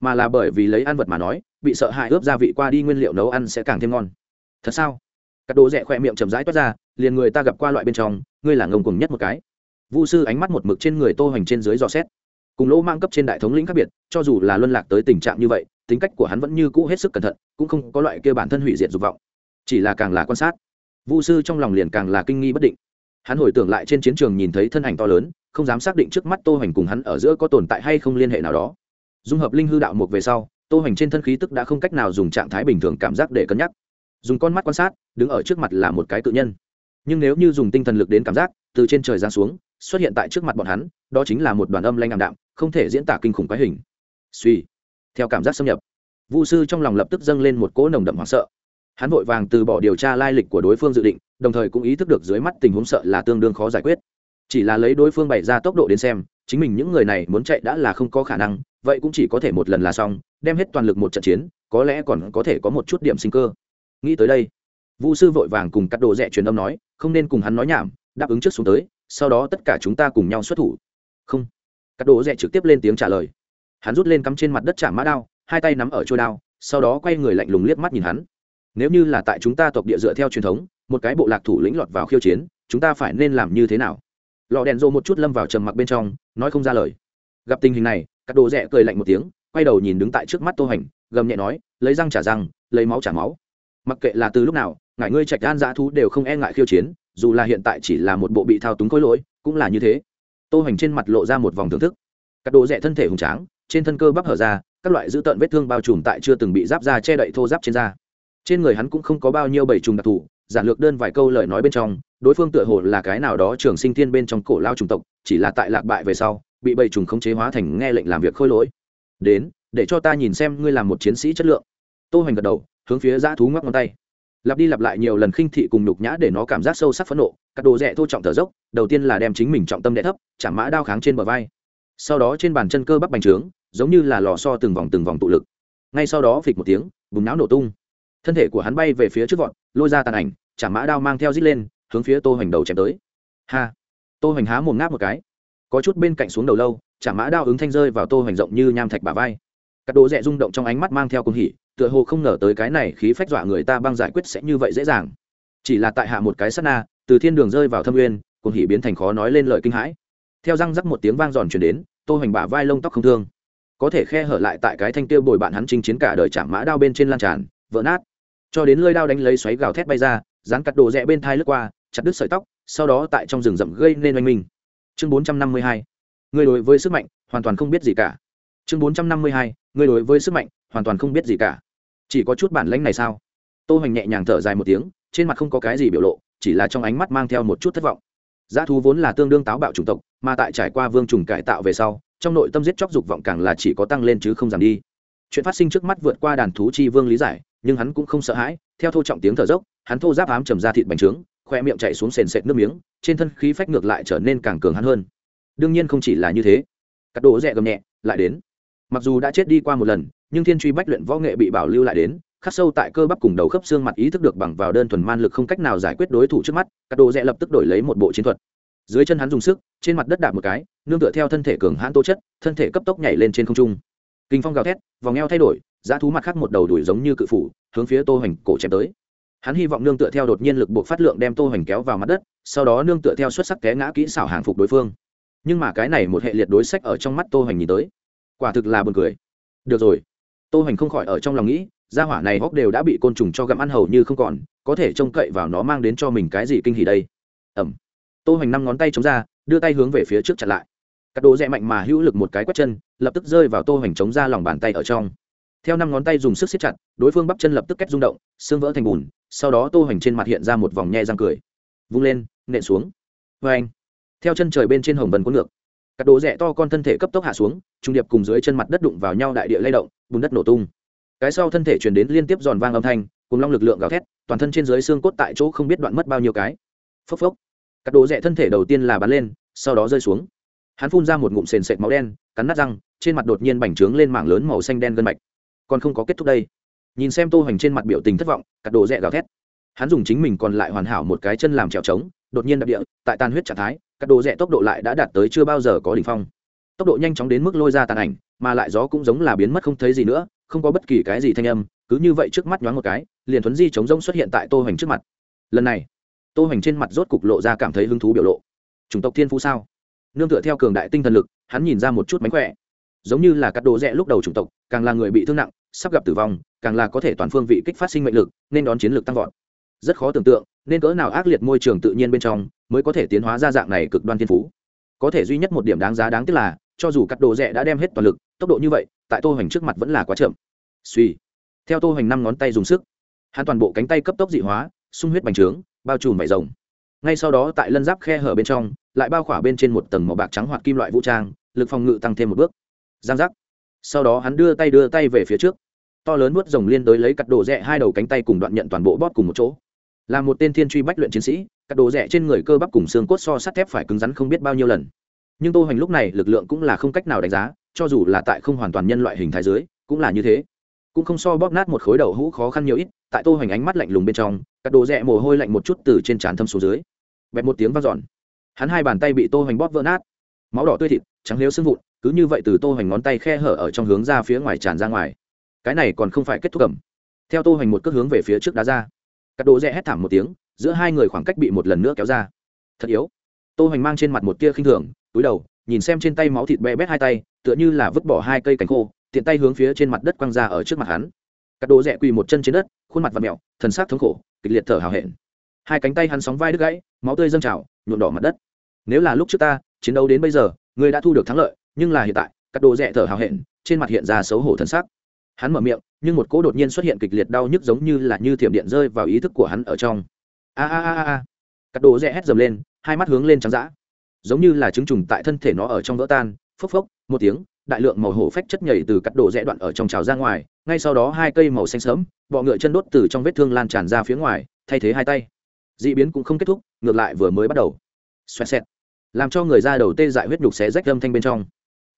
Mà là bởi vì lấy ăn vật mà nói, bị sợ hãi ướp gia vị qua đi nguyên liệu nấu ăn sẽ càng thêm ngon. Thật sao? Các đồ rẻ khoe miệng chầm rãi toát ra, liền người ta gặp qua loại bên trong, ngươi là ngông cùng nhất một cái. Vu sư ánh mắt một mực trên người tô hoành trên dưới dò xét. Cùng lỗ mang cấp trên đại thống lĩnh khác biệt, cho dù là luân lạc tới tình trạng như vậy, tính cách của hắn vẫn như cũ hết sức cẩn thận, cũng không có loại kia bản thân hủy diệt dục vọng chỉ là càng là quan sát. Vu sư trong lòng liền càng là kinh nghi bất định. Hắn hồi tưởng lại trên chiến trường nhìn thấy thân ảnh to lớn, không dám xác định trước mắt tô hoành cùng hắn ở giữa có tồn tại hay không liên hệ nào đó. Dung hợp linh hư đạo mục về sau, tô hoành trên thân khí tức đã không cách nào dùng trạng thái bình thường cảm giác để cân nhắc. Dùng con mắt quan sát, đứng ở trước mặt là một cái tự nhân. Nhưng nếu như dùng tinh thần lực đến cảm giác, từ trên trời ra xuống, xuất hiện tại trước mặt bọn hắn, đó chính là một đoàn âm lanh ảm đạm, không thể diễn tả kinh khủng quái hình. Suy theo cảm giác xâm nhập, vu sư trong lòng lập tức dâng lên một cỗ nồng đậm hoảng sợ hắn vội vàng từ bỏ điều tra lai lịch của đối phương dự định, đồng thời cũng ý thức được dưới mắt tình huống sợ là tương đương khó giải quyết. Chỉ là lấy đối phương bày ra tốc độ đến xem, chính mình những người này muốn chạy đã là không có khả năng, vậy cũng chỉ có thể một lần là xong, đem hết toàn lực một trận chiến, có lẽ còn có thể có một chút điểm sinh cơ. Nghĩ tới đây vũ sư vội vàng cùng cắt đồ rẻ truyền âm nói, không nên cùng hắn nói nhảm, đáp ứng trước xuống tới, sau đó tất cả chúng ta cùng nhau xuất thủ. Không. Cắt đồ rẻ trực tiếp lên tiếng trả lời. Hắn rút lên cắm trên mặt đất trả mã đao, hai tay nắm ở trôi đao, sau đó quay người lạnh lùng liếc mắt nhìn hắn nếu như là tại chúng ta tộc địa dựa theo truyền thống, một cái bộ lạc thủ lĩnh lọt vào khiêu chiến, chúng ta phải nên làm như thế nào? Lò đèn rô một chút lâm vào trầm mặc bên trong, nói không ra lời. Gặp tình hình này, các đồ rẽ cười lạnh một tiếng, quay đầu nhìn đứng tại trước mắt tô hành, gầm nhẹ nói, lấy răng trả răng, lấy máu trả máu. Mặc kệ là từ lúc nào ngại ngươi trạch gan dã thú đều không e ngại khiêu chiến, dù là hiện tại chỉ là một bộ bị thao túng khối lỗi, cũng là như thế. Tô hành trên mặt lộ ra một vòng thưởng thức. Các đồ rẽ thân thể hùng tráng, trên thân cơ bắp hở ra, các loại dữ tợn vết thương bao trùm tại chưa từng bị giáp da che đậy thô giáp trên da trên người hắn cũng không có bao nhiêu bảy trùng đặc thù, giản lược đơn vài câu lời nói bên trong, đối phương tựa hồ là cái nào đó trường sinh thiên bên trong cổ lao trùng tộc, chỉ là tại lạc bại về sau, bị bảy trùng khống chế hóa thành nghe lệnh làm việc khôi lỗi. Đến, để cho ta nhìn xem ngươi làm một chiến sĩ chất lượng. Tô hoành gật đầu, hướng phía dã thú ngoắc ngón tay. Lặp đi lặp lại nhiều lần khinh thị cùng nhục nhã để nó cảm giác sâu sắc phẫn nộ Cắt đồ rẻ thô trọng thở dốc, đầu tiên là đem chính mình trọng tâm đè thấp chạm mã đao kháng trên bờ vai. Sau đó trên bàn chân cơ bắp bành trướng, giống như là lò so từng vòng từng vòng tụ lực. Ngay sau đó phịch một tiếng, bùng não nổ tung thân thể của hắn bay về phía trước vọt, lôi ra tàn ảnh, chả mã đao mang theo rít lên, hướng phía tô hoành đầu chém tới. Ha! Tô hoành há mồm ngáp một cái. Có chút bên cạnh xuống đầu lâu, chả mã đao ứng thanh rơi vào tô hoành rộng như nham thạch bả vai. Các đồ rẽ rung động trong ánh mắt mang theo cung hỉ, tựa hồ không ngờ tới cái này khí phách dọa người ta băng giải quyết sẽ như vậy dễ dàng. Chỉ là tại hạ một cái sát na, từ thiên đường rơi vào thâm uyên cùng hỉ biến thành khó nói lên lời kinh hãi. Theo răng rắc một tiếng vang giòn truyền đến, tô hoành bả vai lông tóc không thương. Có thể khe hở lại tại cái thanh tiêu bồi bạn hắn chinh chiến cả đời chạm mã đao bên trên lan tràn, vỡ nát cho đến lơi đao đánh lấy xoáy gào thét bay ra dán cắt đồ rẽ bên thai lướt qua chặt đứt sợi tóc sau đó tại trong rừng rậm gây nên oanh minh. Chương bốn trăm năm mươi hai người đối với sức mạnh hoàn toàn không biết gì cả. Chương bốn trăm năm mươi hai người đối với sức mạnh hoàn toàn không biết gì cả. Chỉ có chút bản lãnh này sao? Tô hoành nhẹ nhàng thở dài một tiếng trên mặt không có cái gì biểu lộ chỉ là trong ánh mắt mang theo một chút thất vọng. Giá thú vốn là tương đương táo bạo chủng tộc, mà tại trải qua vương trùng cải tạo về sau, trong nội tâm giết chóc dục vọng càng là chỉ có tăng lên chứ không giảm đi. Chuyện phát sinh trước mắt vượt qua đàn thú chi vương lý giải, nhưng hắn cũng không sợ hãi, theo thô trọng tiếng thở dốc, hắn thô giáp ám trầm ra thịt bành trướng, khoe miệng chạy xuống sền sệt nước miếng, trên thân khí phách ngược lại trở nên càng cường hắn hơn. Đương nhiên không chỉ là như thế. Cắt đồ rẻ gầm nhẹ, lại đến. Mặc dù đã chết đi qua một lần, nhưng thiên truy bách luyện võ nghệ bị bảo lưu lại đến, khắc sâu tại cơ bắp cùng đầu khớp xương mặt ý thức được bằng vào đơn thuần man lực không cách nào giải quyết đối thủ trước mắt, cắt đồ rẻ lập tức đổi lấy một bộ chiến thuật. Dưới chân hắn dùng sức, trên mặt đất đạp một cái, nương tựa theo thân thể cường hãn tố chất, thân thể cấp tốc nhảy lên trên không trung. Kinh phong gào thét, vòng eo thay đổi giá thú mặt khác một đầu đuổi giống như cự phủ, hướng phía tô hoành cổ chém tới. Hắn hy vọng nương tựa theo đột nhiên lực buộc phát lượng đem tô hoành kéo vào mặt đất, sau đó nương tựa theo xuất sắc té ngã kỹ xảo hàng phục đối phương. Nhưng mà cái này một hệ liệt đối sách ở trong mắt tô hoành nhìn tới, quả thực là buồn cười. Được rồi. Tô hoành không khỏi ở trong lòng nghĩ, gia hỏa này hốc đều đã bị côn trùng cho gặm ăn hầu như không còn, có thể trông cậy vào nó mang đến cho mình cái gì kinh hỉ đây? Ẩm. Tô hoành năm ngón tay chống ra, đưa tay hướng về phía trước chặn lại. Các đồ rẽ mạnh mà hữu lực một cái quét chân, lập tức rơi vào tô hoành chống ra lòng bàn tay ở trong theo năm ngón tay dùng sức siết chặt, đối phương bắp chân lập tức cách rung động, xương vỡ thành bùn, sau đó tô hoành trên mặt hiện ra một vòng nhe răng cười. Vung lên, nện xuống. Vê anh, theo chân trời bên trên hồng vần cuốn ngược. Các đồ rẽ to con thân thể cấp tốc hạ xuống, trung điệp cùng dưới chân mặt đất đụng vào nhau đại địa lay động, bùn đất nổ tung. Cái sau thân thể truyền đến liên tiếp giòn vang âm thanh, cùng long lực lượng gào thét, toàn thân trên dưới xương cốt tại chỗ không biết đoạn mất bao nhiêu cái. Phốc phốc. Các đồ rẽ thân thể đầu tiên là bắn lên, sau đó rơi xuống. Hắn phun ra một ngụm sền sệt máu đen, cắn nát răng, trên mặt đột nhiên bành trướng lên mảng lớn màu xanh đen gân mạch còn không có kết thúc đây. Nhìn xem tô hoành trên mặt biểu tình thất vọng cắt đồ rẽ gào thét. Hắn dùng chính mình còn lại hoàn hảo một cái chân làm trèo trống, đột nhiên đạp địa, tại tan huyết trạng thái cắt đồ rẽ tốc độ lại đã đạt tới chưa bao giờ có đỉnh phong. Tốc độ nhanh chóng đến mức lôi ra tàn ảnh, mà lại gió cũng giống là biến mất không thấy gì nữa, không có bất kỳ cái gì thanh âm, cứ như vậy trước mắt nhoáng một cái, liền thuấn di chống rông xuất hiện tại tô hoành trước mặt. Lần này, tô hoành trên mặt rốt cục lộ ra cảm thấy hứng thú biểu lộ. Chủng tộc thiên phú sao? Nương tựa theo cường đại tinh thần lực, hắn nhìn ra một chút mánh khỏe. Giống như là cắt đồ rẽ lúc đầu chủng tộc, càng là người bị thương nặng sắp gặp tử vong, càng là có thể toàn phương vị kích phát sinh mệnh lực, nên đón chiến lược tăng vọt. Rất khó tưởng tượng, nên cỡ nào ác liệt môi trường tự nhiên bên trong mới có thể tiến hóa ra dạng này cực đoan thiên phú. Có thể duy nhất một điểm đáng giá đáng tiếc là, cho dù cắt đồ rẻ đã đem hết toàn lực, tốc độ như vậy, tại tô hoành trước mặt vẫn là quá chậm. Suy. Theo tô hoành năm ngón tay dùng sức, hắn toàn bộ cánh tay cấp tốc dị hóa, sung huyết bành trướng, bao trùm vải rồng. Ngay sau đó tại lân giáp khe hở bên trong, lại bao khỏa bên trên một tầng màu bạc trắng hoặc kim loại vũ trang, lực phòng ngự tăng thêm một bước. Giang giác sau đó hắn đưa tay đưa tay về phía trước. To lớn vuốt rồng liên đối lấy cắt đồ rẽ hai đầu cánh tay cùng đoạn nhận toàn bộ bóp cùng một chỗ. Là một tên thiên truy bách luyện chiến sĩ, cắt đồ rẽ trên người cơ bắp cùng xương cốt so sắt thép phải cứng rắn không biết bao nhiêu lần. Nhưng tô hoành lúc này lực lượng cũng là không cách nào đánh giá, cho dù là tại không hoàn toàn nhân loại hình thái dưới, cũng là như thế. Cũng không so bóp nát một khối đầu hũ khó khăn nhiều ít, tại tô hoành ánh mắt lạnh lùng bên trong, cắt đồ rẽ mồ hôi lạnh một chút từ trên trán thâm xuống dưới. Bẹp một tiếng vang dọn. Hắn hai bàn tay bị tô hoành bóp vỡ nát máu đỏ tươi thịt, trắng nếu xương vụn, cứ như vậy từ tô hoành ngón tay khe hở ở trong hướng ra phía ngoài tràn ra ngoài. Cái này còn không phải kết thúc cầm theo tô hoành một cước hướng về phía trước đá ra. Cắt đồ rẽ hét thảm một tiếng, giữa hai người khoảng cách bị một lần nữa kéo ra. Thật yếu. Tô hoành mang trên mặt một tia khinh thường, túi đầu, nhìn xem trên tay máu thịt bé bét hai tay, tựa như là vứt bỏ hai cây cánh khô, tiện tay hướng phía trên mặt đất quăng ra ở trước mặt hắn. Cắt đồ rẽ quỳ một chân trên đất, khuôn mặt và mẹo, thần sắc thống khổ, kịch liệt thở hào hẹn. Hai cánh tay hắn sóng vai đứt gãy, máu tươi dâng trào, nhuộm đỏ mặt đất. Nếu là lúc trước ta chiến đấu đến bây giờ người đã thu được thắng lợi, nhưng là hiện tại các đồ rẽ thở hào hẹn, trên mặt hiện ra xấu hổ thân xác hắn mở miệng, nhưng một cỗ đột nhiên xuất hiện kịch liệt đau nhức giống như là như thiểm điện rơi vào ý thức của hắn ở trong. A a a a các đồ rẽ hét dầm lên, hai mắt hướng lên trắng dã. Giống như là t trùng tại thân thể nó ở trong vỡ tan, phốc phốc, một tiếng, đại lượng màu hổ phách chất nhảy từ cắt đồ rẽ đoạn ở trong trào ra ngoài, ngay sau đó hai cây màu xanh sớm bọ ngựa chân đốt từ trong vết thương lan tràn ra phía ngoài, thay thế hai tay. D ị biến cũng không kết thúc, ngược lại vừa mới bắt đầu. Xoẹt xẹt làm cho người ra đầu tê dại huyết nhục xé rách âm thanh bên trong.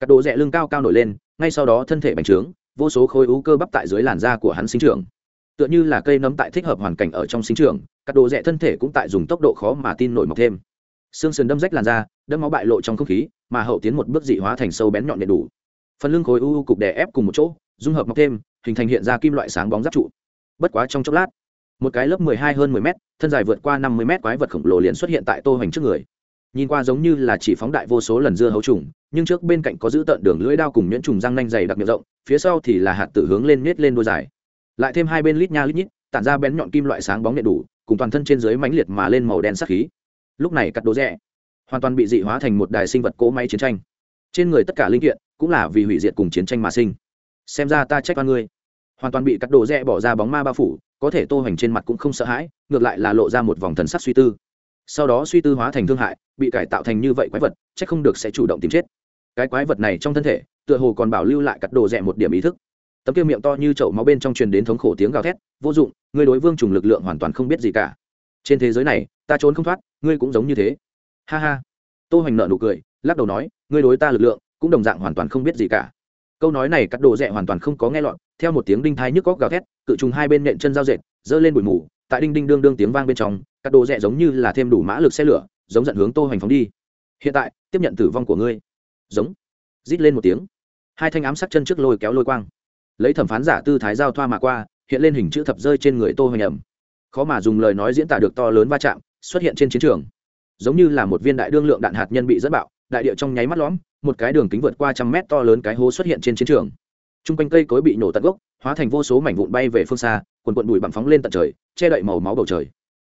Cắt đồ rẽ lưng cao cao nổi lên ngay sau đó thân thể bành trướng vô số khối u cơ bắp tại dưới làn da của hắn sinh trưởng. Tựa như là cây nấm tại thích hợp hoàn cảnh ở trong sinh trưởng Cắt đồ rẽ thân thể cũng tại dùng tốc độ khó mà tin nổi mọc thêm. Xương sườn đâm rách làn da đâm máu bại lộ trong không khí mà hậu tiến một bước dị hóa thành sâu bén nhọn đầy đủ. Phần lưng khối u cục đè ép cùng một chỗ dung hợp mọc thêm hình thành hiện ra kim loại sáng bóng giáp trụ. Bất quá trong chốc lát một cái lớp mười hai hơn mười mét, thân dài vượt qua năm mươi m quái vật khổng lồ liền xuất hiện tại tô hoành trước người nhìn qua giống như là chỉ phóng đại vô số lần dưa hấu trùng, nhưng trước bên cạnh có giữ tận đường lưỡi đao cùng nhuyễn trùng răng nanh dày đặc miệng rộng, phía sau thì là hạt tử hướng lên nết lên đôi dài. Lại thêm hai bên lít nha lít nhít, tản ra bén nhọn kim loại sáng bóng nhẹ đủ, cùng toàn thân trên dưới mãnh liệt mà lên màu đen sắc khí. Lúc này cắt đố rẽ hoàn toàn bị dị hóa thành một đài sinh vật cỗ máy chiến tranh. Trên người tất cả linh kiện cũng là vì hủy diệt cùng chiến tranh mà sinh. Xem ra ta trách con ngươi. Hoàn toàn bị cắt đồ rẽ bỏ ra bóng ma bao phủ, có thể tô hoành trên mặt cũng không sợ hãi, ngược lại là lộ ra một vòng thần sắc suy tư. Sau đó suy tư hóa thành thương hại bị cải tạo thành như vậy quái vật, chắc không được sẽ chủ động tìm chết. Cái quái vật này trong thân thể, tựa hồ còn bảo lưu lại cắt đồ rẻ một điểm ý thức. Tấm kia miệng to như chậu máu bên trong truyền đến thống khổ tiếng gào thét, vô dụng, ngươi đối vương trùng lực lượng hoàn toàn không biết gì cả. Trên thế giới này, ta trốn không thoát, ngươi cũng giống như thế. Ha ha. Tô hoành nợ nụ cười, lắc đầu nói, ngươi đối ta lực lượng, cũng đồng dạng hoàn toàn không biết gì cả. Câu nói này cắt đồ rẻ hoàn toàn không có nghe lọt, theo một tiếng đinh thái nhức góc gào thét, cự trùng hai bên nện chân giao dệt giơ lên bụi mù, tại đinh đinh đương đương tiếng vang bên trong, cắt đồ rẻ giống như là thêm đủ mã lực xe lửa giống giận hướng tô hoành phóng đi. Hiện tại, tiếp nhận tử vong của ngươi. Giống. Rít lên một tiếng. Hai thanh ám sắc chân trước lôi kéo lôi quang. Lấy thẩm phán giả tư thái giao thoa mà qua, hiện lên hình chữ thập rơi trên người tô hoành ẩm. Khó mà dùng lời nói diễn tả được to lớn va chạm, xuất hiện trên chiến trường. Giống như là một viên đại đương lượng đạn hạt nhân bị dẫn bạo, đại địa trong nháy mắt lõm, một cái đường kính vượt qua trăm mét to lớn cái hố xuất hiện trên chiến trường. T r u n g quanh cây cối bị nổ tận gốc, hóa thành vô số mảnh vụn bay về phương xa, quần quận bụi bằng phóng lên tận trời, che đậy màu máu bầu trời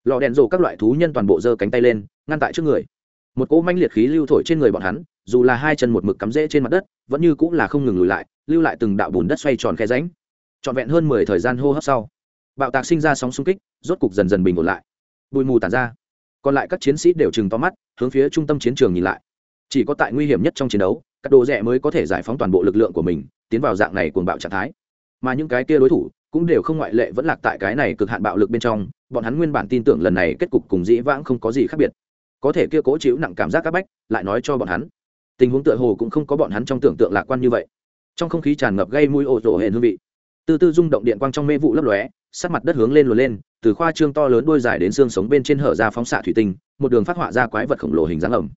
lò đèn rổ các loại thú nhân toàn bộ giơ cánh tay lên, ngăn tại trước người. Một cỗ manh liệt khí lưu thổi trên người bọn hắn, dù là hai chân một mực cắm rễ trên mặt đất, vẫn như cũng là không ngừng lùi lại, lưu lại từng đạo bùn đất xoay tròn khe ránh trọn vẹn hơn mười thời gian hô hấp sau, bạo tạc sinh ra sóng xung kích, rốt cục dần dần bình ổn lại. Bụi mù tàn ra. Còn lại các chiến sĩ đều chừng to mắt, hướng phía trung tâm chiến trường nhìn lại. Chỉ có tại nguy hiểm nhất trong chiến đấu, các đồ rẻ mới có thể giải phóng toàn bộ lực lượng của mình, tiến vào dạng này cuồng bạo trạng thái. Mà những cái kia đối thủ cũng đều không ngoại lệ vẫn lạc tại cái này cực hạn bạo lực bên trong bọn hắn nguyên bản tin tưởng lần này kết cục cùng dĩ vãng không có gì khác biệt. Có thể kia cố chịu nặng cảm giác các bách, lại nói cho bọn hắn. Tình huống tựa hồ cũng không có bọn hắn trong tưởng tượng lạc quan như vậy. Trong không khí tràn ngập gây mũi ổ rổ hệ hương vị. Từ tư rung động điện quang trong mê vụ lấp lóe, sắc mặt đất hướng lên luồn lên, từ khoa trương to lớn đôi dài đến xương sống bên trên hở ra phóng xạ thủy tinh, một đường phát họa ra quái vật khổng lồ hình dáng ẩm.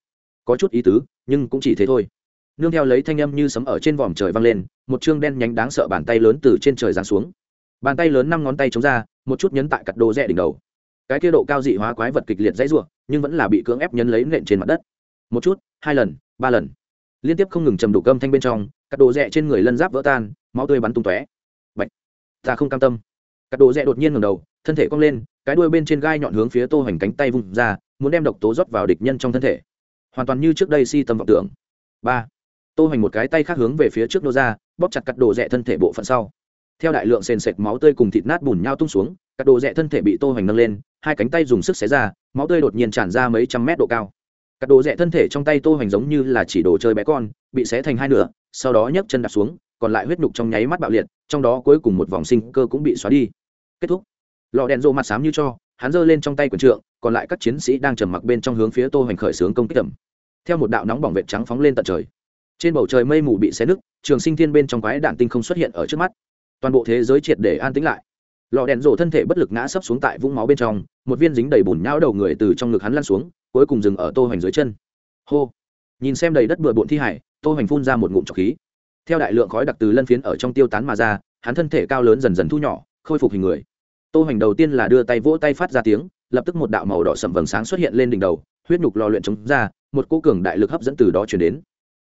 Có chút ý tứ, nhưng cũng chỉ thế thôi. Nương theo lấy thanh âm như sấm ở trên vòm trời vang lên, một chương đen nhánh đáng sợ bàn tay lớn từ trên trời giáng xuống bàn tay lớn năm ngón tay chống ra, một chút nhấn tại cặt đồ rẽ đỉnh đầu. Cái kia độ cao dị hóa quái vật kịch liệt dãy r nhưng vẫn là bị cưỡng ép nhấn lấy nện trên mặt đất. Một chút, hai lần, ba lần. Liên tiếp không ngừng trầm đủ cơm thanh bên trong cặt đồ rẽ trên người lân giáp vỡ tan, máu tươi bắn tung tóe. Bạch! ta không cam tâm. Cặt đồ rẽ đột nhiên ngầm đầu, thân thể cong lên, cái đuôi bên trên gai nhọn hướng phía tô hoành cánh tay vung ra, muốn đem độc tố rót vào địch nhân trong thân thể. Hoàn toàn như trước đây si tâm vọng tưởng. Ba, tô hoành một cái tay khác hướng về phía trước nô ra, bóp chặt cặt đồ rẽ thân thể bộ phận sau theo đại lượng sền sệt máu tươi cùng thịt nát bùn nhau tung xuống, các đồ rẽ thân thể bị tô hoành nâng lên, hai cánh tay dùng sức xé ra, máu tươi đột nhiên tràn ra mấy trăm mét độ cao. Các đồ rẽ thân thể trong tay tô hoành giống như là chỉ đồ chơi bé con, bị xé thành hai nửa, sau đó nhấc chân đạp xuống, còn lại huyết nhục trong nháy mắt bạo liệt, trong đó cuối cùng một vòng sinh cơ cũng bị xóa đi. Kết thúc. Lò đèn rô mặt xám như cho, hắn giơ lên trong tay quần trượng, còn lại các chiến sĩ đang trầm mặc bên trong hướng phía tô hoành khởi xướng công kích tầm. Theo một đạo nóng bỏng vệt trắng phóng lên tận trời. Trên bầu trời mây mù bị xé nứt, trường sinh thiên bên trong quái đạn tinh không xuất hiện ở trước mắt toàn bộ thế giới triệt để an tĩnh lại. Lò đèn rổ thân thể bất lực ngã sấp xuống tại vũng máu bên trong, một viên dính đầy bùn nhão đầu người từ trong ngực hắn lăn xuống, cuối cùng dừng ở tô hoành dưới chân. Hô! Nhìn xem đầy đất bừa bộn thi hải, tô hoành phun ra một ngụm trọc khí. Theo đại lượng khói đặc từ lân phiến ở trong tiêu tán mà ra, hắn thân thể cao lớn dần dần thu nhỏ, khôi phục hình người. Tô hoành đầu tiên là đưa tay vỗ tay phát ra tiếng, lập tức một đạo màu đỏ sậm vầng sáng xuất hiện lên đỉnh đầu, huyết nhục lò luyện chống ra, một cỗ cường đại lực hấp dẫn từ đó chuyển đến.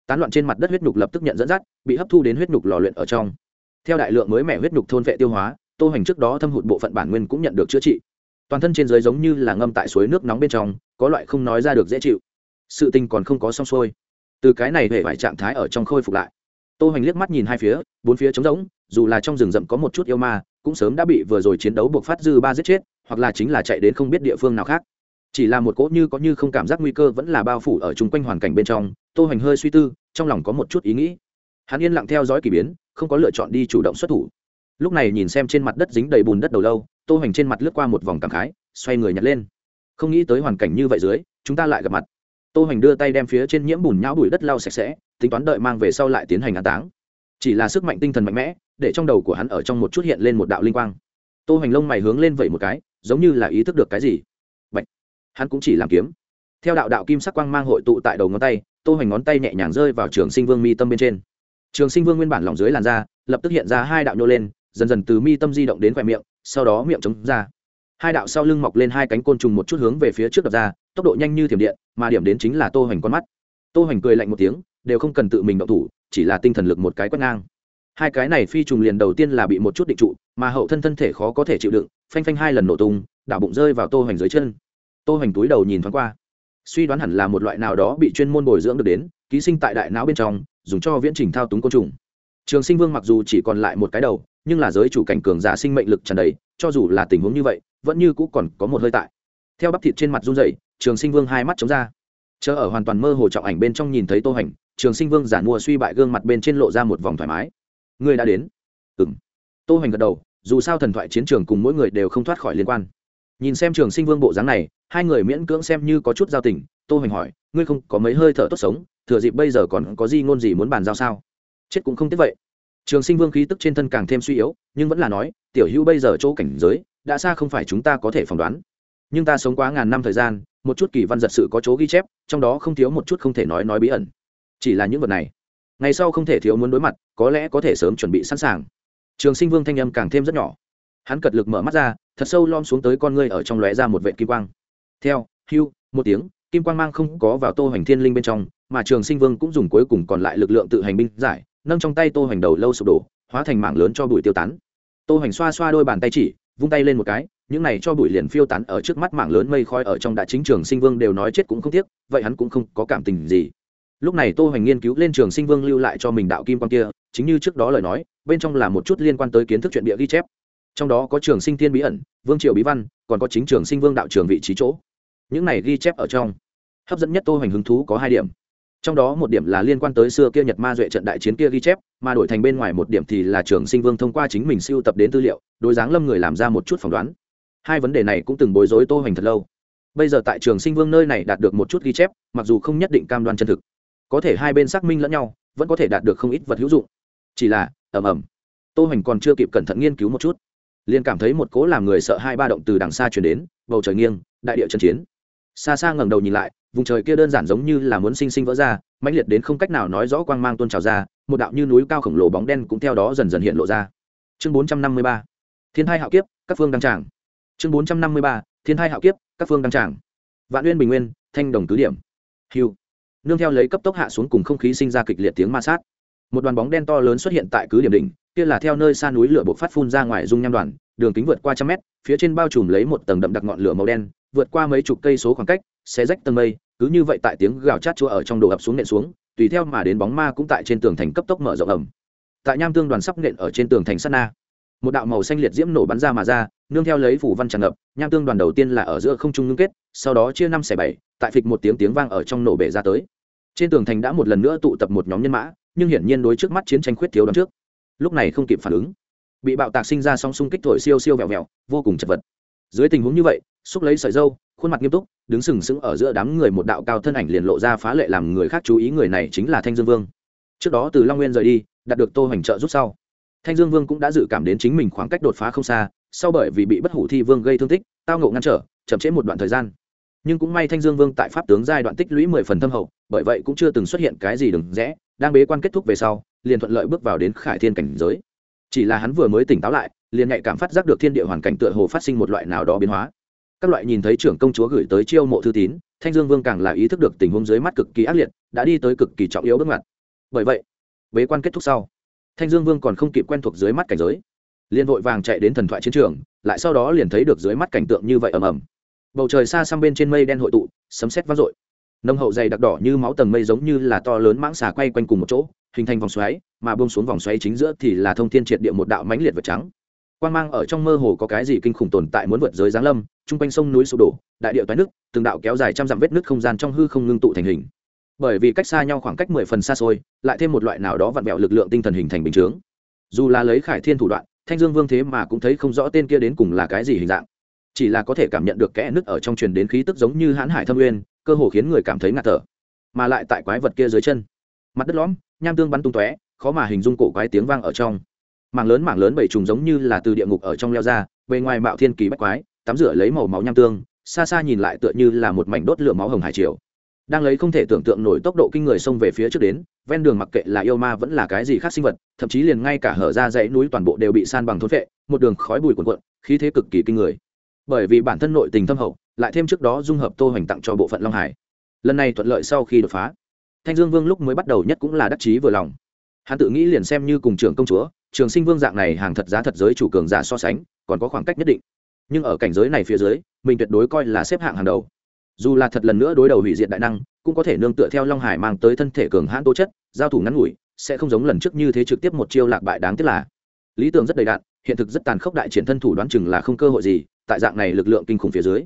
Tán loạn trên mặt đất huyết nhục lập tức nhận dẫn dắt, bị hấp thu đến huyết nhục lò luyện ở trong theo đại lượng mới mẻ huyết nhục thôn vệ tiêu hóa, tô hoành trước đó thâm hụt bộ phận bản nguyên cũng nhận được chữa trị. Toàn thân trên dưới giống như là ngâm tại suối nước nóng bên trong, có loại không nói ra được dễ chịu. Sự tình còn không có xong xuôi. Từ cái này về vải trạng thái ở trong khôi phục lại. Tô hoành liếc mắt nhìn hai phía, bốn phía trống rỗng, dù là trong rừng rậm có một chút yêu ma, cũng sớm đã bị vừa rồi chiến đấu buộc phát dư ba giết chết, hoặc là chính là chạy đến không biết địa phương nào khác. Chỉ là một cỗ như có như không cảm giác nguy cơ vẫn là bao phủ ở chung quanh hoàn cảnh bên trong, tô hoành hơi suy tư, trong lòng có một chút ý nghĩ hắn yên lặng theo dõi k ỳ biến, không có lựa chọn đi chủ động xuất thủ. Lúc này nhìn xem trên mặt đất dính đầy bùn đất đầu lâu, tô hoành trên mặt lướt qua một vòng cảm khái, xoay người nhặt lên. Không nghĩ tới hoàn cảnh như vậy dưới, chúng ta lại gặp mặt. Tô hoành đưa tay đem phía trên nhiễm bùn nhão bụi đất lau sạch sẽ, tính toán đợi mang về sau lại tiến hành an táng. Chỉ là sức mạnh tinh thần mạnh mẽ, để trong đầu của hắn ở trong một chút hiện lên một đạo linh quang. Tô hoành lông mày hướng lên vậy một cái, giống như là ý thức được cái gì. Bạch. hắn cũng chỉ làm kiếm. Theo đạo đạo kim sắc quang mang hội tụ tại đầu ngón tay, tô hoành ngón tay nhẹ nhàng rơi vào trường sinh vương mi tâm bên trên trường sinh vương nguyên bản lòng dưới làn da, lập tức hiện ra hai đạo nhô lên, dần dần từ mi tâm di động đến khoe miệng, sau đó miệng chống ra. Hai đạo sau lưng mọc lên hai cánh côn trùng một chút hướng về phía trước đập ra, tốc độ nhanh như thiểm điện, mà điểm đến chính là tô hoành con mắt. Tô hoành cười lạnh một tiếng, đều không cần tự mình động thủ, chỉ là tinh thần lực một cái quét ngang. Hai cái này phi trùng liền đầu tiên là bị một chút định trụ, mà hậu thân thân thể khó có thể chịu đựng, phanh phanh hai lần nổ tung, đảo bụng rơi vào tô hoành dưới chân. Tô hoành túi đầu nhìn thoáng qua. Suy đoán hẳn là một loại nào đó bị chuyên môn bồi dưỡng được đến ký sinh tại đại não bên trong, dùng cho viễn trình thao túng côn trùng. Trường sinh vương mặc dù chỉ còn lại một cái đầu, nhưng là giới chủ cảnh cường giả sinh mệnh lực tràn đầy, cho dù là tình huống như vậy, vẫn như cũ còn có một hơi tại. Theo bắp thịt trên mặt run dày trường sinh vương hai mắt chống ra. Chờ ở hoàn toàn mơ hồ trọng ảnh bên trong nhìn thấy tô hành, trường sinh vương giả mua suy bại gương mặt bên trên lộ ra một vòng thoải mái. Người đã đến. Ừng tô hành gật đầu, dù sao thần thoại chiến trường cùng mỗi người đều không thoát khỏi liên quan. Nhìn xem trường sinh vương bộ dáng này, hai người miễn cưỡng xem như có chút giao tình, tô hành hỏi, ngươi không có mấy hơi thở tốt sống thừa dịp bây giờ còn có gì ngôn gì muốn bàn giao sao? Chết cũng không tiếc vậy. Trường sinh vương khí tức trên thân càng thêm suy yếu, nhưng vẫn là nói, tiểu hữu bây giờ chỗ cảnh giới, đã xa không phải chúng ta có thể phỏng đoán. Nhưng ta sống quá ngàn năm thời gian, một chút kỳ văn giật sự có chỗ ghi chép, trong đó không thiếu một chút không thể nói nói bí ẩn. Chỉ là những vật này, ngày sau không thể thiếu muốn đối mặt, có lẽ có thể sớm chuẩn bị sẵn sàng. Trường sinh vương thanh âm càng thêm rất nhỏ. Hắn cật lực mở mắt ra, thật sâu lom xuống tới con ngươi ở trong lóe ra một vệt kim quang. Theo hưu một tiếng kim quang mang không có vào tô hoành thiên linh bên trong, mà trường sinh vương cũng dùng cuối cùng còn lại lực lượng tự hành binh giải, nâng trong tay tô hoành đầu lâu sụp đổ, hóa thành mảng lớn cho bụi tiêu tán. Tô hoành xoa xoa đôi bàn tay chỉ, vung tay lên một cái, những này cho bụi liền phiêu tán ở trước mắt mảng lớn mây khói ở trong đại chính trường sinh vương đều nói chết cũng không tiếc, vậy hắn cũng không có cảm tình gì. Lúc này tô hoành nghiên cứu lên trường sinh vương lưu lại cho mình đạo kim quan kia, chính như trước đó lời nói, bên trong là một chút liên quan tới kiến thức chuyện địa ghi chép. Trong đó có trường sinh thiên bí ẩn, vương Triệu bí văn, còn có chính trường sinh vương đạo trường vị trí chỗ những này ghi chép ở trong. Hấp dẫn nhất tôi hoành hứng thú có hai điểm. Trong đó một điểm là liên quan tới xưa kia nhật ma duệ trận đại chiến kia ghi chép, mà đổi thành bên ngoài một điểm thì là trường sinh vương thông qua chính mình siêu tập đến tư liệu, đối dáng lâm người làm ra một chút phỏng đoán. Hai vấn đề này cũng từng bối rối tô hoành thật lâu. Bây giờ tại trường sinh vương nơi này đạt được một chút ghi chép, mặc dù không nhất định cam đoan chân thực, có thể hai bên xác minh lẫn nhau, vẫn có thể đạt được không ít vật hữu dụng. Chỉ là, ầm ầm, tô hoành còn chưa kịp cẩn thận nghiên cứu một chút, liền cảm thấy một cố làm người sợ hai ba động từ đằng xa truyền đến, bầu trời nghiêng, đại địa trận chiến xa xa ngẩng đầu nhìn lại, vùng trời kia đơn giản giống như là muốn sinh sinh vỡ ra, mãnh liệt đến không cách nào nói rõ quang mang tôn trào ra, một đạo như núi cao khổng lồ bóng đen cũng theo đó dần dần hiện lộ ra. Chương bốn trăm năm mươi ba, thiên thai hạo kiếp, các phương đăng tràng. Chương bốn trăm năm mươi ba, thiên thai hạo kiếp, các phương đăng tràng. Vạn uyên bình nguyên, thanh đồng cứ điểm. Hiu nương theo lấy cấp tốc hạ xuống cùng không khí sinh ra kịch liệt tiếng ma sát. Một đoàn bóng đen to lớn xuất hiện tại cứ điểm đỉnh, kia là theo nơi xa núi lửa bộ phát phun ra ngoài dung nham đoàn, đường kính vượt qua trăm mét, phía trên bao trùm lấy một tầng đậm đặc ngọn lửa màu đen vượt qua mấy chục cây số khoảng cách, xé rách tầng mây, cứ như vậy tại tiếng gào chát chúa ở trong đồ ập xuống nện xuống, tùy theo mà đến bóng ma cũng tại trên tường thành cấp tốc mở rộng ẩm tại nham tương đoàn sắp nện ở trên tường thành sát na, một đạo màu xanh liệt diễm nổ bắn ra mà ra, nương theo lấy phủ văn tràn ngập, nham tương đoàn đầu tiên là ở giữa không trung ngưng kết, sau đó chia năm xẻ bảy, tại phịch một tiếng tiếng vang ở trong nổ bể ra tới. Trên tường thành đã một lần nữa tụ tập một nhóm nhân mã, nhưng hiển nhiên đối trước mắt chiến tranh khuyết thiếu đón trước. Lúc này không kịp phản ứng. Bị bạo tạc sinh ra sóng xung kích thổi siêu siêu vẹo vẹo, vô cùng chật vật dưới tình huống như vậy, xúc lấy sợi dâu, khuôn mặt nghiêm túc, đứng sừng sững ở giữa đám người một đạo cao thân ảnh liền lộ ra phá lệ làm người khác chú ý người này chính là thanh dương vương. Trước đó từ long nguyên rời đi, đạt được tô hoành trợ rút sau, thanh dương vương cũng đã dự cảm đến chính mình khoảng cách đột phá không xa, sau bởi vì bị bất hủ thi vương gây thương tích, tao ngộ ngăn trở, chậm trễ một đoạn thời gian. Nhưng cũng may thanh dương vương tại pháp tướng giai đoạn tích lũy mười phần thâm hậu, bởi vậy cũng chưa từng xuất hiện cái gì đừng rẽ, đang bế quan kết thúc về sau, liền thuận lợi bước vào đến khải thiên cảnh giới. Chỉ là hắn vừa mới tỉnh táo lại liền nhạy cảm phát giác được thiên địa hoàn cảnh tựa hồ phát sinh một loại nào đó biến hóa. Các loại nhìn thấy trưởng công chúa gửi tới chiêu mộ thư tín, thanh dương vương càng là ý thức được tình huống dưới mắt cực kỳ ác liệt, đã đi tới cực kỳ trọng yếu bước ngoặt. Bởi vậy, bế quan kết thúc sau, thanh dương vương còn không kịp quen thuộc dưới mắt cảnh giới, liền vội vàng chạy đến thần thoại chiến trường, lại sau đó liền thấy được dưới mắt cảnh tượng như vậy ầm ầm. Bầu trời xa xăm bên trên mây đen hội tụ, sấm sét vang dội. Nông hậu dày đặc đỏ như máu tầng mây giống như là to lớn mãng xà quay quanh cùng một chỗ, hình thành vòng xoáy, mà buông xuống vòng xoáy chính giữa thì là thông thiên triệt địa một đạo mãnh liệt vật trắng quan mang ở trong mơ hồ có cái gì kinh khủng tồn tại muốn vượt giới giáng lâm, chung quanh sông núi sụp đổ, đại địa toái nước từng đạo kéo dài trăm dặm vết nước không gian trong hư không ngưng tụ thành hình. Bởi vì cách xa nhau khoảng cách mười phần xa xôi, lại thêm một loại nào đó vặn vẹo lực lượng tinh thần hình thành bình chướng. Dù là lấy khải thiên thủ đoạn, thanh dương vương thế mà cũng thấy không rõ tên kia đến cùng là cái gì hình dạng. Chỉ là có thể cảm nhận được kẽ nứt ở trong truyền đến khí tức giống như hãn hải thâm uyên cơ hồ khiến người cảm thấy ngạt thở. Mà lại tại quái vật kia dưới chân, mặt đất lõm, nham tương bắn tung tóe, khó mà hình dung cổ quái tiếng vang ở trong mảng lớn mảng lớn bảy trùng giống như là từ địa ngục ở trong leo ra bề ngoài mạo thiên kỳ bách quái tắm rửa lấy màu máu nham tương xa xa nhìn lại tựa như là một mảnh đốt lửa máu hồng hải triều. Đang lấy không thể tưởng tượng nổi tốc độ kinh người xông về phía trước đến ven đường mặc kệ là yêu ma vẫn là cái gì khác sinh vật thậm chí liền ngay cả hở ra dãy núi toàn bộ đều bị san bằng thôn phệ, một đường khói bụi cuồn cuộn khí thế cực kỳ kinh người. Bởi vì bản thân nội tình thâm hậu lại thêm trước đó dung hợp tô hoành tặng cho bộ phận long hải. Lần này thuận lợi sau khi đột phá thanh dương vương lúc mới bắt đầu nhất cũng là đắc chí vừa lòng. Hắn tự nghĩ liền xem như cùng trưởng công chúa trường sinh vương dạng này hàng thật giá thật giới chủ cường giả so sánh, còn có khoảng cách nhất định. Nhưng ở cảnh giới này phía dưới, mình tuyệt đối coi là xếp hạng hàng đầu. Dù là thật lần nữa đối đầu hủy diệt đại năng, cũng có thể nương tựa theo long hải mang tới thân thể cường hãn tố chất, giao thủ ngắn ngủi, sẽ không giống lần trước như thế trực tiếp một chiêu lạc bại đáng tiếc là. Lý tưởng rất đầy đạn hiện thực rất tàn khốc đại triển thân thủ đoán chừng là không cơ hội gì, tại dạng này lực lượng kinh khủng phía dưới.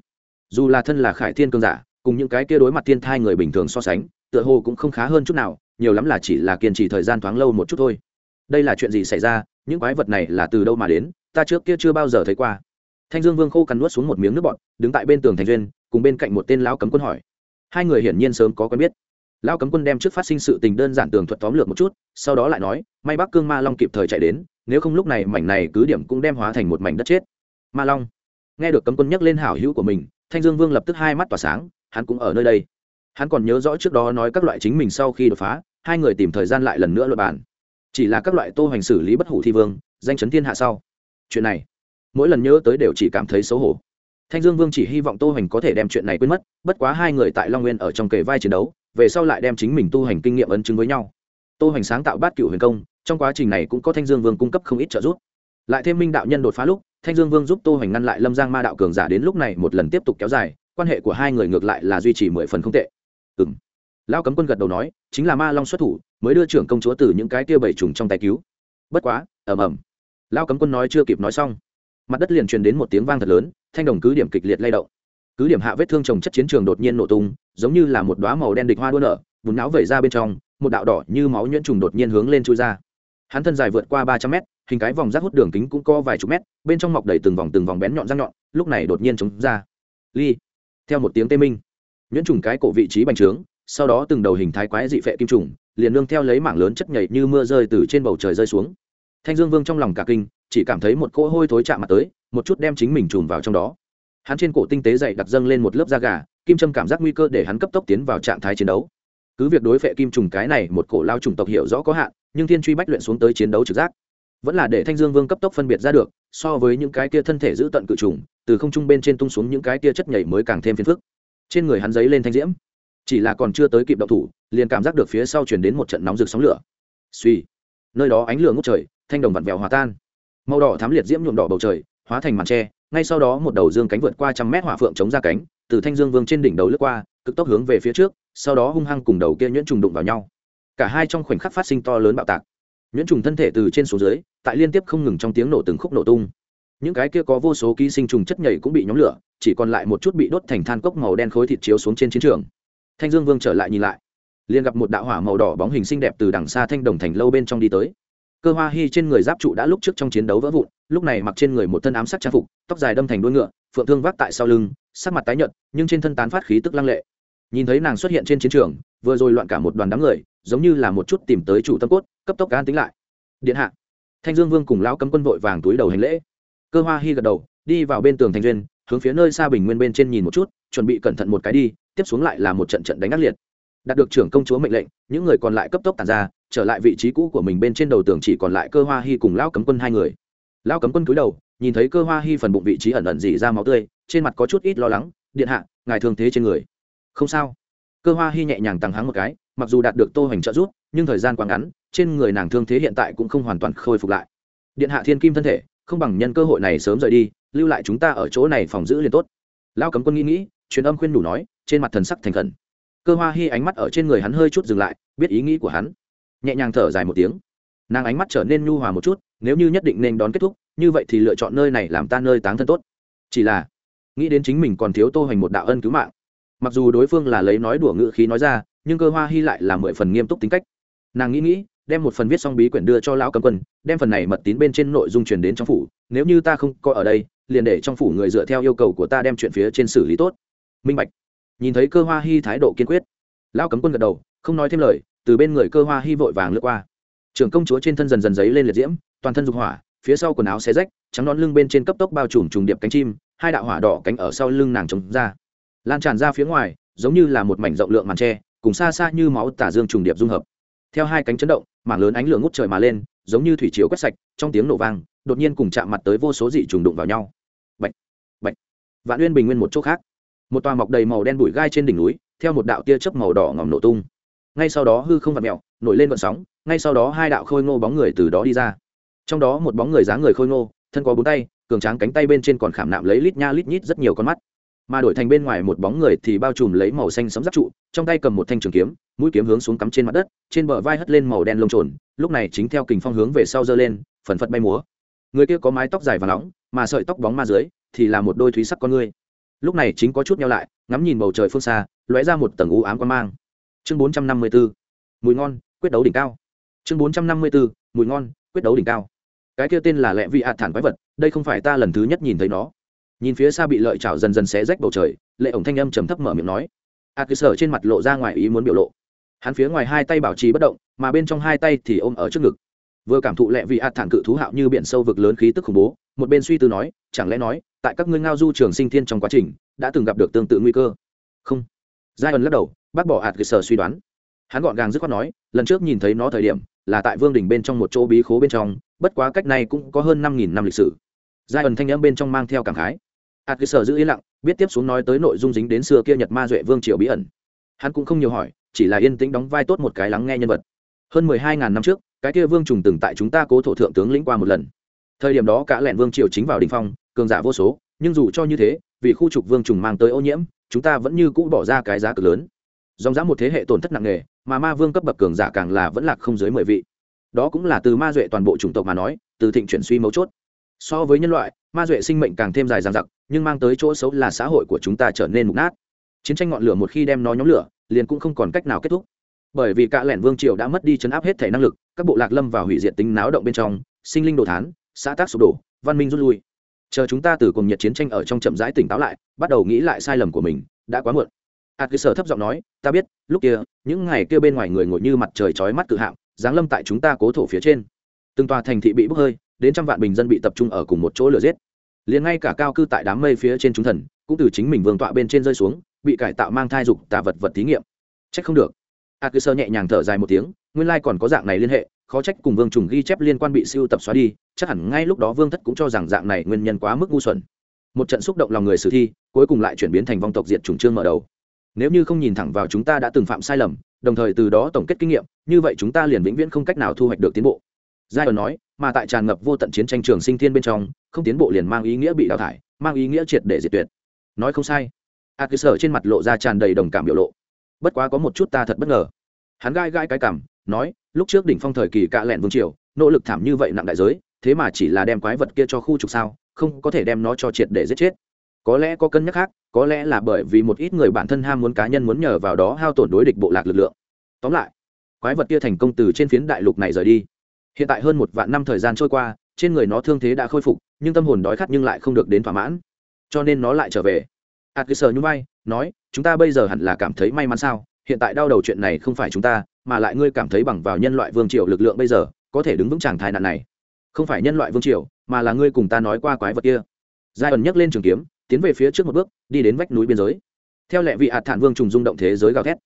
Dù là thân là khải thiên cường giả, cùng những cái kia đối mặt thiên thai người bình thường so sánh, tựa hồ cũng không khá hơn chút nào, nhiều lắm là chỉ là kiên trì thời gian thoáng lâu một chút thôi đây là chuyện gì xảy ra, những quái vật này là từ đâu mà đến, ta trước kia chưa bao giờ thấy qua. Thanh dương vương khô cắn nuốt xuống một miếng nước bọt, đứng tại bên tường thành duyên, cùng bên cạnh một tên lão cấm quân hỏi. Hai người hiển nhiên sớm có quen biết. Lão cấm quân đem trước phát sinh sự tình đơn giản tường thuật tóm lược một chút, sau đó lại nói, may bắc cương ma long kịp thời chạy đến, nếu không lúc này mảnh này cứ điểm cũng đem hóa thành một mảnh đất chết. Ma long. Nghe được cấm quân nhắc lên hảo hữu của mình, thanh dương vương lập tức hai mắt tỏa sáng, hắn cũng ở nơi đây. Hắn còn nhớ rõ trước đó nói các loại chính mình sau khi đột phá, hai người tìm thời gian lại lần nữa luật bàn chỉ là các loại tô hoành xử lý bất hủ thi vương, danh chấn thiên hạ sau. Chuyện này, mỗi lần nhớ tới đều chỉ cảm thấy xấu hổ. Thanh dương vương chỉ hy vọng tô hoành có thể đem chuyện này quên mất, bất quá hai người tại long nguyên ở trong kề vai chiến đấu, về sau lại đem chính mình tu hành kinh nghiệm ấn chứng với nhau. Tô hoành sáng tạo bát cựu huyền công, trong quá trình này cũng có thanh dương vương cung cấp không ít trợ giúp. Lại thêm minh đạo nhân đột phá lúc, thanh dương vương giúp tô hoành ngăn lại lâm giang ma đạo cường giả đến lúc này một lần tiếp tục kéo dài, quan hệ của hai người ngược lại là duy trì mười phần không tệ. Ừng lao cấm quân gật đầu nói, chính là ma long xuất thủ mới đưa trưởng công chúa từ những cái kia bảy trùng trong tay cứu. Bất quá, ầm ầm. Lao cấm quân nói chưa kịp nói xong, mặt đất liền truyền đến một tiếng vang thật lớn, thanh đồng cứ điểm kịch liệt lay động. Cứ điểm hạ vết thương trồng chất chiến trường đột nhiên nổ tung, giống như là một đóa màu đen địch hoa đua nở, bùn náo vẩy ra bên trong, một đạo đỏ như máu nhuyễn trùng đột nhiên hướng lên chui ra. Hắn thân dài vượt qua ba trăm mét, hình cái vòng rác hút đường kính cũng co vài chục mét, bên trong mọc đầy từng vòng từng vòng bén nhọn răng nhọn, lúc này đột nhiên chống ra. Ly, theo một tiếng tê minh, nhuyễn trùng cái cổ vị trí bành trướng, sau đó từng đầu hình thái quái dị phệ kim trùng liền nương theo lấy mảng lớn chất nhảy như mưa rơi từ trên bầu trời rơi xuống. Thanh dương vương trong lòng cả kinh, chỉ cảm thấy một cỗ hôi thối chạm mặt tới, một chút đem chính mình chùm vào trong đó. Hắn trên cổ tinh tế dày đặt dâng lên một lớp da gà, kim trâm cảm giác nguy cơ để hắn cấp tốc tiến vào trạng thái chiến đấu. Cứ việc đối phệ kim trùng cái này một cổ lao trùng tộc hiểu rõ có hạn, nhưng thiên truy bách luyện xuống tới chiến đấu trực giác. Vẫn là để thanh dương vương cấp tốc phân biệt ra được, so với những cái kia thân thể giữ tận cự trùng, từ không trung bên trên tung xuống những cái kia chất nhảy mới càng thêm phiền phức. Trên người hắn giấy lên thanh diễm chỉ là còn chưa tới kịp động thủ, liền cảm giác được phía sau chuyển đến một trận nóng rực sóng lửa. Suy nơi đó ánh lửa ngút trời, thanh đồng vặn vẹo hòa tan. Màu đỏ thám liệt diễm nhuộm đỏ bầu trời, hóa thành màn tre, ngay sau đó một đầu dương cánh vượt qua trăm mét hỏa phượng chống ra cánh, từ thanh dương vương trên đỉnh đầu lướt qua, cực tốc hướng về phía trước, sau đó hung hăng cùng đầu kia nhuyễn trùng đụng vào nhau. Cả hai trong khoảnh khắc phát sinh to lớn bạo tạc. Nhuyễn trùng thân thể từ trên xuống dưới, tại liên tiếp không ngừng trong tiếng nổ từng khúc nổ tung. Những cái kia có vô số ký sinh trùng chất nhảy cũng bị nhóm lửa, chỉ còn lại một chút bị đốt thành than cốc màu đen khối thịt chiếu xuống trên chiến trường thanh dương vương trở lại nhìn lại. Liền gặp một đạo hỏa màu đỏ bóng hình xinh đẹp từ đằng xa thanh đồng thành lâu bên trong đi tới. Cơ hoa hy trên người giáp trụ đã lúc trước trong chiến đấu vỡ vụn, lúc này mặc trên người một thân ám sát trang phục, tóc dài đâm thành đuôi ngựa, phượng thương vác tại sau lưng, sắc mặt tái nhợt, nhưng trên thân tán phát khí tức lăng lệ. Nhìn thấy nàng xuất hiện trên chiến trường, vừa rồi loạn cả một đoàn đám người, giống như là một chút tìm tới chủ tâm cốt, cấp tốc an tính lại. Điện hạ. Thanh dương vương cùng lão cấm quân vội vàng túi đầu hành lễ. Cơ hoa hy gật đầu, đi vào bên tường thành duyên, hướng phía nơi xa bình nguyên bên trên nhìn một chút, chuẩn bị cẩn thận một cái đi tiếp xuống lại là một trận trận đánh ác liệt. Đạt được trưởng công chúa mệnh lệnh, những người còn lại cấp tốc tàn ra, trở lại vị trí cũ của mình bên trên đầu tường chỉ còn lại cơ hoa hi cùng lão cấm quân hai người. Lão cấm quân cúi đầu, nhìn thấy cơ hoa hi phần bụng vị trí ẩn ẩn dỉ ra máu tươi, trên mặt có chút ít lo lắng, điện hạ, ngài thương thế trên người. Không sao. Cơ hoa hi nhẹ nhàng tăng hắng một cái, mặc dù đạt được tô hoành trợ giúp, nhưng thời gian quá ngắn, trên người nàng thương thế hiện tại cũng không hoàn toàn khôi phục lại. Điện hạ thiên kim thân thể, không bằng nhân cơ hội này sớm rời đi, lưu lại chúng ta ở chỗ này phòng giữ liền tốt. Lão cấm quân nghĩ nghĩ, truyền âm khuyên đủ nói trên mặt thần sắc thành khẩn. Cơ hoa hi ánh mắt ở trên người hắn hơi chút dừng lại, biết ý nghĩ của hắn. Nhẹ nhàng thở dài một tiếng. Nàng ánh mắt trở nên nhu hòa một chút, nếu như nhất định nên đón kết thúc, như vậy thì lựa chọn nơi này làm ta nơi táng thân tốt. Chỉ là, nghĩ đến chính mình còn thiếu tô hoành một đạo ân cứu mạng. Mặc dù đối phương là lấy nói đùa ngữ khí nói ra, nhưng cơ hoa hi lại là mười phần nghiêm túc tính cách. Nàng nghĩ nghĩ, đem một phần viết xong bí quyển đưa cho lão cầm quân, đem phần này mật tín bên trên nội dung truyền đến trong phủ, nếu như ta không có ở đây, liền để trong phủ người dựa theo yêu cầu của ta đem chuyện phía trên xử lý tốt. Minh bạch nhìn thấy cơ hoa hy thái độ kiên quyết. Lao cấm quân gật đầu, không nói thêm lời, từ bên người cơ hoa hy vội vàng lướt qua. Trưởng công chúa trên thân dần dần giấy lên liệt diễm, toàn thân dục hỏa, phía sau quần áo xé rách, trắng đón lưng bên trên cấp tốc bao trùm trùng điệp cánh chim, hai đạo hỏa đỏ cánh ở sau lưng nàng trống ra. Lan tràn ra phía ngoài, giống như là một mảnh rộng lượng màn tre, cùng xa xa như máu tả dương trùng điệp dung hợp. Theo hai cánh chấn động, mảng lớn ánh lửa ngút trời mà lên, giống như thủy chiều quét sạch, trong tiếng nổ vang, đột nhiên cùng chạm mặt tới vô số dị trùng đụng vào nhau. Bệnh bệnh vạn uyên bình nguyên một chỗ khác một tòa mọc đầy màu đen bụi gai trên đỉnh núi, theo một đạo tia chớp màu đỏ ngòm nổ tung. Ngay sau đó hư không vặt mẹo nổi lên vận sóng, ngay sau đó hai đạo khôi ngô bóng người từ đó đi ra. Trong đó một bóng người dáng người khôi ngô, thân có bốn tay, cường tráng cánh tay bên trên còn khảm nạm lấy lít nha lít nhít rất nhiều con mắt. Mà đổi thành bên ngoài một bóng người thì bao trùm lấy màu xanh sấm giáp trụ, trong tay cầm một thanh trường kiếm, mũi kiếm hướng xuống cắm trên mặt đất, trên bờ vai hất lên màu đen lông trồn, lúc này chính theo kình phong hướng về sau giơ lên, phần phật bay múa. Người kia có mái tóc dài và nóng, mà sợi tóc bóng ma dưới thì là một đôi thúy sắc con người lúc này chính có chút nhau lại, ngắm nhìn bầu trời phương xa, lóe ra một tầng u ám quan mang. Chương bốn trăm năm mươi b ố mùi ngon, quyết đấu đỉnh cao. Chương bốn trăm năm mươi b ố mùi ngon, quyết đấu đỉnh cao. Cái kia tên là lẹ vị ạ thản quái vật, đây không phải ta lần thứ nhất nhìn thấy nó. Nhìn phía xa bị lợi chảo dần dần xé rách bầu trời, lệ ổng thanh âm trầm thấp mở miệng nói. A à sở trên mặt lộ ra ngoài ý muốn biểu lộ. Hắn phía ngoài hai tay bảo trì bất động, mà bên trong hai tay thì ôm ở trước ngực. Vừa cảm thụ lẹ vị ạt thản cự thú hạo như biển sâu vực lớn khí tức khủng bố một bên suy tư nói, chẳng lẽ nói, tại các ngươi ngao du trường sinh thiên trong quá trình, đã từng gặp được tương tự nguy cơ? Không. Giai ẩn lắc đầu, bác bỏ hạt cái sở suy đoán. Hắn gọn gàng dứt khoát nói, lần trước nhìn thấy nó thời điểm, là tại vương đỉnh bên trong một chỗ bí khố bên trong, bất quá cách này cũng có hơn năm nghìn năm lịch sử. Giai ẩn thanh n m bên trong mang theo cảm khái. Hạt cái sở giữ yên lặng biết tiếp xuống nói tới nội dung dính đến xưa kia nhật ma duệ vương triều bí ẩn. Hắn cũng không nhiều hỏi, chỉ là yên tĩnh đóng vai tốt một cái lắng nghe nhân vật. Hơn mười hai ngàn năm trước, cái kia vương trùng từng tại chúng ta cố thổ thượng tướng lĩnh qua một lần thời điểm đó cả lẹn vương triều chính vào đình phong, cường giả vô số, nhưng dù cho như thế, vì khu trục vương trùng mang tới ô nhiễm, chúng ta vẫn như cũ bỏ ra cái giá cực lớn. Dòng dã một thế hệ tổn thất nặng nề, mà ma vương cấp bậc cường giả càng là vẫn lạc không dưới mười vị. Đó cũng là từ ma duệ toàn bộ chủng tộc mà nói, từ thịnh chuyển suy mấu chốt. So với nhân loại, ma duệ sinh mệnh càng thêm dài dằng dặc, nhưng mang tới chỗ xấu là xã hội của chúng ta trở nên mục nát. Chiến tranh ngọn lửa một khi đem nó nhóm lửa, liền cũng không còn cách nào kết thúc. Bởi vì cả lẻn vương triều đã mất đi chấn áp hết thể năng lực, các bộ lạc lâm vào hủy diệt tính náo động bên trong, sinh linh đồ thán xã tác sụp đổ văn minh rút lui. Chờ chúng ta từ cùng nhiệt chiến tranh ở trong chậm rãi tỉnh táo lại bắt đầu nghĩ lại sai lầm của mình đã quá muộn. Hạt cơ sở thấp giọng nói ta biết lúc kia những ngày kia bên ngoài người ngồi như mặt trời trói mắt cự hạm giáng lâm tại chúng ta cố thổ phía trên. Từng tòa thành thị bị bốc hơi đến trăm vạn bình dân bị tập trung ở cùng một chỗ lửa giết. Liền ngay cả cao cư tại đám mây phía trên chúng thần cũng từ chính mình vương tọa bên trên rơi xuống bị cải tạo mang thai dục tạ vật vật thí nghiệm. Trách không được. A à, cứ nhẹ nhàng thở dài một tiếng nguyên lai còn có dạng này liên hệ khó trách cùng vương trùng ghi chép liên quan bị siêu tập xóa đi chắc hẳn ngay lúc đó vương thất cũng cho rằng dạng này nguyên nhân quá mức ngu xuẩn. Một trận xúc động lòng người sử thi cuối cùng lại chuyển biến thành vong tộc diệt trùng trương mở đầu. Nếu như không nhìn thẳng vào chúng ta đã từng phạm sai lầm đồng thời từ đó tổng kết kinh nghiệm như vậy chúng ta liền vĩnh viễn không cách nào thu hoạch được tiến bộ. Giai đoạn nói mà tại tràn ngập vô tận chiến tranh trường sinh thiên bên trong không tiến bộ liền mang ý nghĩa bị đào thải mang ý nghĩa triệt để diệt tuyệt. Nói không sai. A à, sở trên mặt lộ ra tràn đầy đồng cảm biểu lộ. Bất quá có một chút ta thật bất ngờ. Hắn gai gai cái cảm nói, lúc trước đỉnh phong thời kỳ cạ lẹn vương triều, nỗ lực thảm như vậy nặng đại giới, thế mà chỉ là đem quái vật kia cho khu trục sao, không có thể đem nó cho triệt để giết chết. Có lẽ có cân nhắc khác, có lẽ là bởi vì một ít người bản thân ham muốn cá nhân muốn nhờ vào đó hao tổn đối địch bộ lạc lực lượng. Tóm lại, quái vật kia thành công từ trên phiến đại lục này rời đi. Hiện tại hơn một vạn năm thời gian trôi qua, trên người nó thương thế đã khôi phục, nhưng tâm hồn đói khát nhưng lại không được đến thỏa mãn. Cho nên nó lại trở về. Ạt cơ sờ nhung bay nói, chúng ta bây giờ hẳn là cảm thấy may mắn sao? hiện tại đau đầu chuyện này không phải chúng ta mà lại ngươi cảm thấy bằng vào nhân loại vương triều lực lượng bây giờ có thể đứng vững tràng thai nạn này. Không phải nhân loại vương triều mà là ngươi cùng ta nói qua quái vật kia. Giai ẩn nhấc lên trường kiếm tiến về phía trước một bước đi đến vách núi biên giới. Theo lệ vị hạt thản vương trùng rung động thế giới gào thét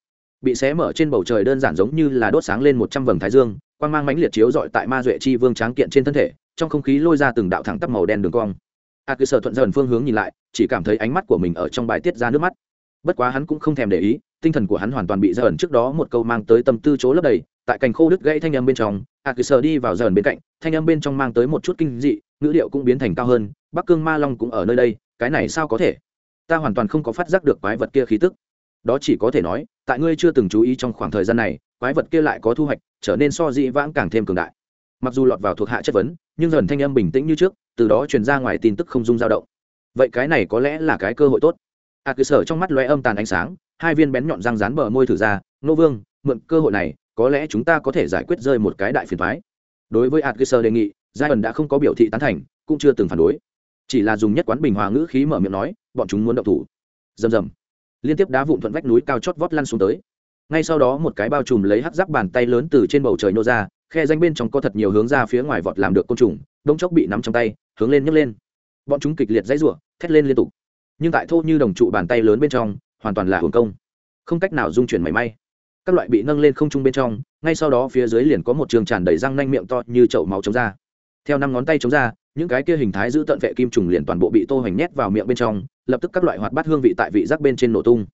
bị xé mở trên bầu trời đơn giản giống như là đốt sáng lên một trăm vầng thái dương quan g mang mãnh liệt chiếu dọi tại ma duệ chi vương tráng kiện trên thân thể trong không khí lôi ra từng đạo thẳng tắp màu đen đường cong. A à, cứ sở thuận dần phương hướng nhìn lại chỉ cảm thấy ánh mắt của mình ở trong bài tiết ra nước mắt bất quá hắn cũng không thèm để ý, tinh thần của hắn hoàn toàn bị ra trước đó một câu mang tới tâm tư chỗ lấp đầy, tại cành khô đứt gãy thanh âm bên trong a cứ sờ đi vào ra bên cạnh, thanh âm bên trong mang tới một chút kinh dị, ngữ liệu cũng biến thành cao hơn, bắc cương ma long cũng ở nơi đây, cái này sao có thể? Ta hoàn toàn không có phát giác được quái vật kia khí tức. Đó chỉ có thể nói, tại ngươi chưa từng chú ý trong khoảng thời gian này, quái vật kia lại có thu hoạch, trở nên so dĩ vãng càng thêm cường đại. Mặc dù lọt vào thuộc hạ chất vấn, nhưng dần thanh âm bình tĩnh như trước, từ đó truyền ra ngoài tin tức không dung dao động. Vậy cái này có lẽ là cái cơ hội tốt. À, a cơ sở trong mắt lóe âm tàn ánh sáng, hai viên bén nhọn răng rán bờ môi thử ra, nô vương, mượn cơ hội này, có lẽ chúng ta có thể giải quyết rơi một cái đại phiền thoái đối với a cơ sở đề nghị giai ẩn đã không có biểu thị tán thành, cũng chưa từng phản đối. Chỉ là dùng nhất quán bình hòa ngữ khí mở miệng nói, bọn chúng muốn động thủ. Rầm rầm. Liên tiếp đá vụn thuận vách núi cao chót vót lăn xuống tới. Ngay sau đó một cái bao trùm lấy hắt giáp bàn tay lớn từ trên bầu trời nô ra, khe danh bên trong có thật nhiều hướng ra phía ngoài vọt làm được côn trùng, đông chốc bị nắm trong tay, hướng lên nhấc lên. Bọn chúng kịch liệt dãy rủa, thét lên liên tục nhưng tại thô như đồng trụ bàn tay lớn bên trong, hoàn toàn là hưởng công. Không cách nào dung chuyển mảy may. Các loại bị nâng lên không trung bên trong, ngay sau đó phía dưới liền có một trường tràn đầy răng nanh miệng to như chậu máu chống ra. Theo năm ngón tay chống ra, những cái kia hình thái giữ tận vệ kim trùng liền toàn bộ bị tô hoành nhét vào miệng bên trong, lập tức các loại hoạt bát hương vị tại vị giác bên trên nổ tung.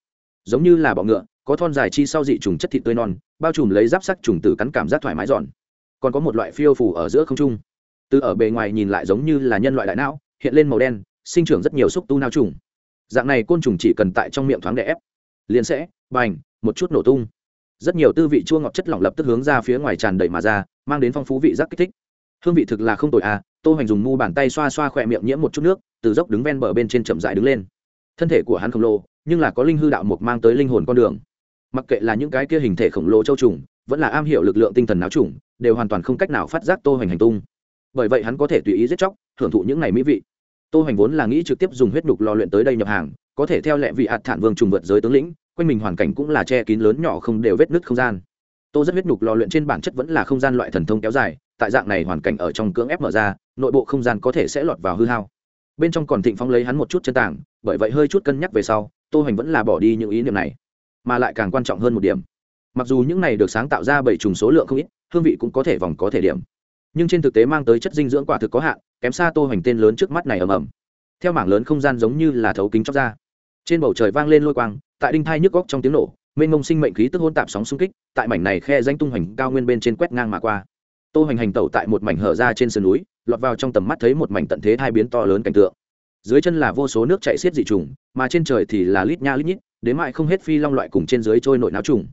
Giống như là bọ ngựa, có thon dài chi sau dị trùng chất thịt tươi non, bao trùm lấy giáp sắc trùng tử cắn cảm giác thoải mái giòn còn có một loại phiêu phủ ở giữa không trung. Từ ở bề ngoài nhìn lại giống như là nhân loại đại não, hiện lên màu đen, sinh trưởng rất nhiều xúc tu nao trùng dạng này côn trùng chỉ cần tại trong miệng thoáng đè ép, liền sẽ bành, một chút nổ tung. Rất nhiều tư vị chua ngọt chất lỏng lập tức hướng ra phía ngoài tràn đầy mà ra, mang đến phong phú vị giác kích thích. Hương vị thực là không tội à tô hoành dùng mu bàn tay xoa xoa khỏe miệng nhiễm một chút nước, từ dốc đứng ven bờ bên trên chậm dại đứng lên. Thân thể của hắn khổng lồ, nhưng là có linh hư đạo mục mang tới linh hồn con đường. Mặc kệ là những cái kia hình thể khổng lồ châu trùng, vẫn là am hiểu lực lượng tinh thần náo trùng, đều hoàn toàn không cách nào phát giác tô hoành hành tung. Bởi vậy hắn có thể tùy ý giết chóc thưởng thụ những ngày mỹ vị tô hoành vốn là nghĩ trực tiếp dùng huyết nhục lò luyện tới đây nhập hàng, có thể theo lệ vị hạt thản vương trùng vượt giới tướng lĩnh, quanh mình hoàn cảnh cũng là che kín lớn nhỏ không đều vết nứt không gian. Tô rất huyết nhục lò luyện trên bản chất vẫn là không gian loại thần thông kéo dài, tại dạng này hoàn cảnh ở trong cưỡng ép mở ra, nội bộ không gian có thể sẽ lọt vào hư hao. Bên trong còn thịnh phong lấy hắn một chút chân tảng, bởi vậy hơi chút cân nhắc về sau, tô hoành vẫn là bỏ đi những ý niệm này, mà lại càng quan trọng hơn một điểm. Mặc dù những này được sáng tạo ra bảy trùng số lượng không ít, hương vị cũng có thể vòng có thể điểm, nhưng trên thực tế mang tới chất dinh dưỡng quả thực có hạn kém xa tô hoành tên lớn trước mắt này ầm ầm. Theo mảng lớn không gian giống như là thấu kính chóc ra. Trên bầu trời vang lên lôi quang, tại đinh thai nhức góc trong tiếng nổ, mênh mông sinh mệnh khí tức hôn tạp sóng xung kích, tại mảnh này khe danh tung hoành cao nguyên bên trên quét ngang mà qua. Tô hoành hành tẩu tại một mảnh hở ra trên sườn núi, lọt vào trong tầm mắt thấy một mảnh tận thế hai biến to lớn cảnh tượng. Dưới chân là vô số nước chảy xiết dị trùng, mà trên trời thì là lít nha lít nhít, đến mại không hết phi long loại cùng trên dưới trôi nội náo trùng.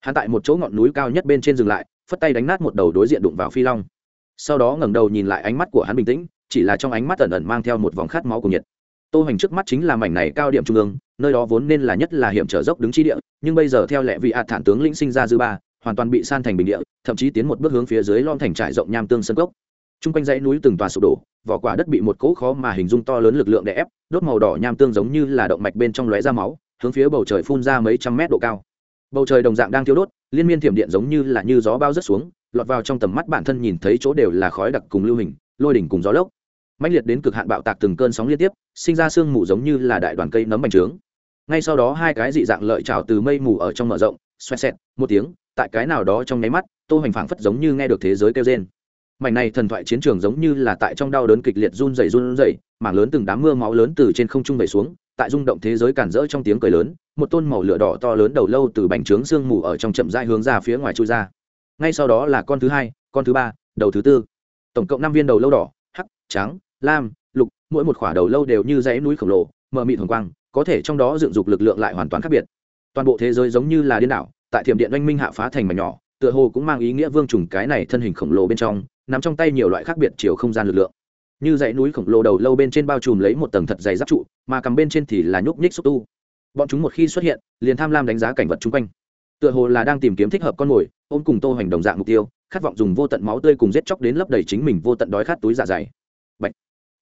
Hắn tại một chỗ ngọn núi cao nhất bên trên dừng lại, phất tay đánh nát một đầu đối diện đụng vào phi long sau đó ngẩng đầu nhìn lại ánh mắt của hắn bình tĩnh chỉ là trong ánh mắt ẩn ẩn mang theo một vòng khát máu cùng nhiệt tô Hành trước mắt chính là mảnh này cao điểm trung ương nơi đó vốn nên là nhất là hiểm trở dốc đứng chi địa nhưng bây giờ theo lẽ vị hạt thản tướng lĩnh sinh ra dư ba hoàn toàn bị san thành bình địa thậm chí tiến một bước hướng phía dưới lon thành trải rộng nham tương sân cốc Trung quanh dãy núi từng tòa sụp đổ, vỏ quả đất bị một cỗ khó mà hình dung to lớn lực lượng đè ép, đốt màu đỏ nham tương giống như là động mạch bên trong lóe ra máu, hướng phía bầu trời phun ra mấy trăm mét độ cao. Bầu trời đồng dạng đang thiêu đốt, liên miên thiểm điện giống như là như gió bao rớt xuống, lọt vào trong tầm mắt bản thân nhìn thấy chỗ đều là khói đặc cùng lưu hình, lôi đỉnh cùng gió lốc. Mạnh liệt đến cực hạn bạo tạc từng cơn sóng liên tiếp, sinh ra sương mù giống như là đại đoàn cây nấm bành trướng. Ngay sau đó hai cái dị dạng lợi trào từ mây mù ở trong mở rộng, xoẹt xẹt, một tiếng, tại cái nào đó trong nháy mắt, tô hoành phảng phất giống như nghe được thế giới kêu rên. Mảnh này thần thoại chiến trường giống như là tại trong đau đớn kịch liệt run rẩy run rẩy, mảng lớn từng đám mưa máu lớn từ trên không trung vẩy xuống, tại rung động thế giới cản rỡ trong tiếng cười lớn, một tôn màu lửa đỏ to lớn đầu lâu từ bành trướng sương mù ở trong chậm rãi hướng ra phía ngoài chui ra ngay sau đó là con thứ hai, con thứ ba, đầu thứ tư. Tổng cộng năm viên đầu lâu đỏ, hắc, trắng, lam, lục, mỗi một khoả đầu lâu đều như dãy núi khổng lồ, mờ mịt hồng quang, có thể trong đó dựng dục lực lượng lại hoàn toàn khác biệt. Toàn bộ thế giới giống như là điên đảo, tại thiểm điện oanh minh hạ phá thành mà nhỏ, tựa hồ cũng mang ý nghĩa vương trùng cái này thân hình khổng lồ bên trong, nằm trong tay nhiều loại khác biệt chiều không gian lực lượng. Như dãy núi khổng lồ đầu lâu bên trên bao trùm lấy một tầng thật dày giáp trụ, mà cầm bên trên thì là nhúc nhích xúc tu. Bọn chúng một khi xuất hiện, liền tham lam đánh giá cảnh vật chung quanh tựa hồ là đang tìm kiếm thích hợp con mồi, ôm cùng tô hoành đồng dạng mục tiêu, khát vọng dùng vô tận máu tươi cùng giết chóc đến lấp đầy chính mình vô tận đói khát túi dạ dày. Bạch.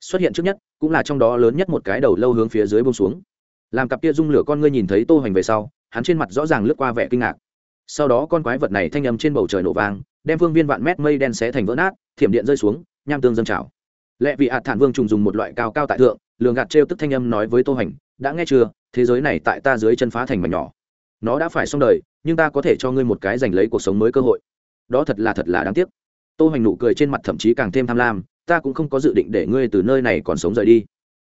xuất hiện trước nhất, cũng là trong đó lớn nhất một cái đầu lâu hướng phía dưới bông xuống. Làm cặp kia dung lửa con ngươi nhìn thấy tô hoành về sau, hắn trên mặt rõ ràng lướt qua vẻ kinh ngạc. Sau đó con quái vật này thanh âm trên bầu trời nổ vang, đem vương viên vạn mét mây đen xé thành vỡ nát, thiểm điện rơi xuống, nham tương dâng trào. Lẽ vị hạt thản vương trùng dùng một loại cao cao tại thượng, lường gạt t tức thanh âm nói với tô hoành, đã nghe chưa? Thế giới này tại ta dưới chân phá thành mảnh nhỏ nó đã phải xong đời, nhưng ta có thể cho ngươi một cái giành lấy cuộc sống mới cơ hội. Đó thật là thật là đáng tiếc. Tô hoành nụ cười trên mặt thậm chí càng thêm tham lam, ta cũng không có dự định để ngươi từ nơi này còn sống rời đi.